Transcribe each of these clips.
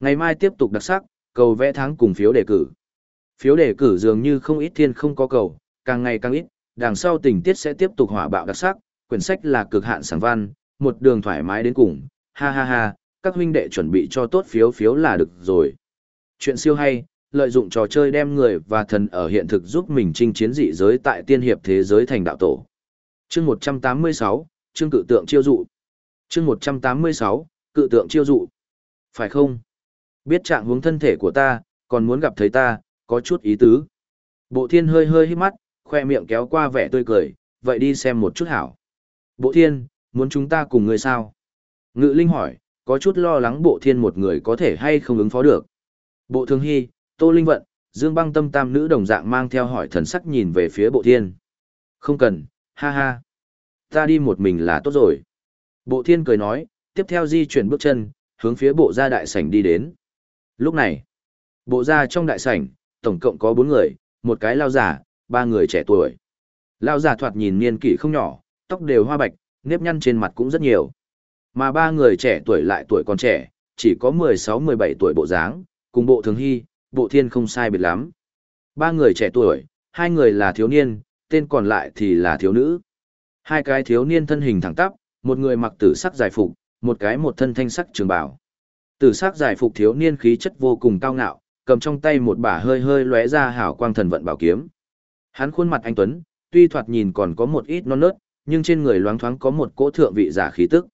Ngày mai tiếp tục đặc sắc, cầu vẽ tháng cùng phiếu đề cử. Phiếu đề cử dường như không ít thiên không có cầu, càng ngày càng ít, đằng sau tình tiết sẽ tiếp tục hỏa bạo đặc sắc, quyển sách là cực hạn sáng văn, một đường thoải mái đến cùng, ha ha ha, các huynh đệ chuẩn bị cho tốt phiếu phiếu là được rồi. Chuyện siêu hay, lợi dụng trò chơi đem người và thần ở hiện thực giúp mình chinh chiến dị giới tại tiên hiệp thế giới thành đạo tổ. Chương 186, chương cự tượng chiêu dụ. Chương 186, cự tượng chiêu dụ. Phải không? Biết trạng huống thân thể của ta, còn muốn gặp thấy ta, có chút ý tứ. Bộ thiên hơi hơi hít mắt, khoe miệng kéo qua vẻ tươi cười, vậy đi xem một chút hảo. Bộ thiên, muốn chúng ta cùng người sao? Ngự linh hỏi, có chút lo lắng bộ thiên một người có thể hay không ứng phó được. Bộ thương hy, tô linh vận, dương băng tâm tam nữ đồng dạng mang theo hỏi thần sắc nhìn về phía bộ thiên. Không cần, ha ha. Ta đi một mình là tốt rồi. Bộ thiên cười nói, tiếp theo di chuyển bước chân, hướng phía bộ gia đại sảnh đi đến. Lúc này, bộ gia trong đại sảnh, tổng cộng có bốn người, một cái lao giả, ba người trẻ tuổi. Lao giả thoạt nhìn niên kỷ không nhỏ, tóc đều hoa bạch, nếp nhăn trên mặt cũng rất nhiều. Mà ba người trẻ tuổi lại tuổi còn trẻ, chỉ có 16-17 tuổi bộ dáng, cùng bộ thường hy, bộ thiên không sai biệt lắm. Ba người trẻ tuổi, hai người là thiếu niên, tên còn lại thì là thiếu nữ. Hai cái thiếu niên thân hình thẳng tắp, một người mặc tử sắc dài phục, một cái một thân thanh sắc trường bào. Tử sắc dài phục thiếu niên khí chất vô cùng cao ngạo, cầm trong tay một bả hơi hơi lóe ra hảo quang thần vận bảo kiếm. Hắn khuôn mặt anh tuấn, tuy thoạt nhìn còn có một ít non nớt, nhưng trên người loáng thoáng có một cỗ thượng vị giả khí tức.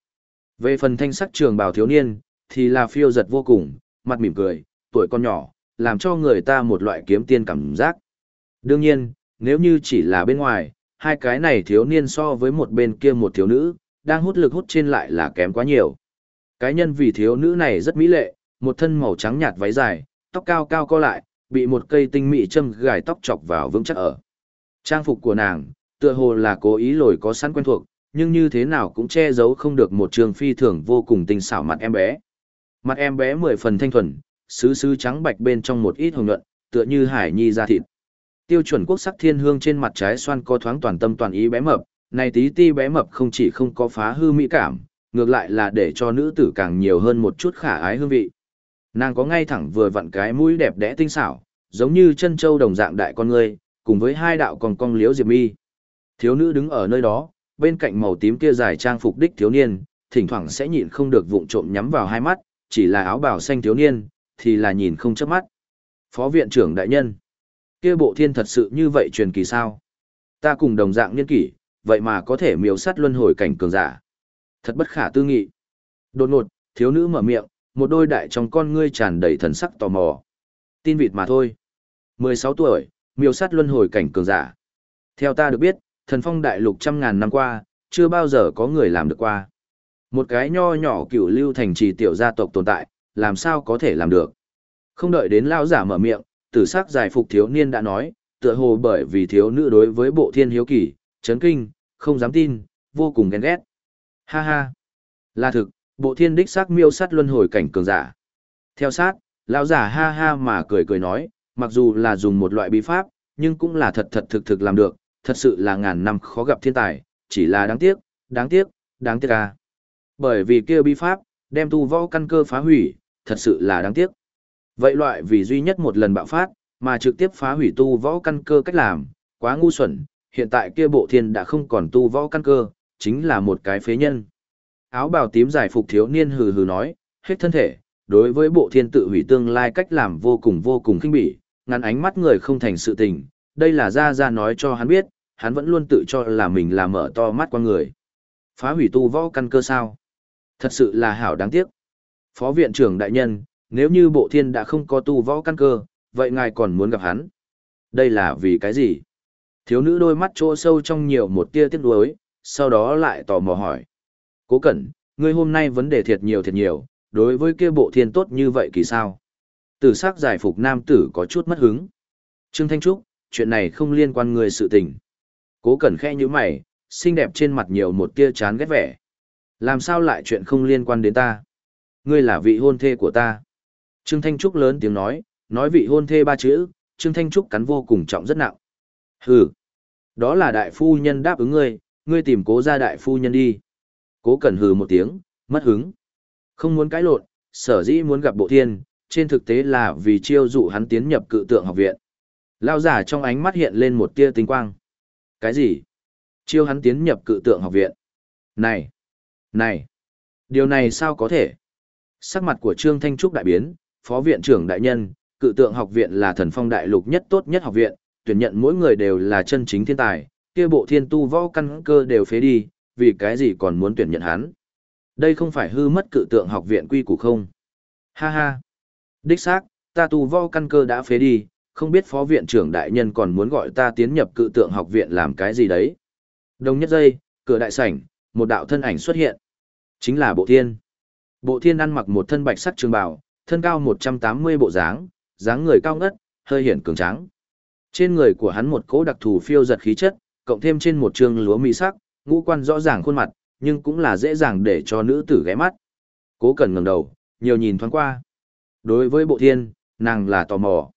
Về phần thanh sắc trường bào thiếu niên, thì là phiêu giật vô cùng, mặt mỉm cười, tuổi con nhỏ, làm cho người ta một loại kiếm tiên cảm giác. Đương nhiên, nếu như chỉ là bên ngoài, hai cái này thiếu niên so với một bên kia một thiếu nữ, đang hút lực hút trên lại là kém quá nhiều. Cái nhân vì thiếu nữ này rất mỹ lệ, một thân màu trắng nhạt váy dài, tóc cao cao co lại, bị một cây tinh mỹ châm gài tóc chọc vào vững chắc ở. Trang phục của nàng, tựa hồ là cố ý lồi có sẵn quen thuộc, nhưng như thế nào cũng che giấu không được một trường phi thường vô cùng tinh xảo mặt em bé. Mặt em bé mười phần thanh thuần, sứ sứ trắng bạch bên trong một ít hồng nhuận, tựa như hải nhi da thịt. Tiêu chuẩn quốc sắc thiên hương trên mặt trái xoan có thoáng toàn tâm toàn ý bé mập, này tí ti bé mập không chỉ không có phá hư mỹ cảm, ngược lại là để cho nữ tử càng nhiều hơn một chút khả ái hương vị. Nàng có ngay thẳng vừa vặn cái mũi đẹp đẽ tinh xảo, giống như chân châu đồng dạng đại con người, cùng với hai đạo còn cong liếu diệp mi. Thiếu nữ đứng ở nơi đó, bên cạnh màu tím kia dài trang phục đích thiếu niên, thỉnh thoảng sẽ nhịn không được vụng trộm nhắm vào hai mắt, chỉ là áo bào xanh thiếu niên, thì là nhìn không chớp mắt. Phó viện trưởng đại nhân, kia bộ thiên thật sự như vậy truyền kỳ sao? Ta cùng đồng dạng niên kỷ, vậy mà có thể miêu sát luân hồi cảnh cường giả. Thật bất khả tư nghị. Đột ngột, thiếu nữ mở miệng, một đôi đại trong con ngươi tràn đầy thần sắc tò mò. Tin vịt mà thôi. 16 tuổi, miêu sát luân hồi cảnh cường giả. Theo ta được biết, thần phong đại lục trăm ngàn năm qua, chưa bao giờ có người làm được qua. Một cái nho nhỏ cửu lưu thành trì tiểu gia tộc tồn tại, làm sao có thể làm được. Không đợi đến lao giả mở miệng, tử sắc giải phục thiếu niên đã nói, tựa hồ bởi vì thiếu nữ đối với bộ thiên hiếu kỳ, chấn kinh, không dám tin, vô cùng ghen ghét. Ha ha, là thực, bộ thiên đích xác miêu sát luân hồi cảnh cường giả. Theo sát, lão giả ha ha mà cười cười nói, mặc dù là dùng một loại bí pháp, nhưng cũng là thật thật thực thực làm được, thật sự là ngàn năm khó gặp thiên tài, chỉ là đáng tiếc, đáng tiếc, đáng tiếc à. Bởi vì kia bí pháp, đem tu võ căn cơ phá hủy, thật sự là đáng tiếc. Vậy loại vì duy nhất một lần bạo phát, mà trực tiếp phá hủy tu võ căn cơ cách làm, quá ngu xuẩn, hiện tại kia bộ thiên đã không còn tu võ căn cơ, chính là một cái phế nhân. Áo bào tím giải phục thiếu niên hừ hừ nói, hết thân thể, đối với bộ thiên tự hủy tương lai cách làm vô cùng vô cùng kinh bỉ, ngắn ánh mắt người không thành sự tình, đây là ra ra nói cho hắn biết, hắn vẫn luôn tự cho là mình là mở to mắt qua người. Phá hủy tu võ căn cơ sao? Thật sự là hảo đáng tiếc. Phó viện trưởng đại nhân, nếu như bộ thiên đã không có tu võ căn cơ, vậy ngài còn muốn gặp hắn? Đây là vì cái gì? Thiếu nữ đôi mắt trô sâu trong nhiều một tia tiếc nuối, sau đó lại tò mò hỏi. Cố cẩn, ngươi hôm nay vấn đề thiệt nhiều thiệt nhiều, đối với kia bộ thiên tốt như vậy kỳ sao? Tử sắc giải phục nam tử có chút mất hứng. Trương Thanh Trúc, chuyện này không liên quan người sự tình. Cố cẩn khẽ như mày, xinh đẹp trên mặt nhiều một tia chán ghét vẻ. Làm sao lại chuyện không liên quan đến ta? Ngươi là vị hôn thê của ta. Trương Thanh Trúc lớn tiếng nói, nói vị hôn thê ba chữ, Trương Thanh Trúc cắn vô cùng trọng rất nặng. Hừ, đó là đại phu nhân đáp ứng ngươi, ngươi tìm cố gia đại phu nhân đi. Cố cẩn hừ một tiếng, mất hứng. Không muốn cãi lộn, sở dĩ muốn gặp bộ thiên, trên thực tế là vì chiêu dụ hắn tiến nhập cự tượng học viện. Lao giả trong ánh mắt hiện lên một tia tinh quang. Cái gì? Chiêu hắn tiến nhập cự tượng học viện. Này! Này! Điều này sao có thể? Sắc mặt của Trương Thanh Trúc đại biến, phó viện trưởng đại nhân, cự tượng học viện là thần phong đại lục nhất tốt nhất học viện, tuyển nhận mỗi người đều là chân chính thiên tài, kia bộ thiên tu võ căn cơ đều phế đi, vì cái gì còn muốn tuyển nhận hắn? Đây không phải hư mất cự tượng học viện quy củ không? Ha ha! Đích xác, ta tu võ căn cơ đã phế đi, không biết phó viện trưởng đại nhân còn muốn gọi ta tiến nhập cự tượng học viện làm cái gì đấy. Đồng nhất giây, cửa đại sảnh, một đạo thân ảnh xuất hiện. Chính là bộ thiên. Bộ thiên ăn mặc một thân bạch sắc trường bào, thân cao 180 bộ dáng, dáng người cao ngất, hơi hiển cường tráng. Trên người của hắn một cỗ đặc thù phiêu giật khí chất, cộng thêm trên một trường lúa mỹ sắc, ngũ quan rõ ràng khuôn mặt, nhưng cũng là dễ dàng để cho nữ tử ghé mắt. Cố cần ngẩng đầu, nhiều nhìn thoáng qua. Đối với bộ thiên, nàng là tò mò.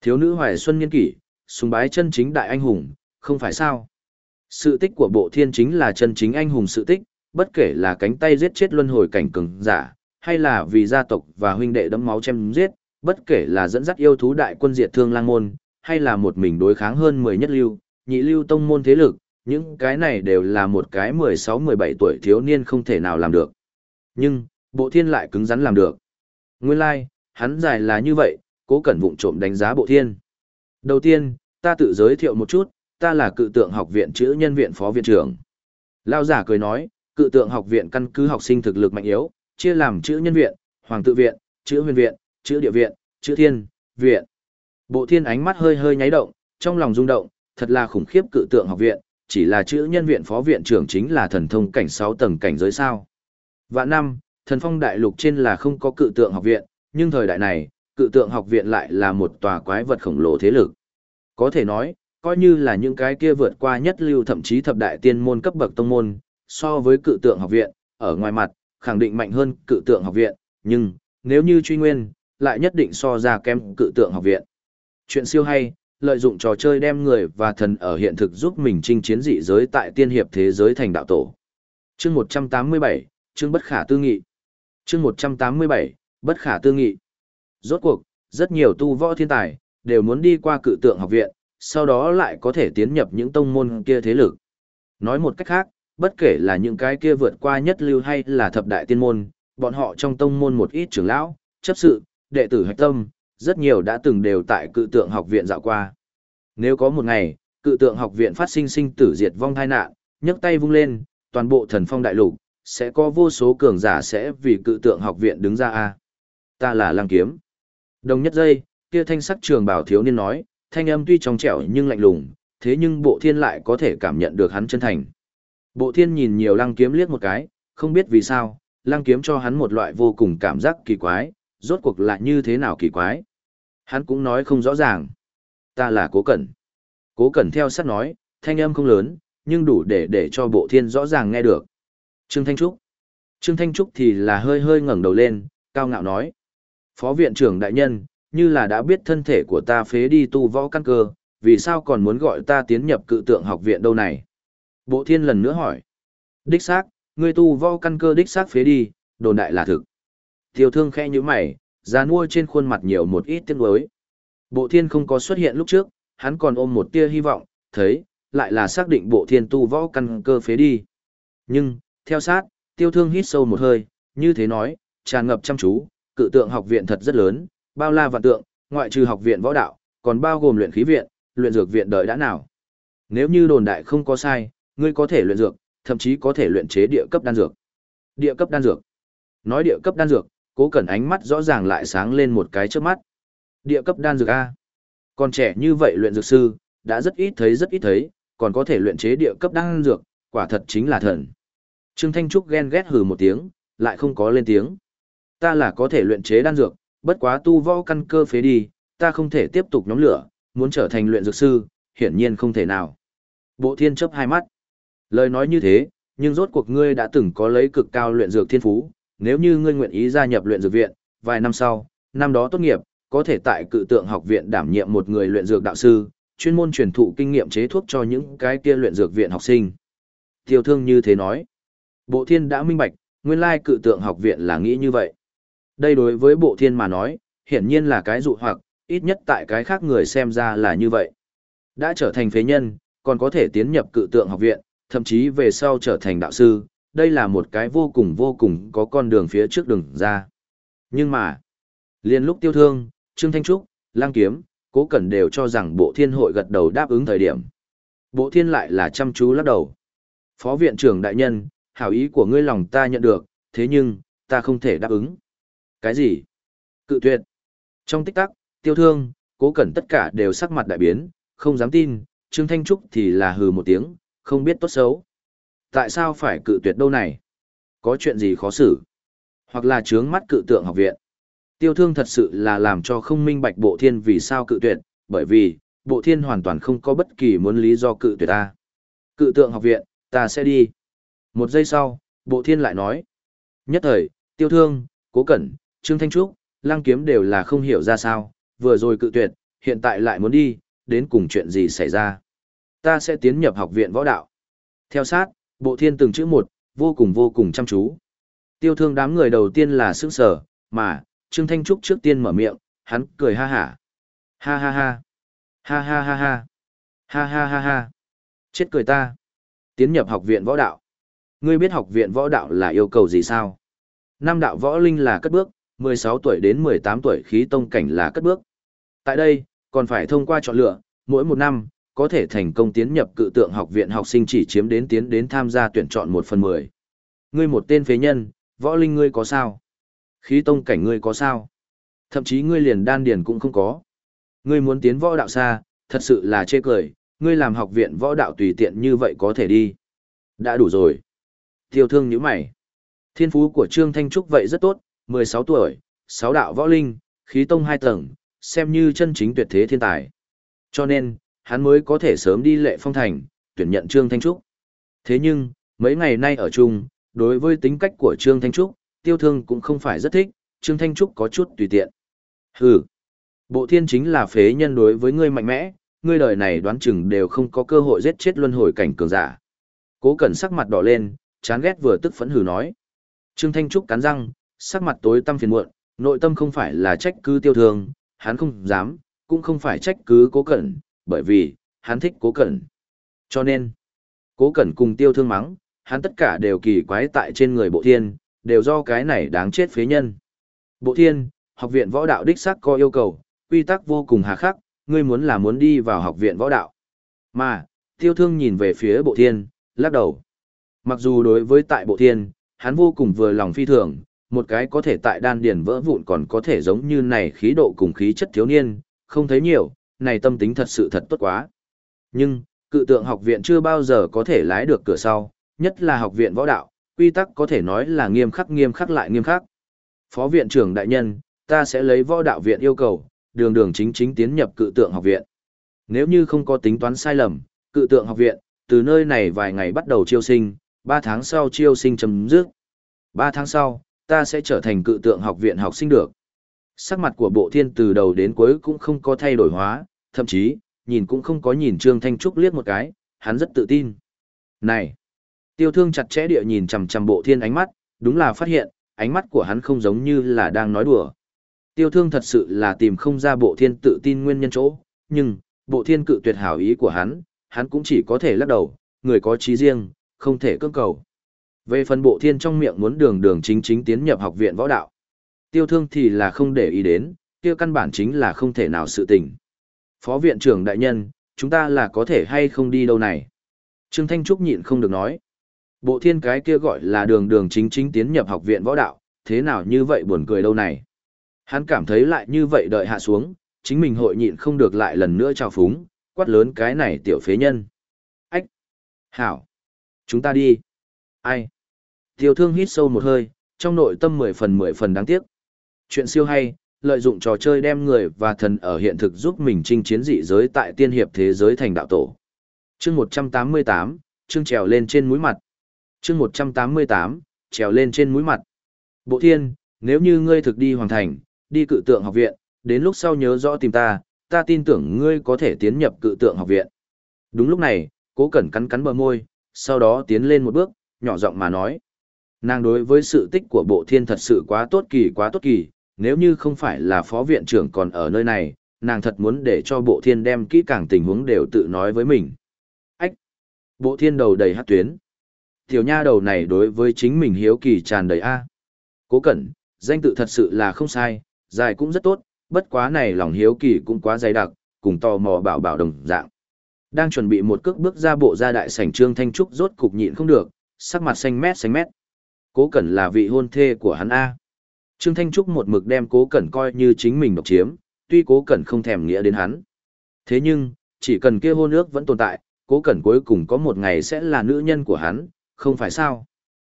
Thiếu nữ hoài xuân niên kỷ, sùng bái chân chính đại anh hùng, không phải sao. Sự tích của bộ thiên chính là chân chính anh hùng sự tích, bất kể là cánh tay giết chết luân hồi cảnh cường giả, hay là vì gia tộc và huynh đệ đấm máu chém giết, bất kể là dẫn dắt yêu thú đại quân diệt thương lang môn, hay là một mình đối kháng hơn 10 nhất lưu, nhị lưu tông môn thế lực, những cái này đều là một cái 16-17 tuổi thiếu niên không thể nào làm được. Nhưng, bộ thiên lại cứng rắn làm được. Nguyên lai, like, hắn dài là như vậy, cố cẩn vụng trộm đánh giá bộ thiên. Đầu tiên, ta tự giới thiệu một chút, ta là cự tượng học viện chữ nhân viện phó viện trưởng. Lao giả cười nói, cự tượng học viện căn cứ học sinh thực lực mạnh yếu, chia làm chữ nhân viện, hoàng tự viện, chữ huyền viện, chữ địa viện, chữ thiên, viện. Bộ thiên ánh mắt hơi hơi nháy động, trong lòng rung động, thật là khủng khiếp cự tượng học viện, chỉ là chữ nhân viện phó viện trưởng chính là thần thông cảnh 6 tầng cảnh giới sao. Vạn năm, thần phong đại lục trên là không có cự tượng học viện, nhưng thời đại này, cự tượng học viện lại là một tòa quái vật khổng lồ thế lực. Có thể nói, coi như là những cái kia vượt qua nhất lưu thậm chí thập đại tiên môn cấp bậc tông môn, so với cự tượng học viện, ở ngoài mặt, khẳng định mạnh hơn cự tượng học viện, nhưng, nếu như truy nguyên, lại nhất định so ra kém cự tượng học viện. Chuyện siêu hay, lợi dụng trò chơi đem người và thần ở hiện thực giúp mình chinh chiến dị giới tại tiên hiệp thế giới thành đạo tổ. Chương 187, chương bất khả tư nghị. Chương 187, bất khả tư nghị. Rốt cuộc, rất nhiều tu võ thiên tài, đều muốn đi qua cự tượng học viện, sau đó lại có thể tiến nhập những tông môn kia thế lực. Nói một cách khác, bất kể là những cái kia vượt qua nhất lưu hay là thập đại tiên môn, bọn họ trong tông môn một ít trưởng lão, chấp sự, đệ tử hạch tâm, rất nhiều đã từng đều tại cự tượng học viện dạo qua. Nếu có một ngày, cự tượng học viện phát sinh sinh tử diệt vong tai nạn, nhấc tay vung lên, toàn bộ thần phong đại lục, sẽ có vô số cường giả sẽ vì cự tượng học viện đứng ra a Ta là lăng kiếm. Đồng nhất giây, kia thanh sắc trường bảo thiếu niên nói, thanh âm tuy trong trẻo nhưng lạnh lùng, thế nhưng bộ thiên lại có thể cảm nhận được hắn chân thành. Bộ thiên nhìn nhiều lăng kiếm liếc một cái, không biết vì sao, lăng kiếm cho hắn một loại vô cùng cảm giác kỳ quái, rốt cuộc lại như thế nào kỳ quái. Hắn cũng nói không rõ ràng. Ta là cố cẩn. Cố cẩn theo sát nói, thanh âm không lớn, nhưng đủ để để cho bộ thiên rõ ràng nghe được. Trương Thanh Trúc. Trương Thanh Trúc thì là hơi hơi ngẩng đầu lên, cao ngạo nói. Phó viện trưởng đại nhân, như là đã biết thân thể của ta phế đi tu võ căn cơ, vì sao còn muốn gọi ta tiến nhập cự tượng học viện đâu này? Bộ thiên lần nữa hỏi. Đích xác, ngươi tu võ căn cơ đích xác phế đi, đồn đại là thực. Tiêu thương khẽ như mày, già nua trên khuôn mặt nhiều một ít tiếc nuối. Bộ thiên không có xuất hiện lúc trước, hắn còn ôm một tia hy vọng, thấy, lại là xác định bộ thiên tu võ căn cơ phế đi. Nhưng, theo sát, tiêu thương hít sâu một hơi, như thế nói, tràn ngập chăm chú, cự tượng học viện thật rất lớn, bao la vạn tượng, ngoại trừ học viện võ đạo, còn bao gồm luyện khí viện, luyện dược viện đợi đã nào. Nếu như đồn đại không có sai, ngươi có thể luyện dược, thậm chí có thể luyện chế địa cấp đan dược. Địa cấp đan dược. Nói địa cấp đan dược, Cố Cẩn ánh mắt rõ ràng lại sáng lên một cái trước mắt. Địa cấp đan dược a. Còn trẻ như vậy luyện dược sư, đã rất ít thấy rất ít thấy, còn có thể luyện chế địa cấp đan dược, quả thật chính là thần. Trương Thanh Trúc ghen ghét hừ một tiếng, lại không có lên tiếng. Ta là có thể luyện chế đan dược, bất quá tu võ căn cơ phế đi, ta không thể tiếp tục nhóm lửa, muốn trở thành luyện dược sư, hiển nhiên không thể nào. Bộ thiên chấp hai mắt. Lời nói như thế, nhưng rốt cuộc ngươi đã từng có lấy cực cao luyện dược thiên phú, nếu như ngươi nguyện ý gia nhập luyện dược viện, vài năm sau, năm đó tốt nghiệp, có thể tại cự tượng học viện đảm nhiệm một người luyện dược đạo sư, chuyên môn truyền thụ kinh nghiệm chế thuốc cho những cái kia luyện dược viện học sinh. Tiêu thương như thế nói. Bộ thiên đã minh bạch, nguyên lai cự tượng học viện là nghĩ như vậy. Đây đối với bộ thiên mà nói, hiển nhiên là cái dụ hoặc, ít nhất tại cái khác người xem ra là như vậy. Đã trở thành phế nhân, còn có thể tiến nhập cự tượng học viện, thậm chí về sau trở thành đạo sư, đây là một cái vô cùng vô cùng có con đường phía trước đường ra. Nhưng mà, liền lúc tiêu thương, Trương Thanh Trúc, Lang Kiếm, Cố Cẩn đều cho rằng bộ thiên hội gật đầu đáp ứng thời điểm. Bộ thiên lại là chăm chú lắc đầu. Phó viện trưởng đại nhân, hảo ý của ngươi lòng ta nhận được, thế nhưng, ta không thể đáp ứng. Cái gì? Cự tuyệt. Trong tích tắc, tiêu thương, cố cẩn tất cả đều sắc mặt đại biến, không dám tin, Trương Thanh Trúc thì là hừ một tiếng, không biết tốt xấu. Tại sao phải cự tuyệt đâu này? Có chuyện gì khó xử? Hoặc là trướng mắt cự tượng học viện? Tiêu thương thật sự là làm cho không minh bạch bộ thiên vì sao cự tuyệt, bởi vì, bộ thiên hoàn toàn không có bất kỳ muốn lý do cự tuyệt ta. Cự tượng học viện, ta sẽ đi. Một giây sau, bộ thiên lại nói. Nhất thời, tiêu thương, cố cẩn, trương thanh trúc, lang kiếm đều là không hiểu ra sao, vừa rồi cự tuyệt, hiện tại lại muốn đi, đến cùng chuyện gì xảy ra. Ta sẽ tiến nhập học viện võ đạo. Theo sát, bộ thiên từng chữ một, vô cùng vô cùng chăm chú. Tiêu thương đám người đầu tiên là sững sở, mà, Trương Thanh Trúc trước tiên mở miệng, hắn cười ha hả. Ha ha ha. Ha ha ha ha. Ha ha ha ha. Chết cười ta. Tiến nhập học viện võ đạo. Ngươi biết học viện võ đạo là yêu cầu gì sao? Năm đạo võ linh là cất bước, 16 tuổi đến 18 tuổi khí tông cảnh là cất bước. Tại đây, còn phải thông qua chọn lựa, mỗi một năm, có thể thành công tiến nhập cự tượng học viện học sinh chỉ chiếm đến tiến đến tham gia tuyển chọn một phần 10. Ngươi một tên phế nhân, võ linh ngươi có sao? Khí tông cảnh ngươi có sao? Thậm chí ngươi liền đan điền cũng không có. Ngươi muốn tiến võ đạo xa, thật sự là chê cười, ngươi làm học viện võ đạo tùy tiện như vậy có thể đi. Đã đủ rồi. Tiêu thương như mày. Thiên phú của Trương Thanh Trúc vậy rất tốt, 16 tuổi, 6 đạo võ linh, khí tông 2 tầng, xem như chân chính tuyệt thế thiên tài. Cho nên, hắn mới có thể sớm đi lệ phong thành, tuyển nhận Trương Thanh Trúc. Thế nhưng, mấy ngày nay ở chung, đối với tính cách của Trương Thanh Trúc, tiêu thương cũng không phải rất thích, Trương Thanh Trúc có chút tùy tiện. Hừ, bộ thiên chính là phế nhân đối với ngươi mạnh mẽ, ngươi đời này đoán chừng đều không có cơ hội giết chết luân hồi cảnh cường giả. Cố Cẩn sắc mặt đỏ lên, chán ghét vừa tức phẫn hừ nói. Trương Thanh Trúc cắn răng, sắc mặt tối tăm phiền muộn, nội tâm không phải là trách cứ tiêu thương, hắn không dám, cũng không phải trách cứ Cố Cẩn, bởi vì, hắn thích Cố Cẩn. Cho nên, Cố Cẩn cùng tiêu thương mắng, hắn tất cả đều kỳ quái tại trên người bộ thiên, đều do cái này đáng chết phế nhân. Bộ thiên, học viện võ đạo đích xác có yêu cầu, quy tắc vô cùng hà khắc, ngươi muốn là muốn đi vào học viện võ đạo. Mà, tiêu thương nhìn về phía bộ thiên, lắc đầu. Mặc dù đối với tại bộ thiên, hắn vô cùng vừa lòng phi thường, một cái có thể tại đan điền vỡ vụn còn có thể giống như này khí độ cùng khí chất thiếu niên, không thấy nhiều, này tâm tính thật sự thật tốt quá. Nhưng, cự tượng học viện chưa bao giờ có thể lái được cửa sau, nhất là học viện võ đạo, quy tắc có thể nói là nghiêm khắc nghiêm khắc lại nghiêm khắc. Phó viện trưởng đại nhân, ta sẽ lấy võ đạo viện yêu cầu, đường đường chính chính tiến nhập cự tượng học viện. Nếu như không có tính toán sai lầm, cự tượng học viện, từ nơi này vài ngày bắt đầu chiêu sinh, 3 tháng sau chiêu sinh chấm dứt. 3 tháng sau, ta sẽ trở thành cự tượng học viện học sinh được. Sắc mặt của bộ thiên từ đầu đến cuối cũng không có thay đổi hóa, thậm chí, nhìn cũng không có nhìn Trương Thanh Trúc liếc một cái, hắn rất tự tin. Này! Tiêu thương chặt chẽ địa nhìn chằm chằm bộ thiên ánh mắt, đúng là phát hiện, ánh mắt của hắn không giống như là đang nói đùa. Tiêu thương thật sự là tìm không ra bộ thiên tự tin nguyên nhân chỗ, nhưng, bộ thiên cự tuyệt hảo ý của hắn, hắn cũng chỉ có thể lắc đầu, người có trí riêng, không thể cưỡng cầu. Về phần bộ thiên trong miệng muốn đường đường chính chính tiến nhập học viện võ đạo. Tiêu thương thì là không để ý đến, kia căn bản chính là không thể nào sự tình. Phó viện trưởng đại nhân, chúng ta là có thể hay không đi đâu này? Trương Thanh Trúc nhịn không được nói. Bộ thiên cái kia gọi là đường đường chính chính tiến nhập học viện võ đạo, thế nào như vậy buồn cười đâu này? Hắn cảm thấy lại như vậy đợi hạ xuống, chính mình hội nhịn không được lại lần nữa trao phúng, quát lớn cái này tiểu phế nhân. Ách! Hảo! Chúng ta đi! Ai? Tiêu thương hít sâu một hơi, trong nội tâm mười phần mười phần đáng tiếc. Chuyện siêu hay, lợi dụng trò chơi đem người và thần ở hiện thực giúp mình chinh chiến dị giới tại tiên hiệp thế giới thành đạo tổ. Chương 188, chương trèo lên trên mũi mặt. Chương 188, trèo lên trên mũi mặt. Bộ thiên, nếu như ngươi thực đi hoàn thành, đi cự tượng học viện, đến lúc sau nhớ rõ tìm ta, ta tin tưởng ngươi có thể tiến nhập cự tượng học viện. Đúng lúc này, cố cẩn cắn cắn bờ môi, sau đó tiến lên một bước, nhỏ giọng mà nói. Nàng đối với sự tích của bộ thiên thật sự quá tốt kỳ quá tốt kỳ, nếu như không phải là phó viện trưởng còn ở nơi này, nàng thật muốn để cho bộ thiên đem kỹ càng tình huống đều tự nói với mình. Ách! Bộ thiên đầu đầy hát tuyến. Tiểu nha đầu này đối với chính mình hiếu kỳ tràn đầy A. Cố cẩn, danh tự thật sự là không sai, dài cũng rất tốt, bất quá này lòng hiếu kỳ cũng quá dày đặc, cùng tò mò bảo bảo đồng dạng. Đang chuẩn bị một cước bước ra bộ ra đại sảnh trương thanh trúc rốt cục nhịn không được, sắc mặt xanh mét xanh mét. Cố Cẩn là vị hôn thê của hắn A. Trương Thanh Trúc một mực đem Cố Cẩn coi như chính mình độc chiếm, tuy Cố Cẩn không thèm nghĩa đến hắn. Thế nhưng, chỉ cần kia hôn ước vẫn tồn tại, Cố Cẩn cuối cùng có một ngày sẽ là nữ nhân của hắn, không phải sao?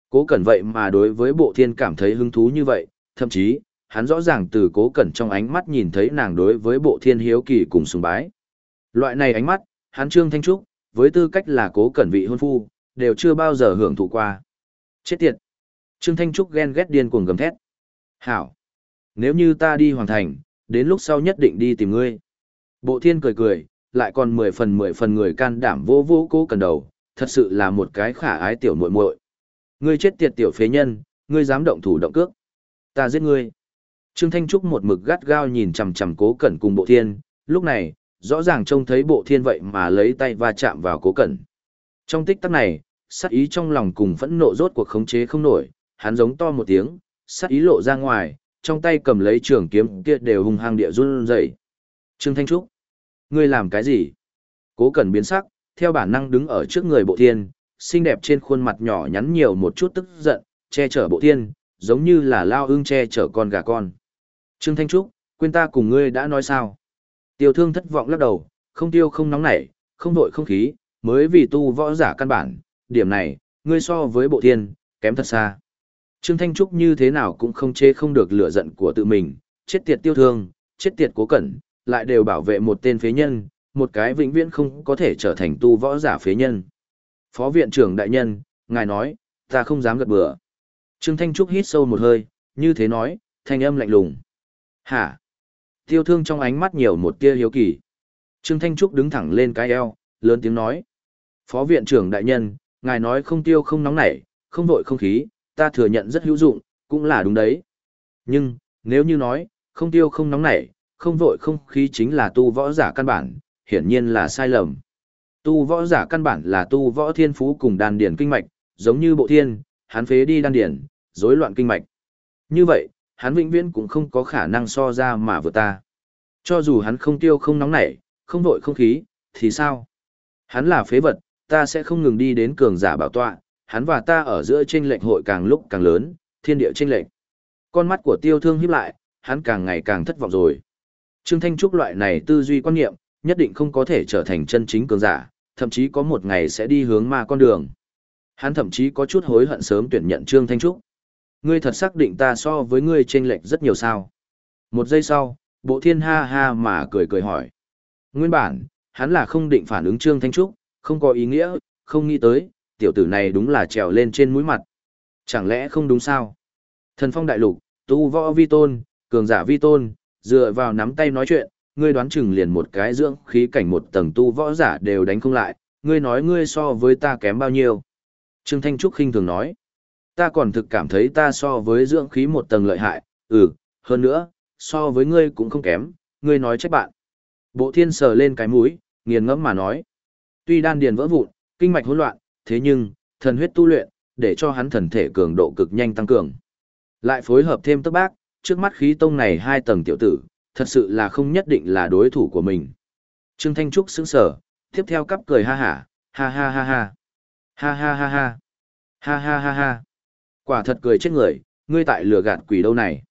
Cố Cẩn vậy mà đối với bộ thiên cảm thấy hứng thú như vậy, thậm chí, hắn rõ ràng từ Cố Cẩn trong ánh mắt nhìn thấy nàng đối với bộ thiên hiếu kỳ cùng sùng bái. Loại này ánh mắt, hắn Trương Thanh Trúc, với tư cách là Cố Cẩn vị hôn phu, đều chưa bao giờ hưởng thụ qua. Chết tiệt! Trương Thanh Trúc ghen ghét điên cuồng gầm thét. Hảo! Nếu như ta đi hoàn thành, đến lúc sau nhất định đi tìm ngươi. Bộ thiên cười cười, lại còn mười phần mười phần người can đảm vô vô cố cần đầu, thật sự là một cái khả ái tiểu muội muội. Ngươi chết tiệt tiểu phế nhân, ngươi dám động thủ động cước. Ta giết ngươi. Trương Thanh Trúc một mực gắt gao nhìn chằm chằm cố cẩn cùng bộ thiên, lúc này, rõ ràng trông thấy bộ thiên vậy mà lấy tay va chạm vào cố cẩn. Trong tích tắc này, sát ý trong lòng cùng phẫn nộ rốt cuộc khống chế không nổi, hắn giống to một tiếng, sát ý lộ ra ngoài, trong tay cầm lấy trường kiếm kia đều hung hăng địa run rẩy. Trương Thanh Trúc, ngươi làm cái gì? Cố Cẩn biến sắc, theo bản năng đứng ở trước người Bộ Thiên, xinh đẹp trên khuôn mặt nhỏ nhắn nhiều một chút tức giận, che chở Bộ Thiên, giống như là lao ưng che chở con gà con. Trương Thanh Trúc, quên ta cùng ngươi đã nói sao? Tiêu Thương thất vọng lắc đầu, không tiêu không nóng nảy, không đội không khí, mới vì tu võ giả căn bản, điểm này, ngươi so với Bộ Thiên, kém thật xa. Trương Thanh Trúc như thế nào cũng không chế không được lửa giận của tự mình, chết tiệt tiêu thương, chết tiệt cố cẩn, lại đều bảo vệ một tên phế nhân, một cái vĩnh viễn không có thể trở thành tu võ giả phế nhân. Phó viện trưởng đại nhân, ngài nói, ta không dám gật bừa. Trương Thanh Trúc hít sâu một hơi, như thế nói, thanh âm lạnh lùng. Hả? Tiêu thương trong ánh mắt nhiều một tia hiếu kỳ. Trương Thanh Trúc đứng thẳng lên cái eo, lớn tiếng nói. Phó viện trưởng đại nhân, ngài nói không tiêu không nóng nảy, không vội không khí, ta thừa nhận rất hữu dụng, cũng là đúng đấy. Nhưng, nếu như nói, không tiêu không nóng nảy, không vội không khí chính là tu võ giả căn bản, hiển nhiên là sai lầm. Tu võ giả căn bản là tu võ thiên phú cùng đan điển kinh mạch, giống như bộ thiên, hắn phế đi đan điển, rối loạn kinh mạch. Như vậy, hắn vĩnh viễn cũng không có khả năng so ra mà vượt ta. Cho dù hắn không tiêu không nóng nảy, không vội không khí, thì sao? Hắn là phế vật, ta sẽ không ngừng đi đến cường giả bảo tọa, hắn và ta ở giữa tranh lệch hội càng lúc càng lớn, thiên địa tranh lệch. Con mắt của tiêu thương híp lại, hắn càng ngày càng thất vọng rồi. Trương Thanh Trúc loại này tư duy quan niệm, nhất định không có thể trở thành chân chính cường giả, thậm chí có một ngày sẽ đi hướng ma con đường. Hắn thậm chí có chút hối hận sớm tuyển nhận Trương Thanh Trúc. Ngươi thật xác định ta so với ngươi chênh lệch rất nhiều sao. Một giây sau, bộ thiên ha ha mà cười cười hỏi. Nguyên bản, hắn là không định phản ứng Trương Thanh Trúc, không có ý nghĩa, không nghĩ tới, tiểu tử này đúng là trèo lên trên mũi mặt. Chẳng lẽ không đúng sao? Thần phong đại lục, tu võ vi tôn, cường giả vi tôn, dựa vào nắm tay nói chuyện, ngươi đoán chừng liền một cái dưỡng khí cảnh một tầng tu võ giả đều đánh không lại, ngươi nói ngươi so với ta kém bao nhiêu. Trương Thanh Trúc khinh thường nói, ta còn thực cảm thấy ta so với dưỡng khí một tầng lợi hại, ừ, hơn nữa, so với ngươi cũng không kém, ngươi nói trách bạn. Bộ thiên sờ lên cái mũi, nghiền ngẫm mà nói, tuy đan điền vỡ vụn, kinh mạch hỗn loạn, thế nhưng, thần huyết tu luyện, để cho hắn thần thể cường độ cực nhanh tăng cường. Lại phối hợp thêm tức bác, trước mắt khí tông này hai tầng tiểu tử, thật sự là không nhất định là đối thủ của mình. Trương Thanh Trúc sững sờ tiếp theo cắp cười ha hả, ha ha ha ha, ha ha ha ha, ha ha ha ha. Quả thật cười chết người, ngươi tại lừa gạt quỷ đâu này.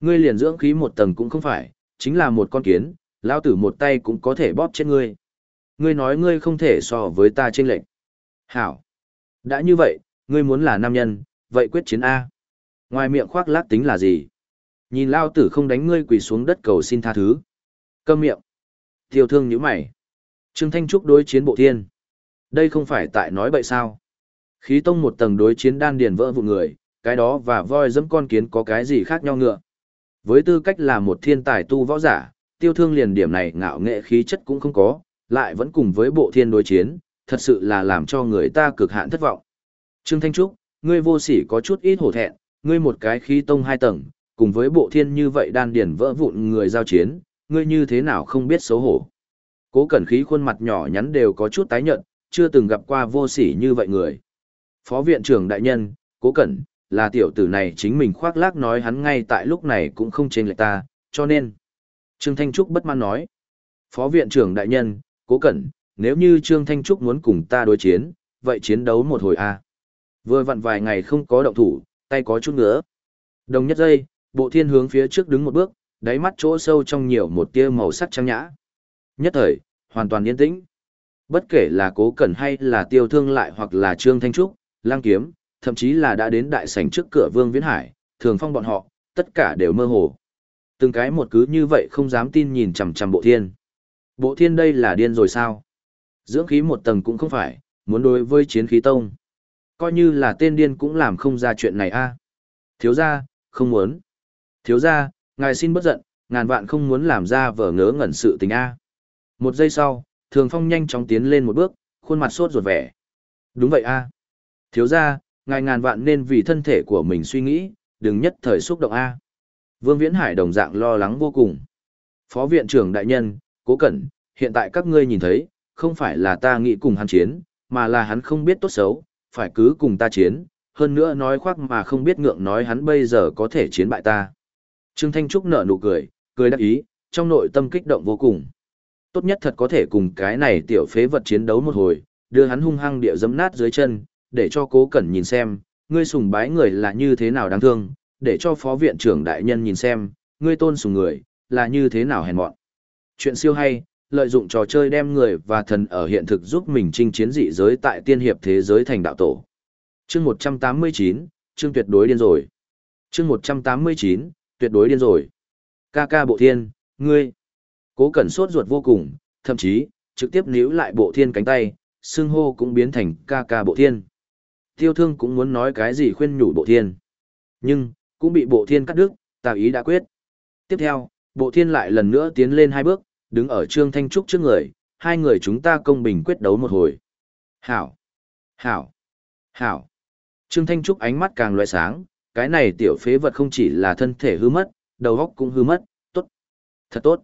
Ngươi liền dưỡng khí một tầng cũng không phải, chính là một con kiến, lao tử một tay cũng có thể bóp chết ngươi. Ngươi nói ngươi không thể so với ta trên lệnh. Hảo. Đã như vậy, ngươi muốn là nam nhân, vậy quyết chiến A. Ngoài miệng khoác lác tính là gì? Nhìn lao tử không đánh ngươi quỳ xuống đất cầu xin tha thứ. Câm miệng. Tiêu thương như mày. Trương Thanh Trúc đối chiến bộ thiên. Đây không phải tại nói bậy sao. Khí tông một tầng đối chiến đan điền vỡ vụ người, cái đó và voi dẫm con kiến có cái gì khác nhau ngựa. Với tư cách là một thiên tài tu võ giả, tiêu thương liền điểm này ngạo nghệ khí chất cũng không có, lại vẫn cùng với bộ thiên đối chiến, thật sự là làm cho người ta cực hạn thất vọng. Trương Thanh Trúc, ngươi vô sỉ có chút ít hổ thẹn, ngươi một cái khí tông hai tầng, cùng với bộ thiên như vậy đan điển vỡ vụn người giao chiến, ngươi như thế nào không biết xấu hổ. Cố cẩn khí khuôn mặt nhỏ nhắn đều có chút tái nhợt, chưa từng gặp qua vô sỉ như vậy người. Phó viện trưởng đại nhân, cố cẩn, là tiểu tử này chính mình khoác lác nói hắn ngay tại lúc này cũng không chênh lệch ta, cho nên. Trương Thanh Trúc bất mãn nói. Phó viện trưởng đại nhân, cố cẩn, nếu như Trương Thanh Trúc muốn cùng ta đối chiến, vậy chiến đấu một hồi a Vừa vặn vài ngày không có động thủ, tay có chút nữa. Đồng nhất giây, bộ thiên hướng phía trước đứng một bước, đáy mắt chỗ sâu trong nhiều một tia màu sắc trắng nhã. Nhất thời, hoàn toàn yên tĩnh. Bất kể là cố cẩn hay là tiêu thương lại hoặc là trương thanh trúc, lang kiếm, thậm chí là đã đến đại sảnh trước cửa vương viễn hải, thường phong bọn họ, tất cả đều mơ hồ. Từng cái một cứ như vậy không dám tin nhìn chằm chằm bộ thiên. Bộ thiên đây là điên rồi sao? Dưỡng khí một tầng cũng không phải, muốn đối với chiến khí tông. Coi như là tên điên cũng làm không ra chuyện này a. Thiếu gia, không muốn. Thiếu gia, ngài xin bất giận, ngàn vạn không muốn làm ra vở ngớ ngẩn sự tình a. Một giây sau, Thường Phong nhanh chóng tiến lên một bước, khuôn mặt sốt ruột vẻ. Đúng vậy a. Thiếu gia, ngài ngàn vạn nên vì thân thể của mình suy nghĩ, đừng nhất thời xúc động a. Vương Viễn Hải đồng dạng lo lắng vô cùng. Phó viện trưởng đại nhân, cố cẩn, hiện tại các ngươi nhìn thấy, không phải là ta nghĩ cùng hắn chiến, mà là hắn không biết tốt xấu, phải cứ cùng ta chiến, hơn nữa nói khoác mà không biết ngượng nói hắn bây giờ có thể chiến bại ta. Trương Thanh Trúc nở nụ cười, cười đắc ý, trong nội tâm kích động vô cùng. Tốt nhất thật có thể cùng cái này tiểu phế vật chiến đấu một hồi, đưa hắn hung hăng địa dẫm nát dưới chân, để cho cố cẩn nhìn xem, ngươi sùng bái người là như thế nào đáng thương, để cho phó viện trưởng đại nhân nhìn xem, ngươi tôn sùng người, là như thế nào hèn mọn. Chuyện siêu hay, lợi dụng trò chơi đem người và thần ở hiện thực giúp mình chinh chiến dị giới tại tiên hiệp thế giới thành đạo tổ. Chương 189, chương tuyệt đối điên rồi. Chương 189, tuyệt đối điên rồi. Ca ca bộ thiên, ngươi. Cố cẩn sốt ruột vô cùng, thậm chí, trực tiếp níu lại bộ thiên cánh tay, xương hô cũng biến thành ca ca bộ thiên. Tiêu thương cũng muốn nói cái gì khuyên nhủ bộ thiên. Nhưng, cũng bị bộ thiên cắt đứt, tào ý đã quyết. Tiếp theo, bộ thiên lại lần nữa tiến lên hai bước, đứng ở Trương Thanh Trúc trước người, hai người chúng ta công bình quyết đấu một hồi. Hảo! Hảo! Hảo! Trương Thanh Trúc ánh mắt càng loại sáng, cái này tiểu phế vật không chỉ là thân thể hư mất, đầu óc cũng hư mất, tốt. Thật tốt.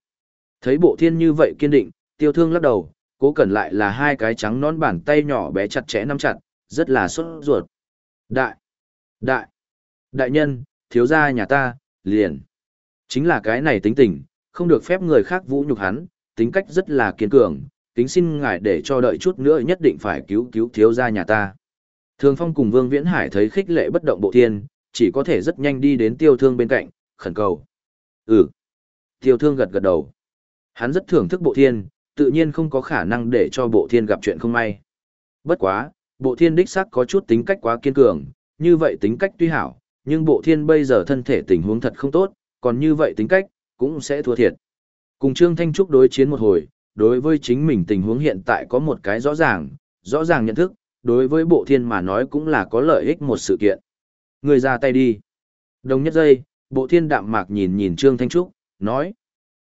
Thấy bộ thiên như vậy kiên định, tiêu thương lắc đầu, cố cẩn lại là hai cái trắng nón bàn tay nhỏ bé chặt chẽ nắm chặt, rất là sốt ruột. Đại! Đại! Đại nhân, thiếu gia nhà ta, liền. Chính là cái này tính tình, không được phép người khác vũ nhục hắn, tính cách rất là kiên cường, kính xin ngài để cho đợi chút nữa nhất định phải cứu cứu thiếu gia nhà ta. Thường Phong cùng Vương Viễn Hải thấy khích lệ bất động bộ thiên, chỉ có thể rất nhanh đi đến tiêu thương bên cạnh, khẩn cầu. Ừ. Tiêu thương gật gật đầu. Hắn rất thưởng thức bộ thiên, tự nhiên không có khả năng để cho bộ thiên gặp chuyện không may. Bất quá, bộ thiên đích xác có chút tính cách quá kiên cường, như vậy tính cách tuy hảo, nhưng bộ thiên bây giờ thân thể tình huống thật không tốt, còn như vậy tính cách, cũng sẽ thua thiệt. Cùng Trương Thanh Trúc đối chiến một hồi, đối với chính mình tình huống hiện tại có một cái rõ ràng, rõ ràng nhận thức, đối với bộ thiên mà nói cũng là có lợi ích một sự kiện. Người ra tay đi. Đồng nhất giây, bộ thiên đạm mạc nhìn nhìn Trương Thanh Trúc, nói.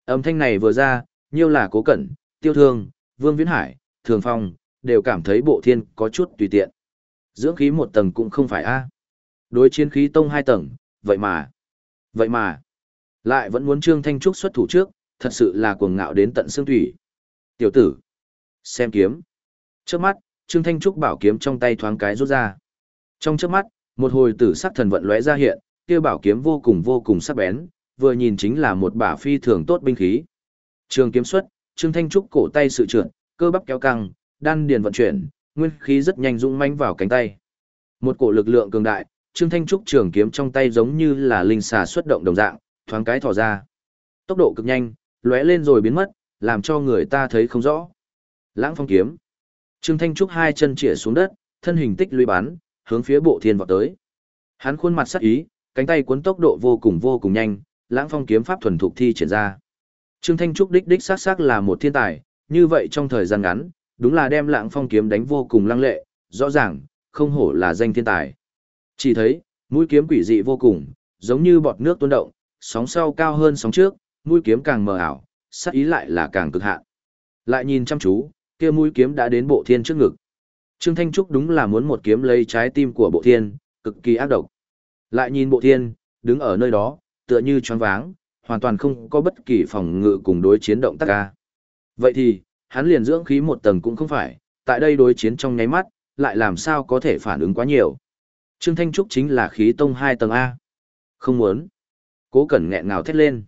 Âm thanh này vừa ra, nhiêu là cố cẩn, tiêu thương, vương viễn hải, thường phong, đều cảm thấy bộ thiên có chút tùy tiện. Dưỡng khí một tầng cũng không phải a Đối chiến khí tông hai tầng, vậy mà. Vậy mà. Lại vẫn muốn Trương Thanh Trúc xuất thủ trước, thật sự là cuồng ngạo đến tận xương thủy. Tiểu tử. Xem kiếm. Trước mắt, Trương Thanh Trúc bảo kiếm trong tay thoáng cái rút ra. Trong trước mắt, một hồi tử sắc thần vận lóe ra hiện, kia bảo kiếm vô cùng vô cùng sắc bén, vừa nhìn chính là một bả phi thường tốt binh khí. Trường kiếm xuất, Trương Thanh Trúc cổ tay sự trượt, cơ bắp kéo căng, đan điền vận chuyển, nguyên khí rất nhanh dũng mãnh vào cánh tay. Một cổ lực lượng cường đại, Trương Thanh Trúc trường kiếm trong tay giống như là linh xà xuất động đồng dạng, thoáng cái thò ra. Tốc độ cực nhanh, lóe lên rồi biến mất, làm cho người ta thấy không rõ. Lãng phong kiếm. Trương Thanh Trúc hai chân chĩa xuống đất, thân hình tích lũy bắn, hướng phía bộ thiên vọt tới. Hắn khuôn mặt sắc ý, cánh tay cuốn tốc độ vô cùng vô cùng nhanh, lãng phong kiếm pháp thuần thục thi triển ra. Trương Thanh Trúc đích đích xác xác là một thiên tài, như vậy trong thời gian ngắn, đúng là đem lãng phong kiếm đánh vô cùng lăng lệ, rõ ràng, không hổ là danh thiên tài. Chỉ thấy, mũi kiếm quỷ dị vô cùng, giống như bọt nước tuôn động, sóng sau cao hơn sóng trước, mũi kiếm càng mờ ảo, sắc ý lại là càng cực hạn. Lại nhìn chăm chú, kia mũi kiếm đã đến bộ thiên trước ngực. Trương Thanh Trúc đúng là muốn một kiếm lấy trái tim của bộ thiên, cực kỳ ác độc. Lại nhìn bộ thiên, đứng ở nơi đó, tựa như choáng váng, hoàn toàn không có bất kỳ phòng ngự cùng đối chiến động tác ca. Vậy thì, hắn liền dưỡng khí một tầng cũng không phải, tại đây đối chiến trong nháy mắt, lại làm sao có thể phản ứng quá nhiều. Trương Thanh Trúc chính là khí tông 2 tầng A. Không muốn. Cố cẩn nghẹn ngào thét lên.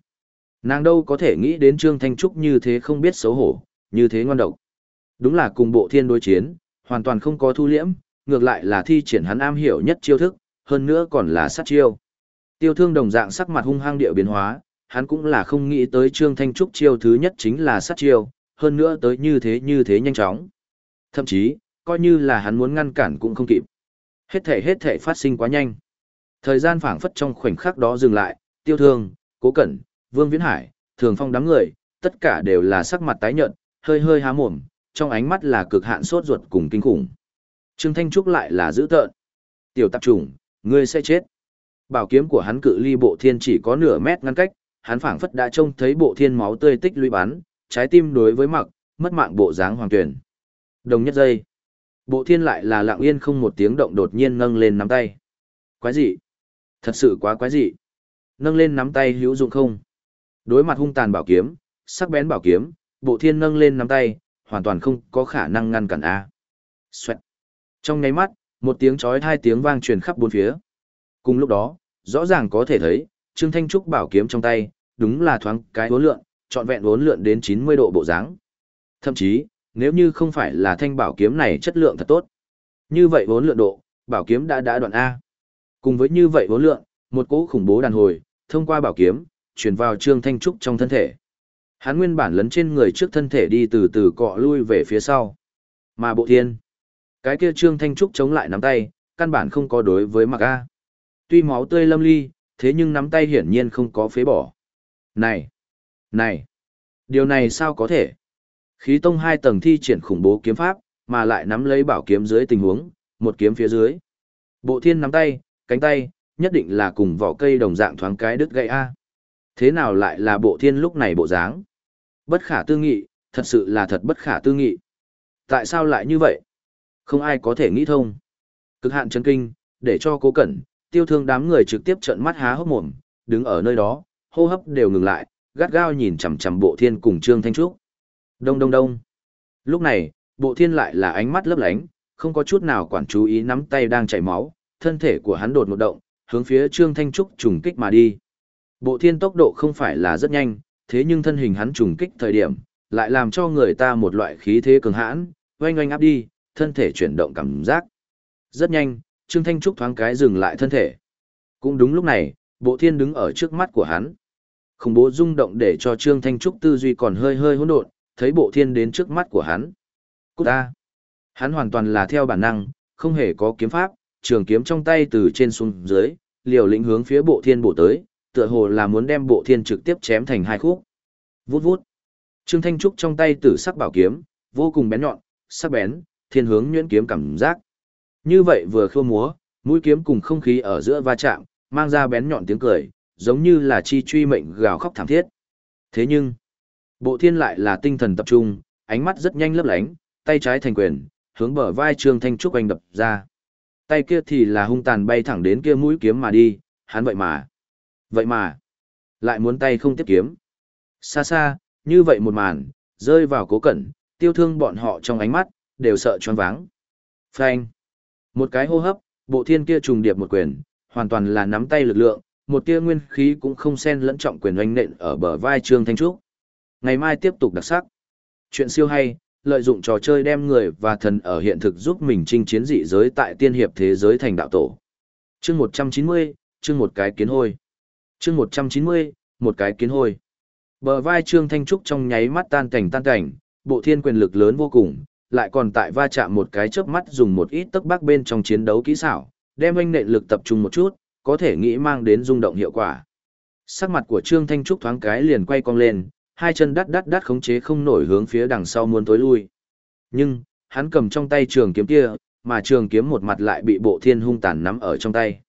Nàng đâu có thể nghĩ đến Trương Thanh Trúc như thế không biết xấu hổ, như thế ngoan độc. Đúng là cùng bộ thiên đối chiến, hoàn toàn không có thu liễm, ngược lại là thi triển hắn am hiểu nhất chiêu thức, hơn nữa còn là sát chiêu. Tiêu thương đồng dạng sắc mặt hung hăng địa biến hóa, hắn cũng là không nghĩ tới Trương Thanh Trúc chiêu thứ nhất chính là sát chiêu, hơn nữa tới như thế như thế nhanh chóng. Thậm chí, coi như là hắn muốn ngăn cản cũng không kịp. Hết thể hết thể phát sinh quá nhanh. Thời gian phảng phất trong khoảnh khắc đó dừng lại, tiêu thương, cố cẩn, vương viễn hải, thường phong đám người, tất cả đều là sắc mặt tái nhợt, hơi hơi há mồm, trong ánh mắt là cực hạn sốt ruột cùng kinh khủng. Trương Thanh Trúc lại là dữ tợn. Tiểu tạp trùng, ngươi sẽ chết. Bảo kiếm của hắn cự ly bộ thiên chỉ có nửa mét ngăn cách, hắn phảng phất đã trông thấy bộ thiên máu tươi tích lũy bắn, trái tim đối với mặc, mất mạng bộ dáng hoàng tuyển. Đồng nhất giây. Bộ thiên lại là lặng yên không một tiếng động đột nhiên nâng lên nắm tay. Quái gì? Thật sự quá quái dị. Nâng lên nắm tay hữu dụng không? Đối mặt hung tàn bảo kiếm, sắc bén bảo kiếm, bộ thiên nâng lên nắm tay, hoàn toàn không có khả năng ngăn cản A. Xoẹt. Trong ngay mắt, một tiếng chói hai tiếng vang truyền khắp bốn phía. Cùng lúc đó, rõ ràng có thể thấy, Trương Thanh Trúc bảo kiếm trong tay, đúng là thoáng cái vốn lượn, trọn vẹn vốn lượn đến 90 độ bộ dáng. Thậm chí, nếu như không phải là thanh bảo kiếm này chất lượng thật tốt. Như vậy vốn lượn độ, bảo kiếm đã đã đoạn A. Cùng với như vậy vốn lượn, một cỗ khủng bố đàn hồi, thông qua bảo kiếm, chuyển vào Trương Thanh Trúc trong thân thể. Hắn nguyên bản lấn trên người trước thân thể đi từ từ cọ lui về phía sau. Mà bộ thiên, cái kia Trương Thanh Trúc chống lại nắm tay, căn bản không có đối với mặc A. Tuy máu tươi lâm ly, thế nhưng nắm tay hiển nhiên không có phế bỏ. Này! Này! Điều này sao có thể? Khí tông hai tầng thi triển khủng bố kiếm pháp, mà lại nắm lấy bảo kiếm dưới tình huống, một kiếm phía dưới. Bộ thiên nắm tay, cánh tay, nhất định là cùng vỏ cây đồng dạng thoáng cái đứt gãy A. Thế nào lại là bộ thiên lúc này bộ dáng? Bất khả tư nghị, thật sự là thật bất khả tư nghị. Tại sao lại như vậy? Không ai có thể nghĩ thông. Cực hạn chấn kinh, để cho cố cẩn, tiêu thương đám người trực tiếp trợn mắt há hốc mồm, đứng ở nơi đó, hô hấp đều ngừng lại, gắt gao nhìn chằm chằm bộ thiên cùng Trương Thanh Trúc. Đông đông đông. Lúc này, bộ thiên lại là ánh mắt lấp lánh, không có chút nào quản chú ý nắm tay đang chảy máu, thân thể của hắn đột một động, hướng phía Trương Thanh Trúc trùng kích mà đi. Bộ thiên tốc độ không phải là rất nhanh, thế nhưng thân hình hắn trùng kích thời điểm, lại làm cho người ta một loại khí thế cường hãn, oanh oanh áp đi, thân thể chuyển động cảm giác. Rất nhanh, Trương Thanh Trúc thoáng cái dừng lại thân thể. Cũng đúng lúc này, bộ thiên đứng ở trước mắt của hắn. Khủng bố rung động để cho Trương Thanh Trúc tư duy còn hơi hơi hỗn độn, thấy bộ thiên đến trước mắt của hắn. Cút ta! Hắn hoàn toàn là theo bản năng, không hề có kiếm pháp, trường kiếm trong tay từ trên xuống dưới, liều lĩnh hướng phía bộ thiên bổ tới, tựa hồ là muốn đem bộ thiên trực tiếp chém thành hai khúc. Vút vút. Trương Thanh Trúc trong tay tử sắc bảo kiếm, vô cùng bén nhọn, sắc bén, thiên hướng nhuyễn kiếm cảm giác. Như vậy vừa khua múa, mũi kiếm cùng không khí ở giữa va chạm, mang ra bén nhọn tiếng cười, giống như là chi truy mệnh gào khóc thảm thiết. Thế nhưng, bộ thiên lại là tinh thần tập trung, ánh mắt rất nhanh lấp lánh, tay trái thành quyền, hướng bờ vai Trương Thanh Trúc anh đập ra. Tay kia thì là hung tàn bay thẳng đến kia mũi kiếm mà đi, hắn vậy mà. Vậy mà, lại muốn tay không tiếp kiếm. Xa xa, như vậy một màn, rơi vào cố cẩn, tiêu thương bọn họ trong ánh mắt, đều sợ choáng váng. Phanh. Một cái hô hấp, bộ thiên kia trùng điệp một quyền, hoàn toàn là nắm tay lực lượng, một tia nguyên khí cũng không xen lẫn trọng quyền oanh nện ở bờ vai Trương Thanh Trúc. Ngày mai tiếp tục đặc sắc. Chuyện siêu hay, lợi dụng trò chơi đem người và thần ở hiện thực giúp mình chinh chiến dị giới tại tiên hiệp thế giới thành đạo tổ. Chương 190, chương một cái kiến hôi. Chương 190, một cái kiến hôi. Bờ vai Trương Thanh Trúc trong nháy mắt tan cảnh tan cảnh, bộ thiên quyền lực lớn vô cùng, lại còn tại va chạm một cái chớp mắt dùng một ít tức bác bên trong chiến đấu kỹ xảo, đem anh nệ lực tập trung một chút, có thể nghĩ mang đến rung động hiệu quả. Sắc mặt của Trương Thanh Trúc thoáng cái liền quay cong lên, hai chân đắt đắt đắt khống chế không nổi hướng phía đằng sau muốn tối lui. Nhưng, hắn cầm trong tay trường kiếm kia, mà trường kiếm một mặt lại bị bộ thiên hung tàn nắm ở trong tay.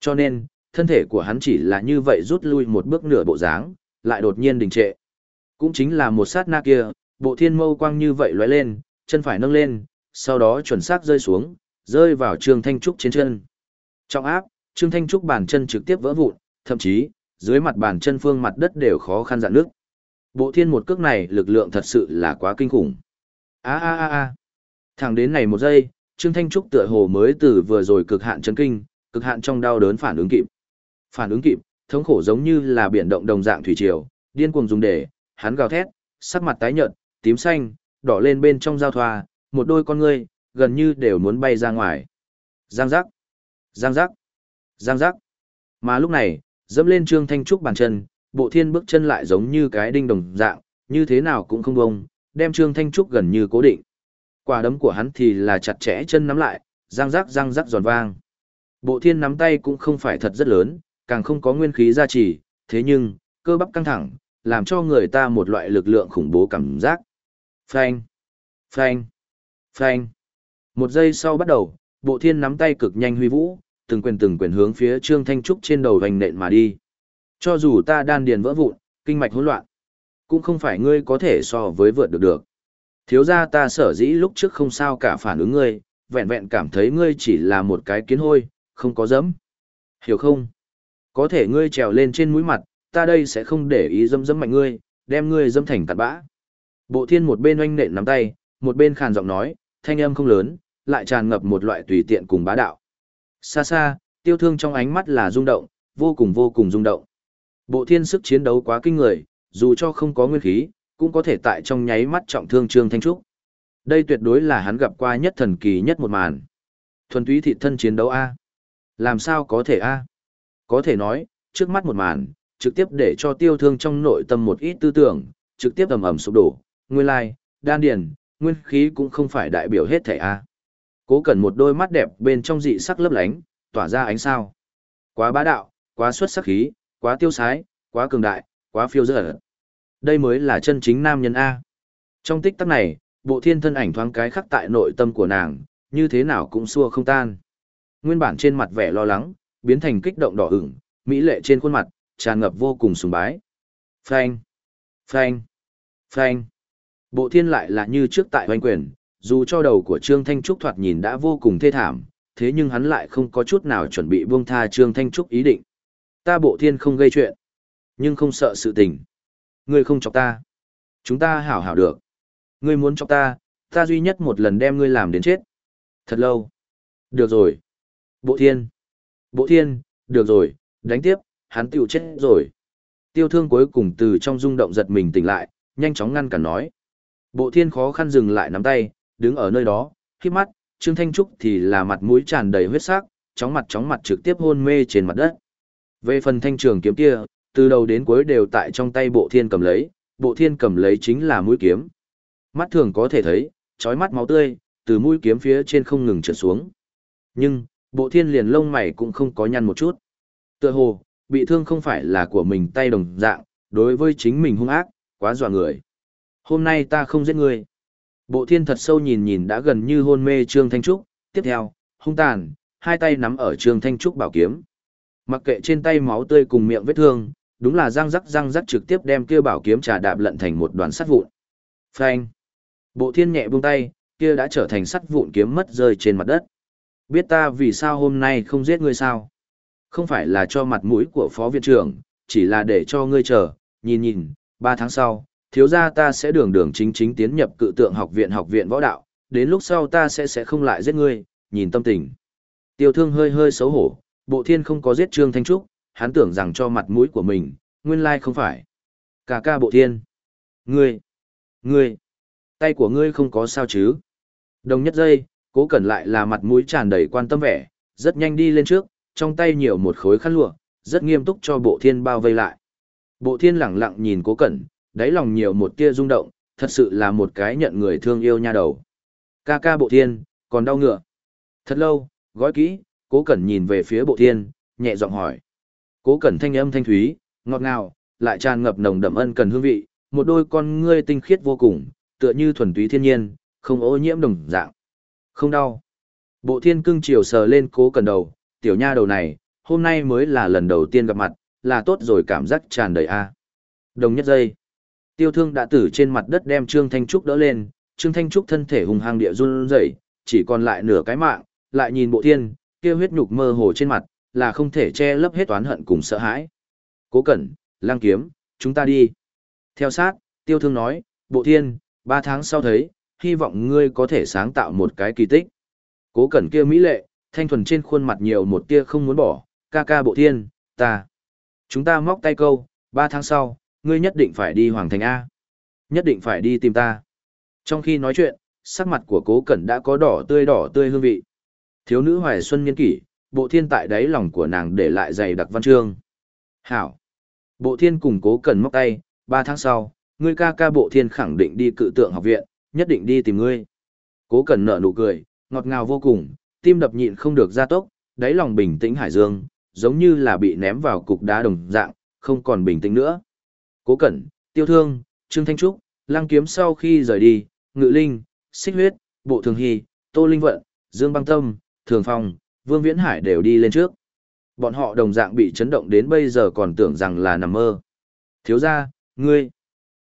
Cho nên, thân thể của hắn chỉ là như vậy rút lui một bước nửa bộ dáng, lại đột nhiên đình trệ. Cũng chính là một sát na kia, bộ thiên mâu quang như vậy lóe lên, chân phải nâng lên, sau đó chuẩn xác rơi xuống, rơi vào Trương Thanh Trúc trên chân. Trong áp, Trương Thanh Trúc bàn chân trực tiếp vỡ vụn, thậm chí, dưới mặt bàn chân phương mặt đất đều khó khăn dạn nước. Bộ thiên một cước này lực lượng thật sự là quá kinh khủng. A a a a. Thẳng đến này một giây, Trương Thanh Trúc tựa hồ mới từ vừa rồi cực hạn chấn kinh, cực hạn trong đau đớn phản ứng kịp. Phản ứng kịp, thống khổ giống như là biển động đồng dạng thủy triều, điên cuồng dùng để, hắn gào thét, sắc mặt tái nhợt, tím xanh, đỏ lên bên trong giao thoa, một đôi con ngươi, gần như đều muốn bay ra ngoài. Giang giác, giang giác, giang giác. Mà lúc này, dẫm lên Trương Thanh Trúc bàn chân, bộ thiên bước chân lại giống như cái đinh đồng dạng, như thế nào cũng không bông, đem Trương Thanh Trúc gần như cố định. Quả đấm của hắn thì là chặt chẽ chân nắm lại, răng rắc răng rắc giòn vang. Bộ thiên nắm tay cũng không phải thật rất lớn, càng không có nguyên khí gia trì, thế nhưng, cơ bắp căng thẳng, làm cho người ta một loại lực lượng khủng bố cảm giác. Phanh, phanh, phanh. Một giây sau bắt đầu, bộ thiên nắm tay cực nhanh huy vũ, từng quyền từng quyền hướng phía Trương Thanh Trúc trên đầu vành nện mà đi. Cho dù ta đan điền vỡ vụn, kinh mạch hỗn loạn, cũng không phải ngươi có thể so với vượt được được. Thiếu gia ta sở dĩ lúc trước không sao cả phản ứng ngươi, vẹn vẹn cảm thấy ngươi chỉ là một cái kiến hôi, không có dẫm. Hiểu không? Có thể ngươi trèo lên trên mũi mặt, ta đây sẽ không để ý dâm dâm mạnh ngươi, đem ngươi dâm thành tạt bã. Bộ thiên một bên oanh nện nắm tay, một bên khàn giọng nói, thanh âm không lớn, lại tràn ngập một loại tùy tiện cùng bá đạo. Xa xa, tiêu thương trong ánh mắt là rung động, vô cùng vô cùng rung động. Bộ thiên sức chiến đấu quá kinh người, dù cho không có nguyên khí, cũng có thể tại trong nháy mắt trọng thương Trương Thanh Trúc. Đây tuyệt đối là hắn gặp qua nhất thần kỳ nhất một màn. Thuần túy thị thân chiến đấu A. Làm sao có thể A? Có thể nói, trước mắt một màn, trực tiếp để cho tiêu thương trong nội tâm một ít tư tưởng, trực tiếp ầm ầm sụp đổ, nguyên lai, đan điền, nguyên khí cũng không phải đại biểu hết thể A. Cố cần một đôi mắt đẹp bên trong dị sắc lấp lánh, tỏa ra ánh sao. Quá bá đạo, quá xuất sắc khí, quá tiêu sái, quá cường đại, quá phiêu dở. Đây mới là chân chính nam nhân A. Trong tích tắc này, bộ thiên thân ảnh thoáng cái khắc tại nội tâm của nàng, như thế nào cũng xua không tan. Nguyên bản trên mặt vẻ lo lắng, biến thành kích động đỏ ửng, mỹ lệ trên khuôn mặt, tràn ngập vô cùng sùng bái. Phanh, phanh, phanh. Bộ thiên lại là như trước tại hoành quyền, dù cho đầu của Trương Thanh Trúc thoạt nhìn đã vô cùng thê thảm, thế nhưng hắn lại không có chút nào chuẩn bị buông tha Trương Thanh Trúc ý định. Ta bộ thiên không gây chuyện, nhưng không sợ sự tình. Ngươi không chọc ta. Chúng ta hảo hảo được. Ngươi muốn chọc ta, ta duy nhất một lần đem ngươi làm đến chết. Thật lâu. Được rồi. Bộ thiên. Bộ thiên, được rồi, đánh tiếp, hắn tiêu chết rồi. Tiêu thương cuối cùng từ trong rung động giật mình tỉnh lại, nhanh chóng ngăn cản nói. Bộ thiên khó khăn dừng lại nắm tay, đứng ở nơi đó, khi mắt, Trương Thanh Trúc thì là mặt mũi tràn đầy huyết sắc, chóng mặt chóng mặt trực tiếp hôn mê trên mặt đất. Về phần thanh trường kiếm kia, từ đầu đến cuối đều tại trong tay bộ thiên cầm lấy, bộ thiên cầm lấy chính là mũi kiếm. Mắt thường có thể thấy, trói mắt máu tươi, từ mũi kiếm phía trên không ngừng trượt xuống. Nhưng, bộ thiên liền lông mày cũng không có nhăn một chút. Tựa hồ, bị thương không phải là của mình tay đồng dạng, đối với chính mình hung ác, quá dọa người. Hôm nay ta không giết ngươi. Bộ thiên thật sâu nhìn nhìn đã gần như hôn mê Trương Thanh Trúc, tiếp theo, hung tàn, hai tay nắm ở Trương Thanh Trúc bảo kiếm. Mặc kệ trên tay máu tươi cùng miệng vết thương, đúng là răng rắc răng rắc trực tiếp đem kia bảo kiếm trà đạp lận thành một đoàn sắt vụn. Phanh. Bộ thiên nhẹ buông tay, kia đã trở thành sắt vụn kiếm mất rơi trên mặt đất. Biết ta vì sao hôm nay không giết ngươi sao? Không phải là cho mặt mũi của phó viện trưởng, chỉ là để cho ngươi chờ, nhìn nhìn, ba tháng sau, thiếu gia ta sẽ đường đường chính chính tiến nhập cự tượng học viện học viện võ đạo, đến lúc sau ta sẽ sẽ không lại giết ngươi, nhìn tâm tình. Tiêu thương hơi hơi xấu hổ, bộ thiên không có giết Trương Thanh Trúc, hắn tưởng rằng cho mặt mũi của mình, nguyên lai không phải. Cả ca bộ thiên. Ngươi, ngươi, tay của ngươi không có sao chứ. Đồng nhất giây, cố cẩn lại là mặt mũi tràn đầy quan tâm vẻ, rất nhanh đi lên trước, trong tay nhiều một khối khăn lụa, rất nghiêm túc cho bộ thiên bao vây lại. Bộ thiên lẳng lặng nhìn cố cẩn, đáy lòng nhiều một tia rung động, thật sự là một cái nhận người thương yêu nha đầu. Ca ca bộ thiên, còn đau ngựa. Thật lâu, gói kỹ, cố cẩn nhìn về phía bộ thiên, nhẹ giọng hỏi. Cố cẩn thanh âm thanh thúy, ngọt ngào, lại tràn ngập nồng đậm ân cần hương vị, một đôi con ngươi tinh khiết vô cùng, tựa như thuần túy thiên nhiên, không ô nhiễm đồng dạng. Không đau. Bộ thiên cưng chiều sờ lên cố cẩn đầu, tiểu nha đầu này, hôm nay mới là lần đầu tiên gặp mặt, là tốt rồi cảm giác tràn đầy a. Đồng nhất giây. Tiêu thương đã tử trên mặt đất đem Trương Thanh Trúc đỡ lên, Trương Thanh Trúc thân thể hùng hăng địa run rẩy, chỉ còn lại nửa cái mạng, lại nhìn bộ thiên, kia huyết nhục mơ hồ trên mặt, là không thể che lấp hết oán hận cùng sợ hãi. Cố cẩn, lang kiếm, chúng ta đi. Theo sát, tiêu thương nói, bộ thiên, ba tháng sau thấy, hy vọng ngươi có thể sáng tạo một cái kỳ tích. Cố cẩn kia mỹ lệ, thanh thuần trên khuôn mặt nhiều một tia không muốn bỏ, ca ca bộ thiên, ta. Chúng ta móc tay câu, ba tháng sau, ngươi nhất định phải đi Hoàng Thành A. Nhất định phải đi tìm ta. Trong khi nói chuyện, sắc mặt của cố cẩn đã có đỏ tươi đỏ tươi hương vị. Thiếu nữ hoài xuân niên kỷ, bộ thiên tại đáy lòng của nàng để lại dày đặc văn chương. Hảo. Bộ thiên cùng cố cần móc tay, ba tháng sau, ngươi ca ca bộ thiên khẳng định đi cự tượng học viện, nhất định đi tìm ngươi. Cố cần nở nụ cười, ngọt ngào vô cùng, tim đập nhịn không được gia tốc, đáy lòng bình tĩnh hải dương, giống như là bị ném vào cục đá đồng dạng, không còn bình tĩnh nữa. Cố cẩn, tiêu thương, trương thanh trúc, lăng kiếm sau khi rời đi, ngự linh, xích huyết, bộ thường hy, tô linh vận, dương băng tâm, thường phong, vương viễn hải đều đi lên trước. Bọn họ đồng dạng bị chấn động đến bây giờ còn tưởng rằng là nằm mơ. Thiếu gia, ngươi.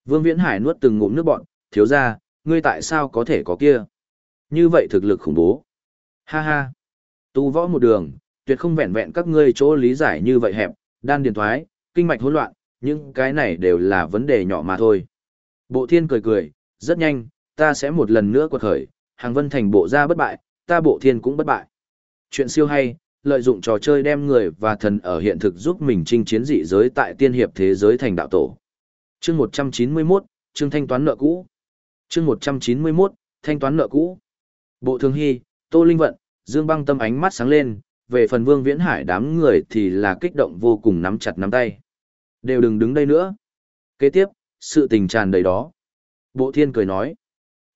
Vương viễn hải nuốt từng ngụm nước bọn, thiếu gia, ngươi tại sao có thể có kia? Như vậy thực lực khủng bố. Ha ha. Tu võ một đường, tuyệt không vẹn vẹn các ngươi chỗ lý giải như vậy hẹp, đan điền thoái, kinh mạch hỗn loạn, những cái này đều là vấn đề nhỏ mà thôi. Bộ thiên cười cười, rất nhanh, ta sẽ một lần nữa quật khởi, hàng vân thành bộ ra bất bại, ta bộ thiên cũng bất bại. Chuyện siêu hay, lợi dụng trò chơi đem người và thần ở hiện thực giúp mình chinh chiến dị giới tại tiên hiệp thế giới thành đạo tổ. Chương 191, chương thanh toán nợ cũ. Chương 191, thanh toán nợ cũ. Bộ Thương Hy, Tô Linh Vận, Dương Băng Tâm ánh mắt sáng lên, về phần Vương Viễn Hải đám người thì là kích động vô cùng nắm chặt nắm tay. Đều đừng đứng đây nữa. Kế tiếp, sự tình tràn đầy đó. Bộ Thiên cười nói.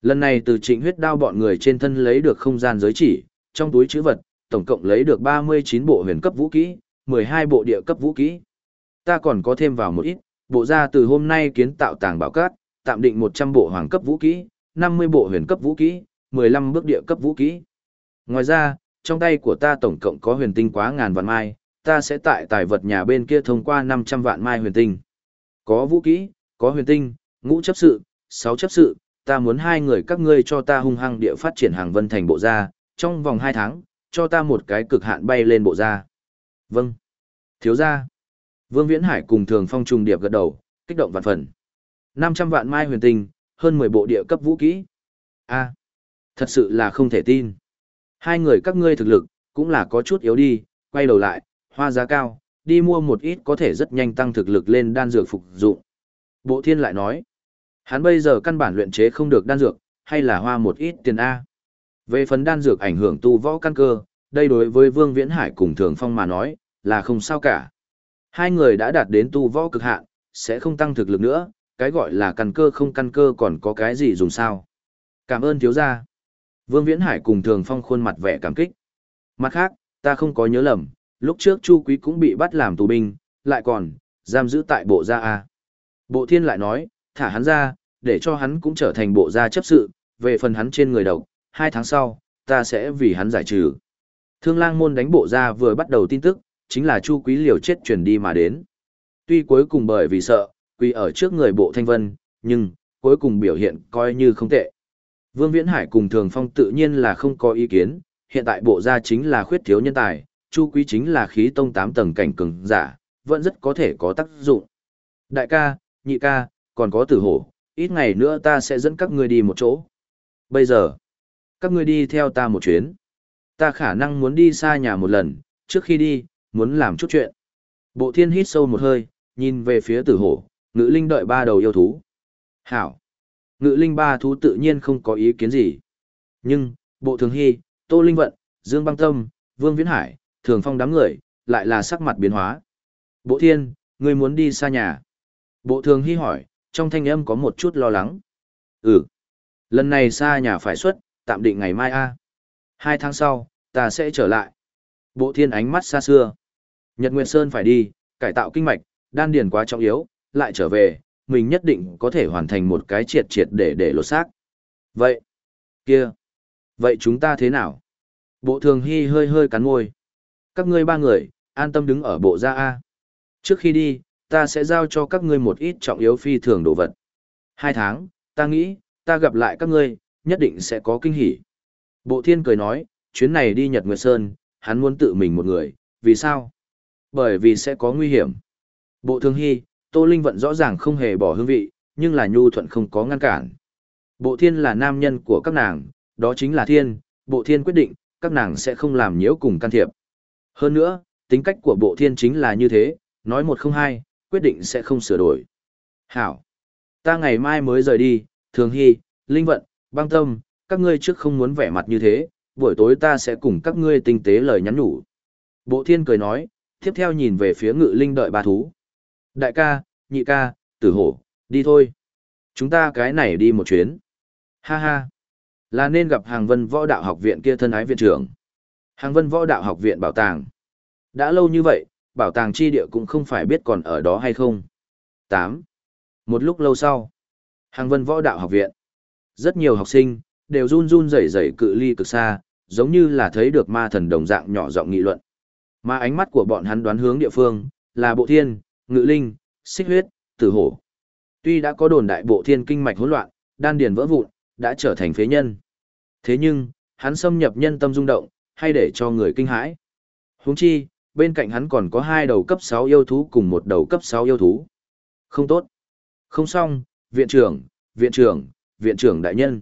Lần này từ trịnh huyết đao bọn người trên thân lấy được không gian giới chỉ, trong túi chữ vật, tổng cộng lấy được 39 bộ huyền cấp vũ kỹ, 12 bộ địa cấp vũ kỹ. Ta còn có thêm vào một ít, bộ ra từ hôm nay kiến tạo tàng bảo cát, tạm định 100 bộ hoàng cấp vũ kỹ, 50 bộ huyền cấp vũ kỹ, 15 bước địa cấp vũ kỹ. Ngoài ra, trong tay của ta tổng cộng có huyền tinh quá ngàn vạn mai, ta sẽ tại tài vật nhà bên kia thông qua 500 vạn mai huyền tinh. Có vũ kỹ, có huyền tinh, ngũ chấp sự, sáu chấp sự, ta muốn hai người các ngươi cho ta hung hăng địa phát triển hàng vân thành bộ ra trong vòng hai tháng, cho ta một cái cực hạn bay lên bộ ra Vâng. Thiếu gia. Vương Viễn Hải cùng Thường Phong trùng điệp gật đầu, kích động vạn phần. 500 vạn mai huyền tinh, hơn 10 bộ địa cấp vũ kỹ. A, thật sự là không thể tin. Hai người các ngươi thực lực, cũng là có chút yếu đi, quay đầu lại, hoa giá cao, đi mua một ít có thể rất nhanh tăng thực lực lên đan dược phục dụng. Bộ thiên lại nói, hắn bây giờ căn bản luyện chế không được đan dược, hay là hoa một ít tiền A. Về phần đan dược ảnh hưởng tu võ căn cơ, đây đối với Vương Viễn Hải cùng Thường Phong mà nói, là không sao cả. Hai người đã đạt đến tu võ cực hạn, sẽ không tăng thực lực nữa, cái gọi là căn cơ không căn cơ còn có cái gì dùng sao. Cảm ơn thiếu gia. Vương Viễn Hải cùng Thường Phong khuôn mặt vẻ cảm kích. Mặt khác, ta không có nhớ lầm, lúc trước Chu Quý cũng bị bắt làm tù binh, lại còn, giam giữ tại bộ gia A. Bộ thiên lại nói, thả hắn ra, để cho hắn cũng trở thành bộ gia chấp sự, về phần hắn trên người độc, hai tháng sau, ta sẽ vì hắn giải trừ. Thương lang môn đánh bộ gia vừa bắt đầu tin tức, chính là Chu Quý liều chết truyền đi mà đến. Tuy cuối cùng bởi vì sợ, quỳ ở trước người bộ thanh vân, nhưng, cuối cùng biểu hiện coi như không tệ. Vương Viễn Hải cùng Thường Phong tự nhiên là không có ý kiến, hiện tại bộ gia chính là khuyết thiếu nhân tài, Chu Quý chính là khí tông 8 tầng cảnh cường giả, vẫn rất có thể có tác dụng. Đại ca, nhị ca, còn có tử hổ, ít ngày nữa ta sẽ dẫn các ngươi đi một chỗ. Bây giờ, các ngươi đi theo ta một chuyến. Ta khả năng muốn đi xa nhà một lần, trước khi đi, muốn làm chút chuyện. Bộ thiên hít sâu một hơi, nhìn về phía tử hổ, ngữ linh đợi ba đầu yêu thú. Hảo. Ngự linh ba thú tự nhiên không có ý kiến gì. Nhưng, bộ thường hy, tô linh vận, dương băng tâm, vương viễn hải, thường phong đám người, lại là sắc mặt biến hóa. Bộ thiên, ngươi muốn đi xa nhà. Bộ thường hy hỏi, trong thanh âm có một chút lo lắng. Ừ. Lần này xa nhà phải xuất, tạm định ngày mai a. Hai tháng sau, ta sẽ trở lại. Bộ thiên ánh mắt xa xưa. Nhật Nguyệt Sơn phải đi, cải tạo kinh mạch, đan điền quá trọng yếu, lại trở về, mình nhất định có thể hoàn thành một cái triệt triệt để để lột xác. Vậy, kia, vậy chúng ta thế nào? Bộ thường hy hơi hơi cắn môi. Các ngươi ba người, an tâm đứng ở bộ gia A. Trước khi đi, ta sẽ giao cho các ngươi một ít trọng yếu phi thường đồ vật. Hai tháng, ta nghĩ, ta gặp lại các ngươi, nhất định sẽ có kinh hỉ. Bộ thiên cười nói, chuyến này đi Nhật Nguyệt Sơn, hắn muốn tự mình một người, vì sao? Bởi vì sẽ có nguy hiểm. Bộ thương hy, Tô Linh Vận rõ ràng không hề bỏ hương vị, nhưng là nhu thuận không có ngăn cản. Bộ thiên là nam nhân của các nàng, đó chính là thiên, bộ thiên quyết định, các nàng sẽ không làm nhiễu cùng can thiệp. Hơn nữa, tính cách của bộ thiên chính là như thế, nói một không hai, quyết định sẽ không sửa đổi. Hảo! Ta ngày mai mới rời đi, thường hy, linh vận, băng tâm, các ngươi trước không muốn vẻ mặt như thế, buổi tối ta sẽ cùng các ngươi tinh tế lời nhắn nhủ. Bộ thiên cười nói, tiếp theo nhìn về phía ngự linh đợi ba thú. Đại ca, nhị ca, tử hổ, đi thôi. Chúng ta cái này đi một chuyến. Ha ha. Là nên gặp hàng vân võ đạo học viện kia thân ái viện trưởng. Hàng vân võ đạo học viện bảo tàng. Đã lâu như vậy, bảo tàng chi địa cũng không phải biết còn ở đó hay không. 8. Một lúc lâu sau, hàng vân võ đạo học viện. Rất nhiều học sinh, đều run run rẩy rẩy cự ly cực xa, giống như là thấy được ma thần đồng dạng nhỏ giọng nghị luận. Mà ánh mắt của bọn hắn đoán hướng địa phương, là bộ thiên, ngự linh, xích huyết, tử hổ. Tuy đã có đồn đại bộ thiên kinh mạch hỗn loạn, đan điền vỡ vụn, đã trở thành phế nhân. Thế nhưng, hắn xâm nhập nhân tâm rung động, hay để cho người kinh hãi. Huống chi, bên cạnh hắn còn có hai đầu cấp 6 yêu thú cùng một đầu cấp 6 yêu thú. Không tốt. Không xong, viện trưởng, viện trưởng, viện trưởng đại nhân.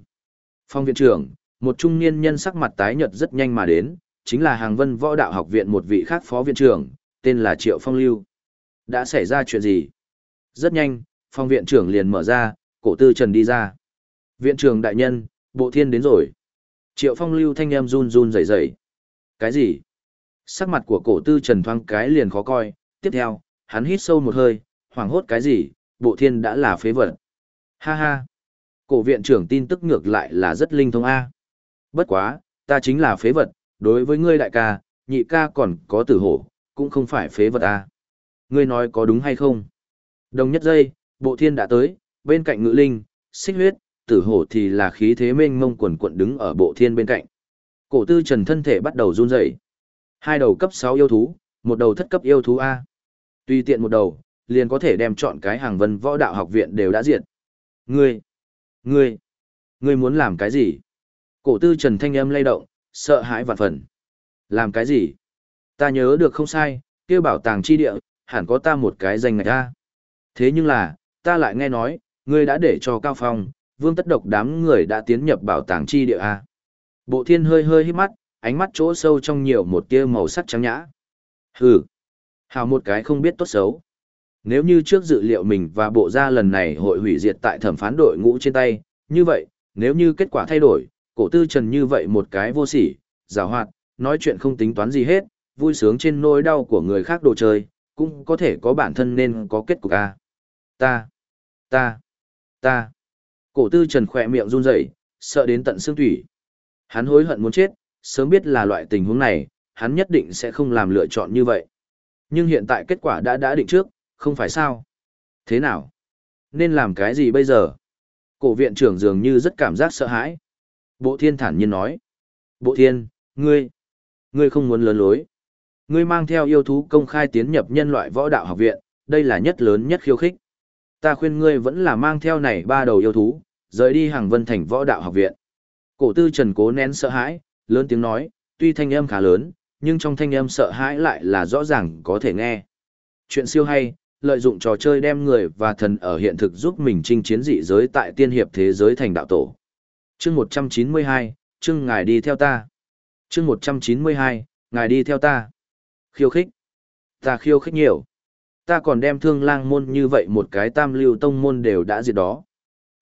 Phong viện trưởng, một trung niên nhân sắc mặt tái nhợt rất nhanh mà đến, chính là hàng vân võ đạo học viện một vị khác phó viện trưởng, tên là Triệu Phong Lưu. Đã xảy ra chuyện gì? Rất nhanh, phong viện trưởng liền mở ra, cổ tư trần đi ra. Viện trưởng đại nhân, bộ thiên đến rồi. Triệu Phong Lưu thanh em run run rẩy rẩy. Cái gì? Sắc mặt của cổ tư trần thoáng cái liền khó coi, tiếp theo, hắn hít sâu một hơi, hoảng hốt cái gì, bộ thiên đã là phế vật. Ha ha. Cổ viện trưởng tin tức ngược lại là rất linh thông A. Bất quá, ta chính là phế vật, đối với ngươi đại ca, nhị ca còn có tử hổ, cũng không phải phế vật A. Ngươi nói có đúng hay không? Đồng nhất giây, bộ thiên đã tới, bên cạnh ngự linh, xích huyết, tử hổ thì là khí thế mênh mông quần quận đứng ở bộ thiên bên cạnh. Cổ tư trần thân thể bắt đầu run rẩy. Hai đầu cấp 6 yêu thú, một đầu thất cấp yêu thú A. Tùy tiện một đầu, liền có thể đem chọn cái hàng vân võ đạo học viện đều đã diệt. Ngươi, ngươi, ngươi muốn làm cái gì? Cổ tư trần thanh âm lay động, sợ hãi vạn phần. Làm cái gì? Ta nhớ được không sai, kia bảo tàng chi địa, hẳn có ta một cái danh ngạch ta. Thế nhưng là, ta lại nghe nói, ngươi đã để cho Cao Phong, vương tất độc đám người đã tiến nhập bảo tàng chi địa A. Bộ thiên hơi hơi hít mắt, ánh mắt chỗ sâu trong nhiều một tia màu sắc trắng nhã. Hừ, hào một cái không biết tốt xấu. Nếu như trước dự liệu mình và bộ gia lần này hội hủy diệt tại thẩm phán đội ngũ trên tay, như vậy, nếu như kết quả thay đổi, cổ tư trần như vậy một cái vô sỉ, giả hoạt, nói chuyện không tính toán gì hết, vui sướng trên nỗi đau của người khác đồ chơi, cũng có thể có bản thân nên có kết cục a. Ta, ta, ta. Cổ tư trần khỏe miệng run rẩy, sợ đến tận xương thủy. Hắn hối hận muốn chết, sớm biết là loại tình huống này, hắn nhất định sẽ không làm lựa chọn như vậy. Nhưng hiện tại kết quả đã đã định trước, không phải sao? Thế nào? Nên làm cái gì bây giờ? Cổ viện trưởng dường như rất cảm giác sợ hãi. Bộ thiên thản nhiên nói. Bộ thiên, ngươi, ngươi không muốn lớn lối. Ngươi mang theo yêu thú công khai tiến nhập nhân loại võ đạo học viện, đây là nhất lớn nhất khiêu khích. Ta khuyên ngươi vẫn là mang theo này ba đầu yêu thú, rời đi hàng vân thành võ đạo học viện. Cổ tư trần cố nén sợ hãi, lớn tiếng nói, tuy thanh âm khá lớn, nhưng trong thanh âm sợ hãi lại là rõ ràng có thể nghe. Chuyện siêu hay, lợi dụng trò chơi đem người và thần ở hiện thực giúp mình chinh chiến dị giới tại tiên hiệp thế giới thành đạo tổ. Chương 192, chương ngài đi theo ta. Chương 192, ngài đi theo ta. Khiêu khích. Ta khiêu khích nhiều. Ta còn đem thương lang môn như vậy một cái tam lưu tông môn đều đã diệt đó.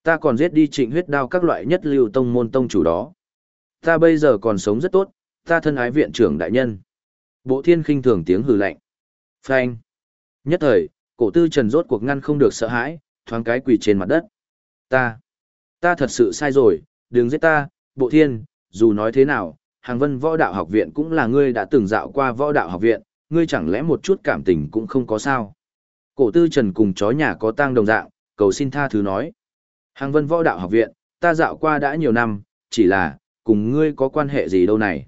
Ta còn giết đi trịnh huyết đao các loại nhất lưu tông môn tông chủ đó. Ta bây giờ còn sống rất tốt, ta thân ái viện trưởng đại nhân. Bộ thiên khinh thường tiếng hừ lạnh. Phanh. Nhất thời, cổ tư trần rốt cuộc ngăn không được sợ hãi, thoáng cái quỳ trên mặt đất. Ta, ta thật sự sai rồi, đừng giết ta, bộ thiên, dù nói thế nào, hàng vân võ đạo học viện cũng là ngươi đã từng dạo qua võ đạo học viện, ngươi chẳng lẽ một chút cảm tình cũng không có sao. Cổ tư trần cùng chó nhà có tang đồng dạng, cầu xin tha thứ nói. Hàng vân võ đạo học viện, ta dạo qua đã nhiều năm, chỉ là, cùng ngươi có quan hệ gì đâu này.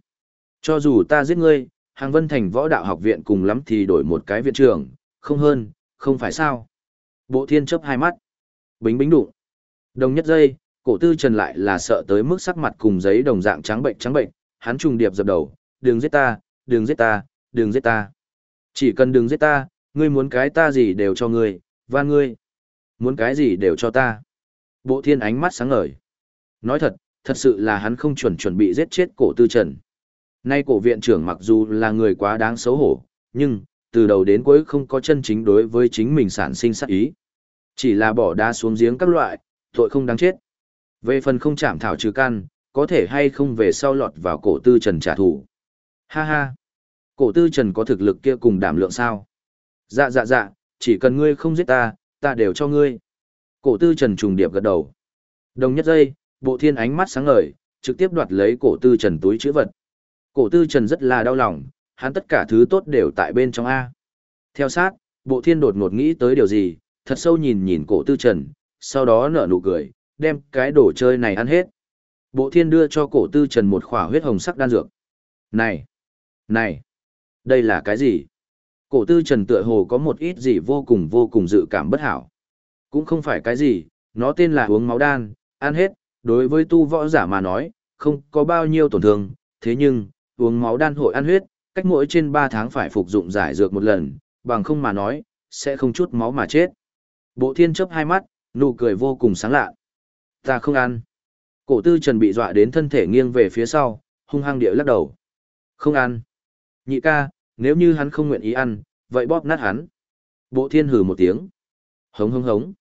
Cho dù ta giết ngươi, hàng vân thành võ đạo học viện cùng lắm thì đổi một cái viện trưởng, không hơn, không phải sao. Bộ thiên chấp hai mắt. Bính bính đụng. Đồng nhất giây, cổ tư trần lại là sợ tới mức sắc mặt cùng giấy đồng dạng trắng bệnh trắng bệnh, hắn trùng điệp dập đầu, đừng giết ta, đừng giết ta, đừng giết ta. Chỉ cần đừng giết ta, Ngươi muốn cái ta gì đều cho ngươi, và ngươi. Muốn cái gì đều cho ta. Bộ thiên ánh mắt sáng ngời. Nói thật, thật sự là hắn không chuẩn chuẩn bị giết chết cổ tư trần. Nay cổ viện trưởng mặc dù là người quá đáng xấu hổ, nhưng, từ đầu đến cuối không có chân chính đối với chính mình sản sinh sát ý. Chỉ là bỏ đá xuống giếng các loại, tội không đáng chết. Về phần không chạm thảo trừ căn, có thể hay không về sau lọt vào cổ tư trần trả thù. Ha ha! Cổ tư trần có thực lực kia cùng đảm lượng sao? Dạ dạ dạ, chỉ cần ngươi không giết ta, ta đều cho ngươi. Cổ tư trần trùng điệp gật đầu. Đồng nhất giây, bộ thiên ánh mắt sáng ngời, trực tiếp đoạt lấy cổ tư trần túi chữ vật. Cổ tư trần rất là đau lòng, hắn tất cả thứ tốt đều tại bên trong A. Theo sát, bộ thiên đột ngột nghĩ tới điều gì, thật sâu nhìn nhìn cổ tư trần, sau đó nở nụ cười, đem cái đồ chơi này ăn hết. Bộ thiên đưa cho cổ tư trần một khỏa huyết hồng sắc đan dược. Này! Này! Đây là cái gì? Cổ tư trần tựa hồ có một ít gì vô cùng vô cùng dự cảm bất hảo. Cũng không phải cái gì, nó tên là uống máu đan, ăn hết, đối với tu võ giả mà nói, không có bao nhiêu tổn thương, thế nhưng, uống máu đan hội ăn huyết, cách mỗi trên 3 tháng phải phục dụng giải dược một lần, bằng không mà nói, sẽ không chút máu mà chết. Bộ thiên chấp hai mắt, nụ cười vô cùng sáng lạ. Ta không ăn. Cổ tư trần bị dọa đến thân thể nghiêng về phía sau, hung hăng địa lắc đầu. Không ăn. Nhị ca, nếu như hắn không nguyện ý ăn, vậy bóp nát hắn. Bộ thiên hử một tiếng. Hống hống hống.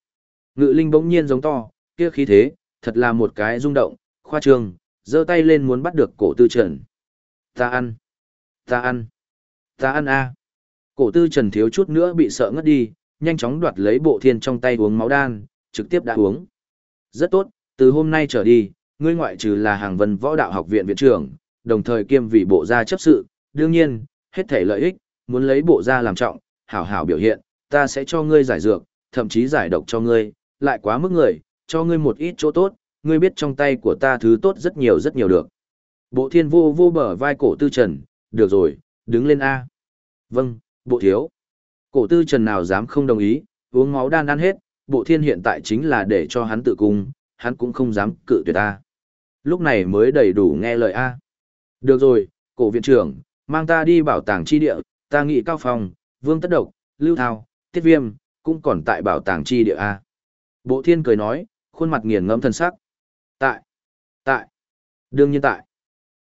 Ngự linh bỗng nhiên giống to, kia khí thế, thật là một cái rung động, khoa trương, giơ tay lên muốn bắt được cổ tư trần. Ta ăn. Ta ăn. Ta ăn a. Cổ tư trần thiếu chút nữa bị sợ ngất đi, nhanh chóng đoạt lấy bộ thiên trong tay uống máu đan, trực tiếp đã uống. Rất tốt, từ hôm nay trở đi, ngươi ngoại trừ là hàng vân võ đạo học viện viện trưởng, đồng thời kiêm vị bộ gia chấp sự, đương nhiên, hết thể lợi ích, muốn lấy bộ gia làm trọng, hảo hảo biểu hiện, ta sẽ cho ngươi giải dược, thậm chí giải độc cho ngươi, lại quá mức người, cho ngươi một ít chỗ tốt, ngươi biết trong tay của ta thứ tốt rất nhiều rất nhiều được. Bộ thiên vô vô bờ vai cổ tư trần, được rồi, đứng lên A. Vâng, bộ thiếu. Cổ tư trần nào dám không đồng ý, uống máu đan ăn hết, bộ thiên hiện tại chính là để cho hắn tự cung, hắn cũng không dám cự tuyệt ta. Lúc này mới đầy đủ nghe lời A. Được rồi, cổ viện trưởng, mang ta đi bảo tàng chi địa, ta nghị cao phòng, vương tất độc, lưu thao, tiết viêm, cũng còn tại bảo tàng chi địa A. Bộ thiên cười nói, khuôn mặt nghiền ngẫm thân sắc. Tại, tại, đương nhiên tại.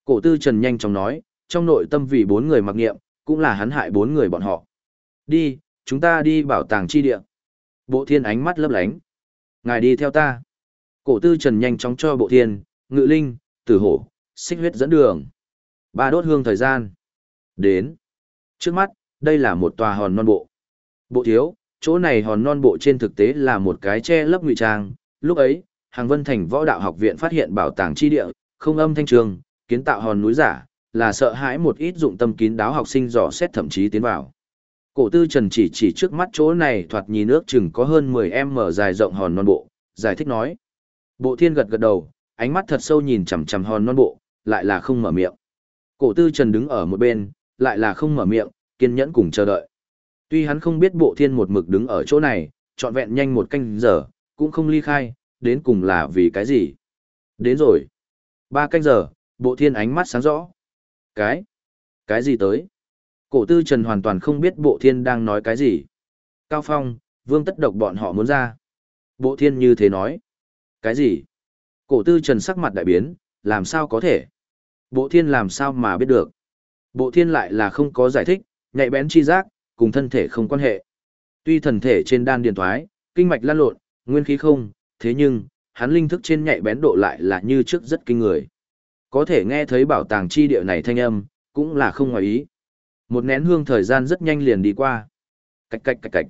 Cổ tư trần nhanh chóng nói, trong nội tâm vì bốn người mặc nghiệm, cũng là hắn hại bốn người bọn họ. Đi, chúng ta đi bảo tàng chi địa. Bộ thiên ánh mắt lấp lánh. Ngài đi theo ta. Cổ tư trần nhanh chóng cho bộ thiên, ngự linh, tử hổ, xích huyết dẫn đường. Ba đốt hương thời gian. Đến. Trước mắt, đây là một tòa hòn non bộ. Bộ thiếu, chỗ này hòn non bộ trên thực tế là một cái che lấp ngụy trang. Lúc ấy, hàng vân thành võ đạo học viện phát hiện bảo tàng chi địa, không âm thanh trường, kiến tạo hòn núi giả, là sợ hãi một ít dụng tâm kín đáo học sinh dò xét thậm chí tiến vào. Cổ tư trần chỉ chỉ trước mắt chỗ này thoạt nhìn nước chừng có hơn 10 mở dài rộng hòn non bộ, giải thích nói. Bộ thiên gật gật đầu, ánh mắt thật sâu nhìn chằm chằm hòn non bộ, lại là không mở miệng. Cổ tư trần đứng ở một bên, lại là không mở miệng, kiên nhẫn cùng chờ đợi. Tuy hắn không biết bộ thiên một mực đứng ở chỗ này, trọn vẹn nhanh một canh giờ, cũng không ly khai, đến cùng là vì cái gì. Đến rồi. Ba canh giờ, bộ thiên ánh mắt sáng rõ. Cái? Cái gì tới? Cổ tư trần hoàn toàn không biết bộ thiên đang nói cái gì. Cao Phong, vương tất độc bọn họ muốn ra. Bộ thiên như thế nói. Cái gì? Cổ tư trần sắc mặt đại biến, làm sao có thể? Bộ thiên làm sao mà biết được? Bộ thiên lại là không có giải thích, nhạy bén chi giác, cùng thân thể không quan hệ. Tuy thần thể trên đan điện thoái, kinh mạch lan lộn, nguyên khí không, thế nhưng, hắn linh thức trên nhạy bén độ lại là như trước rất kinh người. Có thể nghe thấy bảo tàng chi địa này thanh âm, cũng là không ngoài ý. Một nén hương thời gian rất nhanh liền đi qua. Cạch cạch cạch cạch.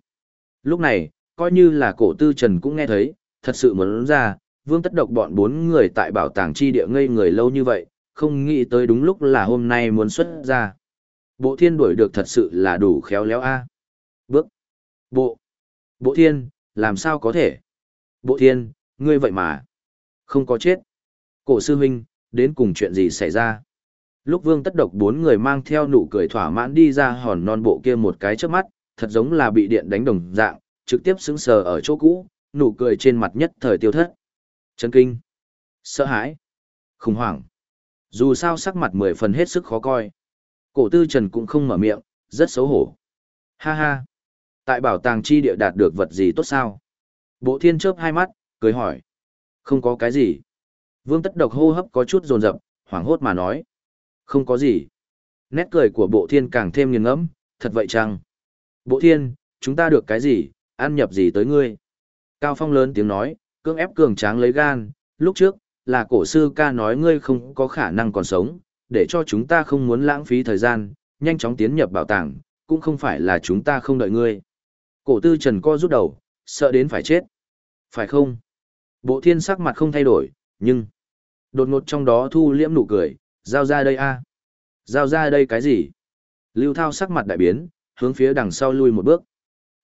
Lúc này, coi như là cổ tư trần cũng nghe thấy, thật sự muốn ra, vương tất độc bọn bốn người tại bảo tàng chi địa ngây người lâu như vậy, không nghĩ tới đúng lúc là hôm nay muốn xuất ra. Bộ thiên đuổi được thật sự là đủ khéo léo a. Bước. Bộ. Bộ thiên, làm sao có thể? Bộ thiên, ngươi vậy mà. Không có chết. Cổ sư huynh, đến cùng chuyện gì xảy ra? Lúc vương tất độc bốn người mang theo nụ cười thỏa mãn đi ra hòn non bộ kia một cái trước mắt, thật giống là bị điện đánh đồng dạng, trực tiếp sững sờ ở chỗ cũ, nụ cười trên mặt nhất thời tiêu thất. Chấn kinh, sợ hãi, khủng hoảng. Dù sao sắc mặt mười phần hết sức khó coi. Cổ tư trần cũng không mở miệng, rất xấu hổ. Ha ha, Tại bảo tàng chi địa đạt được vật gì tốt sao? Bộ thiên chớp hai mắt, cười hỏi. Không có cái gì. Vương tất độc hô hấp có chút rồn rập, hoảng hốt mà nói. Không có gì. Nét cười của bộ thiên càng thêm nghiền ngẫm, thật vậy chăng? Bộ thiên, chúng ta được cái gì, ăn nhập gì tới ngươi? Cao Phong lớn tiếng nói, cưỡng ép cường tráng lấy gan, lúc trước, là cổ sư ca nói ngươi không có khả năng còn sống, để cho chúng ta không muốn lãng phí thời gian, nhanh chóng tiến nhập bảo tàng, cũng không phải là chúng ta không đợi ngươi. Cổ tư trần co rút đầu, sợ đến phải chết. Phải không? Bộ thiên sắc mặt không thay đổi, nhưng... Đột ngột trong đó thu liễm nụ cười, giao ra đây a Giao ra đây cái gì? Lưu thao sắc mặt đại biến, hướng phía đằng sau lui một bước.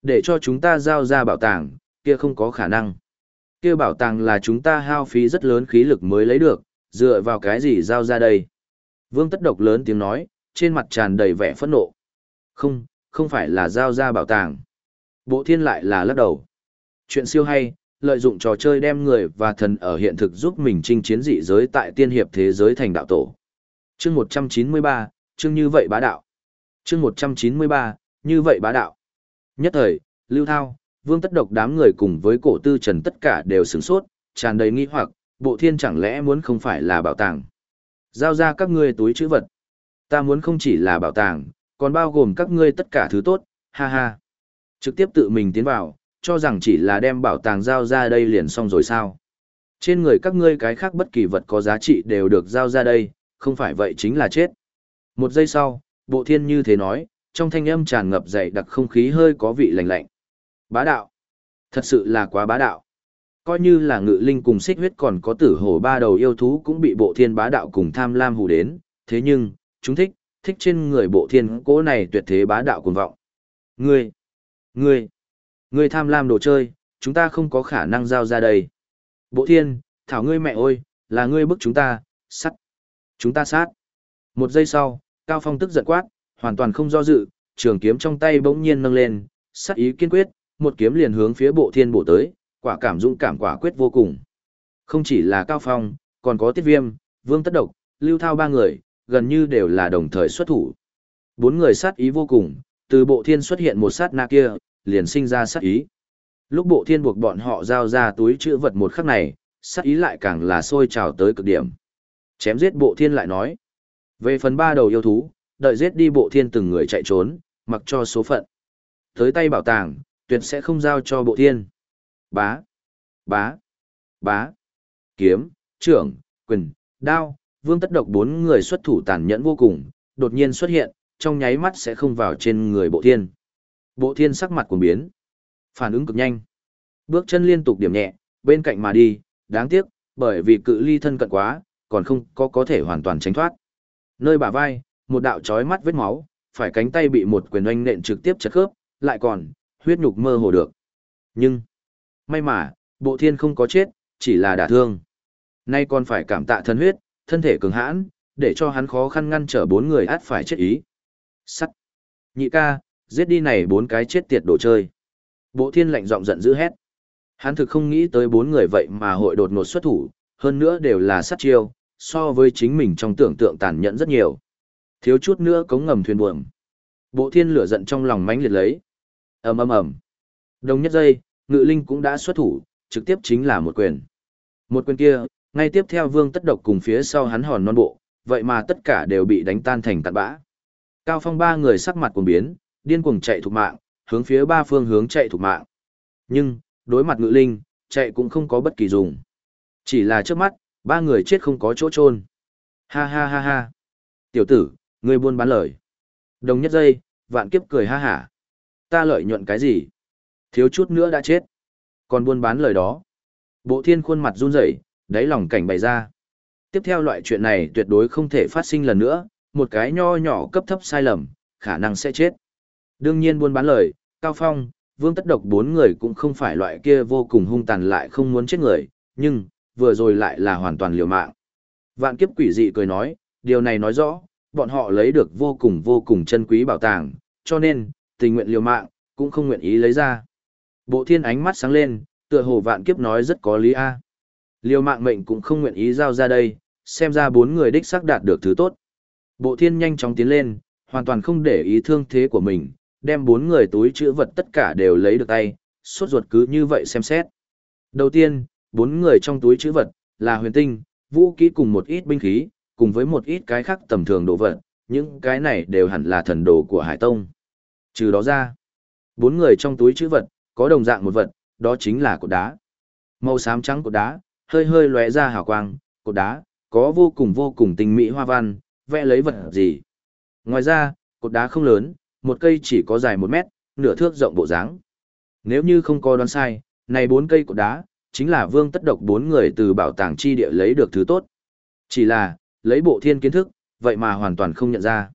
Để cho chúng ta giao ra bảo tàng, kia không có khả năng. Kia bảo tàng là chúng ta hao phí rất lớn khí lực mới lấy được, dựa vào cái gì giao ra đây? Vương tất độc lớn tiếng nói, trên mặt tràn đầy vẻ phẫn nộ. Không, không phải là giao ra bảo tàng. Bộ thiên lại là lắc đầu. Chuyện siêu hay, lợi dụng trò chơi đem người và thần ở hiện thực giúp mình chinh chiến dị giới tại tiên hiệp thế giới thành đạo tổ. Chương 193, chương như vậy bá đạo. Chương 193, như vậy bá đạo. Nhất thời, Lưu Thao, Vương Tất Độc đám người cùng với cổ tư trần tất cả đều sửng sốt, tràn đầy nghi hoặc, bộ thiên chẳng lẽ muốn không phải là bảo tàng. Giao ra các ngươi túi chữ vật. Ta muốn không chỉ là bảo tàng, còn bao gồm các ngươi tất cả thứ tốt, ha ha. Trực tiếp tự mình tiến vào, cho rằng chỉ là đem bảo tàng giao ra đây liền xong rồi sao. Trên người các ngươi cái khác bất kỳ vật có giá trị đều được giao ra đây, không phải vậy chính là chết. Một giây sau, bộ thiên như thế nói, trong thanh âm tràn ngập dày đặc không khí hơi có vị lạnh lạnh. Bá đạo. Thật sự là quá bá đạo. Coi như là ngự linh cùng xích huyết còn có tử hổ ba đầu yêu thú cũng bị bộ thiên bá đạo cùng tham lam hù đến, thế nhưng, chúng thích, thích trên người bộ thiên cố này tuyệt thế bá đạo cuồng vọng. Ngươi, ngươi, ngươi tham lam đồ chơi, chúng ta không có khả năng giao ra đây. Bộ thiên, thảo ngươi mẹ ơi, là ngươi bức chúng ta, sắt. Chúng ta sát. Một giây sau, Cao Phong tức giận quát, hoàn toàn không do dự, trường kiếm trong tay bỗng nhiên nâng lên, sát ý kiên quyết, một kiếm liền hướng phía bộ thiên bổ tới, quả cảm dũng cảm quả quyết vô cùng. Không chỉ là Cao Phong, còn có Tiết Viêm, Vương Tất Độc, Lưu Thao ba người, gần như đều là đồng thời xuất thủ. Bốn người sát ý vô cùng, từ bộ thiên xuất hiện một sát na kia, liền sinh ra sát ý. Lúc bộ thiên buộc bọn họ giao ra túi chữ vật một khắc này, sát ý lại càng là sôi trào tới cực điểm. Chém giết bộ thiên lại nói. Về phần ba đầu yêu thú, đợi giết đi bộ thiên từng người chạy trốn, mặc cho số phận. Tới tay bảo tàng, tuyệt sẽ không giao cho bộ thiên. Bá, bá, bá, kiếm, trưởng, quyền, đao, vương tất độc bốn người xuất thủ tàn nhẫn vô cùng, đột nhiên xuất hiện, trong nháy mắt sẽ không vào trên người bộ thiên. Bộ thiên sắc mặt cuồng biến, phản ứng cực nhanh. Bước chân liên tục điểm nhẹ, bên cạnh mà đi, đáng tiếc, bởi vì cự ly thân cận quá, còn không có có thể hoàn toàn tránh thoát. Nơi bả vai, một đạo chói mắt vết máu, phải cánh tay bị một quyền oanh nện trực tiếp chật khớp, lại còn, huyết nhục mơ hồ được. Nhưng, may mà, bộ thiên không có chết, chỉ là đả thương. Nay còn phải cảm tạ thân huyết, thân thể cường hãn, để cho hắn khó khăn ngăn trở bốn người át phải chết ý. Sắt. Nhị ca, giết đi này bốn cái chết tiệt đồ chơi. Bộ thiên lạnh giọng giận dữ hét. Hắn thực không nghĩ tới bốn người vậy mà hội đột ngột xuất thủ, hơn nữa đều là sát chiêu, so với chính mình trong tưởng tượng tàn nhẫn rất nhiều. Thiếu chút nữa cống ngầm thuyền buồm. Bộ thiên lửa giận trong lòng mãnh liệt lấy. ầm ầm ầm. Đồng nhất giây, ngự linh cũng đã xuất thủ, trực tiếp chính là một quyền. Một quyền kia, ngay tiếp theo vương tất độc cùng phía sau hắn hòn non bộ, vậy mà tất cả đều bị đánh tan thành tạt bã. Cao phong ba người sắc mặt cuồng biến, điên cuồng chạy thục mạng, hướng phía ba phương hướng chạy thục mạng. Nhưng, đối mặt ngự linh, chạy cũng không có bất kỳ dùng. Chỉ là trước mắt, ba người chết không có chỗ chôn. Ha ha ha ha. Tiểu tử, ngươi buôn bán lời. Đồng nhất giây, vạn kiếp cười ha hả. Ta lợi nhuận cái gì? Thiếu chút nữa đã chết. Còn buôn bán lời đó. Bộ thiên khuôn mặt run rẩy, đáy lòng cảnh bày ra. Tiếp theo loại chuyện này tuyệt đối không thể phát sinh lần nữa, một cái nho nhỏ cấp thấp sai lầm, khả năng sẽ chết. Đương nhiên buôn bán lời, Cao Phong, Vương Tất Độc bốn người cũng không phải loại kia vô cùng hung tàn lại không muốn chết người, nhưng, vừa rồi lại là hoàn toàn liều mạng. Vạn kiếp quỷ dị cười nói, điều này nói rõ, bọn họ lấy được vô cùng vô cùng chân quý bảo tàng, cho nên, tình nguyện liều mạng, cũng không nguyện ý lấy ra. Bộ thiên ánh mắt sáng lên, tựa hồ vạn kiếp nói rất có lý a. Liều mạng mệnh cũng không nguyện ý giao ra đây, xem ra bốn người đích xác đạt được thứ tốt. Bộ thiên nhanh chóng tiến lên, hoàn toàn không để ý thương thế của mình, đem bốn người túi chữ vật tất cả đều lấy được tay, suốt ruột cứ như vậy xem xét. Đầu tiên, bốn người trong túi chữ vật là huyền tinh, vũ khí cùng một ít binh khí, cùng với một ít cái khác tầm thường đồ vật, những cái này đều hẳn là thần đồ của Hải Tông. Trừ đó ra, bốn người trong túi chữ vật, có đồng dạng một vật, đó chính là cột đá. Màu xám trắng cột đá, hơi hơi lóe ra hào quang, cột đá, có vô cùng vô cùng tinh mỹ hoa văn, vẽ lấy vật gì. Ngoài ra, cột đá không lớn, một cây chỉ có dài một mét, nửa thước rộng bộ dáng. Nếu như không có đoán sai, này bốn cây cột đá, chính là vương tất độc bốn người từ bảo tàng chi địa lấy được thứ tốt. Chỉ là, lấy bộ thiên kiến thức, vậy mà hoàn toàn không nhận ra.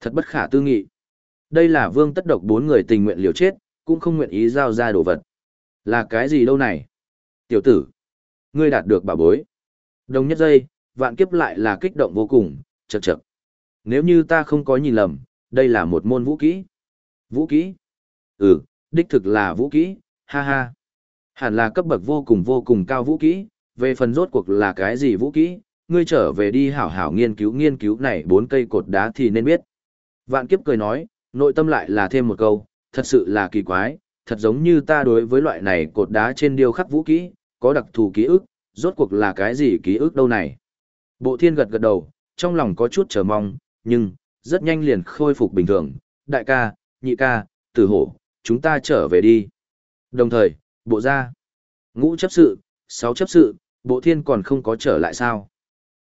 Thật bất khả tư nghị. Đây là vương tất độc bốn người tình nguyện liều chết, cũng không nguyện ý giao ra đồ vật. Là cái gì đâu này? Tiểu tử, ngươi đạt được bảo bối. Đồng nhất giây, vạn kiếp lại là kích động vô cùng, chật chật. Nếu như ta không có nhìn lầm, đây là một môn vũ kỹ. Vũ kỹ? Ừ, đích thực là vũ kỹ, ha ha. Hẳn là cấp bậc vô cùng vô cùng cao vũ kỹ, về phần rốt cuộc là cái gì vũ kỹ, ngươi trở về đi hảo hảo nghiên cứu nghiên cứu này bốn cây cột đá thì nên biết. Vạn kiếp cười nói, nội tâm lại là thêm một câu, thật sự là kỳ quái, thật giống như ta đối với loại này cột đá trên điêu khắc vũ kỹ, có đặc thù ký ức, rốt cuộc là cái gì ký ức đâu này. Bộ thiên gật gật đầu, trong lòng có chút chờ mong, nhưng, rất nhanh liền khôi phục bình thường, đại ca, nhị ca, tử hổ, chúng ta trở về đi. Đồng thời, bộ ra, ngũ chấp sự, sáu chấp sự, bộ thiên còn không có trở lại sao.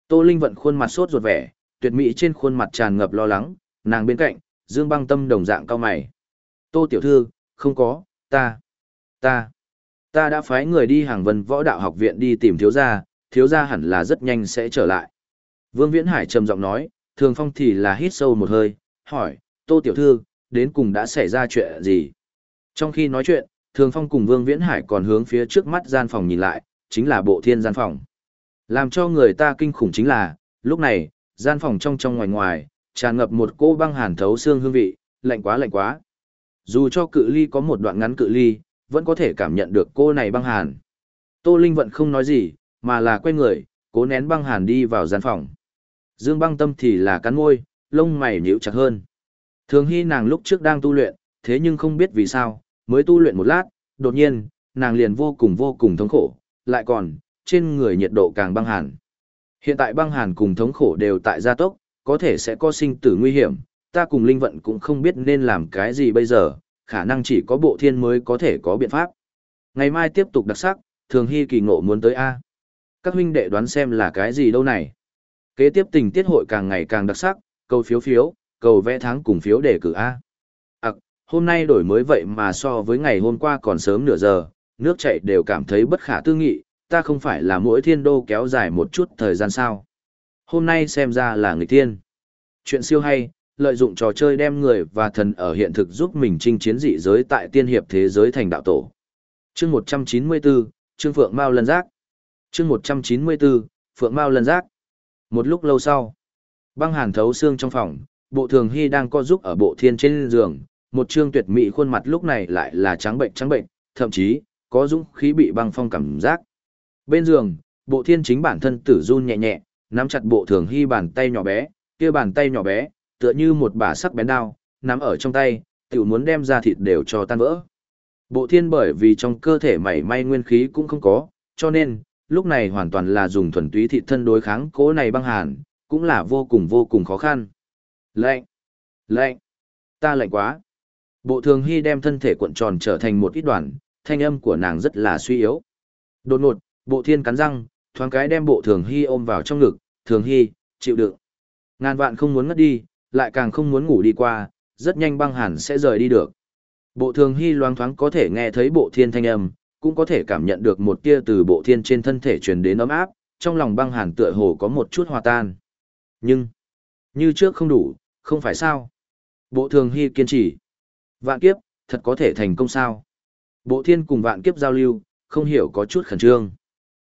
Tô Linh vận khuôn mặt sốt ruột vẻ, tuyệt mỹ trên khuôn mặt tràn ngập lo lắng, nàng bên cạnh, Dương băng tâm đồng dạng cao mày. Tô tiểu thư, không có, ta, ta, ta đã phái người đi hàng vân võ đạo học viện đi tìm thiếu gia, thiếu gia hẳn là rất nhanh sẽ trở lại. Vương Viễn Hải trầm giọng nói, thường phong thì là hít sâu một hơi, hỏi, tô tiểu thư, đến cùng đã xảy ra chuyện gì? Trong khi nói chuyện, thường phong cùng Vương Viễn Hải còn hướng phía trước mắt gian phòng nhìn lại, chính là bộ thiên gian phòng. Làm cho người ta kinh khủng chính là, lúc này, gian phòng trong trong ngoài ngoài, tràn ngập một cô băng hàn thấu xương hương vị, lạnh quá lạnh quá. Dù cho cự ly có một đoạn ngắn cự ly, vẫn có thể cảm nhận được cô này băng hàn. Tô Linh Vận không nói gì, mà là quay người, cố nén băng hàn đi vào gian phòng. Dương băng tâm thì là cắn môi, lông mày nhíu chặt hơn. Thường hy nàng lúc trước đang tu luyện, thế nhưng không biết vì sao, mới tu luyện một lát, đột nhiên, nàng liền vô cùng vô cùng thống khổ, lại còn, trên người nhiệt độ càng băng hàn. Hiện tại băng hàn cùng thống khổ đều tại gia tốc, có thể sẽ có sinh tử nguy hiểm, ta cùng linh vận cũng không biết nên làm cái gì bây giờ, khả năng chỉ có bộ thiên mới có thể có biện pháp. Ngày mai tiếp tục đặc sắc, thường hy kỳ ngộ muốn tới A. Các huynh đệ đoán xem là cái gì đâu này. Kế tiếp tình tiết hội càng ngày càng đặc sắc, cầu phiếu phiếu, cầu vẽ tháng cùng phiếu đề cử A. À, hôm nay đổi mới vậy mà so với ngày hôm qua còn sớm nửa giờ, nước chảy đều cảm thấy bất khả tư nghị, ta không phải là mỗi thiên đô kéo dài một chút thời gian sao. Hôm nay xem ra là người tiên, Chuyện siêu hay, lợi dụng trò chơi đem người và thần ở hiện thực giúp mình chinh chiến dị giới tại tiên hiệp thế giới thành đạo tổ. Chương 194, Trương Phượng Mao Lân Giác. Chương 194, Phượng Mao Lân Giác. Một lúc lâu sau, băng hàn thấu xương trong phòng, bộ thường hy đang co giúp ở bộ thiên trên giường, một trương tuyệt mỹ khuôn mặt lúc này lại là trắng bệnh trắng bệnh, thậm chí, có dũng khí bị băng phong cảm giác. Bên giường, bộ thiên chính bản thân tử run nhẹ nhẹ, nắm chặt bộ thường hy bàn tay nhỏ bé, kia bàn tay nhỏ bé, tựa như một bả sắc bén đao, nắm ở trong tay, tiểu muốn đem ra thịt đều cho tan vỡ. Bộ thiên bởi vì trong cơ thể mảy may nguyên khí cũng không có, cho nên, lúc này hoàn toàn là dùng thuần túy thịt thân đối kháng cố này băng hàn, cũng là vô cùng vô cùng khó khăn. Lạnh! Lạnh! Ta lạnh quá! Bộ thường hy đem thân thể cuộn tròn trở thành một ít đoàn, thanh âm của nàng rất là suy yếu. Đột ngột, bộ thiên cắn răng, thoáng cái đem bộ thường hy ôm vào trong ngực, thường hy, chịu đựng. Ngàn vạn không muốn ngất đi, lại càng không muốn ngủ đi qua, rất nhanh băng hàn sẽ rời đi được. Bộ thường hy loáng thoáng có thể nghe thấy bộ thiên thanh âm, cũng có thể cảm nhận được một tia từ bộ thiên trên thân thể truyền đến ấm áp, trong lòng băng hàn tựa hồ có một chút hòa tan. Nhưng, như trước không đủ, không phải sao. Bộ thường hy kiên trì. Vạn kiếp, thật có thể thành công sao. Bộ thiên cùng vạn kiếp giao lưu, không hiểu có chút khẩn trương.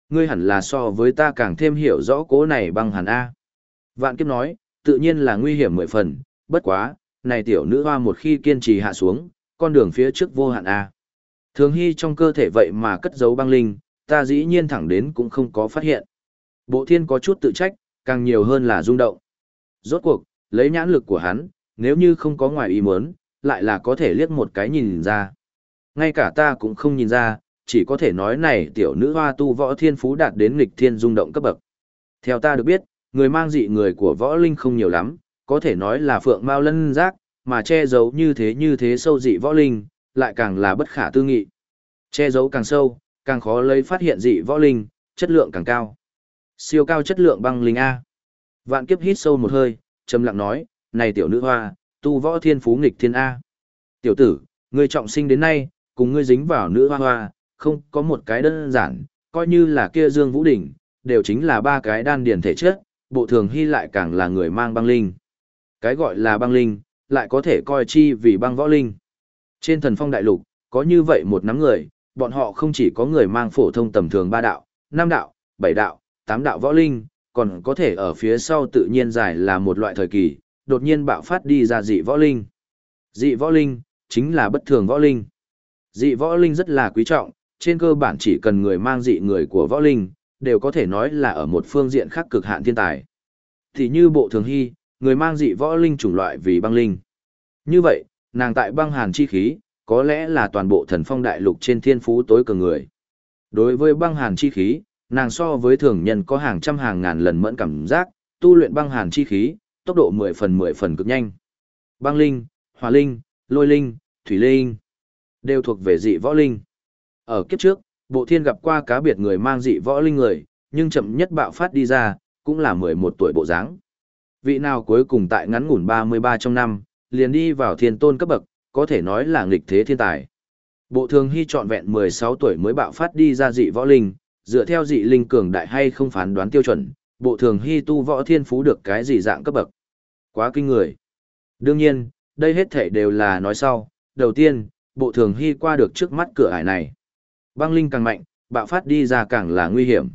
Ngươi hẳn là so với ta càng thêm hiểu rõ cố này băng hàn A. Vạn kiếp nói, tự nhiên là nguy hiểm mười phần, bất quá, này tiểu nữ hoa một khi kiên trì hạ xuống, con đường phía trước vô hạn A. Thường hy trong cơ thể vậy mà cất giấu băng linh, ta dĩ nhiên thẳng đến cũng không có phát hiện. Bộ thiên có chút tự trách, càng nhiều hơn là rung động. Rốt cuộc, lấy nhãn lực của hắn, nếu như không có ngoài ý muốn, lại là có thể liếc một cái nhìn ra. Ngay cả ta cũng không nhìn ra, chỉ có thể nói này tiểu nữ hoa tu võ thiên phú đạt đến nghịch thiên rung động cấp bậc. Theo ta được biết, người mang dị người của võ linh không nhiều lắm, có thể nói là phượng mao lân giác, mà che giấu như thế như thế sâu dị võ linh, lại càng là bất khả tư nghị. Che giấu càng sâu, càng khó lấy phát hiện dị võ linh, chất lượng càng cao. Siêu cao chất lượng băng linh A. Vạn kiếp hít sâu một hơi, trầm lặng nói, này tiểu nữ hoa, tu võ thiên phú nghịch thiên A. Tiểu tử, ngươi trọng sinh đến nay, cùng ngươi dính vào nữ hoa hoa, không có một cái đơn giản, coi như là kia Dương Vũ Đỉnh, đều chính là ba cái đan điển thể chất, bộ thường hy lại càng là người mang băng linh. Cái gọi là băng linh, lại có thể coi chi vì băng võ linh. Trên thần phong đại lục, có như vậy một nắm người, bọn họ không chỉ có người mang phổ thông tầm thường ba đạo, năm đạo, bảy đạo, tám đạo võ linh, còn có thể ở phía sau tự nhiên giải là một loại thời kỳ, đột nhiên bạo phát đi ra dị võ linh. Dị võ linh, chính là bất thường võ linh. Dị võ linh rất là quý trọng, trên cơ bản chỉ cần người mang dị người của võ linh, đều có thể nói là ở một phương diện khác cực hạn thiên tài. Thì như bộ thường hy, người mang dị võ linh chủng loại vì băng linh. Như vậy, nàng tại băng hàn chi khí, có lẽ là toàn bộ thần phong đại lục trên thiên phú tối cường người. Đối với băng hàn chi khí, nàng so với thường nhân có hàng trăm hàng ngàn lần mẫn cảm giác, tu luyện băng hàn chi khí, tốc độ 10 phần 10 phần cực nhanh. Băng linh, hỏa linh, lôi linh, thủy linh, đều thuộc về dị võ linh. Ở kiếp trước, bộ thiên gặp qua cá biệt người mang dị võ linh người, nhưng chậm nhất bạo phát đi ra, cũng là 11 tuổi bộ dáng. Vị nào cuối cùng tại ngắn ngủn 33 trong năm, liền đi vào thiên tôn cấp bậc, có thể nói là nghịch thế thiên tài. Bộ thường hy trọn vẹn 16 tuổi mới bạo phát đi ra dị võ linh, dựa theo dị linh cường đại hay không phán đoán tiêu chuẩn, bộ thường hy tu võ thiên phú được cái gì dạng cấp bậc. Quá kinh người. Đương nhiên, đây hết thể đều là nói sau, đầu tiên, bộ thường hy qua được trước mắt cửa ải này. Băng linh càng mạnh, bạo phát đi ra càng là nguy hiểm.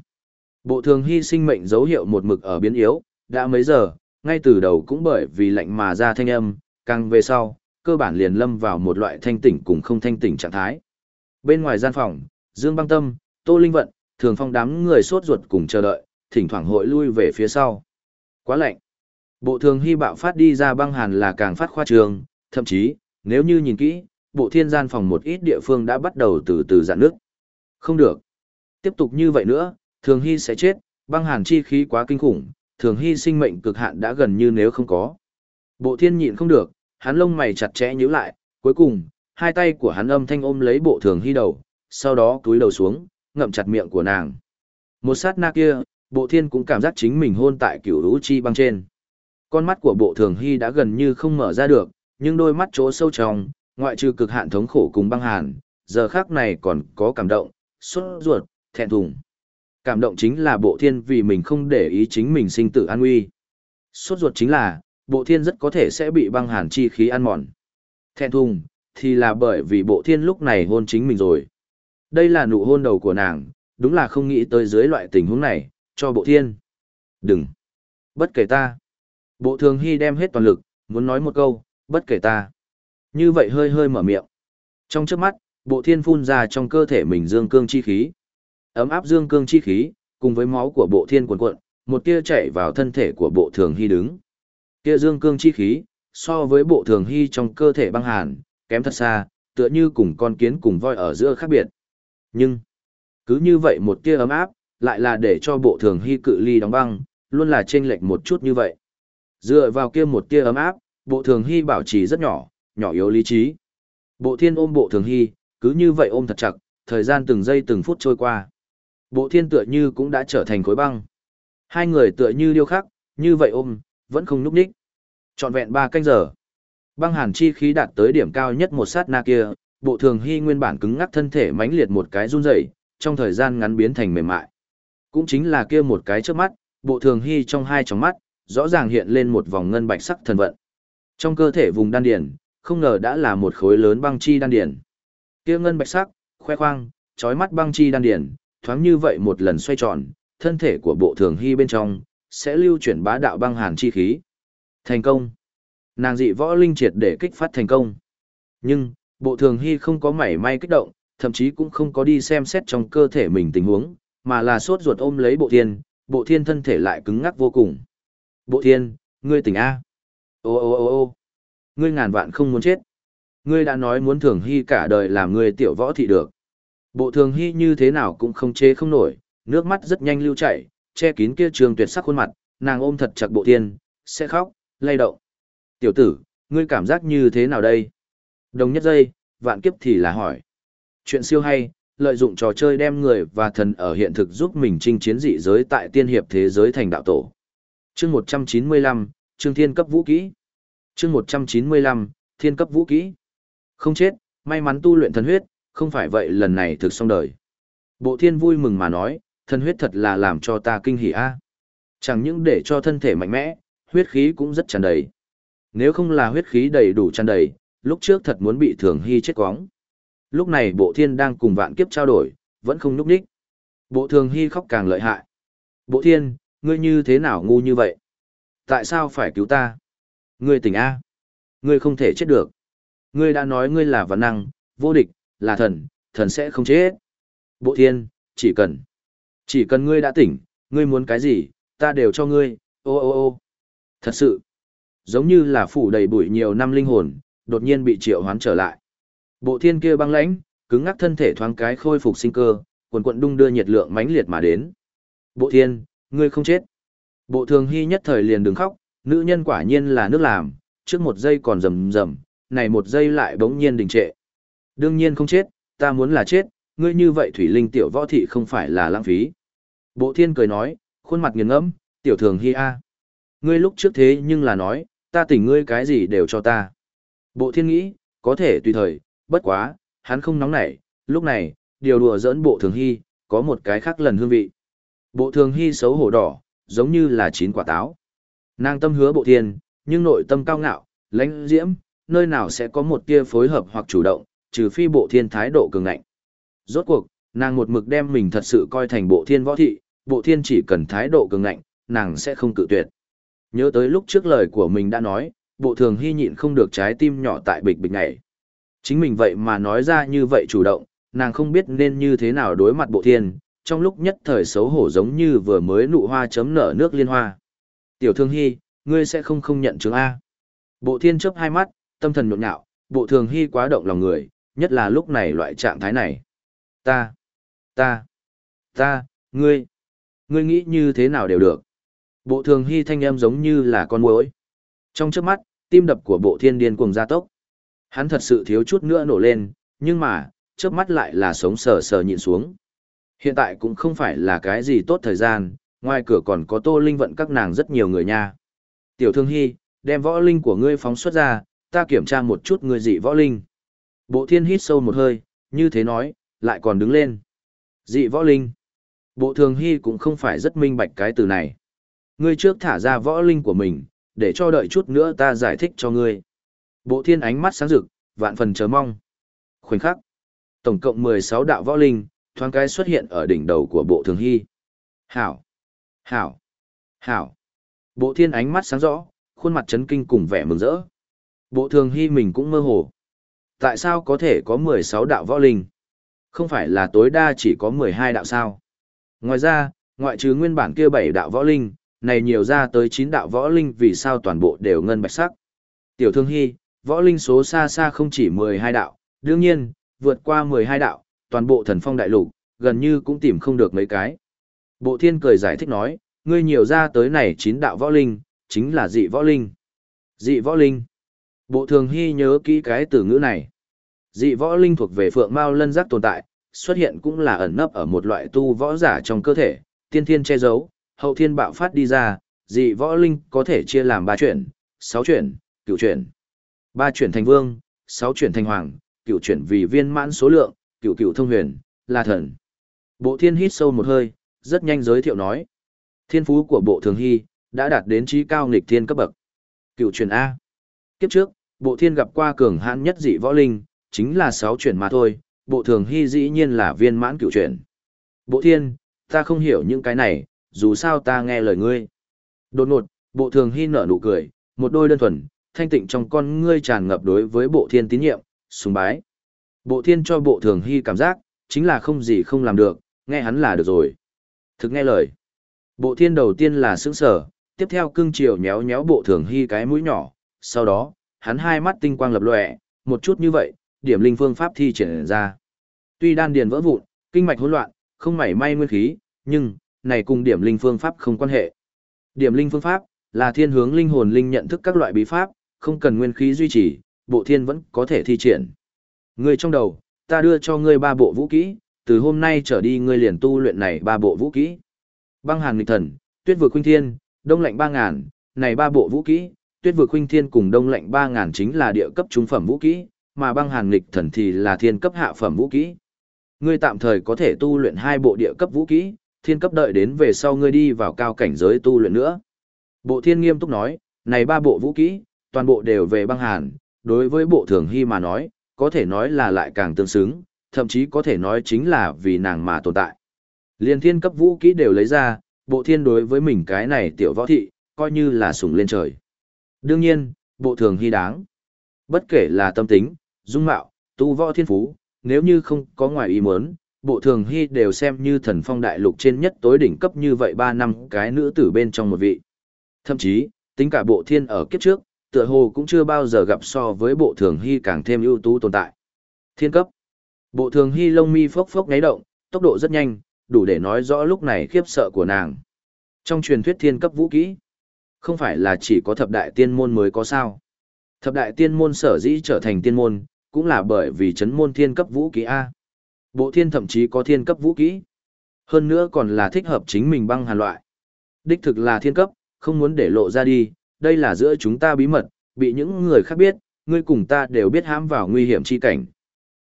Bộ thường hy sinh mệnh dấu hiệu một mực ở biến yếu, đã mấy giờ, ngay từ đầu cũng bởi vì lạnh mà ra thanh âm, càng về sau, cơ bản liền lâm vào một loại thanh tỉnh cùng không thanh tỉnh trạng thái. Bên ngoài gian phòng, Dương Băng Tâm, Tô Linh Vận, Thường Phong đám người sốt ruột cùng chờ đợi, thỉnh thoảng hội lui về phía sau. Quá lạnh. Bộ thường hy bạo phát đi ra băng hàn là càng phát khoa trường, thậm chí, nếu như nhìn kỹ, bộ thiên gian phòng một ít địa phương đã bắt đầu từ từ dạn nước. Không được. Tiếp tục như vậy nữa, thường hy sẽ chết, băng hàn chi khí quá kinh khủng, thường hy sinh mệnh cực hạn đã gần như nếu không có. Bộ thiên nhịn không được, hắn lông mày chặt chẽ nhíu lại, cuối cùng, hai tay của hắn âm thanh ôm lấy bộ thường hy đầu, sau đó túi đầu xuống, ngậm chặt miệng của nàng. Một sát na kia, bộ thiên cũng cảm giác chính mình hôn tại cửu lũ chi băng trên. Con mắt của bộ thường hy đã gần như không mở ra được, nhưng đôi mắt chỗ sâu trong, ngoại trừ cực hạn thống khổ cùng băng hàn, giờ khác này còn có cảm động, sốt ruột, thẹn thùng. Cảm động chính là bộ thiên vì mình không để ý chính mình sinh tử an nguy. Sốt ruột chính là, bộ thiên rất có thể sẽ bị băng hàn chi khí ăn mòn. Thẹn thùng, thì là bởi vì bộ thiên lúc này hôn chính mình rồi. Đây là nụ hôn đầu của nàng, đúng là không nghĩ tới dưới loại tình huống này, cho bộ thiên. Đừng! Bất kể ta! Bộ thường hy đem hết toàn lực, muốn nói một câu, bất kể ta. Như vậy hơi hơi mở miệng. Trong trước mắt, bộ thiên phun ra trong cơ thể mình dương cương chi khí. Ấm áp dương cương chi khí, cùng với máu của bộ thiên cuộn cuộn, một tia chảy vào thân thể của bộ thường hy đứng. Kia dương cương chi khí, so với bộ thường hy trong cơ thể băng hàn, kém thật xa, tựa như cùng con kiến cùng voi ở giữa khác biệt. Nhưng, cứ như vậy một tia ấm áp, lại là để cho bộ thường hy cự ly đóng băng, luôn là chênh lệch một chút như vậy. Dựa vào kia một tia ấm áp, bộ thường hy bảo trì rất nhỏ, nhỏ yếu lý trí. Bộ thiên ôm bộ thường hy, cứ như vậy ôm thật chặt, thời gian từng giây từng phút trôi qua. Bộ thiên tựa như cũng đã trở thành khối băng. Hai người tựa như điêu khắc, như vậy ôm, vẫn không núp ních. Trọn vẹn ba canh giờ. Băng hàn chi khí đạt tới điểm cao nhất một sát na kia, bộ thường hy nguyên bản cứng ngắc thân thể mãnh liệt một cái run rẩy, trong thời gian ngắn biến thành mềm mại. Cũng chính là kia một cái trước mắt, bộ thường hy trong hai tròng mắt, rõ ràng hiện lên một vòng ngân bạch sắc thần vận. Trong cơ thể vùng đan điền, không ngờ đã là một khối lớn băng chi đan điền, Kia ngân bạch sắc, khoe khoang, chói mắt băng chi đan điền thoáng như vậy một lần xoay tròn, thân thể của bộ thường hy bên trong, sẽ lưu chuyển bá đạo băng hàn chi khí. Thành công. Nàng dị võ linh triệt để kích phát thành công. Nhưng, bộ thường hy không có mảy may kích động, thậm chí cũng không có đi xem xét trong cơ thể mình tình huống, mà là sốt ruột ôm lấy bộ thiên, bộ thiên thân thể lại cứng ngắc vô cùng. Bộ thiên, ngươi tỉnh A. Ô ô ô ô ngươi ngàn vạn không muốn chết. Ngươi đã nói muốn thường hy cả đời làm ngươi tiểu võ thị được. Bộ thường hy như thế nào cũng không chế không nổi, nước mắt rất nhanh lưu chảy, che kín kia trường tuyệt sắc khuôn mặt, nàng ôm thật chặt bộ thiên, sẽ khóc, lay động. Tiểu tử, ngươi cảm giác như thế nào đây? Đồng nhất giây, vạn kiếp thì là hỏi. Chuyện siêu hay, lợi dụng trò chơi đem người và thần ở hiện thực giúp mình chinh chiến dị giới tại tiên hiệp thế giới thành đạo tổ. Chương 195, trương Thiên cấp vũ kỹ. Chương 195, Thiên cấp vũ kỹ. Không chết, may mắn tu luyện thần huyết, không phải vậy lần này thực xong đời. Bộ thiên vui mừng mà nói, thần huyết thật là làm cho ta kinh hỉ a. Chẳng những để cho thân thể mạnh mẽ, huyết khí cũng rất tràn đầy. Nếu không là huyết khí đầy đủ tràn đầy, lúc trước thật muốn bị thường hy chết quóng. Lúc này bộ thiên đang cùng vạn kiếp trao đổi, vẫn không núp đích. Bộ thường hy khóc càng lợi hại. Bộ thiên, ngươi như thế nào ngu như vậy? Tại sao phải cứu ta? Ngươi tỉnh A. Ngươi không thể chết được. Ngươi đã nói ngươi là văn năng, vô địch, là thần, thần sẽ không chết. Bộ thiên, chỉ cần. Chỉ cần ngươi đã tỉnh, ngươi muốn cái gì, ta đều cho ngươi, ô ô ô. Thật sự, giống như là phủ đầy bụi nhiều năm linh hồn, đột nhiên bị triệu hoán trở lại. Bộ thiên kia băng lãnh, cứng ngắc thân thể thoáng cái khôi phục sinh cơ, quần quận đung đưa nhiệt lượng mãnh liệt mà đến. Bộ thiên, ngươi không chết. Bộ thường hy nhất thời liền đứng khóc, nữ nhân quả nhiên là nước làm, trước một giây còn rầm rầm, này một giây lại bỗng nhiên đình trệ. Đương nhiên không chết, ta muốn là chết, ngươi như vậy thủy linh tiểu võ thị không phải là lãng phí. Bộ thiên cười nói, khuôn mặt nghiền ngẫm, tiểu thường hy a. Ngươi lúc trước thế nhưng là nói, ta tỉnh ngươi cái gì đều cho ta. Bộ thiên nghĩ, có thể tùy thời, bất quá, hắn không nóng nảy, lúc này, điều đùa dẫn bộ thường hy, có một cái khác lần hương vị. Bộ thường hy xấu hổ đỏ, giống như là chín quả táo. Nàng tâm hứa bộ thiên, nhưng nội tâm cao ngạo, lãnh diễm, nơi nào sẽ có một tia phối hợp hoặc chủ động, trừ phi bộ thiên thái độ cường ngạnh. Rốt cuộc, nàng một mực đem mình thật sự coi thành bộ thiên võ thị, bộ thiên chỉ cần thái độ cường ngạnh, nàng sẽ không cự tuyệt. Nhớ tới lúc trước lời của mình đã nói, bộ thường hy nhịn không được trái tim nhỏ tại bịch bịch này. Chính mình vậy mà nói ra như vậy chủ động, nàng không biết nên như thế nào đối mặt bộ thiên, trong lúc nhất thời xấu hổ giống như vừa mới nụ hoa chấm nở nước liên hoa. Tiểu thương hy, ngươi sẽ không không nhận chứng A. Bộ thiên chớp hai mắt, tâm thần nhộn nhạo, bộ thường hy quá động lòng người, nhất là lúc này loại trạng thái này. Ta, ta, ta, ngươi, ngươi nghĩ như thế nào đều được. Bộ thường hy thanh em giống như là con muỗi. Trong chớp mắt, tim đập của bộ thiên điên cuồng gia tốc. Hắn thật sự thiếu chút nữa nổ lên, nhưng mà, chớp mắt lại là sống sờ sờ nhịn xuống. Hiện tại cũng không phải là cái gì tốt thời gian, ngoài cửa còn có tô linh vận các nàng rất nhiều người nha. Tiểu thương hy, đem võ linh của ngươi phóng xuất ra, ta kiểm tra một chút ngươi dị võ linh. Bộ thiên hít sâu một hơi, như thế nói, lại còn đứng lên. Dị võ linh. Bộ thường hy cũng không phải rất minh bạch cái từ này. Ngươi trước thả ra võ linh của mình, để cho đợi chút nữa ta giải thích cho ngươi. Bộ thiên ánh mắt sáng rực, vạn phần chờ mong. Khoảnh khắc. Tổng cộng 16 đạo võ linh, thoáng cái xuất hiện ở đỉnh đầu của bộ thường hy. Hảo! Hảo! Hảo! Bộ thiên ánh mắt sáng rõ, khuôn mặt chấn kinh cùng vẻ mừng rỡ. Bộ thường hy mình cũng mơ hồ. Tại sao có thể có 16 đạo võ linh? Không phải là tối đa chỉ có 12 đạo sao? Ngoài ra, ngoại trừ nguyên bản kia 7 đạo võ linh, này nhiều ra tới 9 đạo võ linh vì sao toàn bộ đều ngân bạch sắc. Tiểu thương hy, võ linh số xa xa không chỉ 12 đạo, đương nhiên, vượt qua 12 đạo, toàn bộ thần phong đại lục, gần như cũng tìm không được mấy cái. Bộ thiên cười giải thích nói, ngươi nhiều ra tới này 9 đạo võ linh, chính là dị võ linh. Dị võ linh. Bộ thường hy nhớ kỹ cái từ ngữ này. Dị võ linh thuộc về phượng mao lân giác tồn tại, xuất hiện cũng là ẩn nấp ở một loại tu võ giả trong cơ thể, tiên thiên che giấu, hậu thiên bạo phát đi ra, dị võ linh có thể chia làm ba chuyển, sáu chuyển, cửu chuyển. Ba chuyển thành vương, sáu chuyển thành hoàng, cửu chuyển vì viên mãn số lượng, cửu cửu thông huyền, là thần. Bộ thiên hít sâu một hơi, rất nhanh giới thiệu nói. Thiên phú của bộ thường hy, đã đạt đến trí cao nghịch thiên cấp bậc. Cửu chuyển A. Kiếp trước, bộ thiên gặp qua cường hãn nhất dị võ linh, chính là sáu chuyển mà thôi, bộ thường hy dĩ nhiên là viên mãn cửu chuyển. Bộ thiên, ta không hiểu những cái này, dù sao ta nghe lời ngươi. Đột ngột, bộ thường hy nở nụ cười, một đôi đơn thuần, thanh tịnh trong con ngươi tràn ngập đối với bộ thiên tín nhiệm, sùng bái. Bộ thiên cho bộ thường hy cảm giác, chính là không gì không làm được, nghe hắn là được rồi. Thực nghe lời. Bộ thiên đầu tiên là sững sở, tiếp theo cưng chiều nhéo nhéo bộ thường hy cái mũi nhỏ, sau đó, hắn hai mắt tinh quang lập lòe, một chút như vậy, điểm linh phương pháp thi triển ra. Tuy đan điền vỡ vụn, kinh mạch hỗn loạn, không mảy may nguyên khí, nhưng này cùng điểm linh phương pháp không quan hệ. Điểm linh phương pháp là thiên hướng linh hồn linh nhận thức các loại bí pháp, không cần nguyên khí duy trì, bộ thiên vẫn có thể thi triển. Ngươi trong đầu, ta đưa cho ngươi ba bộ vũ kỹ, từ hôm nay trở đi ngươi liền tu luyện này ba bộ vũ kỹ. Băng hàn nghịch thần, tuyết vực khuynh thiên, đông lạnh ba ngàn, này ba bộ vũ kỹ, tuyết vực khuynh thiên cùng đông lạnh ba ngàn chính là địa cấp trung phẩm vũ kỹ, mà băng hàn nghịch thần thì là thiên cấp hạ phẩm vũ kỹ. Ngươi tạm thời có thể tu luyện hai bộ địa cấp vũ kỹ, thiên cấp đợi đến về sau ngươi đi vào cao cảnh giới tu luyện nữa. Bộ thiên nghiêm túc nói, này ba bộ vũ kỹ, toàn bộ đều về băng hàn, đối với bộ thường hy mà nói, có thể nói là lại càng tương xứng, thậm chí có thể nói chính là vì nàng mà tồn tại. Liên thiên cấp vũ kỹ đều lấy ra, bộ thiên đối với mình cái này tiểu võ thị, coi như là sùng lên trời. Đương nhiên, bộ thường hy đáng. Bất kể là tâm tính, dung mạo, tu võ thiên phú, nếu như không có ngoài ý muốn, bộ thường hy đều xem như thần phong đại lục trên nhất tối đỉnh cấp như vậy 3 năm cái nữ tử bên trong một vị. Thậm chí, tính cả bộ thiên ở kiếp trước, tựa hồ cũng chưa bao giờ gặp so với bộ thường hy càng thêm ưu tú tồn tại. Thiên cấp. Bộ thường hy lông mi phốc phốc ngáy động, tốc độ rất nhanh, đủ để nói rõ lúc này khiếp sợ của nàng. Trong truyền thuyết thiên cấp vũ kỹ, không phải là chỉ có thập đại tiên môn mới có sao. Thập đại tiên môn sở dĩ trở thành tiên môn, cũng là bởi vì chấn môn thiên cấp vũ kỹ A. Bộ thiên thậm chí có thiên cấp vũ kỹ. Hơn nữa còn là thích hợp chính mình băng hàn loại. Đích thực là thiên cấp, không muốn để lộ ra đi, đây là giữa chúng ta bí mật, bị những người khác biết, ngươi cùng ta đều biết hãm vào nguy hiểm chi cảnh.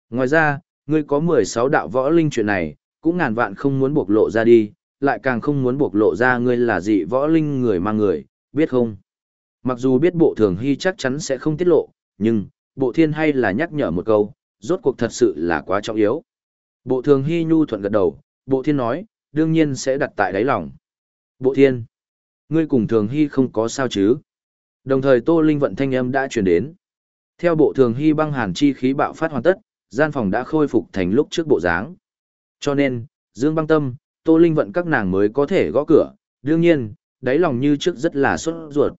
Ngoài ra, ngươi có 16 đạo võ linh chuyện này, cũng ngàn vạn không muốn bộc lộ ra đi, lại càng không muốn bộc lộ ra ngươi là dị võ linh người mang người, biết không? Mặc dù biết bộ thường hy chắc chắn sẽ không tiết lộ, nhưng, bộ thiên hay là nhắc nhở một câu, rốt cuộc thật sự là quá trọng yếu. Bộ thường hy nhu thuận gật đầu, bộ thiên nói, đương nhiên sẽ đặt tại đáy lòng. Bộ thiên, ngươi cùng thường hy không có sao chứ? Đồng thời Tô Linh vận thanh âm đã truyền đến. Theo bộ thường hy băng hàn chi khí bạo phát hoàn tất, gian phòng đã khôi phục thành lúc trước bộ dáng. Cho nên, Dương băng tâm, Tô Linh vận các nàng mới có thể gõ cửa, đương nhiên, đáy lòng như trước rất là xuất ruột.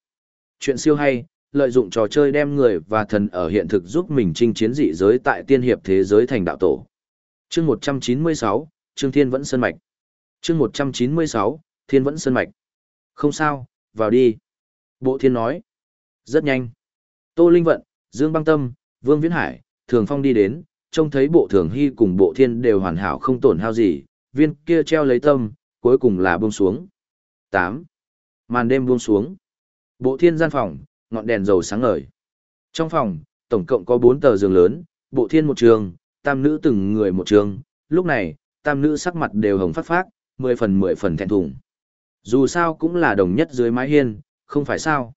Chuyện siêu hay, lợi dụng trò chơi đem người và thần ở hiện thực giúp mình chinh chiến dị giới tại tiên hiệp thế giới thành đạo tổ. Chương 196, Trương Thiên vẫn sơn mạch. Chương 196, Thiên vẫn sơn mạch. Không sao, vào đi. Bộ Thiên nói. Rất nhanh. Tô Linh Vận, Dương Băng Tâm, Vương Viễn Hải, Thường Phong đi đến, trông thấy bộ Thường Hy cùng bộ Thiên đều hoàn hảo không tổn hao gì, viên kia treo lấy tâm, cuối cùng là buông xuống. 8. Màn đêm buông xuống. Bộ Thiên gian phòng, ngọn đèn dầu sáng ngời. Trong phòng, tổng cộng có 4 tờ giường lớn, bộ Thiên một trường, tam nữ từng người một trường. Lúc này, tam nữ sắc mặt đều hồng phát phát, 10 phần 10 phần thẹn thùng. Dù sao cũng là đồng nhất dưới mái hiên, không phải sao.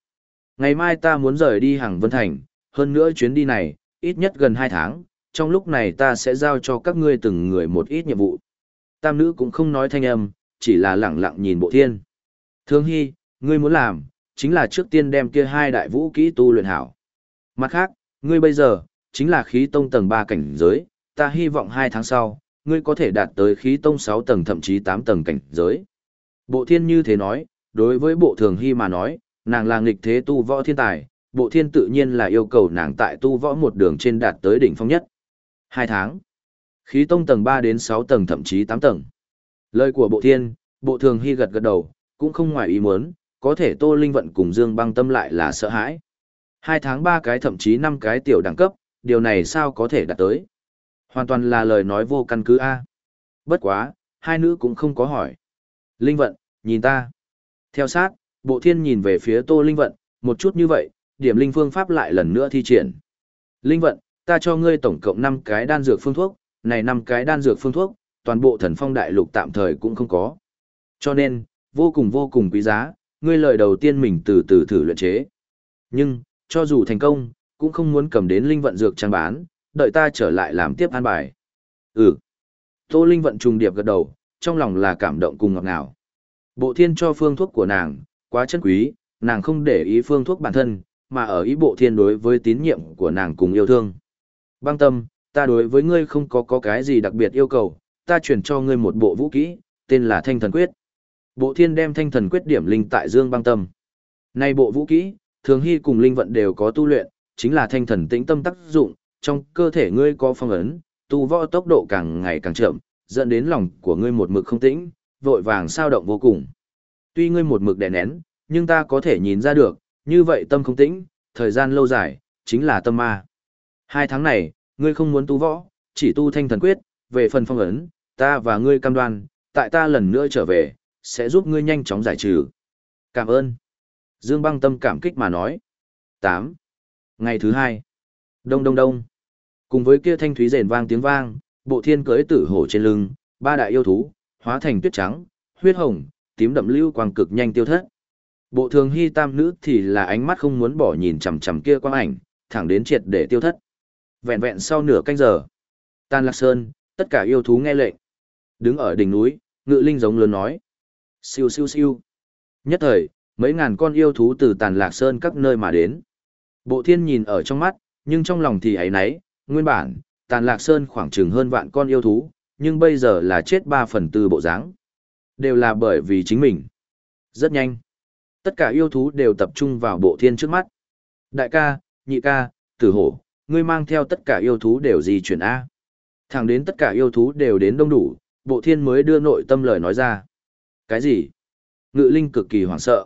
Ngày mai ta muốn rời đi hàng Vân Thành, hơn nữa chuyến đi này, ít nhất gần 2 tháng, trong lúc này ta sẽ giao cho các ngươi từng người một ít nhiệm vụ. Tam nữ cũng không nói thanh âm, chỉ là lẳng lặng nhìn bộ thiên. Thương Hy, ngươi muốn làm, chính là trước tiên đem kia hai đại vũ kỹ tu luyện hảo. Mặt khác, ngươi bây giờ, chính là khí tông tầng 3 cảnh giới, ta hy vọng 2 tháng sau, ngươi có thể đạt tới khí tông 6 tầng thậm chí 8 tầng cảnh giới. Bộ thiên như thế nói, đối với bộ thường hy mà nói, nàng là nghịch thế tu võ thiên tài, bộ thiên tự nhiên là yêu cầu nàng tại tu võ một đường trên đạt tới đỉnh phong nhất. Hai tháng. Khí tông tầng 3 đến 6 tầng thậm chí 8 tầng. Lời của bộ thiên, bộ thường hy gật gật đầu, cũng không ngoài ý muốn, có thể Tô Linh Vận cùng Dương băng tâm lại là sợ hãi. Hai tháng ba cái thậm chí năm cái tiểu đẳng cấp, điều này sao có thể đạt tới. Hoàn toàn là lời nói vô căn cứ A. Bất quá, hai nữ cũng không có hỏi. Linh Vận, nhìn ta. Theo sát, bộ thiên nhìn về phía Tô Linh Vận, một chút như vậy, điểm linh phương pháp lại lần nữa thi triển. Linh Vận, ta cho ngươi tổng cộng 5 cái đan dược phương thuốc, này 5 cái đan dược phương thuốc, toàn bộ thần phong đại lục tạm thời cũng không có. Cho nên, vô cùng vô cùng quý giá, ngươi lời đầu tiên mình từ từ thử luyện chế. Nhưng, cho dù thành công, cũng không muốn cầm đến linh vận dược trang bán, đợi ta trở lại làm tiếp an bài. Ừ. Tô Linh vận trùng điệp gật đầu, trong lòng là cảm động cùng ngọt ngào. Bộ thiên cho phương thuốc của nàng, quá chân quý, nàng không để ý phương thuốc bản thân, mà ở ý bộ thiên đối với tín nhiệm của nàng cùng yêu thương. Băng tâm, ta đối với ngươi không có có cái gì đặc biệt yêu cầu, ta chuyển cho ngươi một bộ vũ kỹ, tên là Thanh Thần Quyết. Bộ thiên đem Thanh Thần Quyết điểm linh tại Dương băng tâm. Nay bộ vũ kỹ, thường hy cùng linh vận đều có tu luyện, chính là thanh thần tĩnh tâm tác dụng, trong cơ thể ngươi có phong ấn, tu võ tốc độ càng ngày càng chậm, dẫn đến lòng của ngươi một mực không tĩnh, vội vàng sao động vô cùng. Tuy ngươi một mực đè nén, nhưng ta có thể nhìn ra được, như vậy tâm không tĩnh, thời gian lâu dài, chính là tâm ma. Hai tháng này, ngươi không muốn tu võ, chỉ tu thanh thần quyết, về phần phong ấn, ta và ngươi cam đoan, tại ta lần nữa trở về, sẽ giúp ngươi nhanh chóng giải trừ. Cảm ơn. Dương băng tâm cảm kích mà nói. 8. Ngày thứ hai. Đông đông đông. Cùng với kia thanh thúy rền vang tiếng vang, bộ thiên cưới tử hổ trên lưng, ba đại yêu thú, hóa thành tuyết trắng, huyết hồng, tím đậm lưu quang cực nhanh tiêu thất. Bộ thường hy tam nữ thì là ánh mắt không muốn bỏ nhìn chằm chằm kia quang ảnh, thẳng đến triệt để tiêu thất. Vẹn vẹn sau nửa canh giờ. Tan Lạc Sơn, tất cả yêu thú nghe lệnh. Đứng ở đỉnh núi, ngự linh giống lớn nói. Siêu siêu siêu. Nhất thời, mấy ngàn con yêu thú từ Tàn Lạc Sơn các nơi mà đến. Bộ thiên nhìn ở trong mắt, nhưng trong lòng thì ấy nấy, nguyên bản, Tàn Lạc Sơn khoảng chừng hơn vạn con yêu thú, nhưng bây giờ là chết ba phần tư bộ dáng Đều là bởi vì chính mình. Rất nhanh. Tất cả yêu thú đều tập trung vào bộ thiên trước mắt. Đại ca, nhị ca, tử hổ, ngươi mang theo tất cả yêu thú đều di chuyển A. Thẳng đến tất cả yêu thú đều đến đông đủ, bộ thiên mới đưa nội tâm lời nói ra. Cái gì? Ngự linh cực kỳ hoảng sợ.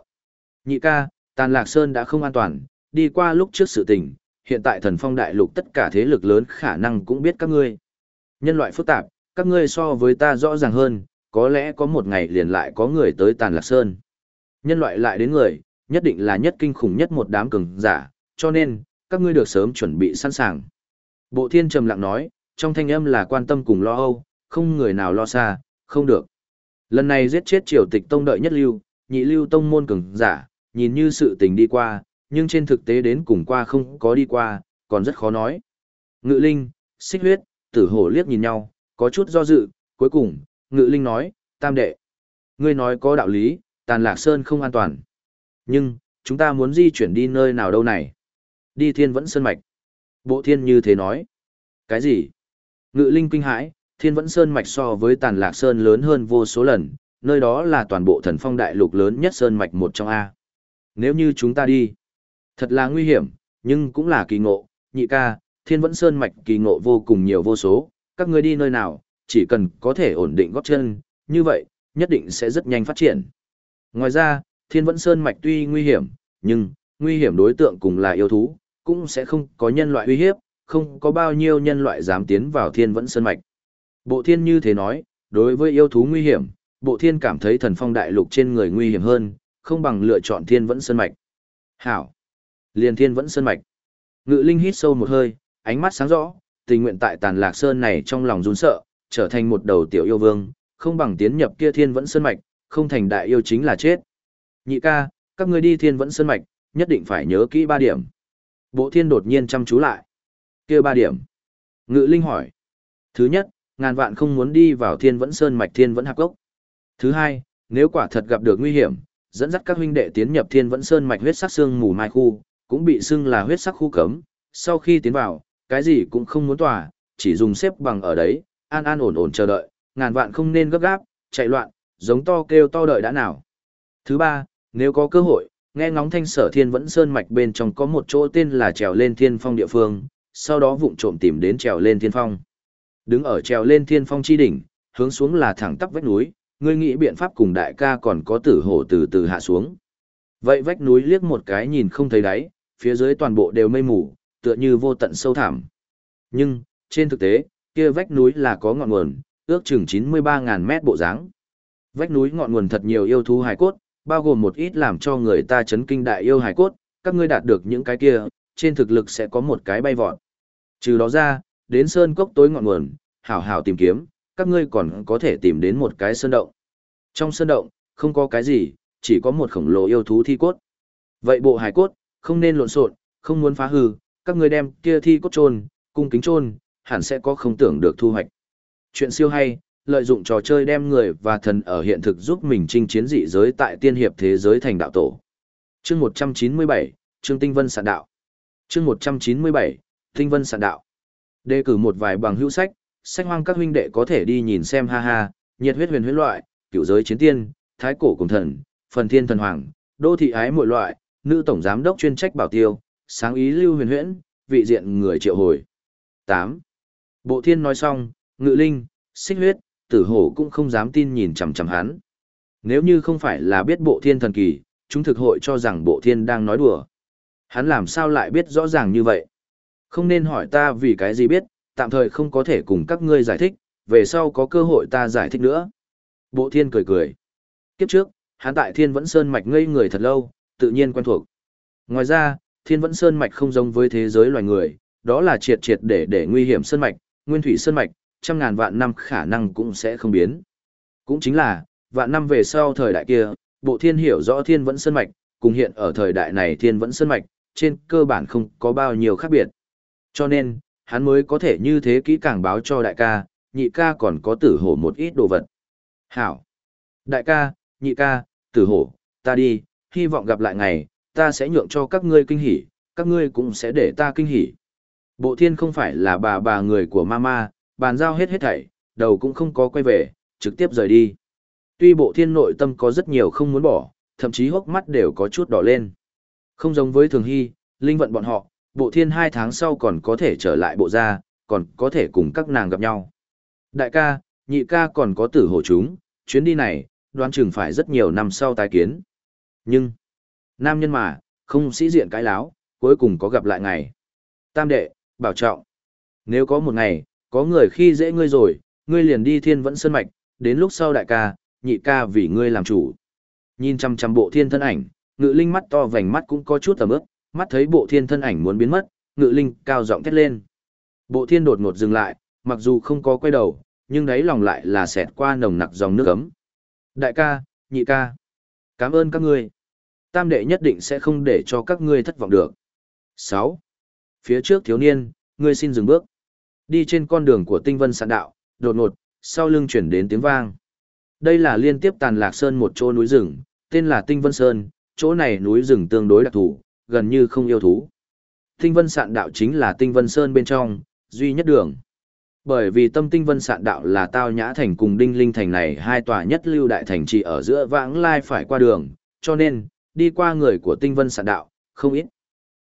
Nhị ca, tàn lạc sơn đã không an toàn, đi qua lúc trước sự tình, hiện tại thần phong đại lục tất cả thế lực lớn khả năng cũng biết các ngươi. Nhân loại phức tạp, các ngươi so với ta rõ ràng hơn, có lẽ có một ngày liền lại có người tới tàn lạc sơn. Nhân loại lại đến người, nhất định là nhất kinh khủng nhất một đám cường giả, cho nên, các ngươi được sớm chuẩn bị sẵn sàng. Bộ thiên trầm lặng nói, trong thanh âm là quan tâm cùng lo âu, không người nào lo xa, không được. Lần này giết chết triều tịch tông đợi nhất lưu, nhị lưu tông môn cường giả, nhìn như sự tình đi qua, nhưng trên thực tế đến cùng qua không có đi qua, còn rất khó nói. Ngự linh, xích huyết, tử hổ liếc nhìn nhau, có chút do dự, cuối cùng, ngự linh nói, tam đệ. Ngươi nói có đạo lý, tàn lạc sơn không an toàn. Nhưng, chúng ta muốn di chuyển đi nơi nào đâu này? Đi thiên vẫn sơn mạch. Bộ thiên như thế nói. Cái gì? Ngự linh kinh hãi, thiên vẫn sơn mạch so với tàn lạc sơn lớn hơn vô số lần, nơi đó là toàn bộ thần phong đại lục lớn nhất sơn mạch một trong A. Nếu như chúng ta đi, thật là nguy hiểm, nhưng cũng là kỳ ngộ, nhị ca, thiên vẫn sơn mạch kỳ ngộ vô cùng nhiều vô số, các ngươi đi nơi nào, chỉ cần có thể ổn định góp chân, như vậy, nhất định sẽ rất nhanh phát triển. Ngoài ra, thiên vẫn sơn mạch tuy nguy hiểm, nhưng, nguy hiểm đối tượng cùng là yêu thú, cũng sẽ không có nhân loại uy hiếp, không có bao nhiêu nhân loại dám tiến vào thiên vẫn sơn mạch. Bộ thiên như thế nói, đối với yêu thú nguy hiểm, bộ thiên cảm thấy thần phong đại lục trên người nguy hiểm hơn, không bằng lựa chọn thiên vẫn sơn mạch. Hảo! Liền thiên vẫn sơn mạch. Ngự linh hít sâu một hơi, ánh mắt sáng rõ, tình nguyện tại tàn lạc sơn này trong lòng run sợ, trở thành một đầu tiểu yêu vương, không bằng tiến nhập kia thiên vẫn sơn mạch, không thành đại yêu chính là chết. Nhị ca, các ngươi đi thiên vẫn sơn mạch, nhất định phải nhớ kỹ ba điểm. Bộ thiên đột nhiên chăm chú lại. kia ba điểm. Ngự linh hỏi. Thứ nhất, ngàn vạn không muốn đi vào thiên vẫn sơn mạch thiên vẫn hạc gốc. Thứ hai, nếu quả thật gặp được nguy hiểm, dẫn dắt các huynh đệ tiến nhập thiên vẫn sơn mạch huyết sắc xương mù mai khu, cũng bị xưng là huyết sắc khu cấm. Sau khi tiến vào, cái gì cũng không muốn tỏa, chỉ dùng xếp bằng ở đấy, an an ổn ổn chờ đợi, ngàn vạn không nên gấp gáp, chạy loạn, giống to kêu to đợi đã nào. Thứ ba, nếu có cơ hội, nghe ngóng thanh sở thiên vẫn sơn mạch bên trong có một chỗ tên là trèo lên thiên phong địa phương, sau đó vụng trộm tìm đến trèo lên thiên phong. Đứng ở trèo lên thiên phong chi đỉnh, hướng xuống là thẳng tắp vách núi, ngươi nghĩ biện pháp cùng đại ca còn có tử hổ từ từ hạ xuống. Vậy vách núi liếc một cái nhìn không thấy đáy, phía dưới toàn bộ đều mây mù, tựa như vô tận sâu thẳm. Nhưng, trên thực tế, kia vách núi là có ngọn nguồn, ước chừng 93.000 mét bộ dáng. Vách núi ngọn nguồn thật nhiều yêu thú hài cốt, bao gồm một ít làm cho người ta chấn kinh đại yêu hài cốt, các ngươi đạt được những cái kia, trên thực lực sẽ có một cái bay vọt. Trừ đó ra, đến sơn cốc tối ngọn nguồn, hảo hảo tìm kiếm, các ngươi còn có thể tìm đến một cái sơn động. Trong sơn động, không có cái gì, chỉ có một khổng lồ yêu thú thi cốt. Vậy bộ hài cốt, không nên lộn xộn, không muốn phá hư, các ngươi đem kia thi cốt chôn, cung kính chôn, hẳn sẽ có không tưởng được thu hoạch. Chuyện siêu hay, lợi dụng trò chơi đem người và thần ở hiện thực giúp mình chinh chiến dị giới tại tiên hiệp thế giới thành đạo tổ. Chương 197, Trương Tinh Vân sạn đạo. Chương 197, Tinh Vân sạn đạo. Đề cử một vài bằng hữu sách, sách hoang các huynh đệ có thể đi nhìn xem ha ha, nhiệt huyết huyền huyết loại, cựu giới chiến tiên, thái cổ cùng thần, phần thiên thần hoàng, đô thị ái mỗi loại, nữ tổng giám đốc chuyên trách bảo tiêu, sáng ý lưu huyền huyễn, vị diện người triệu hồi. 8. Bộ thiên nói xong, ngự linh, xích huyết, tử hổ cũng không dám tin nhìn chằm chằm hắn. Nếu như không phải là biết bộ thiên thần kỳ, chúng thực hội cho rằng bộ thiên đang nói đùa. Hắn làm sao lại biết rõ ràng như vậy? Không nên hỏi ta vì cái gì biết, tạm thời không có thể cùng các ngươi giải thích, về sau có cơ hội ta giải thích nữa. Bộ thiên cười cười. Kiếp trước, hắn tại thiên vẫn sơn mạch ngây người thật lâu, tự nhiên quen thuộc. Ngoài ra, thiên vẫn sơn mạch không giống với thế giới loài người, đó là triệt triệt để để nguy hiểm sơn mạch, nguyên thủy sơn mạch, trăm ngàn vạn năm khả năng cũng sẽ không biến. Cũng chính là, vạn năm về sau thời đại kia, bộ thiên hiểu rõ thiên vẫn sơn mạch, cùng hiện ở thời đại này thiên vẫn sơn mạch, trên cơ bản không có bao nhiêu khác biệt. Cho nên, hắn mới có thể như thế kỹ càng báo cho đại ca, nhị ca còn có tử hổ một ít đồ vật. Hảo! Đại ca, nhị ca, tử hổ, ta đi, hy vọng gặp lại ngày, ta sẽ nhượng cho các ngươi kinh hỉ, các ngươi cũng sẽ để ta kinh hỉ. Bộ thiên không phải là bà bà người của mama, bàn giao hết hết thảy, đầu cũng không có quay về, trực tiếp rời đi. Tuy bộ thiên nội tâm có rất nhiều không muốn bỏ, thậm chí hốc mắt đều có chút đỏ lên. Không giống với thường hy, linh vận bọn họ, bộ thiên hai tháng sau còn có thể trở lại bộ gia, còn có thể cùng các nàng gặp nhau. Đại ca, nhị ca còn có tử hổ chúng, chuyến đi này, đoán chừng phải rất nhiều năm sau tái kiến. Nhưng, nam nhân mà, không sĩ diện cái láo, cuối cùng có gặp lại ngày. Tam đệ, bảo trọng. Nếu có một ngày, có người khi dễ ngươi rồi, ngươi liền đi thiên vẫn sơn mạch, đến lúc sau đại ca, nhị ca vì ngươi làm chủ. Nhìn chăm chăm bộ thiên thân ảnh, ngự linh mắt to vành mắt cũng có chút tầm ướp, mắt thấy bộ thiên thân ảnh muốn biến mất, ngự linh cao giọng thét lên. Bộ thiên đột ngột dừng lại, mặc dù không có quay đầu, nhưng đáy lòng lại là xẹt qua nồng nặc dòng nước ấm. Đại ca, nhị ca, cảm ơn các ngươi. Tam đệ nhất định sẽ không để cho các ngươi thất vọng được. 6. Phía trước thiếu niên, ngươi xin dừng bước. Đi trên con đường của tinh vân sạn đạo, đột ngột, sau lưng chuyển đến tiếng vang. Đây là liên tiếp tàn lạc sơn một chỗ núi rừng, tên là Tinh Vân Sơn, chỗ này núi rừng tương đối đặc thù, gần như không yêu thú. Tinh Vân Sạn Đạo chính là Tinh Vân Sơn bên trong, duy nhất đường. Bởi vì tâm Tinh Vân Sạn Đạo là Tao Nhã Thành cùng Đinh Linh Thành này hai tòa nhất lưu đại thành chỉ ở giữa vãng lai phải qua đường, cho nên, đi qua người của Tinh Vân Sạn Đạo, không ít.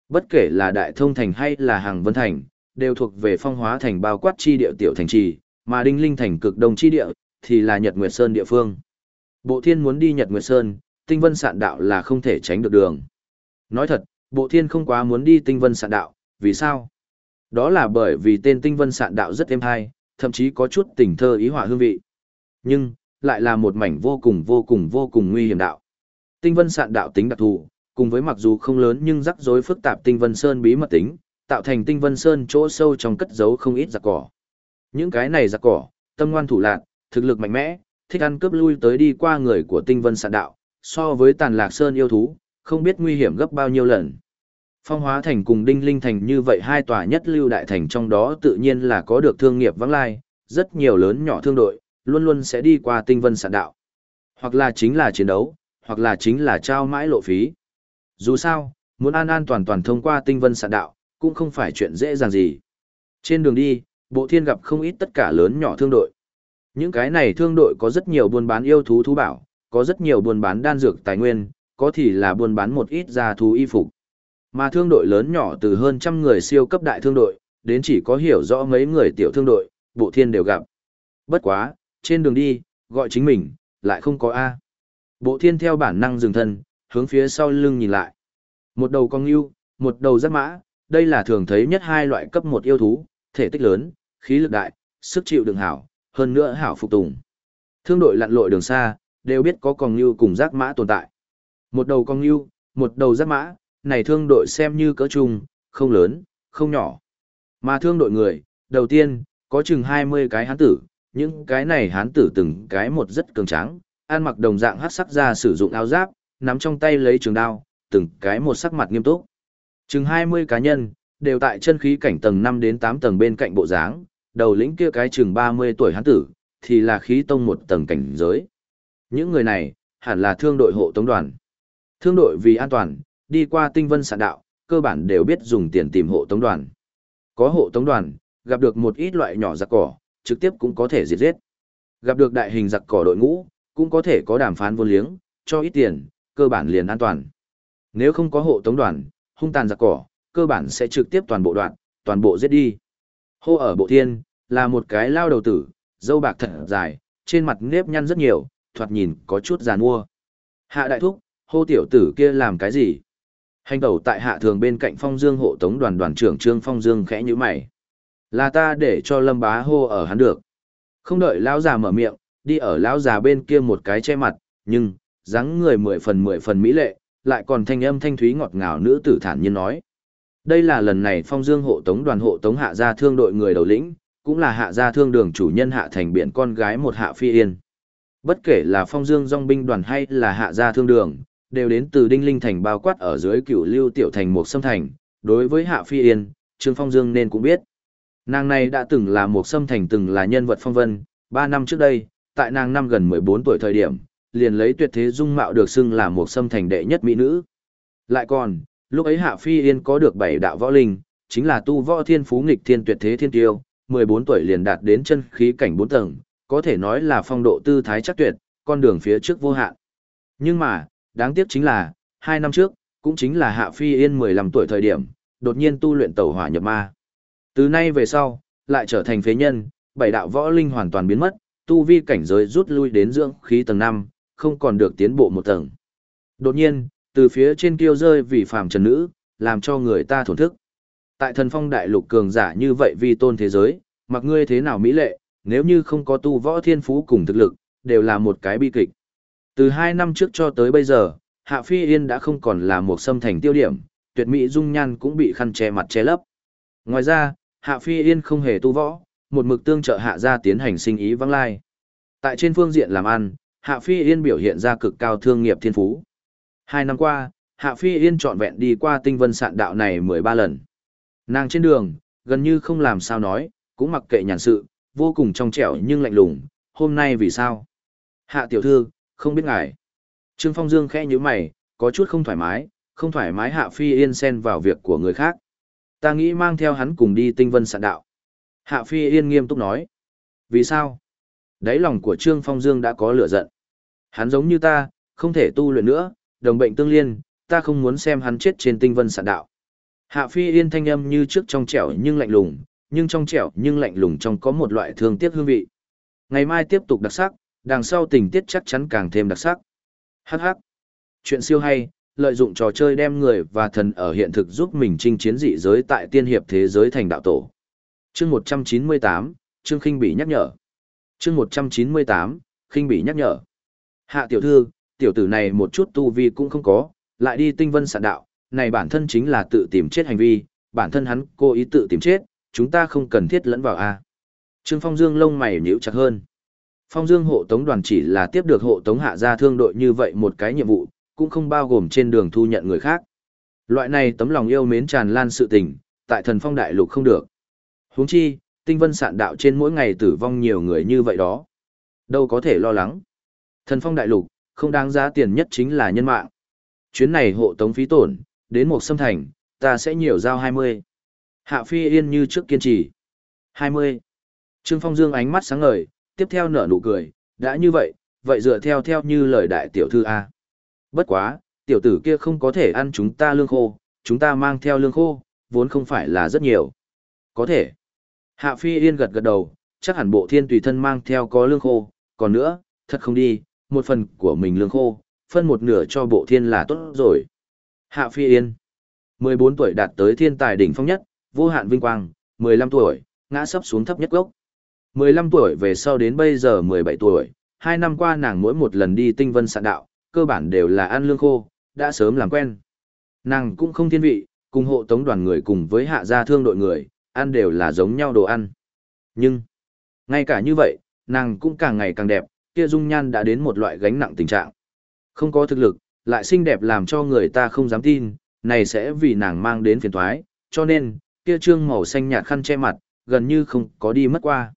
Bất kể là Đại Thông Thành hay là Hàng Vân Thành, đều thuộc về phong hóa thành bao quát chi địa tiểu thành trì, mà Đinh Linh Thành cực đông chi địa, thì là Nhật Nguyệt Sơn địa phương. Bộ thiên muốn đi Nhật Nguyệt Sơn, tinh vân sạn đạo là không thể tránh được đường. Nói thật, bộ thiên không quá muốn đi tinh vân sạn đạo, vì sao? Đó là bởi vì tên tinh vân sạn đạo rất êm hay, thậm chí có chút tình thơ ý họa hương vị. Nhưng, lại là một mảnh vô cùng vô cùng vô cùng nguy hiểm đạo. Tinh vân sạn đạo tính đặc thù, cùng với mặc dù không lớn nhưng rắc rối phức tạp tinh vân sơn bí mật tính, tạo thành tinh vân sơn chỗ sâu trong cất giấu không ít giặc cỏ. Những cái này giặc cỏ, tâm ngoan thủ lạc, thực lực mạnh mẽ, thích ăn cướp lui tới đi qua người của tinh vân sạn đạo, so với tàn lạc sơn yêu thú, không biết nguy hiểm gấp bao nhiêu lần. Phong hóa thành cùng đinh linh thành như vậy hai tòa nhất lưu đại thành trong đó tự nhiên là có được thương nghiệp vắng lai, rất nhiều lớn nhỏ thương đội, luôn luôn sẽ đi qua tinh vân sạn đạo. Hoặc là chính là chiến đấu, hoặc là chính là trao mãi lộ phí. Dù sao, muốn an an toàn toàn thông qua tinh vân sạn đạo, cũng không phải chuyện dễ dàng gì. Trên đường đi, bộ thiên gặp không ít tất cả lớn nhỏ thương đội. Những cái này thương đội có rất nhiều buôn bán yêu thú thú bảo, có rất nhiều buôn bán đan dược tài nguyên, có thì là buôn bán một ít gia thú y phục. Mà thương đội lớn nhỏ từ hơn trăm người siêu cấp đại thương đội, đến chỉ có hiểu rõ mấy người tiểu thương đội, bộ thiên đều gặp. Bất quá, trên đường đi, gọi chính mình, lại không có A. Bộ thiên theo bản năng dừng thân, hướng phía sau lưng nhìn lại. Một đầu con yêu, một đầu giáp mã, đây là thường thấy nhất hai loại cấp một yêu thú, thể tích lớn, khí lực đại, sức chịu đựng hảo, hơn nữa hảo phục tùng. Thương đội lặn lội đường xa, đều biết có con yêu cùng giáp mã tồn tại. Một đầu con ngưu, một đầu giáp mã, này thương đội xem như cỡ chung, không lớn, không nhỏ. Mà thương đội người, đầu tiên, có chừng 20 cái hán tử, những cái này hán tử từng cái một rất cường tráng, ăn mặc đồng dạng hát sắc ra sử dụng áo giáp, nắm trong tay lấy trường đao, từng cái một sắc mặt nghiêm túc. Chừng 20 cá nhân, đều tại chân khí cảnh tầng 5 đến 8 tầng bên cạnh bộ dáng, đầu lĩnh kia cái chừng 30 tuổi hán tử, thì là khí tông một tầng cảnh giới. Những người này, hẳn là thương đội hộ tống đoàn. Thương đội vì an toàn, đi qua tinh vân sạn đạo, cơ bản đều biết dùng tiền tìm hộ tống đoàn. Có hộ tống đoàn, gặp được một ít loại nhỏ giặc cỏ, trực tiếp cũng có thể diệt giết. Gặp được đại hình giặc cỏ đội ngũ, cũng có thể có đàm phán vô liếng, cho ít tiền, cơ bản liền an toàn. Nếu không có hộ tống đoàn, hung tàn giặc cỏ, cơ bản sẽ trực tiếp toàn bộ đoạn, toàn bộ giết đi. Hô ở bộ thiên, là một cái lao đầu tử, dâu bạc thật dài, trên mặt nếp nhăn rất nhiều, thoạt nhìn có chút giàn mua. Hạ đại thúc, hô tiểu tử kia làm cái gì? Hành tẩu tại hạ thường bên cạnh phong dương hộ tống đoàn đoàn trưởng trương phong dương khẽ như mày. Là ta để cho lâm bá hô ở hắn được. Không đợi lão già mở miệng, đi ở lão già bên kia một cái che mặt, nhưng, dáng người mười phần mười phần mỹ lệ, lại còn thanh âm thanh thúy ngọt ngào nữ tử thản nhiên nói. Đây là lần này phong dương hộ tống đoàn hộ tống hạ gia thương đội người đầu lĩnh, cũng là hạ gia thương đường chủ nhân hạ thành biển con gái một hạ phi yên. Bất kể là phong dương dòng binh đoàn hay là hạ gia thương đường, đều đến từ đinh linh thành bao quát ở dưới cửu lưu tiểu thành một sâm thành. Đối với hạ phi yên, Trương Phong Dương nên cũng biết. Nàng này đã từng là một sâm thành từng là nhân vật phong vân, ba năm trước đây, tại nàng năm gần 14 tuổi thời điểm, liền lấy tuyệt thế dung mạo được xưng là một sâm thành đệ nhất mỹ nữ. Lại còn, lúc ấy Hạ Phi Yên có được bảy đạo võ linh, chính là tu võ thiên phú nghịch thiên tuyệt thế thiên tiêu, 14 tuổi liền đạt đến chân khí cảnh 4 tầng, có thể nói là phong độ tư thái chắc tuyệt, con đường phía trước vô hạn. Nhưng mà, đáng tiếc chính là, hai năm trước, cũng chính là Hạ Phi Yên 15 tuổi thời điểm, đột nhiên tu luyện tẩu hỏa nhập ma. Từ nay về sau, lại trở thành phế nhân, bảy đạo võ linh hoàn toàn biến mất, tu vi cảnh giới rút lui đến dưỡng khí tầng 5, không còn được tiến bộ một tầng. Đột nhiên, từ phía trên kêu rơi vì phàm trần nữ, làm cho người ta thổn thức. Tại thần phong đại lục cường giả như vậy vì tôn thế giới, mặc ngươi thế nào mỹ lệ, nếu như không có tu võ thiên phú cùng thực lực, đều là một cái bi kịch. Từ hai năm trước cho tới bây giờ, Hạ Phi Yên đã không còn là một xâm thành tiêu điểm, tuyệt mỹ dung nhan cũng bị khăn che mặt che lấp. Ngoài ra, Hạ Phi Yên không hề tu võ, một mực tương trợ Hạ gia tiến hành sinh ý vắng lai. Tại trên phương diện làm ăn, Hạ Phi Yên biểu hiện ra cực cao thương nghiệp thiên phú. Hai năm qua, Hạ Phi Yên trọn vẹn đi qua tinh vân sạn đạo này 13 lần. Nàng trên đường, gần như không làm sao nói, cũng mặc kệ nhàn sự, vô cùng trong trẻo nhưng lạnh lùng, hôm nay vì sao? Hạ tiểu thư, không biết ngài. Trương Phong Dương khẽ như mày, có chút không thoải mái, không thoải mái Hạ Phi Yên xen vào việc của người khác. Ta nghĩ mang theo hắn cùng đi tinh vân sạn đạo. Hạ Phi Yên nghiêm túc nói. Vì sao? Đáy lòng của Trương Phong Dương đã có lửa giận. Hắn giống như ta, không thể tu luyện nữa, đồng bệnh tương liên, ta không muốn xem hắn chết trên tinh vân sạn đạo. Hạ Phi Yên thanh âm như trước trong trẻo nhưng lạnh lùng, nhưng trong trẻo nhưng lạnh lùng trong có một loại thương tiếc hương vị. Ngày mai tiếp tục đặc sắc, đằng sau tình tiết chắc chắn càng thêm đặc sắc. Hắc hắc. Chuyện siêu hay, lợi dụng trò chơi đem người và thần ở hiện thực giúp mình chinh chiến dị giới tại tiên hiệp thế giới thành đạo tổ. Chương 198, Trương Khinh bị nhắc nhở. Chương 198, Khinh bị nhắc nhở. Hạ tiểu thư, tiểu tử này một chút tu vi cũng không có, lại đi tinh vân sạn đạo, này bản thân chính là tự tìm chết hành vi, bản thân hắn cố ý tự tìm chết, chúng ta không cần thiết lẫn vào a. Trương Phong Dương lông mày nhíu chặt hơn. Phong Dương hộ tống đoàn chỉ là tiếp được hộ tống hạ gia thương đội như vậy một cái nhiệm vụ, cũng không bao gồm trên đường thu nhận người khác. Loại này tấm lòng yêu mến tràn lan sự tình, tại thần phong đại lục không được. Huống chi, tinh vân sạn đạo trên mỗi ngày tử vong nhiều người như vậy đó. Đâu có thể lo lắng. Thần phong đại lục, không đáng giá tiền nhất chính là nhân mạng. Chuyến này hộ tống phí tổn, đến một xâm thành, ta sẽ nhiều giao 20. Hạ Phi Yên như trước kiên trì. 20. Trương Phong Dương ánh mắt sáng ngời, tiếp theo nở nụ cười, đã như vậy, vậy dựa theo theo như lời đại tiểu thư A. Bất quá, tiểu tử kia không có thể ăn chúng ta lương khô, chúng ta mang theo lương khô, vốn không phải là rất nhiều. Có thể. Hạ Phi Yên gật gật đầu, chắc hẳn bộ thiên tùy thân mang theo có lương khô, còn nữa, thật không đi, một phần của mình lương khô, phân một nửa cho bộ thiên là tốt rồi. Hạ Phi Yên 14 tuổi đạt tới thiên tài đỉnh phong nhất, vô hạn vinh quang, 15 tuổi, ngã sấp xuống thấp nhất gốc. 15 tuổi về sau đến bây giờ 17 tuổi, hai năm qua nàng mỗi một lần đi tinh vân sạn đạo, cơ bản đều là ăn lương khô, đã sớm làm quen. Nàng cũng không thiên vị, cùng hộ tống đoàn người cùng với hạ gia thương đội người, ăn đều là giống nhau đồ ăn. Nhưng, ngay cả như vậy, nàng cũng càng ngày càng đẹp, kia dung nhan đã đến một loại gánh nặng tình trạng. Không có thực lực, lại xinh đẹp làm cho người ta không dám tin, này sẽ vì nàng mang đến phiền toái, cho nên, kia trương màu xanh nhạt khăn che mặt, gần như không có đi mất qua.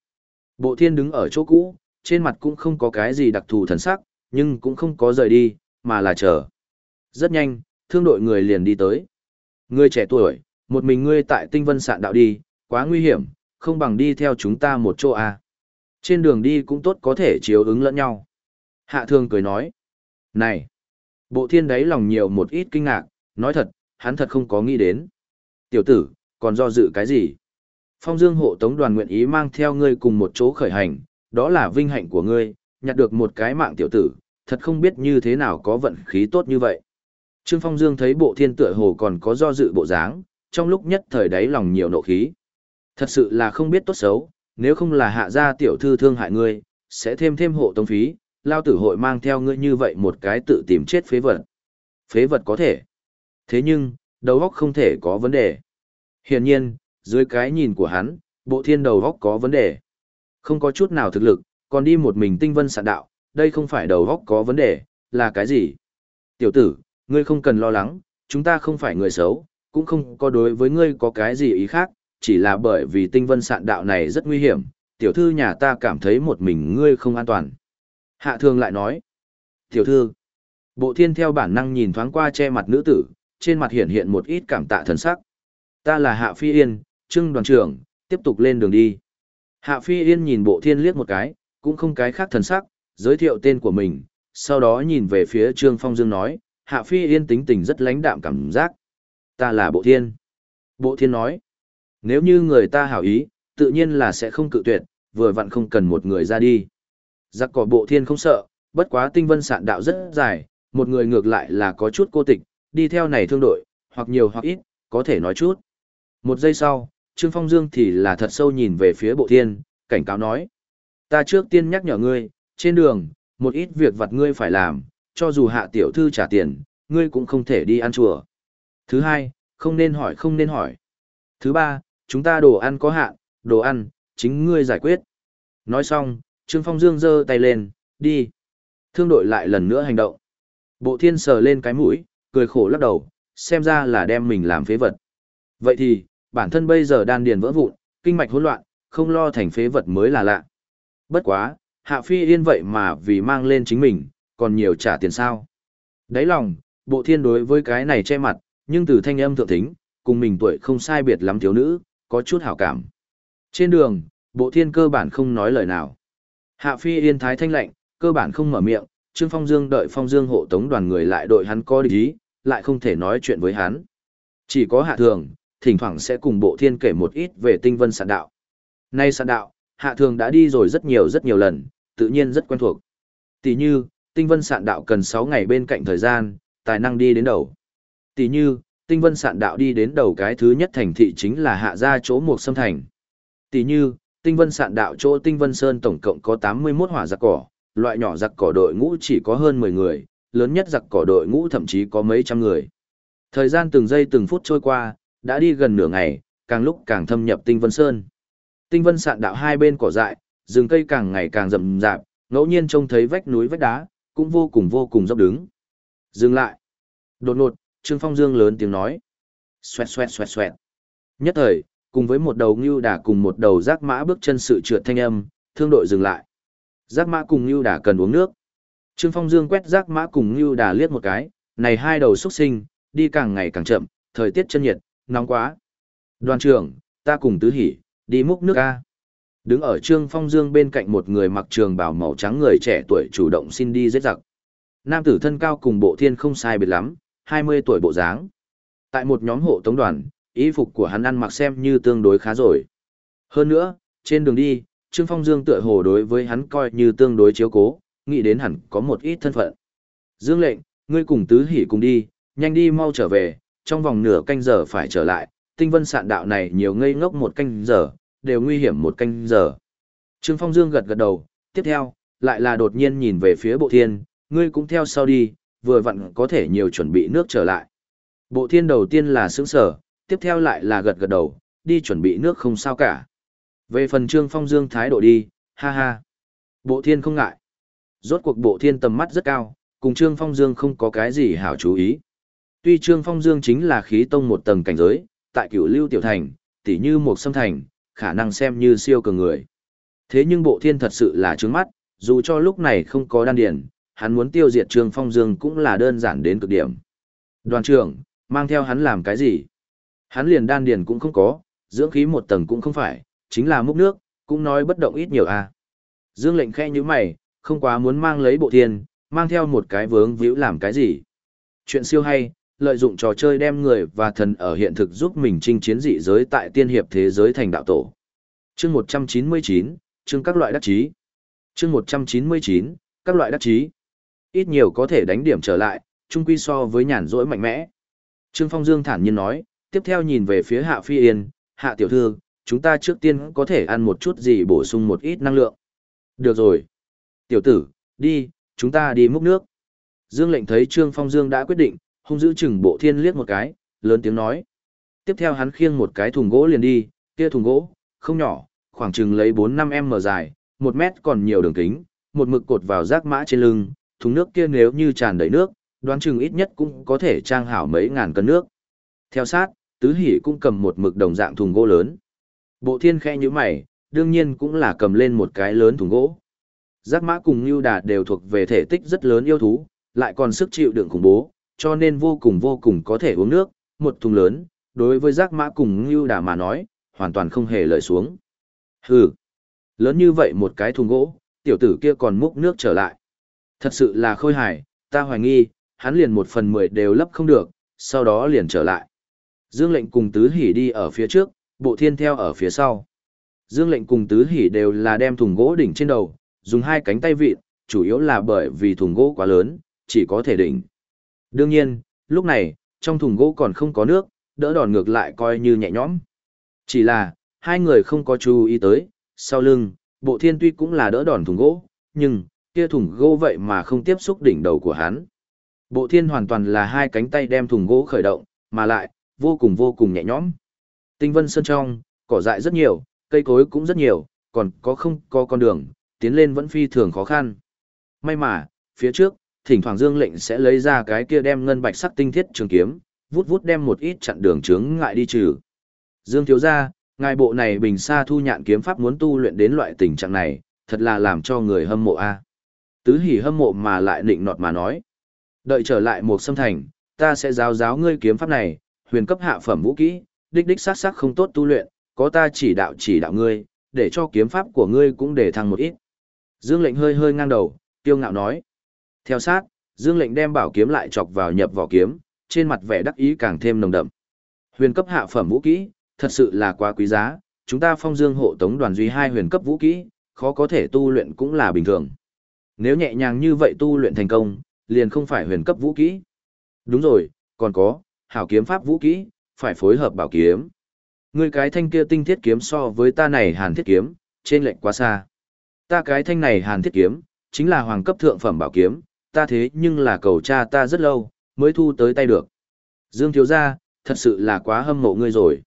Bộ thiên đứng ở chỗ cũ, trên mặt cũng không có cái gì đặc thù thần sắc, nhưng cũng không có rời đi, mà là chờ. Rất nhanh, thương đội người liền đi tới. Ngươi trẻ tuổi, một mình ngươi tại tinh vân sạn đạo đi, quá nguy hiểm, không bằng đi theo chúng ta một chỗ à. Trên đường đi cũng tốt có thể chiếu ứng lẫn nhau. Hạ thương cười nói. Này! Bộ thiên đấy lòng nhiều một ít kinh ngạc, nói thật, hắn thật không có nghĩ đến. Tiểu tử, còn do dự cái gì? Phong Dương hộ tống đoàn nguyện ý mang theo ngươi cùng một chỗ khởi hành, đó là vinh hạnh của ngươi, nhặt được một cái mạng tiểu tử, thật không biết như thế nào có vận khí tốt như vậy. Trương Phong Dương thấy bộ thiên tựa hồ còn có do dự bộ dáng, trong lúc nhất thời đáy lòng nhiều nộ khí. Thật sự là không biết tốt xấu, nếu không là hạ gia tiểu thư thương hại ngươi, sẽ thêm thêm hộ tống phí, lao tử hội mang theo ngươi như vậy một cái tự tìm chết phế vật. Phế vật có thể. Thế nhưng, đầu óc không thể có vấn đề. Hiển nhiên, dưới cái nhìn của hắn, bộ thiên đầu góc có vấn đề. Không có chút nào thực lực, còn đi một mình tinh vân sạn đạo, đây không phải đầu góc có vấn đề, là cái gì? Tiểu tử, ngươi không cần lo lắng, chúng ta không phải người xấu, cũng không có đối với ngươi có cái gì ý khác, chỉ là bởi vì tinh vân sạn đạo này rất nguy hiểm, tiểu thư nhà ta cảm thấy một mình ngươi không an toàn. Hạ thường lại nói, tiểu thư, bộ thiên theo bản năng nhìn thoáng qua che mặt nữ tử, trên mặt hiện hiện một ít cảm tạ thần sắc. Ta là Hạ Phi Yên, trưng đoàn trưởng, tiếp tục lên đường đi. Hạ Phi Yên nhìn bộ thiên liếc một cái, cũng không cái khác thần sắc, giới thiệu tên của mình, sau đó nhìn về phía Trương Phong Dương nói, Hạ Phi Yên tính tình rất lãnh đạm cảm giác. Ta là bộ thiên. Bộ thiên nói, nếu như người ta hảo ý, tự nhiên là sẽ không cự tuyệt, vừa vặn không cần một người ra đi. Giặc cỏ bộ thiên không sợ, bất quá tinh vân sạn đạo rất dài, một người ngược lại là có chút cô tịch, đi theo này thương đội, hoặc nhiều hoặc ít, có thể nói chút. Một giây sau, Trương Phong Dương thì là thật sâu nhìn về phía bộ thiên, cảnh cáo nói. Ta trước tiên nhắc nhở ngươi, trên đường, một ít việc vặt ngươi phải làm, cho dù hạ tiểu thư trả tiền, ngươi cũng không thể đi ăn chùa. Thứ hai, không nên hỏi không nên hỏi. Thứ ba, chúng ta đồ ăn có hạn, đồ ăn, chính ngươi giải quyết. Nói xong, Trương Phong Dương giơ tay lên, đi. Thương đội lại lần nữa hành động. Bộ thiên sờ lên cái mũi, cười khổ lắc đầu, xem ra là đem mình làm phế vật. Vậy thì, bản thân bây giờ đan điền vỡ vụn, kinh mạch hỗn loạn, không lo thành phế vật mới là lạ. Bất quá, Hạ Phi Yên vậy mà vì mang lên chính mình, còn nhiều trả tiền sao. Đấy lòng, bộ thiên đối với cái này che mặt, nhưng từ thanh âm thượng thính, cùng mình tuổi không sai biệt lắm thiếu nữ, có chút hảo cảm. Trên đường, bộ thiên cơ bản không nói lời nào. Hạ Phi Yên thái thanh lạnh, cơ bản không mở miệng, Trương Phong Dương đợi Phong Dương hộ tống đoàn người lại đội hắn có địch ý, lại không thể nói chuyện với hắn. Chỉ có Hạ Thường, thỉnh thoảng sẽ cùng bộ thiên kể một ít về tinh vân sạn đạo. Nay sạn đạo, Hạ Thường đã đi rồi rất nhiều rất nhiều lần, tự nhiên rất quen thuộc. Tỷ như, tinh vân sạn đạo cần 6 ngày bên cạnh thời gian, tài năng đi đến đầu. Tỷ như, tinh vân sạn đạo đi đến đầu cái thứ nhất thành thị chính là hạ ra chỗ một sâm thành. Tỷ như, tinh vân sạn đạo chỗ tinh vân sơn tổng cộng có 81 hỏa giặc cỏ, loại nhỏ giặc cỏ đội ngũ chỉ có hơn 10 người, lớn nhất giặc cỏ đội ngũ thậm chí có mấy trăm người. Thời gian từng giây từng phút trôi qua, đã đi gần nửa ngày, càng lúc càng thâm nhập tinh vân sơn. Tinh vân sạn đạo hai bên cỏ dại, rừng cây càng ngày càng rậm rạp, ngẫu nhiên trông thấy vách núi vách đá, cũng vô cùng vô cùng dốc đứng. Dừng lại. Đột ngột, Trương Phong Dương lớn tiếng nói. Xoẹt xoẹt xoẹt xoẹt. Nhất thời, cùng với một đầu ngưu đà cùng một đầu giác mã bước chân sự trượt thanh âm, thương đội dừng lại. Giác mã cùng ngưu đà cần uống nước. Trương Phong Dương quét giác mã cùng ngưu đà liếc một cái, này hai đầu xuất sinh, đi càng ngày càng chậm, thời tiết chân nhiệt, nóng quá. Đoàn trưởng, ta cùng tứ hỉ, đi múc nước ra. Đứng ở Trương Phong Dương bên cạnh một người mặc trường bào màu trắng người trẻ tuổi chủ động xin đi giết giặc. Nam tử thân cao cùng bộ thiên không sai biệt lắm, 20 tuổi bộ dáng. Tại một nhóm hộ tống đoàn, y phục của hắn ăn mặc xem như tương đối khá rồi. Hơn nữa, trên đường đi, Trương Phong Dương tựa hồ đối với hắn coi như tương đối chiếu cố, nghĩ đến hẳn có một ít thân phận. Dương lệnh, ngươi cùng tứ hỉ cùng đi, nhanh đi mau trở về, trong vòng nửa canh giờ phải trở lại, tinh vân sạn đạo này nhiều ngây ngốc một canh giờ, đều nguy hiểm một canh giờ. Trương Phong Dương gật gật đầu, tiếp theo, lại là đột nhiên nhìn về phía bộ thiên, ngươi cũng theo sau đi, vừa vặn có thể nhiều chuẩn bị nước trở lại. Bộ thiên đầu tiên là sướng sở, tiếp theo lại là gật gật đầu, đi chuẩn bị nước không sao cả. Về phần Trương Phong Dương thái độ đi, ha ha. Bộ thiên không ngại. Rốt cuộc bộ thiên tầm mắt rất cao, cùng Trương Phong Dương không có cái gì hảo chú ý. Tuy Trương Phong Dương chính là khí tông một tầng cảnh giới, tại cửu lưu tiểu thành, tỉ như một sâm thành, khả năng xem như siêu cường người. Thế nhưng bộ thiên thật sự là trướng mắt, dù cho lúc này không có đan điển, hắn muốn tiêu diệt Trương Phong Dương cũng là đơn giản đến cực điểm. Đoàn trưởng, mang theo hắn làm cái gì? Hắn liền đan điển cũng không có, dưỡng khí một tầng cũng không phải, chính là múc nước, cũng nói bất động ít nhiều à. Dương lệnh khe như mày, không quá muốn mang lấy bộ thiên, mang theo một cái vướng víu làm cái gì. Chuyện siêu hay, lợi dụng trò chơi đem người và thần ở hiện thực giúp mình chinh chiến dị giới tại tiên hiệp thế giới thành đạo tổ. Chương 199, chương các loại đắc chí. Chương 199, các loại đắc chí. Ít nhiều có thể đánh điểm trở lại, chung quy so với nhàn rỗi mạnh mẽ. Trương Phong Dương thản nhiên nói, tiếp theo nhìn về phía Hạ Phi Yên, Hạ Tiểu Thư, chúng ta trước tiên có thể ăn một chút gì bổ sung một ít năng lượng. Được rồi. Tiểu tử, đi, chúng ta đi múc nước. Dương lệnh thấy Trương Phong Dương đã quyết định, hung giữ chừng bộ thiên liếc một cái, lớn tiếng nói. Tiếp theo hắn khiêng một cái thùng gỗ liền đi, kia thùng gỗ, không nhỏ, khoảng chừng lấy 4-5 m dài, 1 mét còn nhiều đường kính, một mực cột vào rác mã trên lưng, thùng nước kia nếu như tràn đầy nước, đoán chừng ít nhất cũng có thể trang hảo mấy ngàn cân nước. Theo sát, tứ hỉ cũng cầm một mực đồng dạng thùng gỗ lớn. Bộ thiên khẽ như mày, đương nhiên cũng là cầm lên một cái lớn thùng gỗ. Giác mã cùng Ngưu Đà đều thuộc về thể tích rất lớn yêu thú, lại còn sức chịu đựng khủng bố, cho nên vô cùng vô cùng có thể uống nước, một thùng lớn, đối với giác mã cùng như Đà mà nói, hoàn toàn không hề lợi xuống. Hừ, lớn như vậy một cái thùng gỗ, tiểu tử kia còn múc nước trở lại. Thật sự là khôi hài, ta hoài nghi, hắn liền một phần mười đều lấp không được, sau đó liền trở lại. Dương lệnh cùng tứ hỉ đi ở phía trước, bộ thiên theo ở phía sau. Dương lệnh cùng tứ hỉ đều là đem thùng gỗ đỉnh trên đầu, dùng hai cánh tay vịt, chủ yếu là bởi vì thùng gỗ quá lớn, chỉ có thể đỉnh. Đương nhiên, lúc này, trong thùng gỗ còn không có nước, đỡ đòn ngược lại coi như nhẹ nhõm. Chỉ là, hai người không có chú ý tới, sau lưng, bộ thiên tuy cũng là đỡ đòn thùng gỗ, nhưng, kia thùng gỗ vậy mà không tiếp xúc đỉnh đầu của hắn. Bộ thiên hoàn toàn là hai cánh tay đem thùng gỗ khởi động, mà lại, vô cùng vô cùng nhẹ nhõm. Tinh vân sơn trong, cỏ dại rất nhiều, cây cối cũng rất nhiều, còn có không có con đường, tiến lên vẫn phi thường khó khăn. May mà, phía trước, thỉnh thoảng Dương lệnh sẽ lấy ra cái kia đem ngân bạch sắc tinh thiết trường kiếm, vút vút đem một ít chặn đường chướng ngại đi trừ. Dương thiếu gia, ngài bộ này bình xa thu nhạn kiếm pháp muốn tu luyện đến loại tình trạng này, thật là làm cho người hâm mộ a. À. Tứ hỉ hâm mộ mà lại định nọt mà nói. Đợi trở lại một xâm thành, ta sẽ giáo giáo ngươi kiếm pháp này, huyền cấp hạ phẩm vũ kỹ, đích đích sát sắc không tốt tu luyện, có ta chỉ đạo chỉ đạo ngươi, để cho kiếm pháp của ngươi cũng để thăng một ít. Dương lệnh hơi hơi ngang đầu, tiêu ngạo nói. Theo sát, Dương lệnh đem bảo kiếm lại chọc vào nhập vỏ kiếm, trên mặt vẻ đắc ý càng thêm nồng đậm. Huyền cấp hạ phẩm vũ kỹ, thật sự là quá quý giá, chúng ta phong dương hộ tống đoàn duy hai huyền cấp vũ kỹ, khó có thể tu luyện cũng là bình thường. Nếu nhẹ nhàng như vậy tu luyện thành công, liền không phải huyền cấp vũ kỹ. Đúng rồi, còn có, hảo kiếm pháp vũ kỹ, phải phối hợp bảo kiếm. Ngươi cái thanh kia tinh thiết kiếm so với ta này hàn thiết kiếm, trên lệnh quá xa. Ta cái thanh này hàn thiết kiếm, chính là hoàng cấp thượng phẩm bảo kiếm, ta thế nhưng là cầu cha ta rất lâu, mới thu tới tay được. Dương thiếu gia, thật sự là quá hâm mộ ngươi rồi.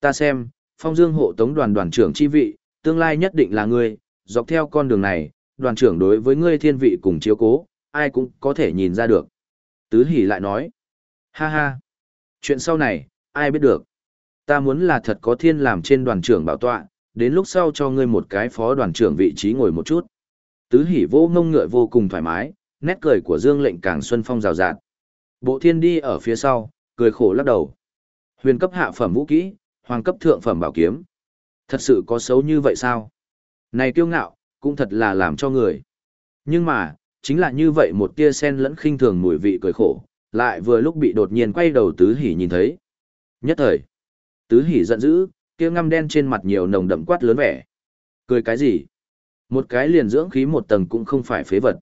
Ta xem, phong dương hộ tống đoàn đoàn trưởng chi vị, tương lai nhất định là ngươi, dọc theo con đường này, đoàn trưởng đối với ngươi thiên vị cùng chiếu cố, ai cũng có thể nhìn ra được. Tứ hỉ lại nói, ha ha, chuyện sau này, ai biết được. Ta muốn là thật có thiên làm trên đoàn trưởng bảo tọa, đến lúc sau cho ngươi một cái phó đoàn trưởng vị trí ngồi một chút. Tứ hỉ vô ngông ngựa vô cùng thoải mái, nét cười của Dương lệnh càng xuân phong rào rạt. Bộ thiên đi ở phía sau, cười khổ lắc đầu. Huyền cấp hạ phẩm vũ kỹ, hoàng cấp thượng phẩm bảo kiếm. Thật sự có xấu như vậy sao? Này kiêu ngạo, cũng thật là làm cho người. Nhưng mà, chính là như vậy một tia sen lẫn khinh thường mùi vị cười khổ, lại vừa lúc bị đột nhiên quay đầu tứ hỉ nhìn thấy. Nhất thời, tứ hỉ giận dữ, kia ngăm đen trên mặt nhiều nồng đậm quát lớn vẻ. Cười cái gì? Một cái liền dưỡng khí một tầng cũng không phải phế vật.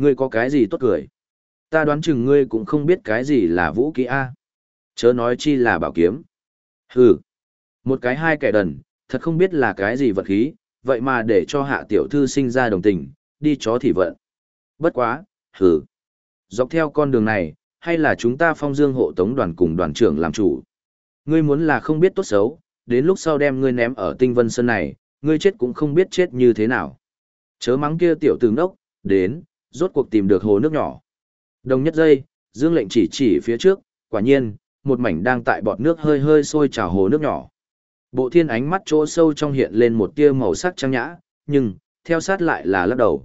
Ngươi có cái gì tốt cười? Ta đoán chừng ngươi cũng không biết cái gì là vũ khí A. Chớ nói chi là bảo kiếm. Hừ. Một cái hai kẻ đần, thật không biết là cái gì vật khí, vậy mà để cho hạ tiểu thư sinh ra đồng tình, đi chó thì vận. Bất quá, hừ. Dọc theo con đường này, hay là chúng ta phong dương hộ tống đoàn cùng đoàn trưởng làm chủ. Ngươi muốn là không biết tốt xấu, đến lúc sau đem ngươi ném ở tinh vân sơn này, ngươi chết cũng không biết chết như thế nào. Chớ mắng kia tiểu tướng đốc, đến, rốt cuộc tìm được hồ nước nhỏ. Đồng nhất giây, Dương lệnh chỉ chỉ phía trước, quả nhiên, một mảnh đang tại bọt nước hơi hơi sôi trào hồ nước nhỏ. Bộ thiên ánh mắt chỗ sâu trong hiện lên một tia màu sắc trang nhã, nhưng, theo sát lại là lắc đầu.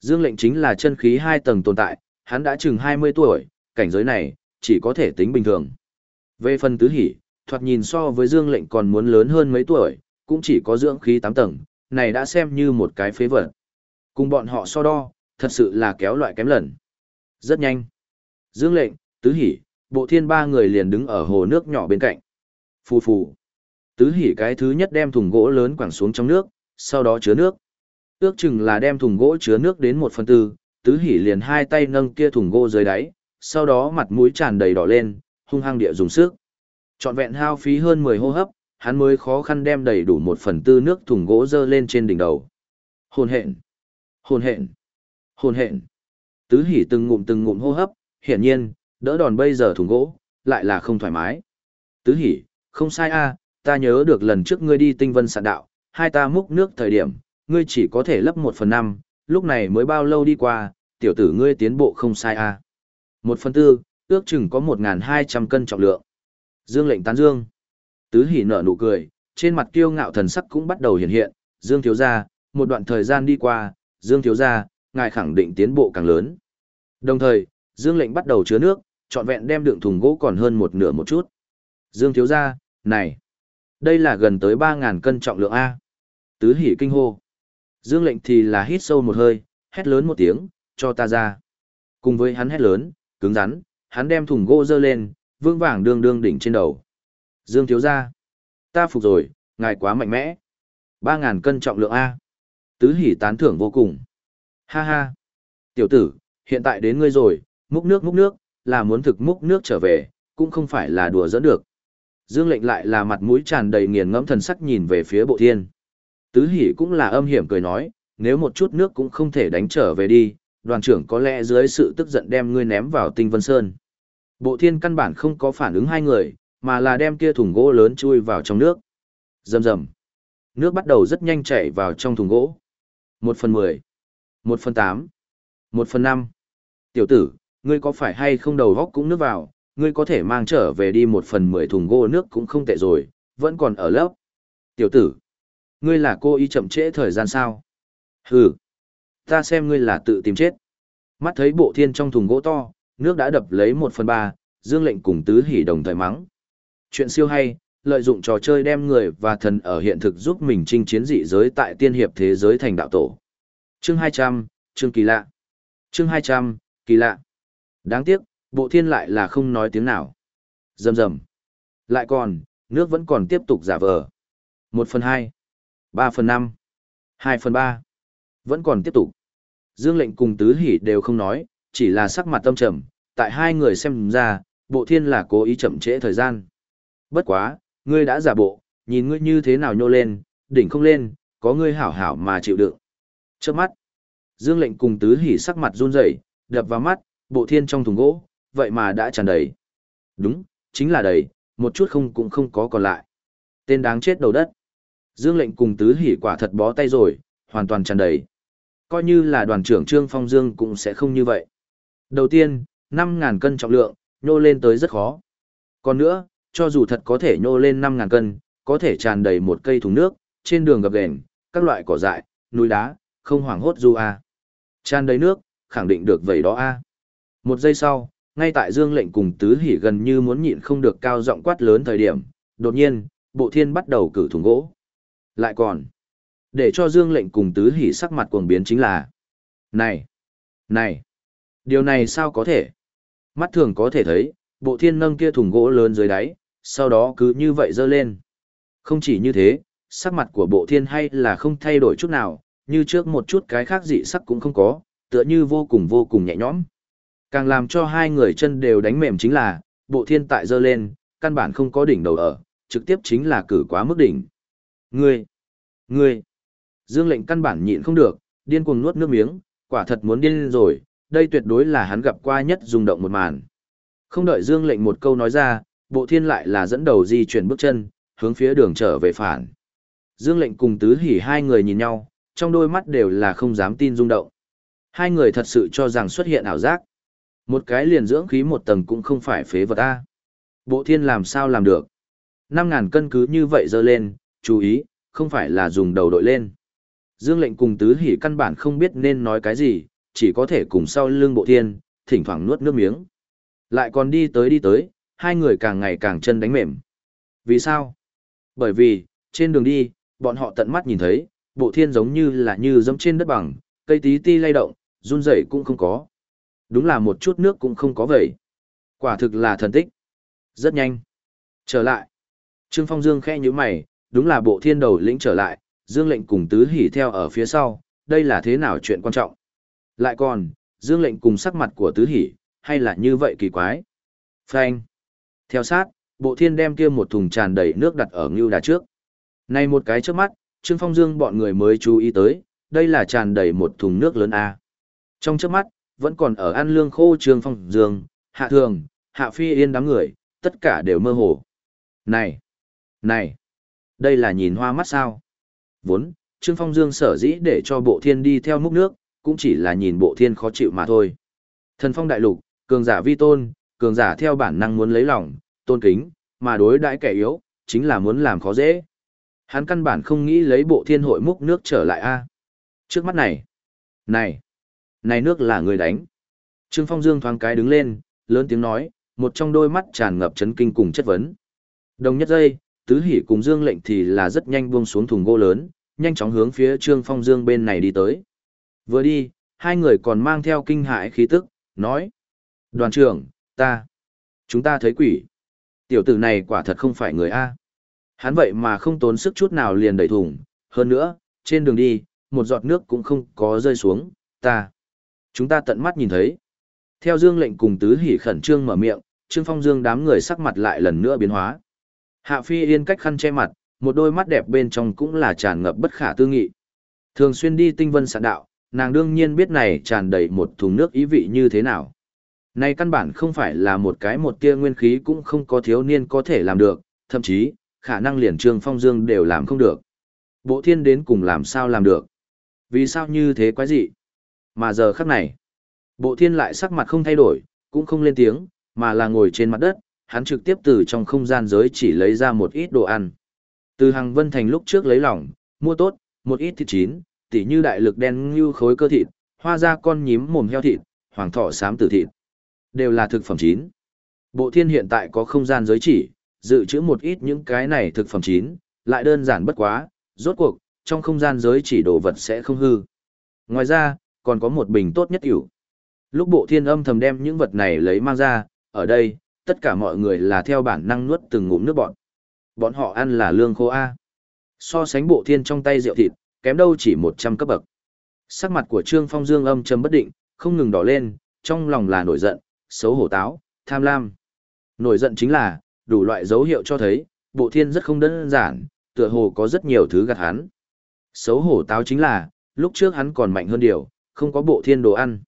Dương lệnh chính là chân khí hai tầng tồn tại, hắn đã chừng 20 tuổi, cảnh giới này, chỉ có thể tính bình thường. Về phần tứ hỷ, thoạt nhìn so với dương lệnh còn muốn lớn hơn mấy tuổi, cũng chỉ có dưỡng khí 8 tầng, này đã xem như một cái phế vật. Cùng bọn họ so đo, thật sự là kéo loại kém lần. Rất nhanh. Dương lệnh, tứ hỉ, bộ thiên ba người liền đứng ở hồ nước nhỏ bên cạnh. Phù phù. Tứ hỉ cái thứ nhất đem thùng gỗ lớn quẳng xuống trong nước, sau đó chứa nước. Ước chừng là đem thùng gỗ chứa nước đến một phần tư, tứ hỉ liền hai tay nâng kia thùng gỗ dưới đáy, sau đó mặt mũi tràn đầy đỏ lên, hung hăng địa dùng sức. Trọn vẹn hao phí hơn 10 hô hấp, hắn mới khó khăn đem đầy đủ một phần tư nước thùng gỗ dơ lên trên đỉnh đầu. Hồn hện, hồn hện, hồn hện. Tứ hỉ từng ngụm từng ngụm hô hấp, hiển nhiên, đỡ đòn bây giờ thùng gỗ, lại là không thoải mái. Tứ hỉ, không sai a, ta nhớ được lần trước ngươi đi tinh vân sạn đạo, hai ta múc nước thời điểm, ngươi chỉ có thể lấp một phần năm, lúc này mới bao lâu đi qua, tiểu tử ngươi tiến bộ không sai a. Một phần tư, ước chừng có một hai trăm cân trọng lượng. Dương lệnh tán dương. Tứ hỉ nở nụ cười, trên mặt kiêu ngạo thần sắc cũng bắt đầu hiện hiện, Dương thiếu gia, một đoạn thời gian đi qua, Dương thiếu gia, ngài khẳng định tiến bộ càng lớn. Đồng thời, Dương lệnh bắt đầu chứa nước, trọn vẹn đem đựng thùng gỗ còn hơn một nửa một chút. Dương thiếu gia, này, đây là gần tới 3.000 cân trọng lượng A. Tứ hỉ kinh hô. Dương lệnh thì là hít sâu một hơi, hét lớn một tiếng, cho ta ra. Cùng với hắn hét lớn, cứng rắn, hắn đem thùng gỗ dơ lên, vương vàng đương đương đỉnh trên đầu. Dương thiếu gia, ta phục rồi, ngài quá mạnh mẽ. 3.000 cân trọng lượng A. Tứ hỉ tán thưởng vô cùng. Ha ha. Tiểu tử, hiện tại đến ngươi rồi, múc nước múc nước, là muốn thực múc nước trở về, cũng không phải là đùa dẫn được. Dương lệnh lại là mặt mũi tràn đầy nghiền ngẫm thần sắc nhìn về phía bộ thiên. Tứ hỉ cũng là âm hiểm cười nói, nếu một chút nước cũng không thể đánh trở về đi, đoàn trưởng có lẽ dưới sự tức giận đem ngươi ném vào tinh vân sơn. Bộ thiên căn bản không có phản ứng hai người, mà là đem kia thùng gỗ lớn chui vào trong nước. Rầm rầm. Nước bắt đầu rất nhanh chảy vào trong thùng gỗ. Một phần mười. Một phần tám. Một phần năm. Tiểu tử, ngươi có phải hay không đầu góc cũng nước vào, ngươi có thể mang trở về đi một phần mười thùng gỗ nước cũng không tệ rồi, vẫn còn ở lớp. Tiểu tử, ngươi là cô ý chậm trễ thời gian sao? Hừ, ta xem ngươi là tự tìm chết. Mắt thấy bộ thiên trong thùng gỗ to, nước đã đập lấy một phần ba, dương lệnh cùng tứ hỉ đồng thời mắng. Chuyện siêu hay, lợi dụng trò chơi đem người và thần ở hiện thực giúp mình chinh chiến dị giới tại tiên hiệp thế giới thành đạo tổ. Chương 200, chương kỳ lạ. Chương 200, kỳ lạ. Đáng tiếc, bộ thiên lại là không nói tiếng nào. Rầm rầm. Lại còn, nước vẫn còn tiếp tục giả vờ. 1 phần 2, 3 phần 5, 2 phần 3. Vẫn còn tiếp tục. Dương lệnh cùng tứ hỉ đều không nói, chỉ là sắc mặt tâm trầm, tại hai người xem ra, bộ thiên là cố ý chậm trễ thời gian. Bất quá, ngươi đã giả bộ, nhìn ngươi như thế nào nhô lên, đỉnh không lên, có ngươi hảo hảo mà chịu đựng. Trước mắt, Dương lệnh cùng tứ hỉ sắc mặt run rẩy, đập vào mắt, bộ thiên trong thùng gỗ, vậy mà đã tràn đầy. Đúng, chính là đầy, một chút không cũng không có còn lại. Tên đáng chết đầu đất. Dương lệnh cùng tứ hỉ quả thật bó tay rồi, hoàn toàn tràn đầy. Coi như là đoàn trưởng Trương Phong Dương cũng sẽ không như vậy. Đầu tiên, 5.000 cân trọng lượng, nhô lên tới rất khó. Còn nữa, cho dù thật có thể nhô lên 5.000 cân, có thể tràn đầy một cây thùng nước, trên đường gặp gền, các loại cỏ dại, núi đá, không hoảng hốt du a. Tràn đầy nước, khẳng định được vậy đó a. Một giây sau, ngay tại Dương lệnh cùng tứ hỉ gần như muốn nhịn không được cao giọng quát lớn thời điểm, đột nhiên, bộ thiên bắt đầu cử thùng gỗ. Lại còn, để cho Dương lệnh cùng tứ hỉ sắc mặt cuồng biến chính là Này! Này! Điều này sao có thể? Mắt thường có thể thấy, bộ thiên nâng kia thùng gỗ lớn dưới đáy, sau đó cứ như vậy dơ lên. Không chỉ như thế, sắc mặt của bộ thiên hay là không thay đổi chút nào, như trước một chút cái khác dị sắc cũng không có, tựa như vô cùng vô cùng nhẹ nhõm. Càng làm cho hai người chân đều đánh mềm chính là, bộ thiên tại dơ lên, căn bản không có đỉnh đầu ở, trực tiếp chính là cử quá mức đỉnh. Ngươi! Ngươi! Dương lệnh căn bản nhịn không được, điên cuồng nuốt nước miếng, quả thật muốn điên rồi, đây tuyệt đối là hắn gặp qua nhất rung động một màn. Không đợi Dương lệnh một câu nói ra, bộ thiên lại là dẫn đầu di chuyển bước chân, hướng phía đường trở về phản. Dương lệnh cùng tứ hỉ hai người nhìn nhau, trong đôi mắt đều là không dám tin rung động. Hai người thật sự cho rằng xuất hiện ảo giác. Một cái liền dưỡng khí một tầng cũng không phải phế vật A. Bộ thiên làm sao làm được? 5.000 cân cứ như vậy dơ lên, chú ý, không phải là dùng đầu đội lên. Dương lệnh cùng tứ hỉ căn bản không biết nên nói cái gì, chỉ có thể cùng sau lưng bộ thiên, thỉnh thoảng nuốt nước miếng. Lại còn đi tới đi tới, hai người càng ngày càng chân đánh mềm. Vì sao? Bởi vì, trên đường đi, bọn họ tận mắt nhìn thấy, bộ thiên giống như là như dẫm trên đất bằng, cây tí ti lay động, run rẩy cũng không có. Đúng là một chút nước cũng không có vậy. Quả thực là thần tích. Rất nhanh. Trở lại. Trương Phong Dương khẽ như mày, đúng là bộ thiên đầu lĩnh trở lại, Dương lệnh cùng tứ hỉ theo ở phía sau, đây là thế nào chuyện quan trọng. Lại còn, Dương lệnh cùng sắc mặt của tứ hỉ, hay là như vậy kỳ quái. Phanh. Theo sát, bộ thiên đem kia một thùng tràn đầy nước đặt ở ngưu đà trước. Này một cái trước mắt, Trương Phong Dương bọn người mới chú ý tới, đây là tràn đầy một thùng nước lớn A. Trong trước mắt, vẫn còn ở ăn lương khô Trương Phong Dương, Hạ Thường, Hạ Phi Yên đám người, tất cả đều mơ hồ. Này! Này! Đây là nhìn hoa mắt sao? Vốn, Trương Phong Dương sở dĩ để cho bộ thiên đi theo múc nước, cũng chỉ là nhìn bộ thiên khó chịu mà thôi. Thần phong đại lục, cường giả vi tôn, cường giả theo bản năng muốn lấy lòng, tôn kính, mà đối đãi kẻ yếu, chính là muốn làm khó dễ. Hắn căn bản không nghĩ lấy bộ thiên hội múc nước trở lại a. Trước mắt này, này, này nước là người đánh. Trương Phong Dương thoáng cái đứng lên, lớn tiếng nói, một trong đôi mắt tràn ngập chấn kinh cùng chất vấn. Đồng nhất giây, tứ hỉ cùng Dương lệnh thì là rất nhanh buông xuống thùng gỗ lớn, nhanh chóng hướng phía Trương Phong Dương bên này đi tới. Vừa đi, hai người còn mang theo kinh hãi khí tức, nói. Đoàn trưởng, ta, chúng ta thấy quỷ. Tiểu tử này quả thật không phải người A. Hắn vậy mà không tốn sức chút nào liền đẩy thùng, hơn nữa, trên đường đi, một giọt nước cũng không có rơi xuống, ta. Chúng ta tận mắt nhìn thấy. Theo Dương lệnh cùng tứ hỉ khẩn trương mở miệng, Trương Phong Dương đám người sắc mặt lại lần nữa biến hóa. Hạ Phi Yên cách khăn che mặt, một đôi mắt đẹp bên trong cũng là tràn ngập bất khả tư nghị. Thường xuyên đi tinh vân sạn đạo, nàng đương nhiên biết này tràn đầy một thùng nước ý vị như thế nào. Này căn bản không phải là một cái một tia nguyên khí cũng không có thiếu niên có thể làm được, thậm chí, khả năng liền Trương Phong Dương đều làm không được. Bộ thiên đến cùng làm sao làm được? Vì sao như thế quái dị? Mà giờ khắc này, bộ thiên lại sắc mặt không thay đổi, cũng không lên tiếng, mà là ngồi trên mặt đất, hắn trực tiếp từ trong không gian giới chỉ lấy ra một ít đồ ăn. Từ hàng vân thành lúc trước lấy lòng, mua tốt, một ít thịt chín, tỉ như đại lực đen như khối cơ thịt, hoa ra con nhím mồm heo thịt, hoàng thọ sám tử thịt. Đều là thực phẩm chín. Bộ thiên hiện tại có không gian giới chỉ, dự trữ một ít những cái này thực phẩm chín, lại đơn giản bất quá, rốt cuộc, trong không gian giới chỉ đồ vật sẽ không hư. Ngoài ra, còn có một bình tốt nhất hiểu. Lúc bộ thiên âm thầm đem những vật này lấy mang ra, ở đây, tất cả mọi người là theo bản năng nuốt từng ngụm nước bọn. Bọn họ ăn là lương khô A. So sánh bộ thiên trong tay rượu thịt, kém đâu chỉ 100 cấp bậc. Sắc mặt của Trương Phong Dương âm trầm bất định, không ngừng đỏ lên, trong lòng là nổi giận, xấu hổ táo, tham lam. Nổi giận chính là, đủ loại dấu hiệu cho thấy, bộ thiên rất không đơn giản, tựa hồ có rất nhiều thứ gạt hắn. Xấu hổ táo chính là, lúc trước hắn còn mạnh hơn điều, không có bộ thiên đồ ăn.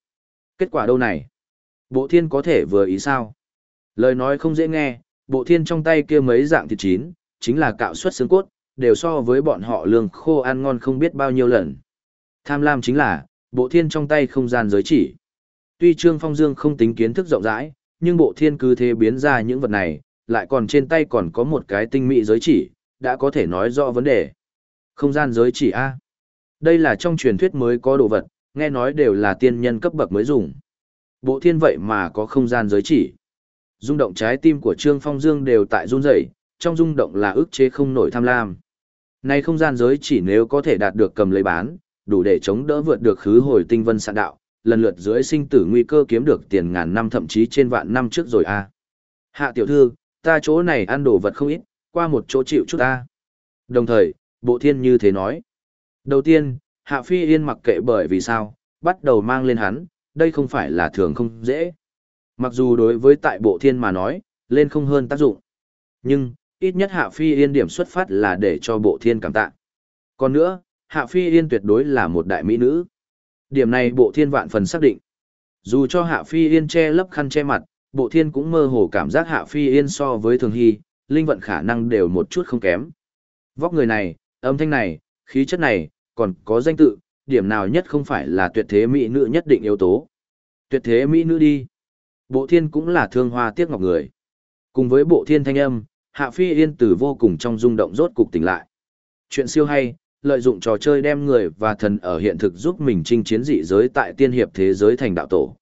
Kết quả đâu này? Bộ thiên có thể vừa ý sao? Lời nói không dễ nghe, bộ thiên trong tay kia mấy dạng thịt chín, chính là cạo suất xương cốt, đều so với bọn họ lương khô ăn ngon không biết bao nhiêu lần. Tham lam chính là, bộ thiên trong tay không gian giới chỉ. Tuy Trương Phong Dương không tính kiến thức rộng rãi, nhưng bộ thiên cứ thế biến ra những vật này, lại còn trên tay còn có một cái tinh mỹ giới chỉ, đã có thể nói rõ vấn đề. Không gian giới chỉ A. Đây là trong truyền thuyết mới có đồ vật, nghe nói đều là tiên nhân cấp bậc mới dùng. Bộ thiên vậy mà có không gian giới chỉ. Rung động trái tim của Trương Phong Dương đều tại run rẩy, trong rung động là ức chế không nổi tham lam. Này không gian giới chỉ nếu có thể đạt được cầm lấy bán, đủ để chống đỡ vượt được khứ hồi tinh vân sạn đạo, lần lượt dưới sinh tử nguy cơ kiếm được tiền ngàn năm thậm chí trên vạn năm trước rồi a. Hạ tiểu thư, ta chỗ này ăn đồ vật không ít, qua một chỗ chịu chút ta. Đồng thời, bộ thiên như thế nói. Đầu tiên, Hạ Phi Yên mặc kệ bởi vì sao, bắt đầu mang lên hắn, đây không phải là thường không dễ. Mặc dù đối với tại bộ thiên mà nói, lên không hơn tác dụng. Nhưng, ít nhất Hạ Phi Yên điểm xuất phát là để cho bộ thiên cảm tạ. Còn nữa, Hạ Phi Yên tuyệt đối là một đại mỹ nữ. Điểm này bộ thiên vạn phần xác định. Dù cho Hạ Phi Yên che lấp khăn che mặt, bộ thiên cũng mơ hồ cảm giác Hạ Phi Yên so với thường hy, linh vận khả năng đều một chút không kém. Vóc người này, âm thanh này, khí chất này, còn có danh tự, điểm nào nhất không phải là tuyệt thế mỹ nữ nhất định yếu tố. Tuyệt thế mỹ nữ đi. Bộ thiên cũng là thương hoa tiếc ngọc người. Cùng với bộ thiên thanh âm, Hạ Phi Yên từ vô cùng trong rung động rốt cục tỉnh lại. Chuyện siêu hay, lợi dụng trò chơi đem người và thần ở hiện thực giúp mình chinh chiến dị giới tại tiên hiệp thế giới thành đạo tổ.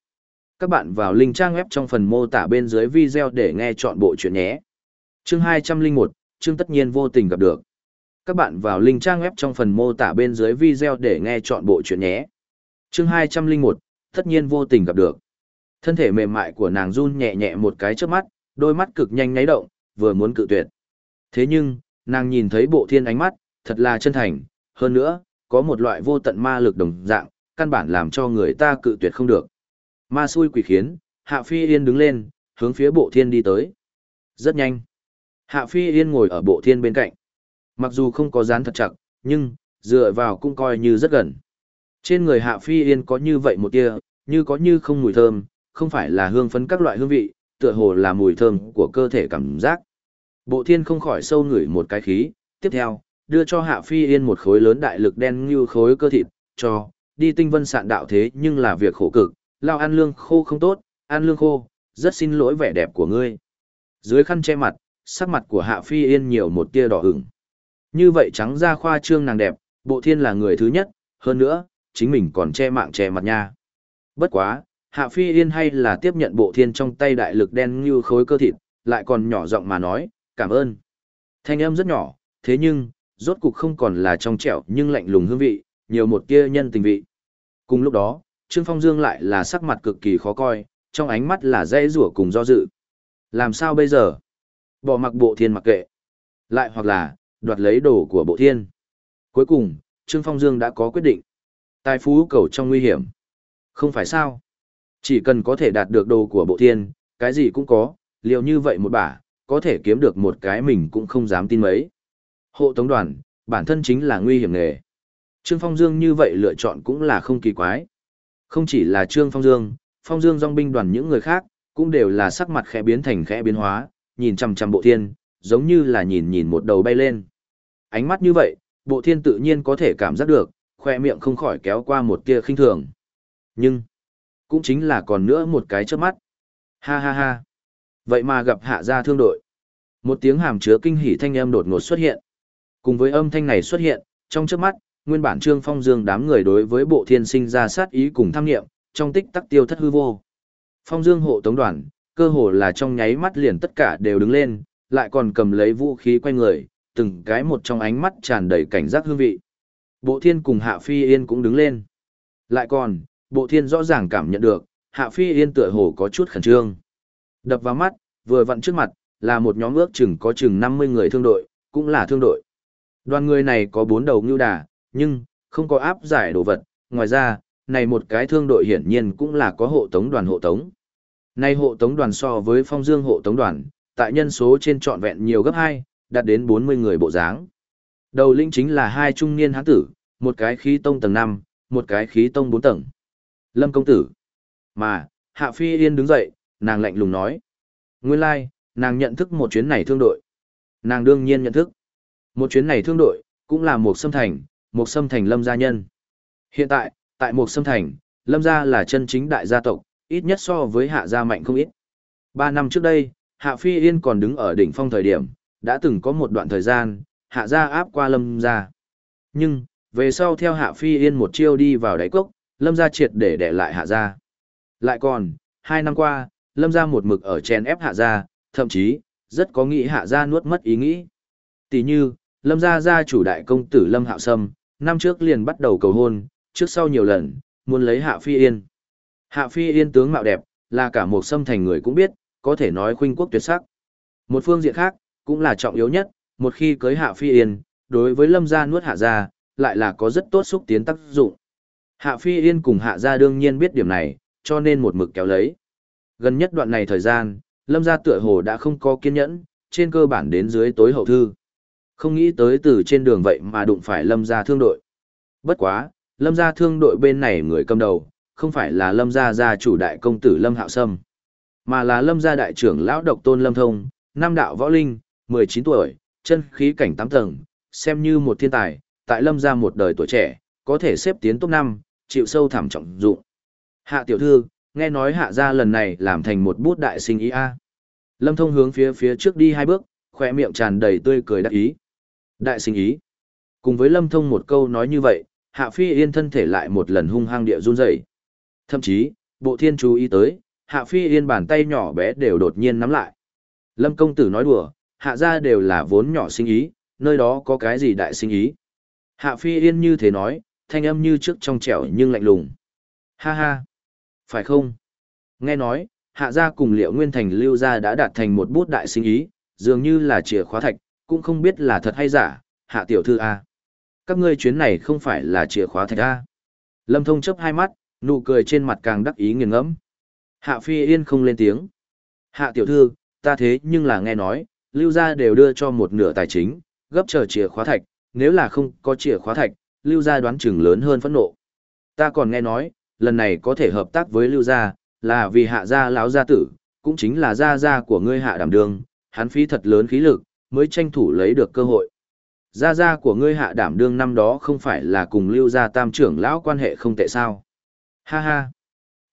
Các bạn vào link trang web trong phần mô tả bên dưới video để nghe chọn bộ chuyện nhé. Chương 201, chương tất nhiên vô tình gặp được. Các bạn vào link trang web trong phần mô tả bên dưới video để nghe chọn bộ chuyện nhé. Chương 201, tất nhiên vô tình gặp được. Thân thể mềm mại của nàng run nhẹ nhẹ một cái trước mắt, đôi mắt cực nhanh nháy động, vừa muốn cự tuyệt. Thế nhưng, nàng nhìn thấy bộ thiên ánh mắt, thật là chân thành, hơn nữa, có một loại vô tận ma lực đồng dạng, căn bản làm cho người ta cự tuyệt không được. Ma xui quỷ khiến, Hạ Phi Yên đứng lên, hướng phía bộ thiên đi tới. Rất nhanh. Hạ Phi Yên ngồi ở bộ thiên bên cạnh. Mặc dù không có dán thật chặt, nhưng, dựa vào cũng coi như rất gần. Trên người Hạ Phi Yên có như vậy một tia, như có như không mùi thơm, không phải là hương phấn các loại hương vị, tựa hồ là mùi thơm của cơ thể cảm giác. Bộ thiên không khỏi sâu ngửi một cái khí, tiếp theo, đưa cho Hạ Phi Yên một khối lớn đại lực đen như khối cơ thịt, cho, đi tinh vân sạn đạo thế nhưng là việc khổ cực, lao ăn lương khô không tốt, ăn lương khô, rất xin lỗi vẻ đẹp của ngươi. Dưới khăn che mặt, sắc mặt của Hạ Phi Yên nhiều một tia đỏ ửng. Như vậy trắng ra khoa trương nàng đẹp, bộ thiên là người thứ nhất, hơn nữa, chính mình còn che mạng che mặt nha. Bất quá, Hạ Phi Yên hay là tiếp nhận bộ thiên trong tay đại lực đen như khối cơ thịt, lại còn nhỏ giọng mà nói, cảm ơn. Thanh âm rất nhỏ, thế nhưng, rốt cục không còn là trong trẻo nhưng lạnh lùng hương vị, nhiều một tia nhân tình vị. Cùng lúc đó, Trương Phong Dương lại là sắc mặt cực kỳ khó coi, trong ánh mắt là dây rủa cùng do dự. Làm sao bây giờ? Bỏ mặc bộ thiên mặc kệ. Lại hoặc là, đoạt lấy đồ của bộ thiên. Cuối cùng, Trương Phong Dương đã có quyết định. Tài phú cầu trong nguy hiểm. Không phải sao? Chỉ cần có thể đạt được đồ của bộ thiên, cái gì cũng có, liệu như vậy một bả, có thể kiếm được một cái mình cũng không dám tin mấy. Hộ tống đoàn, bản thân chính là nguy hiểm nghề. Trương Phong Dương như vậy lựa chọn cũng là không kỳ quái. Không chỉ là Trương Phong Dương, Phong Dương dòng binh đoàn những người khác, cũng đều là sắc mặt khẽ biến thành khẽ biến hóa, nhìn chằm chằm bộ thiên, giống như là nhìn nhìn một đầu bay lên. Ánh mắt như vậy, bộ thiên tự nhiên có thể cảm giác được, khoe miệng không khỏi kéo qua một tia khinh thường. Nhưng, cũng chính là còn nữa một cái trước mắt. Ha ha ha. Vậy mà gặp hạ gia thương đội. Một tiếng hàm chứa kinh hỉ thanh âm đột ngột xuất hiện. Cùng với âm thanh này xuất hiện, trong trước mắt, nguyên bản Trương Phong Dương đám người đối với bộ thiên sinh ra sát ý cùng tham nghiệm, trong tích tắc tiêu thất hư vô. Phong Dương hộ tống đoàn, cơ hồ là trong nháy mắt liền tất cả đều đứng lên, lại còn cầm lấy vũ khí quanh người, từng cái một trong ánh mắt tràn đầy cảnh giác hương vị. Bộ thiên cùng Hạ Phi Yên cũng đứng lên. Lại còn, bộ thiên rõ ràng cảm nhận được, Hạ Phi Yên tựa hồ có chút khẩn trương. Đập vào mắt, vừa vặn trước mặt, là một nhóm ước chừng có chừng 50 người thương đội, cũng là thương đội. Đoàn người này có bốn đầu ngưu đà, nhưng, không có áp giải đồ vật, ngoài ra, này một cái thương đội hiển nhiên cũng là có hộ tống đoàn hộ tống. nay hộ tống đoàn so với phong dương hộ tống đoàn, tại nhân số trên trọn vẹn nhiều gấp 2, đạt đến 40 người bộ dáng. Đầu linh chính là hai trung niên hán tử, một cái khí tông tầng 5, một cái khí tông 4 tầng. Lâm công tử. Mà, Hạ Phi Yên đứng dậy, nàng lạnh lùng nói. Nguyên lai, like, nàng nhận thức một chuyến này thương đội. Nàng đương nhiên nhận thức. Một chuyến này thương đội, cũng là một xâm thành, Mộc Sâm thành lâm gia nhân. Hiện tại, tại Mộc Sâm thành, lâm gia là chân chính đại gia tộc, ít nhất so với hạ gia mạnh không ít. Ba năm trước đây, hạ phi yên còn đứng ở đỉnh phong thời điểm, đã từng có một đoạn thời gian, hạ gia áp qua lâm gia. Nhưng, về sau theo hạ phi yên một chiêu đi vào đáy cốc, lâm gia triệt để để lại hạ gia. Lại còn, hai năm qua, lâm gia một mực ở chèn ép hạ gia, thậm chí, rất có nghĩ hạ gia nuốt mất ý nghĩ. Tỷ như, lâm gia gia chủ đại công tử lâm hạo sâm, năm trước liền bắt đầu cầu hôn, trước sau nhiều lần, muốn lấy hạ phi yên. Hạ phi yên tướng mạo đẹp, là cả một sâm thành người cũng biết, có thể nói khuynh quốc tuyệt sắc. Một phương diện khác, cũng là trọng yếu nhất, một khi cưới hạ phi yên, đối với lâm gia nuốt hạ gia, lại là có rất tốt xúc tiến tác dụng. Hạ phi yên cùng hạ gia đương nhiên biết điểm này, cho nên một mực kéo lấy. Gần nhất đoạn này thời gian, lâm gia tựa hồ đã không có kiên nhẫn, trên cơ bản đến dưới tối hậu thư. Không nghĩ tới từ trên đường vậy mà đụng phải lâm gia thương đội. Bất quá, lâm gia thương đội bên này người cầm đầu, không phải là lâm gia gia chủ đại công tử lâm hạo sâm, mà là lâm gia đại trưởng lão độc tôn lâm thông, nam đạo võ linh, 19 tuổi, chân khí cảnh 8 tầng, xem như một thiên tài, tại lâm gia một đời tuổi trẻ, có thể xếp tiến top 5, chịu sâu thảm trọng dụng. Hạ tiểu thư, nghe nói hạ gia lần này làm thành một bút đại sinh ý a. Lâm Thông hướng phía phía trước đi hai bước, khỏe miệng tràn đầy tươi cười đắc ý. Đại sinh ý. Cùng với Lâm Thông một câu nói như vậy, Hạ Phi Yên thân thể lại một lần hung hăng địa run rẩy. Thậm chí, Bộ Thiên chú ý tới, Hạ Phi Yên bàn tay nhỏ bé đều đột nhiên nắm lại. Lâm công tử nói đùa, hạ gia đều là vốn nhỏ sinh ý, nơi đó có cái gì đại sinh ý. Hạ Phi Yên như thế nói, thanh âm như trước trong trẻo nhưng lạnh lùng. Ha ha. Phải không? Nghe nói, hạ gia cùng liệu nguyên thành lưu gia đã đạt thành một bút đại sinh ý, dường như là chìa khóa thạch, cũng không biết là thật hay giả, hạ tiểu thư A. Các ngươi chuyến này không phải là chìa khóa thạch A. Lâm thông chấp hai mắt, nụ cười trên mặt càng đắc ý nghiền ngẫm. Hạ phi yên không lên tiếng. Hạ tiểu thư, ta thế nhưng là nghe nói, lưu gia đều đưa cho một nửa tài chính, gấp chờ chìa khóa thạch, nếu là không có chìa khóa thạch, lưu gia đoán chừng lớn hơn phẫn nộ. Ta còn nghe nói, lần này có thể hợp tác với lưu gia, là vì hạ gia lão gia tử, cũng chính là gia gia của ngươi hạ đảm đường, hắn phí thật lớn khí lực, mới tranh thủ lấy được cơ hội. Gia gia của ngươi hạ đảm đương năm đó không phải là cùng lưu gia tam trưởng lão quan hệ không tệ sao. Ha ha.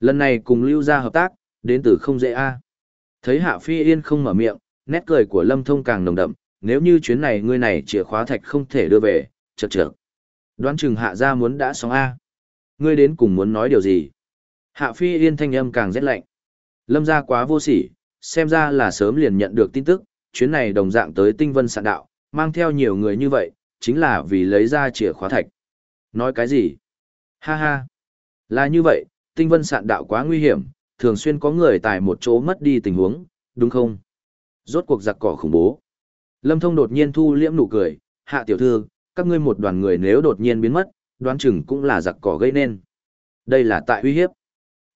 Lần này cùng lưu gia hợp tác, đến từ không dễ a. Thấy hạ phi yên không mở miệng, nét cười của lâm thông càng nồng đậm, nếu như chuyến này ngươi này chìa khóa thạch không thể đưa về, chật chật. Đoán chừng hạ gia muốn đã xong a. Ngươi đến cùng muốn nói điều gì? Hạ phi yên thanh âm càng rét lạnh. Lâm gia quá vô sỉ, xem ra là sớm liền nhận được tin tức, chuyến này đồng dạng tới tinh vân sạn đạo, mang theo nhiều người như vậy, chính là vì lấy ra chìa khóa thạch. Nói cái gì? Ha ha. Là như vậy, tinh vân sạn đạo quá nguy hiểm, thường xuyên có người tại một chỗ mất đi tình huống, đúng không? Rốt cuộc giặc cỏ khủng bố. Lâm Thông đột nhiên thu liễm nụ cười, hạ tiểu thư, các ngươi một đoàn người nếu đột nhiên biến mất, đoán chừng cũng là giặc cỏ gây nên. Đây là tại uy hiếp.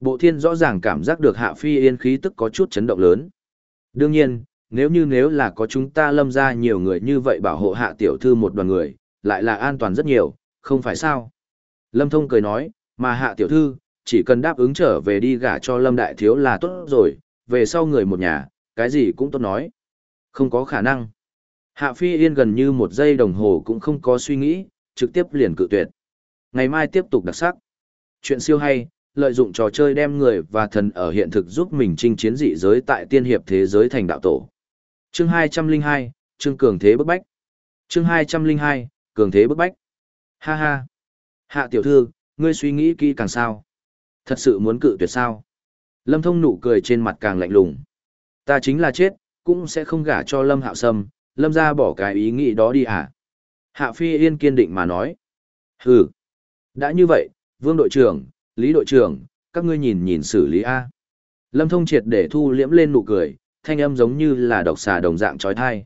Bộ thiên rõ ràng cảm giác được hạ phi yên khí tức có chút chấn động lớn. Đương nhiên, nếu như nếu là có chúng ta lâm ra nhiều người như vậy bảo hộ hạ tiểu thư một đoàn người, lại là an toàn rất nhiều, không phải sao? Lâm Thông cười nói, mà hạ tiểu thư, chỉ cần đáp ứng trở về đi gả cho lâm đại thiếu là tốt rồi, về sau người một nhà, cái gì cũng tốt nói. Không có khả năng. Hạ Phi Yên gần như một giây đồng hồ cũng không có suy nghĩ, trực tiếp liền cự tuyệt. Ngày mai tiếp tục đặc sắc. Chuyện siêu hay, lợi dụng trò chơi đem người và thần ở hiện thực giúp mình chinh chiến dị giới tại tiên hiệp thế giới thành đạo tổ. Chương 202, Chương Cường Thế bức bách. Chương 202, Cường Thế bức bách. Ha ha. Hạ tiểu thư, ngươi suy nghĩ kỹ càng sao? Thật sự muốn cự tuyệt sao? Lâm Thông nụ cười trên mặt càng lạnh lùng. Ta chính là chết, cũng sẽ không gả cho Lâm Hạo Sâm, Lâm ra bỏ cái ý nghĩ đó đi à? Hạ Phi Yên kiên định mà nói. Hừ. Đã như vậy, Vương đội trưởng, Lý đội trưởng, các ngươi nhìn nhìn xử lý A. Lâm Thông triệt để thu liễm lên nụ cười, thanh âm giống như là độc xà đồng dạng trói thai.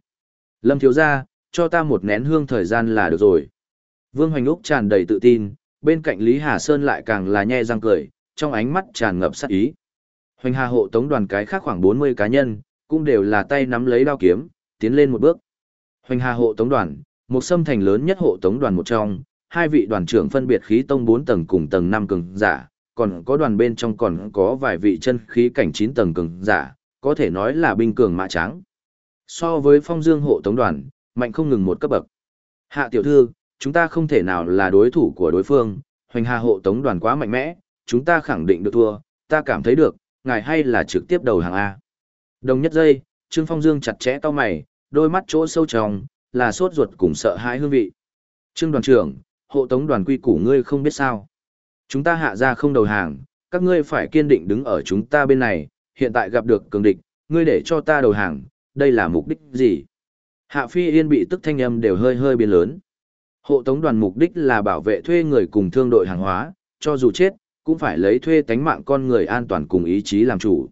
Lâm thiếu ra, cho ta một nén hương thời gian là được rồi. Vương Hoành Úc tràn đầy tự tin, bên cạnh Lý Hà Sơn lại càng là nhe răng cười, trong ánh mắt tràn ngập sát ý. Hoành Hà hộ tống đoàn cái khác khoảng 40 cá nhân, cũng đều là tay nắm lấy đao kiếm, tiến lên một bước. Hoành Hà hộ tống đoàn, một xâm thành lớn nhất hộ tống đoàn một trong, hai vị đoàn trưởng phân biệt khí tông 4 tầng cùng tầng 5 cường giả, còn có đoàn bên trong còn có vài vị chân khí cảnh 9 tầng cường giả, có thể nói là binh cường mã trắng. So với phong dương hộ tống đoàn, mạnh không ngừng một cấp bậc. Hạ tiểu thư, chúng ta không thể nào là đối thủ của đối phương, hoành hà hộ tống đoàn quá mạnh mẽ, chúng ta khẳng định được thua, ta cảm thấy được, ngài hay là trực tiếp đầu hàng A. Đồng nhất giây, Trương Phong Dương chặt chẽ to mày, đôi mắt chỗ sâu trong, là sốt ruột cùng sợ hãi hương vị. Trương đoàn trưởng, hộ tống đoàn quy củ ngươi không biết sao. Chúng ta hạ ra không đầu hàng, các ngươi phải kiên định đứng ở chúng ta bên này, hiện tại gặp được cường địch, ngươi để cho ta đầu hàng, đây là mục đích gì? Hạ Phi Yên bị tức thanh âm đều hơi hơi biến lớn. Hộ tống đoàn mục đích là bảo vệ thuê người cùng thương đội hàng hóa, cho dù chết, cũng phải lấy thuê tánh mạng con người an toàn cùng ý chí làm chủ.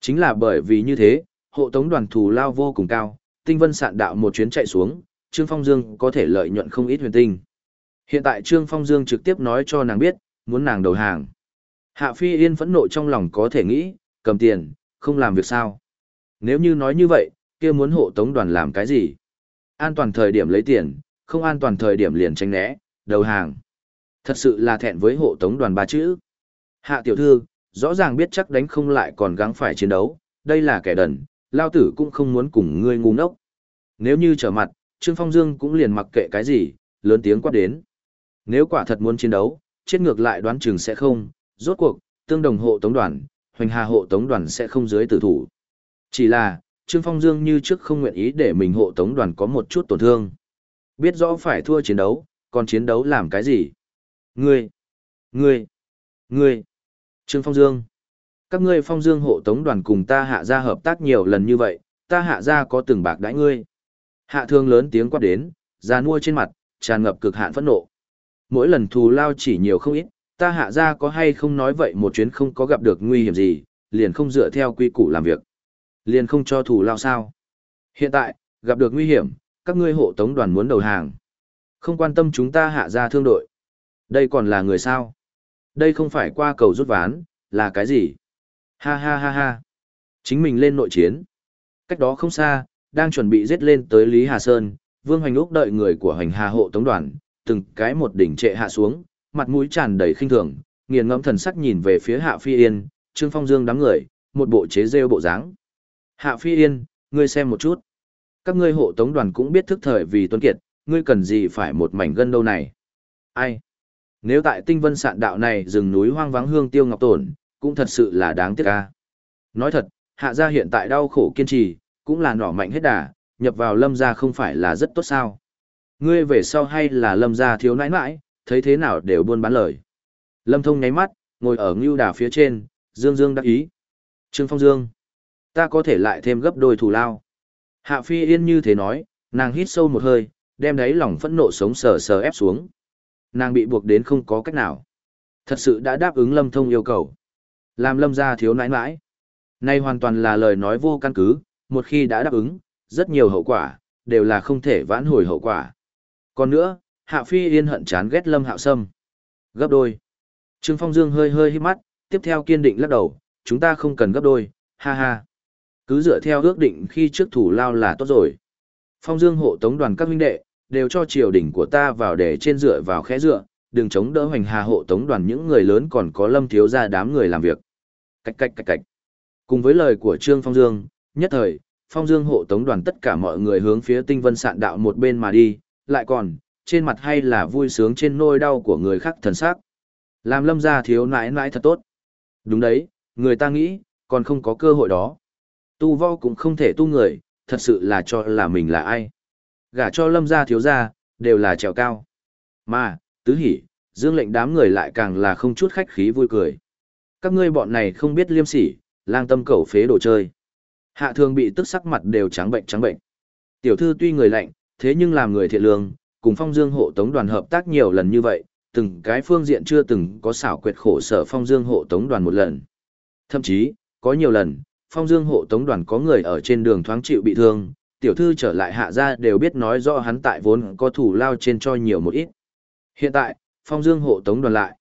Chính là bởi vì như thế, hộ tống đoàn thù lao vô cùng cao, tinh vân sạn đạo một chuyến chạy xuống, Trương Phong Dương có thể lợi nhuận không ít huyền tinh. Hiện tại Trương Phong Dương trực tiếp nói cho nàng biết, muốn nàng đầu hàng. Hạ Phi Yên phẫn nộ trong lòng có thể nghĩ, cầm tiền, không làm việc sao. Nếu như nói như vậy, kia muốn hộ tống đoàn làm cái gì? An toàn thời điểm lấy tiền, không an toàn thời điểm liền tránh né, đầu hàng. Thật sự là thẹn với hộ tống đoàn ba chữ. Hạ tiểu thư, rõ ràng biết chắc đánh không lại còn gắng phải chiến đấu, đây là kẻ đần, lao tử cũng không muốn cùng ngươi ngu ngốc. Nếu như trở mặt, Trương Phong Dương cũng liền mặc kệ cái gì, lớn tiếng quát đến. Nếu quả thật muốn chiến đấu, chết ngược lại đoán chừng sẽ không, rốt cuộc, tương đồng hộ tống đoàn, hoành hà hộ tống đoàn sẽ không dưới tử thủ. Chỉ là, Trương Phong Dương như trước không nguyện ý để mình hộ tống đoàn có một chút tổn thương. Biết rõ phải thua chiến đấu, còn chiến đấu làm cái gì? Ngươi! Ngươi! Ngươi! Trương Phong Dương! Các ngươi Phong Dương hộ tống đoàn cùng ta hạ ra hợp tác nhiều lần như vậy, ta hạ ra có từng bạc đãi ngươi. Hạ thương lớn tiếng quát đến, ra nuôi trên mặt, tràn ngập cực hạn phẫn nộ mỗi lần thù lao chỉ nhiều không ít, ta hạ ra có hay không nói vậy một chuyến không có gặp được nguy hiểm gì, liền không dựa theo quy củ làm việc. Liền không cho thủ lao sao. Hiện tại, gặp được nguy hiểm, các ngươi hộ tống đoàn muốn đầu hàng. Không quan tâm chúng ta hạ ra thương đội. Đây còn là người sao? Đây không phải qua cầu rút ván, là cái gì? Ha ha ha ha. Chính mình lên nội chiến. Cách đó không xa, đang chuẩn bị giết lên tới Lý Hà Sơn, Vương Hoành Úc đợi người của Hoành Hà hộ tống đoàn, từng cái một đỉnh trệ hạ xuống, mặt mũi tràn đầy khinh thường, nghiền ngẫm thần sắc nhìn về phía Hạ Phi Yên, Trương Phong Dương đám người, một bộ chế rêu bộ dáng. Hạ Phi Yên, ngươi xem một chút. Các ngươi hộ tống đoàn cũng biết thức thời vì tuấn kiệt, ngươi cần gì phải một mảnh gân đâu này. Ai? Nếu tại tinh vân sạn đạo này rừng núi hoang vắng hương tiêu ngọc tổn, cũng thật sự là đáng tiếc ca. Nói thật, hạ gia hiện tại đau khổ kiên trì, cũng là nỏ mạnh hết đà, nhập vào lâm gia không phải là rất tốt sao. Ngươi về sau hay là lâm gia thiếu nãi nãi, thấy thế nào đều buôn bán lời. Lâm thông nháy mắt, ngồi ở ngưu đà phía trên, dương dương đắc ý. Trương Phong Dương, ta có thể lại thêm gấp đôi thù lao. Hạ Phi Yên như thế nói, nàng hít sâu một hơi, đem đáy lòng phẫn nộ sống sờ sờ ép xuống. Nàng bị buộc đến không có cách nào. Thật sự đã đáp ứng lâm thông yêu cầu. Làm lâm gia thiếu nãi nãi. Nay hoàn toàn là lời nói vô căn cứ, một khi đã đáp ứng, rất nhiều hậu quả, đều là không thể vãn hồi hậu quả. Còn nữa, Hạ Phi Yên hận chán ghét Lâm Hạo Sâm. Gấp đôi. Trương Phong Dương hơi hơi hít mắt, tiếp theo kiên định lắc đầu, chúng ta không cần gấp đôi, ha ha. Cứ dựa theo ước định khi trước thủ lao là tốt rồi. Phong Dương hộ tống đoàn các huynh đệ, đều cho triều đình của ta vào để trên dựa vào khẽ dựa, đừng chống đỡ hoành hà hộ tống đoàn những người lớn còn có lâm thiếu ra đám người làm việc. Cách cách cách cách. Cùng với lời của Trương Phong Dương, nhất thời, Phong Dương hộ tống đoàn tất cả mọi người hướng phía tinh vân sạn đạo một bên mà đi, lại còn, trên mặt hay là vui sướng trên nôi đau của người khác thần sắc. Làm lâm gia thiếu nãi nãi thật tốt. Đúng đấy, người ta nghĩ, còn không có cơ hội đó. Tu võ cũng không thể tu người, thật sự là cho là mình là ai. Gả cho lâm gia thiếu gia, đều là trèo cao. Mà, tứ hỉ, dương lệnh đám người lại càng là không chút khách khí vui cười. Các ngươi bọn này không biết liêm sỉ, lang tâm cẩu phế đồ chơi. Hạ thường bị tức sắc mặt đều trắng bệnh trắng bệnh. Tiểu thư tuy người lạnh, thế nhưng làm người thiện lương, cùng phong dương hộ tống đoàn hợp tác nhiều lần như vậy, từng cái phương diện chưa từng có xảo quyệt khổ sở phong dương hộ tống đoàn một lần. Thậm chí, có nhiều lần, phong dương hộ tống đoàn có người ở trên đường thoáng chịu bị thương, tiểu thư trở lại hạ gia đều biết nói rõ hắn tại vốn có thủ lao trên cho nhiều một ít. Hiện tại, phong dương hộ tống đoàn lại.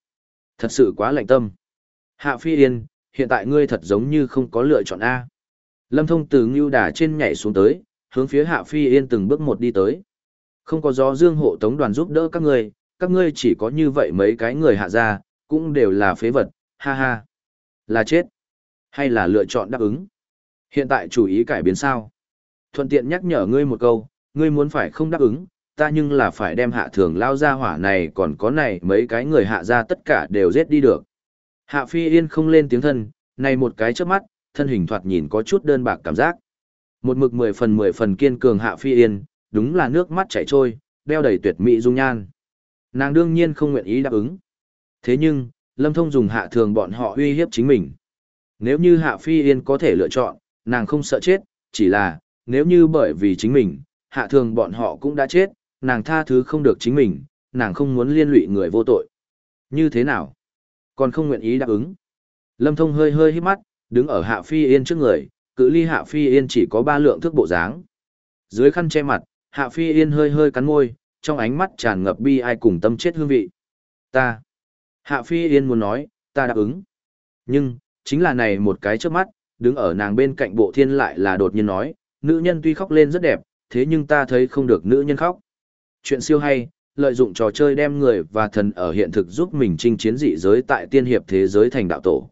Thật sự quá lạnh tâm. Hạ phi yên, hiện tại ngươi thật giống như không có lựa chọn A. Lâm thông từ ngưu đà trên nhảy xuống tới, hướng phía hạ phi yên từng bước một đi tới. Không có gió dương hộ tống đoàn giúp đỡ các ngươi, các ngươi chỉ có như vậy mấy cái người hạ ra, cũng đều là phế vật, ha ha. Là chết, hay là lựa chọn đáp ứng. Hiện tại chủ ý cải biến sao? Thuận tiện nhắc nhở ngươi một câu, ngươi muốn phải không đáp ứng, ta nhưng là phải đem hạ thường lao ra hỏa này còn có này mấy cái người hạ ra tất cả đều giết đi được. Hạ phi yên không lên tiếng thân, này một cái trước mắt, thân hình thoạt nhìn có chút đơn bạc cảm giác. Một mực mười phần mười phần kiên cường hạ phi yên, đúng là nước mắt chảy trôi, đeo đầy tuyệt mỹ dung nhan. Nàng đương nhiên không nguyện ý đáp ứng. Thế nhưng, Lâm Thông dùng hạ thường bọn họ uy hiếp chính mình. Nếu như Hạ Phi Yên có thể lựa chọn, nàng không sợ chết, chỉ là, nếu như bởi vì chính mình, hạ thường bọn họ cũng đã chết, nàng tha thứ không được chính mình, nàng không muốn liên lụy người vô tội. Như thế nào? Còn không nguyện ý đáp ứng. Lâm Thông hơi hơi hít mắt, đứng ở Hạ Phi Yên trước người, cự ly Hạ Phi Yên chỉ có ba lượng thước bộ dáng. Dưới khăn che mặt, Hạ Phi Yên hơi hơi cắn môi, trong ánh mắt tràn ngập bi ai cùng tâm chết hương vị. Ta. Hạ Phi Yên muốn nói, ta đáp ứng. Nhưng, chính là này một cái trước mắt, đứng ở nàng bên cạnh bộ thiên lại là đột nhiên nói, nữ nhân tuy khóc lên rất đẹp, thế nhưng ta thấy không được nữ nhân khóc. Chuyện siêu hay, lợi dụng trò chơi đem người và thần ở hiện thực giúp mình chinh chiến dị giới tại tiên hiệp thế giới thành đạo tổ.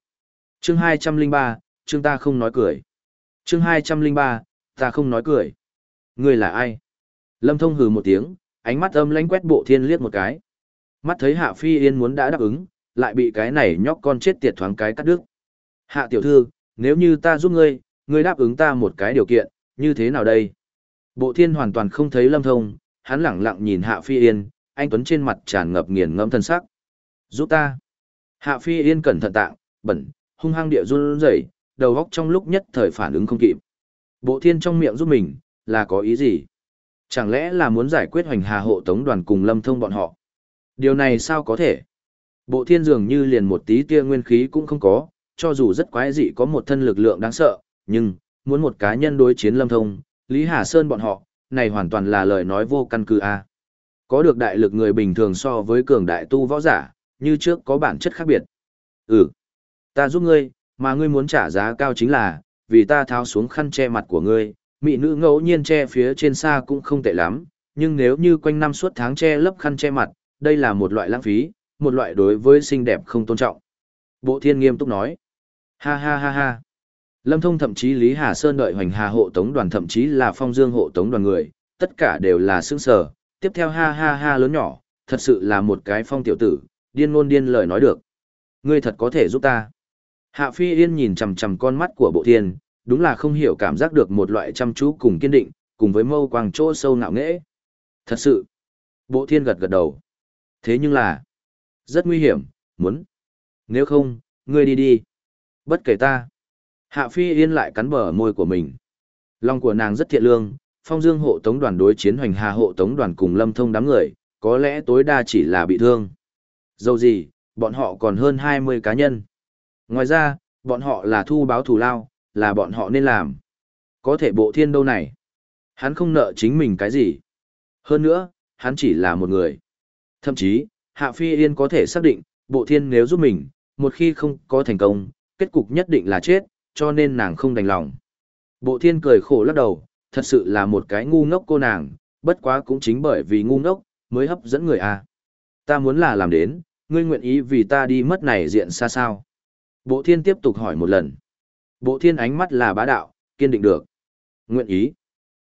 Chương 203, chương ta không nói cười. Chương 203, ta không nói cười. Người là ai? Lâm Thông hừ một tiếng, ánh mắt âm lãnh quét bộ thiên liếc một cái. Mắt thấy Hạ Phi Yên muốn đã đáp ứng, lại bị cái này nhóc con chết tiệt thoáng cái cắt đứt. Hạ tiểu thư, nếu như ta giúp ngươi, ngươi đáp ứng ta một cái điều kiện, như thế nào đây? Bộ thiên hoàn toàn không thấy lâm thông, hắn lẳng lặng nhìn Hạ Phi Yên, anh Tuấn trên mặt tràn ngập nghiền ngẫm thân sắc. Giúp ta. Hạ Phi Yên cẩn thận tạng, bẩn, hung hăng địa run rẩy, đầu góc trong lúc nhất thời phản ứng không kịp. Bộ thiên trong miệng giúp mình, là có ý gì? Chẳng lẽ là muốn giải quyết hoành hà hộ tống đoàn cùng lâm thông bọn họ? Điều này sao có thể? Bộ thiên dường như liền một tí tia nguyên khí cũng không có, cho dù rất quái dị có một thân lực lượng đáng sợ, nhưng, muốn một cá nhân đối chiến lâm thông, Lý Hà Sơn bọn họ, này hoàn toàn là lời nói vô căn cứ a. À. Có được đại lực người bình thường so với cường đại tu võ giả, như trước có bản chất khác biệt. Ừ, ta giúp ngươi, mà ngươi muốn trả giá cao chính là, vì ta tháo xuống khăn che mặt của ngươi, mỹ nữ ngẫu nhiên che phía trên xa cũng không tệ lắm, nhưng nếu như quanh năm suốt tháng che lấp khăn che mặt, đây là một loại lãng phí, một loại đối với xinh đẹp không tôn trọng. Bộ thiên nghiêm túc nói. Ha ha ha ha. Lâm Thông thậm chí Lý Hà Sơn đợi hoành hà hộ tống đoàn thậm chí là phong dương hộ tống đoàn người, tất cả đều là sướng sở, tiếp theo ha ha ha lớn nhỏ, thật sự là một cái phong tiểu tử, điên ngôn điên lời nói được. Ngươi thật có thể giúp ta. Hạ Phi Yên nhìn chằm chằm con mắt của bộ thiên, đúng là không hiểu cảm giác được một loại chăm chú cùng kiên định, cùng với mâu quang chỗ sâu ngạo nghễ. Thật sự. Bộ thiên gật gật đầu. Thế nhưng là, rất nguy hiểm, muốn. Nếu không, ngươi đi đi. Bất kể ta. Hạ Phi Yên lại cắn bờ môi của mình. Lòng của nàng rất thiện lương, phong dương hộ tống đoàn đối chiến hoành hà hộ tống đoàn cùng lâm thông đám người, có lẽ tối đa chỉ là bị thương. Dầu gì, bọn họ còn hơn 20 cá nhân. Ngoài ra, bọn họ là thu báo thù lao, là bọn họ nên làm. Có thể bộ thiên đâu này. Hắn không nợ chính mình cái gì. Hơn nữa, hắn chỉ là một người. Thậm chí, Hạ Phi Yên có thể xác định, bộ thiên nếu giúp mình, một khi không có thành công, kết cục nhất định là chết, cho nên nàng không đành lòng. Bộ thiên cười khổ lắc đầu, thật sự là một cái ngu ngốc cô nàng, bất quá cũng chính bởi vì ngu ngốc, mới hấp dẫn người à. Ta muốn là làm đến, ngươi nguyện ý vì ta đi mất này diện xa sao. Bộ thiên tiếp tục hỏi một lần. Bộ thiên ánh mắt là bá đạo, kiên định được. Nguyện ý.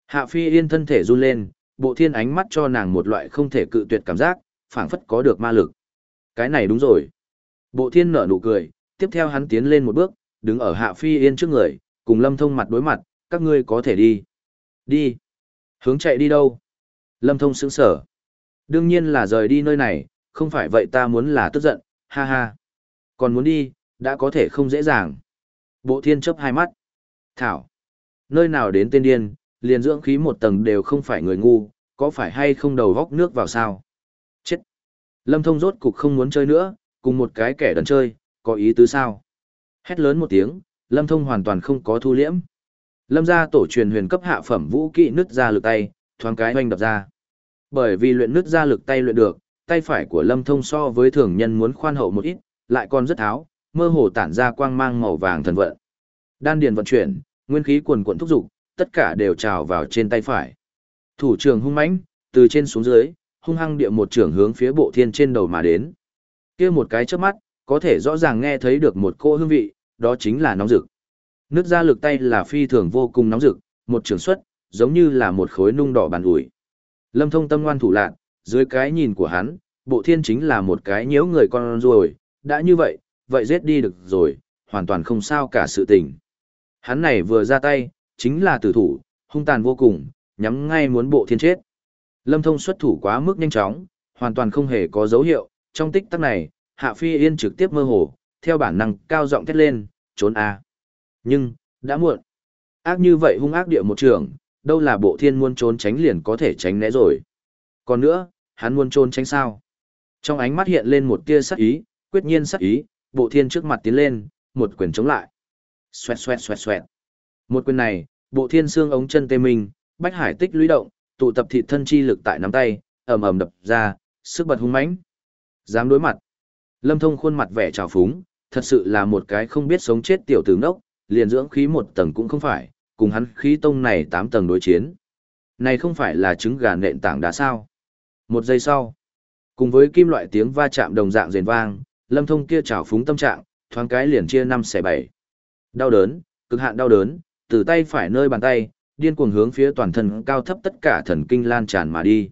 Hạ phi yên thân thể run lên, bộ thiên ánh mắt cho nàng một loại không thể cự tuyệt cảm giác, phảng phất có được ma lực. Cái này đúng rồi. Bộ thiên nở nụ cười, tiếp theo hắn tiến lên một bước, đứng ở hạ phi yên trước người, cùng lâm thông mặt đối mặt, các ngươi có thể đi. Đi. Hướng chạy đi đâu? Lâm thông sững sở. Đương nhiên là rời đi nơi này, không phải vậy ta muốn là tức giận, ha ha. Còn muốn đi, đã có thể không dễ dàng. Bộ thiên chấp hai mắt. Thảo. Nơi nào đến tên điên, liền dưỡng khí một tầng đều không phải người ngu, có phải hay không đầu góc nước vào sao? Chết. Lâm thông rốt cục không muốn chơi nữa, cùng một cái kẻ đần chơi, có ý tứ sao? Hét lớn một tiếng, Lâm thông hoàn toàn không có thu liễm. Lâm gia tổ truyền huyền cấp hạ phẩm vũ kỹ nứt ra lực tay, thoáng cái oanh đập ra. Bởi vì luyện nứt ra lực tay luyện được, tay phải của Lâm Thông so với thường nhân muốn khoan hậu một ít, lại còn rất tháo, mơ hồ tản ra quang mang màu vàng thần vận. Đan điền vận chuyển, nguyên khí cuồn cuộn thúc dục, tất cả đều trào vào trên tay phải. Thủ trưởng hung mãnh, từ trên xuống dưới, hung hăng địa một trưởng hướng phía bộ thiên trên đầu mà đến. Kia một cái chớp mắt, có thể rõ ràng nghe thấy được một cô hương vị, đó chính là nóng rực. Nước ra lực tay là phi thường vô cùng nóng rực, một trường xuất, giống như là một khối nung đỏ bàn ủi. Lâm thông tâm ngoan thủ lạn, dưới cái nhìn của hắn, bộ thiên chính là một cái nhiễu người con rồi, đã như vậy, vậy giết đi được rồi, hoàn toàn không sao cả sự tình. Hắn này vừa ra tay, chính là tử thủ, hung tàn vô cùng, nhắm ngay muốn bộ thiên chết. Lâm thông xuất thủ quá mức nhanh chóng, hoàn toàn không hề có dấu hiệu, trong tích tắc này, Hạ Phi Yên trực tiếp mơ hồ, theo bản năng cao giọng thét lên, trốn a. Nhưng, đã muộn. Ác như vậy hung ác địa một trường, đâu là bộ thiên muốn trốn tránh liền có thể tránh né rồi. Còn nữa, hắn muốn trốn tránh sao? Trong ánh mắt hiện lên một tia sắc ý, quyết nhiên sắc ý, bộ thiên trước mặt tiến lên, một quyền chống lại. Xoẹt xoẹt xoẹt xoẹt. Một quyền này, bộ thiên xương ống chân tê minh, bách hải tích lũy động, tụ tập thịt thân chi lực tại nắm tay, ầm ầm đập ra, sức bật hung mãnh. Dám đối mặt. Lâm Thông khuôn mặt vẻ trào phúng, thật sự là một cái không biết sống chết tiểu tử ngốc, liền dưỡng khí một tầng cũng không phải, cùng hắn khí tông này tám tầng đối chiến. Này không phải là trứng gà nện tảng đá sao. Một giây sau, cùng với kim loại tiếng va chạm đồng dạng rền vang, lâm thông kia trào phúng tâm trạng, thoáng cái liền chia năm xẻ bảy. Đau đớn, cực hạn đau đớn, từ tay phải nơi bàn tay, điên cuồng hướng phía toàn thân cao thấp tất cả thần kinh lan tràn mà đi.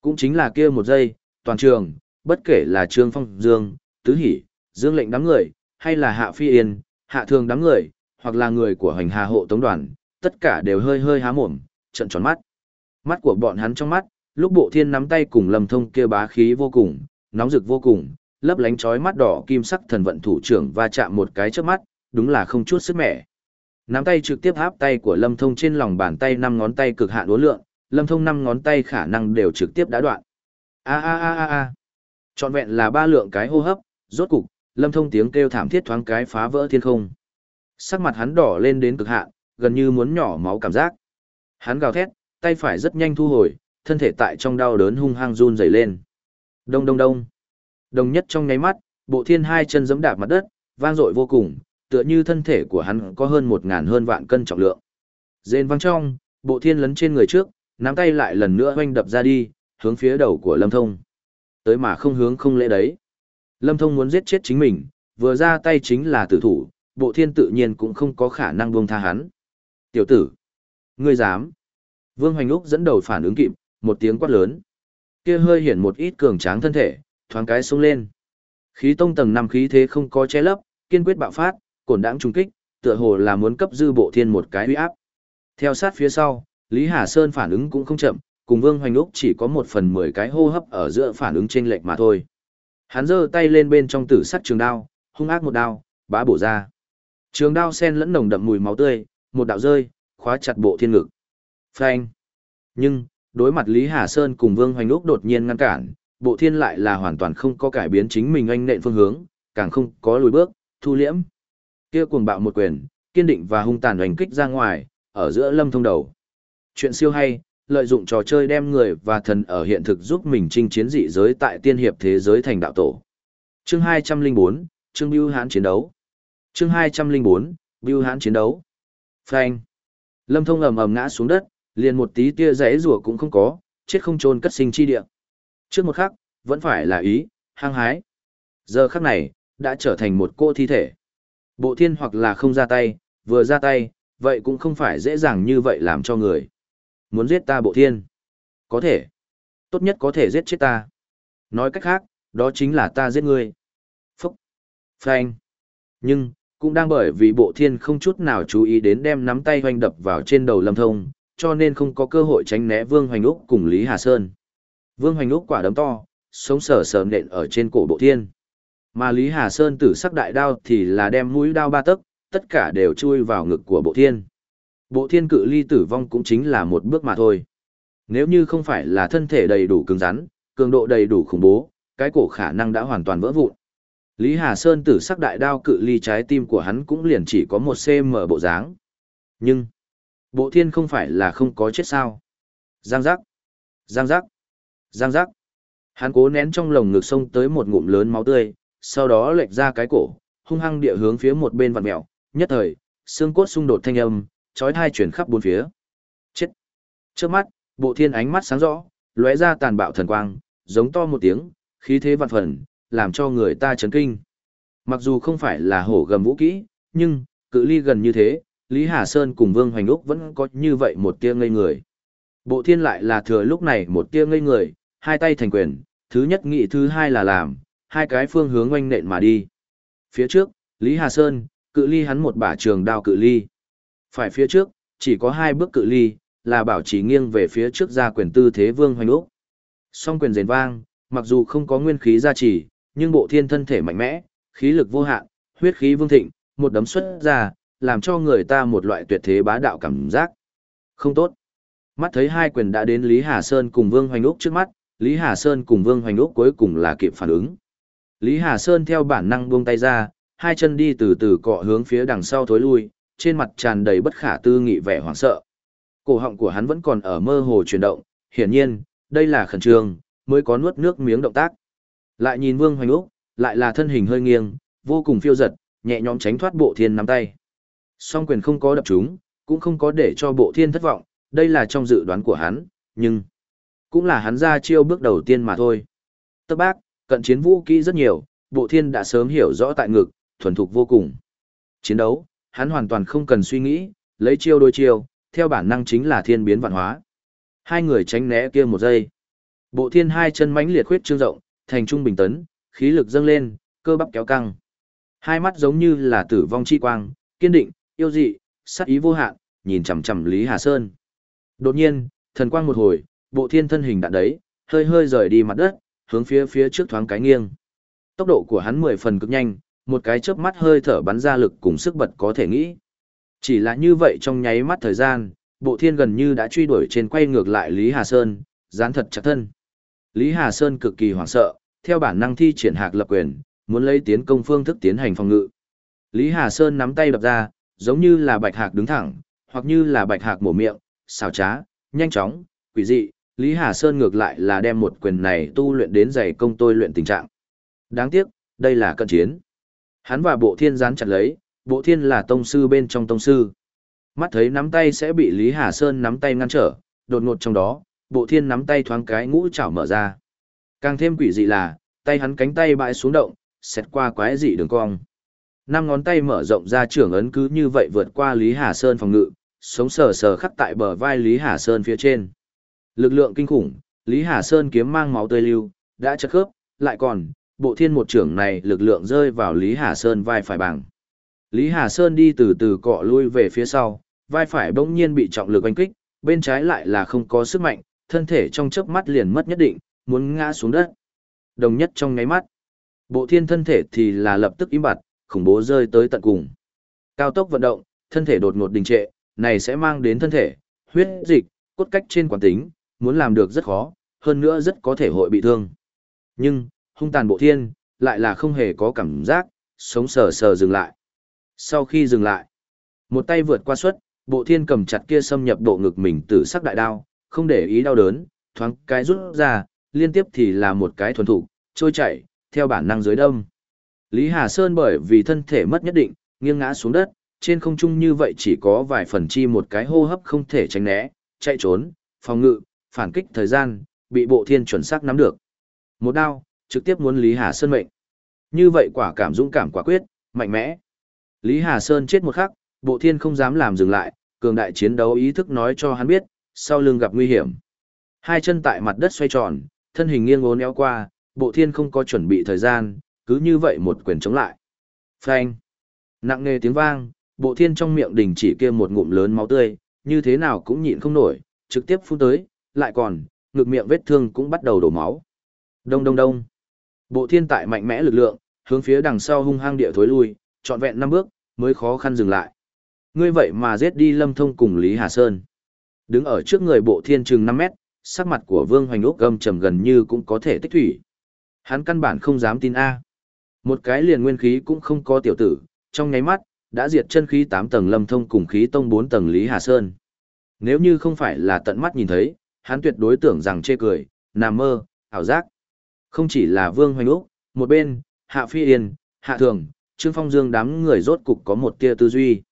Cũng chính là kia một giây, toàn trường, bất kể là Trương Phong Dương, Tứ Hỷ, Dương lệnh đám người, hay là Hạ Phi Yên, Hạ Thường đám người, hoặc là người của hành hà hộ tống đoàn, tất cả đều hơi hơi há mồm, trận tròn mắt. Mắt của bọn hắn trong mắt, lúc bộ thiên nắm tay cùng lâm thông kia bá khí vô cùng, nóng rực vô cùng, lấp lánh chói mắt đỏ kim sắc thần vận thủ trưởng va chạm một cái trước mắt, đúng là không chút sức mẻ. Nắm tay trực tiếp áp tay của lâm thông trên lòng bàn tay năm ngón tay cực hạn uốn lượng, lâm thông năm ngón tay khả năng đều trực tiếp đã đoạn. A a a a a. Trọn vẹn là ba lượng cái hô hấp, rốt cục, Lâm Thông tiếng kêu thảm thiết thoáng cái phá vỡ thiên không. Sắc mặt hắn đỏ lên đến cực hạn, gần như muốn nhỏ máu cảm giác. Hắn gào thét, tay phải rất nhanh thu hồi, thân thể tại trong đau đớn hung hăng run rẩy lên. Đông đông đông. Đồng nhất trong nháy mắt, bộ thiên hai chân giẫm đạp mặt đất, vang dội vô cùng, tựa như thân thể của hắn có hơn một ngàn hơn vạn cân trọng lượng. Rên vang trong, bộ thiên lấn trên người trước, nắm tay lại lần nữa hoanh đập ra đi, hướng phía đầu của Lâm Thông. Tới mà không hướng không lễ đấy. Lâm Thông muốn giết chết chính mình, vừa ra tay chính là tử thủ, bộ thiên tự nhiên cũng không có khả năng buông tha hắn. Tiểu tử, ngươi dám. Vương Hoành Úc dẫn đầu phản ứng kịp, một tiếng quát lớn. Kia hơi hiển một ít cường tráng thân thể, thoáng cái xuống lên. Khí tông tầng năm khí thế không có che lấp, kiên quyết bạo phát, cổn đãng trùng kích, tựa hồ là muốn cấp dư bộ thiên một cái uy áp. Theo sát phía sau, Lý Hà Sơn phản ứng cũng không chậm, cùng Vương Hoành Úc chỉ có một phần mười cái hô hấp ở giữa phản ứng chênh lệch mà thôi. Hắn giơ tay lên bên trong tử sắt trường đao, hung ác một đao, bá bổ ra. Trường đao sen lẫn nồng đậm mùi máu tươi, một đạo rơi, khóa chặt bộ thiên ngực. Phanh. Nhưng, đối mặt Lý Hà Sơn cùng Vương Hoành Úc đột nhiên ngăn cản, bộ thiên lại là hoàn toàn không có cải biến chính mình anh nện phương hướng, càng không có lùi bước, thu liễm. Kia cuồng bạo một quyền, kiên định và hung tàn đánh kích ra ngoài, ở giữa lâm thông đầu. Chuyện siêu hay, lợi dụng trò chơi đem người và thần ở hiện thực giúp mình chinh chiến dị giới tại tiên hiệp thế giới thành đạo tổ. Chương 204, chương Bưu Hãn chiến đấu. Chương 204, Bưu Hãn chiến đấu. Phanh. Lâm Thông ầm ầm ngã xuống đất, liền một tí tia rẽ rủa cũng không có, chết không trôn cất sinh chi địa. Trước một khắc, vẫn phải là ý, hăng hái. Giờ khắc này, đã trở thành một cô thi thể. Bộ thiên hoặc là không ra tay, vừa ra tay, vậy cũng không phải dễ dàng như vậy làm cho người. Muốn giết ta bộ thiên? Có thể. Tốt nhất có thể giết chết ta. Nói cách khác, đó chính là ta giết ngươi. Phúc. Phanh. Nhưng, cũng đang bởi vì bộ thiên không chút nào chú ý đến đem nắm tay hoành đập vào trên đầu lâm thông, cho nên không có cơ hội tránh né Vương Hoành Úc cùng Lý Hà Sơn. Vương Hoành Úc quả đấm to, sống sờ sờ nện ở trên cổ bộ thiên. Mà Lý Hà Sơn tử sắc đại đao thì là đem mũi đao ba tấc, tất cả đều chui vào ngực của bộ thiên. Bộ thiên cự ly tử vong cũng chính là một bước mà thôi. Nếu như không phải là thân thể đầy đủ cứng rắn, cường độ đầy đủ khủng bố, cái cổ khả năng đã hoàn toàn vỡ vụn. Lý Hà Sơn tử sắc đại đao cự ly trái tim của hắn cũng liền chỉ có một cm bộ dáng. Nhưng, bộ thiên không phải là không có chết sao. Giang giác, giang giác, giang giác. Hắn cố nén trong lồng ngực sông tới một ngụm lớn máu tươi, sau đó lệch ra cái cổ, hung hăng địa hướng phía một bên vặn mèo, nhất thời, xương cốt xung đột thanh âm, chói tai chuyển khắp bốn phía. Chết. Trước mắt, bộ thiên ánh mắt sáng rõ, lóe ra tàn bạo thần quang, giống to một tiếng, khí thế vạn phần, làm cho người ta chấn kinh. Mặc dù không phải là hổ gầm vũ kỹ, nhưng, cự ly gần như thế, Lý Hà Sơn cùng Vương Hoành Úc vẫn có như vậy một tia ngây người. Bộ thiên lại là thừa lúc này một tia ngây người, hai tay thành quyền, thứ nhất nghị thứ hai là làm, hai cái phương hướng oanh nện mà đi. Phía trước, Lý Hà Sơn, cự ly hắn một bả trường đao cự ly. Phải phía trước, chỉ có hai bước cự ly, là bảo trì nghiêng về phía trước ra quyền tư thế vương hoành úc. Song quyền rền vang, mặc dù không có nguyên khí gia trì, nhưng bộ thiên thân thể mạnh mẽ, khí lực vô hạn, huyết khí vương thịnh, một đấm xuất ra, làm cho người ta một loại tuyệt thế bá đạo cảm giác. Không tốt. Mắt thấy hai quyền đã đến Lý Hà Sơn cùng Vương Hoành Úc trước mắt, Lý Hà Sơn cùng Vương Hoành Úc cuối cùng là kịp phản ứng. Lý Hà Sơn theo bản năng buông tay ra, hai chân đi từ từ cọ hướng phía đằng sau thối lui, trên mặt tràn đầy bất khả tư nghị vẻ hoảng sợ. Cổ họng của hắn vẫn còn ở mơ hồ chuyển động, hiển nhiên, đây là khẩn trương, mới có nuốt nước miếng động tác. Lại nhìn Vương Hoành Úc, lại là thân hình hơi nghiêng, vô cùng phiêu giật, nhẹ nhõm tránh thoát bộ thiên nắm tay. Song quyền không có đập chúng, cũng không có để cho bộ thiên thất vọng, đây là trong dự đoán của hắn, nhưng cũng là hắn ra chiêu bước đầu tiên mà thôi. Tất bác, cận chiến vũ kỹ rất nhiều, bộ thiên đã sớm hiểu rõ tại ngực, thuần thục vô cùng. Chiến đấu, hắn hoàn toàn không cần suy nghĩ, lấy chiêu đôi chiêu, theo bản năng chính là thiên biến vạn hóa. Hai người tránh né kia một giây. Bộ thiên hai chân mãnh liệt khuyết trương rộng, thành trung bình tấn, khí lực dâng lên, cơ bắp kéo căng. Hai mắt giống như là tử vong chi quang, kiên định, yêu dị, sát ý vô hạn, nhìn chằm chằm Lý Hà Sơn. Đột nhiên, thần quang một hồi, bộ thiên thân hình đạn đấy, hơi hơi rời đi mặt đất, hướng phía phía trước thoáng cái nghiêng. Tốc độ của hắn mười phần cực nhanh, một cái chớp mắt hơi thở bắn ra lực cùng sức bật có thể nghĩ. Chỉ là như vậy trong nháy mắt thời gian, bộ thiên gần như đã truy đuổi trên quay ngược lại Lý Hà Sơn, dán thật chặt thân. Lý Hà Sơn cực kỳ hoảng sợ, theo bản năng thi triển hạc lập quyền, muốn lấy tiến công phương thức tiến hành phòng ngự. Lý Hà Sơn nắm tay đập ra, giống như là bạch hạc đứng thẳng, hoặc như là bạch hạc mổ miệng, xào trá, nhanh chóng, quỷ dị. Lý Hà Sơn ngược lại là đem một quyền này tu luyện đến dày công tôi luyện tình trạng. Đáng tiếc, đây là cận chiến. Hắn và bộ thiên gián chặt lấy, bộ thiên là tông sư bên trong tông sư. Mắt thấy nắm tay sẽ bị Lý Hà Sơn nắm tay ngăn trở, đột ngột trong đó, bộ thiên nắm tay thoáng cái ngũ chảo mở ra. Càng thêm quỷ dị là, tay hắn cánh tay bãi xuống động, xét qua quái dị đường cong. Năm ngón tay mở rộng ra trưởng ấn cứ như vậy vượt qua Lý Hà Sơn phòng ngự, sống sờ sờ khắc tại bờ vai Lý Hà Sơn phía trên. Lực lượng kinh khủng, Lý Hà Sơn kiếm mang máu tươi lưu, đã chất khớp, lại còn, bộ thiên một trưởng này lực lượng rơi vào Lý Hà Sơn vai phải bằng. Lý Hà Sơn đi từ từ cọ lui về phía sau, vai phải bỗng nhiên bị trọng lực oanh kích, bên trái lại là không có sức mạnh, thân thể trong chớp mắt liền mất nhất định, muốn ngã xuống đất. Đồng nhất trong ngáy mắt. Bộ thiên thân thể thì là lập tức im bặt, khủng bố rơi tới tận cùng. Cao tốc vận động, thân thể đột ngột đình trệ, này sẽ mang đến thân thể, huyết dịch, cốt cách trên quán tính, muốn làm được rất khó, hơn nữa rất có thể hội bị thương. Nhưng, hung tàn bộ thiên, lại là không hề có cảm giác, sống sờ sờ dừng lại. Sau khi dừng lại, một tay vượt qua suất, bộ thiên cầm chặt kia xâm nhập bộ ngực mình tử sắc đại đao, không để ý đau đớn, thoáng cái rút ra, liên tiếp thì là một cái thuần thủ, trôi chảy, theo bản năng dưới đông. Lý Hà Sơn bởi vì thân thể mất nhất định, nghiêng ngã xuống đất, trên không trung như vậy chỉ có vài phần chi một cái hô hấp không thể tránh né, chạy trốn, phòng ngự, phản kích thời gian, bị bộ thiên chuẩn xác nắm được. Một đao, trực tiếp muốn Lý Hà Sơn mệnh. Như vậy quả cảm dũng cảm quả quyết, mạnh mẽ. Lý Hà Sơn chết một khắc, bộ thiên không dám làm dừng lại, cường đại chiến đấu ý thức nói cho hắn biết, sau lưng gặp nguy hiểm. Hai chân tại mặt đất xoay tròn, thân hình nghiêng ngốn éo qua, bộ thiên không có chuẩn bị thời gian, cứ như vậy một quyền chống lại. Phanh. Nặng nề tiếng vang, bộ thiên trong miệng đình chỉ kia một ngụm lớn máu tươi, như thế nào cũng nhịn không nổi, trực tiếp phun tới, lại còn, ngực miệng vết thương cũng bắt đầu đổ máu. Đông đông đông. Bộ thiên tại mạnh mẽ lực lượng, hướng phía đằng sau hung hăng địa thối lui, trọn vẹn năm bước, mới khó khăn dừng lại. Ngươi vậy mà giết đi Lâm Thông cùng Lý Hà Sơn. Đứng ở trước người bộ thiên chừng 5 mét, sắc mặt của Vương Hoành Úc gầm trầm gần như cũng có thể tích thủy. Hắn căn bản không dám tin A. Một cái liền nguyên khí cũng không có tiểu tử, trong nháy mắt, đã diệt chân khí 8 tầng Lâm Thông cùng khí tông 4 tầng Lý Hà Sơn. Nếu như không phải là tận mắt nhìn thấy, hắn tuyệt đối tưởng rằng chê cười, nằm mơ, ảo giác. Không chỉ là Vương Hoành Úc, một bên, Hạ Phi Yên, Hạ Thường, Trương Phong Dương đám người rốt cục có một tia tư duy.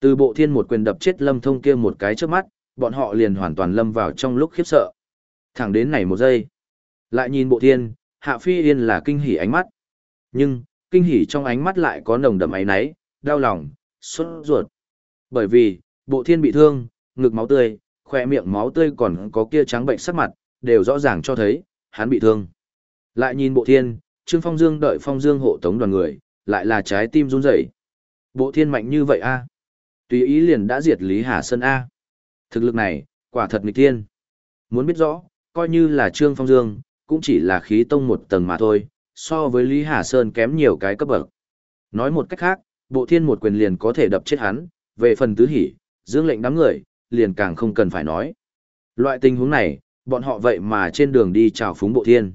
Từ bộ thiên một quyền đập chết lâm thông kia một cái trước mắt, bọn họ liền hoàn toàn lâm vào trong lúc khiếp sợ. Thẳng đến này một giây. Lại nhìn bộ thiên, Hạ Phi Yên là kinh hỉ ánh mắt. Nhưng, kinh hỉ trong ánh mắt lại có nồng đậm ấy náy, đau lòng, xuất ruột. Bởi vì, bộ thiên bị thương, ngực máu tươi, khoe miệng máu tươi còn có kia trắng bệnh sắc mặt, đều rõ ràng cho thấy, hắn bị thương. Lại nhìn bộ thiên, Trương Phong Dương đợi Phong Dương hộ tống đoàn người, lại là trái tim run rẩy. Bộ thiên mạnh như vậy a Tùy ý liền đã diệt Lý Hà Sơn A. Thực lực này, quả thật nghịch tiên. Muốn biết rõ, coi như là Trương Phong Dương, cũng chỉ là khí tông một tầng mà thôi, so với Lý Hà Sơn kém nhiều cái cấp bậc. Nói một cách khác, bộ thiên một quyền liền có thể đập chết hắn, về phần tứ hỷ, dương lệnh đám người, liền càng không cần phải nói. Loại tình huống này, bọn họ vậy mà trên đường đi chào phúng bộ thiên.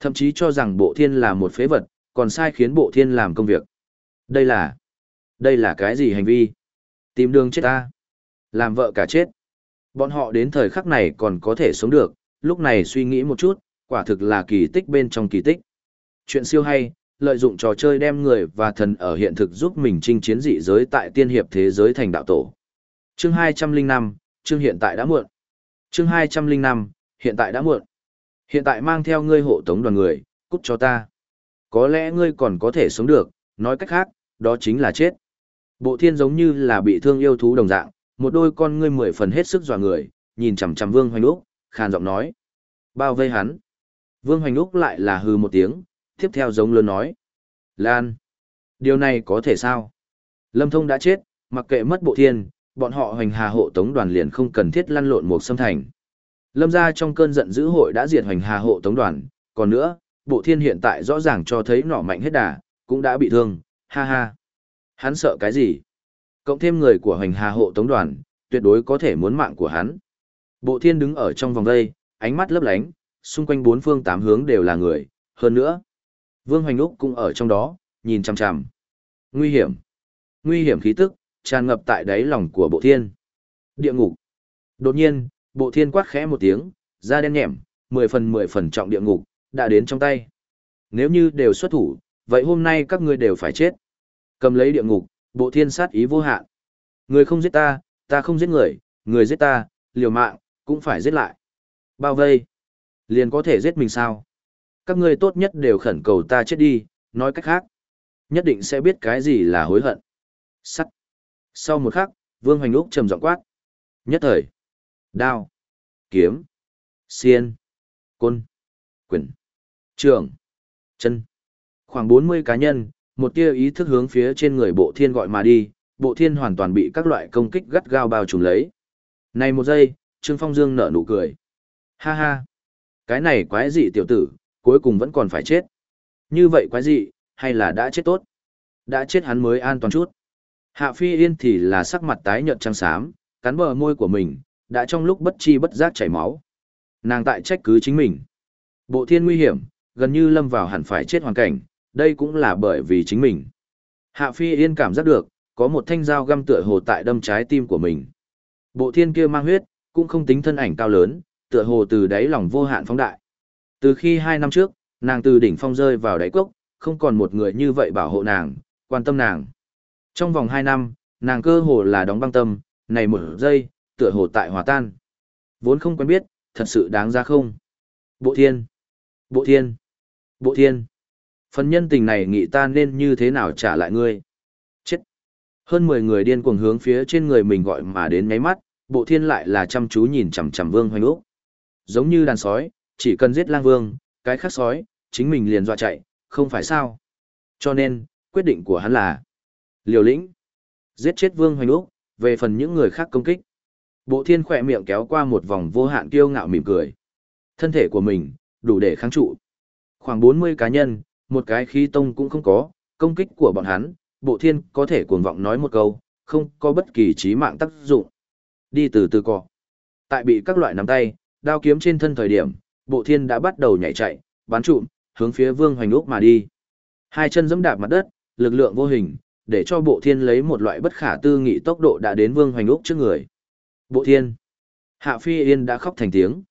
Thậm chí cho rằng bộ thiên là một phế vật, còn sai khiến bộ thiên làm công việc. Đây là... Đây là cái gì hành vi? Tìm đường chết ta. Làm vợ cả chết. Bọn họ đến thời khắc này còn có thể sống được, lúc này suy nghĩ một chút, quả thực là kỳ tích bên trong kỳ tích. Chuyện siêu hay, lợi dụng trò chơi đem người và thần ở hiện thực giúp mình chinh chiến dị giới tại tiên hiệp thế giới thành đạo tổ. Chương 205, chương hiện tại đã muộn. Chương 205, hiện tại đã muộn. Hiện tại mang theo ngươi hộ tống đoàn người, cút cho ta. Có lẽ ngươi còn có thể sống được, nói cách khác, đó chính là chết. Bộ thiên giống như là bị thương yêu thú đồng dạng, một đôi con ngươi mười phần hết sức dọa người, nhìn chằm chằm Vương Hoành Úc, khàn giọng nói. Bao vây hắn. Vương Hoành Úc lại là hư một tiếng, tiếp theo giống lớn nói. Lan. Điều này có thể sao? Lâm Thông đã chết, mặc kệ mất bộ thiên, bọn họ hoành hà hộ tống đoàn liền không cần thiết lăn lộn một xâm thành. Lâm gia trong cơn giận dữ hội đã diệt hoành hà hộ tống đoàn, còn nữa, bộ thiên hiện tại rõ ràng cho thấy nỏ mạnh hết đà, cũng đã bị thương, ha ha. Hắn sợ cái gì? Cộng thêm người của hoành hà hộ tống đoàn, tuyệt đối có thể muốn mạng của hắn. Bộ thiên đứng ở trong vòng đây, ánh mắt lấp lánh, xung quanh bốn phương tám hướng đều là người, hơn nữa. Vương Hoành Úc cũng ở trong đó, nhìn chằm chằm. Nguy hiểm. Nguy hiểm khí tức, tràn ngập tại đáy lòng của bộ thiên. Địa ngục. Đột nhiên, bộ thiên quát khẽ một tiếng, da đen nhẹm, mười phần mười phần trọng địa ngục, đã đến trong tay. Nếu như đều xuất thủ, vậy hôm nay các ngươi đều phải chết. Cầm lấy địa ngục, bộ thiên sát ý vô hạn. Người không giết ta, ta không giết người, người giết ta, liều mạng, cũng phải giết lại. Bao vây. Liền có thể giết mình sao? Các ngươi tốt nhất đều khẩn cầu ta chết đi, nói cách khác. Nhất định sẽ biết cái gì là hối hận. Sắt. Sau một khắc, Vương Hoành Úc trầm giọng quát. Nhất thời. Đao. Kiếm. Xiên. Côn. Quyền. Trường. Chân. Khoảng 40 cá nhân, một tia ý thức hướng phía trên người bộ thiên gọi mà đi, bộ thiên hoàn toàn bị các loại công kích gắt gao bao trùm lấy. Này một giây, Trương Phong Dương nở nụ cười. Ha ha. Cái này quái dị tiểu tử, cuối cùng vẫn còn phải chết. Như vậy quái dị, hay là đã chết tốt? Đã chết hắn mới an toàn chút. Hạ Phi Yên thì là sắc mặt tái nhợt trắng xám, cắn bờ môi của mình, đã trong lúc bất chi bất giác chảy máu. Nàng tại trách cứ chính mình. Bộ thiên nguy hiểm, gần như lâm vào hẳn phải chết hoàn cảnh, đây cũng là bởi vì chính mình. Hạ Phi Yên cảm giác được, có một thanh dao găm tựa hồ tại đâm trái tim của mình. Bộ thiên kia mang huyết, cũng không tính thân ảnh cao lớn, tựa hồ từ đáy lòng vô hạn phóng đại. Từ khi hai năm trước, nàng từ đỉnh phong rơi vào đáy cốc, không còn một người như vậy bảo hộ nàng, quan tâm nàng. Trong vòng hai năm, nàng cơ hồ là đóng băng tâm, này một giây, tựa hồ tại hòa tan. Vốn không quen biết, thật sự đáng ra không? Bộ thiên! Bộ thiên! Bộ thiên! Phần nhân tình này nghĩ ta nên như thế nào trả lại ngươi? Chết! Hơn 10 người điên cuồng hướng phía trên người mình gọi mà đến nháy mắt, bộ thiên lại là chăm chú nhìn chằm chằm vương hoành úc. Giống như đàn sói, chỉ cần giết lang vương, cái khác sói, chính mình liền dọa chạy, không phải sao. Cho nên, quyết định của hắn là liều lĩnh, giết chết vương hoành úc, về phần những người khác công kích. Bộ thiên khỏe miệng kéo qua một vòng vô hạn kiêu ngạo mỉm cười. Thân thể của mình, đủ để kháng trụ. Khoảng 40 cá nhân, một cái khí tông cũng không có, công kích của bọn hắn, bộ thiên có thể cuồng vọng nói một câu, không có bất kỳ trí mạng tác dụng. Đi từ từ cọ. Tại bị các loại nắm tay, đao kiếm trên thân thời điểm, bộ thiên đã bắt đầu nhảy chạy, bắn trụm, hướng phía vương hoành úc mà đi. Hai chân dẫm đạp mặt đất, lực lượng vô hình, để cho bộ thiên lấy một loại bất khả tư nghị tốc độ đã đến vương hoành úc trước người. Bộ thiên. Hạ Phi Yên đã khóc thành tiếng.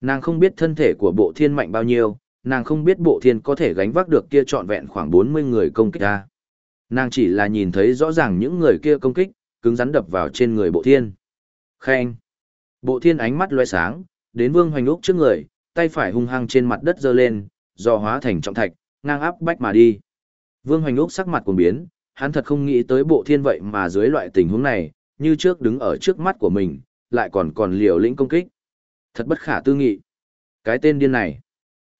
Nàng không biết thân thể của bộ thiên mạnh bao nhiêu, nàng không biết bộ thiên có thể gánh vác được kia trọn vẹn khoảng 40 người công kích ta Nàng chỉ là nhìn thấy rõ ràng những người kia công kích, cứng rắn đập vào trên người bộ thiên. Khen. Bộ thiên ánh mắt loay sáng, đến vương hoành úc trước người, tay phải hung hăng trên mặt đất giơ lên, do hóa thành trọng thạch, ngang áp bách mà đi. Vương hoành úc sắc mặt cuồng biến, hắn thật không nghĩ tới bộ thiên vậy mà dưới loại tình huống này, như trước đứng ở trước mắt của mình, lại còn còn liều lĩnh công kích. Thật bất khả tư nghị. Cái tên điên này,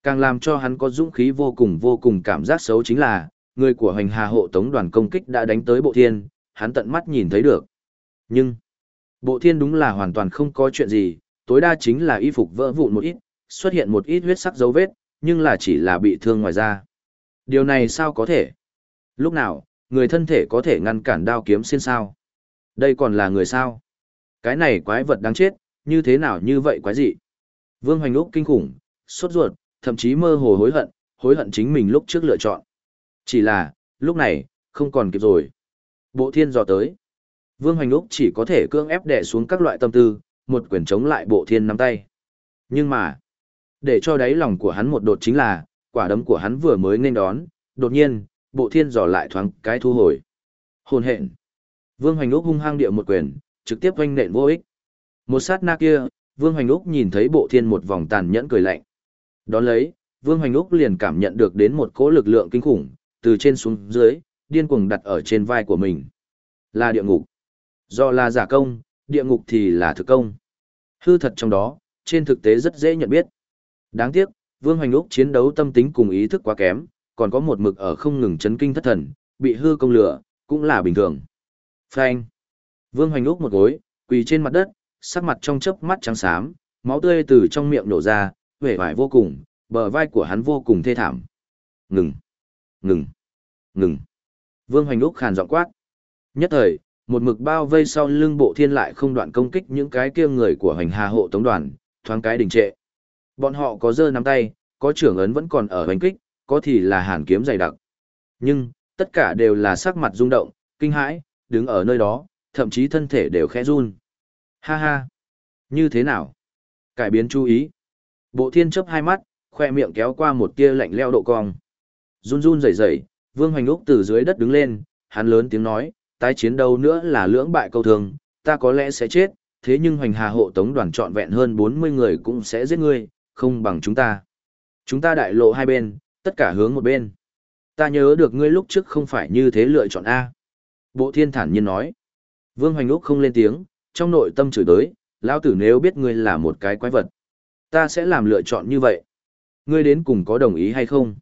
càng làm cho hắn có dũng khí vô cùng vô cùng cảm giác xấu chính là, người của hành hà hộ tống đoàn công kích đã đánh tới bộ thiên, hắn tận mắt nhìn thấy được. Nhưng, bộ thiên đúng là hoàn toàn không có chuyện gì, tối đa chính là y phục vỡ vụn một ít, xuất hiện một ít huyết sắc dấu vết, nhưng là chỉ là bị thương ngoài da. Điều này sao có thể? Lúc nào, người thân thể có thể ngăn cản đao kiếm xin sao? Đây còn là người sao? Cái này quái vật đáng chết, như thế nào như vậy quái dị? Vương Hoành Úc kinh khủng, sốt ruột, thậm chí mơ hồ hối hận, hối hận chính mình lúc trước lựa chọn. Chỉ là, lúc này, không còn kịp rồi. Bộ thiên dò tới. Vương Hoành Úc chỉ có thể cưỡng ép đè xuống các loại tâm tư, một quyền chống lại bộ thiên nắm tay. Nhưng mà, để cho đáy lòng của hắn một đột chính là, quả đấm của hắn vừa mới nên đón, đột nhiên, bộ thiên dò lại thoáng cái thu hồi. Hồn hện. Vương Hoành Úc hung hăng địa một quyền, trực tiếp oanh nện vô ích. Một sát na kia, Vương Hoành Úc nhìn thấy bộ thiên một vòng tàn nhẫn cười lạnh. Đón lấy, Vương Hoành Úc liền cảm nhận được đến một cỗ lực lượng kinh khủng, từ trên xuống dưới, điên cuồng đặt ở trên vai của mình. Là địa ngục. Do là giả công, địa ngục thì là thực công. Hư thật trong đó, trên thực tế rất dễ nhận biết. Đáng tiếc, Vương Hoành Úc chiến đấu tâm tính cùng ý thức quá kém, còn có một mực ở không ngừng chấn kinh thất thần, bị hư công lửa, cũng là bình thường. Phanh. Vương Hoành Úc một gối, quỳ trên mặt đất, sắc mặt trong chớp mắt trắng xám, máu tươi từ trong miệng nổ ra, vẻ vải vô cùng, bờ vai của hắn vô cùng thê thảm. Ngừng. Ngừng. Ngừng. Vương Hoành Úc khàn giọng quát. Nhất thời, một mực bao vây sau lưng bộ thiên lại không đoạn công kích những cái kia người của Hoành hà hộ tống đoàn, thoáng cái đình trệ. Bọn họ có dơ nắm tay, có trưởng ấn vẫn còn ở Hoành kích, có thì là hàn kiếm dày đặc. Nhưng, tất cả đều là sắc mặt rung động, kinh hãi, đứng ở nơi đó, thậm chí thân thể đều khẽ run. Ha ha! Như thế nào? Cải biến chú ý. Bộ thiên chấp hai mắt, khoe miệng kéo qua một tia lạnh leo độ cong. Run run rẩy rẩy, Vương Hoành Úc từ dưới đất đứng lên, hắn lớn tiếng nói, tái chiến đâu nữa là lưỡng bại câu thường, ta có lẽ sẽ chết, thế nhưng Hoành Hà hộ tống đoàn trọn vẹn hơn 40 người cũng sẽ giết ngươi, không bằng chúng ta. Chúng ta đại lộ hai bên, tất cả hướng một bên. Ta nhớ được ngươi lúc trước không phải như thế lựa chọn A. Bộ thiên thản nhiên nói. Vương Hoành Úc không lên tiếng, trong nội tâm chửi tới, lão tử nếu biết ngươi là một cái quái vật. Ta sẽ làm lựa chọn như vậy. Ngươi đến cùng có đồng ý hay không?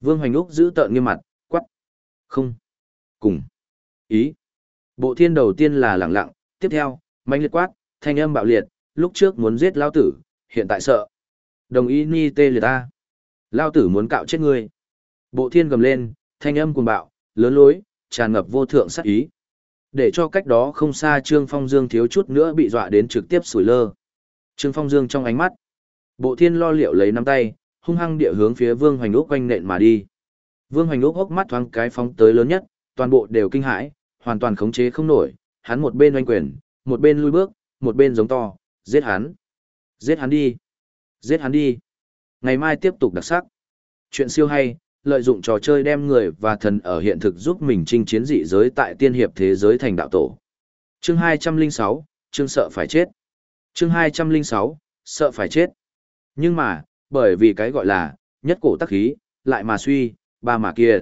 Vương Hoành Úc giữ tợn nghiêm mặt, quắc. Không. Cùng. Ý. Bộ thiên đầu tiên là lẳng lặng, tiếp theo, mạnh liệt quát, thanh âm bạo liệt, lúc trước muốn giết lão tử, hiện tại sợ. Đồng ý ni tê liệt ta. Lão tử muốn cạo chết ngươi. Bộ thiên gầm lên, thanh âm cuồng bạo, lớn lối, tràn ngập vô thượng sát ý. Để cho cách đó không xa Trương Phong Dương thiếu chút nữa bị dọa đến trực tiếp sủi lơ. Trương Phong Dương trong ánh mắt. Bộ thiên lo liệu lấy nắm tay, hung hăng địa hướng phía Vương Hoành Úc quanh nện mà đi. Vương Hoành Úc hốc mắt thoáng cái phóng tới lớn nhất, toàn bộ đều kinh hãi, hoàn toàn khống chế không nổi, hắn một bên oanh quyền, một bên lui bước, một bên giống to, giết hắn. Giết hắn đi. Giết hắn đi. Ngày mai tiếp tục đặc sắc. Chuyện siêu hay, lợi dụng trò chơi đem người và thần ở hiện thực giúp mình chinh chiến dị giới tại tiên hiệp thế giới thành đạo tổ. Chương 206, chương sợ phải chết. Chương 206, sợ phải chết. Nhưng mà, bởi vì cái gọi là, nhất cổ tắc khí, lại mà suy, ba mà kia.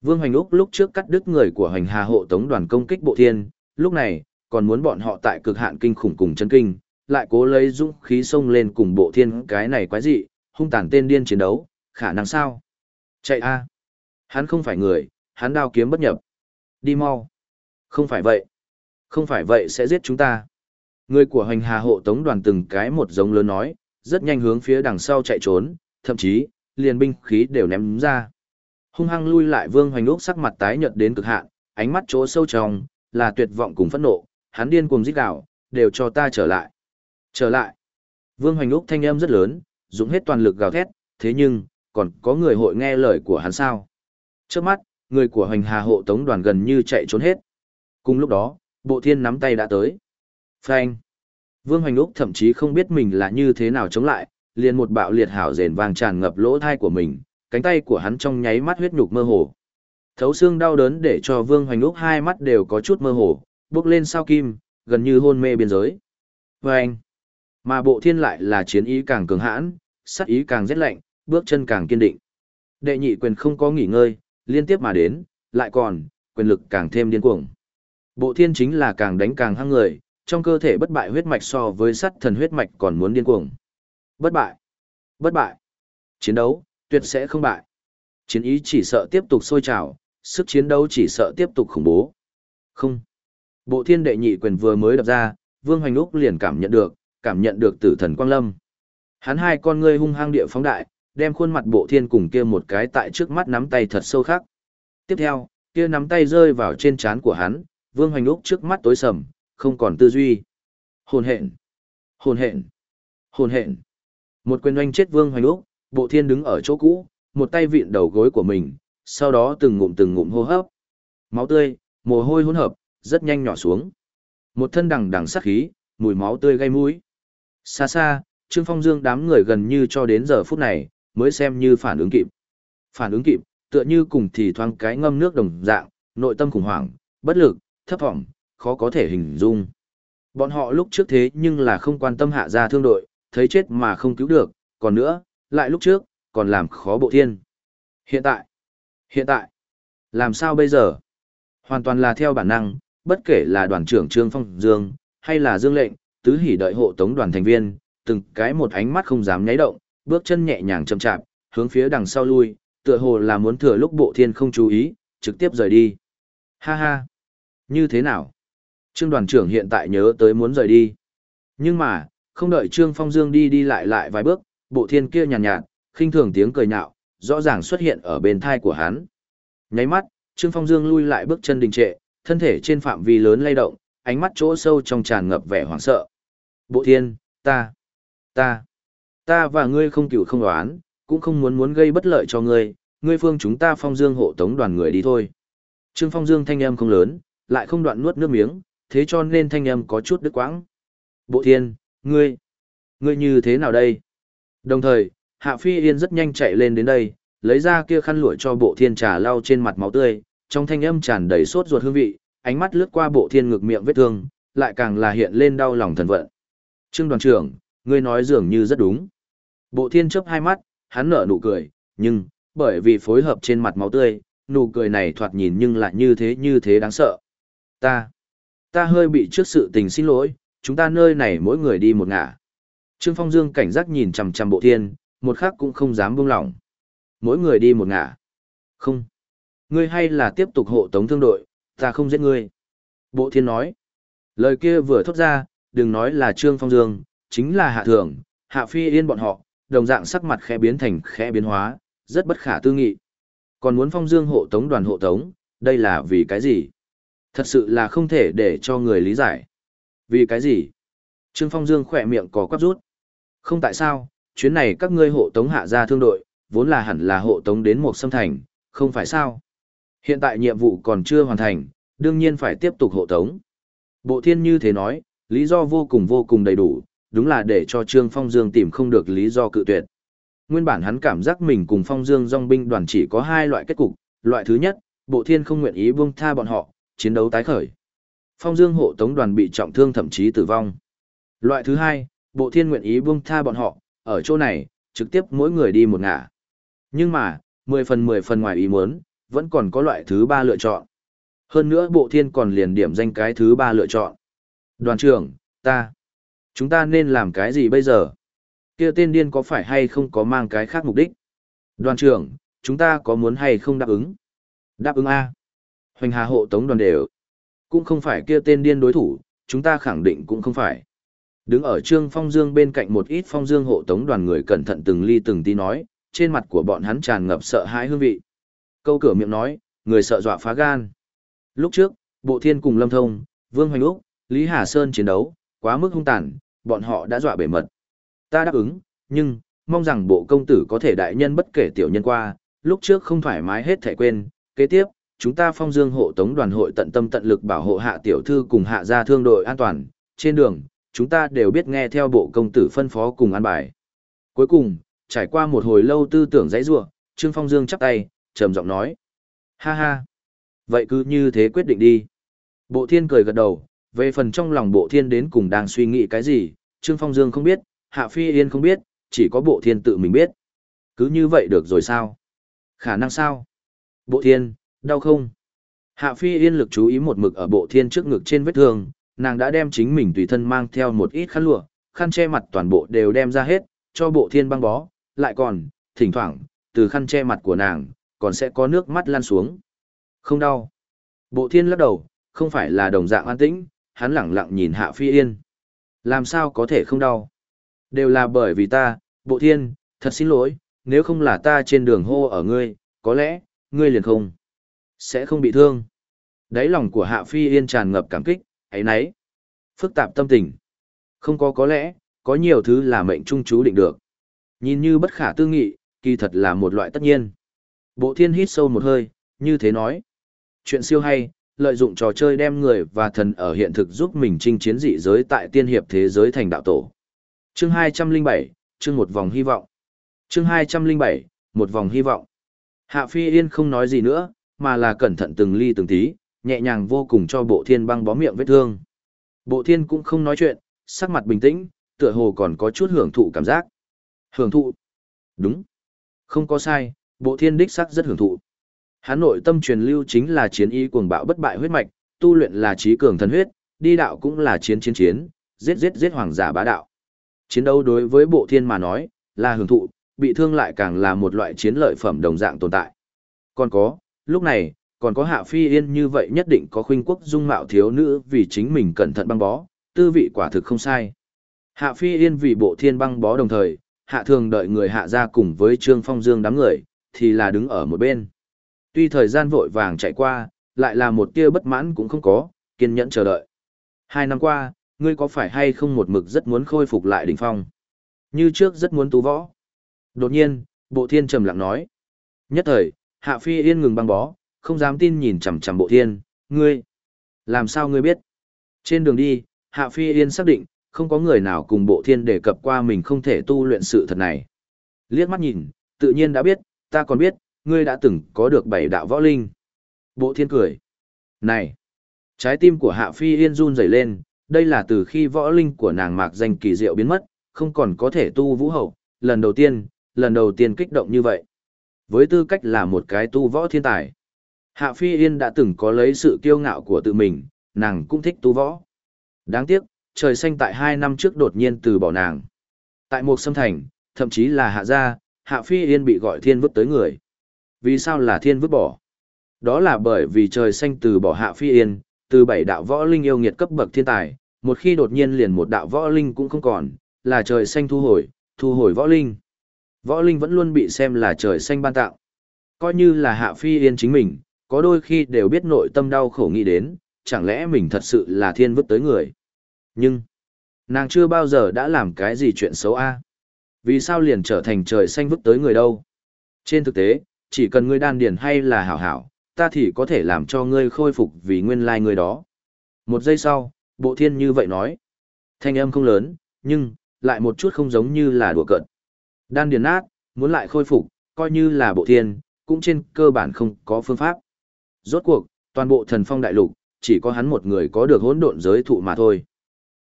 Vương Hoành Úc lúc trước cắt đứt người của Hoành Hà hộ tống đoàn công kích bộ thiên, lúc này, còn muốn bọn họ tại cực hạn kinh khủng cùng chân kinh, lại cố lấy dũng khí xông lên cùng bộ thiên cái này quái dị, hung tàn tên điên chiến đấu, khả năng sao? Chạy a Hắn không phải người, hắn đao kiếm bất nhập. Đi mau. Không phải vậy. Không phải vậy sẽ giết chúng ta. Người của hoành hà hộ tống đoàn từng cái một giống lớn nói, rất nhanh hướng phía đằng sau chạy trốn, thậm chí, liền binh khí đều ném ra. Hung hăng lui lại vương hoành úc sắc mặt tái nhợt đến cực hạn, ánh mắt chỗ sâu trong, là tuyệt vọng cùng phẫn nộ, hắn điên cuồng rít gào, đều cho ta trở lại. Trở lại. Vương hoành úc thanh âm rất lớn, dùng hết toàn lực gào thét, thế nhưng, còn có người hội nghe lời của hắn sao. Trước mắt, người của hoành hà hộ tống đoàn gần như chạy trốn hết. Cùng lúc đó, bộ thiên nắm tay đã tới. Phanh. Vương Hoành Úc thậm chí không biết mình là như thế nào chống lại, liền một bạo liệt hảo rền vàng tràn ngập lỗ thai của mình, cánh tay của hắn trong nháy mắt huyết nhục mơ hồ. Thấu xương đau đớn để cho Vương Hoành Úc hai mắt đều có chút mơ hồ, bước lên sao kim, gần như hôn mê biên giới. Vâng! Mà bộ thiên lại là chiến ý càng cường hãn, sát ý càng rét lạnh, bước chân càng kiên định. Đệ nhị quyền không có nghỉ ngơi, liên tiếp mà đến, lại còn, quyền lực càng thêm điên cuồng. Bộ thiên chính là càng đánh càng hăng người, trong cơ thể bất bại huyết mạch so với sắt thần huyết mạch còn muốn điên cuồng. Bất bại, bất bại, chiến đấu, tuyệt sẽ không bại. Chiến ý chỉ sợ tiếp tục sôi trào, sức chiến đấu chỉ sợ tiếp tục khủng bố. Không. Bộ thiên đệ nhị quyền vừa mới đập ra, Vương Hoành Úc liền cảm nhận được, cảm nhận được tử thần quang lâm. Hắn hai con ngươi hung hăng địa phóng đại, đem khuôn mặt bộ thiên cùng kia một cái tại trước mắt nắm tay thật sâu khác. Tiếp theo, kia nắm tay rơi vào trên trán của hắn, Vương Hoành Úc trước mắt tối sầm, không còn tư duy. Hồn hện, hồn hện, hồn hện. Một quyền oanh chết Vương Hoành Úc, bộ thiên đứng ở chỗ cũ, một tay vịn đầu gối của mình, sau đó từng ngụm từng ngụm hô hấp. Máu tươi, mồ hôi hỗn hợp, rất nhanh nhỏ xuống. Một thân đằng đằng sát khí, mùi máu tươi gây mũi. Xa xa, Trương Phong Dương đám người gần như cho đến giờ phút này, mới xem như phản ứng kịp. Phản ứng kịp, tựa như cùng thì thoáng cái ngâm nước đồng dạng, nội tâm khủng hoảng, bất lực, thấp vọng, khó có thể hình dung. Bọn họ lúc trước thế nhưng là không quan tâm hạ gia thương đội, thấy chết mà không cứu được, còn nữa, lại lúc trước, còn làm khó bộ thiên. Hiện tại, hiện tại, làm sao bây giờ? Hoàn toàn là theo bản năng, bất kể là đoàn trưởng Trương Phong Dương, hay là Dương lệnh, tứ hỉ đợi hộ tống đoàn thành viên, từng cái một ánh mắt không dám nháy động, bước chân nhẹ nhàng chậm chạp, hướng phía đằng sau lui, tựa hồ là muốn thừa lúc bộ thiên không chú ý, trực tiếp rời đi. Ha ha! Như thế nào? Trương đoàn trưởng hiện tại nhớ tới muốn rời đi. Nhưng mà, không đợi Trương Phong Dương đi đi lại lại vài bước, bộ thiên kia nhàn nhạt, nhạt khinh thường tiếng cười nhạo, rõ ràng xuất hiện ở bên thai của hắn. Nháy mắt, Trương Phong Dương lui lại bước chân đình trệ, thân thể trên phạm vi lớn lay động, ánh mắt chỗ sâu trong tràn ngập vẻ hoảng sợ. Bộ thiên, ta, ta, ta và ngươi không cựu không đoán, cũng không muốn muốn gây bất lợi cho ngươi, ngươi phương chúng ta phong dương hộ tống đoàn người đi thôi. Trương Phong Dương thanh âm không lớn, lại không đoạn nuốt nước miếng, thế cho nên thanh âm có chút đứt quãng. Bộ thiên, ngươi, ngươi như thế nào đây? Đồng thời, Hạ Phi Yên rất nhanh chạy lên đến đây, lấy ra kia khăn lụa cho bộ thiên trà lau trên mặt máu tươi, trong thanh âm tràn đầy sốt ruột hương vị, ánh mắt lướt qua bộ thiên ngực miệng vết thương, lại càng là hiện lên đau lòng thần vận. Trương đoàn trưởng, ngươi nói dường như rất đúng. Bộ thiên chớp hai mắt, hắn nở nụ cười, nhưng, bởi vì phối hợp trên mặt máu tươi, nụ cười này thoạt nhìn nhưng lại như thế như thế đáng sợ. Ta, ta hơi bị trước sự tình xin lỗi, chúng ta nơi này mỗi người đi một ngả. Trương Phong Dương cảnh giác nhìn chằm chằm bộ thiên, một khắc cũng không dám buông lỏng. Mỗi người đi một ngả. Không. Ngươi hay là tiếp tục hộ tống thương đội, ta không giết ngươi. Bộ thiên nói. Lời kia vừa thốt ra, đừng nói là Trương Phong Dương, chính là Hạ Thường, Hạ Phi Yên bọn họ, đồng dạng sắc mặt khẽ biến thành khẽ biến hóa, rất bất khả tư nghị. Còn muốn Phong Dương hộ tống đoàn hộ tống, đây là vì cái gì? Thật sự là không thể để cho người lý giải. Vì cái gì? Trương Phong Dương khỏe miệng có quắp rút. Không tại sao, chuyến này các ngươi hộ tống hạ gia thương đội, vốn là hẳn là hộ tống đến một sâm thành, không phải sao? Hiện tại nhiệm vụ còn chưa hoàn thành, đương nhiên phải tiếp tục hộ tống. Bộ thiên như thế nói, lý do vô cùng vô cùng đầy đủ, đúng là để cho Trương Phong Dương tìm không được lý do cự tuyệt. Nguyên bản hắn cảm giác mình cùng Phong Dương dòng binh đoàn chỉ có hai loại kết cục, loại thứ nhất, bộ thiên không nguyện ý buông tha bọn họ, chiến đấu tái khởi. Phong Dương hộ tống đoàn bị trọng thương thậm chí tử vong. Loại thứ hai, bộ thiên nguyện ý buông tha bọn họ, ở chỗ này, trực tiếp mỗi người đi một ngả. Nhưng mà, 10 phần 10 phần ngoài ý muốn, vẫn còn có loại thứ ba lựa chọn. Hơn nữa bộ thiên còn liền điểm danh cái thứ ba lựa chọn. Đoàn trưởng, ta. Chúng ta nên làm cái gì bây giờ? Kia tên điên có phải hay không có mang cái khác mục đích? Đoàn trưởng, chúng ta có muốn hay không đáp ứng? Đáp ứng A. Hoành hà hộ tống đoàn đều. Cũng không phải kia tên điên đối thủ, chúng ta khẳng định cũng không phải. Đứng ở Trương Phong Dương bên cạnh một ít Phong Dương hộ tống đoàn người cẩn thận từng ly từng tí nói, trên mặt của bọn hắn tràn ngập sợ hãi hương vị. Câu cửa miệng nói, người sợ dọa phá gan. Lúc trước, Bộ Thiên cùng Lâm Thông, Vương Hoành Úc, Lý Hà Sơn chiến đấu, quá mức hung tàn, bọn họ đã dọa bể mật. Ta đáp ứng, nhưng, mong rằng bộ công tử có thể đại nhân bất kể tiểu nhân qua, lúc trước không thoải mái hết thể quên, kế tiếp, chúng ta phong dương hộ tống đoàn hội tận tâm tận lực bảo hộ hạ tiểu thư cùng hạ gia thương đội an toàn, trên đường, chúng ta đều biết nghe theo bộ công tử phân phó cùng an bài. Cuối cùng, trải qua một hồi lâu tư tưởng dãy rua, Trương Phong Dương chắp tay, trầm giọng nói. Ha ha, vậy cứ như thế quyết định đi. Bộ thiên cười gật đầu, về phần trong lòng bộ thiên đến cùng đang suy nghĩ cái gì, Trương Phong Dương không biết, Hạ Phi Yên không biết, chỉ có bộ thiên tự mình biết. Cứ như vậy được rồi sao? Khả năng sao? Bộ thiên, đau không? Hạ Phi Yên lực chú ý một mực ở bộ thiên trước ngực trên vết thương, nàng đã đem chính mình tùy thân mang theo một ít khăn lụa, khăn che mặt toàn bộ đều đem ra hết, cho bộ thiên băng bó, lại còn, thỉnh thoảng, từ khăn che mặt của nàng, còn sẽ có nước mắt lan xuống. Không đau. Bộ thiên lắc đầu, không phải là đồng dạng an tĩnh, hắn lẳng lặng nhìn Hạ Phi Yên. Làm sao có thể không đau? Đều là bởi vì ta, bộ thiên, thật xin lỗi, nếu không là ta trên đường hô ở ngươi, có lẽ, ngươi liền không. Sẽ không bị thương. Đáy lòng của Hạ Phi Yên tràn ngập cảm kích, ấy nấy. Phức tạp tâm tình. Không có có lẽ, có nhiều thứ là mệnh trung chú định được. Nhìn như bất khả tư nghị, kỳ thật là một loại tất nhiên. Bộ thiên hít sâu một hơi, như thế nói. Chuyện siêu hay, lợi dụng trò chơi đem người và thần ở hiện thực giúp mình chinh chiến dị giới tại tiên hiệp thế giới thành đạo tổ. Chương 207, chương một vòng hy vọng. Chương 207, một vòng hy vọng. Hạ Phi Yên không nói gì nữa, mà là cẩn thận từng ly từng tí, nhẹ nhàng vô cùng cho bộ thiên băng bó miệng vết thương. Bộ thiên cũng không nói chuyện, sắc mặt bình tĩnh, tựa hồ còn có chút hưởng thụ cảm giác. Hưởng thụ? Đúng. Không có sai, bộ thiên đích sắc rất hưởng thụ. Hắn nội tâm truyền lưu chính là chiến ý cuồng bạo bất bại huyết mạch, tu luyện là trí cường thần huyết, đi đạo cũng là chiến chiến chiến, giết giết giết hoàng giả bá đạo. Chiến đấu đối với bộ thiên mà nói, là hưởng thụ, bị thương lại càng là một loại chiến lợi phẩm đồng dạng tồn tại. Còn có, lúc này, còn có hạ phi yên như vậy nhất định có khuynh quốc dung mạo thiếu nữ vì chính mình cẩn thận băng bó, tư vị quả thực không sai. Hạ phi yên vì bộ thiên băng bó đồng thời, hạ thường đợi người hạ ra cùng với trương phong dương đám người, thì là đứng ở một bên. Tuy thời gian vội vàng chạy qua, lại là một tia bất mãn cũng không có, kiên nhẫn chờ đợi. Hai năm qua, ngươi có phải hay không một mực rất muốn khôi phục lại đỉnh phong? Như trước rất muốn tú võ. Đột nhiên, bộ thiên trầm lặng nói. Nhất thời, Hạ Phi Yên ngừng băng bó, không dám tin nhìn chằm chằm bộ thiên, ngươi. Làm sao ngươi biết? Trên đường đi, Hạ Phi Yên xác định, không có người nào cùng bộ thiên đề cập qua mình không thể tu luyện sự thật này. Liếc mắt nhìn, tự nhiên đã biết, ta còn biết, ngươi đã từng có được bảy đạo võ linh. Bộ thiên cười. Này! Trái tim của Hạ Phi Yên run rẩy lên, đây là từ khi võ linh của nàng mạc danh kỳ diệu biến mất, không còn có thể tu vũ hậu, lần đầu tiên, lần đầu tiên kích động như vậy. Với tư cách là một cái tu võ thiên tài, Hạ Phi Yên đã từng có lấy sự kiêu ngạo của tự mình, nàng cũng thích tu võ. Đáng tiếc, trời xanh tại hai năm trước đột nhiên từ bỏ nàng. Tại một sâm thành, thậm chí là hạ gia, Hạ Phi Yên bị gọi thiên vứt tới người. Vì sao là thiên vứt bỏ? Đó là bởi vì trời xanh từ bỏ Hạ Phi Yên, từ bảy đạo võ linh yêu nghiệt cấp bậc thiên tài, một khi đột nhiên liền một đạo võ linh cũng không còn, là trời xanh thu hồi, thu hồi võ linh. Võ linh vẫn luôn bị xem là trời xanh ban tạo. Coi như là Hạ Phi Yên chính mình, có đôi khi đều biết nội tâm đau khổ nghĩ đến, chẳng lẽ mình thật sự là thiên vứt tới người. Nhưng, nàng chưa bao giờ đã làm cái gì chuyện xấu a Vì sao liền trở thành trời xanh vứt tới người đâu? Trên thực tế, chỉ cần ngươi đan điền hay là hảo hảo, ta thì có thể làm cho ngươi khôi phục vì nguyên lai người đó. Một giây sau, bộ thiên như vậy nói. Thanh âm không lớn, nhưng, lại một chút không giống như là đùa cợt. Đan điền nát, muốn lại khôi phục, coi như là bộ thiên, cũng trên cơ bản không có phương pháp. Rốt cuộc, toàn bộ thần phong đại lục, chỉ có hắn một người có được hỗn độn giới thụ mà thôi.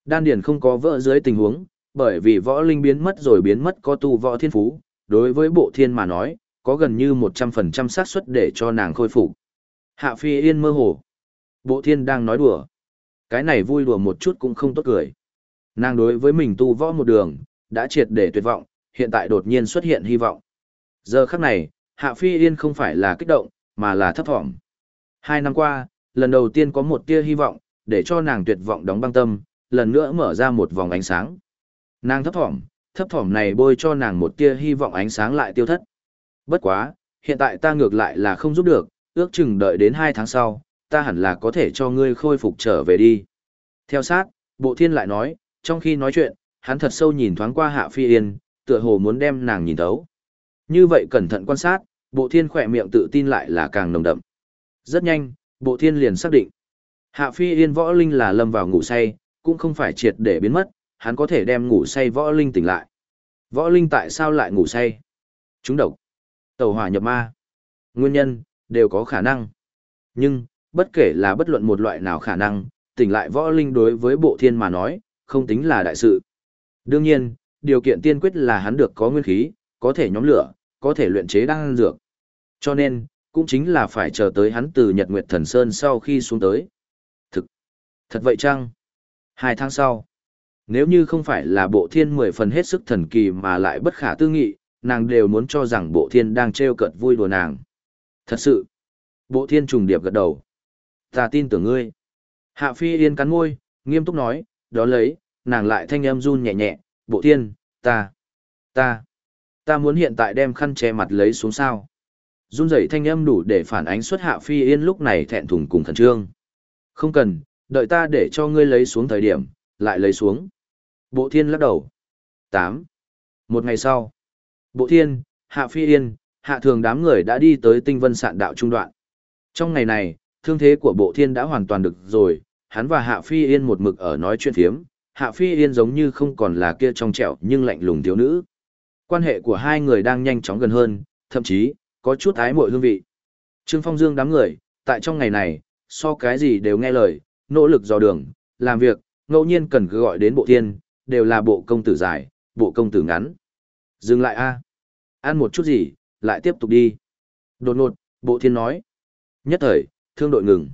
Đan điền không có vỡ dưới tình huống, bởi vì võ linh biến mất rồi biến mất có tu võ thiên phú, đối với bộ thiên mà nói, có gần như 100% xác suất để cho nàng khôi phục. Hạ Phi Yên mơ hồ. Bộ thiên đang nói đùa. Cái này vui đùa một chút cũng không tốt cười. Nàng đối với mình tu võ một đường, đã triệt để tuyệt vọng, hiện tại đột nhiên xuất hiện hy vọng. Giờ khắc này, Hạ Phi Yên không phải là kích động, mà là thấp vọng Hai năm qua, lần đầu tiên có một tia hy vọng, để cho nàng tuyệt vọng đóng băng tâm, lần nữa mở ra một vòng ánh sáng. Nàng thấp thỏm, thấp thỏm này bôi cho nàng một tia hy vọng ánh sáng lại tiêu thất. Bất quá, hiện tại ta ngược lại là không giúp được, ước chừng đợi đến hai tháng sau, ta hẳn là có thể cho ngươi khôi phục trở về đi. Theo sát, bộ thiên lại nói, trong khi nói chuyện, hắn thật sâu nhìn thoáng qua hạ phi yên, tựa hồ muốn đem nàng nhìn thấu. Như vậy cẩn thận quan sát, bộ thiên khỏe miệng tự tin lại là càng nồng đậm. Rất nhanh, bộ thiên liền xác định. Hạ phi yên võ linh là lâm vào ngủ say, cũng không phải triệt để biến mất, hắn có thể đem ngủ say võ linh tỉnh lại. Võ linh tại sao lại ngủ say? Chúng độc. Tàu hỏa nhập ma. Nguyên nhân, đều có khả năng. Nhưng, bất kể là bất luận một loại nào khả năng, tỉnh lại võ linh đối với bộ thiên mà nói, không tính là đại sự. Đương nhiên, điều kiện tiên quyết là hắn được có nguyên khí, có thể nhóm lửa, có thể luyện chế đan dược. Cho nên, cũng chính là phải chờ tới hắn từ Nhật Nguyệt Thần Sơn sau khi xuống tới. Thực, thật vậy chăng? Hai tháng sau, nếu như không phải là bộ thiên mười phần hết sức thần kỳ mà lại bất khả tư nghị, nàng đều muốn cho rằng bộ thiên đang trêu cợt vui đùa nàng. Thật sự, bộ thiên trùng điệp gật đầu. Ta tin tưởng ngươi. Hạ Phi Yên cắn môi, nghiêm túc nói, đó lấy, nàng lại thanh âm run nhẹ nhẹ, bộ thiên, ta, ta, ta muốn hiện tại đem khăn che mặt lấy xuống sao. Run rẩy thanh âm đủ để phản ánh xuất Hạ Phi Yên lúc này thẹn thùng cùng khẩn trương. Không cần, đợi ta để cho ngươi lấy xuống thời điểm, lại lấy xuống. Bộ thiên lắc đầu. 8. Một ngày sau, bộ thiên, Hạ Phi Yên, Hạ Thường đám người đã đi tới tinh vân sạn đạo trung đoạn. Trong ngày này, thương thế của bộ thiên đã hoàn toàn được rồi, hắn và Hạ Phi Yên một mực ở nói chuyện phiếm, Hạ Phi Yên giống như không còn là kia trong trẻo nhưng lạnh lùng thiếu nữ. Quan hệ của hai người đang nhanh chóng gần hơn, thậm chí, có chút ái mội hương vị. Trương Phong Dương đám người, tại trong ngày này, so cái gì đều nghe lời, nỗ lực dò đường, làm việc, ngẫu nhiên cần cứ gọi đến bộ thiên, đều là bộ công tử dài, bộ công tử ngắn. Dừng lại a Ăn một chút gì, lại tiếp tục đi. Đột ngột, bộ thiên nói. Nhất thời, thương đội ngừng.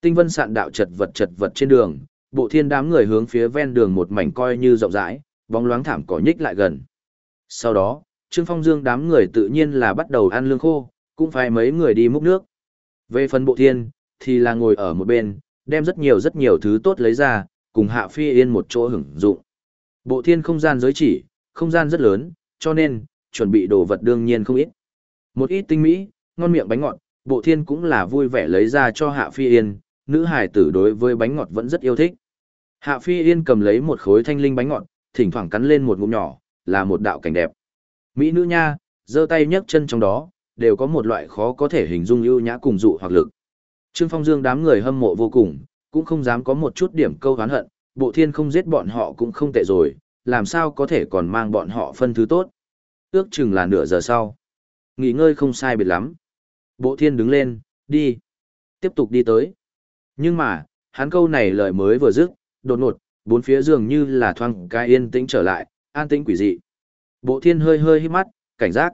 Tinh vân sạn đạo chật vật chật vật trên đường, bộ thiên đám người hướng phía ven đường một mảnh coi như rộng rãi, bóng loáng thảm cỏ nhích lại gần. Sau đó, Trương Phong Dương đám người tự nhiên là bắt đầu ăn lương khô, cũng phải mấy người đi múc nước. Về phần bộ thiên, thì là ngồi ở một bên, đem rất nhiều rất nhiều thứ tốt lấy ra, cùng Hạ Phi Yên một chỗ hưởng dụng. Bộ thiên không gian giới chỉ, không gian rất lớn, cho nên, chuẩn bị đồ vật đương nhiên không ít. Một ít tinh mỹ, ngon miệng bánh ngọt, bộ thiên cũng là vui vẻ lấy ra cho Hạ Phi Yên, nữ hài tử đối với bánh ngọt vẫn rất yêu thích. Hạ Phi Yên cầm lấy một khối thanh linh bánh ngọt, thỉnh thoảng cắn lên một ngụm nhỏ, là một đạo cảnh đẹp. Mỹ nữ nha, giơ tay nhấc chân trong đó, đều có một loại khó có thể hình dung ưu nhã cùng dụ hoặc lực. Trương Phong Dương đám người hâm mộ vô cùng, cũng không dám có một chút điểm câu hán hận, bộ thiên không giết bọn họ cũng không tệ rồi, làm sao có thể còn mang bọn họ phân thứ tốt. Ước chừng là nửa giờ sau. Nghỉ ngơi không sai biệt lắm. Bộ thiên đứng lên, đi. Tiếp tục đi tới. Nhưng mà, hắn câu này lời mới vừa dứt, đột ngột, bốn phía dường như là thoang cái yên tĩnh trở lại, an tĩnh quỷ dị. Bộ thiên hơi hơi hít mắt, cảnh giác.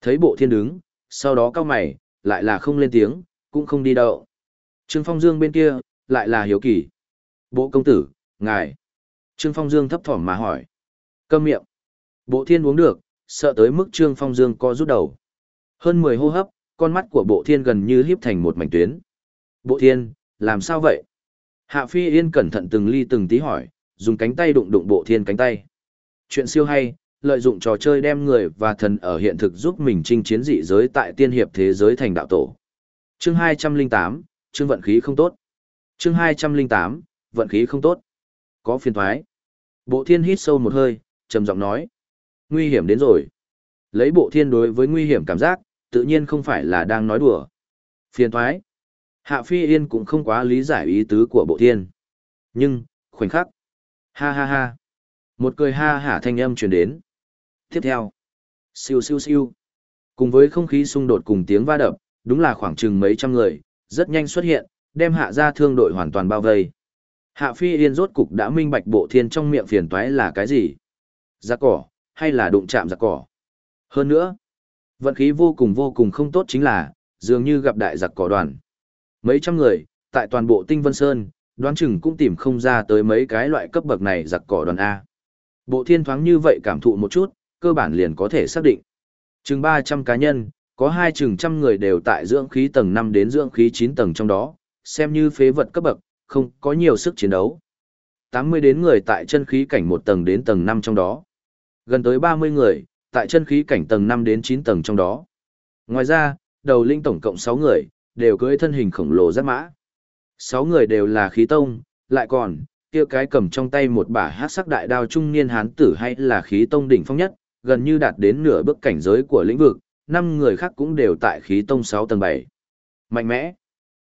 Thấy bộ thiên đứng, sau đó cao mày, lại là không lên tiếng, cũng không đi đâu. Trương Phong Dương bên kia, lại là hiếu kỳ. Bộ công tử, ngài. Trương Phong Dương thấp thỏm mà hỏi. Câm miệng. Bộ thiên uống được, sợ tới mức Trương Phong Dương co rút đầu. Hơn 10 hô hấp, con mắt của bộ thiên gần như híp thành một mảnh tuyến. Bộ thiên, làm sao vậy? Hạ Phi Yên cẩn thận từng ly từng tí hỏi, dùng cánh tay đụng đụng bộ thiên cánh tay. Chuyện siêu hay, lợi dụng trò chơi đem người và thần ở hiện thực giúp mình chinh chiến dị giới tại tiên hiệp thế giới thành đạo tổ. Chương 208, chương vận khí không tốt. Chương 208, vận khí không tốt. Có phiền thoái. Bộ thiên hít sâu một hơi, trầm giọng nói. Nguy hiểm đến rồi. Lấy bộ thiên đối với nguy hiểm cảm giác, tự nhiên không phải là đang nói đùa. Phiền thoái. Hạ Phi Yên cũng không quá lý giải ý tứ của bộ thiên. Nhưng, khoảnh khắc. Ha ha ha. Một cười ha hả thanh âm truyền đến. Tiếp theo. Siêu siêu siêu. Cùng với không khí xung đột cùng tiếng va đập, đúng là khoảng chừng mấy trăm người, rất nhanh xuất hiện, đem hạ ra thương đội hoàn toàn bao vây. Hạ Phi Yên rốt cục đã minh bạch bộ thiên trong miệng phiền toái là cái gì? Giặc cỏ, hay là đụng chạm giặc cỏ? Hơn nữa, vận khí vô cùng vô cùng không tốt chính là, dường như gặp đại giặc cỏ đoàn. Mấy trăm người, tại toàn bộ Tinh Vân Sơn, đoán chừng cũng tìm không ra tới mấy cái loại cấp bậc này giặc cỏ đoàn A. Bộ thiên thoáng như vậy cảm thụ một chút, cơ bản liền có thể xác định. Chừng 300 cá nhân, có hai chừng trăm người đều tại dưỡng khí tầng 5 đến dưỡng khí 9 tầng trong đó, xem như phế vật cấp bậc, không có nhiều sức chiến đấu. 80 đến người tại chân khí cảnh 1 tầng đến tầng 5 trong đó. Gần tới 30 người, tại chân khí cảnh tầng 5 đến 9 tầng trong đó. Ngoài ra, đầu linh tổng cộng 6 người, đều cưới thân hình khổng lồ giáp mã. 6 người đều là khí tông, lại còn, kia cái cầm trong tay một bả hát sắc đại đao trung niên hán tử hay là khí tông đỉnh phong nhất, gần như đạt đến nửa bước cảnh giới của lĩnh vực, năm người khác cũng đều tại khí tông 6 tầng 7. Mạnh mẽ.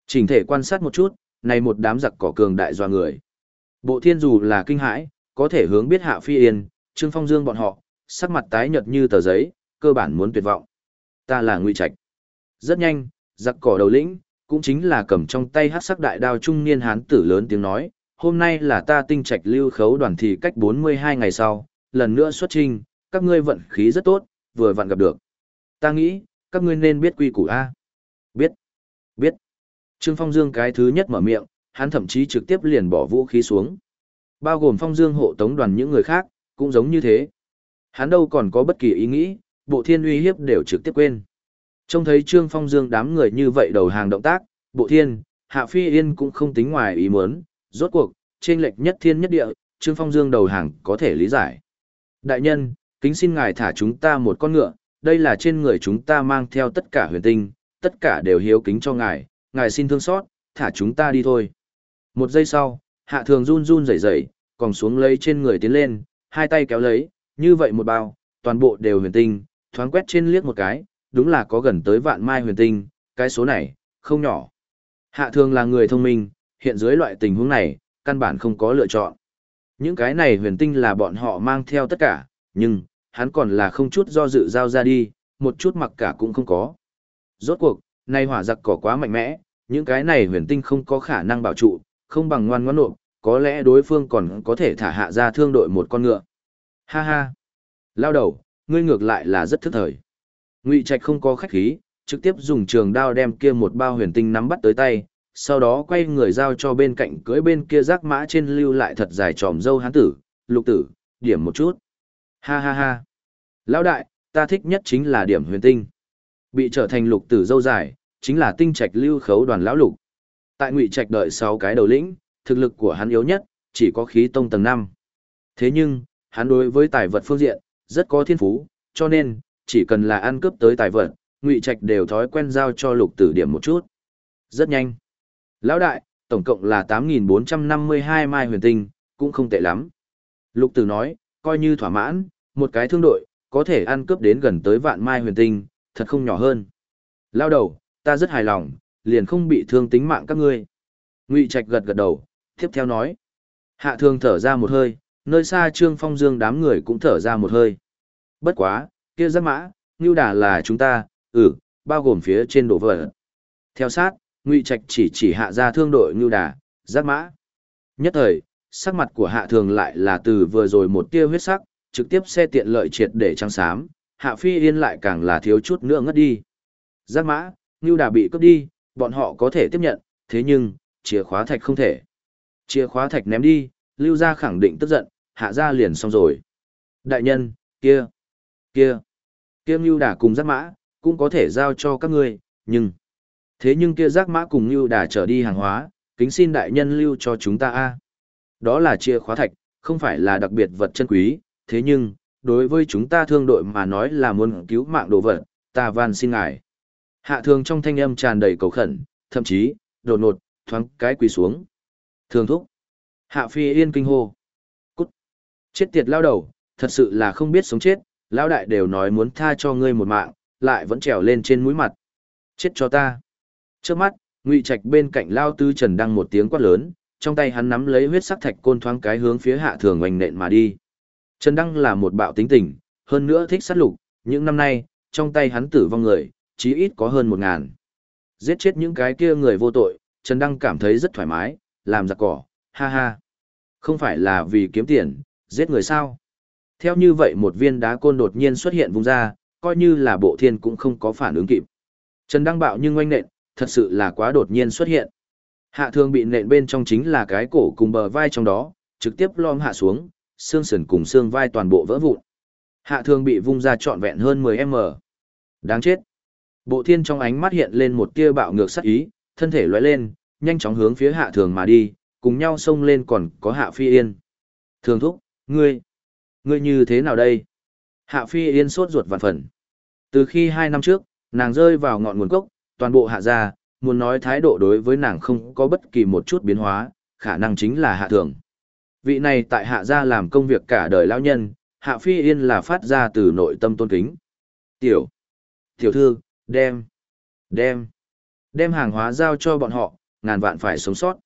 Chỉnh thể quan sát một chút, này một đám giặc cỏ cường đại doa người. Bộ thiên dù là kinh hãi, có thể hướng biết hạ phi yên, trương phong dương bọn họ, sắc mặt tái nhợt như tờ giấy, cơ bản muốn tuyệt vọng. Ta là ngụy trạch. Rất nhanh, giặc cỏ đầu lĩnh, cũng chính là cầm trong tay hát sắc đại đao trung niên hán tử lớn tiếng nói, hôm nay là ta tinh trạch lưu khấu đoàn thì cách 42 ngày sau, lần nữa xuất trình, các ngươi vận khí rất tốt, vừa vặn gặp được. Ta nghĩ, các ngươi nên biết quy củ A. Biết. Biết. Trương Phong Dương cái thứ nhất mở miệng, hắn thậm chí trực tiếp liền bỏ vũ khí xuống. Bao gồm Phong Dương hộ tống đoàn những người khác, cũng giống như thế. Hắn đâu còn có bất kỳ ý nghĩ, bộ thiên uy hiếp đều trực tiếp quên. Trông thấy Trương Phong Dương đám người như vậy đầu hàng động tác, bộ thiên, Hạ Phi Yên cũng không tính ngoài ý muốn, rốt cuộc, trên lệch nhất thiên nhất địa, Trương Phong Dương đầu hàng có thể lý giải. Đại nhân, kính xin ngài thả chúng ta một con ngựa, đây là trên người chúng ta mang theo tất cả huyền tinh, tất cả đều hiếu kính cho ngài, ngài xin thương xót, thả chúng ta đi thôi. Một giây sau, hạ thường run run rẩy rẩy, còn xuống lấy trên người tiến lên, hai tay kéo lấy, như vậy một bao, toàn bộ đều huyền tinh, thoáng quét trên liếc một cái, đúng là có gần tới vạn mai huyền tinh, cái số này, không nhỏ. Hạ thường là người thông minh, hiện dưới loại tình huống này, căn bản không có lựa chọn. Những cái này huyền tinh là bọn họ mang theo tất cả, nhưng, hắn còn là không chút do dự giao ra đi, một chút mặc cả cũng không có. Rốt cuộc, nay hỏa giặc cỏ quá mạnh mẽ, những cái này huyền tinh không có khả năng bảo trụ, không bằng ngoan ngoãn nộp, có lẽ đối phương còn có thể thả hạ ra thương đội một con ngựa. Ha ha! Lao đầu, ngươi ngược lại là rất thức thời. Ngụy Trạch không có khách khí, trực tiếp dùng trường đao đem kia một bao huyền tinh nắm bắt tới tay, sau đó quay người giao cho bên cạnh cưỡi bên kia rác mã trên lưu lại thật dài tròm dâu hán tử, lục tử, điểm một chút. Ha ha ha. Lão đại, ta thích nhất chính là điểm huyền tinh. Bị trở thành lục tử dâu dài, chính là tinh trạch lưu khấu đoàn lão lục. Tại ngụy trạch đợi sáu cái đầu lĩnh, thực lực của hắn yếu nhất, chỉ có khí tông tầng 5. Thế nhưng, hắn đối với tài vật phương diện, rất có thiên phú, cho nên, chỉ cần là ăn cướp tới tài vật, ngụy trạch đều thói quen giao cho lục tử điểm một chút. Rất nhanh. Lão đại, tổng cộng là 8.452 mai huyền tinh, cũng không tệ lắm. Lục tử nói, coi như thỏa mãn, một cái thương đội, có thể ăn cướp đến gần tới vạn mai huyền tinh, thật không nhỏ hơn. Lao đầu, ta rất hài lòng, liền không bị thương tính mạng các ngươi. Ngụy Trạch gật gật đầu, tiếp theo nói. Hạ thường thở ra một hơi, nơi xa Trương Phong Dương đám người cũng thở ra một hơi. Bất quá, kia giác mã, Ngưu Đà là chúng ta, ừ, bao gồm phía trên đổ vỡ. Theo sát, Ngụy Trạch chỉ chỉ hạ ra thương đội Ngưu Đà, giác mã. Nhất thời, sắc mặt của hạ thường lại là từ vừa rồi một tia huyết sắc, trực tiếp xe tiện lợi triệt để trắng xám, hạ phi yên lại càng là thiếu chút nữa ngất đi. Giác mã, Ngưu Đà bị cướp đi, bọn họ có thể tiếp nhận, thế nhưng, chìa khóa thạch không thể. Chìa khóa thạch ném đi, lưu gia khẳng định tức giận, hạ gia liền xong rồi. Đại nhân, kia, kia, kia Ngưu Đà cùng giác mã, cũng có thể giao cho các ngươi, nhưng... Thế nhưng kia giác mã cùng Ngưu Đà trở đi hàng hóa, kính xin đại nhân lưu cho chúng ta a Đó là chìa khóa thạch, không phải là đặc biệt vật chân quý, thế nhưng, đối với chúng ta thương đội mà nói là muốn cứu mạng đồ vật, ta van xin ngài. Hạ thường trong thanh âm tràn đầy cầu khẩn, thậm chí, đột nột, thoáng cái quỳ xuống. Thường thúc. Hạ phi yên kinh hô. Cút. Chết tiệt lao đầu, thật sự là không biết sống chết, lão đại đều nói muốn tha cho ngươi một mạng, lại vẫn trèo lên trên mũi mặt. Chết cho ta. Trước mắt, ngụy trạch bên cạnh lao tư trần đăng một tiếng quát lớn, trong tay hắn nắm lấy huyết sắc thạch côn thoáng cái hướng phía hạ thường oanh nện mà đi. Trần Đăng là một bạo tính tình, hơn nữa thích sát lục, những năm nay, trong tay hắn tử vong người, chí ít có hơn một ngàn. Giết chết những cái kia người vô tội, Trần Đăng cảm thấy rất thoải mái, làm giặc cỏ, ha ha. Không phải là vì kiếm tiền, giết người sao? Theo như vậy một viên đá côn đột nhiên xuất hiện vùng ra, coi như là bộ thiên cũng không có phản ứng kịp. Trần Đăng bạo nhưng oanh nện, thật sự là quá đột nhiên xuất hiện. Hạ Thương bị nện bên trong chính là cái cổ cùng bờ vai trong đó, trực tiếp lom hạ xuống, xương sườn cùng xương vai toàn bộ vỡ vụn. Hạ Thương bị vung ra trọn vẹn hơn 10m. Đáng chết. Bộ thiên trong ánh mắt hiện lên một tia bạo ngược sắc ý, thân thể lóe lên, nhanh chóng hướng phía hạ thường mà đi, cùng nhau xông lên còn có hạ phi yên. Thường thúc, ngươi, ngươi như thế nào đây? Hạ phi yên sốt ruột vạn phần. Từ khi hai năm trước, nàng rơi vào ngọn nguồn cốc, toàn bộ hạ gia, muốn nói thái độ đối với nàng không có bất kỳ một chút biến hóa, khả năng chính là hạ thường. Vị này tại hạ gia làm công việc cả đời lão nhân, hạ phi yên là phát ra từ nội tâm tôn kính. Tiểu, tiểu thư, đem, đem, đem hàng hóa giao cho bọn họ, ngàn vạn phải sống sót.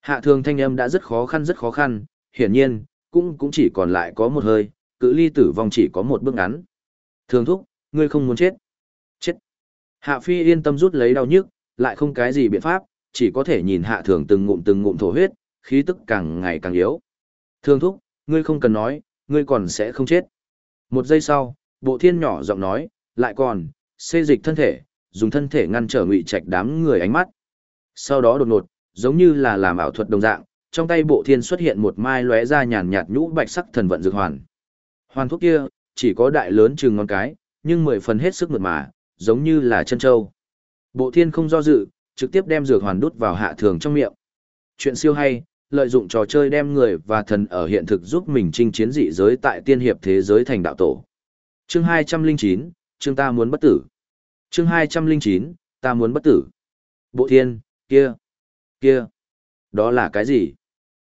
Hạ thường thanh âm đã rất khó khăn rất khó khăn, hiển nhiên, cũng cũng chỉ còn lại có một hơi, cự ly tử vong chỉ có một bước ngắn. Thường thúc, ngươi không muốn chết. Chết. Hạ phi yên tâm rút lấy đau nhức, lại không cái gì biện pháp, chỉ có thể nhìn hạ thường từng ngụm từng ngụm thổ huyết, khí tức càng ngày càng yếu. Thường thúc, ngươi không cần nói, ngươi còn sẽ không chết. Một giây sau, bộ thiên nhỏ giọng nói, lại còn, xê dịch thân thể, dùng thân thể ngăn trở ngụy trạch đám người ánh mắt. Sau đó đột ngột, giống như là làm ảo thuật đồng dạng, trong tay bộ thiên xuất hiện một mai lóe ra nhàn nhạt nhũ bạch sắc thần vận dược hoàn. Hoàn thuốc kia, chỉ có đại lớn chừng ngón cái, nhưng mười phần hết sức mượt mà, giống như là chân châu. Bộ thiên không do dự, trực tiếp đem dược hoàn đút vào hạ thường trong miệng. Chuyện siêu hay, lợi dụng trò chơi đem người và thần ở hiện thực giúp mình chinh chiến dị giới tại tiên hiệp thế giới thành đạo tổ. Chương 209, chương ta muốn bất tử. Chương 209, ta muốn bất tử. Bộ thiên, kia, kia, đó là cái gì?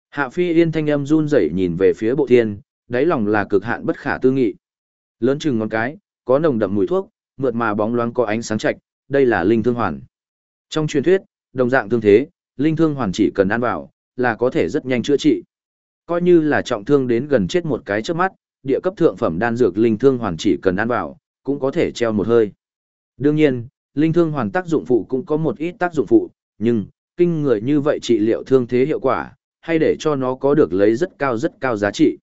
Hạ phi yên thanh âm run rẩy nhìn về phía bộ thiên, đáy lòng là cực hạn bất khả tư nghị. Lớn chừng ngón cái, có nồng đậm mùi thuốc, mượt mà bóng loáng có ánh sáng chạch, đây là linh thương hoàn. Trong truyền thuyết, đồng dạng thương thế, linh thương hoàn chỉ cần ăn vào, là có thể rất nhanh chữa trị. Coi như là trọng thương đến gần chết một cái trước mắt, địa cấp thượng phẩm đan dược linh thương hoàn chỉ cần ăn vào, cũng có thể treo một hơi. Đương nhiên, linh thương hoàn tác dụng phụ cũng có một ít tác dụng phụ, nhưng, kinh người như vậy trị liệu thương thế hiệu quả, hay để cho nó có được lấy rất cao rất cao giá trị.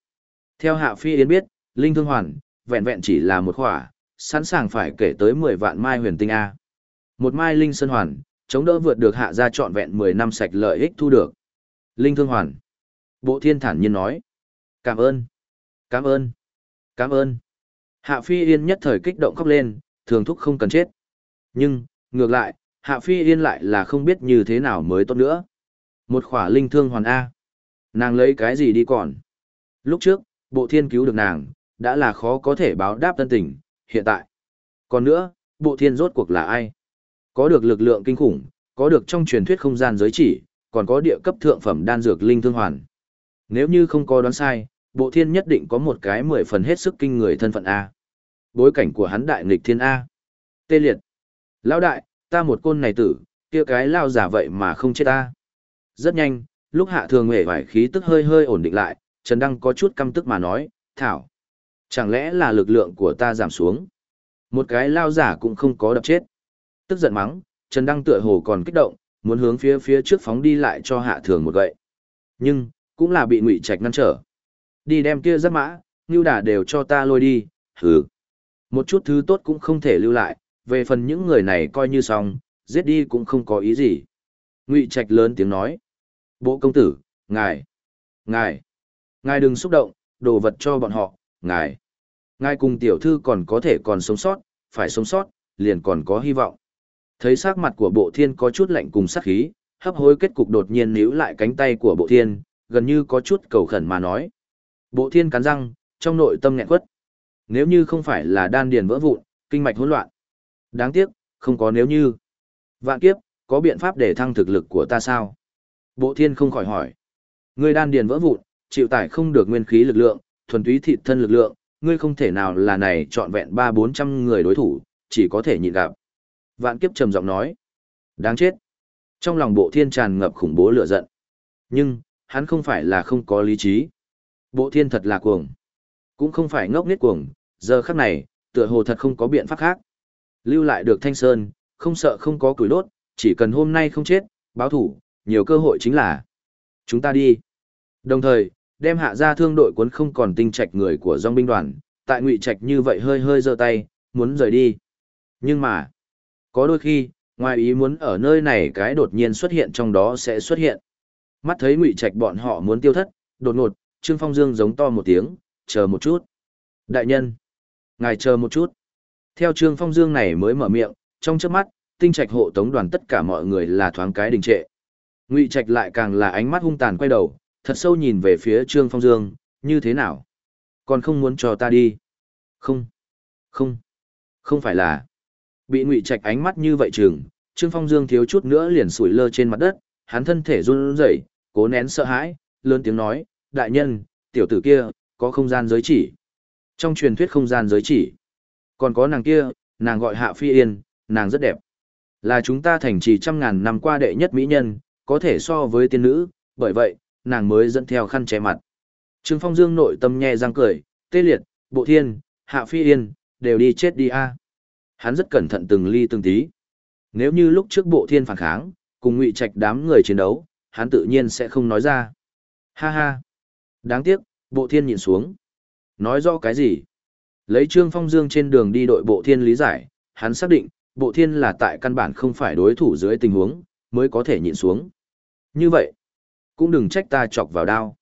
Theo Hạ Phi Yến biết, linh thương hoàn, vẹn vẹn chỉ là một khỏa, sẵn sàng phải kể tới 10 vạn mai huyền tinh A. Một mai linh sơn hoàn, chống đỡ vượt được hạ ra trọn vẹn 10 năm sạch lợi ích thu được. Linh Thương Hoàn. Bộ thiên thản nhiên nói. Cảm ơn. Cảm ơn. Cảm ơn. Hạ Phi Yên nhất thời kích động khóc lên, thường thúc không cần chết. Nhưng, ngược lại, Hạ Phi Yên lại là không biết như thế nào mới tốt nữa. Một khỏa linh thương hoàn A. Nàng lấy cái gì đi còn? Lúc trước, bộ thiên cứu được nàng, đã là khó có thể báo đáp tân tình, hiện tại. Còn nữa, bộ thiên rốt cuộc là ai? Có được lực lượng kinh khủng, có được trong truyền thuyết không gian giới chỉ, còn có địa cấp thượng phẩm đan dược linh thương hoàn. Nếu như không có đoán sai, bộ thiên nhất định có một cái mười phần hết sức kinh người thân phận A. Bối cảnh của hắn đại nghịch thiên A. Tê liệt. Lão đại, ta một côn này tử, kia cái lao giả vậy mà không chết ta. Rất nhanh, lúc hạ thường hề vải khí tức hơi hơi ổn định lại, Trần Đăng có chút căm tức mà nói, Thảo, chẳng lẽ là lực lượng của ta giảm xuống? Một cái lao giả cũng không có đập chết. Tức giận mắng, Trần Đăng tựa hồ còn kích động, muốn hướng phía phía trước phóng đi lại cho hạ thường một gậy. Nhưng, cũng là bị ngụy trạch ngăn trở. Đi đem kia giáp mã, ngưu đà đều cho ta lôi đi, hừ. Một chút thứ tốt cũng không thể lưu lại, về phần những người này coi như xong, giết đi cũng không có ý gì. Ngụy trạch lớn tiếng nói. Bộ công tử, ngài, ngài, ngài đừng xúc động, đồ vật cho bọn họ, ngài. Ngài cùng tiểu thư còn có thể còn sống sót, phải sống sót, liền còn có hy vọng. Thấy sắc mặt của bộ thiên có chút lạnh cùng sát khí, hấp hối kết cục đột nhiên níu lại cánh tay của bộ thiên, gần như có chút cầu khẩn mà nói. Bộ thiên cắn răng, trong nội tâm nghẹn quất. Nếu như không phải là đan điền vỡ vụn, kinh mạch hỗn loạn. Đáng tiếc, không có nếu như. Vạn kiếp, có biện pháp để thăng thực lực của ta sao? Bộ thiên không khỏi hỏi. Ngươi đan điền vỡ vụn, chịu tải không được nguyên khí lực lượng, thuần túy thịt thân lực lượng, ngươi không thể nào là này trọn vẹn ba bốn trăm người đối thủ, chỉ có thể nhịn gặp. Vạn kiếp trầm giọng nói. Đáng chết. Trong lòng bộ thiên tràn ngập khủng bố lửa giận. Nhưng, hắn không phải là không có lý trí. Bộ thiên thật là cuồng. Cũng không phải ngốc nghếch cuồng, giờ khắc này, tựa hồ thật không có biện pháp khác. Lưu lại được thanh sơn, không sợ không có củi đốt, chỉ cần hôm nay không chết, báo thủ, nhiều cơ hội chính là. Chúng ta đi. Đồng thời, đem hạ ra thương đội cuốn không còn tinh trạch người của dòng binh đoàn, tại ngụy trạch như vậy hơi hơi giơ tay, muốn rời đi. Nhưng mà, có đôi khi, ngoài ý muốn ở nơi này cái đột nhiên xuất hiện trong đó sẽ xuất hiện. Mắt thấy ngụy trạch bọn họ muốn tiêu thất, đột ngột, Trương Phong Dương giống to một tiếng, chờ một chút. Đại nhân, ngài chờ một chút. Theo Trương Phong Dương này mới mở miệng, trong chớp mắt, tinh trạch hộ tống đoàn tất cả mọi người là thoáng cái đình trệ. Ngụy Trạch lại càng là ánh mắt hung tàn quay đầu, thật sâu nhìn về phía Trương Phong Dương, như thế nào? Còn không muốn cho ta đi? Không, không, không phải là. Bị Ngụy Trạch ánh mắt như vậy chừng, Trương Phong Dương thiếu chút nữa liền sủi lơ trên mặt đất, hắn thân thể run rẩy, cố nén sợ hãi, lớn tiếng nói, đại nhân, tiểu tử kia, có không gian giới chỉ. Trong truyền thuyết không gian giới chỉ, còn có nàng kia, nàng gọi Hạ Phi Yên, nàng rất đẹp. Là chúng ta thành trì trăm ngàn năm qua đệ nhất mỹ nhân, có thể so với tiên nữ, bởi vậy, nàng mới dẫn theo khăn che mặt. Trương Phong Dương nội tâm nhẹ răng cười, tê liệt, bộ thiên, Hạ Phi Yên, đều đi chết đi a. Hắn rất cẩn thận từng ly từng tí. Nếu như lúc trước bộ thiên phản kháng, cùng ngụy trạch đám người chiến đấu, hắn tự nhiên sẽ không nói ra. Ha ha. Đáng tiếc, bộ thiên nhìn xuống. Nói rõ cái gì? Lấy Trương Phong Dương trên đường đi đội bộ thiên lý giải, hắn xác định, bộ thiên là tại căn bản không phải đối thủ dưới tình huống, mới có thể nhịn xuống. Như vậy, cũng đừng trách ta chọc vào đao.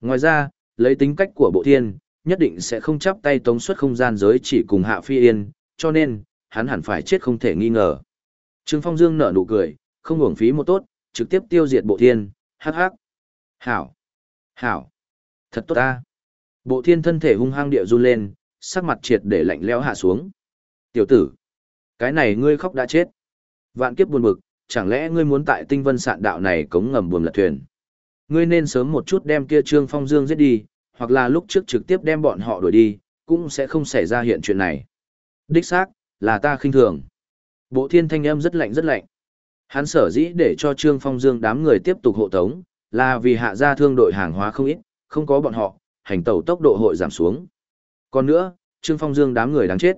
Ngoài ra, lấy tính cách của bộ thiên, nhất định sẽ không chấp tay tống suất không gian giới chỉ cùng Hạ Phi Yên, cho nên, hắn hẳn phải chết không thể nghi ngờ. Trương Phong Dương nở nụ cười, không uổng phí một tốt, trực tiếp tiêu diệt bộ thiên, hắc hắc. Hảo! Hảo! Thật tốt ta! Bộ thiên thân thể hung hăng địa run lên, sắc mặt triệt để lạnh lẽo hạ xuống. Tiểu tử! Cái này ngươi khóc đã chết. Vạn kiếp buồn bực, chẳng lẽ ngươi muốn tại tinh vân sạn đạo này cống ngầm buồm lật thuyền? Ngươi nên sớm một chút đem kia Trương Phong Dương giết đi, hoặc là lúc trước trực tiếp đem bọn họ đuổi đi, cũng sẽ không xảy ra hiện chuyện này. Đích xác, là ta khinh thường. Bộ thiên thanh âm rất lạnh rất lạnh. Hắn sở dĩ để cho Trương Phong Dương đám người tiếp tục hộ tống, là vì hạ gia thương đội hàng hóa không ít, không có bọn họ, hành tẩu tốc độ hội giảm xuống. Còn nữa, Trương Phong Dương đám người đáng chết.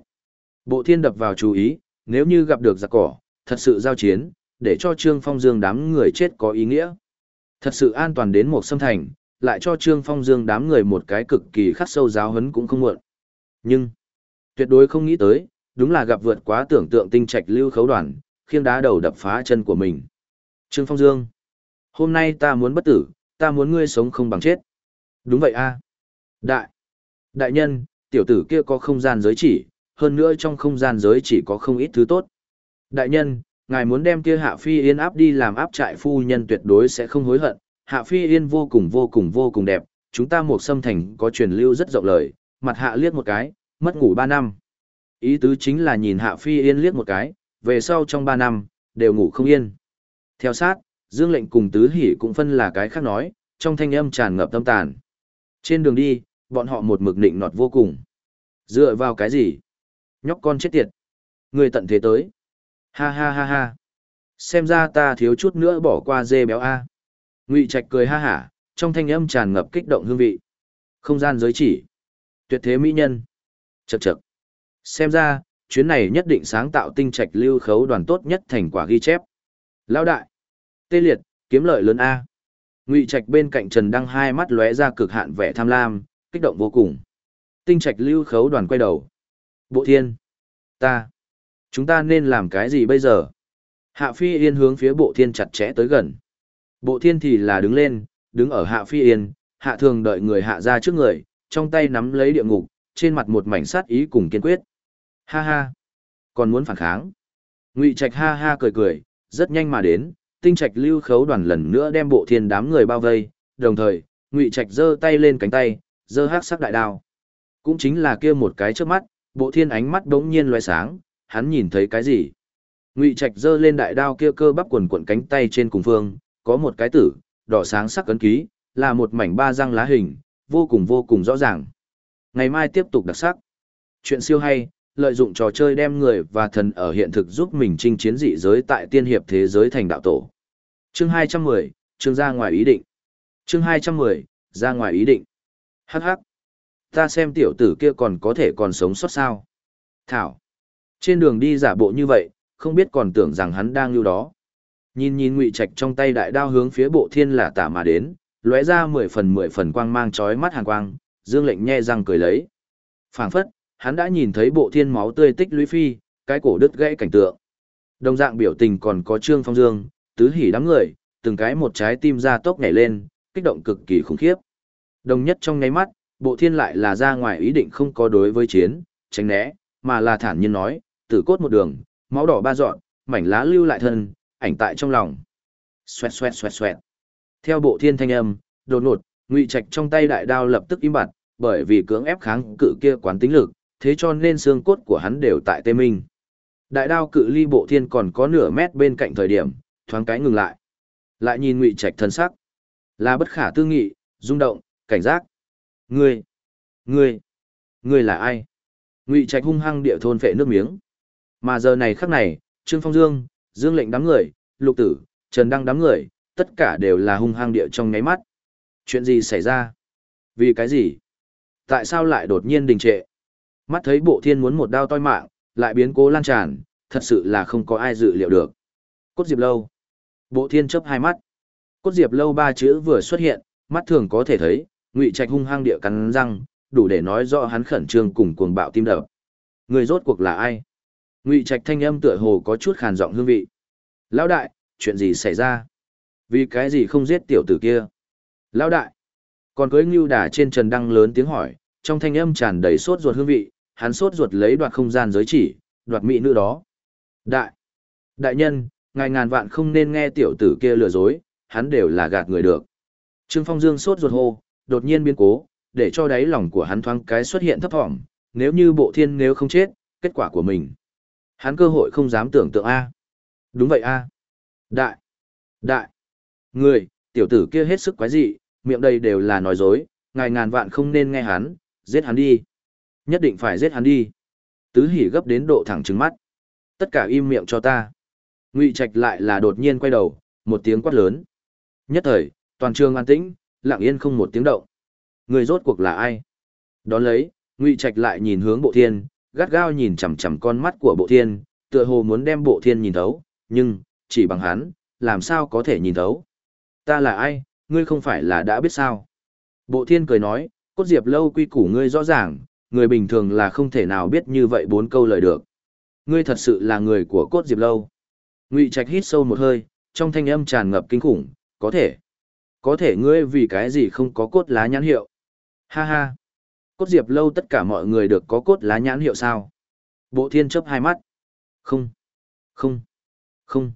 Bộ thiên đập vào chú ý, nếu như gặp được giặc cỏ, thật sự giao chiến, để cho Trương Phong Dương đám người chết có ý nghĩa. Thật sự an toàn đến một xâm thành, lại cho Trương Phong Dương đám người một cái cực kỳ khắc sâu giáo hấn cũng không muộn. Nhưng, tuyệt đối không nghĩ tới, đúng là gặp vượt quá tưởng tượng tinh trạch lưu khấu đoàn, khiêng đá đầu đập phá chân của mình. Trương Phong Dương, hôm nay ta muốn bất tử, ta muốn ngươi sống không bằng chết. Đúng vậy a Đại, đại nhân, tiểu tử kia có không gian giới chỉ, hơn nữa trong không gian giới chỉ có không ít thứ tốt. Đại nhân, ngài muốn đem kia Hạ Phi Yên áp đi làm áp trại phu nhân tuyệt đối sẽ không hối hận. Hạ Phi Yên vô cùng vô cùng vô cùng đẹp, chúng ta một xâm thành có truyền lưu rất rộng lời, mặt hạ liếc một cái, mất ngủ ba năm. Ý tứ chính là nhìn Hạ Phi Yên liếc một cái, về sau trong ba năm, đều ngủ không yên. Theo sát, Dương lệnh cùng Tứ Hỷ cũng phân là cái khác nói, trong thanh âm tràn ngập tâm tàn. Trên đường đi, bọn họ một mực nịnh nọt vô cùng. Dựa vào cái gì? Nhóc con chết tiệt. Người tận thế tới. Ha ha ha ha. Xem ra ta thiếu chút nữa bỏ qua dê béo A. Ngụy Trạch cười ha hả, trong thanh âm tràn ngập kích động hương vị. Không gian giới chỉ. Tuyệt thế mỹ nhân. Chậc chậc. Xem ra, chuyến này nhất định sáng tạo tinh trạch lưu khấu đoàn tốt nhất thành quả ghi chép. Lão đại. Tê liệt, kiếm lợi lớn A. Ngụy Trạch bên cạnh Trần Đăng hai mắt lóe ra cực hạn vẻ tham lam, kích động vô cùng. Tinh trạch lưu khấu đoàn quay đầu. Bộ thiên. Ta. Chúng ta nên làm cái gì bây giờ? Hạ Phi Yên hướng phía bộ thiên chặt chẽ tới gần. Bộ thiên thì là đứng lên, đứng ở Hạ Phi Yên, Hạ thường đợi người hạ ra trước người, trong tay nắm lấy địa ngục, trên mặt một mảnh sát ý cùng kiên quyết. Ha ha. Còn muốn phản kháng. Ngụy Trạch ha ha cười cười, rất nhanh mà đến, tinh trạch lưu khấu đoàn lần nữa đem bộ thiên đám người bao vây, đồng thời, Ngụy Trạch giơ tay lên cánh tay, dơ hắc sắc đại đao. Cũng chính là kia một cái trước mắt, bộ thiên ánh mắt đống nhiên loe sáng, hắn nhìn thấy cái gì? Ngụy Trạch dơ lên đại đao kia cơ bắp quần quần cánh tay trên cùng phương, có một cái tử, đỏ sáng sắc cấn ký, là một mảnh ba răng lá hình, vô cùng vô cùng rõ ràng. Ngày mai tiếp tục đặc sắc. Chuyện siêu hay, lợi dụng trò chơi đem người và thần ở hiện thực giúp mình chinh chiến dị giới tại tiên hiệp thế giới thành đạo tổ. Chương 210, chương ra ngoài ý định. Chương 210, ra ngoài ý định. Hắc hắc. Ta xem tiểu tử kia còn có thể còn sống sót sao. Thảo. Trên đường đi giả bộ như vậy, không biết còn tưởng rằng hắn đang lưu đó. Nhìn nhìn ngụy trạch trong tay đại đao hướng phía bộ thiên là tả mà đến, lóe ra mười phần mười phần quang mang chói mắt hàn quang, dương lệnh nhe răng cười lấy. phảng phất, hắn đã nhìn thấy bộ thiên máu tươi tích lũy phi, cái cổ đứt gãy cảnh tượng. Đồng dạng biểu tình còn có Trương Phong Dương, tứ hỉ đám người, từng cái một trái tim ra tốc nhảy lên, kích động cực kỳ khủng khiếp. Đồng nhất trong nháy mắt, bộ thiên lại là ra ngoài ý định không có đối với chiến, tránh né, mà là thản nhiên nói, tử cốt một đường, máu đỏ ba dọn, mảnh lá lưu lại thân, ảnh tại trong lòng. Xoẹt xoẹt xoẹt xoẹt. Theo bộ thiên thanh âm, đột ngột, ngụy trạch trong tay đại đao lập tức im bặt, bởi vì cưỡng ép kháng cự kia quán tính lực, thế cho nên xương cốt của hắn đều tại tê minh. Đại đao cự ly bộ thiên còn có nửa mét bên cạnh thời điểm, thoáng cái ngừng lại. Lại nhìn ngụy trạch thân sắc. Là bất khả tư nghị, rung động, cảnh giác. Ngươi, ngươi, ngươi là ai? Ngụy trạch hung hăng địa thôn phệ nước miếng. Mà giờ này khắc này, Trương Phong Dương, Dương lệnh đám người, Lục Tử, Trần Đăng đám người, tất cả đều là hung hăng địa trong nháy mắt. Chuyện gì xảy ra? Vì cái gì? Tại sao lại đột nhiên đình trệ? Mắt thấy bộ thiên muốn một đao toi mạng, lại biến cố lan tràn, thật sự là không có ai dự liệu được. Cốt Diệp Lâu. Bộ thiên chấp hai mắt. Cốt Diệp Lâu ba chữ vừa xuất hiện, mắt thường có thể thấy, ngụy trạch hung hăng địa cắn răng, đủ để nói rõ hắn khẩn trương cùng cuồng bạo tim đập. Người rốt cuộc là ai? Ngụy trạch thanh âm tựa hồ có chút khàn giọng hương vị. Lão đại, chuyện gì xảy ra? Vì cái gì không giết tiểu tử kia? Lão đại. Còn cưới ngưu đà trên trần đăng lớn tiếng hỏi, trong thanh âm tràn đầy sốt ruột hương vị, hắn sốt ruột lấy đoạt không gian giới chỉ, đoạt mỹ nữ đó. Đại. Đại nhân, ngài ngàn vạn không nên nghe tiểu tử kia lừa dối, hắn đều là gạt người được. Trương Phong Dương sốt ruột hô, đột nhiên biến cố, để cho đáy lòng của hắn thoáng cái xuất hiện thấp thỏm, nếu như bộ thiên nếu không chết, kết quả của mình. Hắn cơ hội không dám tưởng tượng A. Đúng vậy A. Đại. Đại. Người, tiểu tử kia hết sức quái dị, miệng đây đều là nói dối, ngài ngàn vạn không nên nghe hắn, giết hắn đi. Nhất định phải giết hắn đi. Tứ hỉ gấp đến độ thẳng trứng mắt. Tất cả im miệng cho ta. Ngụy Trạch lại là đột nhiên quay đầu, một tiếng quát lớn. Nhất thời, toàn trường an tĩnh, lặng yên không một tiếng động. Người rốt cuộc là ai? Đón lấy, Ngụy Trạch lại nhìn hướng Bộ Thiên, gắt gao nhìn chằm chằm con mắt của Bộ Thiên, tựa hồ muốn đem Bộ Thiên nhìn thấu, nhưng chỉ bằng hắn, làm sao có thể nhìn thấu? Ta là ai, ngươi không phải là đã biết sao? Bộ Thiên cười nói, cốt diệp lâu quy củ ngươi rõ ràng, người bình thường là không thể nào biết như vậy bốn câu lời được. Ngươi thật sự là người của cốt diệp lâu. Ngụy Trạch hít sâu một hơi, trong thanh âm tràn ngập kinh khủng, có thể. Có thể ngươi vì cái gì không có cốt lá nhãn hiệu. Ha ha. Cốt diệp lâu tất cả mọi người được có cốt lá nhãn hiệu sao. Bộ thiên chấp hai mắt. Không. Không. Không.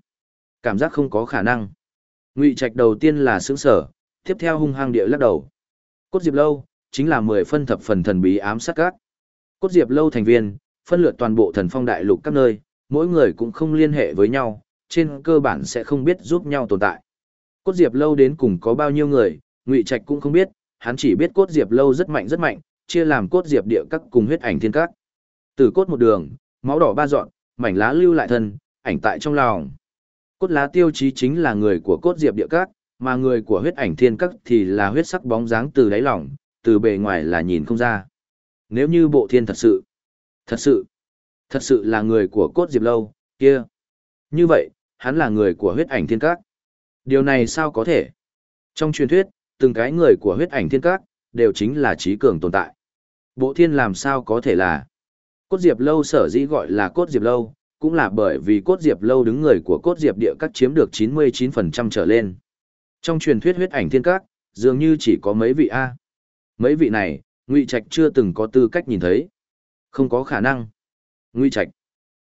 Cảm giác không có khả năng. Ngụy Trạch đầu tiên là sướng sở, tiếp theo hung hăng địa lắc đầu. Cốt diệp lâu, chính là mười phân thập phần thần bí ám sát các. Cốt diệp lâu thành viên, phân lượt toàn bộ thần phong đại lục các nơi, mỗi người cũng không liên hệ với nhau, trên cơ bản sẽ không biết giúp nhau tồn tại. Cốt diệp lâu đến cùng có bao nhiêu người, Ngụy Trạch cũng không biết, hắn chỉ biết cốt diệp lâu rất mạnh rất mạnh, chia làm cốt diệp địa các cùng huyết ảnh thiên các. Từ cốt một đường, máu đỏ ba dọn, mảnh lá lưu lại thân, ảnh tại trong lòng. Cốt lá tiêu chí chính là người của cốt diệp địa các, mà người của huyết ảnh thiên các thì là huyết sắc bóng dáng từ đáy lòng, từ bề ngoài là nhìn không ra. Nếu như bộ thiên thật sự, thật sự, thật sự là người của cốt diệp lâu, kia. Như vậy, hắn là người của huyết ảnh thiên các. Điều này sao có thể? Trong truyền thuyết, từng cái người của huyết ảnh thiên các, đều chính là trí cường tồn tại. Bộ thiên làm sao có thể là? Cốt diệp lâu sở dĩ gọi là cốt diệp lâu, cũng là bởi vì cốt diệp lâu đứng người của cốt diệp địa các chiếm được 99% trở lên. Trong truyền thuyết huyết ảnh thiên các, dường như chỉ có mấy vị A. Mấy vị này, Ngụy Trạch chưa từng có tư cách nhìn thấy. Không có khả năng. Ngụy Trạch.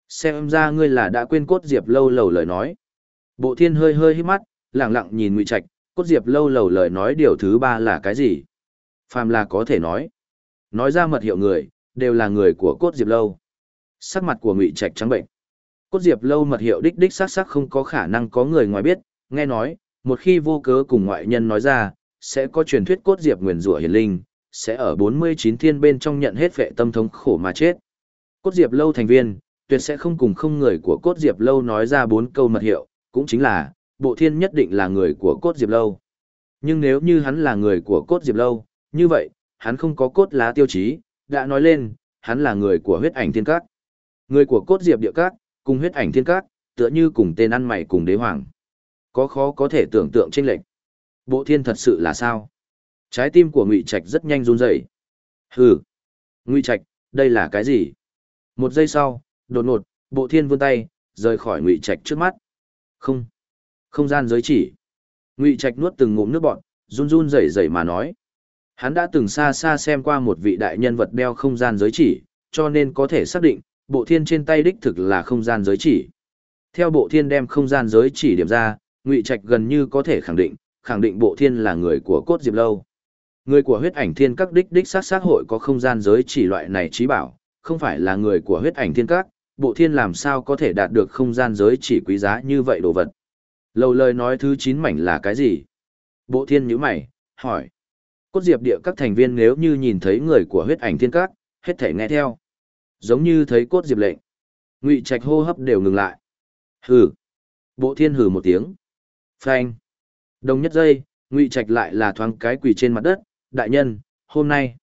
Xem ra ngươi là đã quên cốt diệp lâu lầu lời nói. Bộ thiên hơi hơi hít mắt, lặng lặng nhìn Ngụy Trạch, cốt diệp lâu lầu lời nói điều thứ ba là cái gì? Phàm là có thể nói. Nói ra mật hiệu người, đều là người của cốt diệp lâu. Sắc mặt của Ngụy Trạch trắng bệnh. Cốt diệp lâu mật hiệu đích đích xác xác không có khả năng có người ngoài biết, nghe nói, một khi vô cớ cùng ngoại nhân nói ra, sẽ có truyền thuyết cốt diệp nguyền rủa hiền linh, sẽ ở 49 thiên bên trong nhận hết vệ tâm thống khổ mà chết. Cốt diệp lâu thành viên, tuyệt sẽ không cùng không người của cốt diệp lâu nói ra bốn câu mật hiệu, cũng chính là, bộ thiên nhất định là người của cốt diệp lâu. Nhưng nếu như hắn là người của cốt diệp lâu, như vậy, hắn không có cốt lá tiêu chí, đã nói lên, hắn là người của huyết ảnh thiên các. Người của cốt diệp địa các, cùng huyết ảnh thiên các, tựa như cùng tên ăn mày cùng đế hoàng. Có khó có thể tưởng tượng chênh lệch. Bộ thiên thật sự là sao? Trái tim của Ngụy Trạch rất nhanh run rẩy. Hừ. Ngụy Trạch, đây là cái gì? Một giây sau, đột ngột, Bộ Thiên vươn tay, rời khỏi Ngụy Trạch trước mắt. Không. Không gian giới chỉ. Ngụy Trạch nuốt từng ngụm nước bọt, run run rẩy rẩy mà nói. Hắn đã từng xa xa xem qua một vị đại nhân vật đeo không gian giới chỉ, cho nên có thể xác định, Bộ Thiên trên tay đích thực là không gian giới chỉ. Theo Bộ Thiên đem không gian giới chỉ điểm ra, Ngụy Trạch gần như có thể khẳng định, khẳng định Bộ Thiên là người của Cốt Diệp lâu. Người của huyết ảnh thiên các đích đích sát sát hội có không gian giới chỉ loại này trí bảo, không phải là người của huyết ảnh thiên các, bộ thiên làm sao có thể đạt được không gian giới chỉ quý giá như vậy đồ vật. Lầu lời nói thứ 9 mảnh là cái gì? Bộ thiên nhíu mày, hỏi. Cốt diệp địa các thành viên nếu như nhìn thấy người của huyết ảnh thiên các, hết thể nghe theo. Giống như thấy cốt diệp lệnh. Ngụy trạch hô hấp đều ngừng lại. Hừ. Bộ thiên hừ một tiếng. Phanh. Đồng nhất giây, Ngụy trạch lại là thoáng cái quỳ trên mặt đất, đại nhân, hôm nay,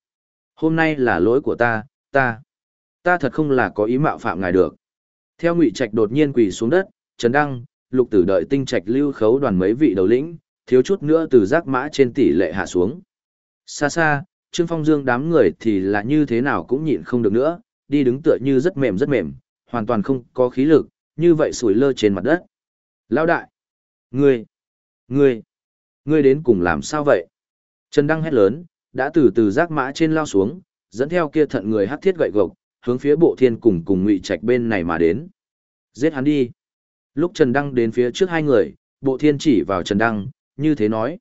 hôm nay là lỗi của ta, ta, ta thật không là có ý mạo phạm ngài được. Theo Ngụy Trạch đột nhiên quỳ xuống đất, Trần Đăng, Lục Tử đợi tinh trạch lưu khấu đoàn mấy vị đầu lĩnh, thiếu chút nữa từ giác mã trên tỷ lệ hạ xuống. Xa xa, Trương Phong Dương đám người thì là như thế nào cũng nhịn không được nữa, đi đứng tựa như rất mềm rất mềm, hoàn toàn không có khí lực, như vậy sủi lơ trên mặt đất. Lão đại! Ngươi! Ngươi! Ngươi đến cùng làm sao vậy? Trần Đăng hét lớn, đã từ từ giác mã trên lao xuống, dẫn theo kia thận người hắc thiết gậy gộc, hướng phía bộ thiên cùng cùng ngụy trạch bên này mà đến. Giết hắn đi. Lúc Trần Đăng đến phía trước hai người, bộ thiên chỉ vào Trần Đăng, như thế nói.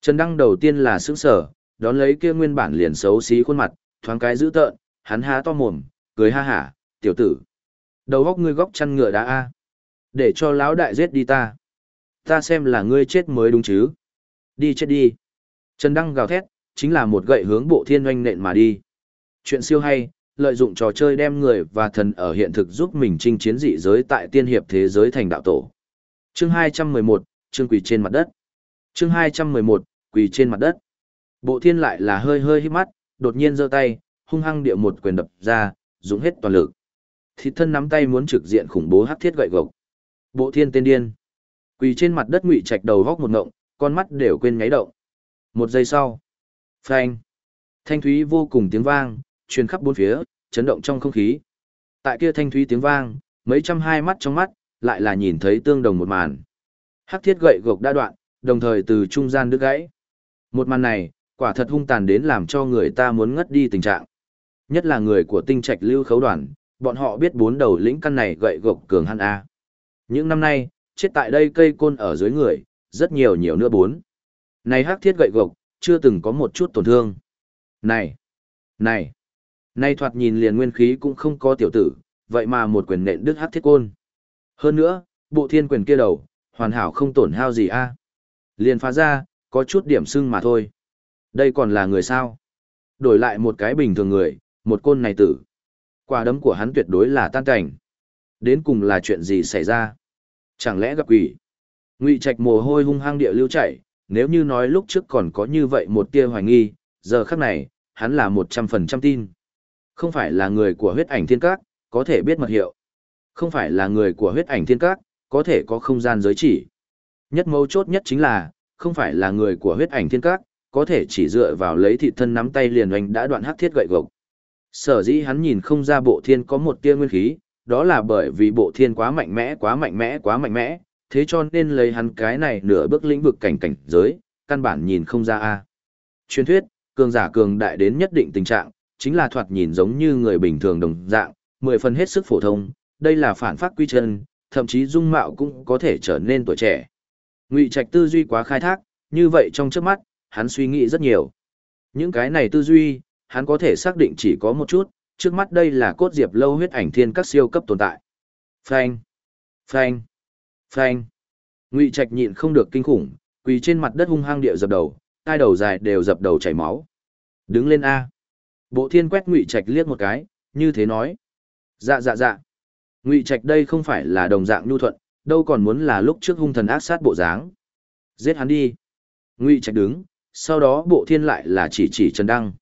Trần Đăng đầu tiên là sững sở, đón lấy kia nguyên bản liền xấu xí khuôn mặt, thoáng cái dữ tợn, hắn há to mồm, cười ha hả, tiểu tử. Đầu góc ngươi góc chăn ngựa đã a Để cho lão đại giết đi ta. Ta xem là ngươi chết mới đúng chứ. Đi chết đi. Trần Đăng gào thét, chính là một gậy hướng bộ thiên oanh nện mà đi. Chuyện siêu hay, lợi dụng trò chơi đem người và thần ở hiện thực giúp mình chinh chiến dị giới tại tiên hiệp thế giới thành đạo tổ. Chương 211, chương quỳ trên mặt đất. Chương 211, quỳ trên mặt đất. Bộ thiên lại là hơi hơi hít mắt, đột nhiên giơ tay, hung hăng địa một quyền đập ra, dùng hết toàn lực. Thịt thân nắm tay muốn trực diện khủng bố hắc thiết gậy gộc. Bộ thiên tên điên. Quỳ trên mặt đất ngụy trạch đầu góc một ngộng, con mắt đều quên nháy động. Một giây sau, phanh, thanh thúy vô cùng tiếng vang, truyền khắp bốn phía, chấn động trong không khí. Tại kia thanh thúy tiếng vang, mấy trăm hai mắt trong mắt, lại là nhìn thấy tương đồng một màn. Hắc thiết gậy gộc đa đoạn, đồng thời từ trung gian đứt gãy. Một màn này, quả thật hung tàn đến làm cho người ta muốn ngất đi tình trạng. Nhất là người của tinh trạch lưu khấu đoàn, bọn họ biết bốn đầu lĩnh căn này gậy gộc cường hăn A. Những năm nay, chết tại đây cây côn ở dưới người, rất nhiều nhiều nữa bốn. Này hắc thiết gậy gộc, chưa từng có một chút tổn thương. Này, này, Nay thoạt nhìn liền nguyên khí cũng không có tiểu tử, vậy mà một quyền nện đứt hắc thiết côn. Hơn nữa, bộ thiên quyền kia đầu, hoàn hảo không tổn hao gì a. Liền phá ra, có chút điểm sưng mà thôi. Đây còn là người sao? Đổi lại một cái bình thường người, một côn này tử. Quả đấm của hắn tuyệt đối là tan cảnh. đến cùng là chuyện gì xảy ra? Chẳng lẽ gặp quỷ? Ngụy Trạch mồ hôi hung hăng địa lưu chảy, nếu như nói lúc trước còn có như vậy một tia hoài nghi, giờ khắc này, hắn là một trăm phần trăm tin. Không phải là người của huyết ảnh thiên các, có thể biết mật hiệu. Không phải là người của huyết ảnh thiên các, có thể có không gian giới chỉ. Nhất mấu chốt nhất chính là, không phải là người của huyết ảnh thiên các, có thể chỉ dựa vào lấy thị thân nắm tay liền oanh đã đoạn hắc thiết gậy gộc. Sở dĩ hắn nhìn không ra bộ thiên có một tia nguyên khí, đó là bởi vì bộ thiên quá mạnh mẽ quá mạnh mẽ quá mạnh mẽ, thế cho nên lấy hắn cái này nửa bước lĩnh vực cảnh cảnh giới, căn bản nhìn không ra a. Truyền thuyết, cường giả cường đại đến nhất định tình trạng, chính là thoạt nhìn giống như người bình thường đồng dạng, mười phần hết sức phổ thông, đây là phản phát quy chân, thậm chí dung mạo cũng có thể trở nên tuổi trẻ. Ngụy Trạch tư duy quá khai thác, như vậy trong trước mắt, hắn suy nghĩ rất nhiều. Những cái này tư duy, hắn có thể xác định chỉ có một chút, trước mắt đây là cốt diệp lâu huyết ảnh thiên các siêu cấp tồn tại. Phanh, phanh, phanh. Ngụy Trạch nhịn không được kinh khủng, quỳ trên mặt đất hung hăng địa dập đầu, tai đầu dài đều dập đầu chảy máu. Đứng lên a. Bộ Thiên quét Ngụy Trạch liếc một cái, như thế nói: "Dạ dạ dạ." Ngụy Trạch đây không phải là đồng dạng nhu thuận, đâu còn muốn là lúc trước hung thần ác sát bộ dáng. Giết hắn đi. Ngụy Trạch đứng, sau đó Bộ Thiên lại là chỉ chỉ Trần Đăng.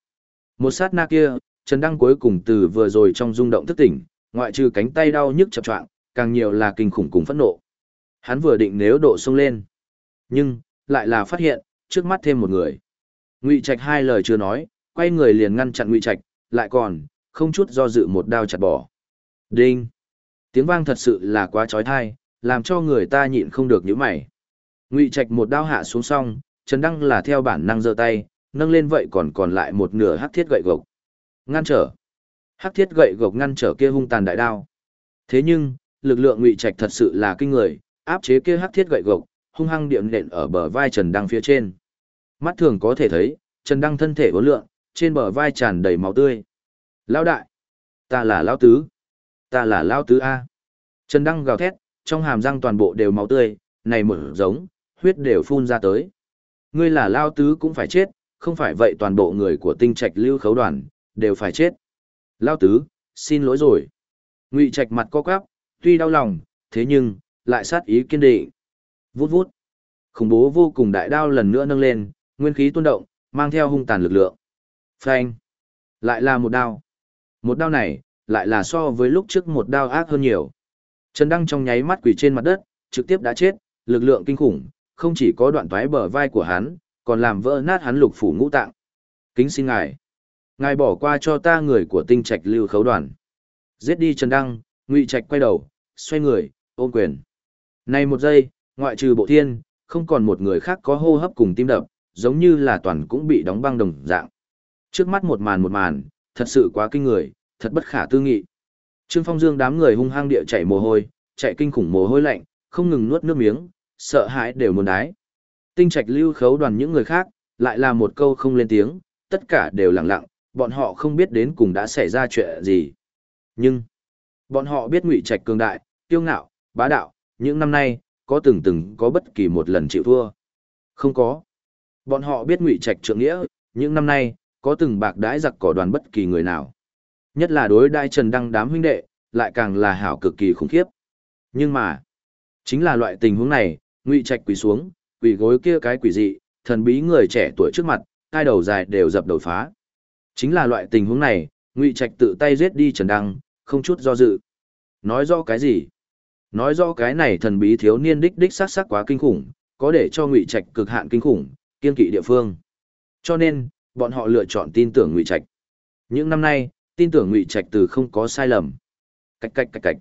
Một sát na kia, Trần Đăng cuối cùng từ vừa rồi trong rung động thức tỉnh, ngoại trừ cánh tay đau nhức chập choạng, càng nhiều là kinh khủng cùng phẫn nộ. Hắn vừa định nếu độ sông lên, nhưng lại là phát hiện trước mắt thêm một người. Ngụy Trạch hai lời chưa nói, quay người liền ngăn chặn Ngụy Trạch, lại còn không chút do dự một đao chặt bỏ. Đinh. Tiếng vang thật sự là quá chói tai, làm cho người ta nhịn không được nhíu mày. Ngụy Trạch một đao hạ xuống xong, Trần Đăng là theo bản năng giơ tay, nâng lên vậy còn còn lại một nửa hắc thiết gậy gộc. Ngăn trở. Hắc thiết gậy gộc ngăn trở kia hung tàn đại đao. Thế nhưng, lực lượng Ngụy Trạch thật sự là kinh người, áp chế kia hắc thiết gậy gộc, hung hăng điệm nện ở bờ vai Trần Đăng phía trên. Mắt thường có thể thấy, Trần Đăng thân thể uốn lượn, trên bờ vai tràn đầy máu tươi. lao đại, ta là lao tứ, ta là lao tứ a. Trần Đăng gào thét, trong hàm răng toàn bộ đều máu tươi, này mở giống, huyết đều phun ra tới. Ngươi là lao tứ cũng phải chết, không phải vậy toàn bộ người của tinh trạch lưu khấu đoàn, đều phải chết. lao tứ, xin lỗi rồi. Ngụy trạch mặt co quắp, tuy đau lòng, thế nhưng, lại sát ý kiên định. Vút vút. Khủng bố vô cùng đại đao lần nữa nâng lên, nguyên khí tuôn động, mang theo hung tàn lực lượng. Phanh. Lại là một đao. Một đao này, lại là so với lúc trước một đao ác hơn nhiều. Trần Đăng trong nháy mắt quỳ trên mặt đất, trực tiếp đã chết, lực lượng kinh khủng, không chỉ có đoạn toái bờ vai của hắn, còn làm vỡ nát hắn lục phủ ngũ tạng. Kính xin ngài. Ngài bỏ qua cho ta người của tinh trạch lưu khấu đoàn. Giết đi Trần Đăng, Ngụy Trạch quay đầu, xoay người, ôm quyền. Này một giây, ngoại trừ bộ thiên, không còn một người khác có hô hấp cùng tim đập, giống như là toàn cũng bị đóng băng đồng dạng. Trước mắt một màn một màn, thật sự quá kinh người, thật bất khả tư nghị. Trương Phong Dương đám người hung hăng địa chạy mồ hôi, chạy kinh khủng mồ hôi lạnh, không ngừng nuốt nước miếng, sợ hãi đều muốn đái. Tinh trạch lưu khấu đoàn những người khác, lại là một câu không lên tiếng, tất cả đều lặng lặng, bọn họ không biết đến cùng đã xảy ra chuyện gì. Nhưng, bọn họ biết ngụy trạch cường đại, kiêu ngạo, bá đạo, những năm nay, có từng từng có bất kỳ một lần chịu thua. Không có. Bọn họ biết ngụy trạch trượng nghĩa, những năm nay, có từng bạc đãi giặc cỏ đoàn bất kỳ người nào. Nhất là đối đại trần đăng đám huynh đệ, lại càng là hảo cực kỳ khủng khiếp. Nhưng mà, chính là loại tình huống này, ngụy trạch quỳ xuống, quỳ gối kia cái quỷ dị, thần bí người trẻ tuổi trước mặt, hai đầu dài đều dập đầu phá. Chính là loại tình huống này, ngụy trạch tự tay giết đi trần đăng, không chút do dự. Nói do cái gì? Nói rõ cái này thần bí thiếu niên đích đích sát sắc quá kinh khủng, có để cho ngụy trạch cực hạn kinh khủng, kiên kỵ địa phương. Cho nên, bọn họ lựa chọn tin tưởng ngụy trạch. Những năm nay, tin tưởng ngụy trạch từ không có sai lầm. Cạch cạch cạch cạch.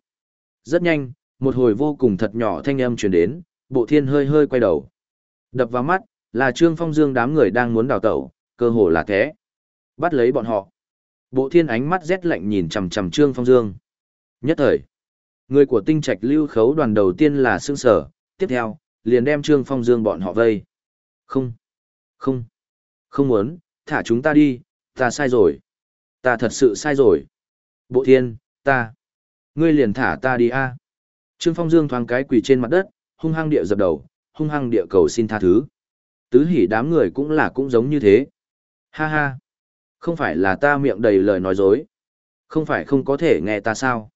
Rất nhanh, một hồi vô cùng thật nhỏ thanh âm truyền đến, bộ thiên hơi hơi quay đầu. Đập vào mắt, là Trương Phong Dương đám người đang muốn đào tẩu, cơ hồ là thế. Bắt lấy bọn họ. Bộ thiên ánh mắt rét lạnh nhìn chằm chằm Trương Phong Dương. Nhất thời, Người của tinh trạch lưu khấu đoàn đầu tiên là xương Sở, tiếp theo, liền đem Trương Phong Dương bọn họ vây. Không, không, không muốn, thả chúng ta đi, ta sai rồi. Ta thật sự sai rồi. Bộ thiên, ta. Ngươi liền thả ta đi a. Trương Phong Dương thoáng cái quỳ trên mặt đất, hung hăng địa dập đầu, hung hăng địa cầu xin tha thứ. Tứ hỉ đám người cũng là cũng giống như thế. Ha ha. Không phải là ta miệng đầy lời nói dối. Không phải không có thể nghe ta sao.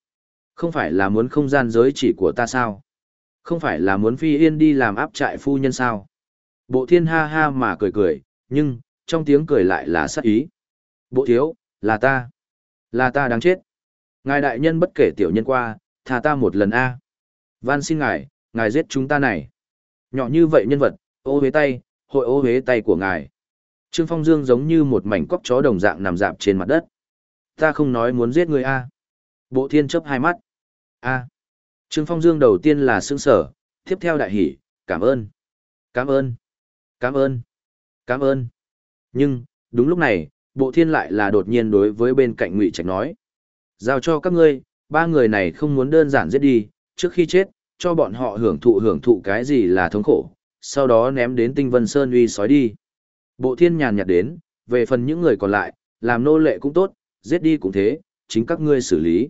Không phải là muốn không gian giới chỉ của ta sao? Không phải là muốn phi yên đi làm áp trại phu nhân sao? Bộ thiên ha ha mà cười cười, nhưng, trong tiếng cười lại là sát ý. Bộ thiếu, là ta. Là ta đáng chết. Ngài đại nhân bất kể tiểu nhân qua, thà ta một lần a. Van xin ngài, ngài giết chúng ta này. Nhỏ như vậy nhân vật, ô hế tay, hội ô hế tay của ngài. Trương Phong Dương giống như một mảnh cóc chó đồng dạng nằm dạp trên mặt đất. Ta không nói muốn giết người a. Bộ thiên chấp hai mắt. A. Trương Phong Dương đầu tiên là sững sở, tiếp theo đại hỉ, cảm ơn. Cảm ơn. Cảm ơn. Cảm ơn. Nhưng, đúng lúc này, bộ thiên lại là đột nhiên đối với bên cạnh ngụy trạch nói giao cho các ngươi ba người này không muốn đơn giản giết đi trước khi chết cho bọn họ hưởng thụ hưởng thụ cái gì là thống khổ sau đó ném đến tinh vân sơn uy sói đi. Bộ thiên nhàn nhạt đến về phần những người còn lại làm nô lệ cũng tốt giết đi cũng thế chính các ngươi xử lý.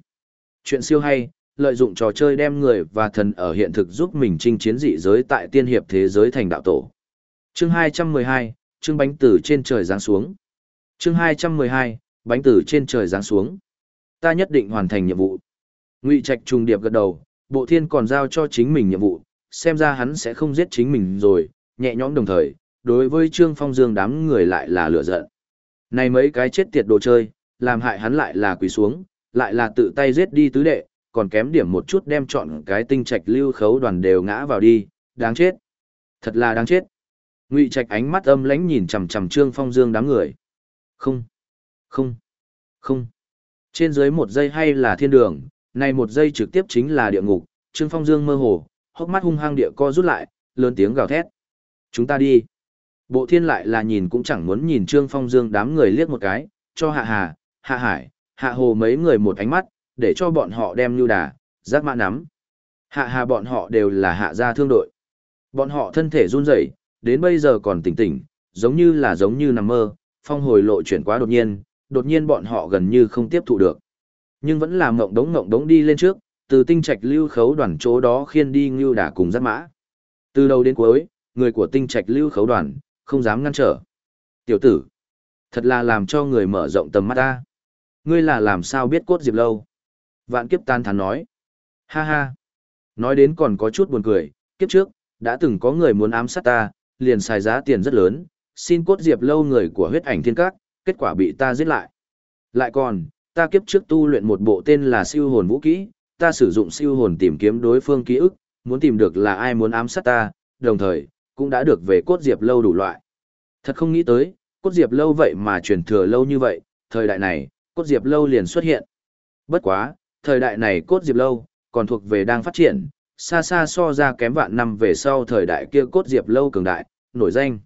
Chuyện siêu hay lợi dụng trò chơi đem người và thần ở hiện thực giúp mình chinh chiến dị giới tại tiên hiệp thế giới thành đạo tổ. Chương 212, chương bánh tử trên trời giáng xuống chương 212, bánh tử trên trời giáng xuống. Ta nhất định hoàn thành nhiệm vụ. Ngụy Trạch trùng điệp gật đầu, bộ thiên còn giao cho chính mình nhiệm vụ, xem ra hắn sẽ không giết chính mình rồi, nhẹ nhõm đồng thời, đối với Trương Phong Dương đám người lại là lửa giận. Này mấy cái chết tiệt đồ chơi, làm hại hắn lại là quỳ xuống, lại là tự tay giết đi tứ đệ, còn kém điểm một chút đem chọn cái tinh trạch lưu khấu đoàn đều ngã vào đi, đáng chết. Thật là đáng chết. Ngụy Trạch ánh mắt âm lãnh nhìn chằm chằm Trương Phong Dương đám người. Không, không, không. Trên dưới một giây hay là thiên đường, này một giây trực tiếp chính là địa ngục, Trương Phong Dương mơ hồ, hốc mắt hung hăng địa co rút lại, lớn tiếng gào thét. Chúng ta đi. Bộ thiên lại là nhìn cũng chẳng muốn nhìn Trương Phong Dương đám người liếc một cái, cho hạ hà, hạ hải, hạ hồ mấy người một ánh mắt, để cho bọn họ đem lưu đà, giác mã nắm. Hạ hà bọn họ đều là hạ gia thương đội. Bọn họ thân thể run rẩy, đến bây giờ còn tỉnh tỉnh, giống như là giống như nằm mơ, phong hồi lộ chuyển quá đột nhiên, đột nhiên bọn họ gần như không tiếp thụ được. Nhưng vẫn là mộng đống mộng đống đi lên trước, từ tinh trạch lưu khấu đoàn chỗ đó khiên đi ngưu đả cùng giáp mã. Từ đầu đến cuối, người của tinh trạch lưu khấu đoàn, không dám ngăn trở. Tiểu tử, thật là làm cho người mở rộng tầm mắt ta. Ngươi là làm sao biết cốt diệp lâu? Vạn kiếp tan thán nói. Ha ha. Nói đến còn có chút buồn cười, kiếp trước, đã từng có người muốn ám sát ta, liền xài giá tiền rất lớn, xin cốt diệp lâu người của huyết ảnh thiên các, kết quả bị ta giết lại. Lại còn, ta kiếp trước tu luyện một bộ tên là siêu hồn vũ kỹ, ta sử dụng siêu hồn tìm kiếm đối phương ký ức, muốn tìm được là ai muốn ám sát ta, đồng thời, cũng đã được về cốt diệp lâu đủ loại. Thật không nghĩ tới, cốt diệp lâu vậy mà truyền thừa lâu như vậy, thời đại này, cốt diệp lâu liền xuất hiện. Bất quá, thời đại này cốt diệp lâu, còn thuộc về đang phát triển, xa xa so ra kém vạn năm về sau thời đại kia cốt diệp lâu cường đại, nổi danh.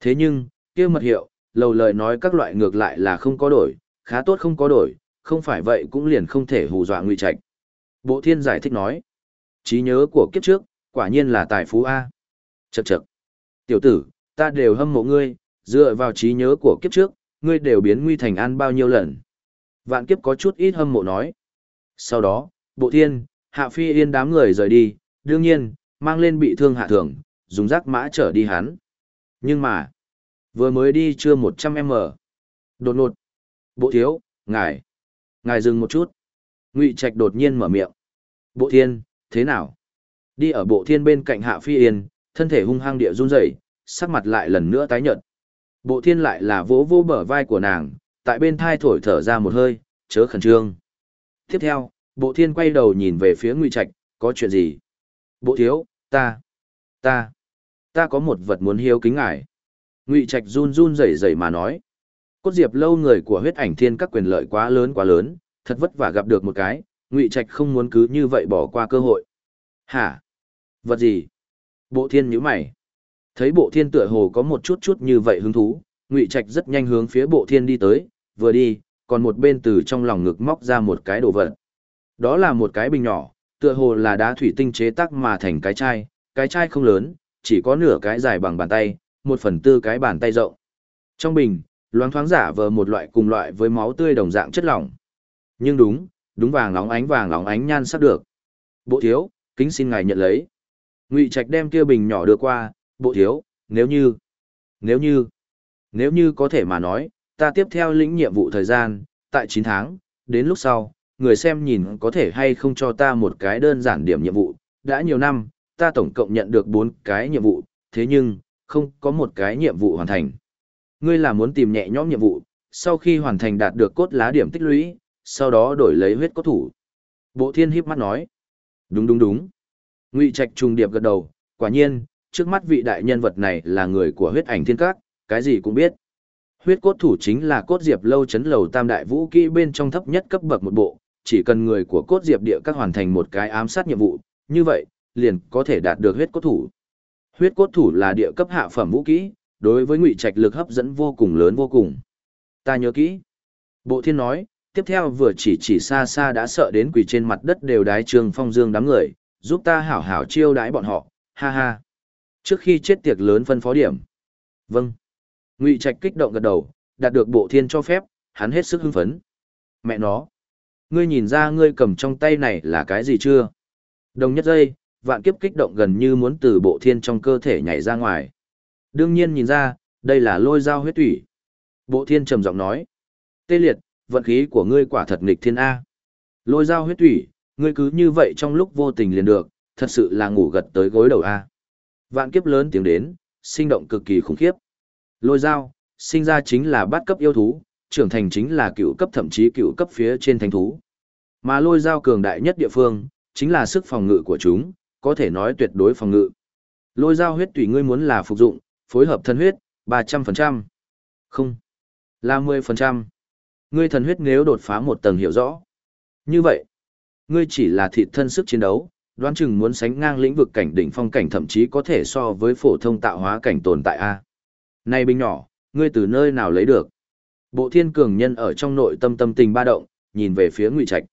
Thế nhưng, kia mật hiệu, lầu lời nói các loại ngược lại là không có đổi, khá tốt không có đổi, không phải vậy cũng liền không thể hù dọa ngụy trạch. Bộ thiên giải thích nói, trí nhớ của kiếp trước, quả nhiên là tài phú A. Chậc chậc. Tiểu tử, ta đều hâm mộ ngươi, dựa vào trí nhớ của kiếp trước, ngươi đều biến nguy thành an bao nhiêu lần. Vạn kiếp có chút ít hâm mộ nói. Sau đó, bộ thiên, hạ phi yên đám người rời đi, đương nhiên, mang lên bị thương hạ thường, dùng rác mã trở đi hắn. Nhưng mà, vừa mới đi chưa 100m. Đột ngột. Bộ thiếu, ngài. Ngài dừng một chút. Ngụy Trạch đột nhiên mở miệng. Bộ thiên, thế nào? Đi ở bộ thiên bên cạnh hạ phi yên, thân thể hung hăng địa run rẩy, sắc mặt lại lần nữa tái nhợt. Bộ thiên lại là vỗ vỗ bờ vai của nàng, tại bên thai thổi thở ra một hơi, chớ khẩn trương. Tiếp theo, bộ thiên quay đầu nhìn về phía Ngụy Trạch, có chuyện gì? Bộ thiếu, ta, ta, ta có một vật muốn hiếu kính ngài. Ngụy Trạch run run rẩy rẩy mà nói. Cốt diệp lâu người của huyết ảnh thiên các quyền lợi quá lớn quá lớn, thật vất vả gặp được một cái, Ngụy Trạch không muốn cứ như vậy bỏ qua cơ hội. Hả? Vật gì? Bộ thiên nhíu mày. Thấy bộ thiên tựa hồ có một chút chút như vậy hứng thú, Ngụy Trạch rất nhanh hướng phía bộ thiên đi tới, vừa đi, còn một bên từ trong lòng ngực móc ra một cái đồ vật. Đó là một cái bình nhỏ, tựa hồ là đá thủy tinh chế tác mà thành cái chai, cái chai không lớn, chỉ có nửa cái dài bằng bàn tay, một phần tư cái bàn tay rộng. Trong bình, loáng thoáng giả vờ một loại cùng loại với máu tươi đồng dạng chất lỏng. Nhưng đúng, đúng vàng nóng ánh vàng nóng ánh nhan sắc được. Bộ thiếu, kính xin ngài nhận lấy. Ngụy Trạch đem kia bình nhỏ đưa qua, bộ thiếu, nếu như, nếu như, nếu như có thể mà nói, ta tiếp theo lĩnh nhiệm vụ thời gian, tại 9 tháng, đến lúc sau, người xem nhìn có thể hay không cho ta một cái đơn giản điểm nhiệm vụ, đã nhiều năm, ta tổng cộng nhận được 4 cái nhiệm vụ, thế nhưng, không có một cái nhiệm vụ hoàn thành. Ngươi là muốn tìm nhẹ nhõm nhiệm vụ, sau khi hoàn thành đạt được cốt lá điểm tích lũy, sau đó đổi lấy huyết cốt thủ. Bộ thiên híp mắt nói. Đúng đúng đúng. Ngụy Trạch trùng điệp gật đầu, quả nhiên, trước mắt vị đại nhân vật này là người của huyết ảnh thiên các, cái gì cũng biết. Huyết cốt thủ chính là cốt diệp lâu chấn lầu tam đại vũ kỹ bên trong thấp nhất cấp bậc một bộ, chỉ cần người của cốt diệp địa các hoàn thành một cái ám sát nhiệm vụ, như vậy, liền có thể đạt được huyết cốt thủ. Huyết cốt thủ là địa cấp hạ phẩm vũ kỹ, đối với ngụy trạch lực hấp dẫn vô cùng lớn vô cùng. Ta nhớ kỹ. Bộ thiên nói, tiếp theo vừa chỉ chỉ xa xa đã sợ đến quỳ trên mặt đất đều đái trường phong dương đám người, giúp ta hảo hảo chiêu đái bọn họ, ha ha. Trước khi chết tiệc lớn phân phó điểm. Vâng. Ngụy Trạch kích động gật đầu, đạt được bộ thiên cho phép, hắn hết sức hưng phấn. Mẹ nó. Ngươi nhìn ra ngươi cầm trong tay này là cái gì chưa? Đồng nhất giây, vạn kiếp kích động gần như muốn từ bộ thiên trong cơ thể nhảy ra ngoài. Đương nhiên nhìn ra, đây là lôi dao huyết thủy. Bộ thiên trầm giọng nói. Tê liệt, vận khí của ngươi quả thật nghịch thiên A. Lôi dao huyết thủy, ngươi cứ như vậy trong lúc vô tình liền được, thật sự là ngủ gật tới gối đầu A. Vạn kiếp lớn tiếng đến, sinh động cực kỳ khủng khiếp. Lôi dao, sinh ra chính là bát cấp yêu thú, trưởng thành chính là cựu cấp thậm chí cựu cấp phía trên thánh thú. Mà lôi dao cường đại nhất địa phương, chính là sức phòng ngự của chúng, có thể nói tuyệt đối phòng ngự. Lôi dao huyết tùy ngươi muốn là phục dụng, phối hợp thân huyết, 300%. Không. Là 10%. Ngươi thần huyết nếu đột phá một tầng hiểu rõ. Như vậy, ngươi chỉ là thịt thân sức chiến đấu, đoán chừng muốn sánh ngang lĩnh vực cảnh đỉnh phong cảnh thậm chí có thể so với phổ thông tạo hóa cảnh tồn tại A. Này binh nhỏ, ngươi từ nơi nào lấy được? Bộ thiên cường nhân ở trong nội tâm tâm tình ba động, nhìn về phía ngụy trạch.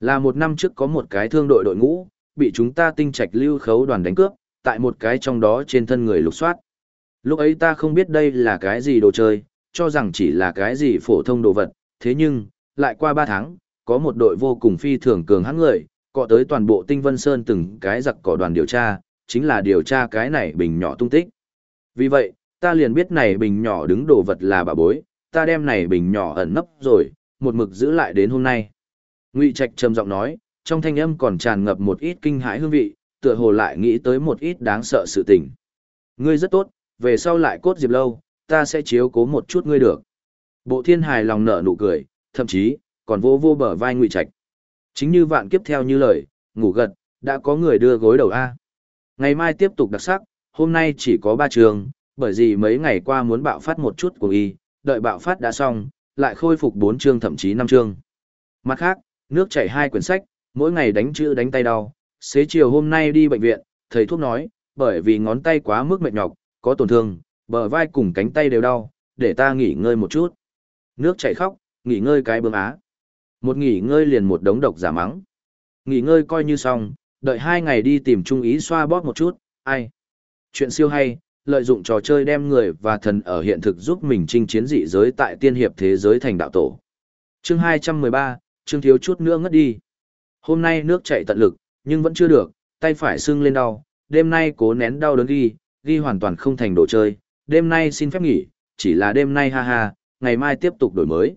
Là một năm trước có một cái thương đội đội ngũ, bị chúng ta tinh trạch lưu khấu đoàn đánh cướp, tại một cái trong đó trên thân người lục soát. Lúc ấy ta không biết đây là cái gì đồ chơi, cho rằng chỉ là cái gì phổ thông đồ vật, thế nhưng, lại qua ba tháng, có một đội vô cùng phi thường cường hãn người, cọ tới toàn bộ tinh vân sơn từng cái giặc cỏ đoàn điều tra, chính là điều tra cái này bình nhỏ tung tích. Vì vậy, ta liền biết này bình nhỏ đứng đồ vật là bà bối, ta đem này bình nhỏ ẩn nấp rồi, một mực giữ lại đến hôm nay. Ngụy Trạch trầm giọng nói, trong thanh âm còn tràn ngập một ít kinh hãi hương vị, tựa hồ lại nghĩ tới một ít đáng sợ sự tình. Ngươi rất tốt, về sau lại cốt diệp lâu, ta sẽ chiếu cố một chút ngươi được. Bộ thiên hài lòng nở nụ cười, thậm chí, còn vô vô bờ vai Ngụy Trạch. Chính như vạn kiếp theo như lời, ngủ gật, đã có người đưa gối đầu A. Ngày mai tiếp tục đặc sắc, hôm nay chỉ có ba trường, bởi vì mấy ngày qua muốn bạo phát một chút của y, đợi bạo phát đã xong, lại khôi phục 4 chương thậm chí 5 chương. Mặt khác, nước chảy hai quyển sách, mỗi ngày đánh chữ đánh tay đau, xế chiều hôm nay đi bệnh viện, thầy thuốc nói, bởi vì ngón tay quá mức mệt nhọc, có tổn thương, bờ vai cùng cánh tay đều đau, để ta nghỉ ngơi một chút. Nước chảy khóc, nghỉ ngơi cái bơm á. Một nghỉ ngơi liền một đống độc giả mắng. Nghỉ ngơi coi như xong, đợi hai ngày đi tìm trung ý xoa bóp một chút, ai. Chuyện siêu hay, lợi dụng trò chơi đem người và thần ở hiện thực giúp mình chinh chiến dị giới tại tiên hiệp thế giới thành đạo tổ. Chương 213, chương thiếu chút nữa ngất đi. Hôm nay nước chảy tận lực, nhưng vẫn chưa được, tay phải sưng lên đau, đêm nay cố nén đau đớn ghi, ghi hoàn toàn không thành đồ chơi, đêm nay xin phép nghỉ, chỉ là đêm nay ha ha, ngày mai tiếp tục đổi mới.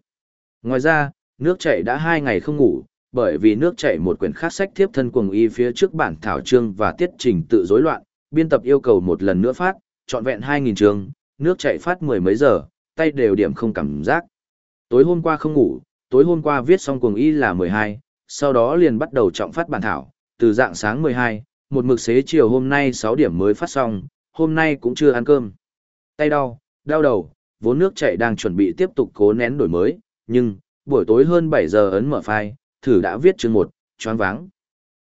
Ngoài ra, nước chảy đã hai ngày không ngủ, bởi vì nước chảy một quyển khác sách thiếp thân cuồng y phía trước bản thảo chương và tiết trình tự rối loạn, biên tập yêu cầu một lần nữa phát, trọn vẹn 2.000 trường, nước chảy phát mười mấy giờ, tay đều điểm không cảm giác. Tối hôm qua không ngủ, tối hôm qua viết xong cuồng y là 12, sau đó liền bắt đầu trọng phát bản thảo, từ dạng sáng 12, một mực xế chiều hôm nay 6 điểm mới phát xong, hôm nay cũng chưa ăn cơm. Tay đau, đau đầu, vốn nước chảy đang chuẩn bị tiếp tục cố nén đổi mới, nhưng, buổi tối hơn 7 giờ ấn mở file, thử đã viết chương 1, choáng váng.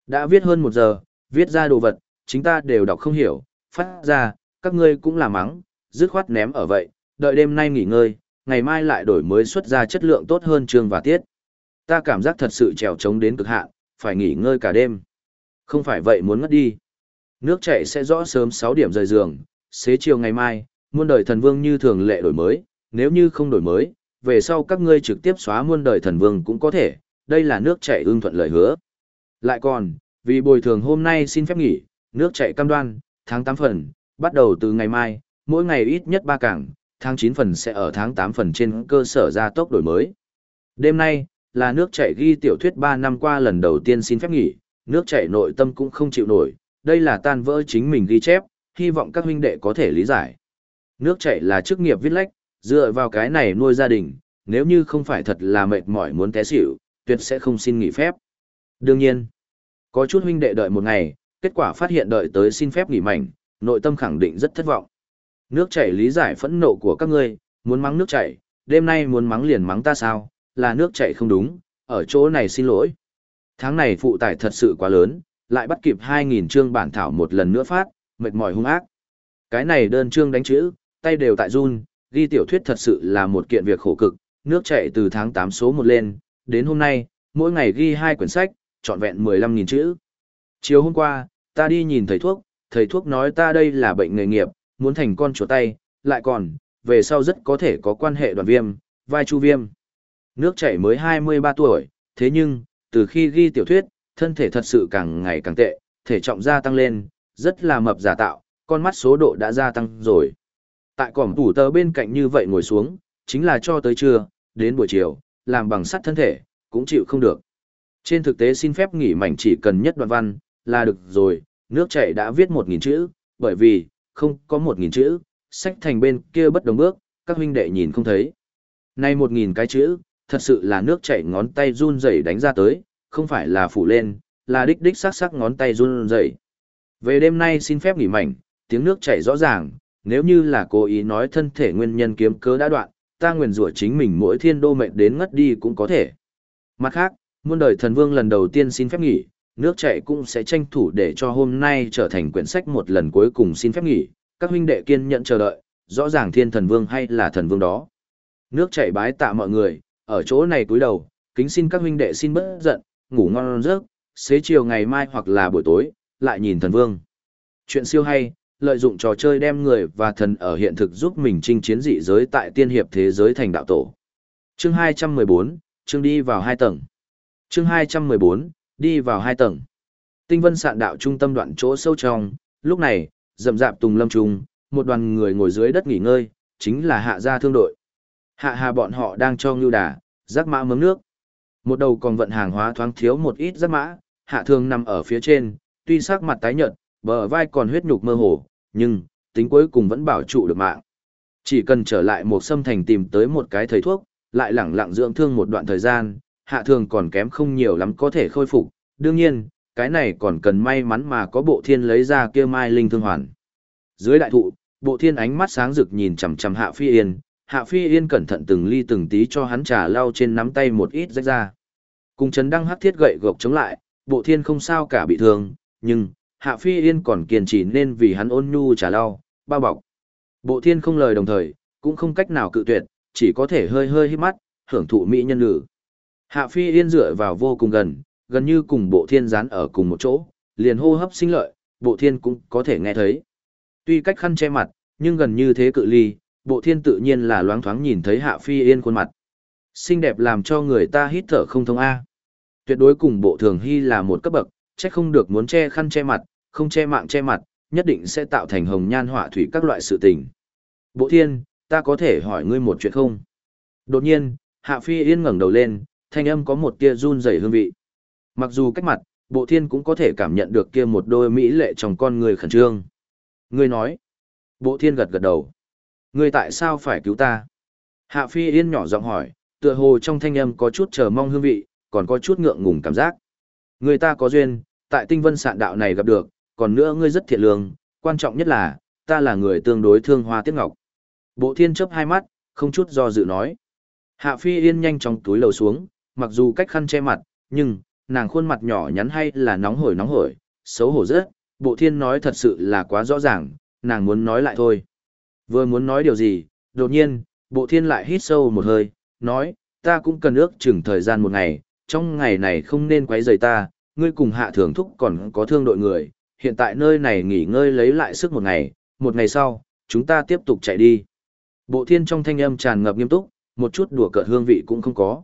Đã viết hơn 1 giờ, viết ra đồ vật, chính ta đều đọc không hiểu, phát ra, các ngươi cũng là mắng, dứt khoát ném ở vậy, đợi đêm nay nghỉ ngơi, ngày mai lại đổi mới xuất ra chất lượng tốt hơn chương và tiết. Ta cảm giác thật sự trèo trống đến cực hạn, phải nghỉ ngơi cả đêm. Không phải vậy muốn ngất đi. Nước chảy sẽ rõ sớm 6 điểm rời giường, xế chiều ngày mai, muôn đời thần vương như thường lệ đổi mới, nếu như không đổi mới, về sau các ngươi trực tiếp xóa muôn đời thần vương cũng có thể, đây là nước chảy ưng thuận lời hứa. Lại còn, vì bồi thường hôm nay xin phép nghỉ, nước chảy cam đoan, tháng 8 phần, bắt đầu từ ngày mai, mỗi ngày ít nhất 3 cảng, tháng 9 phần sẽ ở tháng 8 phần trên cơ sở gia tốc đổi mới. Đêm nay, là nước chảy ghi tiểu thuyết 3 năm qua lần đầu tiên xin phép nghỉ, nước chảy nội tâm cũng không chịu nổi, đây là tan vỡ chính mình ghi chép, hy vọng các huynh đệ có thể lý giải. Nước chảy là chức nghiệp viết lách, dựa vào cái này nuôi gia đình, nếu như không phải thật là mệt mỏi muốn té xỉu, tuyệt sẽ không xin nghỉ phép. Đương nhiên, có chút huynh đệ đợi một ngày, kết quả phát hiện đợi tới xin phép nghỉ mảnh, nội tâm khẳng định rất thất vọng. Nước chảy lý giải phẫn nộ của các ngươi, muốn mắng nước chảy, đêm nay muốn mắng liền mắng ta sao, là nước chảy không đúng, ở chỗ này xin lỗi. Tháng này phụ tải thật sự quá lớn, lại bắt kịp 2.000 chương bản thảo một lần nữa phát, mệt mỏi hung ác. Cái này đơn chương đánh chữ, tay đều tại run, ghi tiểu thuyết thật sự là một kiện việc khổ cực, nước chảy từ tháng 8 số 1 lên, đến hôm nay, mỗi ngày ghi hai quyển sách, trọn vẹn 15.000 chữ. Chiều hôm qua, ta đi nhìn thầy thuốc, thầy thuốc nói ta đây là bệnh nghề nghiệp, muốn thành con chuột tay, lại còn, về sau rất có thể có quan hệ đoàn viêm, vai chu viêm. Nước chảy mới 23 tuổi, thế nhưng, từ khi ghi tiểu thuyết, thân thể thật sự càng ngày càng tệ, thể trọng gia tăng lên, rất là mập giả tạo, con mắt số độ đã gia tăng rồi. Tại cổng tủ tờ bên cạnh như vậy ngồi xuống, chính là cho tới trưa, đến buổi chiều, làm bằng sắt thân thể, cũng chịu không được. Trên thực tế xin phép nghỉ mảnh chỉ cần nhất đoạn văn, là được rồi, nước chảy đã viết 1.000 chữ, bởi vì, không có 1.000 chữ, sách thành bên kia bất đồng bước, các huynh đệ nhìn không thấy. Nay 1.000 cái chữ, thật sự là nước chảy ngón tay run rẩy đánh ra tới, không phải là phủ lên, là đích đích sắc sắc ngón tay run rẩy. Về đêm nay xin phép nghỉ mảnh, tiếng nước chảy rõ ràng, nếu như là cố ý nói thân thể nguyên nhân kiếm cớ đã đoạn, ta nguyền rủa chính mình mỗi thiên đô mệnh đến ngất đi cũng có thể. Mặt khác, muôn đời thần vương lần đầu tiên xin phép nghỉ, nước chảy cũng sẽ tranh thủ để cho hôm nay trở thành quyển sách một lần cuối cùng xin phép nghỉ, các huynh đệ kiên nhận chờ đợi, rõ ràng thiên thần vương hay là thần vương đó. Nước chảy bái tạ mọi người, ở chỗ này cúi đầu, kính xin các huynh đệ xin bớt giận, ngủ ngon giấc, xế chiều ngày mai hoặc là buổi tối, lại nhìn thần vương. Chuyện siêu hay, lợi dụng trò chơi đem người và thần ở hiện thực giúp mình chinh chiến dị giới tại tiên hiệp thế giới thành đạo tổ. Chương 214, chương đi vào hai tầng. Chương 214, đi vào hai tầng. Tinh vân sạn đạo trung tâm đoạn chỗ sâu trong, lúc này, rậm rạp tùng lâm trung, một đoàn người ngồi dưới đất nghỉ ngơi, chính là hạ gia thương đội. Hạ hà bọn họ đang cho ngưu đà, rác mã mấm nước. Một đầu còn vận hàng hóa thoáng thiếu một ít rác mã, hạ thương nằm ở phía trên, tuy sắc mặt tái nhợt, bờ vai còn huyết nhục mơ hồ, nhưng, tính cuối cùng vẫn bảo trụ được mạng. Chỉ cần trở lại một xâm thành tìm tới một cái thầy thuốc, lại lẳng lặng dưỡng thương một đoạn thời gian, hạ thường còn kém không nhiều lắm có thể khôi phục. Đương nhiên, cái này còn cần may mắn mà có bộ thiên lấy ra kia mai linh thương hoàn. Dưới đại thụ, bộ thiên ánh mắt sáng rực nhìn chằm chằm hạ phi yên, hạ phi yên cẩn thận từng ly từng tí cho hắn trà lau trên nắm tay một ít rách ra. Cùng chấn đăng hắc thiết gậy gộc chống lại, bộ thiên không sao cả bị thương, nhưng, hạ phi yên còn kiên trì nên vì hắn ôn nhu trà lau, bao bọc. Bộ thiên không lời đồng thời, cũng không cách nào cự tuyệt, chỉ có thể hơi hơi hít mắt, hưởng thụ mỹ nhân lử. Hạ phi yên dựa vào vô cùng gần, gần như cùng bộ thiên dán ở cùng một chỗ, liền hô hấp sinh lợi, bộ thiên cũng có thể nghe thấy. Tuy cách khăn che mặt, nhưng gần như thế cự ly, bộ thiên tự nhiên là loáng thoáng nhìn thấy hạ phi yên khuôn mặt. Xinh đẹp làm cho người ta hít thở không thông A. Tuyệt đối cùng bộ thường hy là một cấp bậc, chắc không được muốn che khăn che mặt, không che mạng che mặt, nhất định sẽ tạo thành hồng nhan họa thủy các loại sự tình. Bộ thiên, ta có thể hỏi ngươi một chuyện không? Đột nhiên, Hạ Phi Yên ngẩng đầu lên, thanh âm có một tia run rẩy hương vị. Mặc dù cách mặt, bộ thiên cũng có thể cảm nhận được kia một đôi mỹ lệ trong con người khẩn trương. Ngươi nói. Bộ thiên gật gật đầu. Ngươi tại sao phải cứu ta? Hạ Phi Yên nhỏ giọng hỏi, tựa hồ trong thanh âm có chút chờ mong hương vị, còn có chút ngượng ngùng cảm giác. Người ta có duyên, tại tinh vân sạn đạo này gặp được, còn nữa ngươi rất thiện lương, quan trọng nhất là, ta là người tương đối thương hoa tiếc ngọc. Bộ thiên chấp hai mắt, không chút do dự nói. Hạ phi yên nhanh trong túi lầu xuống, mặc dù cách khăn che mặt, nhưng, nàng khuôn mặt nhỏ nhắn hay là nóng hổi nóng hổi, xấu hổ rất, bộ thiên nói thật sự là quá rõ ràng, nàng muốn nói lại thôi. Vừa muốn nói điều gì, đột nhiên, bộ thiên lại hít sâu một hơi, nói, ta cũng cần ước chừng thời gian một ngày, trong ngày này không nên quấy rầy ta, ngươi cùng hạ thường thúc còn có thương đội người, hiện tại nơi này nghỉ ngơi lấy lại sức một ngày, một ngày sau, chúng ta tiếp tục chạy đi. Bộ thiên trong thanh âm tràn ngập nghiêm túc, một chút đùa cợt hương vị cũng không có.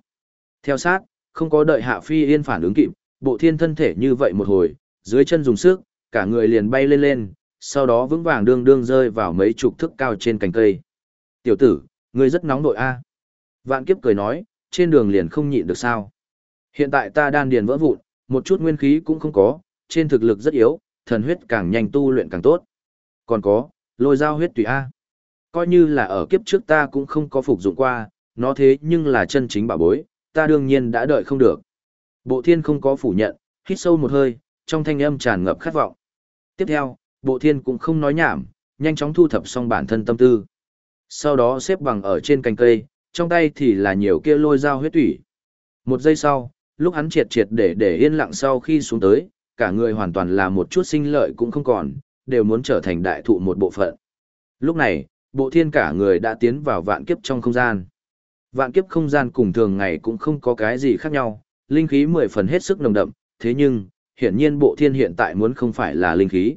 Theo sát, không có đợi hạ phi yên phản ứng kịp, bộ thiên thân thể như vậy một hồi, dưới chân dùng sức, cả người liền bay lên lên, sau đó vững vàng đương đương rơi vào mấy chục thước cao trên cành cây. Tiểu tử, ngươi rất nóng nội a. Vạn kiếp cười nói, trên đường liền không nhịn được sao. Hiện tại ta đan điền vỡ vụn, một chút nguyên khí cũng không có, trên thực lực rất yếu, thần huyết càng nhanh tu luyện càng tốt. Còn có, lôi dao huyết tùy A. Coi như là ở kiếp trước ta cũng không có phục dụng qua, nó thế nhưng là chân chính bảo bối, ta đương nhiên đã đợi không được. Bộ thiên không có phủ nhận, hít sâu một hơi, trong thanh âm tràn ngập khát vọng. Tiếp theo, bộ thiên cũng không nói nhảm, nhanh chóng thu thập xong bản thân tâm tư. Sau đó xếp bằng ở trên cành cây, trong tay thì là nhiều kia lôi dao huyết thủy. Một giây sau, lúc hắn triệt triệt để để yên lặng sau khi xuống tới, cả người hoàn toàn là một chút sinh lợi cũng không còn, đều muốn trở thành đại thụ một bộ phận. Lúc này, bộ thiên cả người đã tiến vào vạn kiếp trong không gian. Vạn kiếp không gian cùng thường ngày cũng không có cái gì khác nhau, linh khí mười phần hết sức nồng đậm, thế nhưng, hiển nhiên bộ thiên hiện tại muốn không phải là linh khí.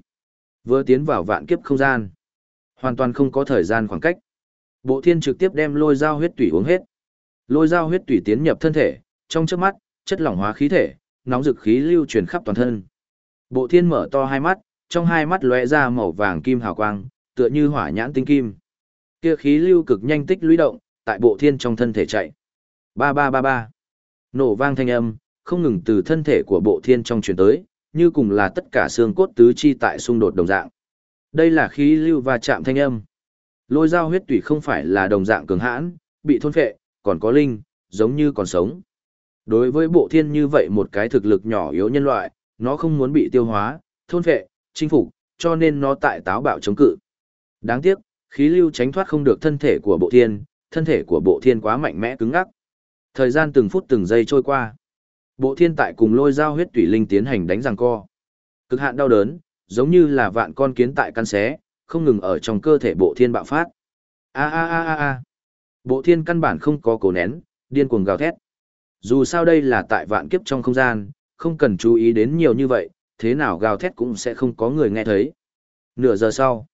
Vừa tiến vào vạn kiếp không gian, hoàn toàn không có thời gian khoảng cách. Bộ thiên trực tiếp đem lôi dao huyết tủy uống hết. Lôi dao huyết tủy tiến nhập thân thể, trong chớp mắt, chất lỏng hóa khí thể, nóng dực khí lưu truyền khắp toàn thân. Bộ thiên mở to hai mắt, trong hai mắt lóe ra màu vàng kim hào quang, tựa như hỏa nhãn tinh kim. Kia khí lưu cực nhanh tích lũy động, tại bộ thiên trong thân thể chạy. Ba ba ba ba. Nổ vang thanh âm, không ngừng từ thân thể của bộ thiên trong truyền tới, như cùng là tất cả xương cốt tứ chi tại xung đột đồng dạng. Đây là khí lưu và chạm thanh âm. Lôi dao huyết tủy không phải là đồng dạng cường hãn, bị thôn phệ, còn có linh, giống như còn sống. Đối với bộ thiên như vậy một cái thực lực nhỏ yếu nhân loại, nó không muốn bị tiêu hóa, thôn phệ, chinh phục, cho nên nó tại táo bạo chống cự. Đáng tiếc, khí lưu tránh thoát không được thân thể của bộ thiên, thân thể của bộ thiên quá mạnh mẽ cứng ngắc. Thời gian từng phút từng giây trôi qua. Bộ thiên tại cùng lôi dao huyết tủy linh tiến hành đánh giằng co. Cực hạn đau đớn, giống như là vạn con kiến tại căn xé, không ngừng ở trong cơ thể bộ thiên bạo phát. A a a a a. Bộ thiên căn bản không có cổ nén, điên cuồng gào thét. Dù sao đây là tại vạn kiếp trong không gian, không cần chú ý đến nhiều như vậy, thế nào gào thét cũng sẽ không có người nghe thấy. Nửa giờ sau,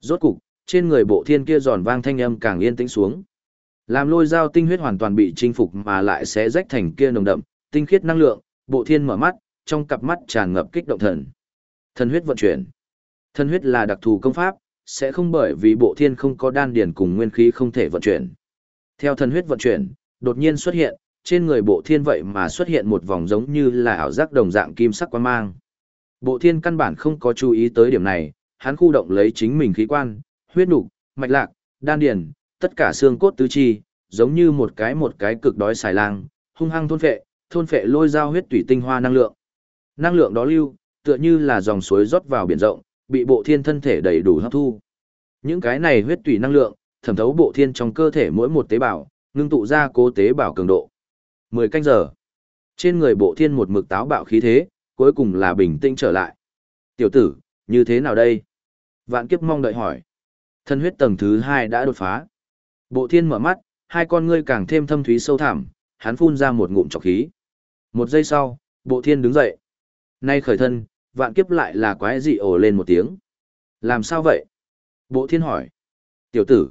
rốt cục, trên người bộ thiên kia giòn vang thanh âm càng yên tĩnh xuống. Làm lôi dao tinh huyết hoàn toàn bị chinh phục mà lại sẽ rách thành kia nồng đậm, tinh khiết năng lượng, bộ thiên mở mắt, trong cặp mắt tràn ngập kích động thần. Thần huyết vận chuyển. Thần huyết là đặc thù công pháp, sẽ không bởi vì bộ thiên không có đan điển cùng nguyên khí không thể vận chuyển. Theo thần huyết vận chuyển, đột nhiên xuất hiện, trên người bộ thiên vậy mà xuất hiện một vòng giống như là ảo giác đồng dạng kim sắc quan mang. Bộ thiên căn bản không có chú ý tới điểm này, hắn khu động lấy chính mình khí quan, huyết nục, mạch lạc, đan điền, tất cả xương cốt tứ chi, giống như một cái một cái cực đói xài lang, hung hăng thôn phệ, thôn phệ lôi dao huyết tủy tinh hoa năng lượng. Năng lượng đó lưu, tựa như là dòng suối rót vào biển rộng, bị bộ thiên thân thể đầy đủ hấp thu. Những cái này huyết tủy năng lượng, thẩm thấu bộ thiên trong cơ thể mỗi một tế bào, ngưng tụ ra cố tế bào cường độ. 10 canh giờ. Trên người bộ thiên một mực táo bạo khí thế, cuối cùng là bình tĩnh trở lại. Tiểu tử, như thế nào đây? Vạn kiếp mong đợi hỏi. Thân huyết tầng thứ 2 đã đột phá. Bộ thiên mở mắt, hai con ngươi càng thêm thâm thúy sâu thẳm, hắn phun ra một ngụm trọc khí. Một giây sau, bộ thiên đứng dậy. Nay khởi thân, vạn kiếp lại là quái dị ồ lên một tiếng. Làm sao vậy? Bộ thiên hỏi. Tiểu tử,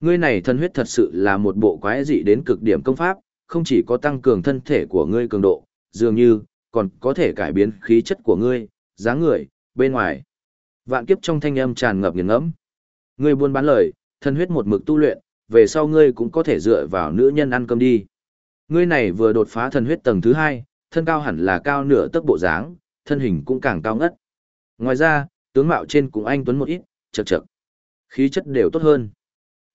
ngươi này thân huyết thật sự là một bộ quái dị đến cực điểm công pháp, không chỉ có tăng cường thân thể của ngươi cường độ, dường như, còn có thể cải biến khí chất của ngươi, dáng người, bên ngoài. Vạn kiếp trong thanh âm tràn ngập nghiền ngẫm. Ngươi buôn bán lời, thân huyết một mực tu luyện, về sau ngươi cũng có thể dựa vào nữ nhân ăn cơm đi. Ngươi này vừa đột phá thần huyết tầng thứ hai, thân cao hẳn là cao nửa tấc bộ dáng, thân hình cũng càng cao ngất. Ngoài ra, tướng mạo trên cũng anh tuấn một ít, chật chật. Khí chất đều tốt hơn.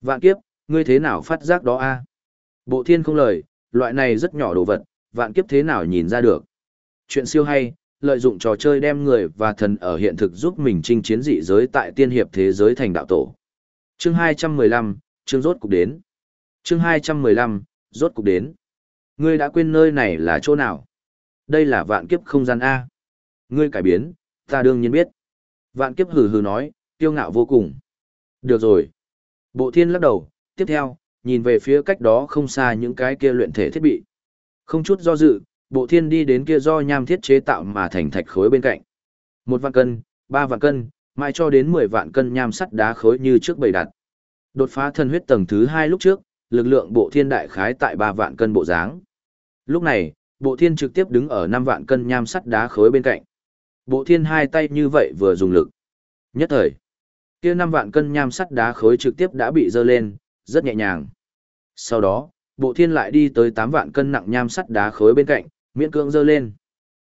Vạn kiếp, ngươi thế nào phát giác đó a? Bộ thiên không lời, loại này rất nhỏ đồ vật, vạn kiếp thế nào nhìn ra được. Chuyện siêu hay, lợi dụng trò chơi đem người và thần ở hiện thực giúp mình chinh chiến dị giới tại tiên hiệp thế giới thành đạo tổ. Chương 215, chương rốt cục đến. Chương 215, rốt cục đến. Ngươi đã quên nơi này là chỗ nào? Đây là vạn kiếp không gian A. Ngươi cải biến, ta đương nhiên biết. Vạn kiếp hừ hừ nói, kiêu ngạo vô cùng. Được rồi. Bộ thiên lắc đầu, tiếp theo, nhìn về phía cách đó không xa những cái kia luyện thể thiết bị. Không chút do dự, bộ thiên đi đến kia do nham thiết chế tạo mà thành thạch khối bên cạnh. Một vạn cân, ba vạn cân, mai cho đến mười vạn cân nham sắt đá khối như trước bày đặt. Đột phá thân huyết tầng thứ hai lúc trước, lực lượng bộ thiên đại khái tại ba vạn cân bộ dáng. Lúc này, bộ thiên trực tiếp đứng ở năm vạn cân nham sắt đá khối bên cạnh. Bộ thiên hai tay như vậy vừa dùng lực. Nhất thời, kia năm vạn cân nham sắt đá khối trực tiếp đã bị dơ lên, rất nhẹ nhàng. Sau đó, bộ thiên lại đi tới tám vạn cân nặng nham sắt đá khối bên cạnh, Miễn cưỡng dơ lên.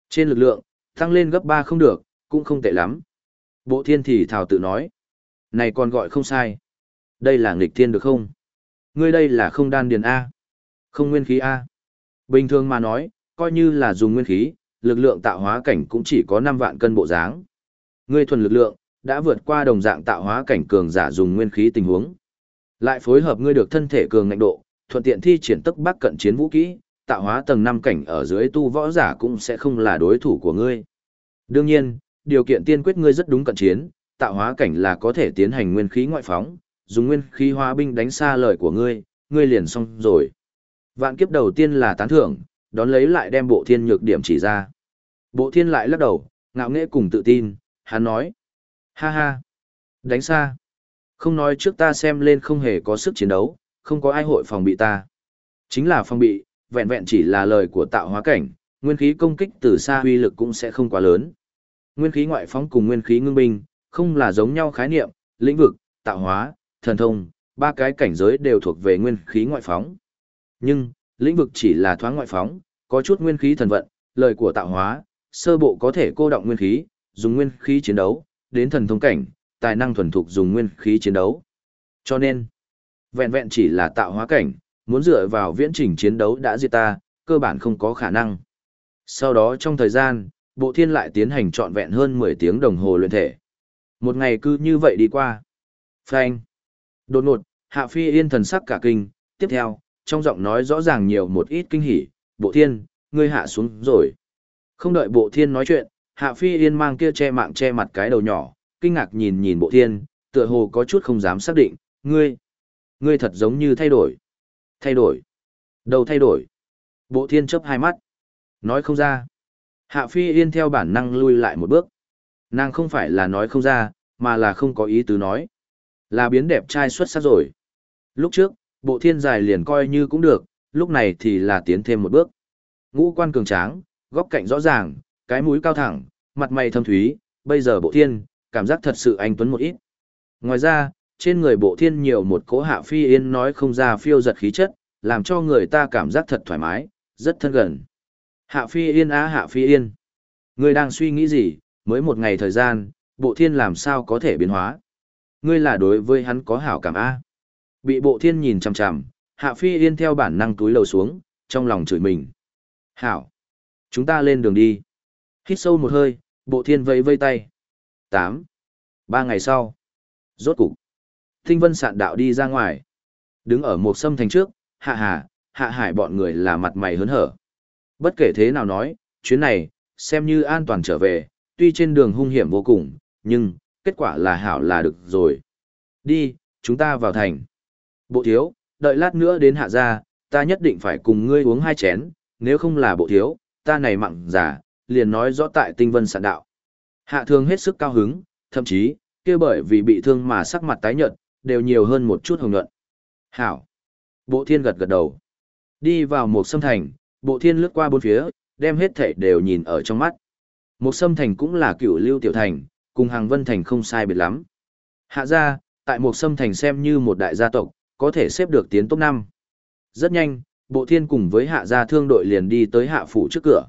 Trên lực lượng, tăng lên gấp 3 không được, cũng không tệ lắm. Bộ thiên thì thảo tự nói. Này còn gọi không sai. Đây là nghịch thiên được không? Ngươi đây là không đan điền A. Không nguyên khí A. Bình thường mà nói, coi như là dùng nguyên khí, lực lượng tạo hóa cảnh cũng chỉ có 5 vạn cân bộ dáng. Ngươi thuần lực lượng, đã vượt qua đồng dạng tạo hóa cảnh cường giả dùng nguyên khí tình huống. Lại phối hợp ngươi được thân thể cường ngạnh độ, thuận tiện thi triển tức bắc cận chiến vũ kỹ, tạo hóa tầng 5 cảnh ở dưới tu võ giả cũng sẽ không là đối thủ của ngươi. Đương nhiên, điều kiện tiên quyết ngươi rất đúng cận chiến, tạo hóa cảnh là có thể tiến hành nguyên khí ngoại phóng, dùng nguyên khí hóa binh đánh xa lời của ngươi, ngươi liền xong rồi. Vạn kiếp đầu tiên là tán thưởng, đón lấy lại đem bộ thiên nhược điểm chỉ ra. Bộ thiên lại lắc đầu, ngạo nghễ cùng tự tin, hắn nói. Ha ha, đánh xa. Không nói trước ta xem lên không hề có sức chiến đấu, không có ai hội phòng bị ta. Chính là phòng bị, vẹn vẹn chỉ là lời của tạo hóa cảnh, nguyên khí công kích từ xa uy lực cũng sẽ không quá lớn. Nguyên khí ngoại phóng cùng nguyên khí ngưng binh, không là giống nhau khái niệm, lĩnh vực, tạo hóa, thần thông, ba cái cảnh giới đều thuộc về nguyên khí ngoại phóng. Nhưng, lĩnh vực chỉ là thoáng ngoại phóng, có chút nguyên khí thần vận, lời của tạo hóa, sơ bộ có thể cô động nguyên khí, dùng nguyên khí chiến đấu, đến thần thông cảnh, tài năng thuần thục dùng nguyên khí chiến đấu. Cho nên, vẹn vẹn chỉ là tạo hóa cảnh, muốn dựa vào viễn trình chiến đấu đã diệt ta, cơ bản không có khả năng. Sau đó trong thời gian, bộ thiên lại tiến hành trọn vẹn hơn 10 tiếng đồng hồ luyện thể. Một ngày cứ như vậy đi qua. Phanh. Đột ngột, Hạ Phi Yên thần sắc cả kinh, tiếp theo, trong giọng nói rõ ràng nhiều một ít kinh hỉ, bộ thiên, ngươi hạ xuống rồi. Không đợi bộ thiên nói chuyện, Hạ Phi Yên mang kia che mạng che mặt cái đầu nhỏ, kinh ngạc nhìn nhìn bộ thiên, tựa hồ có chút không dám xác định, ngươi, ngươi thật giống như thay đổi. Thay đổi. Đầu thay đổi. Bộ thiên chớp hai mắt. Nói không ra. Hạ Phi Yên theo bản năng lui lại một bước. Nàng không phải là nói không ra, mà là không có ý tứ nói. Là biến đẹp trai xuất sắc rồi. Lúc trước, bộ thiên dài liền coi như cũng được, lúc này thì là tiến thêm một bước. Ngũ quan cường tráng, góc cạnh rõ ràng, cái mũi cao thẳng, mặt mày thâm thúy, bây giờ bộ thiên, cảm giác thật sự anh tuấn một ít. Ngoài ra, trên người bộ thiên nhiều một cố hạ phi yên nói không ra phiêu giật khí chất, làm cho người ta cảm giác thật thoải mái, rất thân gần. Hạ phi yên á hạ phi yên. Người đang suy nghĩ gì, mới một ngày thời gian, bộ thiên làm sao có thể biến hóa. Ngươi là đối với hắn có hảo cảm A. Bị bộ thiên nhìn chằm chằm, hạ phi yên theo bản năng túi lầu xuống, trong lòng chửi mình. Hảo. Chúng ta lên đường đi. Hít sâu một hơi, bộ thiên vẫy vây tay. Tám. Ba ngày sau. Rốt cục. Thinh vân sạn đạo đi ra ngoài. Đứng ở một sâm thành trước, hạ hà, hạ hải bọn người là mặt mày hớn hở. Bất kể thế nào nói, chuyến này, xem như an toàn trở về, tuy trên đường hung hiểm vô cùng, nhưng, kết quả là hảo là được rồi. Đi, chúng ta vào thành. Bộ thiếu, đợi lát nữa đến hạ gia, ta nhất định phải cùng ngươi uống hai chén, nếu không là bộ thiếu, ta này mặn giả, liền nói rõ tại tinh vân sạn đạo. Hạ thương hết sức cao hứng, thậm chí, kia bởi vì bị thương mà sắc mặt tái nhợt, đều nhiều hơn một chút hồng nhuận. Hảo. Bộ thiên gật gật đầu. Đi vào một sâm thành, bộ thiên lướt qua bốn phía, đem hết thảy đều nhìn ở trong mắt. Một sâm thành cũng là cựu lưu tiểu thành, cùng hàng vân thành không sai biệt lắm. Hạ gia, tại một sâm thành xem như một đại gia tộc, có thể xếp được tiến top 5. Rất nhanh, bộ thiên cùng với hạ gia thương đội liền đi tới hạ phủ trước cửa.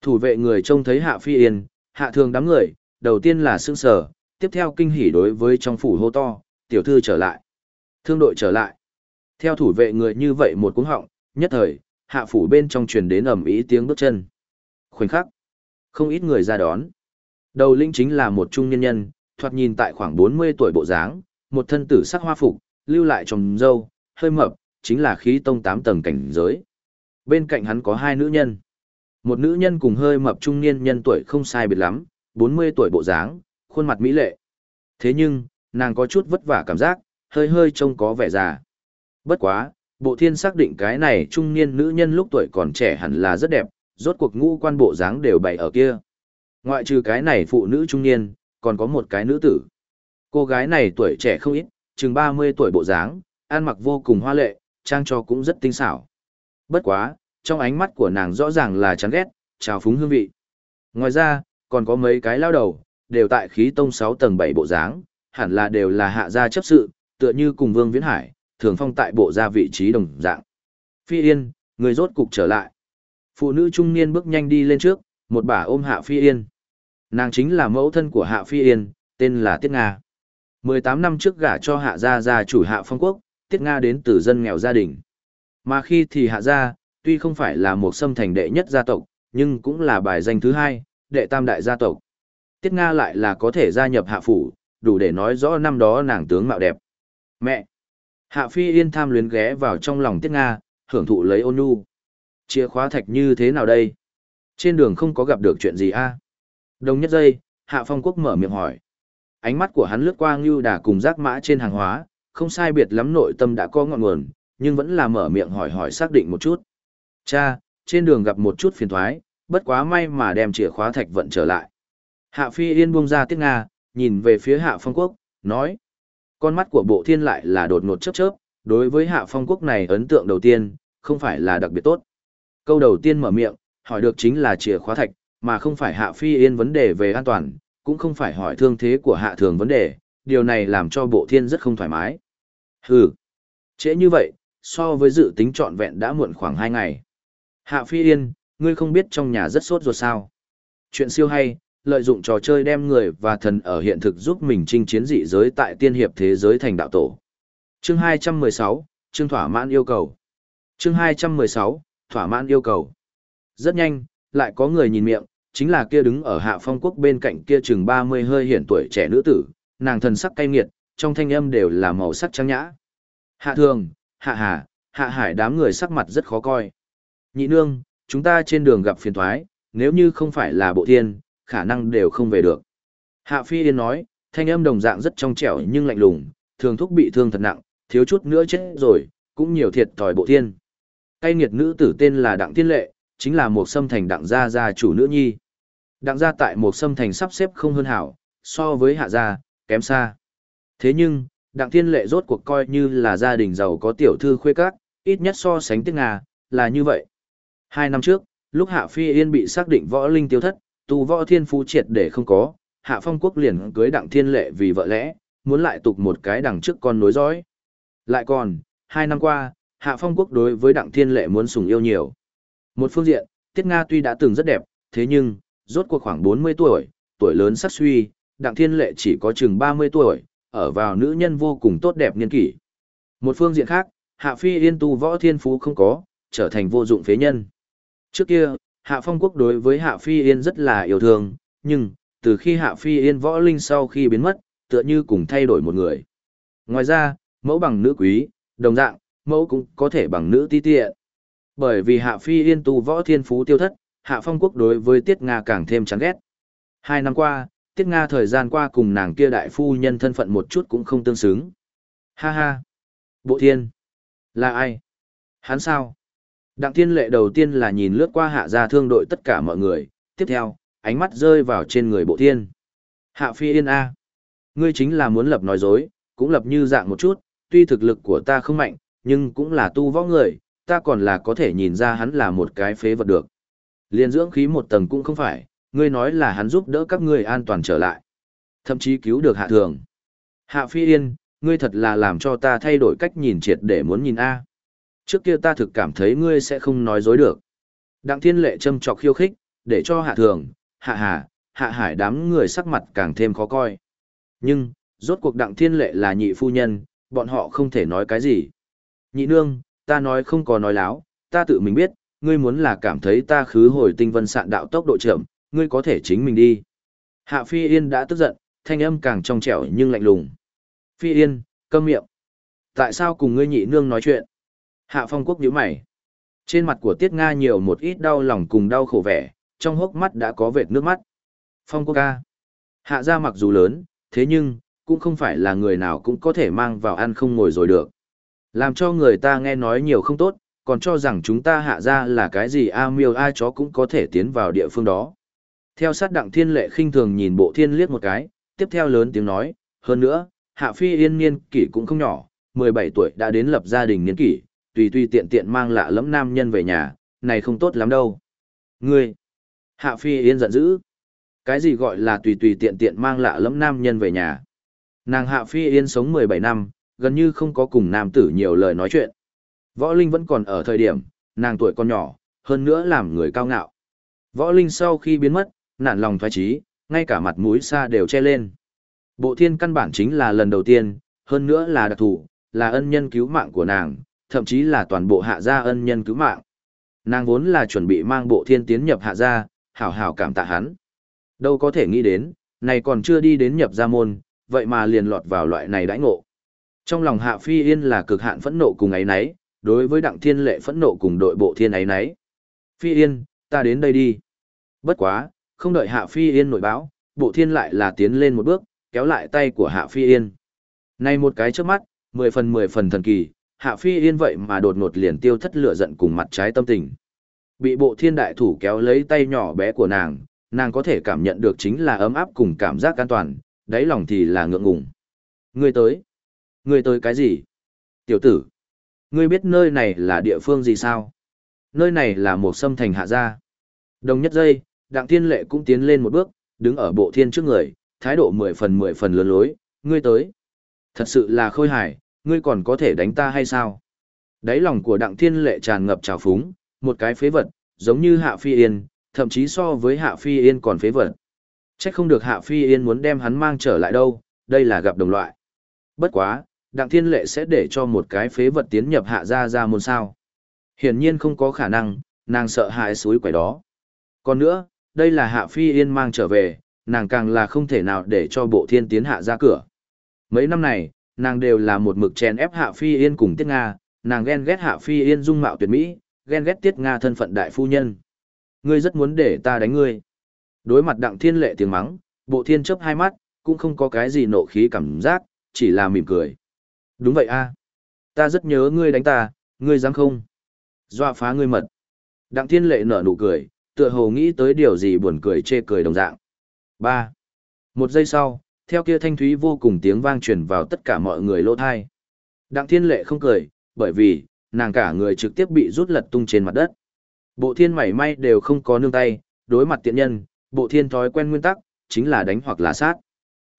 Thủ vệ người trông thấy hạ phi yên, hạ thường đám người, đầu tiên là sương sở, tiếp theo kinh hỉ đối với trong phủ hô to, tiểu thư trở lại. Thương đội trở lại. Theo thủ vệ người như vậy một cúng họng, nhất thời, hạ phủ bên trong truyền đến ầm ý tiếng bước chân. Khoảnh khắc, không ít người ra đón. Đầu linh chính là một trung nhân nhân, thoạt nhìn tại khoảng 40 tuổi bộ dáng, một thân tử sắc hoa phục, lưu lại trồng dâu, hơi mập, chính là khí tông 8 tầng cảnh giới. Bên cạnh hắn có hai nữ nhân. Một nữ nhân cùng hơi mập trung niên nhân tuổi không sai biệt lắm, 40 tuổi bộ dáng, khuôn mặt mỹ lệ. Thế nhưng, nàng có chút vất vả cảm giác, hơi hơi trông có vẻ già. Bất quá, bộ thiên xác định cái này trung niên nữ nhân lúc tuổi còn trẻ hẳn là rất đẹp, rốt cuộc ngũ quan bộ dáng đều bày ở kia. Ngoại trừ cái này phụ nữ trung niên, còn có một cái nữ tử. Cô gái này tuổi trẻ không ít, chừng 30 tuổi bộ dáng, ăn mặc vô cùng hoa lệ, trang cho cũng rất tinh xảo. Bất quá, trong ánh mắt của nàng rõ ràng là chán ghét, trào phúng hương vị. Ngoài ra, còn có mấy cái lao đầu, đều tại khí tông 6 tầng 7 bộ dáng, hẳn là đều là hạ gia chấp sự, tựa như cùng Vương Viễn Hải, thường phong tại bộ gia vị trí đồng dạng. Phi Yên, người rốt cục trở lại. Phụ nữ trung niên bước nhanh đi lên trước, một bà ôm Hạ Phi Yên. Nàng chính là mẫu thân của Hạ Phi Yên, tên là Tiết Nga. 18 năm trước gả cho Hạ gia gia chủ Hạ Phong Quốc, Tiết Nga đến từ dân nghèo gia đình. Mà khi thì Hạ gia, tuy không phải là một xâm thành đệ nhất gia tộc, nhưng cũng là bài danh thứ hai, đệ tam đại gia tộc. Tiết Nga lại là có thể gia nhập Hạ Phủ, đủ để nói rõ năm đó nàng tướng mạo đẹp. Mẹ! Hạ Phi Yên tham luyến ghé vào trong lòng Tiết Nga, hưởng thụ lấy ôn nhu. Chìa khóa thạch như thế nào đây? Trên đường không có gặp được chuyện gì a? À? Đồng nhất giây, Hạ Phong Quốc mở miệng hỏi. Ánh mắt của hắn lướt qua ngưu đà cùng rác mã trên hàng hóa, không sai biệt lắm nội tâm đã có ngọn nguồn, nhưng vẫn là mở miệng hỏi hỏi xác định một chút. Cha, trên đường gặp một chút phiền thoái, bất quá may mà đem chìa khóa thạch vận trở lại. Hạ Phi Yên buông ra tiếng Nga, nhìn về phía Hạ Phong Quốc, nói. Con mắt của bộ thiên lại là đột ngột chớp chớp, đối với Hạ Phong Quốc này ấn tượng đầu tiên, không phải là đặc biệt tốt. Câu đầu tiên mở miệng, hỏi được chính là chìa khóa thạch, mà không phải Hạ Phi Yên vấn đề về an toàn, cũng không phải hỏi thương thế của Hạ Thường vấn đề, điều này làm cho bộ thiên rất không thoải mái. Hừ, trễ như vậy, so với dự tính trọn vẹn đã muộn khoảng 2 ngày. Hạ Phi Yên, ngươi không biết trong nhà rất sốt ruột sao. Chuyện siêu hay, lợi dụng trò chơi đem người và thần ở hiện thực giúp mình chinh chiến dị giới tại tiên hiệp thế giới thành đạo tổ. Chương 216, chương thỏa mãn yêu cầu. Chương 216, thỏa mãn yêu cầu. Rất nhanh, lại có người nhìn miệng, chính là kia đứng ở hạ phong quốc bên cạnh kia chừng 30 hơi hiển tuổi trẻ nữ tử, nàng thần sắc cay nghiệt, trong thanh âm đều là màu sắc trắng nhã. Hạ thường, hạ hà, hạ hải đám người sắc mặt rất khó coi. Nhị nương, chúng ta trên đường gặp phiền thoái, nếu như không phải là bộ thiên, khả năng đều không về được. Hạ Phi Yên nói, thanh âm đồng dạng rất trong trẻo nhưng lạnh lùng, thường thúc bị thương thật nặng, thiếu chút nữa chết rồi, cũng nhiều thiệt thòi bộ thiên. cay nghiệt nữ tử tên là Đặng Thiên Lệ, chính là một sâm thành đặng gia gia chủ nữ nhi. Đặng gia tại một sâm thành sắp xếp không hơn hảo, so với hạ gia, kém xa. Thế nhưng, Đặng Thiên Lệ rốt cuộc coi như là gia đình giàu có tiểu thư khuê các, ít nhất so sánh tiếng Nga, là như vậy. Hai năm trước, lúc Hạ Phi Yên bị xác định võ linh tiêu thất, tu võ thiên phú triệt để không có, Hạ Phong Quốc liền cưới Đặng Thiên Lệ vì vợ lẽ, muốn lại tục một cái đằng trước con nối dõi. Lại còn, hai năm qua, Hạ Phong Quốc đối với Đặng Thiên Lệ muốn sùng yêu nhiều. Một phương diện, Tiết Nga tuy đã từng rất đẹp, thế nhưng, rốt cuộc khoảng 40 tuổi, tuổi lớn sắc suy, Đặng Thiên Lệ chỉ có chừng 30 tuổi, ở vào nữ nhân vô cùng tốt đẹp niên kỷ. Một phương diện khác, Hạ Phi Yên tu võ thiên phú không có, trở thành vô dụng phế nhân. Trước kia, Hạ Phong Quốc đối với Hạ Phi Yên rất là yêu thương, nhưng, từ khi Hạ Phi Yên võ linh sau khi biến mất, tựa như cùng thay đổi một người. Ngoài ra, mẫu bằng nữ quý, đồng dạng, mẫu cũng có thể bằng nữ ti tiện. Bởi vì Hạ Phi Yên tu võ thiên phú tiêu thất, Hạ Phong Quốc đối với Tiết Nga càng thêm chán ghét. Hai năm qua, Tiết Nga thời gian qua cùng nàng kia đại phu nhân thân phận một chút cũng không tương xứng. Ha ha! Bộ thiên! Là ai? Hắn sao? Đặng thiên lệ đầu tiên là nhìn lướt qua hạ gia thương đội tất cả mọi người, tiếp theo, ánh mắt rơi vào trên người bộ thiên. Hạ phi yên A. Ngươi chính là muốn lập nói dối, cũng lập như dạng một chút, tuy thực lực của ta không mạnh, nhưng cũng là tu võ người, ta còn là có thể nhìn ra hắn là một cái phế vật được. Liên dưỡng khí một tầng cũng không phải, ngươi nói là hắn giúp đỡ các ngươi an toàn trở lại. Thậm chí cứu được hạ thường. Hạ phi yên, ngươi thật là làm cho ta thay đổi cách nhìn triệt để muốn nhìn A. Trước kia ta thực cảm thấy ngươi sẽ không nói dối được. Đặng thiên lệ châm trọc khiêu khích, để cho hạ thường, hạ hà, hạ hải đám người sắc mặt càng thêm khó coi. Nhưng, rốt cuộc đặng thiên lệ là nhị phu nhân, bọn họ không thể nói cái gì. Nhị nương, ta nói không có nói láo, ta tự mình biết, ngươi muốn là cảm thấy ta khứ hồi tinh vân sạn đạo tốc độ chậm, ngươi có thể chính mình đi. Hạ Phi Yên đã tức giận, thanh âm càng trong trẻo nhưng lạnh lùng. Phi Yên, câm miệng. Tại sao cùng ngươi nhị nương nói chuyện? Hạ Phong Quốc nhíu mày. Trên mặt của Tiết Nga nhiều một ít đau lòng cùng đau khổ vẻ, trong hốc mắt đã có vệt nước mắt. Phong Quốc ca. Hạ gia mặc dù lớn, thế nhưng, cũng không phải là người nào cũng có thể mang vào ăn không ngồi rồi được. Làm cho người ta nghe nói nhiều không tốt, còn cho rằng chúng ta hạ gia là cái gì a miêu a chó cũng có thể tiến vào địa phương đó. Theo sát đặng thiên lệ khinh thường nhìn bộ thiên liếc một cái, tiếp theo lớn tiếng nói, hơn nữa, hạ phi yên niên kỷ cũng không nhỏ, 17 tuổi đã đến lập gia đình niên kỷ, tùy tùy tiện tiện mang lạ lẫm nam nhân về nhà, này không tốt lắm đâu. Ngươi! Hạ Phi Yên giận dữ. Cái gì gọi là tùy tùy tiện tiện mang lạ lẫm nam nhân về nhà? Nàng Hạ Phi Yên sống 17 năm, gần như không có cùng nam tử nhiều lời nói chuyện. Võ Linh vẫn còn ở thời điểm, nàng tuổi còn nhỏ, hơn nữa làm người cao ngạo. Võ Linh sau khi biến mất, nản lòng thoái trí, ngay cả mặt mũi xa đều che lên. Bộ thiên căn bản chính là lần đầu tiên, hơn nữa là đặc thù, là ân nhân cứu mạng của nàng, thậm chí là toàn bộ hạ gia ân nhân cứu mạng. Nàng vốn là chuẩn bị mang bộ thiên tiến nhập hạ gia, hảo hảo cảm tạ hắn. Đâu có thể nghĩ đến, này còn chưa đi đến nhập gia môn, vậy mà liền lọt vào loại này đãi ngộ. Trong lòng Hạ Phi Yên là cực hạn phẫn nộ cùng ấy nấy, đối với Đặng Thiên Lệ phẫn nộ cùng đội bộ thiên ấy nấy. Phi Yên, ta đến đây đi. Bất quá, không đợi Hạ Phi Yên nội báo, bộ thiên lại là tiến lên một bước, kéo lại tay của Hạ Phi Yên. nay một cái trước mắt, mười phần mười phần thần kỳ, Hạ Phi Yên vậy mà đột ngột liền tiêu thất lửa giận cùng mặt trái tâm tình. Bị bộ thiên đại thủ kéo lấy tay nhỏ bé của nàng, nàng có thể cảm nhận được chính là ấm áp cùng cảm giác an toàn, đáy lòng thì là ngượng ngùng. người tới. người tới cái gì? Tiểu tử. Ngươi biết nơi này là địa phương gì sao? Nơi này là một sâm thành hạ gia. Đồng nhất giây, Đặng Thiên Lệ cũng tiến lên một bước, đứng ở bộ thiên trước người, thái độ mười phần mười phần lớn lối, ngươi tới. Thật sự là khôi hài, ngươi còn có thể đánh ta hay sao? Đáy lòng của Đặng Thiên Lệ tràn ngập trào phúng, một cái phế vật, giống như Hạ Phi Yên, thậm chí so với Hạ Phi Yên còn phế vật. Chắc không được Hạ Phi Yên muốn đem hắn mang trở lại đâu, đây là gặp đồng loại. Bất quá, Đặng Thiên Lệ sẽ để cho một cái phế vật tiến nhập Hạ gia Gia môn sao. Hiển nhiên không có khả năng, nàng sợ hãi suối quẻ đó. Còn nữa, đây là Hạ Phi Yên mang trở về, nàng càng là không thể nào để cho bộ thiên tiến hạ ra cửa. Mấy năm này, nàng đều là một mực chèn ép Hạ Phi Yên cùng Tiết Nga, nàng ghen ghét Hạ Phi Yên dung mạo tuyệt mỹ, ghen ghét Tiết Nga thân phận đại phu nhân. Ngươi rất muốn để ta đánh ngươi. Đối mặt đặng thiên lệ tiếng mắng, bộ thiên chớp hai mắt, cũng không có cái gì nộ khí cảm giác, chỉ là mỉm cười. Đúng vậy a, Ta rất nhớ ngươi đánh ta, ngươi dám không? dọa phá ngươi mật. Đặng thiên lệ nở nụ cười, tựa hồ nghĩ tới điều gì buồn cười chê cười đồng dạng. ba Một giây sau, theo kia thanh thúy vô cùng tiếng vang truyền vào tất cả mọi người lỗ thai. Đặng thiên lệ không cười, bởi vì, nàng cả người trực tiếp bị rút lật tung trên mặt đất. Bộ thiên mảy may đều không có nương tay, đối mặt tiện nhân, bộ thiên thói quen nguyên tắc, chính là đánh hoặc là sát.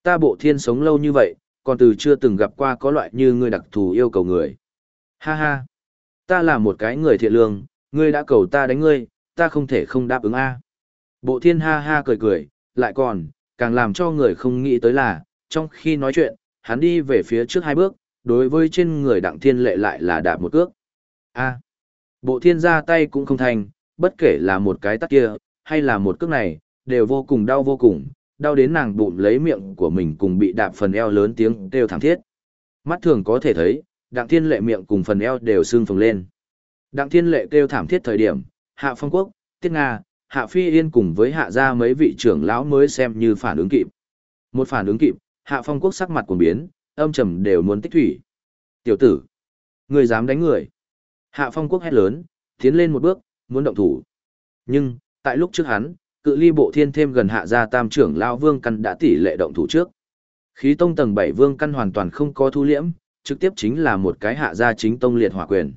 Ta bộ thiên sống lâu như vậy, còn từ chưa từng gặp qua có loại như ngươi đặc thù yêu cầu người. Ha ha, ta là một cái người thiện lương, ngươi đã cầu ta đánh ngươi, ta không thể không đáp ứng a. Bộ thiên ha ha cười cười, lại còn, càng làm cho người không nghĩ tới là, trong khi nói chuyện, hắn đi về phía trước hai bước, đối với trên người đặng thiên lệ lại là đạp một cước. A. Bộ thiên ra tay cũng không thành, bất kể là một cái tắt kia, hay là một cước này, đều vô cùng đau vô cùng, đau đến nàng bụng lấy miệng của mình cùng bị đạp phần eo lớn tiếng kêu thảm thiết. Mắt thường có thể thấy, đặng thiên lệ miệng cùng phần eo đều sưng phồng lên. Đặng thiên lệ kêu thảm thiết thời điểm, Hạ Phong Quốc, Tiết Nga, Hạ Phi Yên cùng với hạ gia mấy vị trưởng lão mới xem như phản ứng kịp. Một phản ứng kịp, Hạ Phong Quốc sắc mặt cuồng biến, âm trầm đều muốn tích thủy. Tiểu tử, người dám đánh người. Hạ Phong Quốc hét lớn, tiến lên một bước, muốn động thủ. Nhưng, tại lúc trước hắn, cự ly bộ thiên thêm gần hạ gia tam trưởng lão vương căn đã tỷ lệ động thủ trước. Khí tông tầng 7 vương căn hoàn toàn không có thu liễm, trực tiếp chính là một cái hạ gia chính tông liệt hỏa quyền.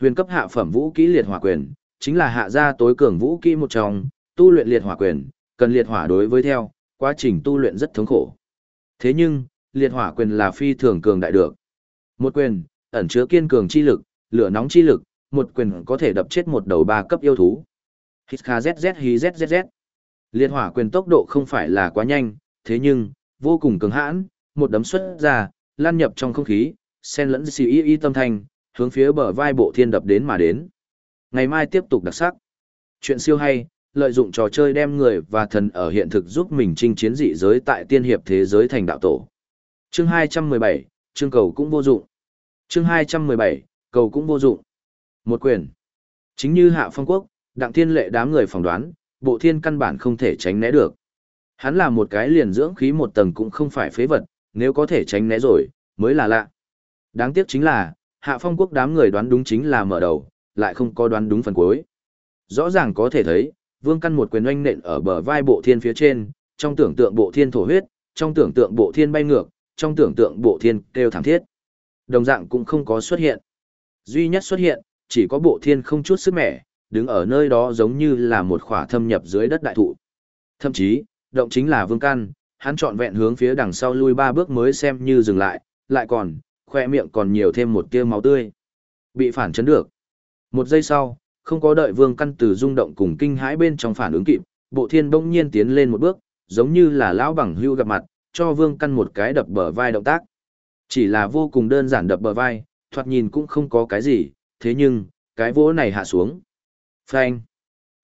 Huyền cấp hạ phẩm vũ kỹ liệt hỏa quyền, chính là hạ gia tối cường vũ kỹ một trong, tu luyện liệt hỏa quyền, cần liệt hỏa đối với theo, quá trình tu luyện rất thống khổ. Thế nhưng, liệt hỏa quyền là phi thường cường đại được. Một quyền, ẩn chứa kiên cường chi lực, lửa nóng chi lực, một quyền có thể đập chết một đầu ba cấp yêu thú. Hít kha zz hí zzz. Liệt hỏa quyền tốc độ không phải là quá nhanh, thế nhưng, vô cùng cứng hãn, một đấm xuất ra, lan nhập trong không khí, sen lẫn xì y y tâm thanh, hướng phía bờ vai bộ thiên đập đến mà đến. Ngày mai tiếp tục đặc sắc. Chuyện siêu hay, lợi dụng trò chơi đem người và thần ở hiện thực giúp mình chinh chiến dị giới tại tiên hiệp thế giới thành đạo tổ. Chương 217, chương cầu cũng vô dụng. Chương 217, cầu cũng vô dụng. Một quyền. Chính như Hạ Phong Quốc, Đặng Thiên Lệ đám người phỏng đoán, bộ thiên căn bản không thể tránh né được. Hắn là một cái liền dưỡng khí một tầng cũng không phải phế vật, nếu có thể tránh né rồi, mới là lạ. Đáng tiếc chính là, Hạ Phong Quốc đám người đoán đúng chính là mở đầu, lại không có đoán đúng phần cuối. Rõ ràng có thể thấy, Vương Căn một quyền oanh nện ở bờ vai bộ thiên phía trên, trong tưởng tượng bộ thiên thổ huyết, trong tưởng tượng bộ thiên bay ngược, trong tưởng tượng bộ thiên kêu thảm thiết. Đồng dạng cũng không có xuất hiện. Duy nhất xuất hiện, chỉ có bộ thiên không chút sức mẻ, đứng ở nơi đó giống như là một khỏa thâm nhập dưới đất đại thụ. Thậm chí, động chính là Vương Căn, hắn trọn vẹn hướng phía đằng sau lui ba bước mới xem như dừng lại, lại còn, khoe miệng còn nhiều thêm một tia máu tươi. Bị phản chấn được. Một giây sau, Không có đợi Vương Căn từ rung động cùng kinh hãi bên trong phản ứng kịp, Bộ Thiên bỗng nhiên tiến lên một bước, giống như là lão bằng hưu gặp mặt, cho Vương Căn một cái đập bờ vai động tác. Chỉ là vô cùng đơn giản đập bờ vai, thoạt nhìn cũng không có cái gì, thế nhưng, cái vỗ này hạ xuống. Phanh.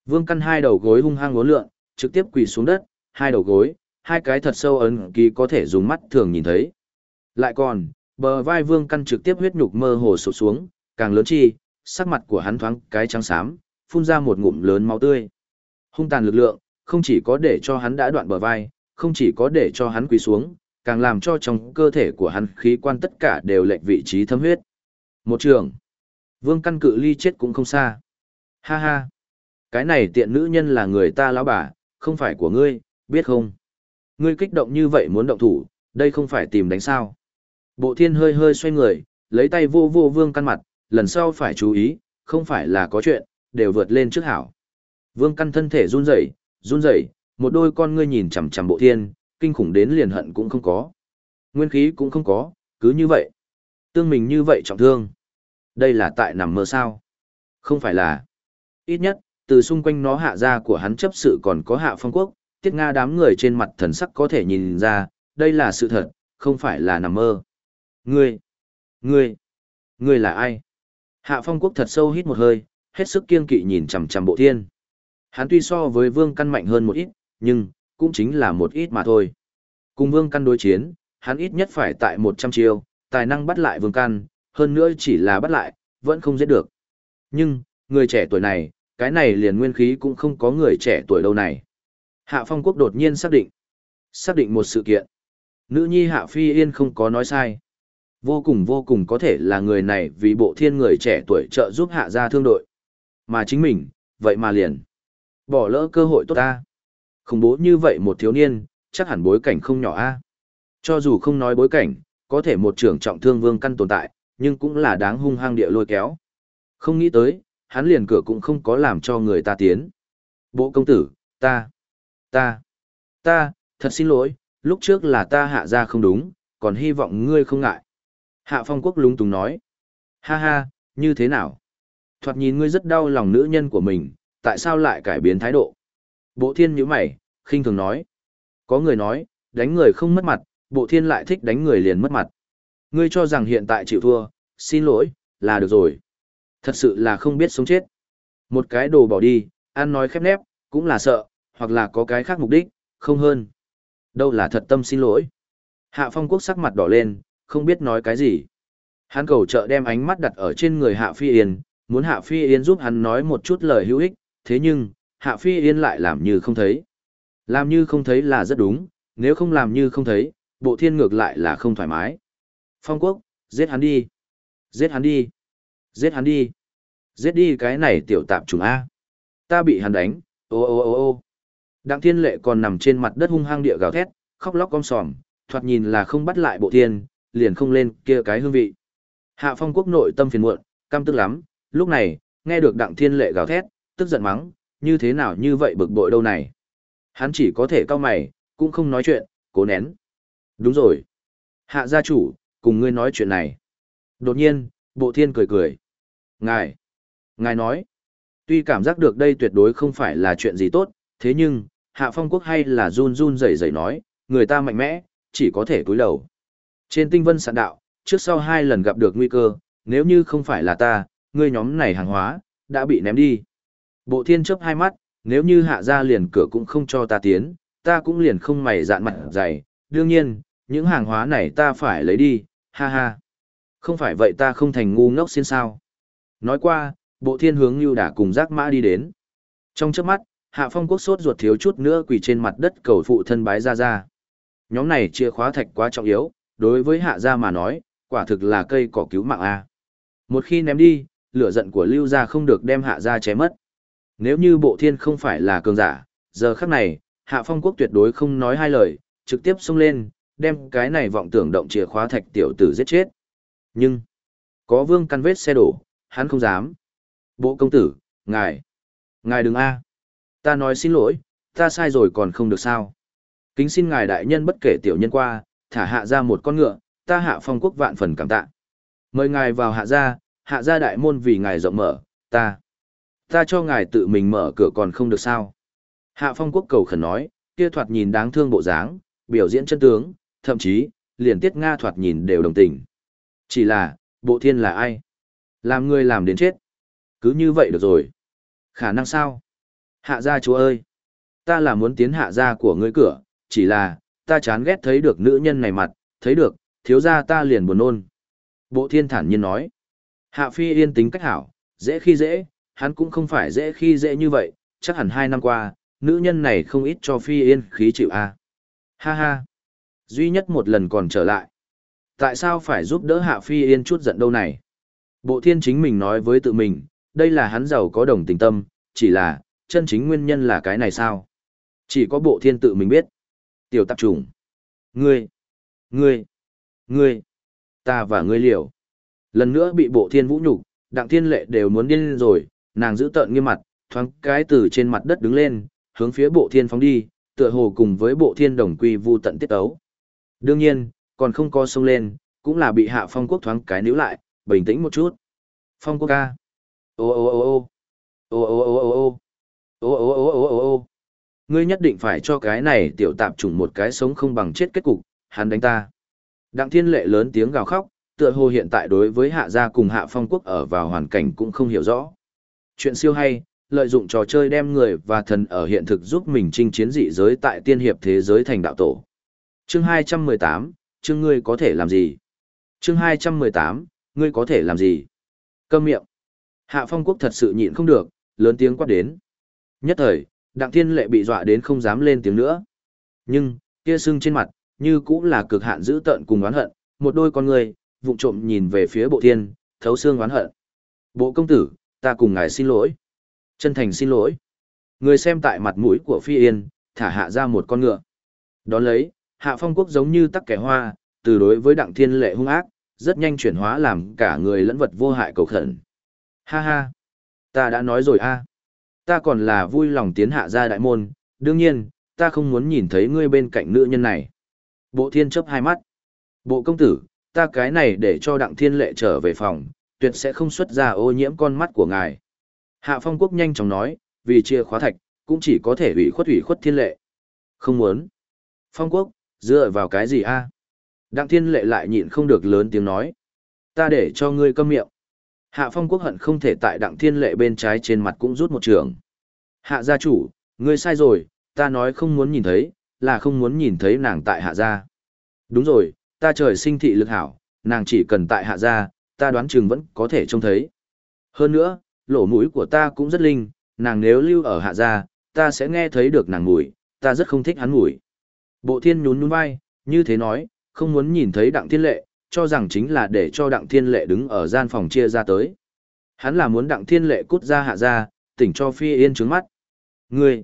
Vương Căn hai đầu gối hung hăng uốn lượn, trực tiếp quỳ xuống đất, hai đầu gối, hai cái thật sâu ấn ký có thể dùng mắt thường nhìn thấy. Lại còn, bờ vai Vương Căn trực tiếp huyết nhục mơ hồ sụp xuống, càng lớn chi, sắc mặt của hắn thoáng cái trắng xám, phun ra một ngụm lớn máu tươi. Hung tàn lực lượng, không chỉ có để cho hắn đã đoạn bờ vai, không chỉ có để cho hắn quỳ xuống, càng làm cho trong cơ thể của hắn khí quan tất cả đều lệch vị trí thâm huyết. Một trường. Vương căn cự ly chết cũng không xa. Ha ha. Cái này tiện nữ nhân là người ta lão bà, không phải của ngươi, biết không? Ngươi kích động như vậy muốn động thủ, đây không phải tìm đánh sao. Bộ thiên hơi hơi xoay người, lấy tay vô vô vương căn mặt, lần sau phải chú ý, không phải là có chuyện, đều vượt lên trước hảo. Vương căn thân thể run rẩy, run rẩy, một đôi con ngươi nhìn chằm chằm bộ thiên, kinh khủng đến liền hận cũng không có. Nguyên khí cũng không có, cứ như vậy. Tương mình như vậy trọng thương. Đây là tại nằm mơ sao? Không phải là. Ít nhất, từ xung quanh nó hạ ra của hắn chấp sự còn có hạ phong quốc, tiết nga đám người trên mặt thần sắc có thể nhìn ra, đây là sự thật, không phải là nằm mơ. Ngươi, ngươi, ngươi là ai? Hạ phong quốc thật sâu hít một hơi, hết sức kiên kỵ nhìn chằm chằm bộ thiên. Hắn tuy so với vương căn mạnh hơn một ít, nhưng, cũng chính là một ít mà thôi. Cùng vương căn đối chiến, hắn ít nhất phải tại 100 chiêu, tài năng bắt lại vương căn, hơn nữa chỉ là bắt lại, vẫn không giết được. Nhưng, người trẻ tuổi này, cái này liền nguyên khí cũng không có người trẻ tuổi đâu này. Hạ Phong Quốc đột nhiên xác định. Xác định một sự kiện. Nữ nhi Hạ Phi Yên không có nói sai. Vô cùng vô cùng có thể là người này vì bộ thiên người trẻ tuổi trợ giúp Hạ gia thương đội. Mà chính mình, vậy mà liền. Bỏ lỡ cơ hội tốt ta. Khủng bố như vậy một thiếu niên, chắc hẳn bối cảnh không nhỏ a. Cho dù không nói bối cảnh, có thể một trưởng trọng thương vương căn tồn tại, nhưng cũng là đáng hung hăng địa lôi kéo. Không nghĩ tới, hắn liền cửa cũng không có làm cho người ta tiến. Bộ công tử, ta, ta, ta, thật xin lỗi, lúc trước là ta hạ ra không đúng, còn hy vọng ngươi không ngại. Hạ phong quốc lúng túng nói. Ha ha, như thế nào? Thoạt nhìn ngươi rất đau lòng nữ nhân của mình, tại sao lại cải biến thái độ? Bộ thiên nhíu mày, khinh thường nói. Có người nói, đánh người không mất mặt, bộ thiên lại thích đánh người liền mất mặt. Ngươi cho rằng hiện tại chịu thua, xin lỗi, là được rồi. Thật sự là không biết sống chết. Một cái đồ bỏ đi, ăn nói khép nép, cũng là sợ, hoặc là có cái khác mục đích, không hơn. Đâu là thật tâm xin lỗi. Hạ phong quốc sắc mặt đỏ lên, không biết nói cái gì. Hắn cầu trợ đem ánh mắt đặt ở trên người Hạ Phi Yên, muốn Hạ Phi Yên giúp hắn nói một chút lời hữu ích, thế nhưng, Hạ Phi Yên lại làm như không thấy. Làm như không thấy là rất đúng, nếu không làm như không thấy, bộ thiên ngược lại là không thoải mái. Phong quốc, giết hắn đi. Giết hắn đi. Giết hắn đi. Giết đi cái này tiểu tạp trùng A. Ta bị hắn đánh, ô ô ô ô. Đặng thiên lệ còn nằm trên mặt đất hung hăng địa gào thét, khóc lóc om sòm, thoạt nhìn là không bắt lại bộ thiên, liền không lên kia cái hương vị. Hạ phong quốc nội tâm phiền muộn, căm tức lắm, lúc này, nghe được đặng thiên lệ gào thét, tức giận mắng, như thế nào như vậy bực bội đâu này. Hắn chỉ có thể cau mày, cũng không nói chuyện, cố nén. Đúng rồi. Hạ gia chủ, cùng ngươi nói chuyện này. Đột nhiên, bộ thiên cười cười. Ngài, ngài nói, tuy cảm giác được đây tuyệt đối không phải là chuyện gì tốt, thế nhưng, hạ phong quốc hay là run run rẩy rẩy nói, người ta mạnh mẽ, chỉ có thể cúi đầu. Trên tinh vân sạn đạo, trước sau hai lần gặp được nguy cơ, nếu như không phải là ta, ngươi nhóm này hàng hóa, đã bị ném đi. Bộ thiên chấp hai mắt, nếu như hạ ra liền cửa cũng không cho ta tiến, ta cũng liền không mày dạn mặt dày, đương nhiên, những hàng hóa này ta phải lấy đi, ha ha. Không phải vậy ta không thành ngu ngốc xin sao. Nói qua, bộ thiên hướng như đã cùng giác mã đi đến. Trong trước mắt, hạ phong quốc sốt ruột thiếu chút nữa quỳ trên mặt đất cầu phụ thân bái ra ra. Nhóm này chìa khóa thạch quá trọng yếu, đối với hạ gia mà nói, quả thực là cây cỏ cứu mạng A. Một khi ném đi, lửa giận của lưu gia không được đem hạ gia chém mất. Nếu như bộ thiên không phải là cường giả, giờ khắc này, hạ phong quốc tuyệt đối không nói hai lời, trực tiếp xông lên, đem cái này vọng tưởng động chìa khóa thạch tiểu tử giết chết. Nhưng, có vương căn vết xe đổ, hắn không dám. Bộ công tử, ngài, ngài đừng a Ta nói xin lỗi, ta sai rồi còn không được sao. Kính xin ngài đại nhân bất kể tiểu nhân qua, thả hạ ra một con ngựa, ta hạ phong quốc vạn phần cảm tạ. Mời ngài vào hạ gia, hạ gia đại môn vì ngài rộng mở, ta. Ta cho ngài tự mình mở cửa còn không được sao. Hạ phong quốc cầu khẩn nói, kia thoạt nhìn đáng thương bộ dáng, biểu diễn chân tướng, thậm chí, liền tiết Nga thoạt nhìn đều đồng tình. Chỉ là, bộ thiên là ai? Làm người làm đến chết. Cứ như vậy được rồi. Khả năng sao? Hạ gia chúa ơi! Ta là muốn tiến hạ gia của ngươi cửa, chỉ là, ta chán ghét thấy được nữ nhân này mặt, thấy được, thiếu gia ta liền buồn nôn. Bộ thiên thản nhiên nói. Hạ phi yên tính cách hảo, dễ khi dễ, hắn cũng không phải dễ khi dễ như vậy, chắc hẳn hai năm qua, nữ nhân này không ít cho phi yên khí chịu a. Ha ha. Duy nhất một lần còn trở lại. Tại sao phải giúp đỡ hạ phi yên chút giận đâu này? Bộ thiên chính mình nói với tự mình, đây là hắn giàu có đồng tình tâm, chỉ là, chân chính nguyên nhân là cái này sao? Chỉ có bộ thiên tự mình biết. Tiểu tạp trùng. Ngươi. Ngươi. Ngươi. Ta và ngươi liều. Lần nữa bị bộ thiên vũ nhục, đặng thiên lệ đều muốn điên rồi, nàng giữ tợn nghiêm mặt, thoáng cái từ trên mặt đất đứng lên, hướng phía bộ thiên phóng đi, tựa hồ cùng với bộ thiên đồng quy vu tận tiết ấu. Đương nhiên, còn không co sông lên, cũng là bị hạ phong quốc thoáng cái níu lại, bình tĩnh một chút. Phong quốc ca. Ô ô ô ô. Ô ô ô ô ô. Ô ô ô ô ô ô. ô. Ngươi nhất định phải cho cái này tiểu tạp chủng một cái sống không bằng chết kết cục, hắn đánh ta. Đặng thiên lệ lớn tiếng gào khóc, tựa hồ hiện tại đối với hạ gia cùng hạ phong quốc ở vào hoàn cảnh cũng không hiểu rõ. Chuyện siêu hay, lợi dụng trò chơi đem người và thần ở hiện thực giúp mình chinh chiến dị giới tại tiên hiệp thế giới thành đạo tổ. Chương 218, chương ngươi có thể làm gì? Chương 218, ngươi có thể làm gì? Câm miệng. Hạ phong quốc thật sự nhịn không được, lớn tiếng quát đến. Nhất thời, đặng thiên lệ bị dọa đến không dám lên tiếng nữa. Nhưng, kia sưng trên mặt, như cũng là cực hạn giữ tợn cùng oán hận, một đôi con người, vụng trộm nhìn về phía bộ thiên, thấu xương oán hận. Bộ công tử, ta cùng ngài xin lỗi. Chân thành xin lỗi. Người xem tại mặt mũi của Phi Yên, thả hạ ra một con ngựa. Đón lấy, hạ phong quốc giống như tắc kẻ hoa, từ đối với đặng thiên lệ hung ác, rất nhanh chuyển hóa làm cả người lẫn vật vô hại cầu khẩn. Ha ha, ta đã nói rồi a, ta còn là vui lòng tiến hạ ra đại môn, đương nhiên, ta không muốn nhìn thấy ngươi bên cạnh nữ nhân này. Bộ thiên chấp hai mắt. Bộ công tử, ta cái này để cho đặng thiên lệ trở về phòng, tuyệt sẽ không xuất ra ô nhiễm con mắt của ngài. Hạ phong quốc nhanh chóng nói, vì chia khóa thạch, cũng chỉ có thể ủy khuất ủy khuất thiên lệ. Không muốn. Phong quốc, dựa vào cái gì a? Đặng thiên lệ lại nhịn không được lớn tiếng nói. Ta để cho ngươi câm miệng. Hạ phong quốc hận không thể tại đặng thiên lệ bên trái trên mặt cũng rút một trường. Hạ gia chủ, ngươi sai rồi, ta nói không muốn nhìn thấy, là không muốn nhìn thấy nàng tại hạ gia. Đúng rồi, ta trời sinh thị lực hảo, nàng chỉ cần tại hạ gia, ta đoán chừng vẫn có thể trông thấy. Hơn nữa, lỗ mũi của ta cũng rất linh, nàng nếu lưu ở hạ gia, ta sẽ nghe thấy được nàng mùi, ta rất không thích hắn mùi. Bộ thiên nhún nhún vai, như thế nói, không muốn nhìn thấy đặng thiên lệ, cho rằng chính là để cho đặng thiên lệ đứng ở gian phòng chia ra tới. Hắn là muốn đặng thiên lệ cút ra hạ gia, tỉnh cho phi yên trướng mắt. Ngươi!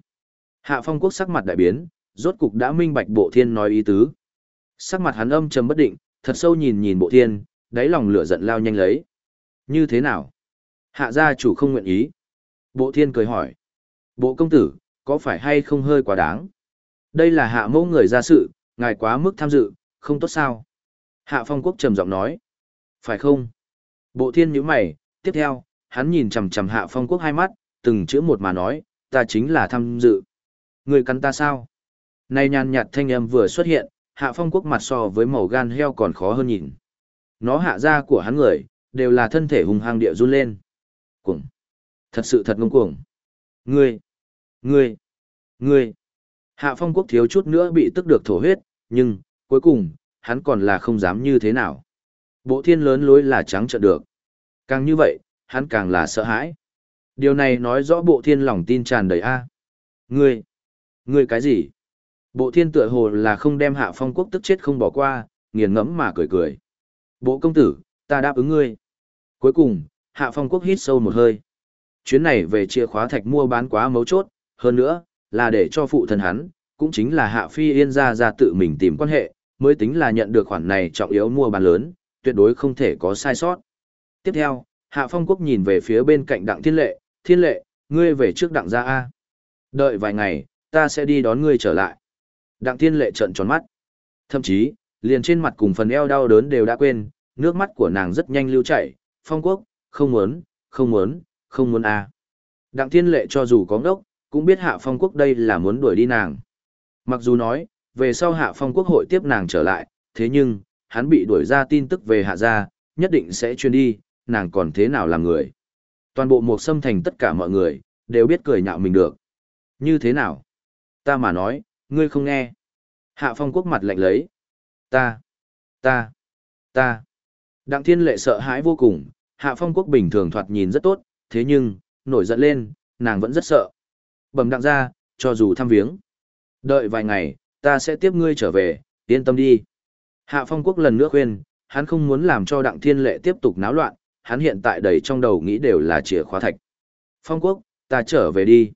Hạ phong quốc sắc mặt đại biến, rốt cục đã minh bạch bộ thiên nói ý tứ. Sắc mặt hắn âm trầm bất định, thật sâu nhìn nhìn bộ thiên, đáy lòng lửa giận lao nhanh lấy. Như thế nào? Hạ gia chủ không nguyện ý. Bộ thiên cười hỏi. Bộ công tử, có phải hay không hơi quá đáng? Đây là hạ mẫu người ra sự, ngài quá mức tham dự, không tốt sao? Hạ phong quốc trầm giọng nói. Phải không? Bộ thiên nhíu mày, tiếp theo, hắn nhìn chằm chằm hạ phong quốc hai mắt, từng chữ một mà nói, ta chính là tham dự. Người cắn ta sao? Này nhàn nhạt thanh âm vừa xuất hiện, hạ phong quốc mặt so với màu gan heo còn khó hơn nhìn. Nó hạ ra của hắn người, đều là thân thể hùng hăng địa run lên. Cuồng. Thật sự thật ngông cuồng. Ngươi. Ngươi. Ngươi. Hạ phong quốc thiếu chút nữa bị tức được thổ huyết, nhưng, cuối cùng, hắn còn là không dám như thế nào. Bộ thiên lớn lối là trắng trợn được. Càng như vậy, hắn càng là sợ hãi. Điều này nói rõ bộ thiên lòng tin tràn đầy A. Ngươi. Ngươi cái gì? Bộ thiên tựa hồ là không đem hạ phong quốc tức chết không bỏ qua, nghiền ngẫm mà cười cười. Bộ công tử, ta đáp ứng ngươi. Cuối cùng, hạ phong quốc hít sâu một hơi. Chuyến này về chìa khóa thạch mua bán quá mấu chốt, hơn nữa, là để cho phụ thân hắn, cũng chính là hạ phi yên ra ra tự mình tìm quan hệ, mới tính là nhận được khoản này trọng yếu mua bán lớn, tuyệt đối không thể có sai sót. Tiếp theo, hạ phong quốc nhìn về phía bên cạnh đặng thiên lệ, thiên lệ, ngươi về trước đặng Gia A. Đợi vài ngày, ta sẽ đi đón ngươi trở lại. Đặng thiên lệ trợn tròn mắt. Thậm chí, liền trên mặt cùng phần eo đau đớn đều đã quên, nước mắt của nàng rất nhanh lưu chảy, phong quốc, không muốn, không muốn, không muốn a. Đặng thiên lệ cho dù có ngốc, cũng biết hạ phong quốc đây là muốn đuổi đi nàng. Mặc dù nói, về sau hạ phong quốc hội tiếp nàng trở lại, thế nhưng, hắn bị đuổi ra tin tức về hạ gia, nhất định sẽ chuyên đi, nàng còn thế nào làm người. Toàn bộ một xâm thành tất cả mọi người, đều biết cười nhạo mình được. Như thế nào? Ta mà nói, ngươi không nghe. Hạ phong quốc mặt lạnh lấy. Ta, ta, ta. Đặng thiên lệ sợ hãi vô cùng, hạ phong quốc bình thường thoạt nhìn rất tốt, thế nhưng, nổi giận lên, nàng vẫn rất sợ. Bẩm đặng ra, cho dù thăm viếng. Đợi vài ngày, ta sẽ tiếp ngươi trở về, yên tâm đi. Hạ phong quốc lần nữa khuyên, hắn không muốn làm cho đặng thiên lệ tiếp tục náo loạn, hắn hiện tại đầy trong đầu nghĩ đều là chìa khóa thạch. Phong quốc, ta trở về đi.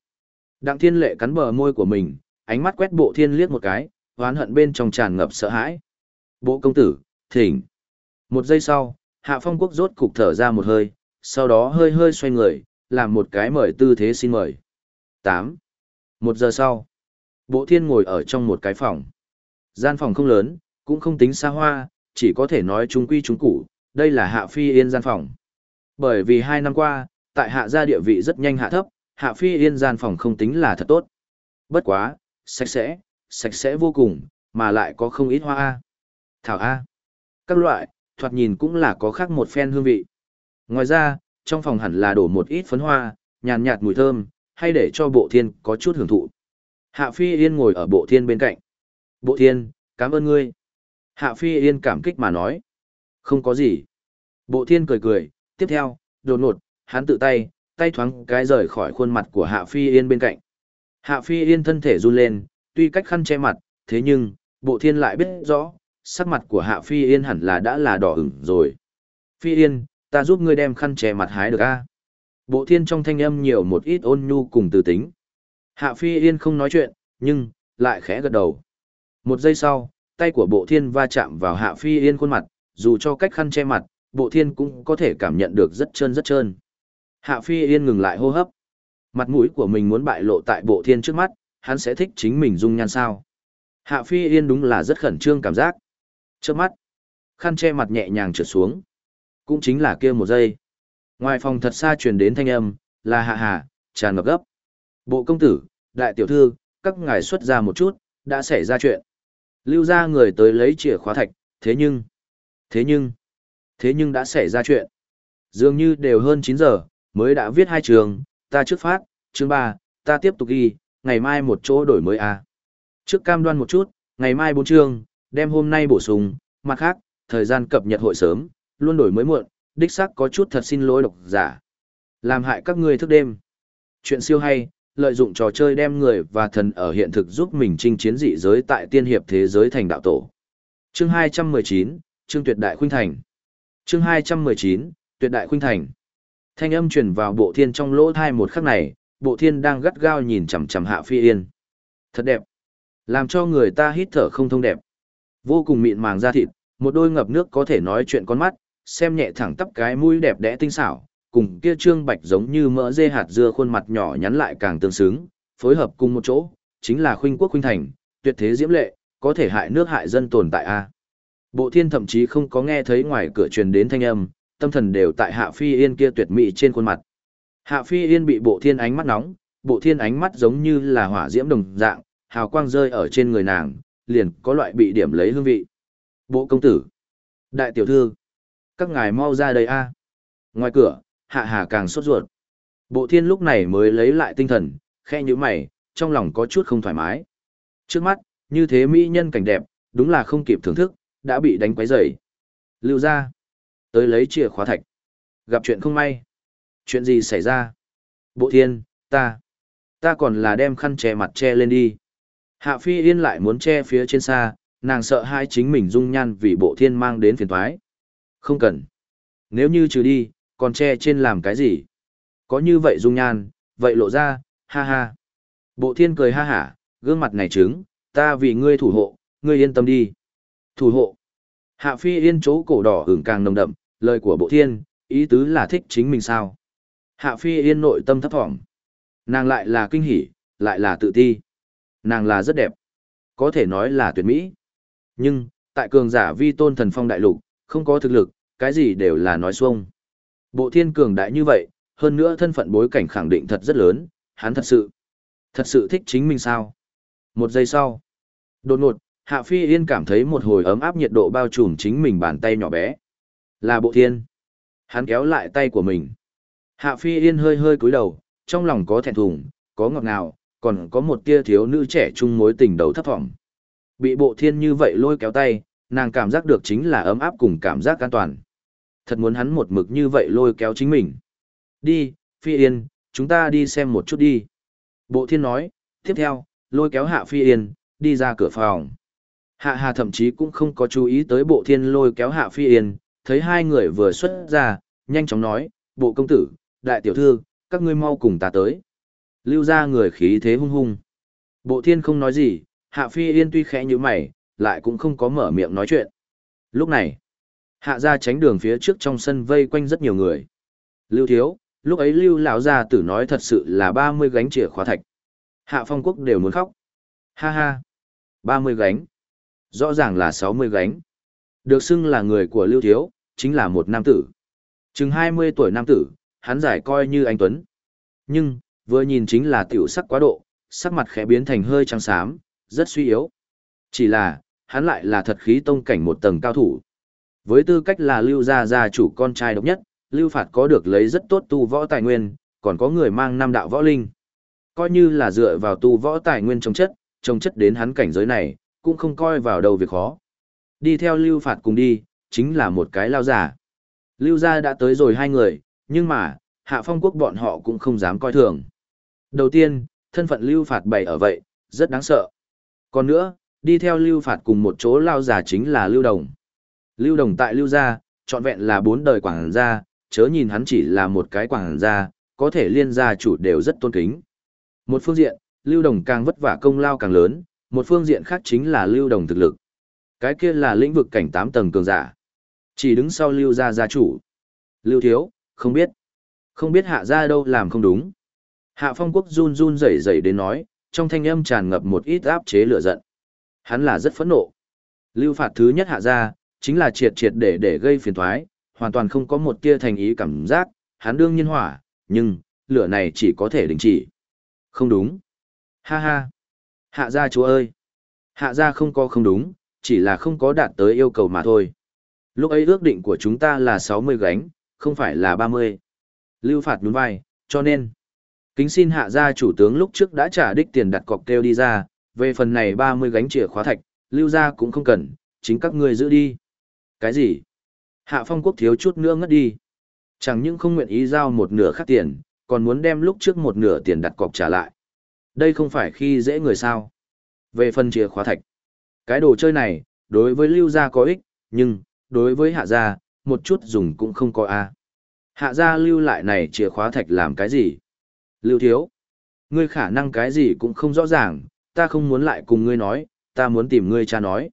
Đặng thiên lệ cắn bờ môi của mình, ánh mắt quét bộ thiên liếc một cái, hoán hận bên trong tràn ngập sợ hãi. Bộ công tử, thỉnh. Một giây sau, hạ phong quốc rốt cục thở ra một hơi, sau đó hơi hơi xoay người, làm một cái mời tư thế xin mời. 8. Một giờ sau, bộ thiên ngồi ở trong một cái phòng. Gian phòng không lớn, cũng không tính xa hoa, chỉ có thể nói chúng quy chúng cũ. đây là hạ phi yên gian phòng. Bởi vì hai năm qua, tại hạ gia địa vị rất nhanh hạ thấp, hạ phi yên gian phòng không tính là thật tốt. Bất quá, sạch sẽ, sạch sẽ vô cùng, mà lại có không ít hoa A. Thảo A. Các loại, thoạt nhìn cũng là có khác một phen hương vị. Ngoài ra, trong phòng hẳn là đổ một ít phấn hoa, nhàn nhạt mùi thơm, hay để cho bộ thiên có chút hưởng thụ. Hạ Phi Yên ngồi ở bộ thiên bên cạnh. Bộ thiên, cảm ơn ngươi. Hạ Phi Yên cảm kích mà nói. Không có gì. Bộ thiên cười cười, tiếp theo, đột ngột, hắn tự tay, tay thoáng cái rời khỏi khuôn mặt của Hạ Phi Yên bên cạnh. Hạ Phi Yên thân thể run lên, tuy cách khăn che mặt, thế nhưng, bộ thiên lại biết rõ, sắc mặt của Hạ Phi Yên hẳn là đã là đỏ ửng rồi. Phi Yên, ta giúp ngươi đem khăn che mặt hái được a Bộ thiên trong thanh âm nhiều một ít ôn nhu cùng từ tính. Hạ Phi Yên không nói chuyện, nhưng, lại khẽ gật đầu. Một giây sau, tay của bộ thiên va chạm vào Hạ Phi Yên khuôn mặt, dù cho cách khăn che mặt, bộ thiên cũng có thể cảm nhận được rất trơn rất trơn. Hạ Phi Yên ngừng lại hô hấp. Mặt mũi của mình muốn bại lộ tại bộ thiên trước mắt, hắn sẽ thích chính mình dung nhan sao. Hạ Phi Yên đúng là rất khẩn trương cảm giác. Trước mắt, khăn che mặt nhẹ nhàng trượt xuống. Cũng chính là kia một giây. Ngoài phòng thật xa truyền đến thanh âm, là hạ hạ, tràn ngập gấp. Bộ công tử, đại tiểu thư, các ngài xuất ra một chút, đã xảy ra chuyện. Lưu ra người tới lấy chìa khóa thạch, thế nhưng, thế nhưng, thế nhưng đã xảy ra chuyện. Dường như đều hơn 9 giờ, mới đã viết hai trường, ta trước phát, chương 3, ta tiếp tục ghi, ngày mai một chỗ đổi mới à. Trước cam đoan một chút, ngày mai bốn chương, đem hôm nay bổ sung, mặt khác, thời gian cập nhật hội sớm, luôn đổi mới muộn, đích xác có chút thật xin lỗi độc giả. Làm hại các ngươi thức đêm. Chuyện siêu hay, lợi dụng trò chơi đem người và thần ở hiện thực giúp mình chinh chiến dị giới tại tiên hiệp thế giới thành đạo tổ. Chương 219, Chương Tuyệt Đại Khuynh Thành. Chương 219, Tuyệt Đại Khuynh Thành. Thanh âm truyền vào bộ thiên trong lỗ thai một khắc này, bộ thiên đang gắt gao nhìn chằm chằm hạ phi yên. Thật đẹp. Làm cho người ta hít thở không thông đẹp. Vô cùng mịn màng da thịt, một đôi ngập nước có thể nói chuyện con mắt, xem nhẹ thẳng tắp cái mũi đẹp đẽ tinh xảo, cùng kia trương bạch giống như mỡ dê hạt dưa khuôn mặt nhỏ nhắn lại càng tương xứng, phối hợp cùng một chỗ, chính là khuynh quốc khuynh thành, tuyệt thế diễm lệ, có thể hại nước hại dân tồn tại a. Bộ Thiên thậm chí không có nghe thấy ngoài cửa truyền đến thanh âm, tâm thần đều tại Hạ Phi Yên kia tuyệt mỹ trên khuôn mặt. Hạ Phi Yên bị Bộ Thiên ánh mắt nóng, Bộ Thiên ánh mắt giống như là hỏa diễm đồng dạng, hào quang rơi ở trên người nàng, liền có loại bị điểm lấy hương vị. Bộ công tử, đại tiểu thư, các ngài mau ra đây a. Ngoài cửa, Hạ Hà càng sốt ruột. Bộ Thiên lúc này mới lấy lại tinh thần, khe như mày, trong lòng có chút không thoải mái. Trước mắt, như thế mỹ nhân cảnh đẹp, đúng là không kịp thưởng thức, đã bị đánh quấy rầy. Lưu ra. Tới lấy chìa khóa thạch. Gặp chuyện không may. Chuyện gì xảy ra? Bộ thiên, ta. Ta còn là đem khăn che mặt che lên đi. Hạ phi yên lại muốn che phía trên xa, nàng sợ hai chính mình dung nhan vì bộ thiên mang đến phiền thoái. Không cần. Nếu như trừ đi, còn che trên làm cái gì? Có như vậy dung nhan, vậy lộ ra, ha ha. Bộ thiên cười ha hả, gương mặt này trứng, ta vì ngươi thủ hộ, ngươi yên tâm đi. Thủ hộ. Hạ phi yên chỗ cổ đỏ hưởng càng nồng đậm, lời của bộ thiên, ý tứ là thích chính mình sao. Hạ phi yên nội tâm thấp thỏm. Nàng lại là kinh hỉ, lại là tự ti. Nàng là rất đẹp. Có thể nói là tuyệt mỹ. Nhưng, tại cường giả vi tôn thần phong đại lục, không có thực lực, cái gì đều là nói xuông. Bộ thiên cường đại như vậy, hơn nữa thân phận bối cảnh khẳng định thật rất lớn, hắn thật sự, thật sự thích chính mình sao. Một giây sau, đột ngột, Hạ Phi Yên cảm thấy một hồi ấm áp nhiệt độ bao trùm chính mình bàn tay nhỏ bé. Là bộ thiên. Hắn kéo lại tay của mình. Hạ Phi Yên hơi hơi cúi đầu, trong lòng có thẹn thùng, có ngọt ngào, còn có một tia thiếu nữ trẻ trung mối tình đầu thấp thỏm. Bị bộ thiên như vậy lôi kéo tay, nàng cảm giác được chính là ấm áp cùng cảm giác an toàn. Thật muốn hắn một mực như vậy lôi kéo chính mình. Đi, Phi Yên, chúng ta đi xem một chút đi. Bộ thiên nói, tiếp theo, lôi kéo Hạ Phi Yên, đi ra cửa phòng. Hạ Hà thậm chí cũng không có chú ý tới bộ thiên lôi kéo Hạ Phi Yên, thấy hai người vừa xuất ra, nhanh chóng nói, bộ công tử, đại tiểu thư, các ngươi mau cùng ta tới. Lưu ra người khí thế hung hung. Bộ thiên không nói gì, Hạ Phi Yên tuy khẽ như mày, lại cũng không có mở miệng nói chuyện. Lúc này, hạ ra tránh đường phía trước trong sân vây quanh rất nhiều người. Lưu thiếu, lúc ấy Lưu lão gia tử nói thật sự là 30 gánh chìa khóa thạch. Hạ Phong Quốc đều muốn khóc. Ha ha, 30 gánh. Rõ ràng là 60 gánh. Được xưng là người của Lưu thiếu, chính là một nam tử. Chừng 20 tuổi nam tử, hắn giải coi như anh Tuấn. Nhưng, vừa nhìn chính là tiểu sắc quá độ, sắc mặt khẽ biến thành hơi trắng xám, rất suy yếu. Chỉ là, hắn lại là thật khí tông cảnh một tầng cao thủ. Với tư cách là lưu gia gia chủ con trai độc nhất, lưu phạt có được lấy rất tốt tu võ tài nguyên, còn có người mang năm đạo võ linh. Coi như là dựa vào tu võ tài nguyên trồng chất, trồng chất đến hắn cảnh giới này, cũng không coi vào đầu việc khó. Đi theo lưu phạt cùng đi, chính là một cái lao giả. Lưu gia đã tới rồi hai người, nhưng mà, hạ phong quốc bọn họ cũng không dám coi thường. Đầu tiên, thân phận lưu phạt bày ở vậy, rất đáng sợ. Còn nữa, đi theo lưu phạt cùng một chỗ lao giả chính là lưu đồng. Lưu đồng tại lưu gia, trọn vẹn là bốn đời quảng gia, chớ nhìn hắn chỉ là một cái quảng gia, có thể liên gia chủ đều rất tôn kính. Một phương diện, lưu đồng càng vất vả công lao càng lớn, một phương diện khác chính là lưu đồng thực lực. Cái kia là lĩnh vực cảnh tám tầng cường giả. Chỉ đứng sau lưu gia gia chủ. Lưu thiếu, không biết. Không biết hạ gia đâu làm không đúng. Hạ phong quốc run run rẩy rẩy đến nói, trong thanh âm tràn ngập một ít áp chế lửa giận. Hắn là rất phẫn nộ. Lưu phạt thứ nhất hạ gia, chính là triệt triệt để để gây phiền thoái, hoàn toàn không có một tia thành ý cảm giác, hắn đương nhiên hỏa, nhưng, lửa này chỉ có thể đình chỉ. Không đúng. Ha ha. Hạ gia chúa ơi. Hạ gia không có không đúng, chỉ là không có đạt tới yêu cầu mà thôi. Lúc ấy ước định của chúng ta là 60 gánh, không phải là 30. Lưu phạt đúng vai, cho nên. Kính xin hạ gia chủ tướng lúc trước đã trả đích tiền đặt cọc kêu đi ra, về phần này 30 gánh chìa khóa thạch, lưu gia cũng không cần, chính các ngươi giữ đi. Cái gì? Hạ phong quốc thiếu chút nữa ngất đi. Chẳng những không nguyện ý giao một nửa khác tiền, còn muốn đem lúc trước một nửa tiền đặt cọc trả lại. Đây không phải khi dễ người sao. Về phần chìa khóa thạch. Cái đồ chơi này, đối với lưu gia có ích, nhưng, đối với hạ gia, một chút dùng cũng không có a. Hạ gia lưu lại này chìa khóa thạch làm cái gì? Lưu thiếu. Ngươi khả năng cái gì cũng không rõ ràng, ta không muốn lại cùng ngươi nói, ta muốn tìm ngươi cha nói.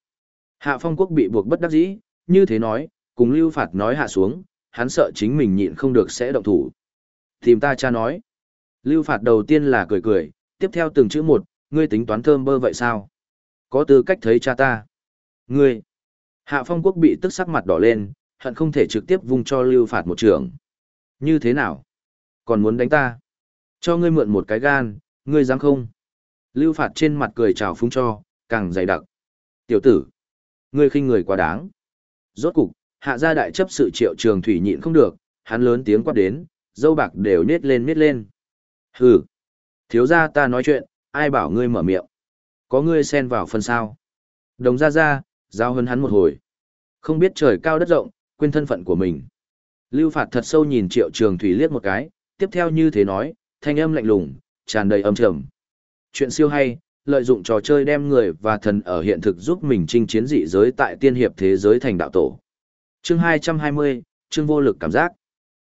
Hạ phong quốc bị buộc bất đắc dĩ, như thế nói, cùng lưu phạt nói hạ xuống, hắn sợ chính mình nhịn không được sẽ động thủ. Tìm ta cha nói. Lưu phạt đầu tiên là cười cười, tiếp theo từng chữ một, ngươi tính toán thơm bơ vậy sao? Có tư cách thấy cha ta. Ngươi. Hạ phong quốc bị tức sắc mặt đỏ lên, hận không thể trực tiếp vung cho lưu phạt một trường. Như thế nào? Còn muốn đánh ta? Cho ngươi mượn một cái gan, ngươi dám không? Lưu phạt trên mặt cười chào phúng cho, càng dày đặc. Tiểu tử, ngươi khinh người quá đáng. Rốt cục, hạ gia đại chấp sự triệu trường thủy nhịn không được, hắn lớn tiếng quát đến, dâu bạc đều nết lên nết lên. Hừ, thiếu gia ta nói chuyện, ai bảo ngươi mở miệng. Có ngươi xen vào phần sao. Đồng gia gia, giao hơn hắn một hồi. Không biết trời cao đất rộng, quên thân phận của mình. Lưu phạt thật sâu nhìn triệu trường thủy liếc một cái, tiếp theo như thế nói, thanh âm lạnh lùng, tràn đầy âm trầm. Chuyện siêu hay, lợi dụng trò chơi đem người và thần ở hiện thực giúp mình chinh chiến dị giới tại tiên hiệp thế giới thành đạo tổ. Chương 220, chương vô lực cảm giác.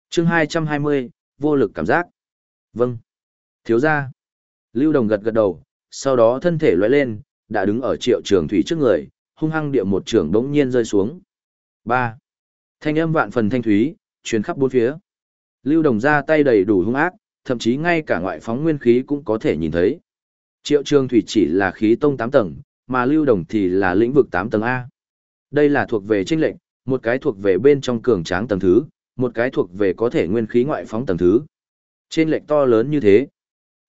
Chương 220, vô lực cảm giác. Vâng. Thiếu gia. Lưu Đồng gật gật đầu, sau đó thân thể lóe lên, đã đứng ở triệu trường thủy trước người, hung hăng địa một trường đống nhiên rơi xuống. 3. Thanh âm vạn phần thanh thúy, truyền khắp bốn phía. Lưu Đồng ra tay đầy đủ hung ác, thậm chí ngay cả ngoại phóng nguyên khí cũng có thể nhìn thấy. Triệu Trường Thủy chỉ là khí tông 8 tầng, mà Lưu Đồng thì là lĩnh vực 8 tầng A. Đây là thuộc về tranh lệnh, một cái thuộc về bên trong cường tráng tầng thứ, một cái thuộc về có thể nguyên khí ngoại phóng tầng thứ. Trên lệnh to lớn như thế.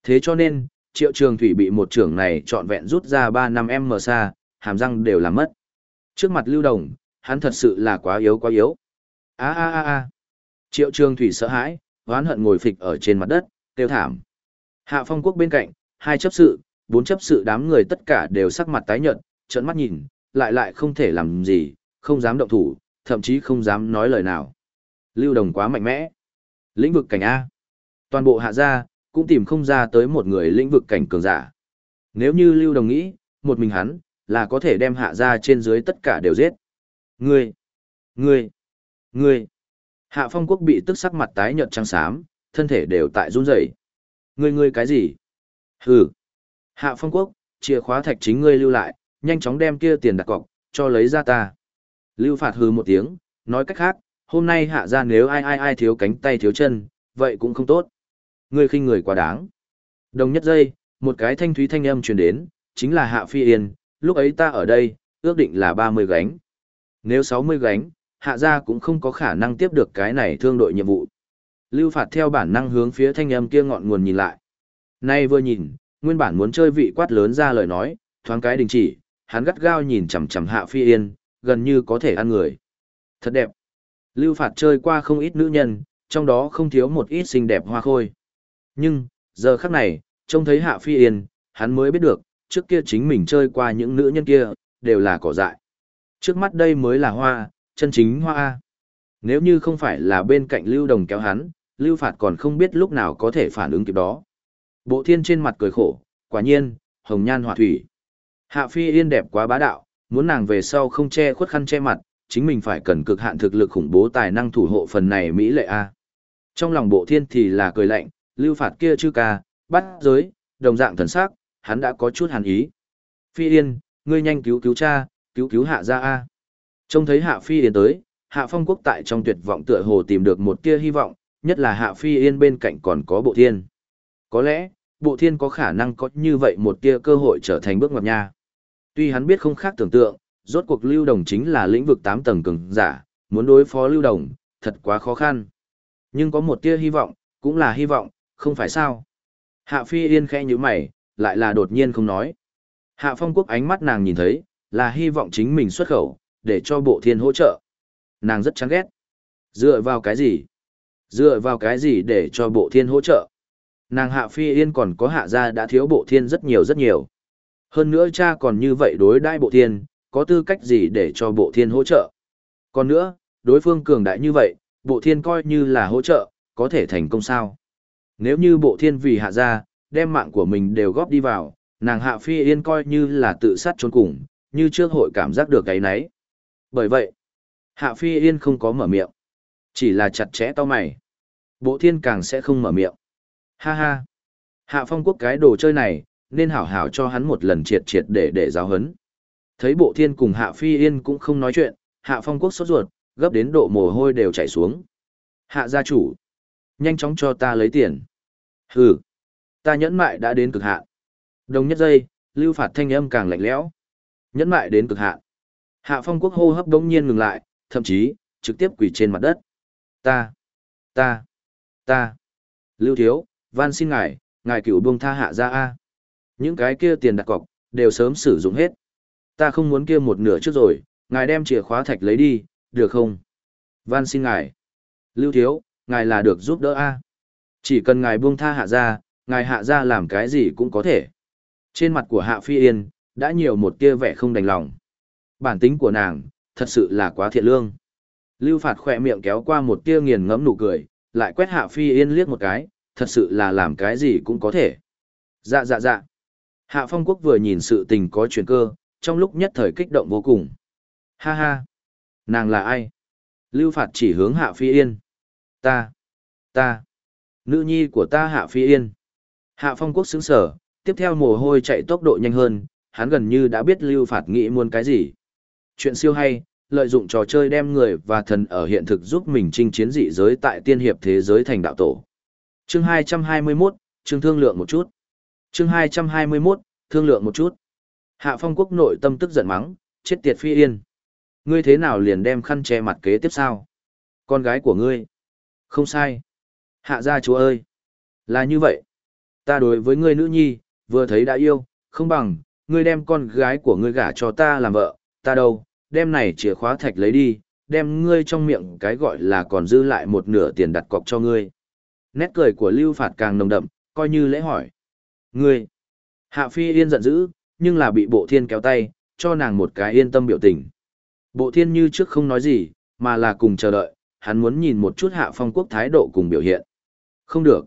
Thế cho nên, triệu trường thủy bị một trưởng này trọn vẹn rút ra 3 năm em mờ xa, hàm răng đều làm mất. Trước mặt lưu đồng, hắn thật sự là quá yếu quá yếu. a a a a Triệu trường thủy sợ hãi, oán hận ngồi phịch ở trên mặt đất, kêu thảm. Hạ phong quốc bên cạnh, hai chấp sự, bốn chấp sự đám người tất cả đều sắc mặt tái nhợt, trợn mắt nhìn, lại lại không thể làm gì, không dám động thủ, thậm chí không dám nói lời nào. Lưu Đồng quá mạnh mẽ. Lĩnh vực cảnh A. Toàn bộ hạ gia, cũng tìm không ra tới một người lĩnh vực cảnh cường giả. Nếu như Lưu Đồng nghĩ, một mình hắn, là có thể đem hạ gia trên dưới tất cả đều giết. Ngươi! Ngươi! Ngươi! Hạ phong quốc bị tức sắc mặt tái nhợt trắng xám, thân thể đều tại run rẩy. Ngươi ngươi cái gì? Hừ! Hạ phong quốc, chìa khóa thạch chính ngươi lưu lại, nhanh chóng đem kia tiền đặt cọc, cho lấy ra ta. Lưu phạt hừ một tiếng, nói cách khác, hôm nay hạ ra nếu ai ai ai thiếu cánh tay thiếu chân, vậy cũng không tốt. Ngươi khinh người quá đáng. Đồng nhất giây, một cái thanh thúy thanh âm truyền đến, chính là hạ phi yên, lúc ấy ta ở đây, ước định là 30 gánh. Nếu 60 gánh, hạ ra cũng không có khả năng tiếp được cái này thương đội nhiệm vụ. Lưu phạt theo bản năng hướng phía thanh âm kia ngọn nguồn nhìn lại. Nay vừa nhìn, nguyên bản muốn chơi vị quát lớn ra lời nói, thoáng cái đình chỉ, hắn gắt gao nhìn chằm chằm hạ phi yên, gần như có thể ăn người. Thật đẹp. Lưu phạt chơi qua không ít nữ nhân, trong đó không thiếu một ít xinh đẹp hoa khôi. Nhưng, giờ khắc này, trông thấy hạ phi yên, hắn mới biết được, trước kia chính mình chơi qua những nữ nhân kia, đều là cỏ dại. Trước mắt đây mới là hoa, chân chính hoa. Nếu như không phải là bên cạnh lưu đồng kéo hắn, lưu phạt còn không biết lúc nào có thể phản ứng kịp đó. Bộ thiên trên mặt cười khổ, quả nhiên, hồng nhan hỏa thủy. Hạ phi yên đẹp quá bá đạo, muốn nàng về sau không che khuất khăn che mặt, chính mình phải cần cực hạn thực lực khủng bố tài năng thủ hộ phần này Mỹ lệ A. Trong lòng bộ thiên thì là cười lạnh, lưu phạt kia chư ca, bắt giới, đồng dạng thần sắc, hắn đã có chút hàn ý. Phi yên, ngươi nhanh cứu cứu cha, cứu cứu hạ ra A. Trông thấy hạ phi yên tới, hạ phong quốc tại trong tuyệt vọng tựa hồ tìm được một tia hy vọng, nhất là hạ phi yên bên cạnh còn có bộ thiên. Có lẽ, bộ thiên có khả năng có như vậy một tia cơ hội trở thành bước ngoặt nha. Tuy hắn biết không khác tưởng tượng, rốt cuộc lưu đồng chính là lĩnh vực 8 tầng cường giả, muốn đối phó lưu đồng, thật quá khó khăn. Nhưng có một tia hy vọng, cũng là hy vọng, không phải sao. Hạ phi yên khẽ như mày, lại là đột nhiên không nói. Hạ phong quốc ánh mắt nàng nhìn thấy, là hy vọng chính mình xuất khẩu, để cho bộ thiên hỗ trợ. Nàng rất chán ghét. Dựa vào cái gì? Dựa vào cái gì để cho bộ thiên hỗ trợ? Nàng hạ phi yên còn có hạ gia đã thiếu bộ thiên rất nhiều rất nhiều. Hơn nữa cha còn như vậy đối đãi bộ thiên, có tư cách gì để cho bộ thiên hỗ trợ. Còn nữa, đối phương cường đại như vậy, bộ thiên coi như là hỗ trợ, có thể thành công sao. Nếu như bộ thiên vì hạ gia, đem mạng của mình đều góp đi vào, nàng hạ phi yên coi như là tự sát trốn cùng, như trước hội cảm giác được cái nấy. Bởi vậy, hạ phi yên không có mở miệng, chỉ là chặt chẽ to mày. Bộ thiên càng sẽ không mở miệng. Ha ha, hạ phong quốc cái đồ chơi này, nên hảo hảo cho hắn một lần triệt triệt để để giáo hấn. Thấy bộ thiên cùng hạ phi yên cũng không nói chuyện, hạ phong quốc sốt ruột, gấp đến độ mồ hôi đều chảy xuống. Hạ gia chủ, nhanh chóng cho ta lấy tiền. Hừ, ta nhẫn mại đã đến cực hạn. Đồng nhất giây, lưu phạt thanh âm càng lạnh lẽo. Nhẫn mại đến cực hạn. Hạ phong quốc hô hấp đống nhiên ngừng lại, thậm chí, trực tiếp quỳ trên mặt đất. Ta, ta, ta. Lưu thiếu, van xin ngài, ngài cửu buông tha hạ gia A. Những cái kia tiền đặt cọc, đều sớm sử dụng hết. Ta không muốn kia một nửa trước rồi, ngài đem chìa khóa thạch lấy đi, được không? Van xin ngài. Lưu thiếu, ngài là được giúp đỡ a. Chỉ cần ngài buông tha hạ ra, ngài hạ ra làm cái gì cũng có thể. Trên mặt của hạ phi yên, đã nhiều một tia vẻ không đành lòng. Bản tính của nàng, thật sự là quá thiện lương. Lưu phạt khỏe miệng kéo qua một tia nghiền ngẫm nụ cười, lại quét hạ phi yên liếc một cái, thật sự là làm cái gì cũng có thể. Dạ dạ dạ. Hạ phong quốc vừa nhìn sự tình có chuyển cơ, trong lúc nhất thời kích động vô cùng. Ha ha! Nàng là ai? Lưu phạt chỉ hướng Hạ Phi Yên. Ta! Ta! Nữ nhi của ta Hạ Phi Yên. Hạ Phong Quốc xứng sở, tiếp theo mồ hôi chạy tốc độ nhanh hơn, hắn gần như đã biết Lưu phạt nghĩ muốn cái gì. Chuyện siêu hay, lợi dụng trò chơi đem người và thần ở hiện thực giúp mình chinh chiến dị giới tại tiên hiệp thế giới thành đạo tổ. Chương 221, chương thương lượng một chút. Chương 221, thương lượng một chút. Hạ phong quốc nội tâm tức giận mắng, chết tiệt phi yên. Ngươi thế nào liền đem khăn che mặt kế tiếp sao? Con gái của ngươi. Không sai. Hạ gia chúa ơi. Là như vậy. Ta đối với ngươi nữ nhi, vừa thấy đã yêu, không bằng, ngươi đem con gái của ngươi gả cho ta làm vợ, ta đâu, đem này chìa khóa thạch lấy đi, đem ngươi trong miệng cái gọi là còn dư lại một nửa tiền đặt cọc cho ngươi. Nét cười của Lưu Phạt càng nồng đậm, coi như lễ hỏi. Ngươi! Hạ Phi Yên giận dữ, nhưng là bị bộ thiên kéo tay, cho nàng một cái yên tâm biểu tình. Bộ thiên như trước không nói gì, mà là cùng chờ đợi, hắn muốn nhìn một chút hạ phong quốc thái độ cùng biểu hiện. Không được.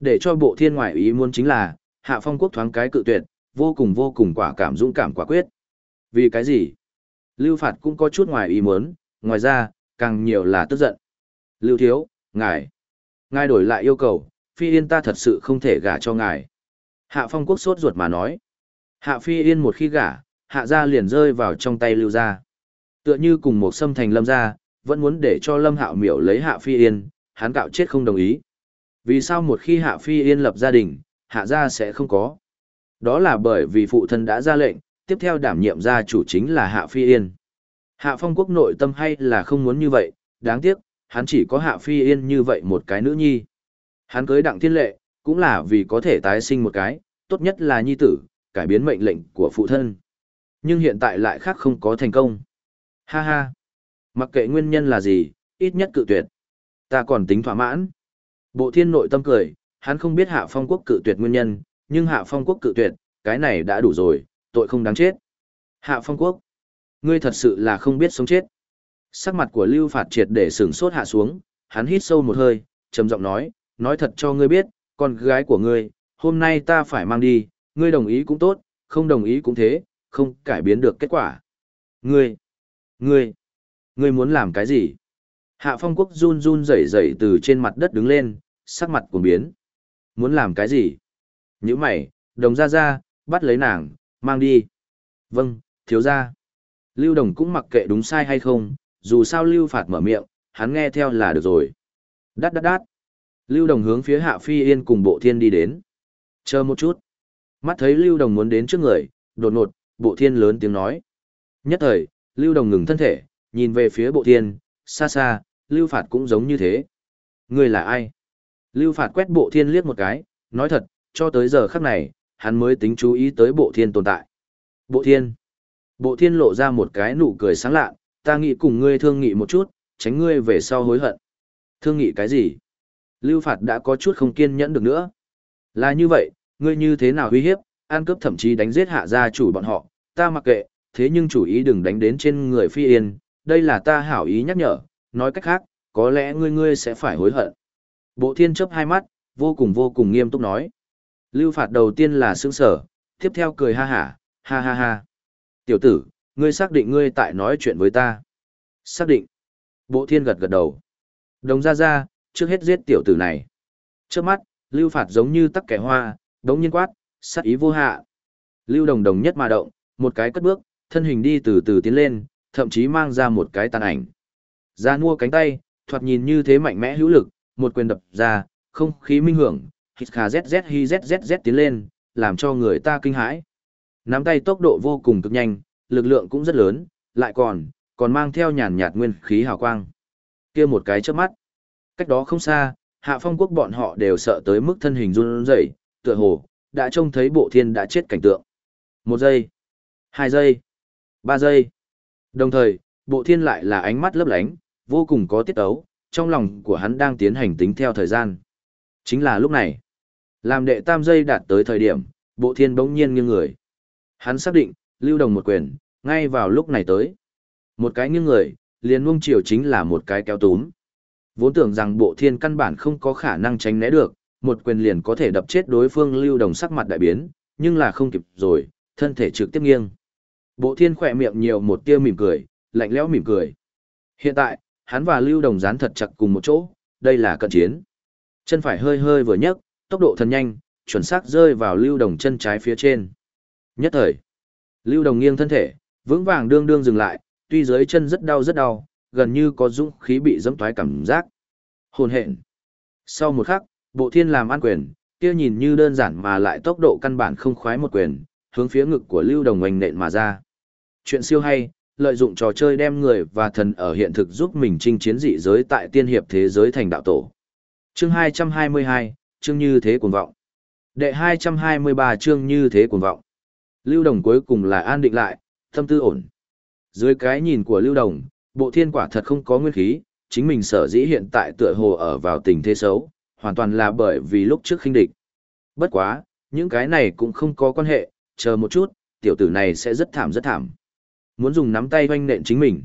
Để cho bộ thiên ngoại ý muốn chính là, hạ phong quốc thoáng cái cự tuyệt, vô cùng vô cùng quả cảm dũng cảm quả quyết. Vì cái gì? Lưu phạt cũng có chút ngoài ý muốn, ngoài ra, càng nhiều là tức giận. Lưu thiếu, ngài. Ngài đổi lại yêu cầu, phi yên ta thật sự không thể gả cho ngài. Hạ phong quốc sốt ruột mà nói. Hạ phi yên một khi gả, hạ gia liền rơi vào trong tay lưu gia. Tựa như cùng một xâm thành lâm gia, vẫn muốn để cho lâm hạo miểu lấy hạ phi yên, hắn cạo chết không đồng ý. Vì sao một khi hạ phi yên lập gia đình, hạ gia sẽ không có? Đó là bởi vì phụ thân đã ra lệnh, tiếp theo đảm nhiệm gia chủ chính là hạ phi yên. Hạ phong quốc nội tâm hay là không muốn như vậy, đáng tiếc, hắn chỉ có hạ phi yên như vậy một cái nữ nhi. Hắn cưới đặng thiên lệ, cũng là vì có thể tái sinh một cái, tốt nhất là nhi tử, cải biến mệnh lệnh của phụ thân. Nhưng hiện tại lại khác không có thành công. Ha ha. Mặc kệ nguyên nhân là gì, ít nhất cự tuyệt. Ta còn tính thỏa mãn. Bộ thiên nội tâm cười, hắn không biết hạ phong quốc cự tuyệt nguyên nhân, nhưng hạ phong quốc cự tuyệt, cái này đã đủ rồi, tội không đáng chết. Hạ phong quốc. Ngươi thật sự là không biết sống chết. Sắc mặt của Lưu Phạt triệt để sửng sốt hạ xuống, hắn hít sâu một hơi, trầm giọng nói, nói thật cho ngươi biết, con gái của ngươi, hôm nay ta phải mang đi, ngươi đồng ý cũng tốt, không đồng ý cũng thế, không cải biến được kết quả. Ngươi, ngươi, ngươi muốn làm cái gì? Hạ phong quốc run run rẩy rẩy từ trên mặt đất đứng lên, sắc mặt cuồng biến. Muốn làm cái gì? Nhữ mày, đồng ra ra, bắt lấy nàng, mang đi. Vâng, thiếu ra. Lưu đồng cũng mặc kệ đúng sai hay không, dù sao lưu phạt mở miệng, hắn nghe theo là được rồi. Đát đát đát. Lưu đồng hướng phía hạ phi yên cùng bộ thiên đi đến. Chờ một chút. Mắt thấy lưu đồng muốn đến trước người, đột ngột, bộ thiên lớn tiếng nói. Nhất thời, lưu đồng ngừng thân thể, nhìn về phía bộ thiên, xa xa, lưu phạt cũng giống như thế. Người là ai? Lưu phạt quét bộ thiên liếc một cái, nói thật, cho tới giờ khắc này, hắn mới tính chú ý tới bộ thiên tồn tại. Bộ thiên. Bộ thiên lộ ra một cái nụ cười sáng lạ, ta nghĩ cùng ngươi thương nghị một chút, tránh ngươi về sau hối hận. Thương nghị cái gì? Lưu phạt đã có chút không kiên nhẫn được nữa. Là như vậy, ngươi như thế nào uy hiếp, an cướp thậm chí đánh giết hạ gia chủ bọn họ, ta mặc kệ, thế nhưng chủ ý đừng đánh đến trên người phi yên, đây là ta hảo ý nhắc nhở, nói cách khác, có lẽ ngươi ngươi sẽ phải hối hận. Bộ thiên chấp hai mắt, vô cùng vô cùng nghiêm túc nói. Lưu phạt đầu tiên là sương sở, tiếp theo cười ha hả, ha ha ha. Tiểu tử, ngươi xác định ngươi tại nói chuyện với ta. Xác định. Bộ thiên gật gật đầu. Đồng ra ra, trước hết giết tiểu tử này. Trước mắt, lưu phạt giống như tắc kẻ hoa, đống nhiên quát, sát ý vô hạ. Lưu đồng đồng nhất mà động, một cái cất bước, thân hình đi từ từ tiến lên, thậm chí mang ra một cái tàn ảnh. Ra mua cánh tay, thoạt nhìn như thế mạnh mẽ hữu lực, một quyền đập ra, không khí minh hưởng, hít khà zzz hi zzz tiến lên, làm cho người ta kinh hãi. Nắm tay tốc độ vô cùng cực nhanh, lực lượng cũng rất lớn, lại còn, còn mang theo nhàn nhạt nguyên khí hào quang. kia một cái chớp mắt. Cách đó không xa, hạ phong quốc bọn họ đều sợ tới mức thân hình run rẩy, tựa hồ, đã trông thấy bộ thiên đã chết cảnh tượng. Một giây, hai giây, ba giây. Đồng thời, bộ thiên lại là ánh mắt lấp lánh, vô cùng có tiết ấu, trong lòng của hắn đang tiến hành tính theo thời gian. Chính là lúc này, làm đệ tam giây đạt tới thời điểm, bộ thiên bỗng nhiên nghiêng người. Hắn xác định, lưu đồng một quyền, ngay vào lúc này tới. Một cái nghiêng người, liền nuông chiều chính là một cái kéo túm. Vốn tưởng rằng bộ thiên căn bản không có khả năng tránh né được, một quyền liền có thể đập chết đối phương lưu đồng sắc mặt đại biến, nhưng là không kịp rồi, thân thể trực tiếp nghiêng. Bộ thiên khỏe miệng nhiều một tia mỉm cười, lạnh lẽo mỉm cười. Hiện tại, hắn và lưu đồng dán thật chặt cùng một chỗ, đây là cận chiến. Chân phải hơi hơi vừa nhấc, tốc độ thần nhanh, chuẩn xác rơi vào lưu đồng chân trái phía trên. Nhất thời, lưu đồng nghiêng thân thể, vững vàng đương đương dừng lại, tuy dưới chân rất đau rất đau, gần như có dũng khí bị dẫm toái cảm giác. Hồn hện. Sau một khắc, bộ thiên làm ăn quyền, kia nhìn như đơn giản mà lại tốc độ căn bản không khoái một quyền, hướng phía ngực của lưu đồng oanh nện mà ra. Chuyện siêu hay, lợi dụng trò chơi đem người và thần ở hiện thực giúp mình chinh chiến dị giới tại tiên hiệp thế giới thành đạo tổ. Chương 222, chương như thế cuồng vọng. Đệ 223 chương như thế cuồng vọng. Lưu Đồng cuối cùng là an định lại, tâm tư ổn. Dưới cái nhìn của Lưu Đồng, bộ thiên quả thật không có nguyên khí, chính mình sở dĩ hiện tại tựa hồ ở vào tình thế xấu, hoàn toàn là bởi vì lúc trước khinh địch. Bất quá, những cái này cũng không có quan hệ, chờ một chút, tiểu tử này sẽ rất thảm rất thảm. Muốn dùng nắm tay hoanh nện chính mình.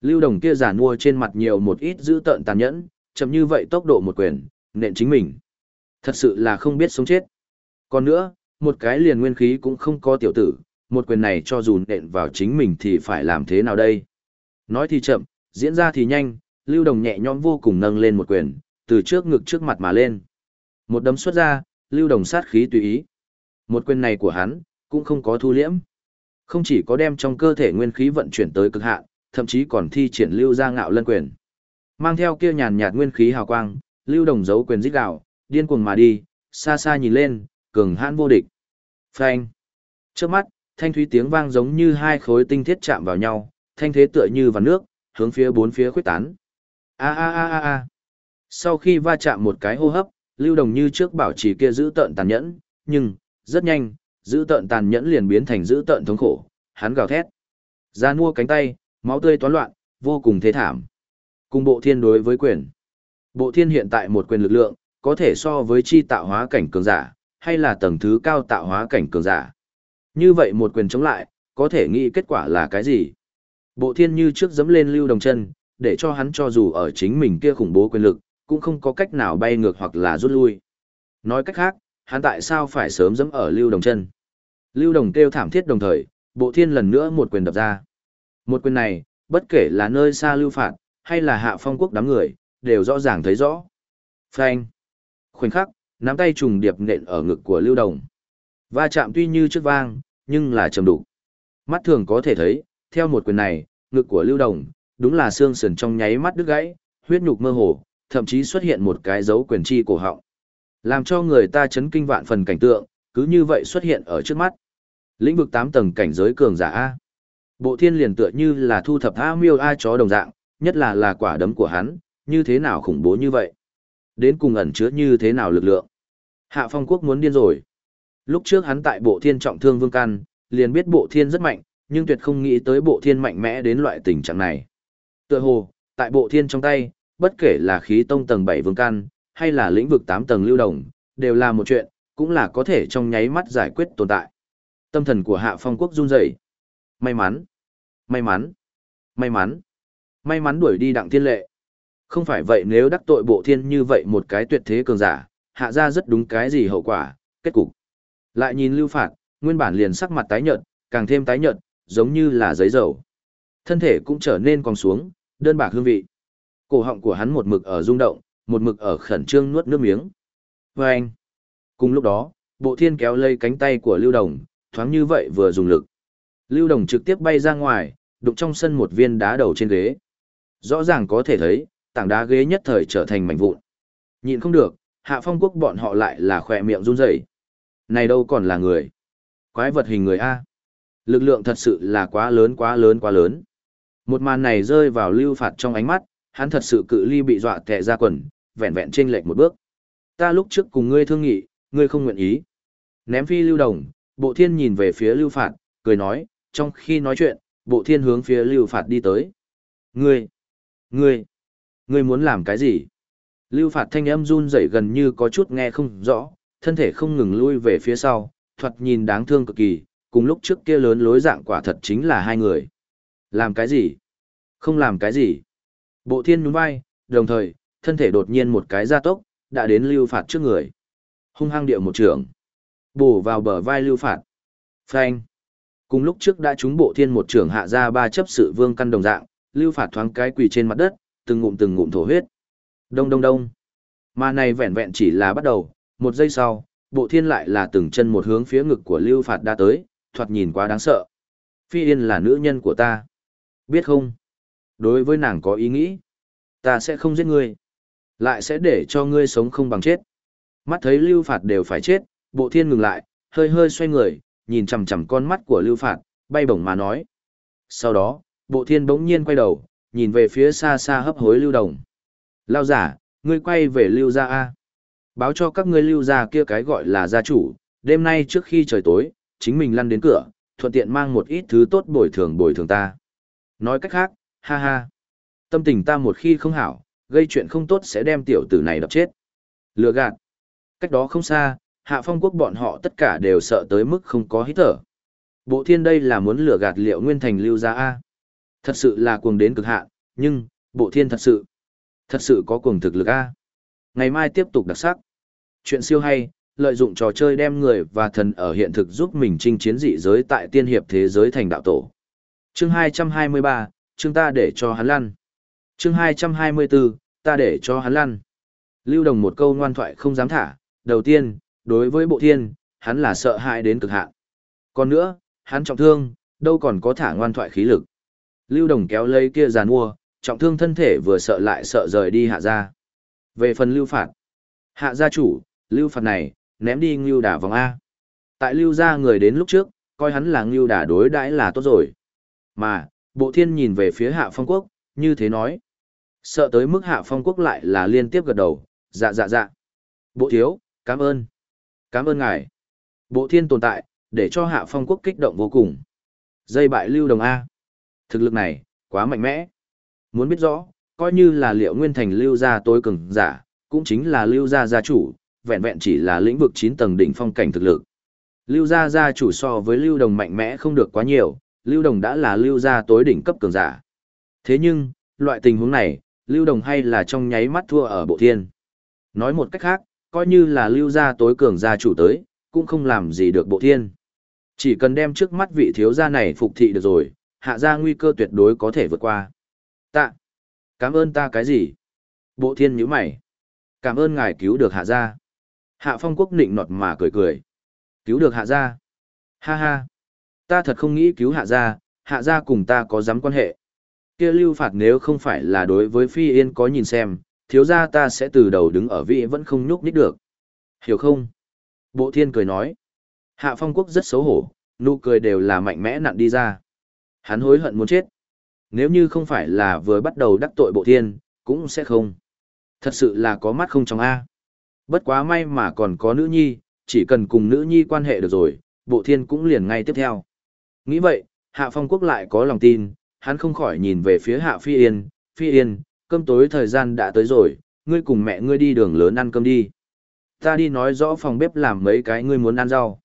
Lưu Đồng kia giả mua trên mặt nhiều một ít giữ tợn tàn nhẫn, chậm như vậy tốc độ một quyền, nện chính mình. Thật sự là không biết sống chết. Còn nữa, một cái liền nguyên khí cũng không có tiểu tử, một quyền này cho dù nện vào chính mình thì phải làm thế nào đây? Nói thì chậm, diễn ra thì nhanh, Lưu Đồng nhẹ nhõm vô cùng nâng lên một quyền, từ trước ngực trước mặt mà lên. Một đấm xuất ra, Lưu Đồng sát khí tùy ý. Một quyền này của hắn, cũng không có thu liễm. Không chỉ có đem trong cơ thể nguyên khí vận chuyển tới cực hạn, thậm chí còn thi triển lưu ra ngạo lân quyền. Mang theo kia nhàn nhạt nguyên khí hào quang, Lưu Đồng giấu quyền giết gạo, điên cuồng mà đi, xa xa nhìn lên, cường hãn vô địch. Phanh. Trước mắt, thanh thúy tiếng vang giống như hai khối tinh thiết chạm vào nhau, thanh thế tựa như vào nước, hướng phía bốn phía khuếch tán. A a a a a. Sau khi va chạm một cái hô hấp, Lưu Đồng như trước bảo trì kia giữ tợn tàn nhẫn, nhưng rất nhanh, giữ tợn tàn nhẫn liền biến thành giữ tợn thống khổ, hắn gào thét. Ra mua cánh tay, máu tươi toán loạn, vô cùng thế thảm. Cùng bộ thiên đối với quyền. Bộ thiên hiện tại một quyền lực lượng, có thể so với chi tạo hóa cảnh cường giả, hay là tầng thứ cao tạo hóa cảnh cường giả. Như vậy một quyền chống lại, có thể nghĩ kết quả là cái gì? Bộ thiên như trước dẫm lên lưu đồng chân, để cho hắn cho dù ở chính mình kia khủng bố quyền lực, cũng không có cách nào bay ngược hoặc là rút lui. Nói cách khác, hắn tại sao phải sớm dẫm ở lưu đồng chân? Lưu đồng kêu thảm thiết đồng thời, bộ thiên lần nữa một quyền đập ra. Một quyền này, bất kể là nơi xa lưu phạt, hay là hạ phong quốc đám người, đều rõ ràng thấy rõ. Phanh. Khoảnh khắc, nắm tay trùng điệp nện ở ngực của lưu đồng. Va chạm tuy như trước vang, nhưng là trầm đủ. Mắt thường có thể thấy, theo một quyền này, ngực của lưu đồng, đúng là xương sườn trong nháy mắt đứt gãy, huyết nhục mơ hồ, thậm chí xuất hiện một cái dấu quyền chi cổ họng. Làm cho người ta chấn kinh vạn phần cảnh tượng, cứ như vậy xuất hiện ở trước mắt. Lĩnh vực 8 tầng cảnh giới cường giả A. Bộ thiên liền tựa như là thu thập A miêu A chó đồng dạng, nhất là là quả đấm của hắn, như thế nào khủng bố như vậy. Đến cùng ẩn chứa như thế nào lực lượng. Hạ phong quốc muốn điên rồi. Lúc trước hắn tại bộ thiên trọng thương vương Can liền biết bộ thiên rất mạnh, nhưng tuyệt không nghĩ tới bộ thiên mạnh mẽ đến loại tình trạng này. Tựa hồ, tại bộ thiên trong tay, bất kể là khí tông tầng 7 vương Can hay là lĩnh vực 8 tầng lưu đồng, đều là một chuyện, cũng là có thể trong nháy mắt giải quyết tồn tại. Tâm thần của hạ phong quốc run rẩy. May mắn, may mắn, may mắn, may mắn đuổi đi đặng thiên lệ. Không phải vậy nếu đắc tội bộ thiên như vậy một cái tuyệt thế cường giả, hạ ra rất đúng cái gì hậu quả, kết cục. Lại nhìn lưu phạt, nguyên bản liền sắc mặt tái nhợt, càng thêm tái nhợt, giống như là giấy dầu. Thân thể cũng trở nên còn xuống, đơn bạc hương vị. Cổ họng của hắn một mực ở rung động, một mực ở khẩn trương nuốt nước miếng. Và anh. Cùng lúc đó, bộ thiên kéo lây cánh tay của Lưu Đồng, thoáng như vậy vừa dùng lực. Lưu Đồng trực tiếp bay ra ngoài, đụng trong sân một viên đá đầu trên ghế. Rõ ràng có thể thấy, tảng đá ghế nhất thời trở thành mảnh vụn. Nhịn không được, hạ phong quốc bọn họ lại là khỏe miệng run rẩy. Này đâu còn là người. Quái vật hình người A. Lực lượng thật sự là quá lớn quá lớn quá lớn. Một màn này rơi vào lưu phạt trong ánh mắt, hắn thật sự cự ly bị dọa tệ ra quần, vẹn vẹn trên lệch một bước. Ta lúc trước cùng ngươi thương nghị, ngươi không nguyện ý. Ném phi lưu đồng, bộ thiên nhìn về phía lưu phạt, cười nói, trong khi nói chuyện, bộ thiên hướng phía lưu phạt đi tới. Ngươi, ngươi, ngươi muốn làm cái gì? Lưu phạt thanh âm run rẩy gần như có chút nghe không rõ, thân thể không ngừng lui về phía sau, thoạt nhìn đáng thương cực kỳ, cùng lúc trước kia lớn lối dạng quả thật chính là hai người. Làm cái gì? Không làm cái gì. Bộ thiên nhún vai, đồng thời, thân thể đột nhiên một cái gia tốc, đã đến lưu phạt trước người. Hung hăng điệu một trường. Bổ vào bờ vai lưu phạt. Phanh. Cùng lúc trước đã trúng bộ thiên một trường hạ ra ba chấp sự vương căn đồng dạng, lưu phạt thoáng cái quỳ trên mặt đất, từng ngụm từng ngụm thổ huyết. Đông đông đông. Mà này vẹn vẹn chỉ là bắt đầu, một giây sau, bộ thiên lại là từng chân một hướng phía ngực của lưu phạt đã tới, thoạt nhìn quá đáng sợ. Phi Yên là nữ nhân của ta. Biết không? Đối với nàng có ý nghĩ. Ta sẽ không giết ngươi. Lại sẽ để cho ngươi sống không bằng chết. Mắt thấy lưu phạt đều phải chết, bộ thiên ngừng lại, hơi hơi xoay người, nhìn chằm chằm con mắt của lưu phạt, bay bổng mà nói. Sau đó, bộ thiên bỗng nhiên quay đầu, nhìn về phía xa xa hấp hối lưu đồng. Lao giả, ngươi quay về lưu gia A. Báo cho các ngươi lưu gia kia cái gọi là gia chủ, đêm nay trước khi trời tối, chính mình lăn đến cửa, thuận tiện mang một ít thứ tốt bồi thường bồi thường ta. Nói cách khác, ha ha. Tâm tình ta một khi không hảo, gây chuyện không tốt sẽ đem tiểu tử này đập chết. Lừa gạt. Cách đó không xa, hạ phong quốc bọn họ tất cả đều sợ tới mức không có hít thở. Bộ thiên đây là muốn lừa gạt liệu nguyên thành lưu gia A. Thật sự là cuồng đến cực hạn, nhưng, bộ thiên thật sự, thật sự có cuồng thực lực A. Ngày mai tiếp tục đặc sắc. Chuyện siêu hay, lợi dụng trò chơi đem người và thần ở hiện thực giúp mình chinh chiến dị giới tại tiên hiệp thế giới thành đạo tổ. Chương 223, chương ta để cho hắn lăn. Chương 224, ta để cho hắn lăn. Lưu Đồng một câu ngoan thoại không dám thả, đầu tiên, đối với bộ thiên, hắn là sợ hãi đến cực hạn. Còn nữa, hắn trọng thương, đâu còn có thả ngoan thoại khí lực. Lưu Đồng kéo lấy kia giàn mua, trọng thương thân thể vừa sợ lại sợ rời đi hạ gia Về phần lưu phạt, hạ gia chủ, lưu phạt này, ném đi ngưu đà vòng A. Tại lưu gia người đến lúc trước, coi hắn là ngưu đà đối đãi là tốt rồi. Mà, bộ thiên nhìn về phía hạ phong quốc, như thế nói. Sợ tới mức hạ phong quốc lại là liên tiếp gật đầu, dạ dạ dạ. Bộ thiếu, cảm ơn. Cảm ơn ngài. Bộ thiên tồn tại, để cho hạ phong quốc kích động vô cùng. Dây bại lưu đồng A. Thực lực này, quá mạnh mẽ. Muốn biết rõ, coi như là liệu nguyên thành lưu gia tối cường giả, cũng chính là lưu gia gia chủ, vẹn vẹn chỉ là lĩnh vực 9 tầng đỉnh phong cảnh thực lực. Lưu gia gia chủ so với lưu đồng mạnh mẽ không được quá nhiều, lưu đồng đã là lưu gia tối đỉnh cấp cường giả. Thế nhưng, loại tình huống này, lưu đồng hay là trong nháy mắt thua ở bộ thiên. Nói một cách khác, coi như là lưu gia tối cường gia chủ tới, cũng không làm gì được bộ thiên. Chỉ cần đem trước mắt vị thiếu gia này phục thị được rồi, hạ gia nguy cơ tuyệt đối có thể vượt qua. Tạ. Cảm ơn ta cái gì? Bộ thiên nhíu mày. Cảm ơn ngài cứu được hạ gia. Hạ phong quốc nịnh nọt mà cười cười. Cứu được hạ gia. Ha ha. Ta thật không nghĩ cứu hạ gia, hạ gia cùng ta có dám quan hệ. Kia lưu phạt nếu không phải là đối với phi yên có nhìn xem, thiếu gia ta sẽ từ đầu đứng ở vị vẫn không nhúc nhích được. Hiểu không? Bộ thiên cười nói. Hạ phong quốc rất xấu hổ, nụ cười đều là mạnh mẽ nặn đi ra. Hắn hối hận muốn chết. Nếu như không phải là vừa bắt đầu đắc tội bộ thiên, cũng sẽ không. Thật sự là có mắt không trong A. Bất quá may mà còn có nữ nhi, chỉ cần cùng nữ nhi quan hệ được rồi, bộ thiên cũng liền ngay tiếp theo. Nghĩ vậy, Hạ Phong Quốc lại có lòng tin, hắn không khỏi nhìn về phía Hạ Phi Yên, Phi Yên, cơm tối thời gian đã tới rồi, ngươi cùng mẹ ngươi đi đường lớn ăn cơm đi. Ta đi nói rõ phòng bếp làm mấy cái ngươi muốn ăn rau.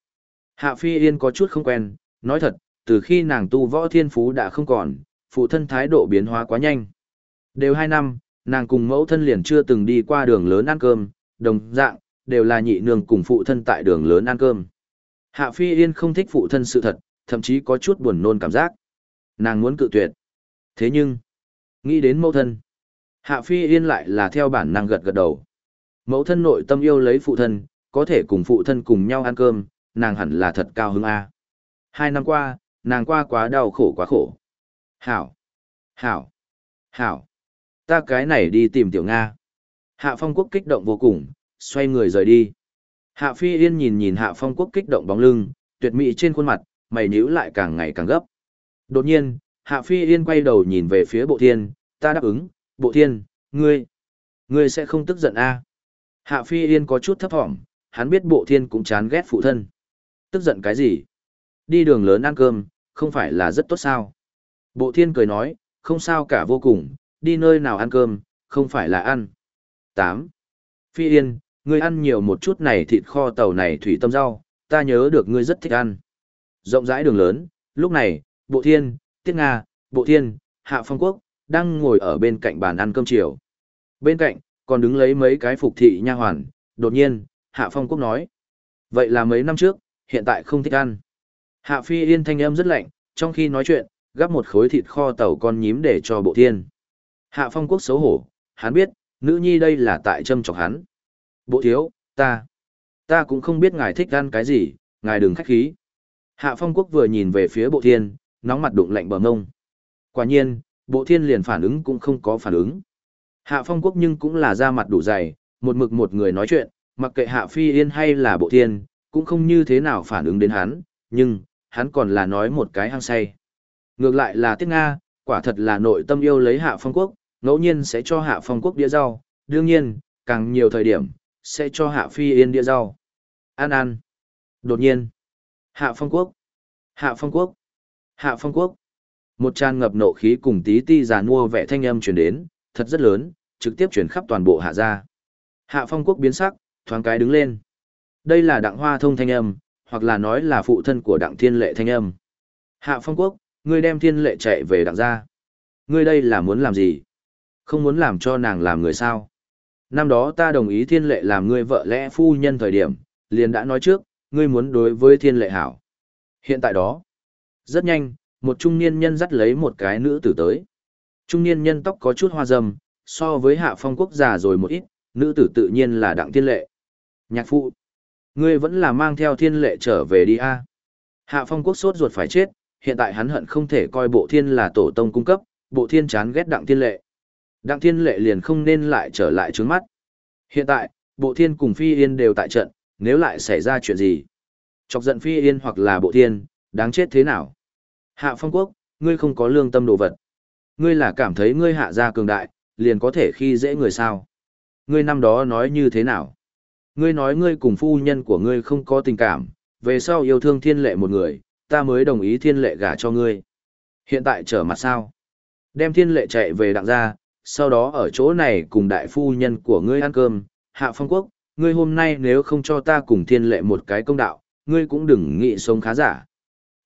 Hạ Phi Yên có chút không quen, nói thật, từ khi nàng tu võ thiên phú đã không còn, phụ thân thái độ biến hóa quá nhanh. Đều hai năm, nàng cùng mẫu thân liền chưa từng đi qua đường lớn ăn cơm, đồng dạng, đều là nhị nương cùng phụ thân tại đường lớn ăn cơm. Hạ Phi Yên không thích phụ thân sự thật, thậm chí có chút buồn nôn cảm giác. Nàng muốn cự tuyệt. Thế nhưng, nghĩ đến mẫu thân. Hạ Phi Yên lại là theo bản năng gật gật đầu. Mẫu thân nội tâm yêu lấy phụ thân, có thể cùng phụ thân cùng nhau ăn cơm, nàng hẳn là thật cao hứng A. Hai năm qua, nàng qua quá đau khổ quá khổ. Hảo! Hảo! Hảo! Ta cái này đi tìm tiểu Nga. Hạ Phong Quốc kích động vô cùng, xoay người rời đi. Hạ Phi Yên nhìn nhìn Hạ Phong Quốc kích động bóng lưng, tuyệt mỹ trên khuôn mặt, mày nhíu lại càng ngày càng gấp. Đột nhiên, Hạ Phi Yên quay đầu nhìn về phía Bộ Thiên, ta đáp ứng, Bộ Thiên, ngươi, ngươi sẽ không tức giận a? À? Hạ Phi Yên có chút thấp thỏm, hắn biết Bộ Thiên cũng chán ghét phụ thân. Tức giận cái gì? Đi đường lớn ăn cơm, không phải là rất tốt sao? Bộ Thiên cười nói, không sao cả vô cùng, đi nơi nào ăn cơm, không phải là ăn. 8. Phi Yên, ngươi ăn nhiều một chút này thịt kho tàu này thủy tâm rau, ta nhớ được ngươi rất thích ăn. Rộng rãi đường lớn, lúc này, Bộ Thiên, Tiết Nga, Bộ Thiên, Hạ Phong Quốc, đang ngồi ở bên cạnh bàn ăn cơm chiều. Bên cạnh, còn đứng lấy mấy cái phục thị nha hoàn, đột nhiên, Hạ Phong Quốc nói. Vậy là mấy năm trước, hiện tại không thích ăn. Hạ Phi Yên thanh âm rất lạnh, trong khi nói chuyện, gắp một khối thịt kho tàu con nhím để cho Bộ Thiên. Hạ Phong Quốc xấu hổ, hắn biết, nữ nhi đây là tại châm chọc hắn. Bộ thiếu, ta, ta cũng không biết ngài thích ăn cái gì, ngài đừng khách khí. Hạ phong quốc vừa nhìn về phía bộ thiên, nóng mặt đụng lạnh bờ mông. Quả nhiên, bộ thiên liền phản ứng cũng không có phản ứng. Hạ phong quốc nhưng cũng là da mặt đủ dày, một mực một người nói chuyện, mặc kệ hạ phi yên hay là bộ thiên, cũng không như thế nào phản ứng đến hắn, nhưng, hắn còn là nói một cái hăng say. Ngược lại là Tiết Nga, quả thật là nội tâm yêu lấy hạ phong quốc, ngẫu nhiên sẽ cho hạ phong quốc đĩa rau, đương nhiên, càng nhiều thời điểm, sẽ cho Hạ Phi Yên đĩa rau. an an Đột nhiên. Hạ Phong Quốc. Hạ Phong Quốc. Hạ Phong Quốc. Một tràn ngập nộ khí cùng tí ti già mua vẻ thanh âm truyền đến, thật rất lớn, trực tiếp truyền khắp toàn bộ hạ gia. Hạ Phong Quốc biến sắc, thoáng cái đứng lên. Đây là đặng hoa thông thanh âm, hoặc là nói là phụ thân của đặng thiên lệ thanh âm. Hạ Phong Quốc, ngươi đem thiên lệ chạy về đặng gia. Ngươi đây là muốn làm gì? Không muốn làm cho nàng làm người sao? Năm đó ta đồng ý thiên lệ làm ngươi vợ lẽ phu nhân thời điểm, liền đã nói trước, ngươi muốn đối với thiên lệ hảo. Hiện tại đó, rất nhanh, một trung niên nhân dắt lấy một cái nữ tử tới. Trung niên nhân tóc có chút hoa râm, so với hạ phong quốc già rồi một ít, nữ tử tự nhiên là đặng thiên lệ. Nhạc phụ, ngươi vẫn là mang theo thiên lệ trở về đi a. Hạ phong quốc sốt ruột phải chết, hiện tại hắn hận không thể coi bộ thiên là tổ tông cung cấp, bộ thiên chán ghét đặng thiên lệ. Đặng thiên lệ liền không nên lại trở lại trướng mắt. Hiện tại, bộ thiên cùng phi yên đều tại trận, nếu lại xảy ra chuyện gì. Chọc giận phi yên hoặc là bộ thiên, đáng chết thế nào. Hạ phong quốc, ngươi không có lương tâm đồ vật. Ngươi là cảm thấy ngươi hạ gia cường đại, liền có thể khi dễ người sao. Ngươi năm đó nói như thế nào? Ngươi nói ngươi cùng phu nhân của ngươi không có tình cảm, về sau yêu thương thiên lệ một người, ta mới đồng ý thiên lệ gả cho ngươi. Hiện tại trở mặt sao? Đem thiên lệ chạy về đặng gia, sau đó ở chỗ này cùng đại phu nhân của ngươi ăn cơm, hạ phong quốc, ngươi hôm nay nếu không cho ta cùng thiên lệ một cái công đạo, ngươi cũng đừng nghĩ sống khá giả.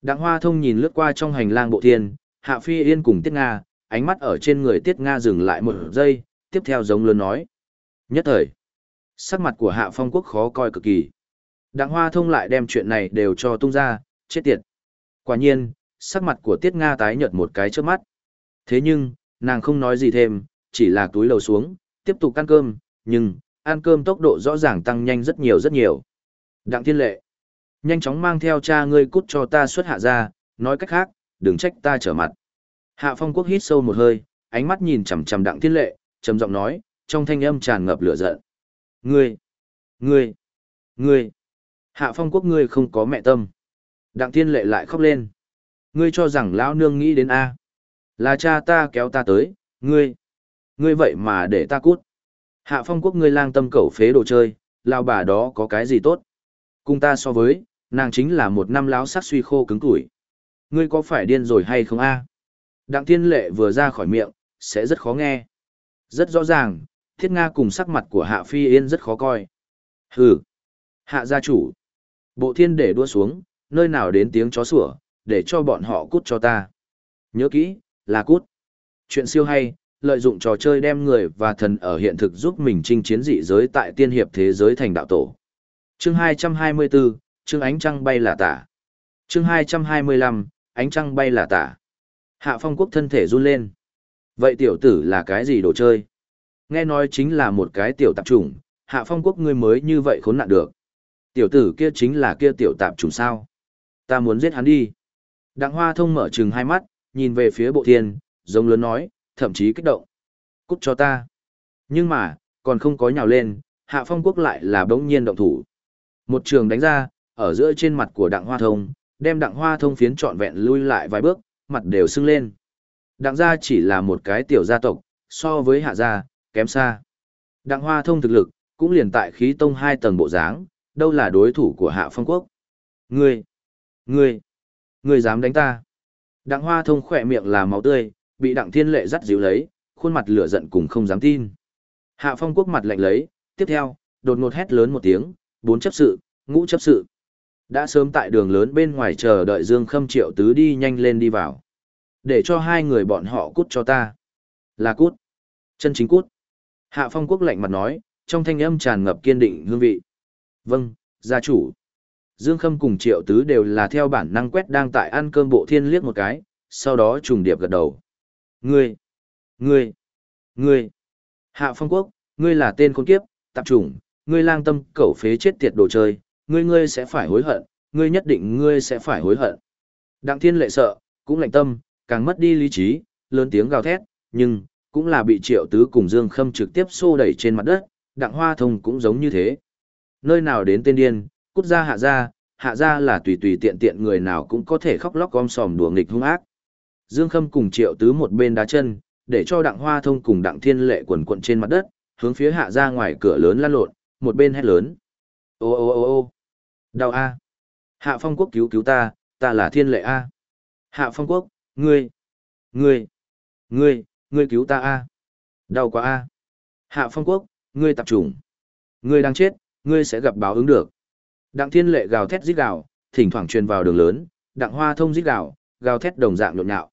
Đặng hoa thông nhìn lướt qua trong hành lang bộ thiên, hạ phi yên cùng tiết Nga, ánh mắt ở trên người tiết Nga dừng lại một giây, tiếp theo giống lớn nói. Nhất thời, sắc mặt của hạ phong quốc khó coi cực kỳ. Đặng hoa thông lại đem chuyện này đều cho tung ra, chết tiệt. Quả nhiên, sắc mặt của tiết Nga tái nhợt một cái trước mắt. Thế nhưng, nàng không nói gì thêm, chỉ là túi lầu xuống, tiếp tục ăn cơm, nhưng, ăn cơm tốc độ rõ ràng tăng nhanh rất nhiều rất nhiều. Đặng thiên lệ, nhanh chóng mang theo cha ngươi cút cho ta xuất hạ ra, nói cách khác, đừng trách ta trở mặt. Hạ phong quốc hít sâu một hơi, ánh mắt nhìn chằm chằm đặng thiên lệ, trầm giọng nói, trong thanh âm tràn ngập lửa giận. Ngươi, ngươi, ngươi, hạ phong quốc ngươi không có mẹ tâm. Đặng thiên lệ lại khóc lên. Ngươi cho rằng lão nương nghĩ đến A. Là cha ta kéo ta tới, ngươi. Ngươi vậy mà để ta cút. Hạ phong quốc ngươi lang tâm cẩu phế đồ chơi, lao bà đó có cái gì tốt. Cùng ta so với, nàng chính là một năm láo sắc suy khô cứng củi. Ngươi có phải điên rồi hay không a? Đặng thiên lệ vừa ra khỏi miệng, sẽ rất khó nghe. Rất rõ ràng, thiết Nga cùng sắc mặt của Hạ Phi Yên rất khó coi. Hừ! Hạ gia chủ! Bộ thiên để đua xuống, nơi nào đến tiếng chó sủa, để cho bọn họ cút cho ta. Nhớ kỹ, là cút. Chuyện siêu hay, lợi dụng trò chơi đem người và thần ở hiện thực giúp mình chinh chiến dị giới tại tiên hiệp thế giới thành đạo tổ. Chương 224, chương ánh trăng bay là tả. Chương 225, ánh trăng bay là tả. Hạ phong quốc thân thể run lên. Vậy tiểu tử là cái gì đồ chơi? Nghe nói chính là một cái tiểu tạp chủng, hạ phong quốc ngươi mới như vậy khốn nạn được. Tiểu tử kia chính là kia tiểu tạp chủng sao? Ta muốn giết hắn đi. Đặng hoa thông mở trừng hai mắt, nhìn về phía bộ thiên, giống lớn nói, thậm chí kích động. Cút cho ta. Nhưng mà, còn không có nhào lên, hạ phong quốc lại là bỗng nhiên động thủ. Một trường đánh ra, ở giữa trên mặt của đặng hoa thông, đem đặng hoa thông phiến trọn vẹn lui lại vài bước, mặt đều sưng lên. Đặng gia chỉ là một cái tiểu gia tộc, so với hạ gia, kém xa. Đặng hoa thông thực lực, cũng liền tại khí tông hai tầng bộ dáng, đâu là đối thủ của hạ phong quốc. Ngươi, ngươi, ngươi dám đánh ta. Đặng hoa thông khỏe miệng là máu tươi, bị đặng thiên lệ dắt díu lấy, khuôn mặt lửa giận cùng không dám tin. Hạ phong quốc mặt lạnh lấy, tiếp theo, đột ngột hét lớn một tiếng, bốn chấp sự, ngũ chấp sự. Đã sớm tại đường lớn bên ngoài chờ đợi Dương Khâm Triệu Tứ đi nhanh lên đi vào. Để cho hai người bọn họ cút cho ta. Là cút. Chân chính cút. Hạ phong quốc lạnh mặt nói, trong thanh âm tràn ngập kiên định hương vị. Vâng, gia chủ. Dương Khâm cùng Triệu Tứ đều là theo bản năng quét đang tại ăn cơm bộ thiên liếc một cái, sau đó trùng điệp gật đầu. Ngươi, ngươi, ngươi, Hạ Phong Quốc, ngươi là tên con kiếp, tạp chủng, ngươi lang tâm cẩu phế chết tiệt đồ chơi, ngươi ngươi sẽ phải hối hận, ngươi nhất định ngươi sẽ phải hối hận. Đặng Thiên lệ sợ, cũng lạnh tâm, càng mất đi lý trí, lớn tiếng gào thét, nhưng, cũng là bị Triệu Tứ cùng Dương Khâm trực tiếp xô đẩy trên mặt đất, Đặng Hoa Thông cũng giống như thế. Nơi nào đến tên điên, cút ra hạ ra, hạ ra là tùy tùy tiện tiện người nào cũng có thể khóc lóc gom sòm đùa nghịch hung ác. Dương Khâm cùng Triệu Tứ một bên đá chân, để cho Đặng Hoa Thông cùng Đặng Thiên Lệ quần quận trên mặt đất, hướng phía hạ ra ngoài cửa lớn lăn lộn, một bên hét lớn. Ô ô ô ô đau a Hạ phong quốc cứu cứu ta, ta là thiên lệ a Hạ phong quốc, ngươi, ngươi, ngươi, ngươi cứu ta a Đau quá a Hạ phong quốc, ngươi tập trùng. Ngươi đang chết, ngươi sẽ gặp báo ứng được. Đặng thiên lệ gào thét rít gào, thỉnh thoảng truyền vào đường lớn, đặng hoa thông rít gào, gào thét đồng dạng nhộn nhạo.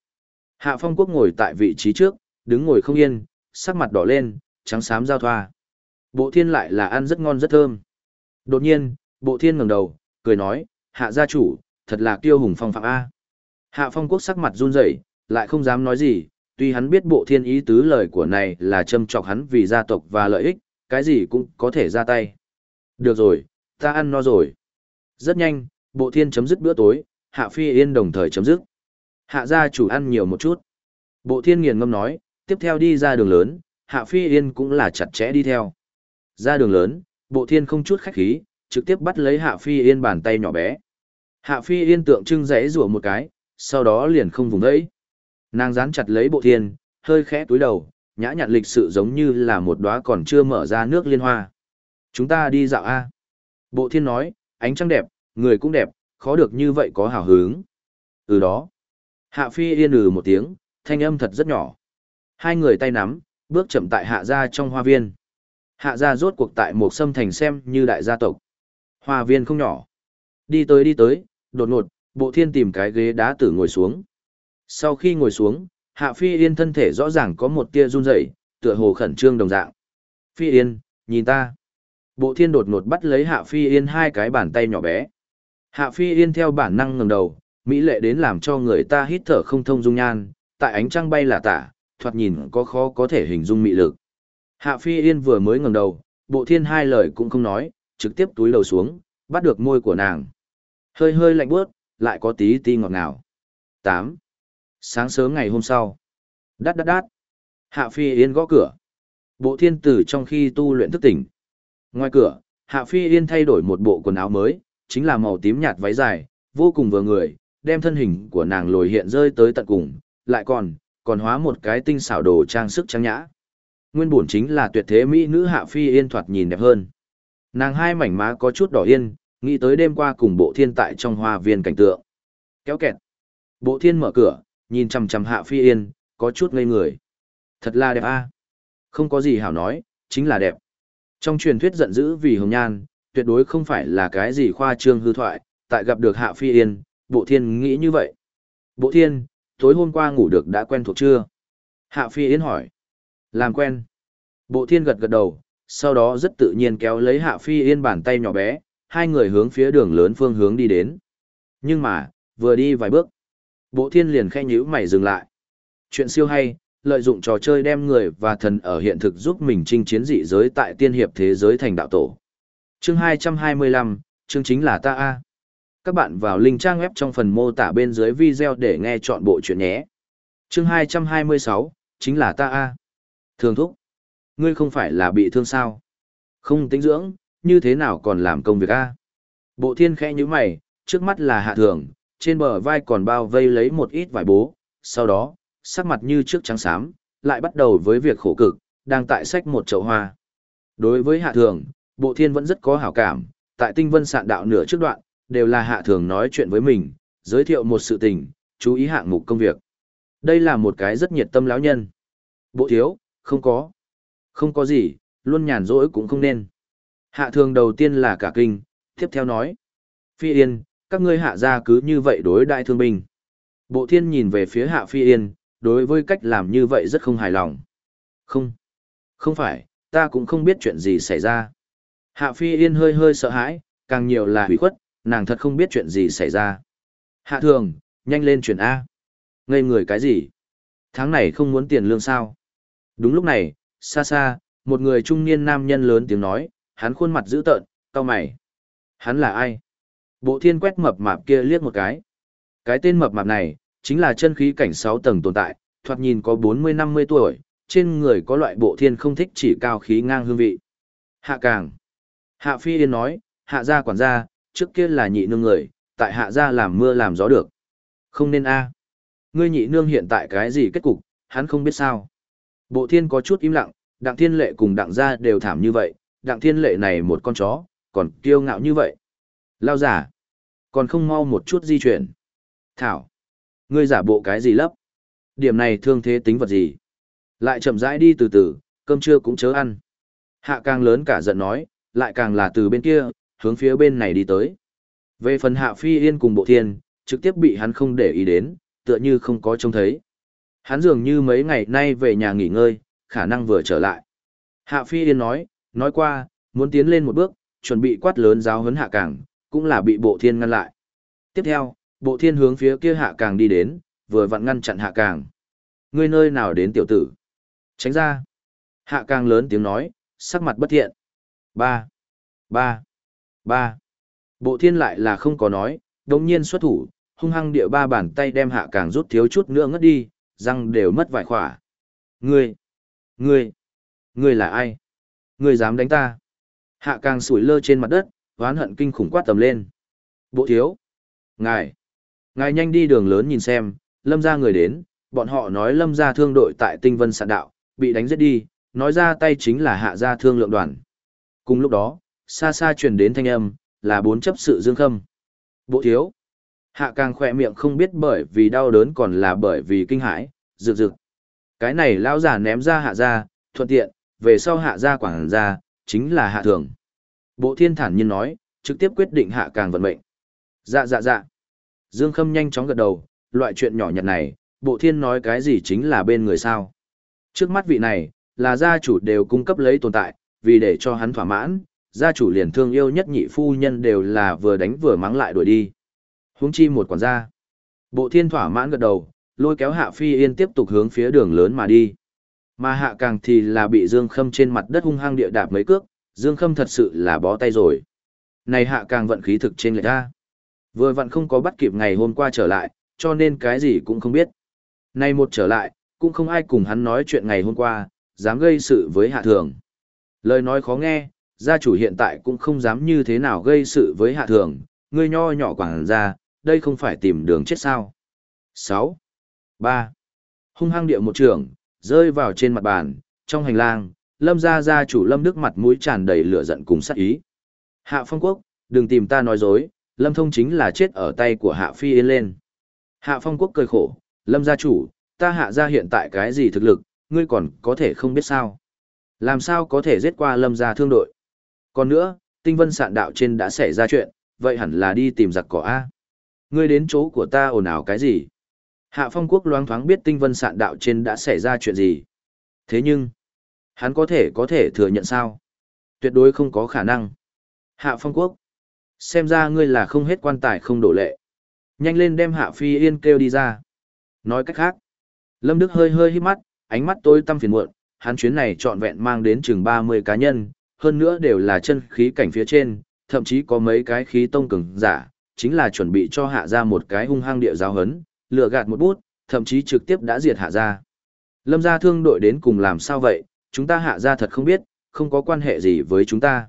Hạ phong quốc ngồi tại vị trí trước, đứng ngồi không yên, sắc mặt đỏ lên, trắng xám giao thoa. Bộ thiên lại là ăn rất ngon rất thơm. Đột nhiên, bộ thiên ngẩng đầu, cười nói, hạ gia chủ, thật là kiêu hùng phong phạm A. Hạ phong quốc sắc mặt run rẩy, lại không dám nói gì, tuy hắn biết bộ thiên ý tứ lời của này là châm chọc hắn vì gia tộc và lợi ích, cái gì cũng có thể ra tay. Được rồi, ta ăn no rồi. Rất nhanh, bộ thiên chấm dứt bữa tối, hạ phi yên đồng thời chấm dứt. Hạ gia chủ ăn nhiều một chút. Bộ thiên nghiền ngâm nói, tiếp theo đi ra đường lớn, hạ phi yên cũng là chặt chẽ đi theo. Ra đường lớn, bộ thiên không chút khách khí, trực tiếp bắt lấy hạ phi yên bàn tay nhỏ bé. Hạ phi yên tượng trưng rẽ rủa một cái, sau đó liền không vùng ấy. Nàng dán chặt lấy bộ thiên, hơi khẽ túi đầu, nhã nhặn lịch sự giống như là một đóa còn chưa mở ra nước liên hoa. Chúng ta đi dạo A. Bộ thiên nói, ánh trăng đẹp, người cũng đẹp, khó được như vậy có hào hứng. Từ đó, hạ phi yên ừ một tiếng, thanh âm thật rất nhỏ. Hai người tay nắm, bước chậm tại hạ gia trong hoa viên. Hạ gia rốt cuộc tại một sâm thành xem như đại gia tộc. Hoa viên không nhỏ. Đi tới đi tới, đột ngột, bộ thiên tìm cái ghế đá tử ngồi xuống. Sau khi ngồi xuống, hạ phi yên thân thể rõ ràng có một tia run rẩy, tựa hồ khẩn trương đồng dạng. Phi yên, nhìn ta. Bộ thiên đột ngột bắt lấy hạ phi yên hai cái bàn tay nhỏ bé. Hạ phi yên theo bản năng ngẩng đầu, mỹ lệ đến làm cho người ta hít thở không thông dung nhan, tại ánh trăng bay là tả, thoạt nhìn có khó có thể hình dung mị lực. Hạ Phi Yên vừa mới ngẩng đầu, bộ thiên hai lời cũng không nói, trực tiếp túi đầu xuống, bắt được môi của nàng. Hơi hơi lạnh bước, lại có tí ti ngọt ngào. 8. Sáng sớm ngày hôm sau. Đát đát đát. Hạ Phi Yên gõ cửa. Bộ thiên tử trong khi tu luyện thức tỉnh. Ngoài cửa, Hạ Phi Yên thay đổi một bộ quần áo mới, chính là màu tím nhạt váy dài, vô cùng vừa người, đem thân hình của nàng lồi hiện rơi tới tận cùng, lại còn, còn hóa một cái tinh xảo đồ trang sức trang nhã. Nguyên bổn chính là tuyệt thế mỹ nữ Hạ Phi Yên thoạt nhìn đẹp hơn. Nàng hai mảnh má có chút đỏ yên, nghĩ tới đêm qua cùng bộ thiên tại trong hoa viên cảnh tượng. Kéo kẹt. Bộ thiên mở cửa, nhìn chằm chằm Hạ Phi Yên, có chút ngây người. Thật là đẹp a. Không có gì hảo nói, chính là đẹp. Trong truyền thuyết giận dữ vì hồng nhan, tuyệt đối không phải là cái gì khoa trương hư thoại, tại gặp được Hạ Phi Yên, bộ thiên nghĩ như vậy. Bộ thiên, tối hôm qua ngủ được đã quen thuộc chưa? Hạ Phi Yên hỏi. Làm quen. Bộ thiên gật gật đầu, sau đó rất tự nhiên kéo lấy Hạ Phi Yên bàn tay nhỏ bé, hai người hướng phía đường lớn phương hướng đi đến. Nhưng mà, vừa đi vài bước, bộ thiên liền khe nhíu mày dừng lại. Chuyện siêu hay, lợi dụng trò chơi đem người và thần ở hiện thực giúp mình chinh chiến dị giới tại tiên hiệp thế giới thành đạo tổ. Chương 225, chương chính là ta A. Các bạn vào link trang web trong phần mô tả bên dưới video để nghe chọn bộ chuyện nhé. Chương 226, chính là ta A. Thường thúc. Ngươi không phải là bị thương sao? Không tính dưỡng, như thế nào còn làm công việc A? Bộ thiên khẽ như mày, trước mắt là hạ thường, trên bờ vai còn bao vây lấy một ít vải bố, sau đó, sắc mặt như trước trắng xám, lại bắt đầu với việc khổ cực, đang tại sách một chậu hoa. Đối với hạ thường, bộ thiên vẫn rất có hảo cảm, tại tinh vân sạn đạo nửa trước đoạn, đều là hạ thường nói chuyện với mình, giới thiệu một sự tình, chú ý hạng mục công việc. Đây là một cái rất nhiệt tâm lão nhân. Bộ thiếu, không có. Không có gì, luôn nhàn rỗi cũng không nên. Hạ thường đầu tiên là cả kinh, tiếp theo nói. Phi Yên, các ngươi hạ gia cứ như vậy đối đại thương binh. Bộ thiên nhìn về phía hạ Phi Yên, đối với cách làm như vậy rất không hài lòng. Không, không phải, ta cũng không biết chuyện gì xảy ra. Hạ Phi Yên hơi hơi sợ hãi, càng nhiều là hủy khuất, nàng thật không biết chuyện gì xảy ra. Hạ thường, nhanh lên chuyển A. Ngây người cái gì? Tháng này không muốn tiền lương sao? Đúng lúc này, xa xa, một người trung niên nam nhân lớn tiếng nói, hắn khuôn mặt dữ tợn, cau mày. Hắn là ai? Bộ thiên quét mập mạp kia liếc một cái. Cái tên mập mạp này, chính là chân khí cảnh 6 tầng tồn tại, thoạt nhìn có 40-50 tuổi, trên người có loại bộ thiên không thích chỉ cao khí ngang hương vị. Hạ càng. Hạ phi yên nói, hạ gia quản gia, trước kia là nhị nương người, tại hạ gia làm mưa làm gió được. Không nên a. Ngươi nhị nương hiện tại cái gì kết cục, hắn không biết sao. Bộ thiên có chút im lặng, đặng thiên lệ cùng đặng gia đều thảm như vậy, đặng thiên lệ này một con chó, còn kiêu ngạo như vậy. Lao giả, còn không mau một chút di chuyển. Thảo, ngươi giả bộ cái gì lấp? Điểm này thương thế tính vật gì? Lại chậm rãi đi từ từ, cơm trưa cũng chớ ăn. Hạ càng lớn cả giận nói, lại càng là từ bên kia, hướng phía bên này đi tới. Về phần hạ phi yên cùng bộ thiên, trực tiếp bị hắn không để ý đến, tựa như không có trông thấy. Hắn dường như mấy ngày nay về nhà nghỉ ngơi, khả năng vừa trở lại. Hạ phi yên nói, nói qua, muốn tiến lên một bước, chuẩn bị quát lớn giáo huấn hạ càng, cũng là bị bộ thiên ngăn lại. Tiếp theo, bộ thiên hướng phía kia hạ càng đi đến, vừa vặn ngăn chặn hạ càng. Ngươi nơi nào đến tiểu tử? Tránh ra. Hạ càng lớn tiếng nói, sắc mặt bất thiện. Ba, ba, ba. Bộ thiên lại là không có nói, đồng nhiên xuất thủ, hung hăng địa ba bàn tay đem hạ càng rút thiếu chút nữa ngất đi, răng đều mất vài khỏa. Ngươi, ngươi, ngươi là ai? Ngươi dám đánh ta? Hạ càng sủi lơ trên mặt đất, hoán hận kinh khủng quát tầm lên. Bộ thiếu, ngài, ngài nhanh đi đường lớn nhìn xem, lâm ra người đến, bọn họ nói lâm ra thương đội tại tinh vân sạn đạo, bị đánh giết đi, nói ra tay chính là hạ gia thương lượng đoàn. Cùng lúc đó, xa xa truyền đến thanh âm, là bốn chấp sự dương khâm. Bộ thiếu. Hạ càng khỏe miệng không biết bởi vì đau đớn còn là bởi vì kinh hãi, rực rực. Cái này lão giả ném ra hạ gia, thuận tiện, về sau hạ gia quảng ra chính là hạ thường. Bộ thiên thản nhiên nói, trực tiếp quyết định hạ càng vận mệnh. Dạ dạ dạ. Dương Khâm nhanh chóng gật đầu, loại chuyện nhỏ nhặt này, bộ thiên nói cái gì chính là bên người sao. Trước mắt vị này, là gia chủ đều cung cấp lấy tồn tại, vì để cho hắn thỏa mãn, gia chủ liền thương yêu nhất nhị phu nhân đều là vừa đánh vừa mắng lại đuổi đi. Huống chi một quản gia. Bộ thiên thỏa mãn gật đầu, lôi kéo hạ phi yên tiếp tục hướng phía đường lớn mà đi. Mà hạ càng thì là bị Dương Khâm trên mặt đất hung hăng địa đạp mấy cước, Dương Khâm thật sự là bó tay rồi. Này hạ càng vận khí thực trên lệch ra. Vừa vặn không có bắt kịp ngày hôm qua trở lại, cho nên cái gì cũng không biết. Này một trở lại, cũng không ai cùng hắn nói chuyện ngày hôm qua, dám gây sự với hạ thường. Lời nói khó nghe, gia chủ hiện tại cũng không dám như thế nào gây sự với hạ thường, ngươi nho nhỏ quảng ra, đây không phải tìm đường chết sao. 6. 3. Hung hăng địa một trường, rơi vào trên mặt bàn, trong hành lang, lâm gia gia chủ lâm đức mặt mũi tràn đầy lửa giận cùng sát ý. Hạ phong quốc, đừng tìm ta nói dối, lâm thông chính là chết ở tay của hạ phi yên lên. Hạ phong quốc cười khổ, lâm gia chủ, ta hạ gia hiện tại cái gì thực lực, ngươi còn có thể không biết sao. Làm sao có thể giết qua lâm gia thương đội. Còn nữa, tinh vân sạn đạo trên đã xảy ra chuyện, vậy hẳn là đi tìm giặc cỏ A. Ngươi đến chỗ của ta ồn ào cái gì? Hạ phong quốc loáng thoáng biết tinh vân sạn đạo trên đã xảy ra chuyện gì. Thế nhưng, hắn có thể có thể thừa nhận sao? Tuyệt đối không có khả năng. Hạ phong quốc, xem ra ngươi là không hết quan tài không đổ lệ. Nhanh lên đem hạ phi yên kêu đi ra. Nói cách khác, Lâm Đức hơi hơi hít mắt, ánh mắt tối tăm phiền muộn, hắn chuyến này trọn vẹn mang đến chừng 30 cá nhân, hơn nữa đều là chân khí cảnh phía trên, thậm chí có mấy cái khí tông cường giả, chính là chuẩn bị cho hạ ra một cái hung hăng địa giáo hấn, lừa gạt một bút, thậm chí trực tiếp đã diệt hạ ra. Lâm gia thương đội đến cùng làm sao vậy, chúng ta hạ ra thật không biết, không có quan hệ gì với chúng ta.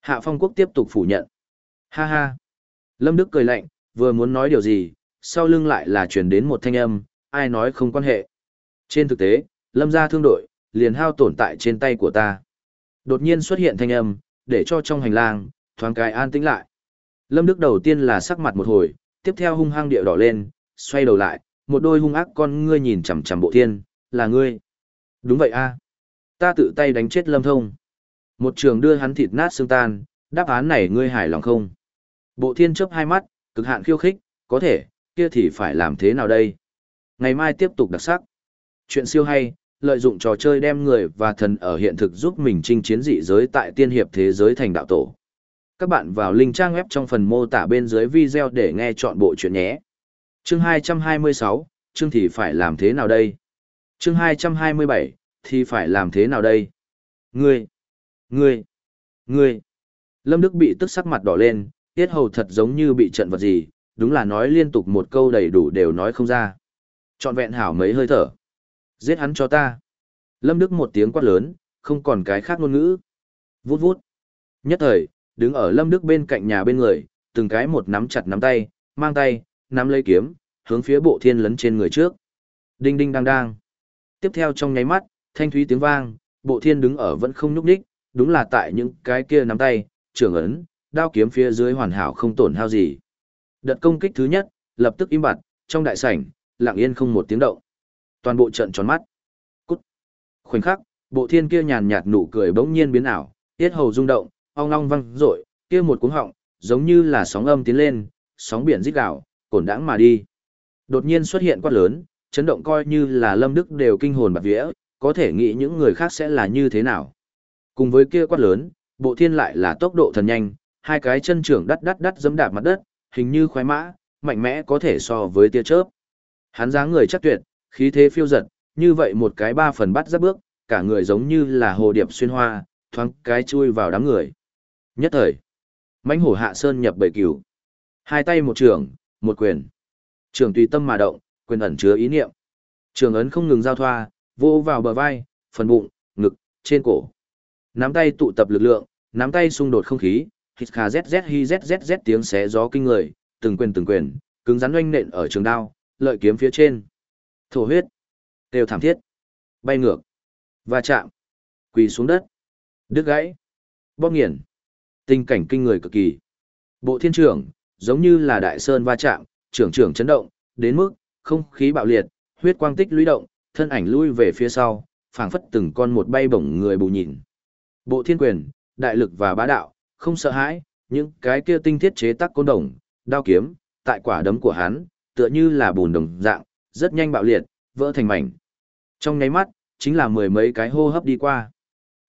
Hạ phong quốc tiếp tục phủ nhận. Ha ha. Lâm Đức cười lạnh, vừa muốn nói điều gì, sau lưng lại là truyền đến một thanh âm, ai nói không quan hệ. Trên thực tế, lâm gia thương đội, liền hao tổn tại trên tay của ta. Đột nhiên xuất hiện thanh âm, để cho trong hành lang, thoáng cái an tĩnh lại. Lâm Đức đầu tiên là sắc mặt một hồi, tiếp theo hung hăng địa đỏ lên, xoay đầu lại, một đôi hung ác con ngươi nhìn chằm chằm bộ thiên, là ngươi. Đúng vậy a Ta tự tay đánh chết Lâm Thông. Một trường đưa hắn thịt nát xương tan, đáp án này ngươi hài lòng không? Bộ thiên chấp hai mắt, cực hạn khiêu khích, có thể, kia thì phải làm thế nào đây? Ngày mai tiếp tục đặc sắc. Chuyện siêu hay, lợi dụng trò chơi đem người và thần ở hiện thực giúp mình chinh chiến dị giới tại tiên hiệp thế giới thành đạo tổ. Các bạn vào link trang web trong phần mô tả bên dưới video để nghe chọn bộ chuyện nhé. Chương 226, chương thì phải làm thế nào đây? Chương 227, thì phải làm thế nào đây? Ngươi, ngươi, ngươi. Lâm Đức bị tức sắc mặt đỏ lên, tiết hầu thật giống như bị trận vật gì, đúng là nói liên tục một câu đầy đủ đều nói không ra. Chọn vẹn hảo mấy hơi thở. Giết hắn cho ta. Lâm Đức một tiếng quát lớn, không còn cái khác ngôn ngữ. Vút vút. Nhất thời, đứng ở Lâm Đức bên cạnh nhà bên người, từng cái một nắm chặt nắm tay, mang tay, nắm lấy kiếm, hướng phía bộ thiên lấn trên người trước. Đinh đinh đang đang. Tiếp theo trong nháy mắt, thanh thúy tiếng vang, bộ thiên đứng ở vẫn không nhúc đích, đúng là tại những cái kia nắm tay, trưởng ấn, đao kiếm phía dưới hoàn hảo không tổn hao gì. Đợt công kích thứ nhất, lập tức im bặt, trong đại sảnh, lặng yên không một tiếng động. Toàn bộ trận tròn mắt. Cút. Khoảnh khắc, bộ thiên kia nhàn nhạt nụ cười bỗng nhiên biến ảo, tiết hầu rung động, ong ong văng rội, kia một cuống họng, giống như là sóng âm tiến lên, sóng biển rít gào, cổn đãng mà đi. Đột nhiên xuất hiện quát lớn, chấn động coi như là Lâm Đức đều kinh hồn bạt vía, có thể nghĩ những người khác sẽ là như thế nào. Cùng với kia quát lớn, bộ thiên lại là tốc độ thần nhanh, hai cái chân trưởng đắt đắt đắt dẫm đạp mặt đất, hình như khoái mã, mạnh mẽ có thể so với tia chớp. Hắn dáng người chắc tuyệt, khí thế phiêu giật, như vậy một cái ba phần bắt giáp bước, cả người giống như là hồ điệp xuyên hoa, thoáng cái chui vào đám người. Nhất thời, mãnh hổ hạ sơn nhập bảy cửu. Hai tay một trường, một quyền. Trường tùy tâm mà động, quyền ẩn chứa ý niệm. Trường ấn không ngừng giao thoa, vô vào bờ vai, phần bụng, ngực, trên cổ. Nắm tay tụ tập lực lượng, nắm tay xung đột không khí, hít kha zzz hi zzz tiếng xé gió kinh người, từng quyền từng quyền, cứng rắn oanh nện ở trường đao, lợi kiếm phía trên. Thổ huyết, đều thảm thiết, bay ngược, va chạm, quỳ xuống đất, đứt gãy, bóp nghiền. Tình cảnh kinh người cực kỳ. Bộ thiên trưởng, giống như là đại sơn va chạm, trưởng trưởng chấn động, đến mức, không khí bạo liệt, huyết quang tích lũy động, thân ảnh lui về phía sau, phảng phất từng con một bay bổng người bù nhìn. Bộ thiên quyền, đại lực và bá đạo, không sợ hãi, những cái kia tinh thiết chế tác côn đồng, đao kiếm, tại quả đấm của hắn, tựa như là bùn đồng dạng, rất nhanh bạo liệt, vỡ thành mảnh. Trong nháy mắt, chính là mười mấy cái hô hấp đi qua.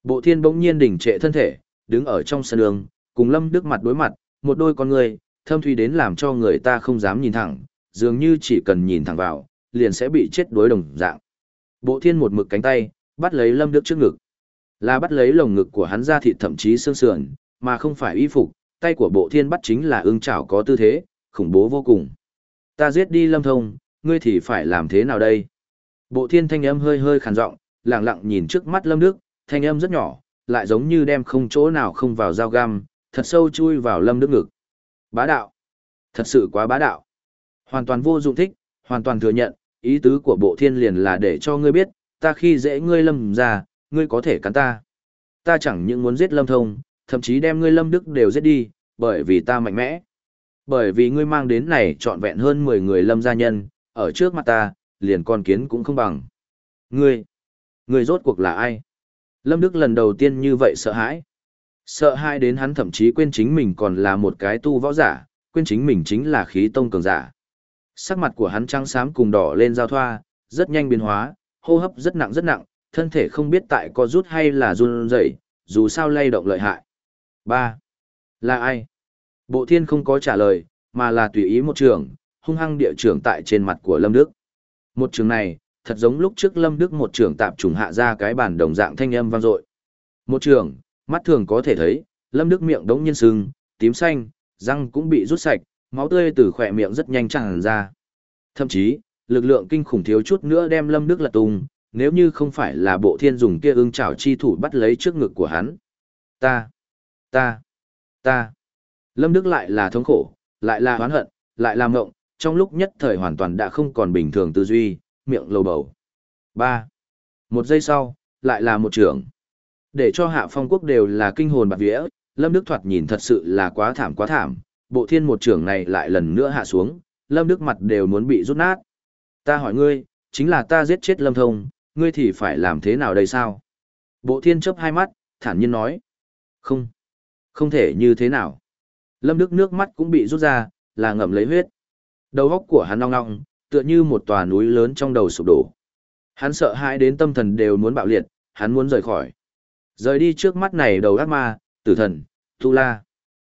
Bộ thiên bỗng nhiên đỉnh trệ thân thể, đứng ở trong sân đường, cùng Lâm Đức mặt đối mặt, một đôi con người, thâm thủy đến làm cho người ta không dám nhìn thẳng, dường như chỉ cần nhìn thẳng vào, liền sẽ bị chết đối đồng dạng. Bộ thiên một mực cánh tay, bắt lấy Lâm Đức trước ngực. Là bắt lấy lồng ngực của hắn ra thịt thậm chí xương sườn, mà không phải y phục, tay của bộ thiên bắt chính là ương chảo có tư thế, khủng bố vô cùng. Ta giết đi lâm thông, ngươi thì phải làm thế nào đây? Bộ thiên thanh âm hơi hơi khàn giọng, lặng lặng nhìn trước mắt lâm đức, thanh âm rất nhỏ, lại giống như đem không chỗ nào không vào dao găm, thật sâu chui vào lâm đức ngực. Bá đạo. Thật sự quá bá đạo. Hoàn toàn vô dụng thích, hoàn toàn thừa nhận, ý tứ của bộ thiên liền là để cho ngươi biết, ta khi dễ ngươi lâm ra, ngươi có thể cắn ta. Ta chẳng những muốn giết lâm thông, thậm chí đem ngươi lâm đức đều giết đi, bởi vì ta mạnh mẽ. Bởi vì ngươi mang đến này trọn vẹn hơn 10 người lâm gia nhân, ở trước mặt ta, liền con kiến cũng không bằng. Ngươi, ngươi rốt cuộc là ai? Lâm Đức lần đầu tiên như vậy sợ hãi. Sợ hãi đến hắn thậm chí quên chính mình còn là một cái tu võ giả, quên chính mình chính là khí tông cường giả. Sắc mặt của hắn trắng xám cùng đỏ lên giao thoa, rất nhanh biến hóa, hô hấp rất nặng rất nặng, thân thể không biết tại có rút hay là run rẩy, dù sao lay động lợi hại. 3. Là ai? Bộ thiên không có trả lời, mà là tùy ý một trường, hung hăng địa trưởng tại trên mặt của Lâm Đức. Một trường này, thật giống lúc trước Lâm Đức một trường tạp trùng hạ ra cái bản đồng dạng thanh âm vang dội. Một trường, mắt thường có thể thấy, Lâm Đức miệng đống nhiên sưng, tím xanh, răng cũng bị rút sạch, máu tươi từ khỏe miệng rất nhanh tràn ra. Thậm chí, lực lượng kinh khủng thiếu chút nữa đem Lâm Đức lật tung, nếu như không phải là bộ thiên dùng kia ưng chảo chi thủ bắt lấy trước ngực của hắn. Ta, ta, ta. Lâm Đức lại là thống khổ, lại là hoán hận, lại là mộng, trong lúc nhất thời hoàn toàn đã không còn bình thường tư duy, miệng lầu bầu. 3. Một giây sau, lại là một trưởng. Để cho hạ phong quốc đều là kinh hồn bạc vía, Lâm Đức thoạt nhìn thật sự là quá thảm quá thảm, bộ thiên một trưởng này lại lần nữa hạ xuống, Lâm Đức mặt đều muốn bị rút nát. Ta hỏi ngươi, chính là ta giết chết Lâm Thông, ngươi thì phải làm thế nào đây sao? Bộ thiên chấp hai mắt, thản nhiên nói. Không, không thể như thế nào. Lâm Đức nước mắt cũng bị rút ra, là ngậm lấy huyết. Đầu óc của hắn nong nong, tựa như một tòa núi lớn trong đầu sụp đổ. Hắn sợ hãi đến tâm thần đều muốn bạo liệt, hắn muốn rời khỏi. Rời đi trước mắt này đầu ác ma, tử thần, tu la.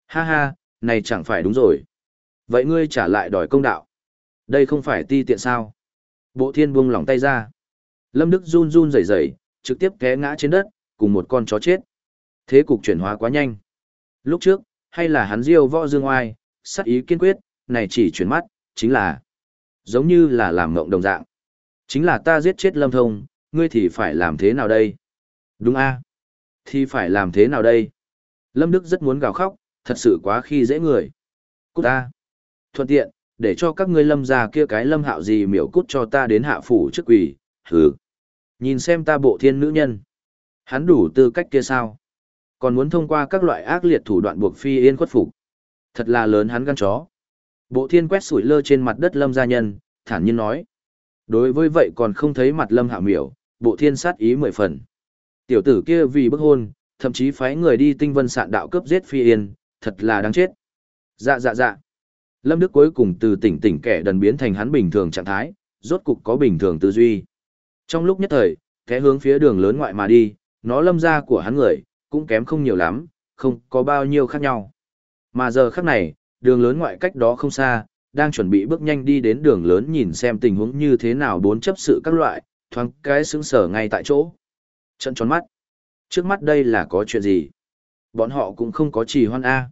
Ha ha, này chẳng phải đúng rồi. Vậy ngươi trả lại đòi công đạo. Đây không phải ti tiện sao. Bộ thiên buông lỏng tay ra. Lâm Đức run run rẩy rẩy, trực tiếp té ngã trên đất, cùng một con chó chết. Thế cục chuyển hóa quá nhanh. Lúc trước, hay là hắn diêu võ dương oai, sắc ý kiên quyết, này chỉ chuyển mắt, chính là giống như là làm ngộng đồng dạng. Chính là ta giết chết Lâm Thông, ngươi thì phải làm thế nào đây? Đúng a Thì phải làm thế nào đây? Lâm Đức rất muốn gào khóc, thật sự quá khi dễ người. Cút ta. Thuận tiện, để cho các ngươi lâm ra kia cái lâm hạo gì miểu cút cho ta đến hạ phủ trước quỷ, hừ. Nhìn xem ta bộ thiên nữ nhân. Hắn đủ tư cách kia sao? Còn muốn thông qua các loại ác liệt thủ đoạn buộc Phi Yên khuất phục. Thật là lớn hắn gan chó. Bộ thiên quét sủi lơ trên mặt đất lâm gia nhân, thản nhiên nói. Đối với vậy còn không thấy mặt lâm hạ miểu, bộ thiên sát ý mười phần. Tiểu tử kia vì bức hôn, thậm chí phái người đi tinh vân sạn đạo cướp giết phi yên, thật là đáng chết. Dạ dạ dạ. Lâm Đức cuối cùng từ tỉnh tỉnh kẻ đần biến thành hắn bình thường trạng thái, rốt cục có bình thường tư duy. Trong lúc nhất thời, kẻ hướng phía đường lớn ngoại mà đi, nó lâm ra của hắn người, cũng kém không nhiều lắm, không có bao nhiêu khác nhau. Mà giờ khắc này, đường lớn ngoại cách đó không xa, đang chuẩn bị bước nhanh đi đến đường lớn nhìn xem tình huống như thế nào bốn chấp sự các loại, thoáng cái sững sở ngay tại chỗ. Trận tròn mắt. Trước mắt đây là có chuyện gì? Bọn họ cũng không có trì hoan A.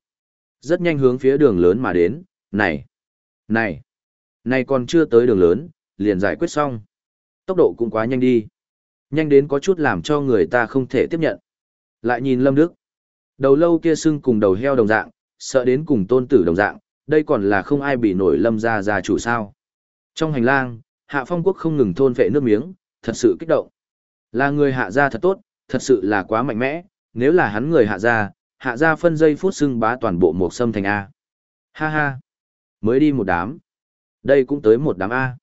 Rất nhanh hướng phía đường lớn mà đến, này, này, này còn chưa tới đường lớn, liền giải quyết xong. Tốc độ cũng quá nhanh đi. Nhanh đến có chút làm cho người ta không thể tiếp nhận. Lại nhìn Lâm Đức. Đầu lâu kia sưng cùng đầu heo đồng dạng, sợ đến cùng tôn tử đồng dạng, đây còn là không ai bị nổi lâm ra ra chủ sao. Trong hành lang, hạ phong quốc không ngừng thôn vệ nước miếng, thật sự kích động. Là người hạ gia thật tốt, thật sự là quá mạnh mẽ, nếu là hắn người hạ gia, hạ gia phân giây phút xưng bá toàn bộ một sâm thành A. Ha ha, mới đi một đám. Đây cũng tới một đám A.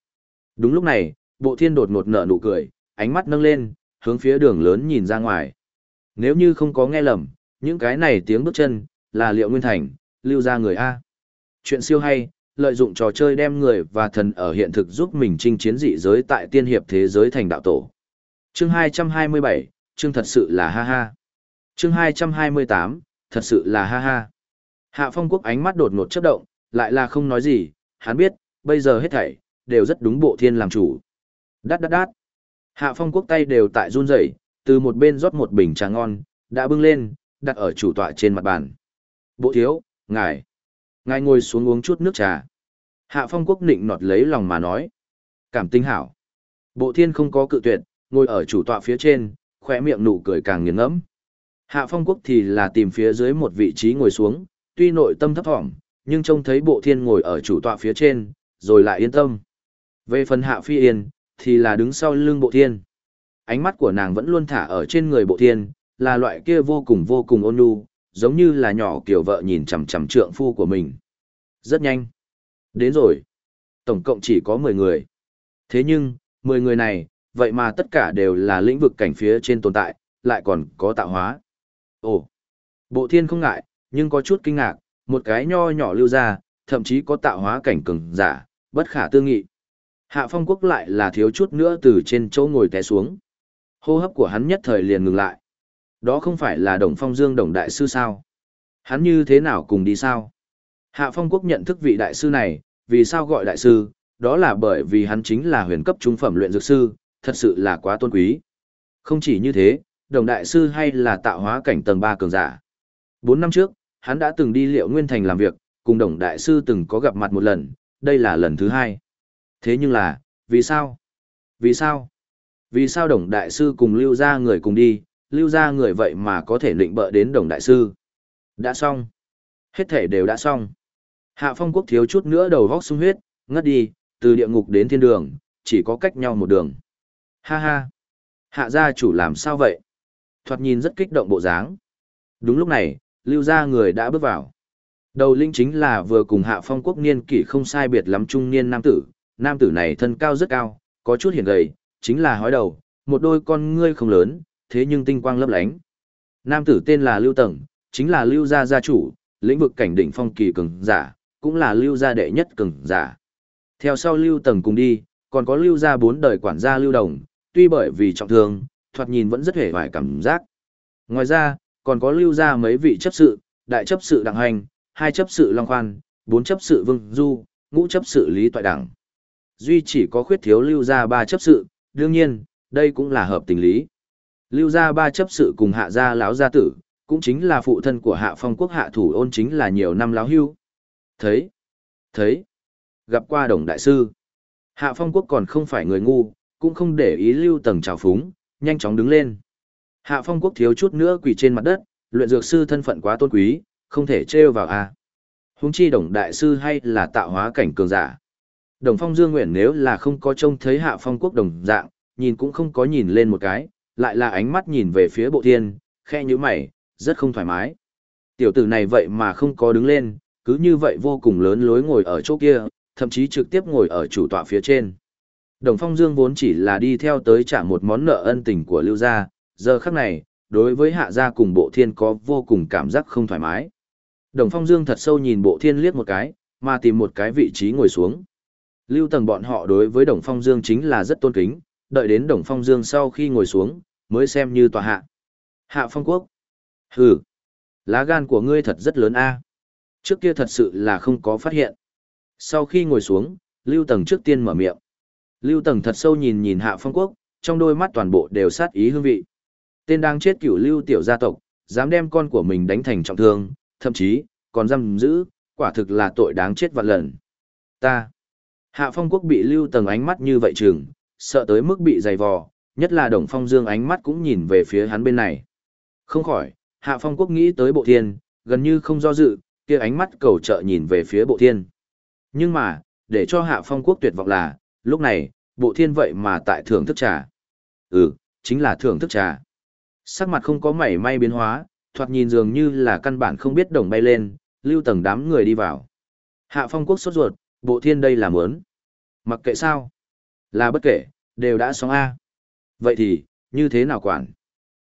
Đúng lúc này, bộ thiên đột ngột nở nụ cười, ánh mắt nâng lên, hướng phía đường lớn nhìn ra ngoài. Nếu như không có nghe lầm, những cái này tiếng bước chân, là liệu nguyên thành, lưu ra người A. Chuyện siêu hay, lợi dụng trò chơi đem người và thần ở hiện thực giúp mình chinh chiến dị giới tại tiên hiệp thế giới thành đạo tổ. Chương 227, chương thật sự là ha ha. Chương 228, thật sự là ha ha. Hạ Phong Quốc ánh mắt đột ngột chớp động, lại là không nói gì, hắn biết, bây giờ hết thảy đều rất đúng bộ thiên làm chủ. Đát đát đát. Hạ Phong Quốc tay đều tại run rẩy, từ một bên rót một bình trà ngon, đã bưng lên, đặt ở chủ tọa trên mặt bàn. Bộ thiếu, ngài. Ngài ngồi xuống uống chút nước trà. Hạ phong quốc nịnh nọt lấy lòng mà nói. Cảm tinh hảo. Bộ thiên không có cự tuyệt, ngồi ở chủ tọa phía trên, khỏe miệng nụ cười càng nghiền ngẫm. Hạ phong quốc thì là tìm phía dưới một vị trí ngồi xuống, tuy nội tâm thấp thỏm, nhưng trông thấy bộ thiên ngồi ở chủ tọa phía trên, rồi lại yên tâm. Về phần hạ phi yên, thì là đứng sau lưng bộ thiên. Ánh mắt của nàng vẫn luôn thả ở trên người bộ thiên, là loại kia vô cùng vô cùng ôn nhu, giống như là nhỏ kiểu vợ nhìn chằm chằm trượng phu của mình. Rất nhanh. Đến rồi. Tổng cộng chỉ có 10 người. Thế nhưng, 10 người này, vậy mà tất cả đều là lĩnh vực cảnh phía trên tồn tại, lại còn có tạo hóa. Ồ, bộ thiên không ngại, nhưng có chút kinh ngạc, một cái nho nhỏ lưu ra, thậm chí có tạo hóa cảnh cường giả, bất khả tư nghị. Hạ phong quốc lại là thiếu chút nữa từ trên chỗ ngồi té xuống. Hô hấp của hắn nhất thời liền ngừng lại. Đó không phải là Đồng Phong Dương Đồng Đại Sư sao? Hắn như thế nào cùng đi sao? Hạ Phong Quốc nhận thức vị đại sư này, vì sao gọi đại sư? Đó là bởi vì hắn chính là huyền cấp trung phẩm luyện dược sư, thật sự là quá tôn quý. Không chỉ như thế, Đồng Đại Sư hay là tạo hóa cảnh tầng 3 cường giả. Bốn năm trước, hắn đã từng đi liệu Nguyên Thành làm việc, cùng Đồng Đại Sư từng có gặp mặt một lần, đây là lần thứ hai. Thế nhưng là, vì sao? Vì sao? Vì sao Đồng Đại Sư cùng lưu ra người cùng đi, lưu ra người vậy mà có thể định bợ đến đồng đại sư. Đã xong. Hết thể đều đã xong. Hạ phong quốc thiếu chút nữa đầu vóc sung huyết, ngất đi, từ địa ngục đến thiên đường, chỉ có cách nhau một đường. Ha ha. Hạ gia chủ làm sao vậy? Thoạt nhìn rất kích động bộ dáng. Đúng lúc này, lưu gia người đã bước vào. Đầu linh chính là vừa cùng hạ phong quốc niên kỷ không sai biệt lắm trung niên nam tử. Nam tử này thân cao rất cao, có chút hiền gầy, chính là hói đầu, một đôi con ngươi không lớn, thế nhưng tinh quang lấp lánh. Nam tử tên là Lưu Tầng, chính là Lưu gia gia chủ, lĩnh vực cảnh đỉnh phong kỳ cường giả, cũng là Lưu gia đệ nhất cường giả. Theo sau Lưu Tầng cùng đi, còn có Lưu gia bốn đời quản gia Lưu Đồng, tuy bởi vì trọng thương, thoạt nhìn vẫn rất hề vải cảm giác. Ngoài ra, còn có Lưu gia mấy vị chấp sự, đại chấp sự Đặng Hành, hai chấp sự Long Khoan, bốn chấp sự Vương Du, ngũ chấp sự Lý Toại Đẳng. Duy chỉ có khuyết thiếu Lưu gia ba chấp sự, đương nhiên, đây cũng là hợp tình lý. Lưu gia ba chấp sự cùng hạ gia lão gia tử, cũng chính là phụ thân của hạ phong quốc hạ thủ ôn chính là nhiều năm láo hưu. Thấy, thấy, gặp qua đồng đại sư. Hạ phong quốc còn không phải người ngu, cũng không để ý lưu tầng trào phúng, nhanh chóng đứng lên. Hạ phong quốc thiếu chút nữa quỳ trên mặt đất, luyện dược sư thân phận quá tôn quý, không thể trêu vào a. À. Huống chi đồng đại sư hay là tạo hóa cảnh cường giả. Đồng phong dương nguyện nếu là không có trông thấy hạ phong quốc đồng dạng, nhìn cũng không có nhìn lên một cái, lại là ánh mắt nhìn về phía bộ thiên, khe như mày, rất không thoải mái. Tiểu tử này vậy mà không có đứng lên, cứ như vậy vô cùng lớn lối ngồi ở chỗ kia, thậm chí trực tiếp ngồi ở chủ tọa phía trên. Đồng Phong Dương vốn chỉ là đi theo tới trả một món nợ ân tình của Lưu Gia, giờ khắc này, đối với Hạ Gia cùng Bộ Thiên có vô cùng cảm giác không thoải mái. Đồng Phong Dương thật sâu nhìn Bộ Thiên liếc một cái, mà tìm một cái vị trí ngồi xuống. Lưu Tầng bọn họ đối với Đồng Phong Dương chính là rất tôn kính, đợi đến Đồng Phong Dương sau khi ngồi xuống, mới xem như tòa hạ. Hạ Phong Quốc. Hừ. Lá gan của ngươi thật rất lớn a. Trước kia thật sự là không có phát hiện. Sau khi ngồi xuống, Lưu Tầng trước tiên mở miệng. Lưu Tầng thật sâu nhìn nhìn Hạ Phong Quốc, trong đôi mắt toàn bộ đều sát ý hương vị. Tên đang chết cửu Lưu tiểu gia tộc, dám đem con của mình đánh thành trọng thương, thậm chí còn giam giữ, quả thực là tội đáng chết vạn lần. Ta. Hạ Phong Quốc bị Lưu Tầng ánh mắt như vậy chừng, sợ tới mức bị dày vò, nhất là Đồng Phong Dương ánh mắt cũng nhìn về phía hắn bên này. Không khỏi, Hạ Phong Quốc nghĩ tới bộ thiên, gần như không do dự, kia ánh mắt cầu trợ nhìn về phía bộ thiên. Nhưng mà, để cho Hạ Phong Quốc tuyệt vọng là, lúc này, bộ thiên vậy mà tại thưởng thức trà. Ừ, chính là thưởng thức trà. Sắc mặt không có mảy may biến hóa, thoạt nhìn dường như là căn bản không biết đồng bay lên, lưu tầng đám người đi vào. Hạ Phong Quốc sốt ruột, bộ thiên đây là muốn. Mặc kệ sao? Là bất kể, đều đã xong A. Vậy thì, như thế nào quản?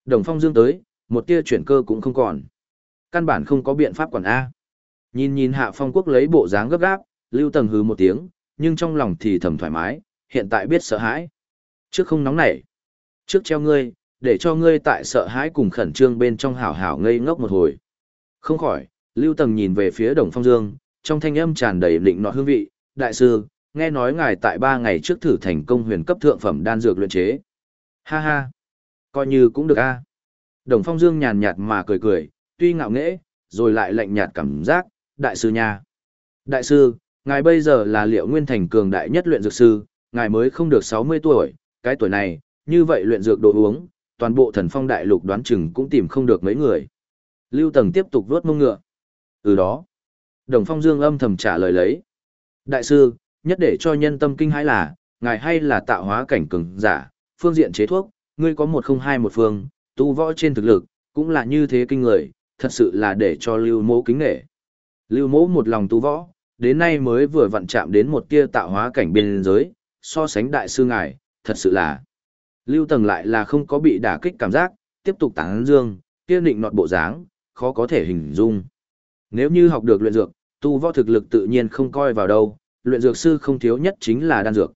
Đồng Phong Dương tới, một tia chuyển cơ cũng không còn. Căn bản không có biện pháp quản A. Nhìn nhìn Hạ Phong Quốc lấy bộ dáng gấp gáp, Lưu Tầng hứ một tiếng, nhưng trong lòng thì thầm thoải mái, hiện tại biết sợ hãi. Trước không nóng nảy. Trước treo ngươi, để cho ngươi tại sợ hãi cùng khẩn trương bên trong hảo hảo ngây ngốc một hồi. Không khỏi, Lưu Tầng nhìn về phía Đồng Phong Dương, trong thanh âm tràn đầy định nọ hương vị, đại sư, nghe nói ngài tại ba ngày trước thử thành công huyền cấp thượng phẩm đan dược luyện chế. Ha ha, coi như cũng được a. Đồng Phong Dương nhàn nhạt mà cười cười, tuy ngạo nghễ, rồi lại lạnh nhạt cảm giác, đại sư nhà Đại sư, ngài bây giờ là liệu nguyên thành cường đại nhất luyện dược sư, ngài mới không được 60 tuổi, cái tuổi này, như vậy luyện dược đồ uống, toàn bộ thần phong đại lục đoán chừng cũng tìm không được mấy người. Lưu Tầng tiếp tục vuốt mông ngựa. Từ đó, Đồng Phong Dương âm thầm trả lời lấy. Đại sư, nhất để cho nhân tâm kinh hãi là, ngài hay là tạo hóa cảnh cường giả, phương diện chế thuốc, ngươi có một không hai một phương, tu võ trên thực lực, cũng là như thế kinh người, thật sự là để cho lưu mỗ kính nghệ. Lưu mỗ một lòng tu võ, đến nay mới vừa vặn chạm đến một tia tạo hóa cảnh biên giới, so sánh đại sư ngài, thật sự là. Lưu tầng lại là không có bị đả kích cảm giác, tiếp tục tán dương, kia định nọt bộ dáng, khó có thể hình dung. Nếu như học được luyện dược, tu võ thực lực tự nhiên không coi vào đâu, luyện dược sư không thiếu nhất chính là đan dược.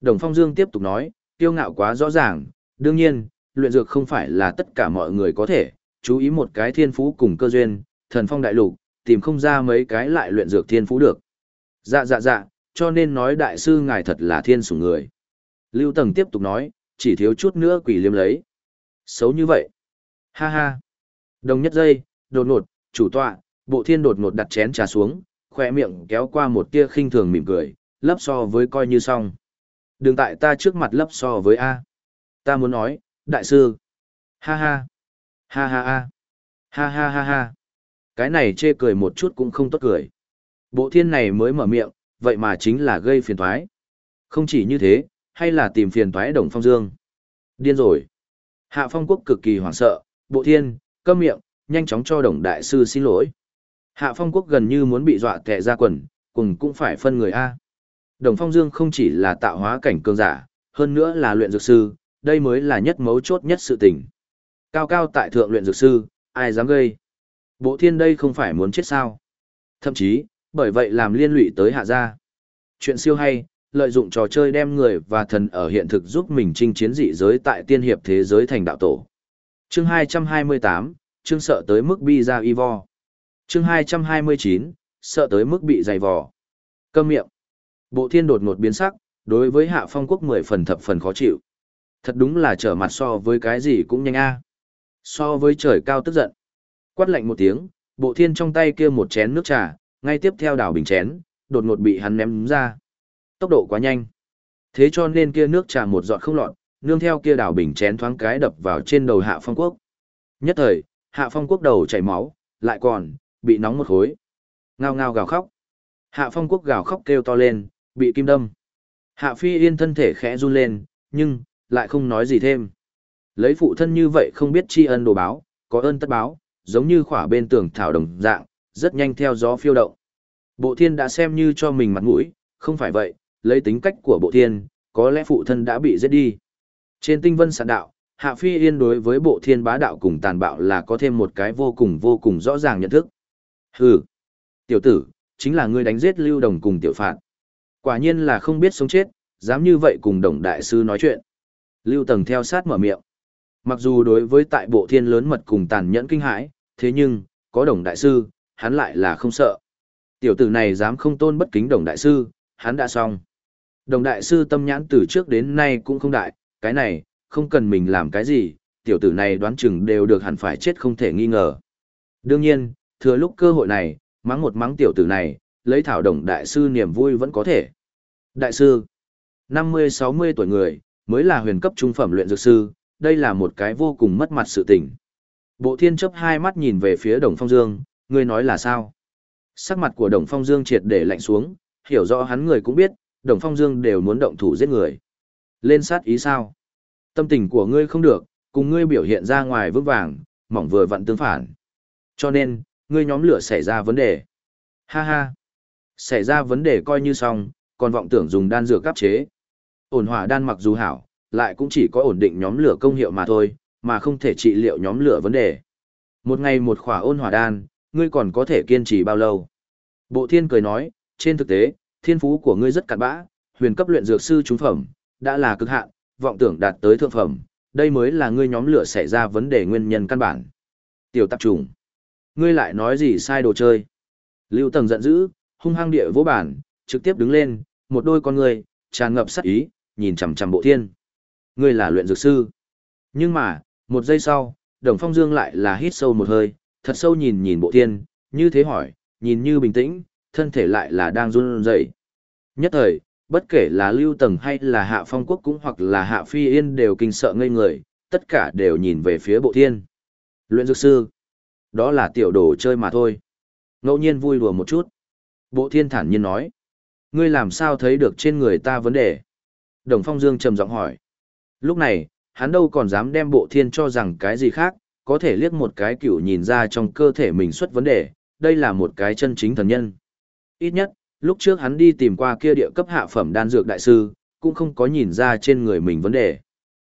Đồng Phong Dương tiếp tục nói, tiêu ngạo quá rõ ràng, đương nhiên, luyện dược không phải là tất cả mọi người có thể, chú ý một cái thiên phú cùng cơ duyên, thần phong đại lục, tìm không ra mấy cái lại luyện dược thiên phú được. Dạ dạ dạ, cho nên nói đại sư ngài thật là thiên sủng người. Lưu Tầng tiếp tục nói, chỉ thiếu chút nữa quỷ liếm lấy. Xấu như vậy. Ha ha. Đồng nhất giây, đột ngột, chủ tọa, bộ thiên đột ngột đặt chén trà xuống, khỏe miệng kéo qua một tia khinh thường mỉm cười, lấp so với coi như xong. Đừng tại ta trước mặt lấp so với A. Ta muốn nói, đại sư. Ha ha. Ha ha ha. Ha ha ha ha. Cái này chê cười một chút cũng không tốt cười. Bộ thiên này mới mở miệng, vậy mà chính là gây phiền thoái. Không chỉ như thế, hay là tìm phiền thoái đồng phong dương. Điên rồi. Hạ phong quốc cực kỳ hoảng sợ, bộ thiên, câm miệng, nhanh chóng cho đồng đại sư xin lỗi. Hạ phong quốc gần như muốn bị dọa tệ ra quần, cùng cũng phải phân người A. Đồng phong dương không chỉ là tạo hóa cảnh cường giả, hơn nữa là luyện dược sư, đây mới là nhất mấu chốt nhất sự tình. Cao cao tại thượng luyện dược sư, ai dám gây. Bộ thiên đây không phải muốn chết sao. Thậm chí, bởi vậy làm liên lụy tới hạ gia. Chuyện siêu hay, lợi dụng trò chơi đem người và thần ở hiện thực giúp mình chinh chiến dị giới tại tiên hiệp thế giới thành đạo tổ. Chương 228, chương sợ tới mức bi ra y vo. Chương 229, sợ tới mức bị dày vò. Câm miệng. Bộ thiên đột ngột biến sắc, đối với hạ phong quốc mười phần thập phần khó chịu. Thật đúng là trở mặt so với cái gì cũng nhanh a. So với trời cao tức giận. Quát lạnh một tiếng, bộ thiên trong tay kia một chén nước trà, ngay tiếp theo đảo bình chén, đột ngột bị hắn ném ra. Tốc độ quá nhanh. Thế cho nên kia nước trà một giọt không lọt, nương theo kia đảo bình chén thoáng cái đập vào trên đầu hạ phong quốc. Nhất thời, hạ phong quốc đầu chảy máu, lại còn, bị nóng một khối. Ngao ngao gào khóc. Hạ phong quốc gào khóc kêu to lên, bị kim đâm. Hạ phi yên thân thể khẽ run lên, nhưng, lại không nói gì thêm. Lấy phụ thân như vậy không biết tri ân đồ báo, có ơn tất báo, giống như khỏa bên tường thảo đồng dạng, rất nhanh theo gió phiêu động. Bộ thiên đã xem như cho mình mặt mũi, không phải vậy, lấy tính cách của bộ thiên, có lẽ phụ thân đã bị giết đi. Trên tinh vân sạn đạo, Hạ Phi Yên đối với bộ thiên bá đạo cùng tàn bạo là có thêm một cái vô cùng vô cùng rõ ràng nhận thức. Hừ, tiểu tử, chính là ngươi đánh giết lưu đồng cùng tiểu phạt. Quả nhiên là không biết sống chết, dám như vậy cùng đồng đại sư nói chuyện. Lưu Tầng theo sát mở miệng. Mặc dù đối với tại bộ thiên lớn mật cùng tàn nhẫn kinh hãi, thế nhưng, có đồng đại sư, hắn lại là không sợ. Tiểu tử này dám không tôn bất kính đồng đại sư, hắn đã xong. Đồng đại sư tâm nhãn từ trước đến nay cũng không đại, cái này, không cần mình làm cái gì, tiểu tử này đoán chừng đều được hẳn phải chết không thể nghi ngờ. Đương nhiên, thừa lúc cơ hội này, mắng một mắng tiểu tử này, lấy thảo đồng đại sư niềm vui vẫn có thể. Đại sư, 50-60 tuổi người, mới là huyền cấp trung phẩm luyện dược sư, đây là một cái vô cùng mất mặt sự tình. Bộ thiên chấp hai mắt nhìn về phía đồng phong dương, ngươi nói là sao? Sắc mặt của đồng phong dương triệt để lạnh xuống, hiểu rõ hắn người cũng biết, đồng phong dương đều muốn động thủ giết người. Lên sát ý sao? Tâm tình của ngươi không được, cùng ngươi biểu hiện ra ngoài vững vàng, mỏng vừa vặn tương phản. Cho nên, ngươi nhóm lửa xảy ra vấn đề. Ha ha. Xảy ra vấn đề coi như xong, còn vọng tưởng dùng đan dược cấp chế. Ổn hỏa đan mặc dù hảo, lại cũng chỉ có ổn định nhóm lửa công hiệu mà thôi, mà không thể trị liệu nhóm lửa vấn đề. Một ngày một khỏa ôn hỏa đan, ngươi còn có thể kiên trì bao lâu? Bộ thiên cười nói, trên thực tế, thiên phú của ngươi rất cạn bã, huyền cấp luyện dược sư trúng phẩm, đã là cực hạn, vọng tưởng đạt tới thượng phẩm, đây mới là ngươi nhóm lửa xảy ra vấn đề nguyên nhân căn bản. Tiểu tạp trùng, ngươi lại nói gì sai đồ chơi? Lưu Tầng giận dữ, hung hăng địa vỗ bản, trực tiếp đứng lên, một đôi con ngươi tràn ngập sát ý, nhìn chằm chằm Bộ Thiên. Ngươi là luyện dược sư. Nhưng mà, một giây sau, Đồng Phong Dương lại là hít sâu một hơi, thật sâu nhìn nhìn Bộ Thiên, như thế hỏi, nhìn như bình tĩnh, thân thể lại là đang run rẩy. Nhất thời, bất kể là lưu tầng hay là hạ phong quốc cũng hoặc là hạ phi yên đều kinh sợ ngây người, tất cả đều nhìn về phía bộ thiên. Luyện dược sư, đó là tiểu đồ chơi mà thôi. Ngẫu nhiên vui đùa một chút. Bộ thiên thản nhiên nói, ngươi làm sao thấy được trên người ta vấn đề? Đồng Phong Dương trầm giọng hỏi. Lúc này, hắn đâu còn dám đem bộ thiên cho rằng cái gì khác, có thể liếc một cái cựu nhìn ra trong cơ thể mình xuất vấn đề, đây là một cái chân chính thần nhân. Ít nhất, lúc trước hắn đi tìm qua kia địa cấp hạ phẩm đan dược đại sư, cũng không có nhìn ra trên người mình vấn đề.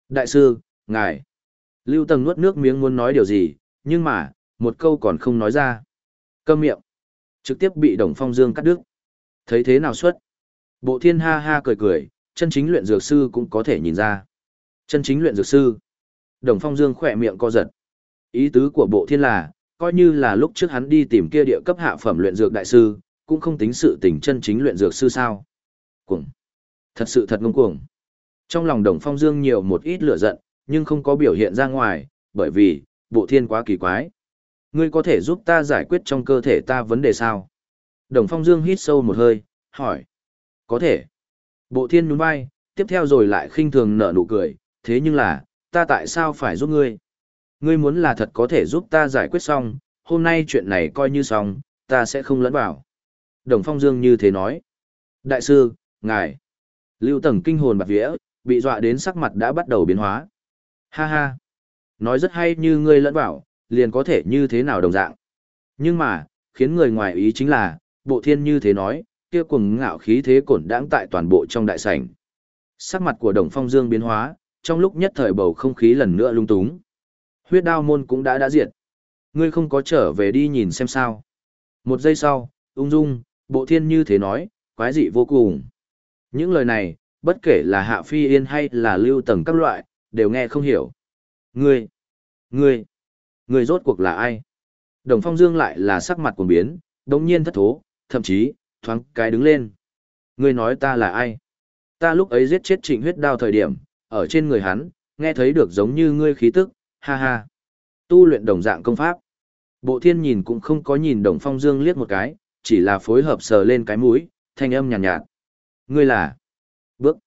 Đại sư, ngài. Lưu Tầng nuốt nước miếng muốn nói điều gì, nhưng mà, một câu còn không nói ra. Câm miệng. Trực tiếp bị Đồng Phong Dương cắt đứt. Thấy thế nào xuất? Bộ thiên ha ha cười cười, chân chính luyện dược sư cũng có thể nhìn ra. Chân chính luyện dược sư. Đồng Phong Dương khỏe miệng co giật. Ý tứ của bộ thiên là, coi như là lúc trước hắn đi tìm kia địa cấp hạ phẩm luyện dược đại sư, cũng không tính sự tình chân chính luyện dược sư sao. Cuồng. Thật sự thật ngông cuồng. Trong lòng Đồng Phong Dương nhiều một ít lửa giận, nhưng không có biểu hiện ra ngoài, bởi vì, bộ thiên quá kỳ quái. Ngươi có thể giúp ta giải quyết trong cơ thể ta vấn đề sao? Đồng Phong Dương hít sâu một hơi, hỏi. Có thể. Bộ thiên nhún vai, tiếp theo rồi lại khinh thường nở nụ cười, thế nhưng là, ta tại sao phải giúp ngươi? Ngươi muốn là thật có thể giúp ta giải quyết xong, hôm nay chuyện này coi như xong, ta sẽ không lẫn vào. Đồng Phong Dương như thế nói. Đại sư, ngài. Lưu Tầng kinh hồn bạc vía, bị dọa đến sắc mặt đã bắt đầu biến hóa. Ha ha. Nói rất hay như ngươi lẫn vào, liền có thể như thế nào đồng dạng. Nhưng mà, khiến người ngoài ý chính là, bộ thiên như thế nói, kia cuồng ngạo khí thế cổn đãng tại toàn bộ trong đại sảnh. Sắc mặt của Đồng Phong Dương biến hóa, trong lúc nhất thời bầu không khí lần nữa lung túng. Huyết đao môn cũng đã đã diệt. Ngươi không có trở về đi nhìn xem sao. Một giây sau, ung dung, bộ thiên như thế nói, quái dị vô cùng. Những lời này, bất kể là hạ phi yên hay là lưu tầng các loại, đều nghe không hiểu. Ngươi, ngươi, ngươi rốt cuộc là ai? Đồng phong dương lại là sắc mặt cuồng biến, đồng nhiên thất thố, thậm chí, thoáng cái đứng lên. Ngươi nói ta là ai? Ta lúc ấy giết chết trịnh huyết đao thời điểm, ở trên người hắn, nghe thấy được giống như ngươi khí tức, ha ha. Tu luyện đồng dạng công pháp. Bộ thiên nhìn cũng không có nhìn đồng phong dương liếc một cái, chỉ là phối hợp sờ lên cái mũi, thanh âm nhàn nhạt, nhạt. Ngươi là? Bước.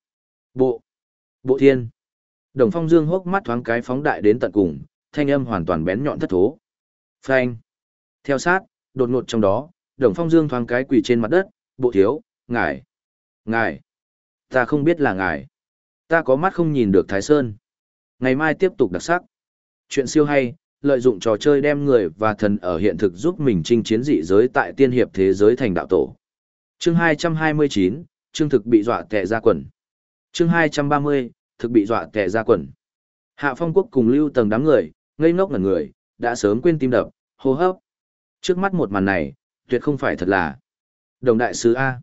Bộ. Bộ thiên. Đồng phong dương hốc mắt thoáng cái phóng đại đến tận cùng, thanh âm hoàn toàn bén nhọn thất thố. Phanh. Theo sát, đột ngột trong đó, đồng phong dương thoáng cái quỳ trên mặt đất, bộ thiếu, ngài. Ngài. Ta không biết là ngài. Ta có mắt không nhìn được Thái Sơn. Ngày mai tiếp tục đặc sắc. Chuyện siêu hay, lợi dụng trò chơi đem người và thần ở hiện thực giúp mình chinh chiến dị giới tại tiên hiệp thế giới thành đạo tổ. Chương 229, chương thực bị dọa tệ ra quần. Chương 230, thực bị dọa tệ ra quần. Hạ Phong Quốc cùng lưu tầng đám người, ngây ngốc ngẩn người, đã sớm quên tim đập, hô hấp. Trước mắt một màn này, tuyệt không phải thật là. Đồng đại sứ A.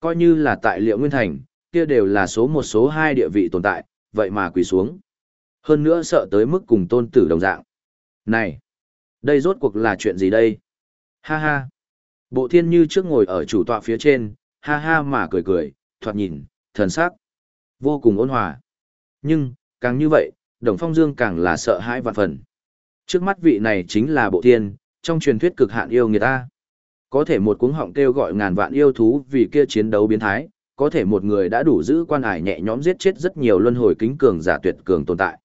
Coi như là tại liệu nguyên thành, kia đều là số một số hai địa vị tồn tại, vậy mà quỳ xuống. Hơn nữa sợ tới mức cùng tôn tử đồng dạng. Này! Đây rốt cuộc là chuyện gì đây? Ha ha! Bộ thiên như trước ngồi ở chủ tọa phía trên, ha ha mà cười cười, thoạt nhìn, thần sắc vô cùng ôn hòa. Nhưng, càng như vậy, Đồng Phong Dương càng là sợ hãi vạn phần. Trước mắt vị này chính là bộ thiên, trong truyền thuyết cực hạn yêu người ta. Có thể một cuống họng kêu gọi ngàn vạn yêu thú vì kia chiến đấu biến thái, có thể một người đã đủ giữ quan hải nhẹ nhõm giết chết rất nhiều luân hồi kính cường giả tuyệt cường tồn tại.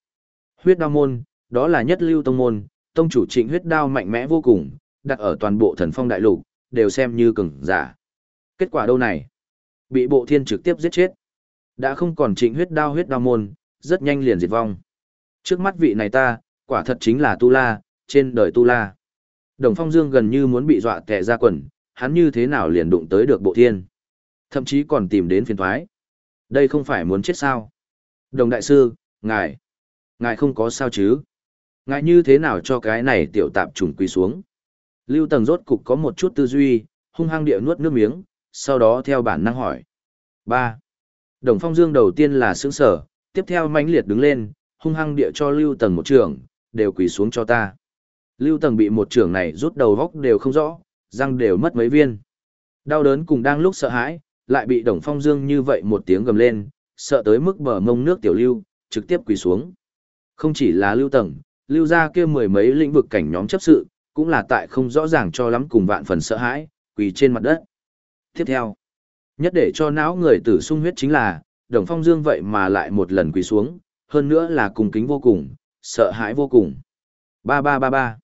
Huyết đao môn, đó là nhất lưu tông môn, tông chủ trịnh huyết đao mạnh mẽ vô cùng, đặt ở toàn bộ thần phong đại lục, đều xem như cường giả. Kết quả đâu này? Bị bộ thiên trực tiếp giết chết. Đã không còn trịnh huyết đao huyết đao môn, rất nhanh liền diệt vong. Trước mắt vị này ta, quả thật chính là Tu La, trên đời Tu La. Đồng Phong Dương gần như muốn bị dọa tè ra quần, hắn như thế nào liền đụng tới được bộ thiên. Thậm chí còn tìm đến phiền thoái. Đây không phải muốn chết sao. Đồng Đại Sư, ngài, ngài không có sao chứ. Ngài như thế nào cho cái này tiểu tạp trùng quỳ xuống. Lưu Tầng rốt cục có một chút tư duy, hung hăng địa nuốt nước miếng, sau đó theo bản năng hỏi. ba Đồng Phong Dương đầu tiên là sướng sở, tiếp theo mãnh liệt đứng lên, hung hăng địa cho Lưu Tầng một trường, đều quỳ xuống cho ta. Lưu Tầng bị một trường này rút đầu góc đều không rõ, răng đều mất mấy viên. Đau đớn cùng đang lúc sợ hãi, lại bị Đồng Phong Dương như vậy một tiếng gầm lên, sợ tới mức bờ mông nước tiểu lưu, trực tiếp quỳ xuống. Không chỉ là Lưu Tầng, Lưu ra kia mười mấy lĩnh vực cảnh nhóm chấp sự, cũng là tại không rõ ràng cho lắm cùng vạn phần sợ hãi, quỳ trên mặt đất. Tiếp theo, nhất để cho não người tử sung huyết chính là, Đồng Phong Dương vậy mà lại một lần quỳ xuống, hơn nữa là cùng kính vô cùng, sợ hãi vô cùng. Ba ba ba ba.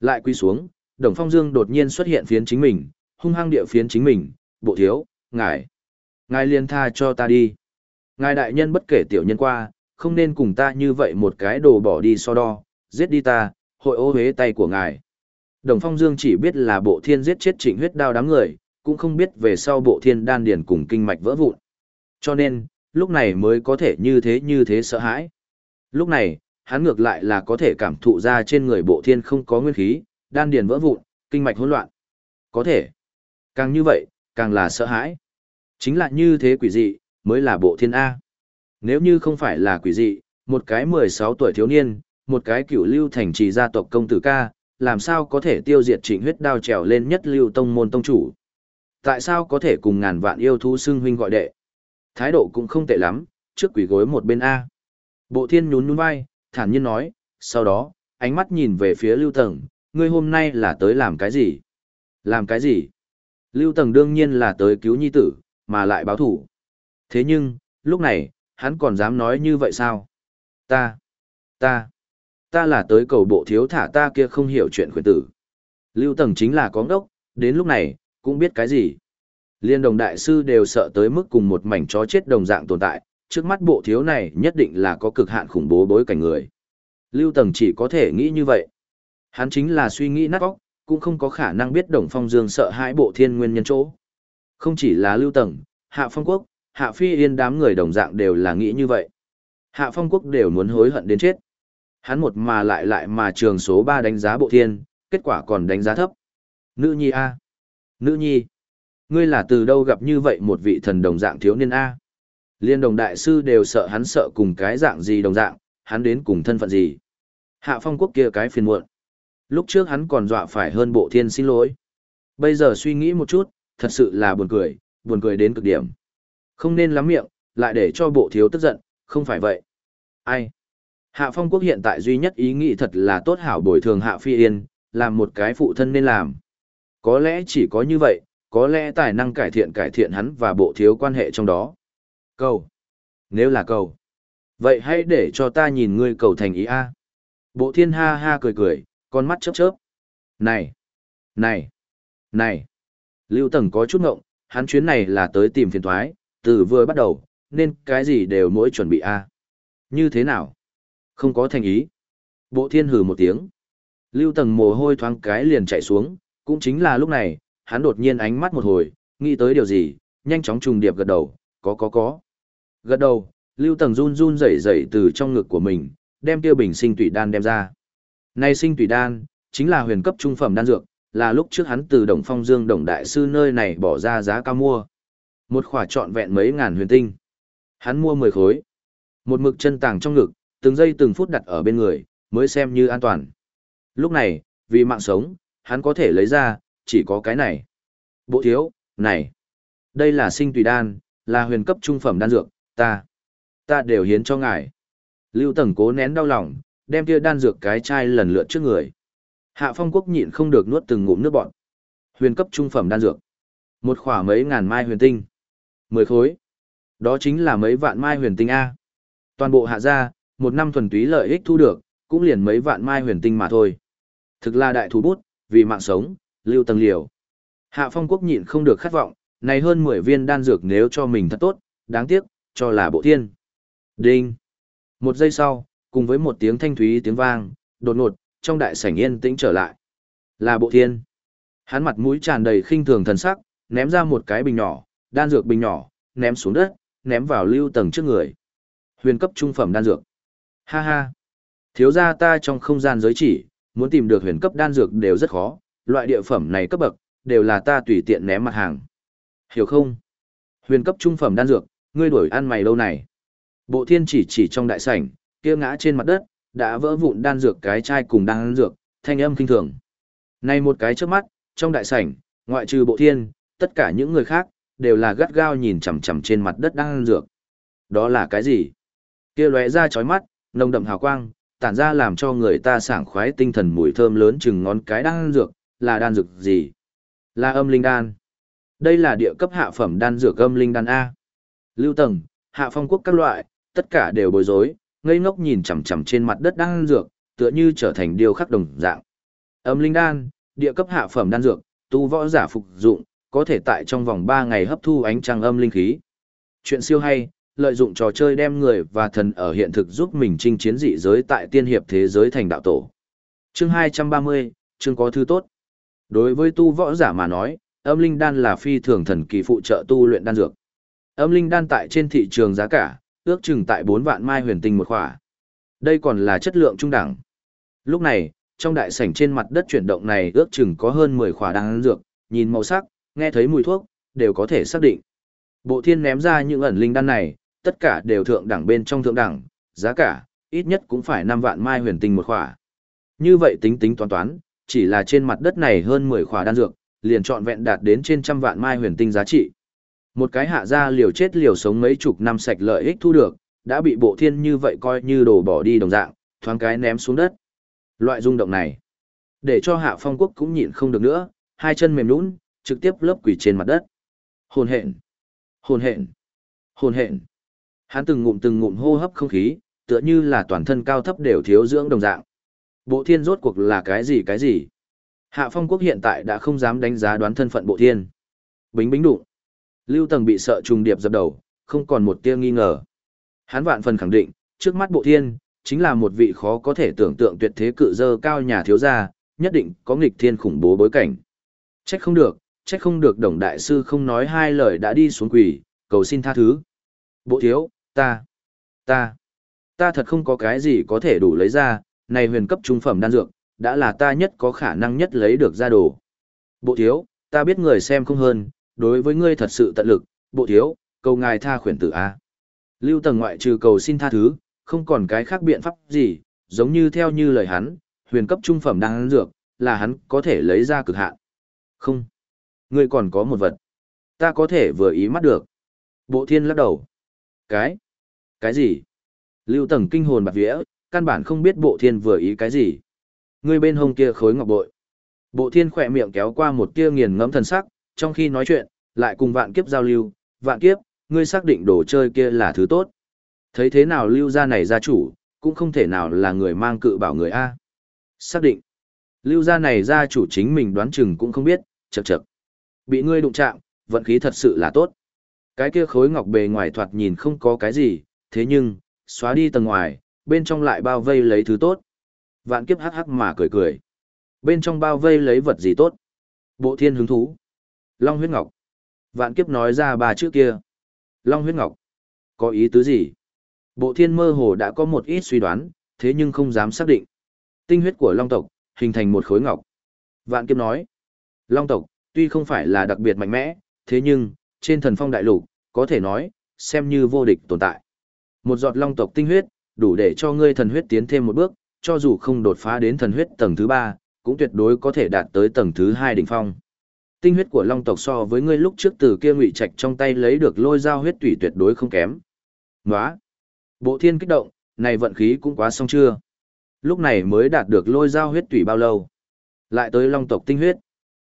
Lại quỳ xuống, Đồng Phong Dương đột nhiên xuất hiện phiến chính mình, hung hăng địa phiến chính mình, bộ thiếu, ngài. Ngài liền tha cho ta đi. Ngài đại nhân bất kể tiểu nhân qua, không nên cùng ta như vậy một cái đồ bỏ đi so đo, giết đi ta, hội ô hế tay của ngài. Đồng Phong Dương chỉ biết là bộ thiên giết chết trịnh huyết đao đám người, cũng không biết về sau bộ thiên đan điền cùng kinh mạch vỡ vụn. Cho nên, lúc này mới có thể như thế như thế sợ hãi. Lúc này, hắn ngược lại là có thể cảm thụ ra trên người bộ thiên không có nguyên khí, đan điền vỡ vụn, kinh mạch hỗn loạn. Có thể. Càng như vậy, càng là sợ hãi. Chính là như thế quỷ dị, mới là bộ thiên A. Nếu như không phải là quỷ dị, một cái 16 tuổi thiếu niên, một cái cửu lưu thành trì gia tộc công tử ca, làm sao có thể tiêu diệt trịnh huyết đao trèo lên nhất lưu tông môn tông chủ? Tại sao có thể cùng ngàn vạn yêu thú xưng huynh gọi đệ? Thái độ cũng không tệ lắm, trước quỷ gối một bên A. Bộ thiên nhún nhún vai, thản nhiên nói, sau đó, ánh mắt nhìn về phía lưu tầng, ngươi hôm nay là tới làm cái gì? Làm cái gì? Lưu tầng đương nhiên là tới cứu nhi tử, mà lại báo thủ. Thế nhưng, lúc này, hắn còn dám nói như vậy sao? Ta, ta, ta là tới cầu bộ thiếu thả ta kia không hiểu chuyện khuyến tử. Lưu Tầng chính là có ngốc, đến lúc này, cũng biết cái gì. Liên đồng đại sư đều sợ tới mức cùng một mảnh chó chết đồng dạng tồn tại, trước mắt bộ thiếu này nhất định là có cực hạn khủng bố bối cảnh người. Lưu Tầng chỉ có thể nghĩ như vậy. Hắn chính là suy nghĩ nát óc, cũng không có khả năng biết Đồng Phong Dương sợ hãi bộ thiên nguyên nhân chỗ. Không chỉ là Lưu Tầng, Hạ Phong Quốc, Hạ Phi Yên đám người đồng dạng đều là nghĩ như vậy. Hạ Phong Quốc đều muốn hối hận đến chết. Hắn một mà lại lại mà trường số 3 đánh giá bộ thiên, kết quả còn đánh giá thấp. Nữ nhi A. Nữ nhi. Ngươi là từ đâu gặp như vậy một vị thần đồng dạng thiếu niên A. Liên đồng đại sư đều sợ hắn sợ cùng cái dạng gì đồng dạng, hắn đến cùng thân phận gì. Hạ phong quốc kia cái phiền muộn. Lúc trước hắn còn dọa phải hơn bộ thiên xin lỗi. Bây giờ suy nghĩ một chút, thật sự là buồn cười, buồn cười đến cực điểm. Không nên lắm miệng, lại để cho bộ thiếu tức giận, không phải vậy. Ai? Hạ Phong Quốc hiện tại duy nhất ý nghĩ thật là tốt hảo bồi thường Hạ Phi Yên, làm một cái phụ thân nên làm. Có lẽ chỉ có như vậy, có lẽ tài năng cải thiện cải thiện hắn và bộ thiếu quan hệ trong đó. Cầu. Nếu là cầu. Vậy hãy để cho ta nhìn ngươi cầu thành ý A. Bộ thiên ha ha cười cười, con mắt chớp chớp. Này. Này. Này. Lưu Tầng có chút ngộng, hắn chuyến này là tới tìm phiền thoái, từ vừa bắt đầu, nên cái gì đều mỗi chuẩn bị A. À. Như thế nào? Không có thành ý. Bộ thiên hừ một tiếng. Lưu Tầng mồ hôi thoáng cái liền chạy xuống, cũng chính là lúc này, hắn đột nhiên ánh mắt một hồi, nghĩ tới điều gì, nhanh chóng trùng điệp gật đầu, có có có. Gật đầu, Lưu Tầng run run rẩy rẩy từ trong ngực của mình, đem tiêu bình sinh tủy đan đem ra. Này sinh tủy đan, chính là huyền cấp trung phẩm đan dược, là lúc trước hắn từ Đồng Phong Dương Đồng Đại Sư nơi này bỏ ra giá cao mua. Một khỏa trọn vẹn mấy ngàn huyền tinh. Hắn mua 10 khối. Một mực chân tàng trong ngực, từng giây từng phút đặt ở bên người, mới xem như an toàn. Lúc này, vì mạng sống, hắn có thể lấy ra, chỉ có cái này. Bộ thiếu, này. Đây là sinh tùy đan, là huyền cấp trung phẩm đan dược, ta. Ta đều hiến cho ngài. Lưu Tầng cố nén đau lòng, đem kia đan dược cái chai lần lượt trước người. Hạ Phong Quốc nhịn không được nuốt từng ngụm nước bọt. Huyền cấp trung phẩm đan dược. Một khỏa mấy ngàn mai huyền tinh. Mười khối. Đó chính là mấy vạn mai huyền tinh A. Toàn bộ hạ gia, một năm thuần túy lợi ích thu được, cũng liền mấy vạn mai huyền tinh mà thôi. Thực là đại thủ bút, vì mạng sống, lưu tầng liều. Hạ Phong Quốc nhịn không được khát vọng, này hơn 10 viên đan dược nếu cho mình thật tốt, đáng tiếc, cho là bộ thiên. Đinh. Một giây sau, cùng với một tiếng thanh thúy tiếng vang, đột ngột, trong đại sảnh yên tĩnh trở lại. Là bộ thiên. Hắn mặt mũi tràn đầy khinh thường thần sắc, ném ra một cái bình nhỏ, đan dược bình nhỏ, ném xuống đất, ném vào lưu tầng trước người. Huyền cấp trung phẩm đan dược. Ha ha. Thiếu gia ta trong không gian giới chỉ, muốn tìm được huyền cấp đan dược đều rất khó, loại địa phẩm này cấp bậc, đều là ta tùy tiện ném mặt hàng. Hiểu không? Huyền cấp trung phẩm đan dược, ngươi đuổi ăn mày lâu này. Bộ thiên chỉ chỉ trong đại sảnh, kia ngã trên mặt đất, đã vỡ vụn đan dược cái chai cùng đan dược, thanh âm kinh thường. nay một cái trước mắt, trong đại sảnh, ngoại trừ bộ thiên, tất cả những người khác, đều là gắt gao nhìn chằm chằm trên mặt đất đan dược. Đó là cái gì? Kia lóe ra chói mắt, nồng đậm hào quang, tản ra làm cho người ta sảng khoái tinh thần mùi thơm lớn chừng ngón cái đan dược, là đan dược gì? Là âm linh đan. Đây là địa cấp hạ phẩm đan dược âm linh đan A. Lưu tầng, hạ phong quốc các loại, tất cả đều bối rối, ngây ngốc nhìn chằm chằm trên mặt đất đan dược, tựa như trở thành điều khắc đồng dạng. Âm linh đan, địa cấp hạ phẩm đan dược, tu võ giả phục dụng, có thể tại trong vòng 3 ngày hấp thu ánh trăng âm linh khí. Chuyện siêu hay, lợi dụng trò chơi đem người và thần ở hiện thực giúp mình chinh chiến dị giới tại tiên hiệp thế giới thành đạo tổ. Chương 230, chương có thư tốt. Đối với tu võ giả mà nói, âm linh đan là phi thường thần kỳ phụ trợ tu luyện đan dược. Âm linh đan tại trên thị trường giá cả, ước chừng tại 4 vạn mai huyền tinh một khỏa. Đây còn là chất lượng trung đẳng. Lúc này, trong đại sảnh trên mặt đất chuyển động này ước chừng có hơn 10 khỏa đan dược, nhìn màu sắc, nghe thấy mùi thuốc, đều có thể xác định. Bộ thiên ném ra những ẩn linh đan này, tất cả đều thượng đẳng bên trong thượng đẳng, giá cả, ít nhất cũng phải 5 vạn mai huyền tinh một khỏa. Như vậy tính tính toán toán, chỉ là trên mặt đất này hơn 10 khỏa đan dược, liền trọn vẹn đạt đến trên trăm vạn mai huyền tinh giá trị. Một cái hạ ra liều chết liều sống mấy chục năm sạch lợi ích thu được, đã bị bộ thiên như vậy coi như đồ bỏ đi đồng dạng, thoáng cái ném xuống đất. Loại rung động này, để cho hạ phong quốc cũng nhịn không được nữa, hai chân mềm nũng, trực tiếp lớp quỷ trên mặt đất. Hồn hện, hồn hện, hồn hện. Hắn từng ngụm từng ngụm hô hấp không khí, tựa như là toàn thân cao thấp đều thiếu dưỡng đồng dạng. Bộ thiên rốt cuộc là cái gì cái gì? Hạ phong quốc hiện tại đã không dám đánh giá đoán thân phận bộ thiên. Bính bính đụng. Lưu Tầng bị sợ trùng điệp dập đầu, không còn một tia nghi ngờ. Hắn vạn phần khẳng định, trước mắt bộ thiên, chính là một vị khó có thể tưởng tượng tuyệt thế cự dơ cao nhà thiếu gia, nhất định có nghịch thiên khủng bố bối cảnh. Trách không được, trách không được đồng đại sư không nói hai lời đã đi xuống quỷ, cầu xin tha thứ. Bộ thiếu, ta, ta, ta thật không có cái gì có thể đủ lấy ra, này huyền cấp trung phẩm đan dược, đã là ta nhất có khả năng nhất lấy được ra đồ. Bộ thiếu, ta biết người xem không hơn, đối với ngươi thật sự tận lực, bộ thiếu, cầu ngài tha khuyển tử A. Lưu tầng ngoại trừ cầu xin tha thứ, không còn cái khác biện pháp gì, giống như theo như lời hắn, huyền cấp trung phẩm đan dược, là hắn có thể lấy ra cực hạn. Không. Ngươi còn có một vật. Ta có thể vừa ý mắt được. Bộ thiên lắc đầu. Cái? Cái gì? Lưu tầng kinh hồn bạc vía, căn bản không biết bộ thiên vừa ý cái gì. Ngươi bên hông kia khối ngọc bội. Bộ thiên khỏe miệng kéo qua một tia nghiền ngẫm thần sắc, trong khi nói chuyện, lại cùng vạn kiếp giao lưu. Vạn kiếp, ngươi xác định đồ chơi kia là thứ tốt. Thấy thế nào lưu gia này gia chủ, cũng không thể nào là người mang cự bảo người A. Xác định. Lưu gia này gia chủ chính mình đoán chừng cũng không biết, chậc chậc. Bị ngươi đụng chạm, vận khí thật sự là tốt. Cái kia khối ngọc bề ngoài thoạt nhìn không có cái gì, thế nhưng, xóa đi tầng ngoài, bên trong lại bao vây lấy thứ tốt. Vạn kiếp hắc hắc mà cười cười. Bên trong bao vây lấy vật gì tốt? Bộ thiên hứng thú. Long huyết ngọc. Vạn kiếp nói ra ba chữ kia. Long huyết ngọc. Có ý tứ gì? Bộ thiên mơ hồ đã có một ít suy đoán, thế nhưng không dám xác định. Tinh huyết của long tộc, hình thành một khối ngọc. Vạn kiếp nói. Long tộc, tuy không phải là đặc biệt mạnh mẽ, thế nhưng, trên thần phong đại lục, có thể nói, xem như vô địch tồn tại. Một giọt long tộc tinh huyết, đủ để cho ngươi thần huyết tiến thêm một bước, cho dù không đột phá đến thần huyết tầng thứ ba, cũng tuyệt đối có thể đạt tới tầng thứ hai đỉnh phong. Tinh huyết của long tộc so với ngươi lúc trước từ kia ngụy trạch trong tay lấy được lôi dao huyết tủy tuyệt đối không kém. nói Bộ thiên kích động, này vận khí cũng quá xong chưa? Lúc này mới đạt được lôi dao huyết tủy bao lâu? Lại tới long tộc tinh huyết.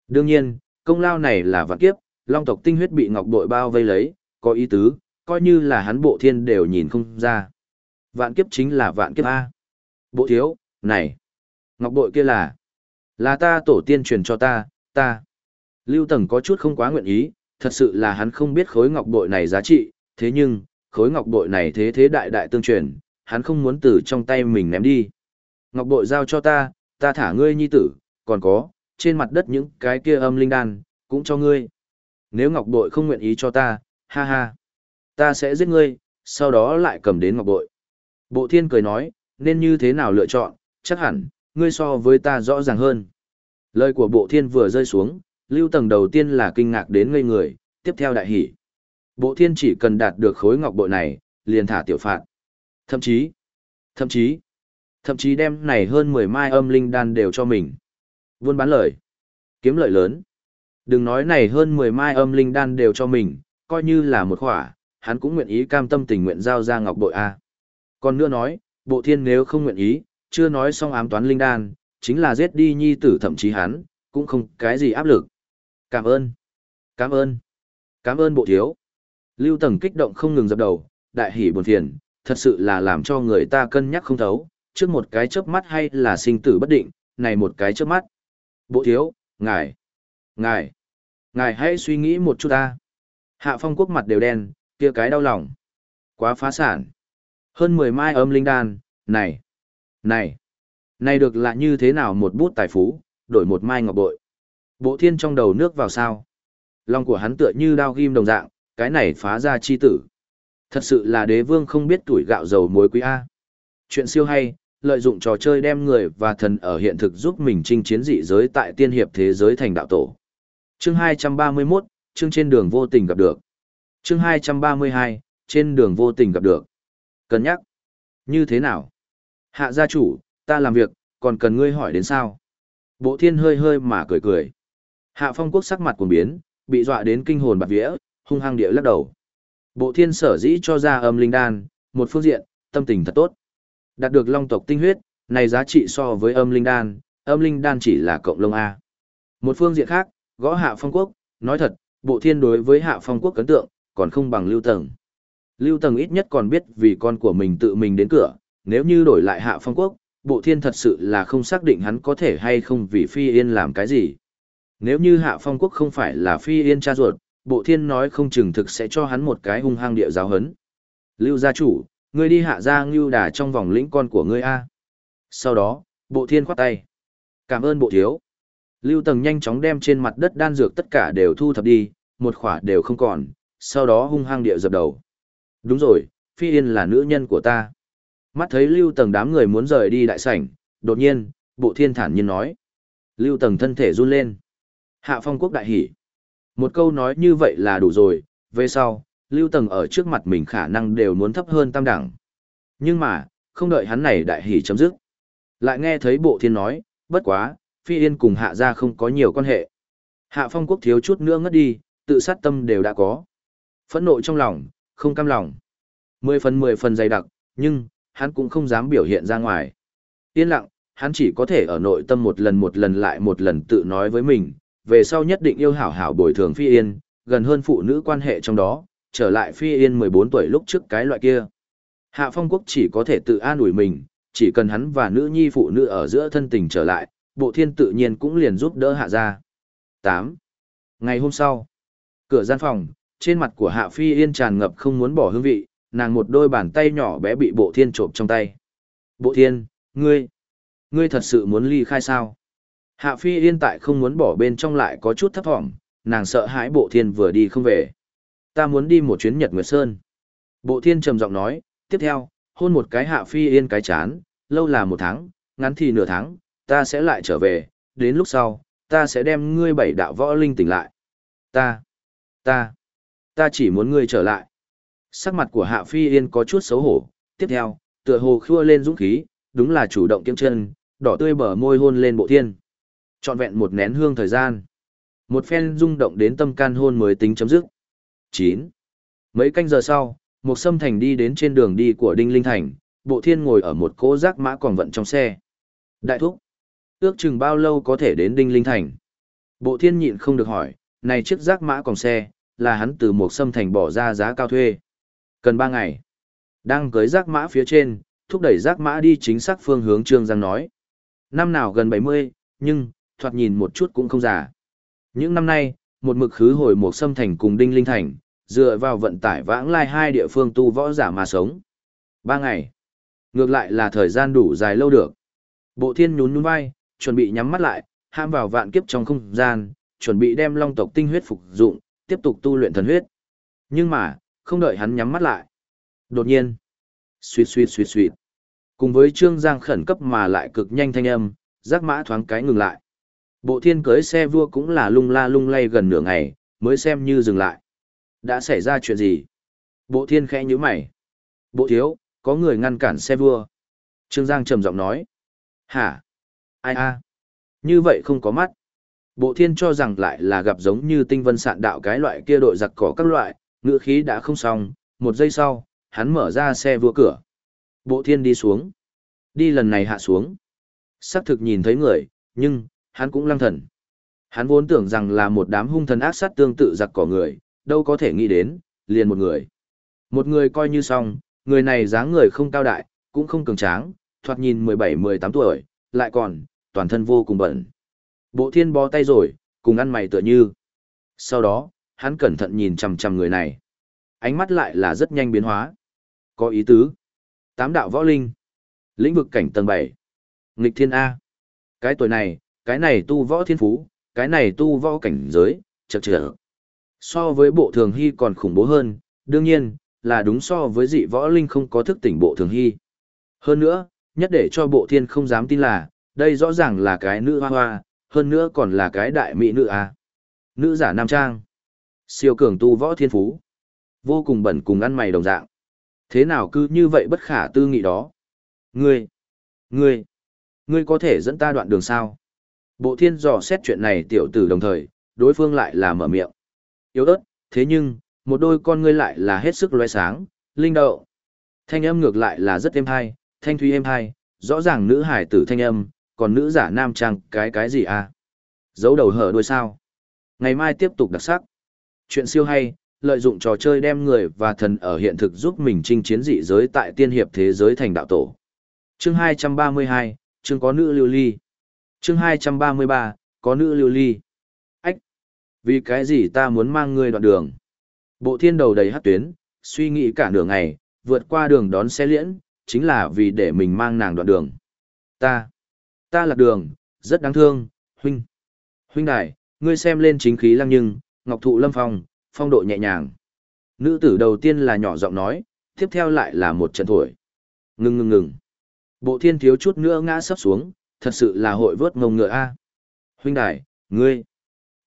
Đương nhiên, công lao này là vạn kiếp, long tộc tinh huyết bị ngọc bội bao vây lấy, có ý tứ, coi như là hắn bộ thiên đều nhìn không ra. Vạn kiếp chính là vạn kiếp A. Bộ thiếu, này, ngọc bội kia là, là ta tổ tiên truyền cho ta, ta. Lưu Tầng có chút không quá nguyện ý, thật sự là hắn không biết khối ngọc bội này giá trị, thế nhưng, khối ngọc bội này thế thế đại đại tương truyền, hắn không muốn từ trong tay mình ném đi. Ngọc bội giao cho ta, ta thả ngươi nhi tử, còn có, trên mặt đất những cái kia âm linh đan, cũng cho ngươi. Nếu ngọc bội không nguyện ý cho ta, ha ha, ta sẽ giết ngươi, sau đó lại cầm đến ngọc bội. Bộ thiên cười nói, nên như thế nào lựa chọn, chắc hẳn, ngươi so với ta rõ ràng hơn. Lời của bộ thiên vừa rơi xuống, lưu tầng đầu tiên là kinh ngạc đến ngây người, tiếp theo đại hỷ. Bộ thiên chỉ cần đạt được khối ngọc bội này, liền thả tiểu phạt. Thậm chí, thậm chí, thậm chí đem này hơn 10 mai âm linh đan đều cho mình. Buôn bán lời, kiếm lợi lớn. Đừng nói này hơn 10 mai âm linh đan đều cho mình, coi như là một khỏa, hắn cũng nguyện ý cam tâm tình nguyện giao ra ngọc bội A. Còn nữa nói, bộ thiên nếu không nguyện ý, chưa nói xong ám toán linh đan, chính là giết đi nhi tử thậm chí hắn, cũng không cái gì áp lực. Cảm ơn, cảm ơn, cảm ơn bộ thiếu. Lưu Tầng kích động không ngừng dập đầu, đại hỉ buồn phiền, thật sự là làm cho người ta cân nhắc không thấu, trước một cái chớp mắt hay là sinh tử bất định, này một cái chớp mắt. Bộ thiếu, ngài, ngài, ngài hãy suy nghĩ một chút ta. Hạ phong quốc mặt đều đen, kia cái đau lòng. Quá phá sản. Hơn 10 mai âm linh đan, này, này, này được là như thế nào một bút tài phú, đổi một mai ngọc bội. Bộ thiên trong đầu nước vào sao. Lòng của hắn tựa như đao ghim đồng dạng, cái này phá ra chi tử. Thật sự là đế vương không biết tuổi gạo dầu muối quý A. Chuyện siêu hay, lợi dụng trò chơi đem người và thần ở hiện thực giúp mình chinh chiến dị giới tại tiên hiệp thế giới thành đạo tổ. Chương 231, chương trên đường vô tình gặp được. Chương 232, trên đường vô tình gặp được. Cân nhắc. Như thế nào? Hạ gia chủ, ta làm việc, còn cần ngươi hỏi đến sao? Bộ thiên hơi hơi mà cười cười. Hạ phong quốc sắc mặt cuồng biến, bị dọa đến kinh hồn bạc vía, hung hăng địa lắc đầu. Bộ thiên sở dĩ cho ra âm linh đan, một phương diện, tâm tình thật tốt. Đạt được long tộc tinh huyết, này giá trị so với âm linh đan, âm linh đan chỉ là cộng lông A. Một phương diện khác, gõ hạ phong quốc, nói thật, bộ thiên đối với hạ phong quốc cấn tượng, còn không bằng lưu tầng. Lưu tầng ít nhất còn biết vì con của mình tự mình đến cửa, nếu như đổi lại hạ phong quốc, bộ thiên thật sự là không xác định hắn có thể hay không vì phi yên làm cái gì. Nếu như hạ phong quốc không phải là phi yên cha ruột, bộ thiên nói không chừng thực sẽ cho hắn một cái hung hăng địa giáo hấn. Lưu gia chủ, ngươi đi hạ gia ngưu đà trong vòng lĩnh con của ngươi A. Sau đó, bộ thiên khoát tay. Cảm ơn bộ thiếu. Lưu tầng nhanh chóng đem trên mặt đất đan dược tất cả đều thu thập đi, một khỏa đều không còn, sau đó hung hăng địa dập đầu. Đúng rồi, phi yên là nữ nhân của ta. Mắt thấy lưu tầng đám người muốn rời đi đại sảnh, đột nhiên, bộ thiên thản nhiên nói. Lưu tầng thân thể run lên. Hạ phong quốc đại hỉ. Một câu nói như vậy là đủ rồi, về sau, lưu tầng ở trước mặt mình khả năng đều muốn thấp hơn tam đẳng. Nhưng mà, không đợi hắn này đại hỉ chấm dứt. Lại nghe thấy bộ thiên nói, bất quá, phi yên cùng hạ gia không có nhiều quan hệ. Hạ phong quốc thiếu chút nữa ngất đi, tự sát tâm đều đã có. Phẫn nộ trong lòng, không cam lòng. Mười phần mười phần dày đặc, nhưng, hắn cũng không dám biểu hiện ra ngoài. Yên lặng, hắn chỉ có thể ở nội tâm một lần một lần lại một lần tự nói với mình, về sau nhất định yêu hảo hảo bồi thường Phi Yên, gần hơn phụ nữ quan hệ trong đó, trở lại Phi Yên 14 tuổi lúc trước cái loại kia. Hạ Phong Quốc chỉ có thể tự an ủi mình, chỉ cần hắn và nữ nhi phụ nữ ở giữa thân tình trở lại, bộ thiên tự nhiên cũng liền giúp đỡ hạ ra. 8. Ngày hôm sau, cửa gian phòng, trên mặt của Hạ Phi Yên tràn ngập không muốn bỏ hương vị, nàng một đôi bàn tay nhỏ bé bị bộ thiên trộm trong tay. Bộ thiên, ngươi, ngươi thật sự muốn ly khai sao? Hạ Phi Yên tại không muốn bỏ bên trong lại có chút thấp thỏm, nàng sợ hãi bộ thiên vừa đi không về. Ta muốn đi một chuyến Nhật Nguyệt Sơn. Bộ thiên trầm giọng nói, tiếp theo, hôn một cái Hạ Phi Yên cái chán, lâu là một tháng, ngắn thì nửa tháng, ta sẽ lại trở về, đến lúc sau, ta sẽ đem ngươi bảy đạo võ linh tỉnh lại. Ta, ta, ta chỉ muốn ngươi trở lại. Sắc mặt của Hạ Phi Yên có chút xấu hổ, tiếp theo, tựa hồ khua lên dũng khí, đúng là chủ động kiếm chân, đỏ tươi bờ môi hôn lên bộ thiên. Trọn vẹn một nén hương thời gian. Một phen rung động đến tâm can hôn mới tính chấm dứt. 9. Mấy canh giờ sau, một sâm thành đi đến trên đường đi của Đinh Linh Thành, bộ thiên ngồi ở một cỗ rác mã còn vận trong xe. Đại thúc, ước chừng bao lâu có thể đến Đinh Linh Thành? Bộ thiên nhịn không được hỏi, này chiếc rác mã còn xe, là hắn từ một sâm thành bỏ ra giá cao thuê. Cần 3 ngày. Đang cưới rác mã phía trên, thúc đẩy rác mã đi chính xác phương hướng Trương Giang nói. Năm nào gần 70, nhưng, thoạt nhìn một chút cũng không già. Những năm nay, một mực khứ hồi một xâm thành cùng Đinh Linh Thành, dựa vào vận tải vãng lai hai địa phương tu võ giả mà sống. Ba ngày. Ngược lại là thời gian đủ dài lâu được. Bộ thiên nhún nhún vai, chuẩn bị nhắm mắt lại, ham vào vạn kiếp trong không gian, chuẩn bị đem long tộc tinh huyết phục dụng, tiếp tục tu luyện thần huyết. Nhưng mà, không đợi hắn nhắm mắt lại. Đột nhiên, Xuyệt xuyệt xuyệt xuyệt. Cùng với trương giang khẩn cấp mà lại cực nhanh thanh âm, giác mã thoáng cái ngừng lại. Bộ thiên cưới xe vua cũng là lung la lung lay gần nửa ngày, mới xem như dừng lại. Đã xảy ra chuyện gì? Bộ thiên khẽ nhíu mày. Bộ thiếu, có người ngăn cản xe vua. Trương Giang trầm giọng nói. Hả? Ai a? Như vậy không có mắt. Bộ thiên cho rằng lại là gặp giống như tinh vân sạn đạo cái loại kia đội giặc cỏ các loại, ngựa khí đã không xong, một giây sau, hắn mở ra xe vua cửa. Bộ thiên đi xuống. Đi lần này hạ xuống. Sắc thực nhìn thấy người, nhưng, hắn cũng lăng thần. Hắn vốn tưởng rằng là một đám hung thần ác sát tương tự giặc cỏ người, đâu có thể nghĩ đến, liền một người. Một người coi như xong, người này dáng người không cao đại, cũng không cường tráng, thoạt nhìn 17-18 tuổi, lại còn, toàn thân vô cùng bẩn. Bộ thiên bó tay rồi, cùng ăn mày tựa như. Sau đó, hắn cẩn thận nhìn chằm chằm người này. Ánh mắt lại là rất nhanh biến hóa. Có ý tứ. Tám đạo võ linh. Lĩnh vực cảnh tầng 7. Nghịch thiên A. Cái tuổi này, cái này tu võ thiên phú, cái này tu võ cảnh giới, chật chật. So với bộ thường hy còn khủng bố hơn, đương nhiên, là đúng so với dị võ linh không có thức tỉnh bộ thường hy. Hơn nữa, nhất để cho bộ thiên không dám tin là, đây rõ ràng là cái nữ hoa hoa, hơn nữa còn là cái đại mỹ nữ à? Nữ giả nam trang. Siêu cường tu võ thiên phú. Vô cùng bẩn cùng ăn mày đồng dạng. Thế nào cứ như vậy bất khả tư nghị đó? Ngươi, ngươi, ngươi có thể dẫn ta đoạn đường sao? Bộ thiên dò xét chuyện này tiểu tử đồng thời, đối phương lại là mở miệng. Yếu ớt, thế nhưng, một đôi con ngươi lại là hết sức loe sáng, linh đậu. Thanh âm ngược lại là rất êm hay, thanh thúy êm hay, rõ ràng nữ hải tử thanh âm, còn nữ giả nam trang cái cái gì à? Giấu đầu hở đuôi sao? Ngày mai tiếp tục đặc sắc. Chuyện siêu hay, lợi dụng trò chơi đem người và thần ở hiện thực giúp mình chinh chiến dị giới tại tiên hiệp thế giới thành đạo tổ. Chương 232, chương có nữ lưu ly. Chương 233, có nữ lưu ly. Ách! Vì cái gì ta muốn mang ngươi đoạn đường? Bộ thiên đầu đầy hát tuyến, suy nghĩ cả nửa ngày, vượt qua đường đón xe liễn, chính là vì để mình mang nàng đoạn đường. Ta, ta lạc đường, rất đáng thương, huynh. Huynh đại, ngươi xem lên chính khí lăng nhưng, ngọc thụ lâm phong, phong độ nhẹ nhàng. Nữ tử đầu tiên là nhỏ giọng nói, tiếp theo lại là một trận thổi. Ngừng ngừng ngừng. Bộ thiên thiếu chút nữa ngã sắp xuống, thật sự là hội vớt ngông ngựa a. Huynh đài ngươi.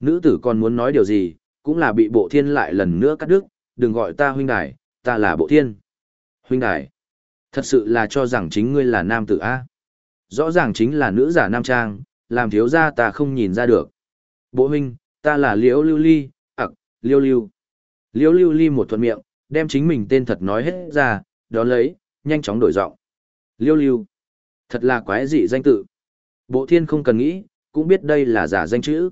Nữ tử còn muốn nói điều gì, cũng là bị bộ thiên lại lần nữa cắt đứt, đừng gọi ta huynh đài, ta là bộ thiên. Huynh đài, thật sự là cho rằng chính ngươi là nam tử A. Rõ ràng chính là nữ giả nam trang, làm thiếu ra ta không nhìn ra được. Bộ huynh, ta là liễu lưu ly, ặc, liêu lưu. Liễu lưu ly một thuận miệng, đem chính mình tên thật nói hết ra, đó lấy, nhanh chóng đổi giọng. Liêu lưu. Thật là quái dị danh tự. Bộ thiên không cần nghĩ, cũng biết đây là giả danh chữ.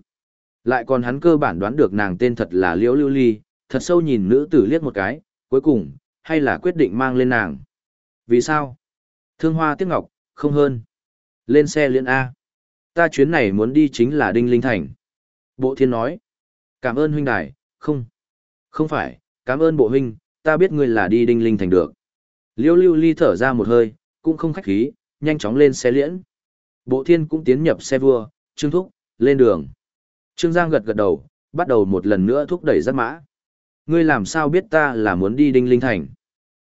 Lại còn hắn cơ bản đoán được nàng tên thật là Liễu Lưu Ly, thật sâu nhìn nữ tử liếc một cái, cuối cùng, hay là quyết định mang lên nàng. Vì sao? Thương hoa tiếc ngọc, không hơn. Lên xe liên A. Ta chuyến này muốn đi chính là Đinh Linh Thành. Bộ thiên nói. Cảm ơn huynh đài, không. Không phải, cảm ơn bộ huynh, ta biết ngươi là đi Đinh Linh Thành được. Liêu lưu ly thở ra một hơi, cũng không khách khí, nhanh chóng lên xe liễn. Bộ thiên cũng tiến nhập xe vua, Trương Thúc, lên đường. Trương Giang gật gật đầu, bắt đầu một lần nữa thúc đẩy giáp mã. Ngươi làm sao biết ta là muốn đi Đinh Linh Thành?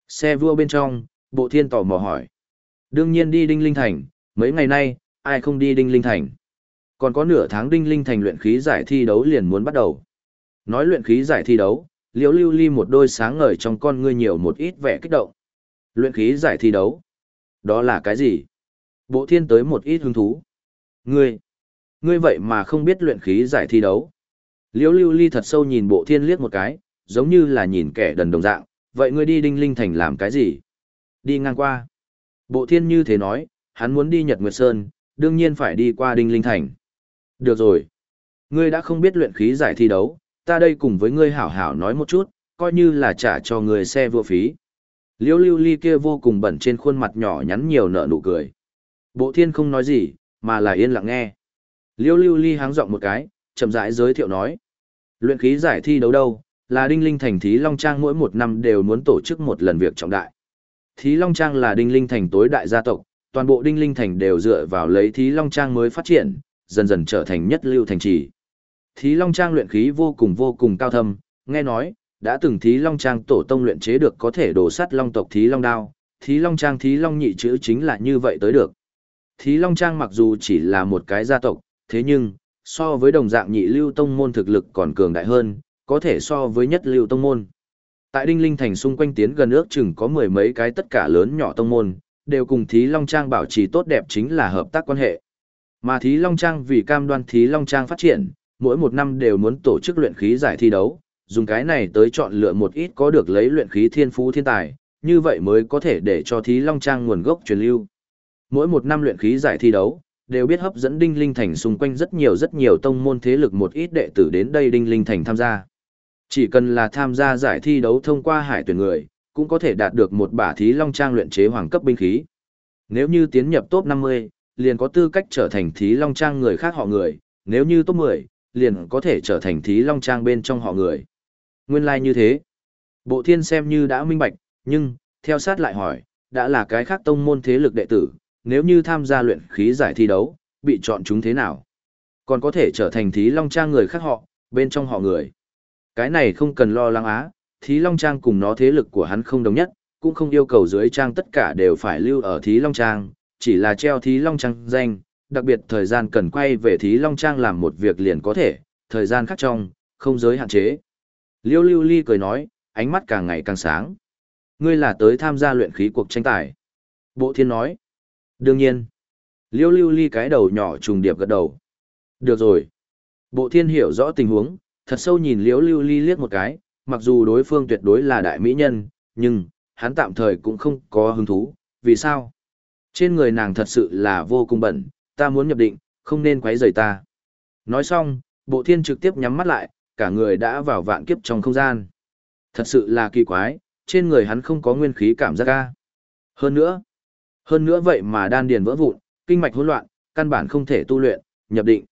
Xe vua bên trong, bộ thiên tò mò hỏi. Đương nhiên đi Đinh Linh Thành, mấy ngày nay, ai không đi Đinh Linh Thành? Còn có nửa tháng Đinh Linh Thành luyện khí giải thi đấu liền muốn bắt đầu. Nói luyện khí giải thi đấu, liễu lưu ly một đôi sáng ngời trong con ngươi nhiều một ít vẻ kích động. Luyện khí giải thi đấu? Đó là cái gì? Bộ thiên tới một ít hứng thú. Ngươi, ngươi vậy mà không biết luyện khí giải thi đấu. Liễu lưu ly thật sâu nhìn bộ thiên liếc một cái, giống như là nhìn kẻ đần đồng dạng, vậy ngươi đi đinh linh thành làm cái gì? Đi ngang qua. Bộ thiên như thế nói, hắn muốn đi Nhật Nguyệt Sơn, đương nhiên phải đi qua đinh linh thành. Được rồi. Ngươi đã không biết luyện khí giải thi đấu, ta đây cùng với ngươi hảo hảo nói một chút, coi như là trả cho người xe vừa phí. Liễu lưu ly kia vô cùng bẩn trên khuôn mặt nhỏ nhắn nhiều nở nụ cười. Bộ thiên không nói gì, mà là yên lặng nghe. Liêu lưu ly háng giọng một cái, chậm rãi giới thiệu nói. Luyện khí giải thi đấu đâu, là Đinh Linh Thành Thí Long Trang mỗi một năm đều muốn tổ chức một lần việc trọng đại. Thí Long Trang là Đinh Linh Thành tối đại gia tộc, toàn bộ Đinh Linh Thành đều dựa vào lấy Thí Long Trang mới phát triển, dần dần trở thành nhất lưu thành trì. Thí Long Trang luyện khí vô cùng vô cùng cao thâm, nghe nói, đã từng Thí Long Trang tổ tông luyện chế được có thể đổ sắt Long tộc Thí Long đao, Thí Long Trang Thí Long nhị chữ chính là như vậy tới được. Thí Long Trang mặc dù chỉ là một cái gia tộc, thế nhưng, so với đồng dạng nhị lưu tông môn thực lực còn cường đại hơn, có thể so với nhất lưu tông môn. Tại Đinh Linh Thành xung quanh tiến gần ước chừng có mười mấy cái tất cả lớn nhỏ tông môn, đều cùng Thí Long Trang bảo trì tốt đẹp chính là hợp tác quan hệ. Mà Thí Long Trang vì cam đoan Thí Long Trang phát triển, mỗi một năm đều muốn tổ chức luyện khí giải thi đấu, dùng cái này tới chọn lựa một ít có được lấy luyện khí thiên phú thiên tài, như vậy mới có thể để cho Thí Long Trang nguồn gốc truyền lưu. Mỗi một năm luyện khí giải thi đấu, đều biết hấp dẫn Đinh Linh Thành xung quanh rất nhiều rất nhiều tông môn thế lực một ít đệ tử đến đây Đinh Linh Thành tham gia. Chỉ cần là tham gia giải thi đấu thông qua hải tuyển người, cũng có thể đạt được một bả thí long trang luyện chế hoàng cấp binh khí. Nếu như tiến nhập top 50, liền có tư cách trở thành thí long trang người khác họ người, nếu như top 10, liền có thể trở thành thí long trang bên trong họ người. Nguyên lai like như thế. Bộ thiên xem như đã minh bạch, nhưng, theo sát lại hỏi, đã là cái khác tông môn thế lực đệ tử, nếu như tham gia luyện khí giải thi đấu, bị chọn chúng thế nào? Còn có thể trở thành thí long trang người khác họ, bên trong họ người. Cái này không cần lo lắng á, Thí Long Trang cùng nó thế lực của hắn không đồng nhất, cũng không yêu cầu dưới trang tất cả đều phải lưu ở Thí Long Trang, chỉ là treo Thí Long Trang danh, đặc biệt thời gian cần quay về Thí Long Trang làm một việc liền có thể, thời gian khác trong, không giới hạn chế. Liêu Lưu Ly cười nói, ánh mắt càng ngày càng sáng. Ngươi là tới tham gia luyện khí cuộc tranh tài. Bộ thiên nói. Đương nhiên. Liêu Lưu Ly cái đầu nhỏ trùng điệp gật đầu. Được rồi. Bộ thiên hiểu rõ tình huống, thật sâu nhìn liễu lưu ly liếc một cái, mặc dù đối phương tuyệt đối là đại mỹ nhân, nhưng, hắn tạm thời cũng không có hứng thú, vì sao? Trên người nàng thật sự là vô cùng bẩn, ta muốn nhập định, không nên quấy rầy ta. Nói xong, bộ thiên trực tiếp nhắm mắt lại, cả người đã vào vạn kiếp trong không gian. Thật sự là kỳ quái, trên người hắn không có nguyên khí cảm giác ca. Hơn nữa, hơn nữa vậy mà đan điền vỡ vụn, kinh mạch hỗn loạn, căn bản không thể tu luyện, nhập định.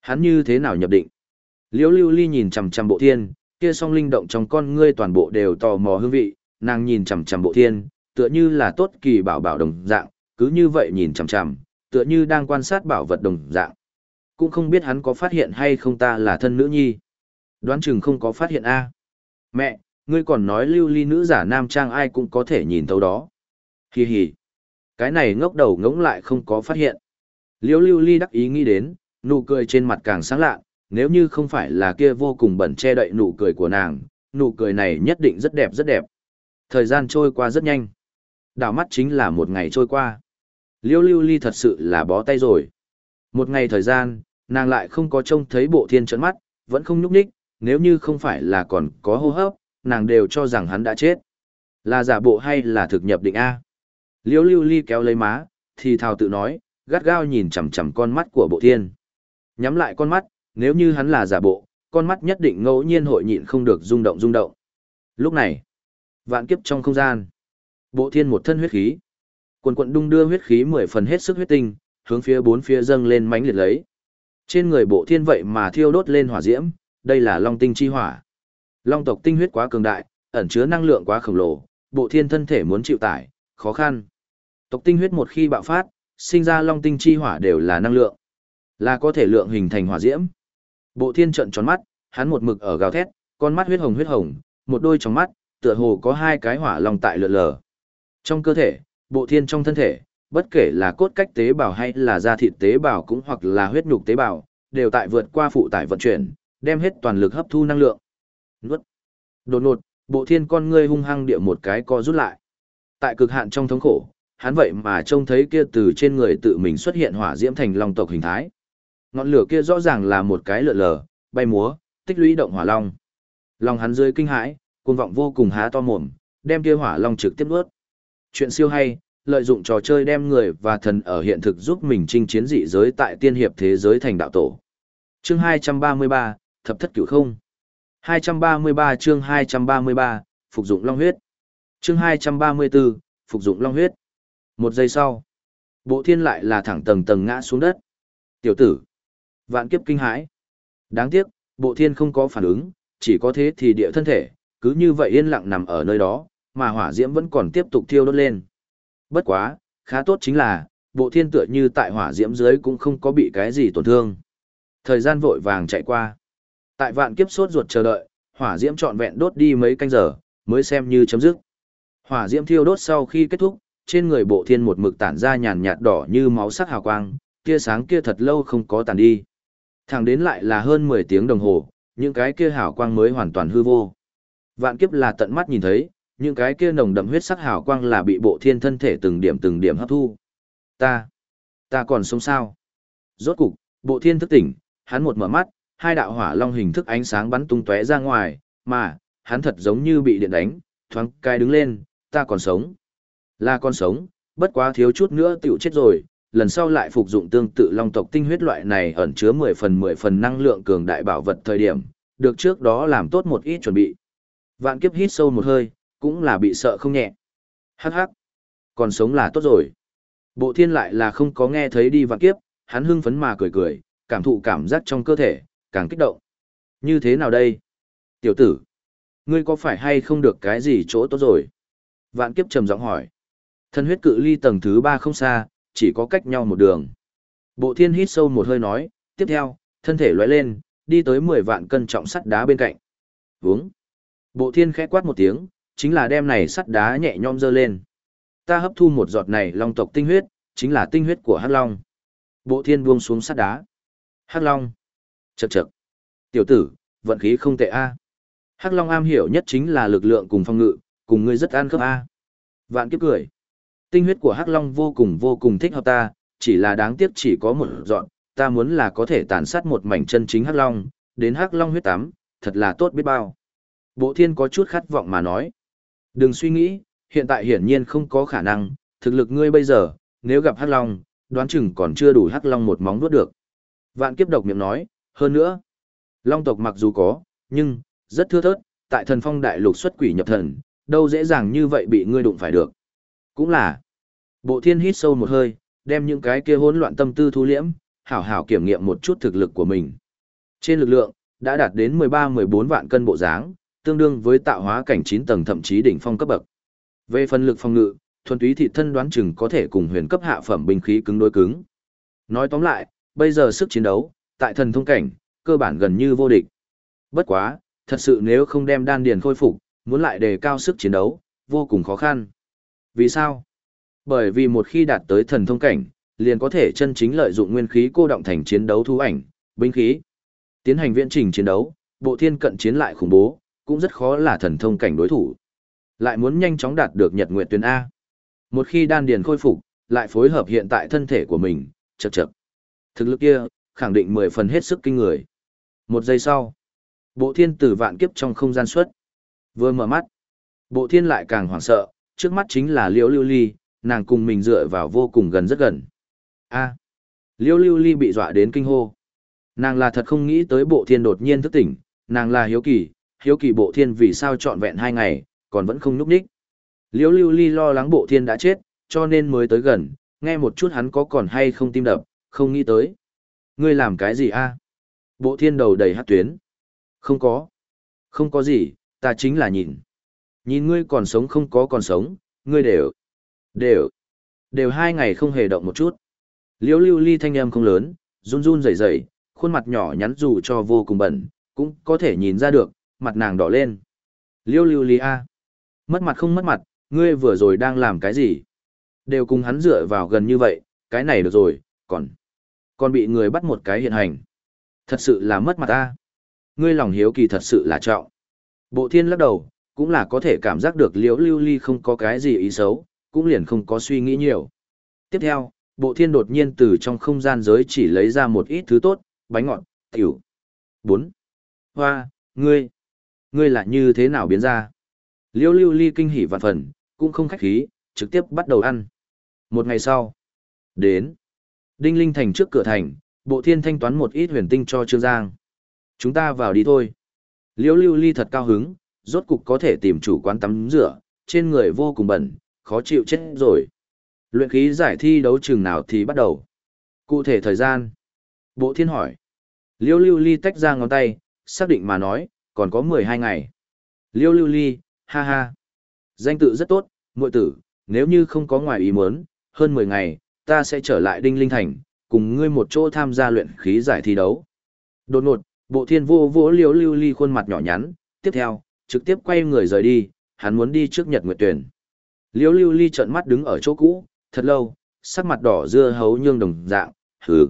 Hắn như thế nào nhập định? Liễu Lưu Ly nhìn chằm chằm Bộ Thiên, kia song linh động trong con ngươi toàn bộ đều tò mò hương vị, nàng nhìn chằm chằm Bộ Thiên, tựa như là tốt kỳ bảo bảo đồng dạng, cứ như vậy nhìn chằm chằm, tựa như đang quan sát bảo vật đồng dạng. Cũng không biết hắn có phát hiện hay không ta là thân nữ nhi. Đoán chừng không có phát hiện a. Mẹ, ngươi còn nói Lưu Ly nữ giả nam trang ai cũng có thể nhìn thấu đó. Hi hi. Cái này ngốc đầu ngỗng lại không có phát hiện. Liễu Lưu Ly đắc ý nghĩ đến, nụ cười trên mặt càng sáng lạ, nếu như không phải là kia vô cùng bẩn che đậy nụ cười của nàng, nụ cười này nhất định rất đẹp rất đẹp. Thời gian trôi qua rất nhanh. Đảo mắt chính là một ngày trôi qua. Liêu lưu ly thật sự là bó tay rồi. Một ngày thời gian, nàng lại không có trông thấy bộ thiên trấn mắt, vẫn không nhúc nhích, nếu như không phải là còn có hô hấp, nàng đều cho rằng hắn đã chết. Là giả bộ hay là thực nhập định A. Liễu lưu ly kéo lấy má, thì thào tự nói, gắt gao nhìn chằm chằm con mắt của bộ thiên. Nhắm lại con mắt, nếu như hắn là giả bộ, con mắt nhất định ngẫu nhiên hội nhịn không được rung động rung động. Lúc này, vạn kiếp trong không gian, bộ thiên một thân huyết khí, quần quận đung đưa huyết khí mười phần hết sức huyết tinh, hướng phía bốn phía dâng lên mãnh liệt lấy. Trên người bộ thiên vậy mà thiêu đốt lên hỏa diễm, đây là long tinh chi hỏa. Long tộc tinh huyết quá cường đại, ẩn chứa năng lượng quá khổng lồ, bộ thiên thân thể muốn chịu tải, khó khăn. Tộc tinh huyết một khi bạo phát, sinh ra long tinh chi hỏa đều là năng lượng. Là có thể lượng hình thành hỏa diễm. Bộ thiên trận tròn mắt, hắn một mực ở gào thét, con mắt huyết hồng huyết hồng, một đôi trong mắt, tựa hồ có hai cái hỏa long tại lượn lờ. Trong cơ thể, bộ thiên trong thân thể, bất kể là cốt cách tế bào hay là da thịt tế bào cũng hoặc là huyết nhục tế bào, đều tại vượt qua phụ tải vận chuyển, đem hết toàn lực hấp thu năng lượng. Nuốt. Đột ngột, bộ thiên con ngươi hung hăng địa một cái co rút lại. Tại cực hạn trong thống khổ, hắn vậy mà trông thấy kia từ trên người tự mình xuất hiện hỏa diễm thành long tộc hình thái. Ngọn lửa kia rõ ràng là một cái lượn lờ, bay múa, tích lũy động hỏa long. Long hắn dưới kinh hãi, cuồng vọng vô cùng há to mồm, đem kia hỏa long trực tiếp nuốt. Chuyện siêu hay, lợi dụng trò chơi đem người và thần ở hiện thực giúp mình chinh chiến dị giới tại tiên hiệp thế giới thành đạo tổ. Chương 233, Thập thất cửu không. 233 chương 233, phục dụng long huyết. Chương 234, phục dụng long huyết. Một giây sau, bộ thiên lại là thẳng tầng tầng ngã xuống đất. Tiểu tử, vạn kiếp kinh hãi. Đáng tiếc, bộ thiên không có phản ứng, chỉ có thế thì địa thân thể, cứ như vậy yên lặng nằm ở nơi đó, mà hỏa diễm vẫn còn tiếp tục thiêu đốt lên. Bất quá, khá tốt chính là, bộ thiên tựa như tại hỏa diễm dưới cũng không có bị cái gì tổn thương. Thời gian vội vàng chạy qua. Tại vạn kiếp sốt ruột chờ đợi, hỏa diễm trọn vẹn đốt đi mấy canh giờ, mới xem như chấm dứt. Hỏa diễm thiêu đốt sau khi kết thúc, trên người bộ thiên một mực tản ra nhàn nhạt đỏ như máu sắc hào quang, tia sáng kia thật lâu không có tàn đi. Thẳng đến lại là hơn 10 tiếng đồng hồ, những cái kia hào quang mới hoàn toàn hư vô. Vạn kiếp là tận mắt nhìn thấy, những cái kia nồng đậm huyết sắc hào quang là bị bộ thiên thân thể từng điểm từng điểm hấp thu. Ta, ta còn sống sao? Rốt cục, bộ thiên thức tỉnh, hắn một mở mắt, hai đạo hỏa long hình thức ánh sáng bắn tung tóe ra ngoài, mà, hắn thật giống như bị điện đánh, thoáng cai đứng lên, ta còn sống. Là con sống, bất quá thiếu chút nữa tiểu chết rồi, lần sau lại phục dụng tương tự long tộc tinh huyết loại này ẩn chứa 10 phần 10 phần năng lượng cường đại bảo vật thời điểm, được trước đó làm tốt một ít chuẩn bị. Vạn kiếp hít sâu một hơi, cũng là bị sợ không nhẹ. Hắc hắc, còn sống là tốt rồi. Bộ thiên lại là không có nghe thấy đi vạn kiếp, hắn hưng phấn mà cười cười, cảm thụ cảm giác trong cơ thể, càng kích động. Như thế nào đây? Tiểu tử, ngươi có phải hay không được cái gì chỗ tốt rồi? Vạn kiếp trầm giọng hỏi. Thân huyết cự ly tầng thứ ba không xa, chỉ có cách nhau một đường. Bộ thiên hít sâu một hơi nói, tiếp theo, thân thể lóe lên, đi tới 10 vạn cân trọng sắt đá bên cạnh. Vướng. Bộ thiên khẽ quát một tiếng, chính là đem này sắt đá nhẹ nhõm dơ lên. Ta hấp thu một giọt này long tộc tinh huyết, chính là tinh huyết của Hắc Long. Bộ thiên buông xuống sắt đá. Hắc Long. Chậc chậc. Tiểu tử, vận khí không tệ a. Hắc Long am hiểu nhất chính là lực lượng cùng phong ngự, cùng ngươi rất an khớp a. Vạn kiếp cười. Tinh huyết của Hắc Long vô cùng vô cùng thích hợp ta, chỉ là đáng tiếc chỉ có một dọn, ta muốn là có thể tàn sát một mảnh chân chính Hắc Long, đến Hắc Long huyết tắm, thật là tốt biết bao. Bộ thiên có chút khát vọng mà nói. Đừng suy nghĩ, hiện tại hiển nhiên không có khả năng, thực lực ngươi bây giờ, nếu gặp Hắc Long, đoán chừng còn chưa đủ Hắc Long một móng nuốt được. Vạn kiếp độc miệng nói, hơn nữa, Long tộc mặc dù có, nhưng, rất thưa thớt, tại thần phong đại lục xuất quỷ nhập thần, đâu dễ dàng như vậy bị ngươi đụng phải được. Cũng là, bộ thiên hít sâu một hơi, đem những cái kia hỗn loạn tâm tư thu liễm, hảo hảo kiểm nghiệm một chút thực lực của mình. Trên lực lượng, đã đạt đến 13-14 vạn cân bộ dáng, tương đương với tạo hóa cảnh 9 tầng thậm chí đỉnh phong cấp bậc. Về phần lực phòng ngự, thuần túy thị thân đoán chừng có thể cùng huyền cấp hạ phẩm binh khí cứng đối cứng. Nói tóm lại, bây giờ sức chiến đấu, tại thần thông cảnh, cơ bản gần như vô địch. Bất quá, thật sự nếu không đem đan điền khôi phục, muốn lại đề cao sức chiến đấu, vô cùng khó khăn. Vì sao? Bởi vì một khi đạt tới thần thông cảnh, liền có thể chân chính lợi dụng nguyên khí cô động thành chiến đấu thu ảnh, binh khí. Tiến hành viễn trình chiến đấu, bộ thiên cận chiến lại khủng bố, cũng rất khó là thần thông cảnh đối thủ. Lại muốn nhanh chóng đạt được nhật nguyện tuyến A. Một khi đan điền khôi phục, lại phối hợp hiện tại thân thể của mình, chật chật. Thực lực kia, khẳng định mười phần hết sức kinh người. Một giây sau, bộ thiên tử vạn kiếp trong không gian xuất. Vừa mở mắt, bộ thiên lại càng hoảng sợ, trước mắt chính là liễu lưu ly, nàng cùng mình dựa vào vô cùng gần rất gần. A. liễu lưu ly bị dọa đến kinh hô. Nàng là thật không nghĩ tới bộ thiên đột nhiên thức tỉnh, nàng là hiếu kỳ, hiếu kỳ bộ thiên vì sao trọn vẹn hai ngày, còn vẫn không núp đích. Liễu lưu ly lo lắng bộ thiên đã chết, cho nên mới tới gần, nghe một chút hắn có còn hay không tim đập, không nghĩ tới. Ngươi làm cái gì a? Bộ thiên đầu đầy hát tuyến. Không có. Không có gì, ta chính là nhìn. Nhìn ngươi còn sống không có còn sống, ngươi đều. Đều. Đều hai ngày không hề động một chút. Liễu lưu ly thanh âm không lớn, run run rẩy rẩy, khuôn mặt nhỏ nhắn dù cho vô cùng bẩn, cũng có thể nhìn ra được, mặt nàng đỏ lên. Liễu lưu ly a. Mất mặt không mất mặt, ngươi vừa rồi đang làm cái gì? Đều cùng hắn dựa vào gần như vậy, cái này được rồi, còn... Còn bị người bắt một cái hiện hành. Thật sự là mất mặt ta. Ngươi lòng hiếu kỳ thật sự là trọng. Bộ thiên lắc đầu, cũng là có thể cảm giác được liễu lưu ly không có cái gì ý xấu, cũng liền không có suy nghĩ nhiều. Tiếp theo, bộ thiên đột nhiên từ trong không gian giới chỉ lấy ra một ít thứ tốt, bánh ngọt, tiểu. 4. Hoa, ngươi, ngươi là như thế nào biến ra? Liễu lưu ly kinh hỉ vạn phần, cũng không khách khí, trực tiếp bắt đầu ăn. Một ngày sau, đến, Đinh Linh Thành trước cửa thành, bộ thiên thanh toán một ít huyền tinh cho Trương Giang. Chúng ta vào đi thôi. Liễu lưu ly thật cao hứng, rốt cục có thể tìm chủ quán tắm rửa, trên người vô cùng bẩn, khó chịu chết rồi. Luyện khí giải thi đấu trường nào thì bắt đầu. Cụ thể thời gian. Bộ thiên hỏi. Liêu lưu ly tách ra ngón tay, xác định mà nói, còn có 12 ngày. Liêu lưu ly, ha ha. Danh tự rất tốt, muội tử, nếu như không có ngoài ý muốn, hơn 10 ngày, ta sẽ trở lại Đinh Linh Thành, cùng ngươi một chỗ tham gia luyện khí giải thi đấu. Đột ngột, bộ thiên vô vỗ liêu lưu ly khuôn mặt nhỏ nhắn, tiếp theo, trực tiếp quay người rời đi, hắn muốn đi trước Nhật Nguyệt Tuyển. Liễu lưu ly trợn mắt đứng ở chỗ cũ, thật lâu, sắc mặt đỏ dưa hấu nhương đồng dạng, hừ.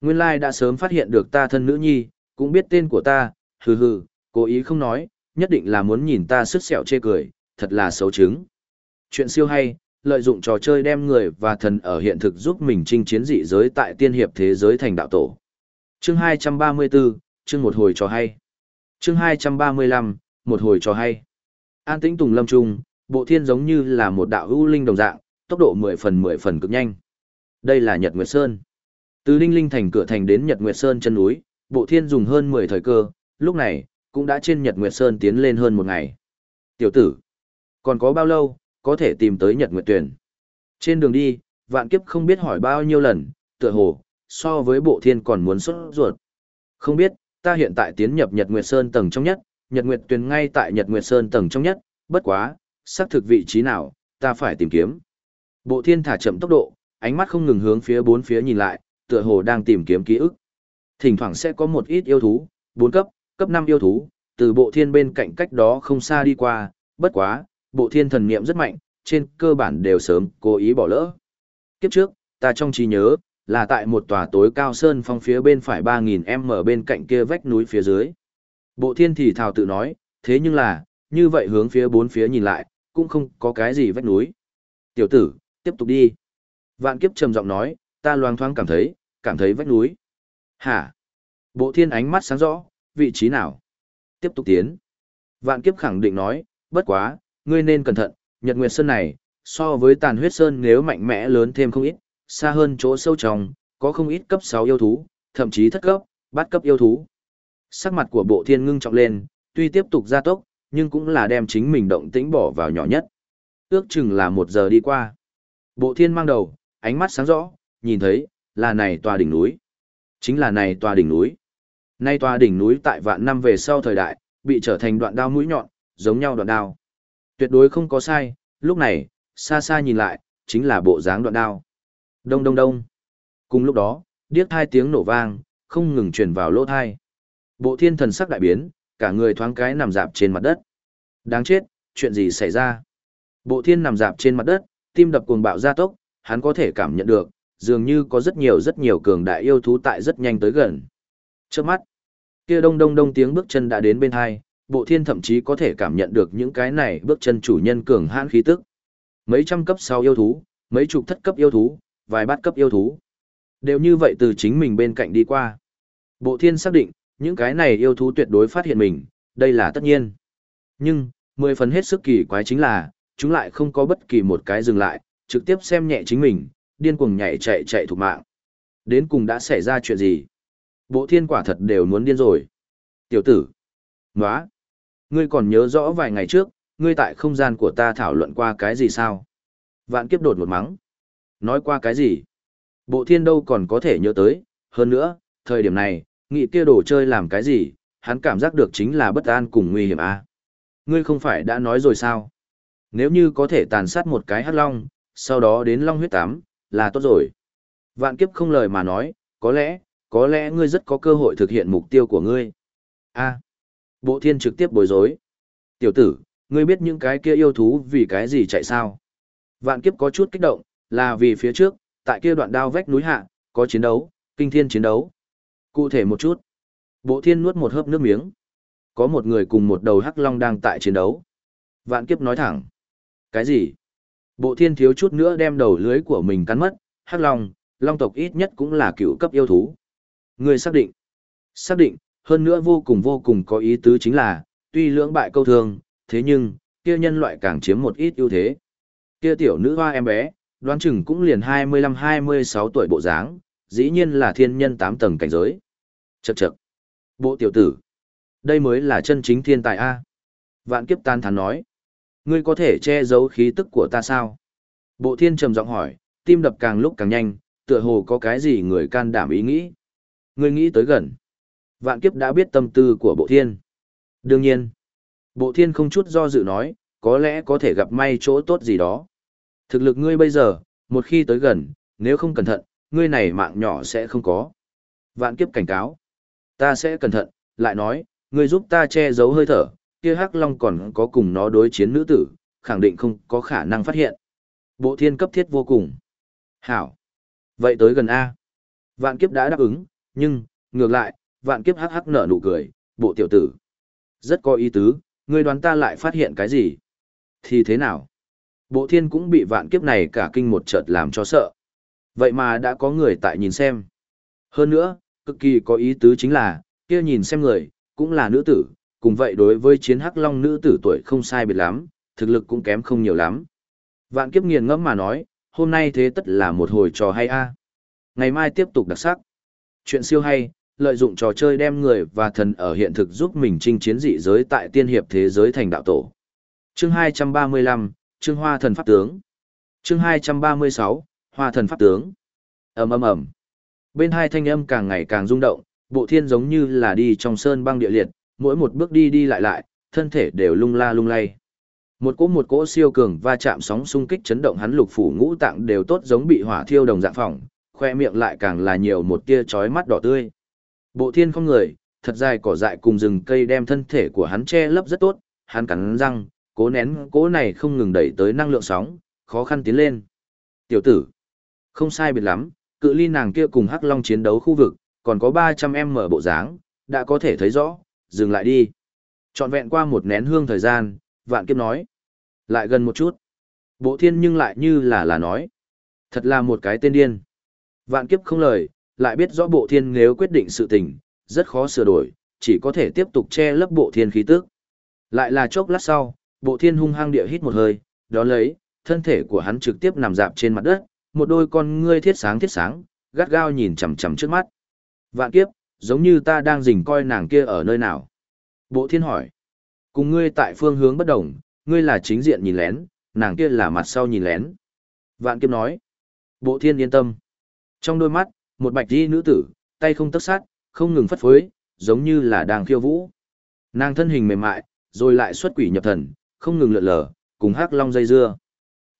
Nguyên lai đã sớm phát hiện được ta thân nữ nhi, cũng biết tên của ta, hừ hừ, cố ý không nói, nhất định là muốn nhìn ta sứt sẹo chê cười, thật là xấu chứng. Chuyện siêu hay, lợi dụng trò chơi đem người và thần ở hiện thực giúp mình chinh chiến dị giới tại tiên hiệp thế giới thành đạo tổ. Chương 234, chương một hồi trò hay. Chương 235, một hồi trò hay. An tĩnh tùng lâm trung, bộ thiên giống như là một đạo hữu linh đồng dạng, tốc độ 10 phần 10 phần cực nhanh. Đây là Nhật Nguyệt Sơn. Từ Linh Linh thành cửa thành đến Nhật Nguyệt Sơn chân núi, bộ thiên dùng hơn 10 thời cơ, lúc này, cũng đã trên Nhật Nguyệt Sơn tiến lên hơn một ngày. Tiểu tử, còn có bao lâu, có thể tìm tới Nhật Nguyệt Tuyển. Trên đường đi, vạn kiếp không biết hỏi bao nhiêu lần, tựa hồ, so với bộ thiên còn muốn xuất ruột. Không biết, ta hiện tại tiến nhập Nhật Nguyệt Sơn tầng trong nhất, Nhật Nguyệt Tuyền ngay tại Nhật Nguyệt Sơn tầng trong nhất, bất quá, xác thực vị trí nào, ta phải tìm kiếm. Bộ thiên thả chậm tốc độ, ánh mắt không ngừng hướng phía bốn phía nhìn lại, tựa hồ đang tìm kiếm ký ức. Thỉnh thoảng sẽ có một ít yêu thú, bốn cấp, cấp năm yêu thú, từ bộ thiên bên cạnh cách đó không xa đi qua, bất quá, bộ thiên thần niệm rất mạnh, trên cơ bản đều sớm cố ý bỏ lỡ. Kiếp trước, ta trong trí nhớ, là tại một tòa tối cao sơn phong phía bên phải 3.000m bên cạnh kia vách núi phía dưới. Bộ thiên thì thào tự nói, thế nhưng là, như vậy hướng phía bốn phía nhìn lại, cũng không có cái gì vách núi. Tiểu tử, tiếp tục đi. Vạn kiếp trầm giọng nói, ta loang thoáng cảm thấy, cảm thấy vách núi. Hả? Bộ thiên ánh mắt sáng rõ, vị trí nào? Tiếp tục tiến. Vạn kiếp khẳng định nói, bất quá, ngươi nên cẩn thận, Nhật Nguyệt Sơn này, so với tàn huyết sơn nếu mạnh mẽ lớn thêm không ít, xa hơn chỗ sâu trong, có không ít cấp 6 yêu thú, thậm chí thất cấp, bát cấp yêu thú. Sắc mặt của bộ thiên ngưng trọng lên, tuy tiếp tục gia tốc, nhưng cũng là đem chính mình động tĩnh bỏ vào nhỏ nhất. Ước chừng là một giờ đi qua. Bộ thiên mang đầu, ánh mắt sáng rõ, nhìn thấy, là này tòa đỉnh núi. Chính là này tòa đỉnh núi. Nay tòa đỉnh núi tại vạn năm về sau thời đại, bị trở thành đoạn đao mũi nhọn, giống nhau đoạn đao. Tuyệt đối không có sai, lúc này, xa xa nhìn lại, chính là bộ dáng đoạn đao. Đông đông đông. Cùng lúc đó, điếc hai tiếng nổ vang, không ngừng truyền vào lỗ thai. Bộ thiên thần sắc đại biến, cả người thoáng cái nằm dạp trên mặt đất. Đáng chết, chuyện gì xảy ra? Bộ thiên nằm dạp trên mặt đất, tim đập cuồng bạo gia tốc, hắn có thể cảm nhận được, dường như có rất nhiều rất nhiều cường đại yêu thú tại rất nhanh tới gần. Trước mắt, kia đông đông đông tiếng bước chân đã đến bên hai, bộ thiên thậm chí có thể cảm nhận được những cái này bước chân chủ nhân cường hãn khí tức. Mấy trăm cấp sau yêu thú, mấy chục thất cấp yêu thú, vài bát cấp yêu thú. Đều như vậy từ chính mình bên cạnh đi qua. Bộ thiên xác định, những cái này yêu thú tuyệt đối phát hiện mình, đây là tất nhiên. Nhưng, mười phần hết sức kỳ quái chính là, chúng lại không có bất kỳ một cái dừng lại, trực tiếp xem nhẹ chính mình, điên cuồng nhảy chạy chạy thủ mạng. Đến cùng đã xảy ra chuyện gì? Bộ thiên quả thật đều muốn điên rồi. Tiểu tử. Nóa. Ngươi còn nhớ rõ vài ngày trước, ngươi tại không gian của ta thảo luận qua cái gì sao? Vạn kiếp đột một mắng. Nói qua cái gì? Bộ thiên đâu còn có thể nhớ tới, hơn nữa, thời điểm này, nghĩ kia đồ chơi làm cái gì, hắn cảm giác được chính là bất an cùng nguy hiểm à? Ngươi không phải đã nói rồi sao? Nếu như có thể tàn sát một cái hắc long, sau đó đến long huyết tám, là tốt rồi. Vạn kiếp không lời mà nói, có lẽ, có lẽ ngươi rất có cơ hội thực hiện mục tiêu của ngươi. A. Bộ thiên trực tiếp bối rối. Tiểu tử, ngươi biết những cái kia yêu thú vì cái gì chạy sao? Vạn kiếp có chút kích động, là vì phía trước, tại kia đoạn đao vách núi hạ, có chiến đấu, kinh thiên chiến đấu. Cụ thể một chút. Bộ thiên nuốt một hớp nước miếng. Có một người cùng một đầu hắc long đang tại chiến đấu. Vạn kiếp nói thẳng. Cái gì? Bộ thiên thiếu chút nữa đem đầu lưới của mình cắn mất, hắc long, long tộc ít nhất cũng là cựu cấp yêu thú. Người xác định. Xác định, hơn nữa vô cùng vô cùng có ý tứ chính là, tuy lưỡng bại câu thương, thế nhưng, kia nhân loại càng chiếm một ít ưu thế. Kia tiểu nữ hoa em bé, đoán chừng cũng liền 25-26 tuổi bộ dáng, dĩ nhiên là thiên nhân tám tầng cảnh giới. Chậc chậc. Bộ tiểu tử. Đây mới là chân chính thiên tài A. Vạn kiếp tan thán nói. Ngươi có thể che giấu khí tức của ta sao? Bộ thiên trầm giọng hỏi, tim đập càng lúc càng nhanh, tựa hồ có cái gì người can đảm ý nghĩ. Ngươi nghĩ tới gần. Vạn kiếp đã biết tâm tư của bộ thiên. Đương nhiên. Bộ thiên không chút do dự nói, có lẽ có thể gặp may chỗ tốt gì đó. Thực lực ngươi bây giờ, một khi tới gần, nếu không cẩn thận, ngươi này mạng nhỏ sẽ không có. Vạn kiếp cảnh cáo. Ta sẽ cẩn thận, lại nói, ngươi giúp ta che giấu hơi thở, kia hắc long còn có cùng nó đối chiến nữ tử, khẳng định không có khả năng phát hiện. Bộ thiên cấp thiết vô cùng. Hảo. Vậy tới gần A. Vạn kiếp đã đáp ứng, nhưng, ngược lại, vạn kiếp hắc hắc nở nụ cười, bộ tiểu tử. Rất có ý tứ, ngươi đoán ta lại phát hiện cái gì? Thì thế nào? Bộ thiên cũng bị vạn kiếp này cả kinh một chợt làm cho sợ. Vậy mà đã có người tại nhìn xem. Hơn nữa, cực kỳ có ý tứ chính là, kia nhìn xem người, cũng là nữ tử, cùng vậy đối với chiến hắc long nữ tử tuổi không sai biệt lắm, thực lực cũng kém không nhiều lắm. Vạn kiếp nghiền ngẫm mà nói, hôm nay thế tất là một hồi trò hay a. Ngày mai tiếp tục đặc sắc. Chuyện siêu hay, lợi dụng trò chơi đem người và thần ở hiện thực giúp mình chinh chiến dị giới tại tiên hiệp thế giới thành đạo tổ. Chương 235, Chương Hoa Thần Pháp Tướng. Chương 236, Hoa Thần Pháp Tướng. ầm ầm ầm. Bên hai thanh âm càng ngày càng rung động, bộ thiên giống như là đi trong sơn băng địa liệt, mỗi một bước đi đi lại lại, thân thể đều lung la lung lay. Một cỗ một cỗ siêu cường va chạm sóng xung kích chấn động hắn lục phủ ngũ tạng đều tốt giống bị hỏa thiêu đồng dạng phỏng, khoe miệng lại càng là nhiều một tia chói mắt đỏ tươi. Bộ thiên không người, thật dài cỏ dại cùng rừng cây đem thân thể của hắn che lấp rất tốt, hắn cắn răng, cố nén cố này không ngừng đẩy tới năng lượng sóng, khó khăn tiến lên. Tiểu tử, không sai biệt lắm, cự ly nàng kia cùng Hắc Long chiến đấu khu vực, còn có 300 mở bộ dáng, đã có thể thấy rõ, dừng lại đi. Trọn vẹn qua một nén hương thời gian, vạn kiếp nói. Lại gần một chút. Bộ thiên nhưng lại như là là nói. Thật là một cái tên điên. Vạn kiếp không lời, lại biết rõ bộ thiên nếu quyết định sự tình, rất khó sửa đổi, chỉ có thể tiếp tục che lấp bộ thiên khí tức. Lại là chốc lát sau, bộ thiên hung hăng địa hít một hơi, đó lấy, thân thể của hắn trực tiếp nằm dạp trên mặt đất, một đôi con ngươi thiết sáng thiết sáng, gắt gao nhìn chằm chằm trước mắt. Vạn kiếp, giống như ta đang rình coi nàng kia ở nơi nào. Bộ thiên hỏi, cùng ngươi tại phương hướng bất đồng, ngươi là chính diện nhìn lén, nàng kia là mặt sau nhìn lén. Vạn kiếp nói, bộ thiên yên tâm. Trong đôi mắt, một bạch đi nữ tử, tay không tấc sát, không ngừng phất phới, giống như là đang khiêu vũ. Nàng thân hình mềm mại, rồi lại xuất quỷ nhập thần, không ngừng lượn lờ, cùng hắc long dây dưa.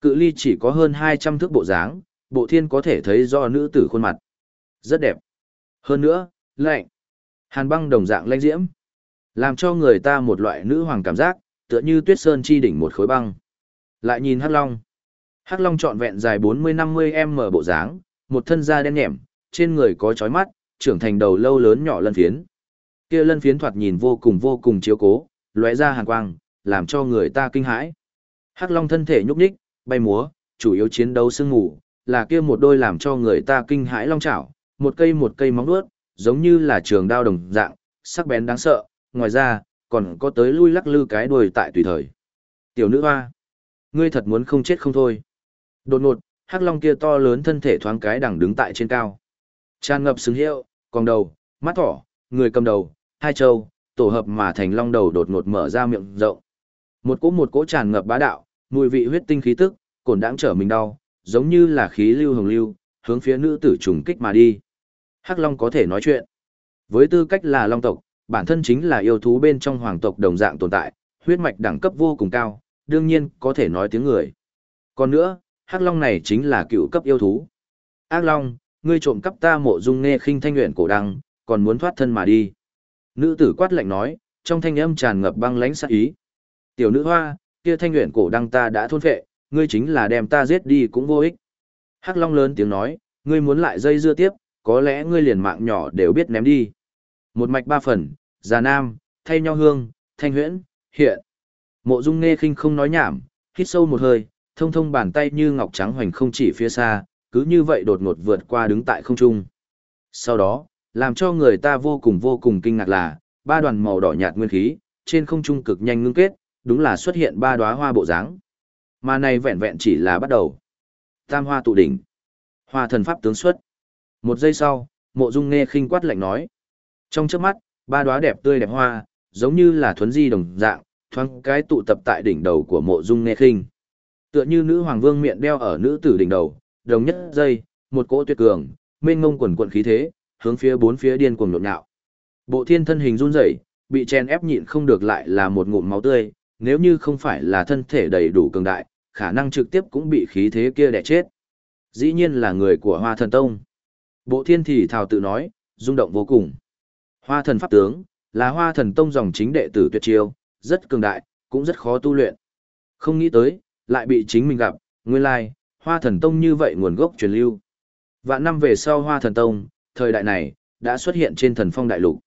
Cự ly chỉ có hơn 200 thước bộ dáng, bộ thiên có thể thấy do nữ tử khuôn mặt. Rất đẹp. Hơn nữa, lạnh. Hàn băng đồng dạng lanh diễm. Làm cho người ta một loại nữ hoàng cảm giác, tựa như tuyết sơn chi đỉnh một khối băng. Lại nhìn hắc long. Hắc long trọn vẹn dài 40-50 m bộ dáng, một thân da đen nhẹm, trên người có chói mắt, trưởng thành đầu lâu lớn nhỏ lân phiến. Kia lân phiến thoạt nhìn vô cùng vô cùng chiếu cố, lóe ra hàn quang, làm cho người ta kinh hãi. Hắc Long thân thể nhúc nhích, bay múa, chủ yếu chiến đấu sương ngủ, là kia một đôi làm cho người ta kinh hãi long chảo, một cây một cây móng vuốt, giống như là trường đao đồng dạng, sắc bén đáng sợ, ngoài ra, còn có tới lui lắc lư cái đuôi tại tùy thời. Tiểu nữ hoa, ngươi thật muốn không chết không thôi. Đột ngột, Hắc Long kia to lớn thân thể thoáng cái đằng đứng tại trên cao. Tràn ngập sừng hiệu, còn đầu, mắt thỏ, người cầm đầu, hai châu, tổ hợp mà thành long đầu đột ngột mở ra miệng rộng. Một cỗ một cỗ tràn ngập bá đạo, mùi vị huyết tinh khí tức, cổn đãng trở mình đau, giống như là khí lưu hồng lưu, hướng phía nữ tử trùng kích mà đi. Hắc Long có thể nói chuyện. Với tư cách là long tộc, bản thân chính là yêu thú bên trong hoàng tộc đồng dạng tồn tại, huyết mạch đẳng cấp vô cùng cao, đương nhiên có thể nói tiếng người. Còn nữa, Hắc Long này chính là cựu cấp yêu thú. Ác Long, ngươi trộm cắp ta mộ dung nghe khinh thanh nguyện cổ đăng, còn muốn thoát thân mà đi. Nữ tử quát lạnh nói, trong thanh âm tràn ngập băng lãnh sát ý. Tiểu nữ hoa, kia thanh nguyện cổ đăng ta đã thôn phệ, ngươi chính là đem ta giết đi cũng vô ích. Hắc Long lớn tiếng nói, ngươi muốn lại dây dưa tiếp, có lẽ ngươi liền mạng nhỏ đều biết ném đi. Một mạch ba phần, già nam, thay nhau hương, thanh huyễn, hiện. Mộ Dung Nghe Khinh không nói nhảm, hít sâu một hơi, thông thông bàn tay như ngọc trắng hoành không chỉ phía xa, cứ như vậy đột ngột vượt qua đứng tại không trung. Sau đó, làm cho người ta vô cùng vô cùng kinh ngạc là, ba đoàn màu đỏ nhạt nguyên khí, trên không trung cực nhanh ngưng kết, đúng là xuất hiện ba đóa hoa bộ dáng. Mà này vẹn vẹn chỉ là bắt đầu. Tam hoa tụ đỉnh. Hoa thần pháp tướng xuất. Một giây sau, mộ dung nghe khinh quát lạnh nói. Trong trước mắt, ba đóa đẹp tươi đẹp hoa, giống như là thuấn di đồng dạng, thoáng cái tụ tập tại đỉnh đầu của mộ dung nghe khinh. Tựa như nữ hoàng vương miệng đeo ở nữ tử đỉnh đầu, đồng nhất giây, một cỗ tuyệt cường, mênh ngông quần quần khí thế, hướng phía bốn phía điên cuồng nhộn nhạo. Bộ thiên thân hình run rẩy, bị chen ép nhịn không được lại là một ngụm máu tươi, nếu như không phải là thân thể đầy đủ cường đại, khả năng trực tiếp cũng bị khí thế kia đè chết. Dĩ nhiên là người của Hoa Thần Tông. Bộ thiên thì thào tự nói, rung động vô cùng. Hoa thần pháp tướng, là Hoa Thần Tông dòng chính đệ tử tuyệt chiêu, rất cường đại, cũng rất khó tu luyện. Không nghĩ tới, lại bị chính mình gặp, nguyên lai, Hoa Thần Tông như vậy nguồn gốc truyền lưu. Vạn năm về sau Hoa Thần Tông, thời đại này, đã xuất hiện trên thần phong đại lục.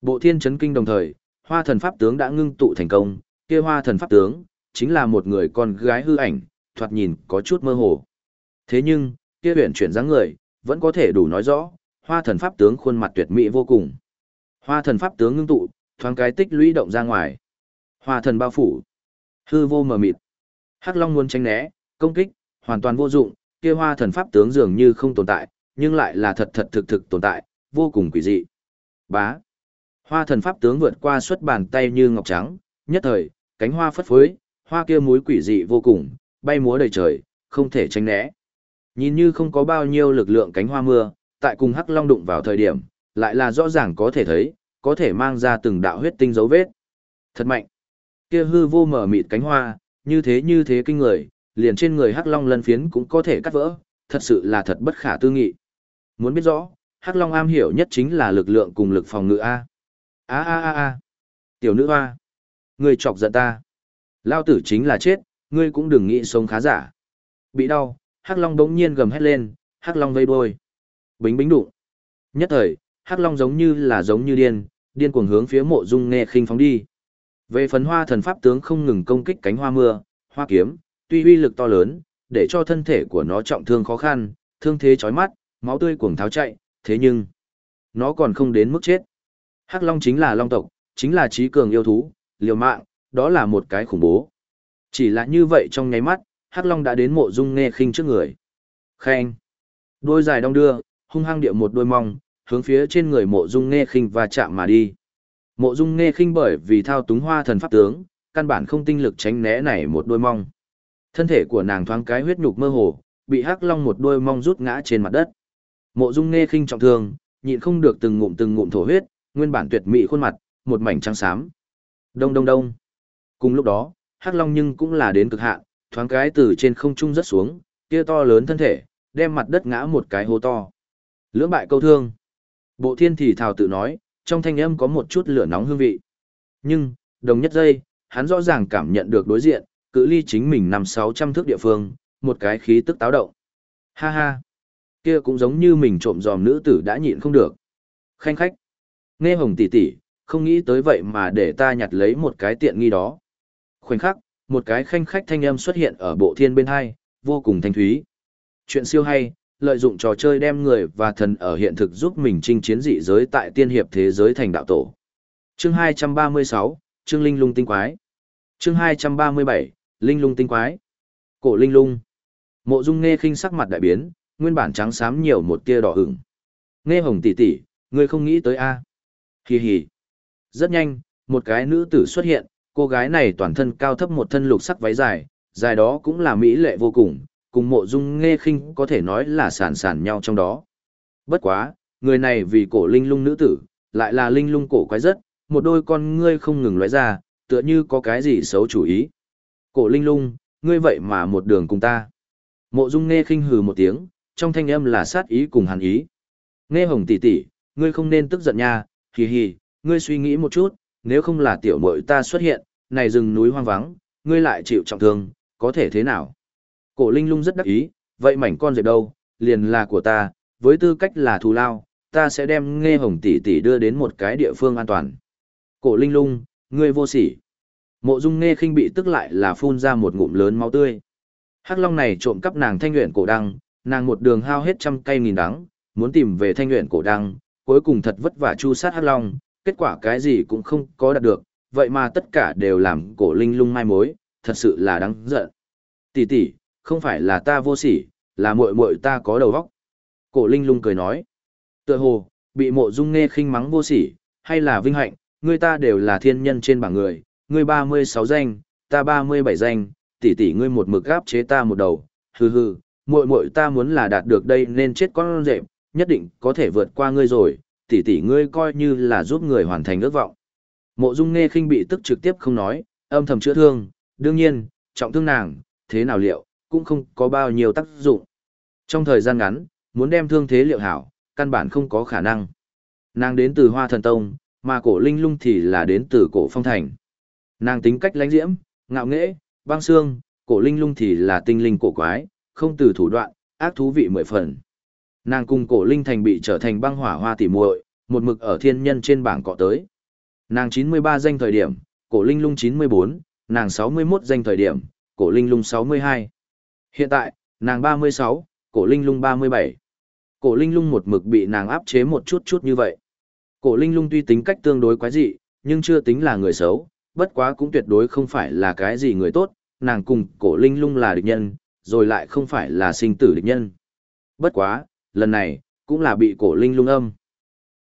Bộ thiên chấn kinh đồng thời, Hoa Thần Pháp tướng đã ngưng tụ thành công, kia Hoa Thần Pháp tướng, chính là một người con gái hư ảnh, thoạt nhìn có chút mơ hồ. Thế nhưng, kia huyền chuyển dáng người, vẫn có thể đủ nói rõ, Hoa Thần Pháp tướng khuôn mặt tuyệt mỹ vô cùng. Hoa Thần Pháp tướng ngưng tụ, thoáng cái tích lũy động ra ngoài. Hoa Thần bao phủ, hư vô mờ mịt. Hắc Long muốn tránh né, công kích, hoàn toàn vô dụng, kia hoa thần pháp tướng dường như không tồn tại, nhưng lại là thật thật thực thực tồn tại, vô cùng quỷ dị. Bá. Hoa thần pháp tướng vượt qua xuất bàn tay như ngọc trắng, nhất thời, cánh hoa phất phới, hoa kia múi quỷ dị vô cùng, bay múa đầy trời, không thể tránh né. Nhìn như không có bao nhiêu lực lượng cánh hoa mưa, tại cùng hắc long đụng vào thời điểm, lại là rõ ràng có thể thấy, có thể mang ra từng đạo huyết tinh dấu vết. Thật mạnh. Kia hư vô mở mịt cánh hoa, như thế như thế kinh người, liền trên người hắc long lân phiến cũng có thể cắt vỡ, thật sự là thật bất khả tư nghị. Muốn biết rõ, hắc long am hiểu nhất chính là lực lượng cùng lực phòng ngự A. A a a a. Tiểu nữ hoa. Ngươi chọc giận ta. Lao tử chính là chết, ngươi cũng đừng nghĩ sống khá giả. Bị đau, hắc long đống nhiên gầm hét lên, hắc long vây đuôi. Bính bính đụng. Nhất thời, hắc long giống như là giống như điên, điên cuồng hướng phía mộ dung nghe khinh phóng đi. Về phấn hoa thần pháp tướng không ngừng công kích cánh hoa mưa, hoa kiếm, tuy uy lực to lớn, để cho thân thể của nó trọng thương khó khăn, thương thế chói mắt, máu tươi cuồng tháo chạy, thế nhưng, nó còn không đến mức chết. Hắc Long chính là Long tộc, chính là trí cường yêu thú, liều mạng, đó là một cái khủng bố. Chỉ là như vậy trong nháy mắt, Hắc Long đã đến mộ dung nghe khinh trước người. Khen. Đôi dài đong đưa, hung hăng địa một đôi mong, hướng phía trên người mộ dung nghe khinh và chạm mà đi. Mộ dung nghe khinh bởi vì thao túng hoa thần pháp tướng, căn bản không tinh lực tránh né này một đôi mong. Thân thể của nàng thoáng cái huyết nhục mơ hồ, bị hắc long một đôi mong rút ngã trên mặt đất. Mộ Dung Nghe khinh trọng thương, nhịn không được từng ngụm từng ngụm thổ huyết, nguyên bản tuyệt mỹ khuôn mặt, một mảnh trắng xám. Đông đông đông. Cùng lúc đó, hắc long nhưng cũng là đến cực hạn, thoáng cái từ trên không trung rất xuống, kia to lớn thân thể, đem mặt đất ngã một cái hố to. Lưỡng bại câu thương. Bộ Thiên thì thào tự nói, trong thanh âm có một chút lửa nóng hương vị. Nhưng, đồng nhất giây, hắn rõ ràng cảm nhận được đối diện, cự ly chính mình nằm sáu trăm thước địa phương, một cái khí tức táo động. Ha ha, kia cũng giống như mình trộm giòm nữ tử đã nhịn không được. Khanh khách, nghe hồng tỷ tỷ, không nghĩ tới vậy mà để ta nhặt lấy một cái tiện nghi đó. Khoảnh khắc, một cái khanh khách thanh âm xuất hiện ở bộ thiên bên hai, vô cùng thanh thúy. Chuyện siêu hay, lợi dụng trò chơi đem người và thần ở hiện thực giúp mình chinh chiến dị giới tại tiên hiệp thế giới thành đạo tổ. Chương 236, Chương Linh Lung Tinh Quái. Chương 237, Linh lung tinh quái. Cổ linh lung. Mộ Dung Nghe khinh sắc mặt đại biến, nguyên bản trắng xám nhiều một tia đỏ ửng. Nghe Hồng tỷ tỷ, ngươi không nghĩ tới a? À? hỉ. Rất nhanh, một cái nữ tử xuất hiện, cô gái này toàn thân cao thấp một thân lục sắc váy dài, dài đó cũng là mỹ lệ vô cùng, cùng Mộ Dung Nghe khinh có thể nói là sản sản nhau trong đó. Bất quá, người này vì cổ linh lung nữ tử, lại là linh lung cổ quái rất, một đôi con ngươi không ngừng lóe ra, tựa như có cái gì xấu chủ ý. Cổ linh lung, ngươi vậy mà một đường cùng ta. Mộ dung nghe khinh hừ một tiếng, trong thanh âm là sát ý cùng hàn ý. Nghe hồng tỷ tỷ, ngươi không nên tức giận nha, hì hì, ngươi suy nghĩ một chút, nếu không là tiểu muội ta xuất hiện, này rừng núi hoang vắng, ngươi lại chịu trọng thương, có thể thế nào? Cổ Linh lung rất đắc ý, vậy mảnh con dẹp đâu, liền là của ta, với tư cách là thù lao, ta sẽ đem nghe hồng tỷ tỷ đưa đến một cái địa phương an toàn. Cổ Linh lung, ngươi vô sỉ. Mộ Dung nghe khinh bị tức lại là phun ra một ngụm lớn máu tươi. Hắc Long này trộm cắp nàng thanh luyện cổ đăng, nàng một đường hao hết trăm cây nghìn đắng, muốn tìm về thanh luyện cổ đăng, cuối cùng thật vất vả chu sát Hắc Long, kết quả cái gì cũng không có đạt được, vậy mà tất cả đều làm cổ linh lung mai mối, thật sự là đáng giận. Tỷ tỷ, không phải là ta vô sỉ, là muội muội ta có đầu óc. Cổ linh lung cười nói, tựa hồ, bị mộ dung nghe khinh mắng vô sỉ, hay là vinh hạnh, người ta đều là thiên nhân trên bảng người, ngươi 36 danh, ta 37 danh, tỷ tỷ ngươi một mực gáp chế ta một đầu, hừ hừ, muội muội ta muốn là đạt được đây nên chết con rệp, nhất định có thể vượt qua ngươi rồi, tỷ tỷ ngươi coi như là giúp người hoàn thành ước vọng. Mộ Dung Nghe khinh bị tức trực tiếp không nói, âm thầm chữa thương, đương nhiên, trọng thương nàng, thế nào liệu, cũng không có bao nhiêu tác dụng. Trong thời gian ngắn, muốn đem thương thế liệu hảo, căn bản không có khả năng. Nàng đến từ Hoa Thần Tông, mà cổ linh lung thì là đến từ cổ phong thành. Nàng tính cách lãnh diễm, ngạo nghễ, băng xương, cổ linh lung thì là tinh linh cổ quái, không từ thủ đoạn, ác thú vị mười phần. Nàng cùng cổ linh thành bị trở thành băng hỏa hoa tỉ muội, một mực ở thiên nhân trên bảng cọ tới. Nàng 93 danh thời điểm, cổ linh lung 94, nàng 61 danh thời điểm, cổ linh lung 62. Hiện tại, nàng 36, cổ linh lung 37. Cổ linh lung một mực bị nàng áp chế một chút chút như vậy. Cổ linh lung tuy tính cách tương đối quái dị, nhưng chưa tính là người xấu, bất quá cũng tuyệt đối không phải là cái gì người tốt, nàng cùng cổ linh lung là địch nhân, rồi lại không phải là sinh tử địch nhân. Bất quá, lần này, cũng là bị cổ linh lung âm.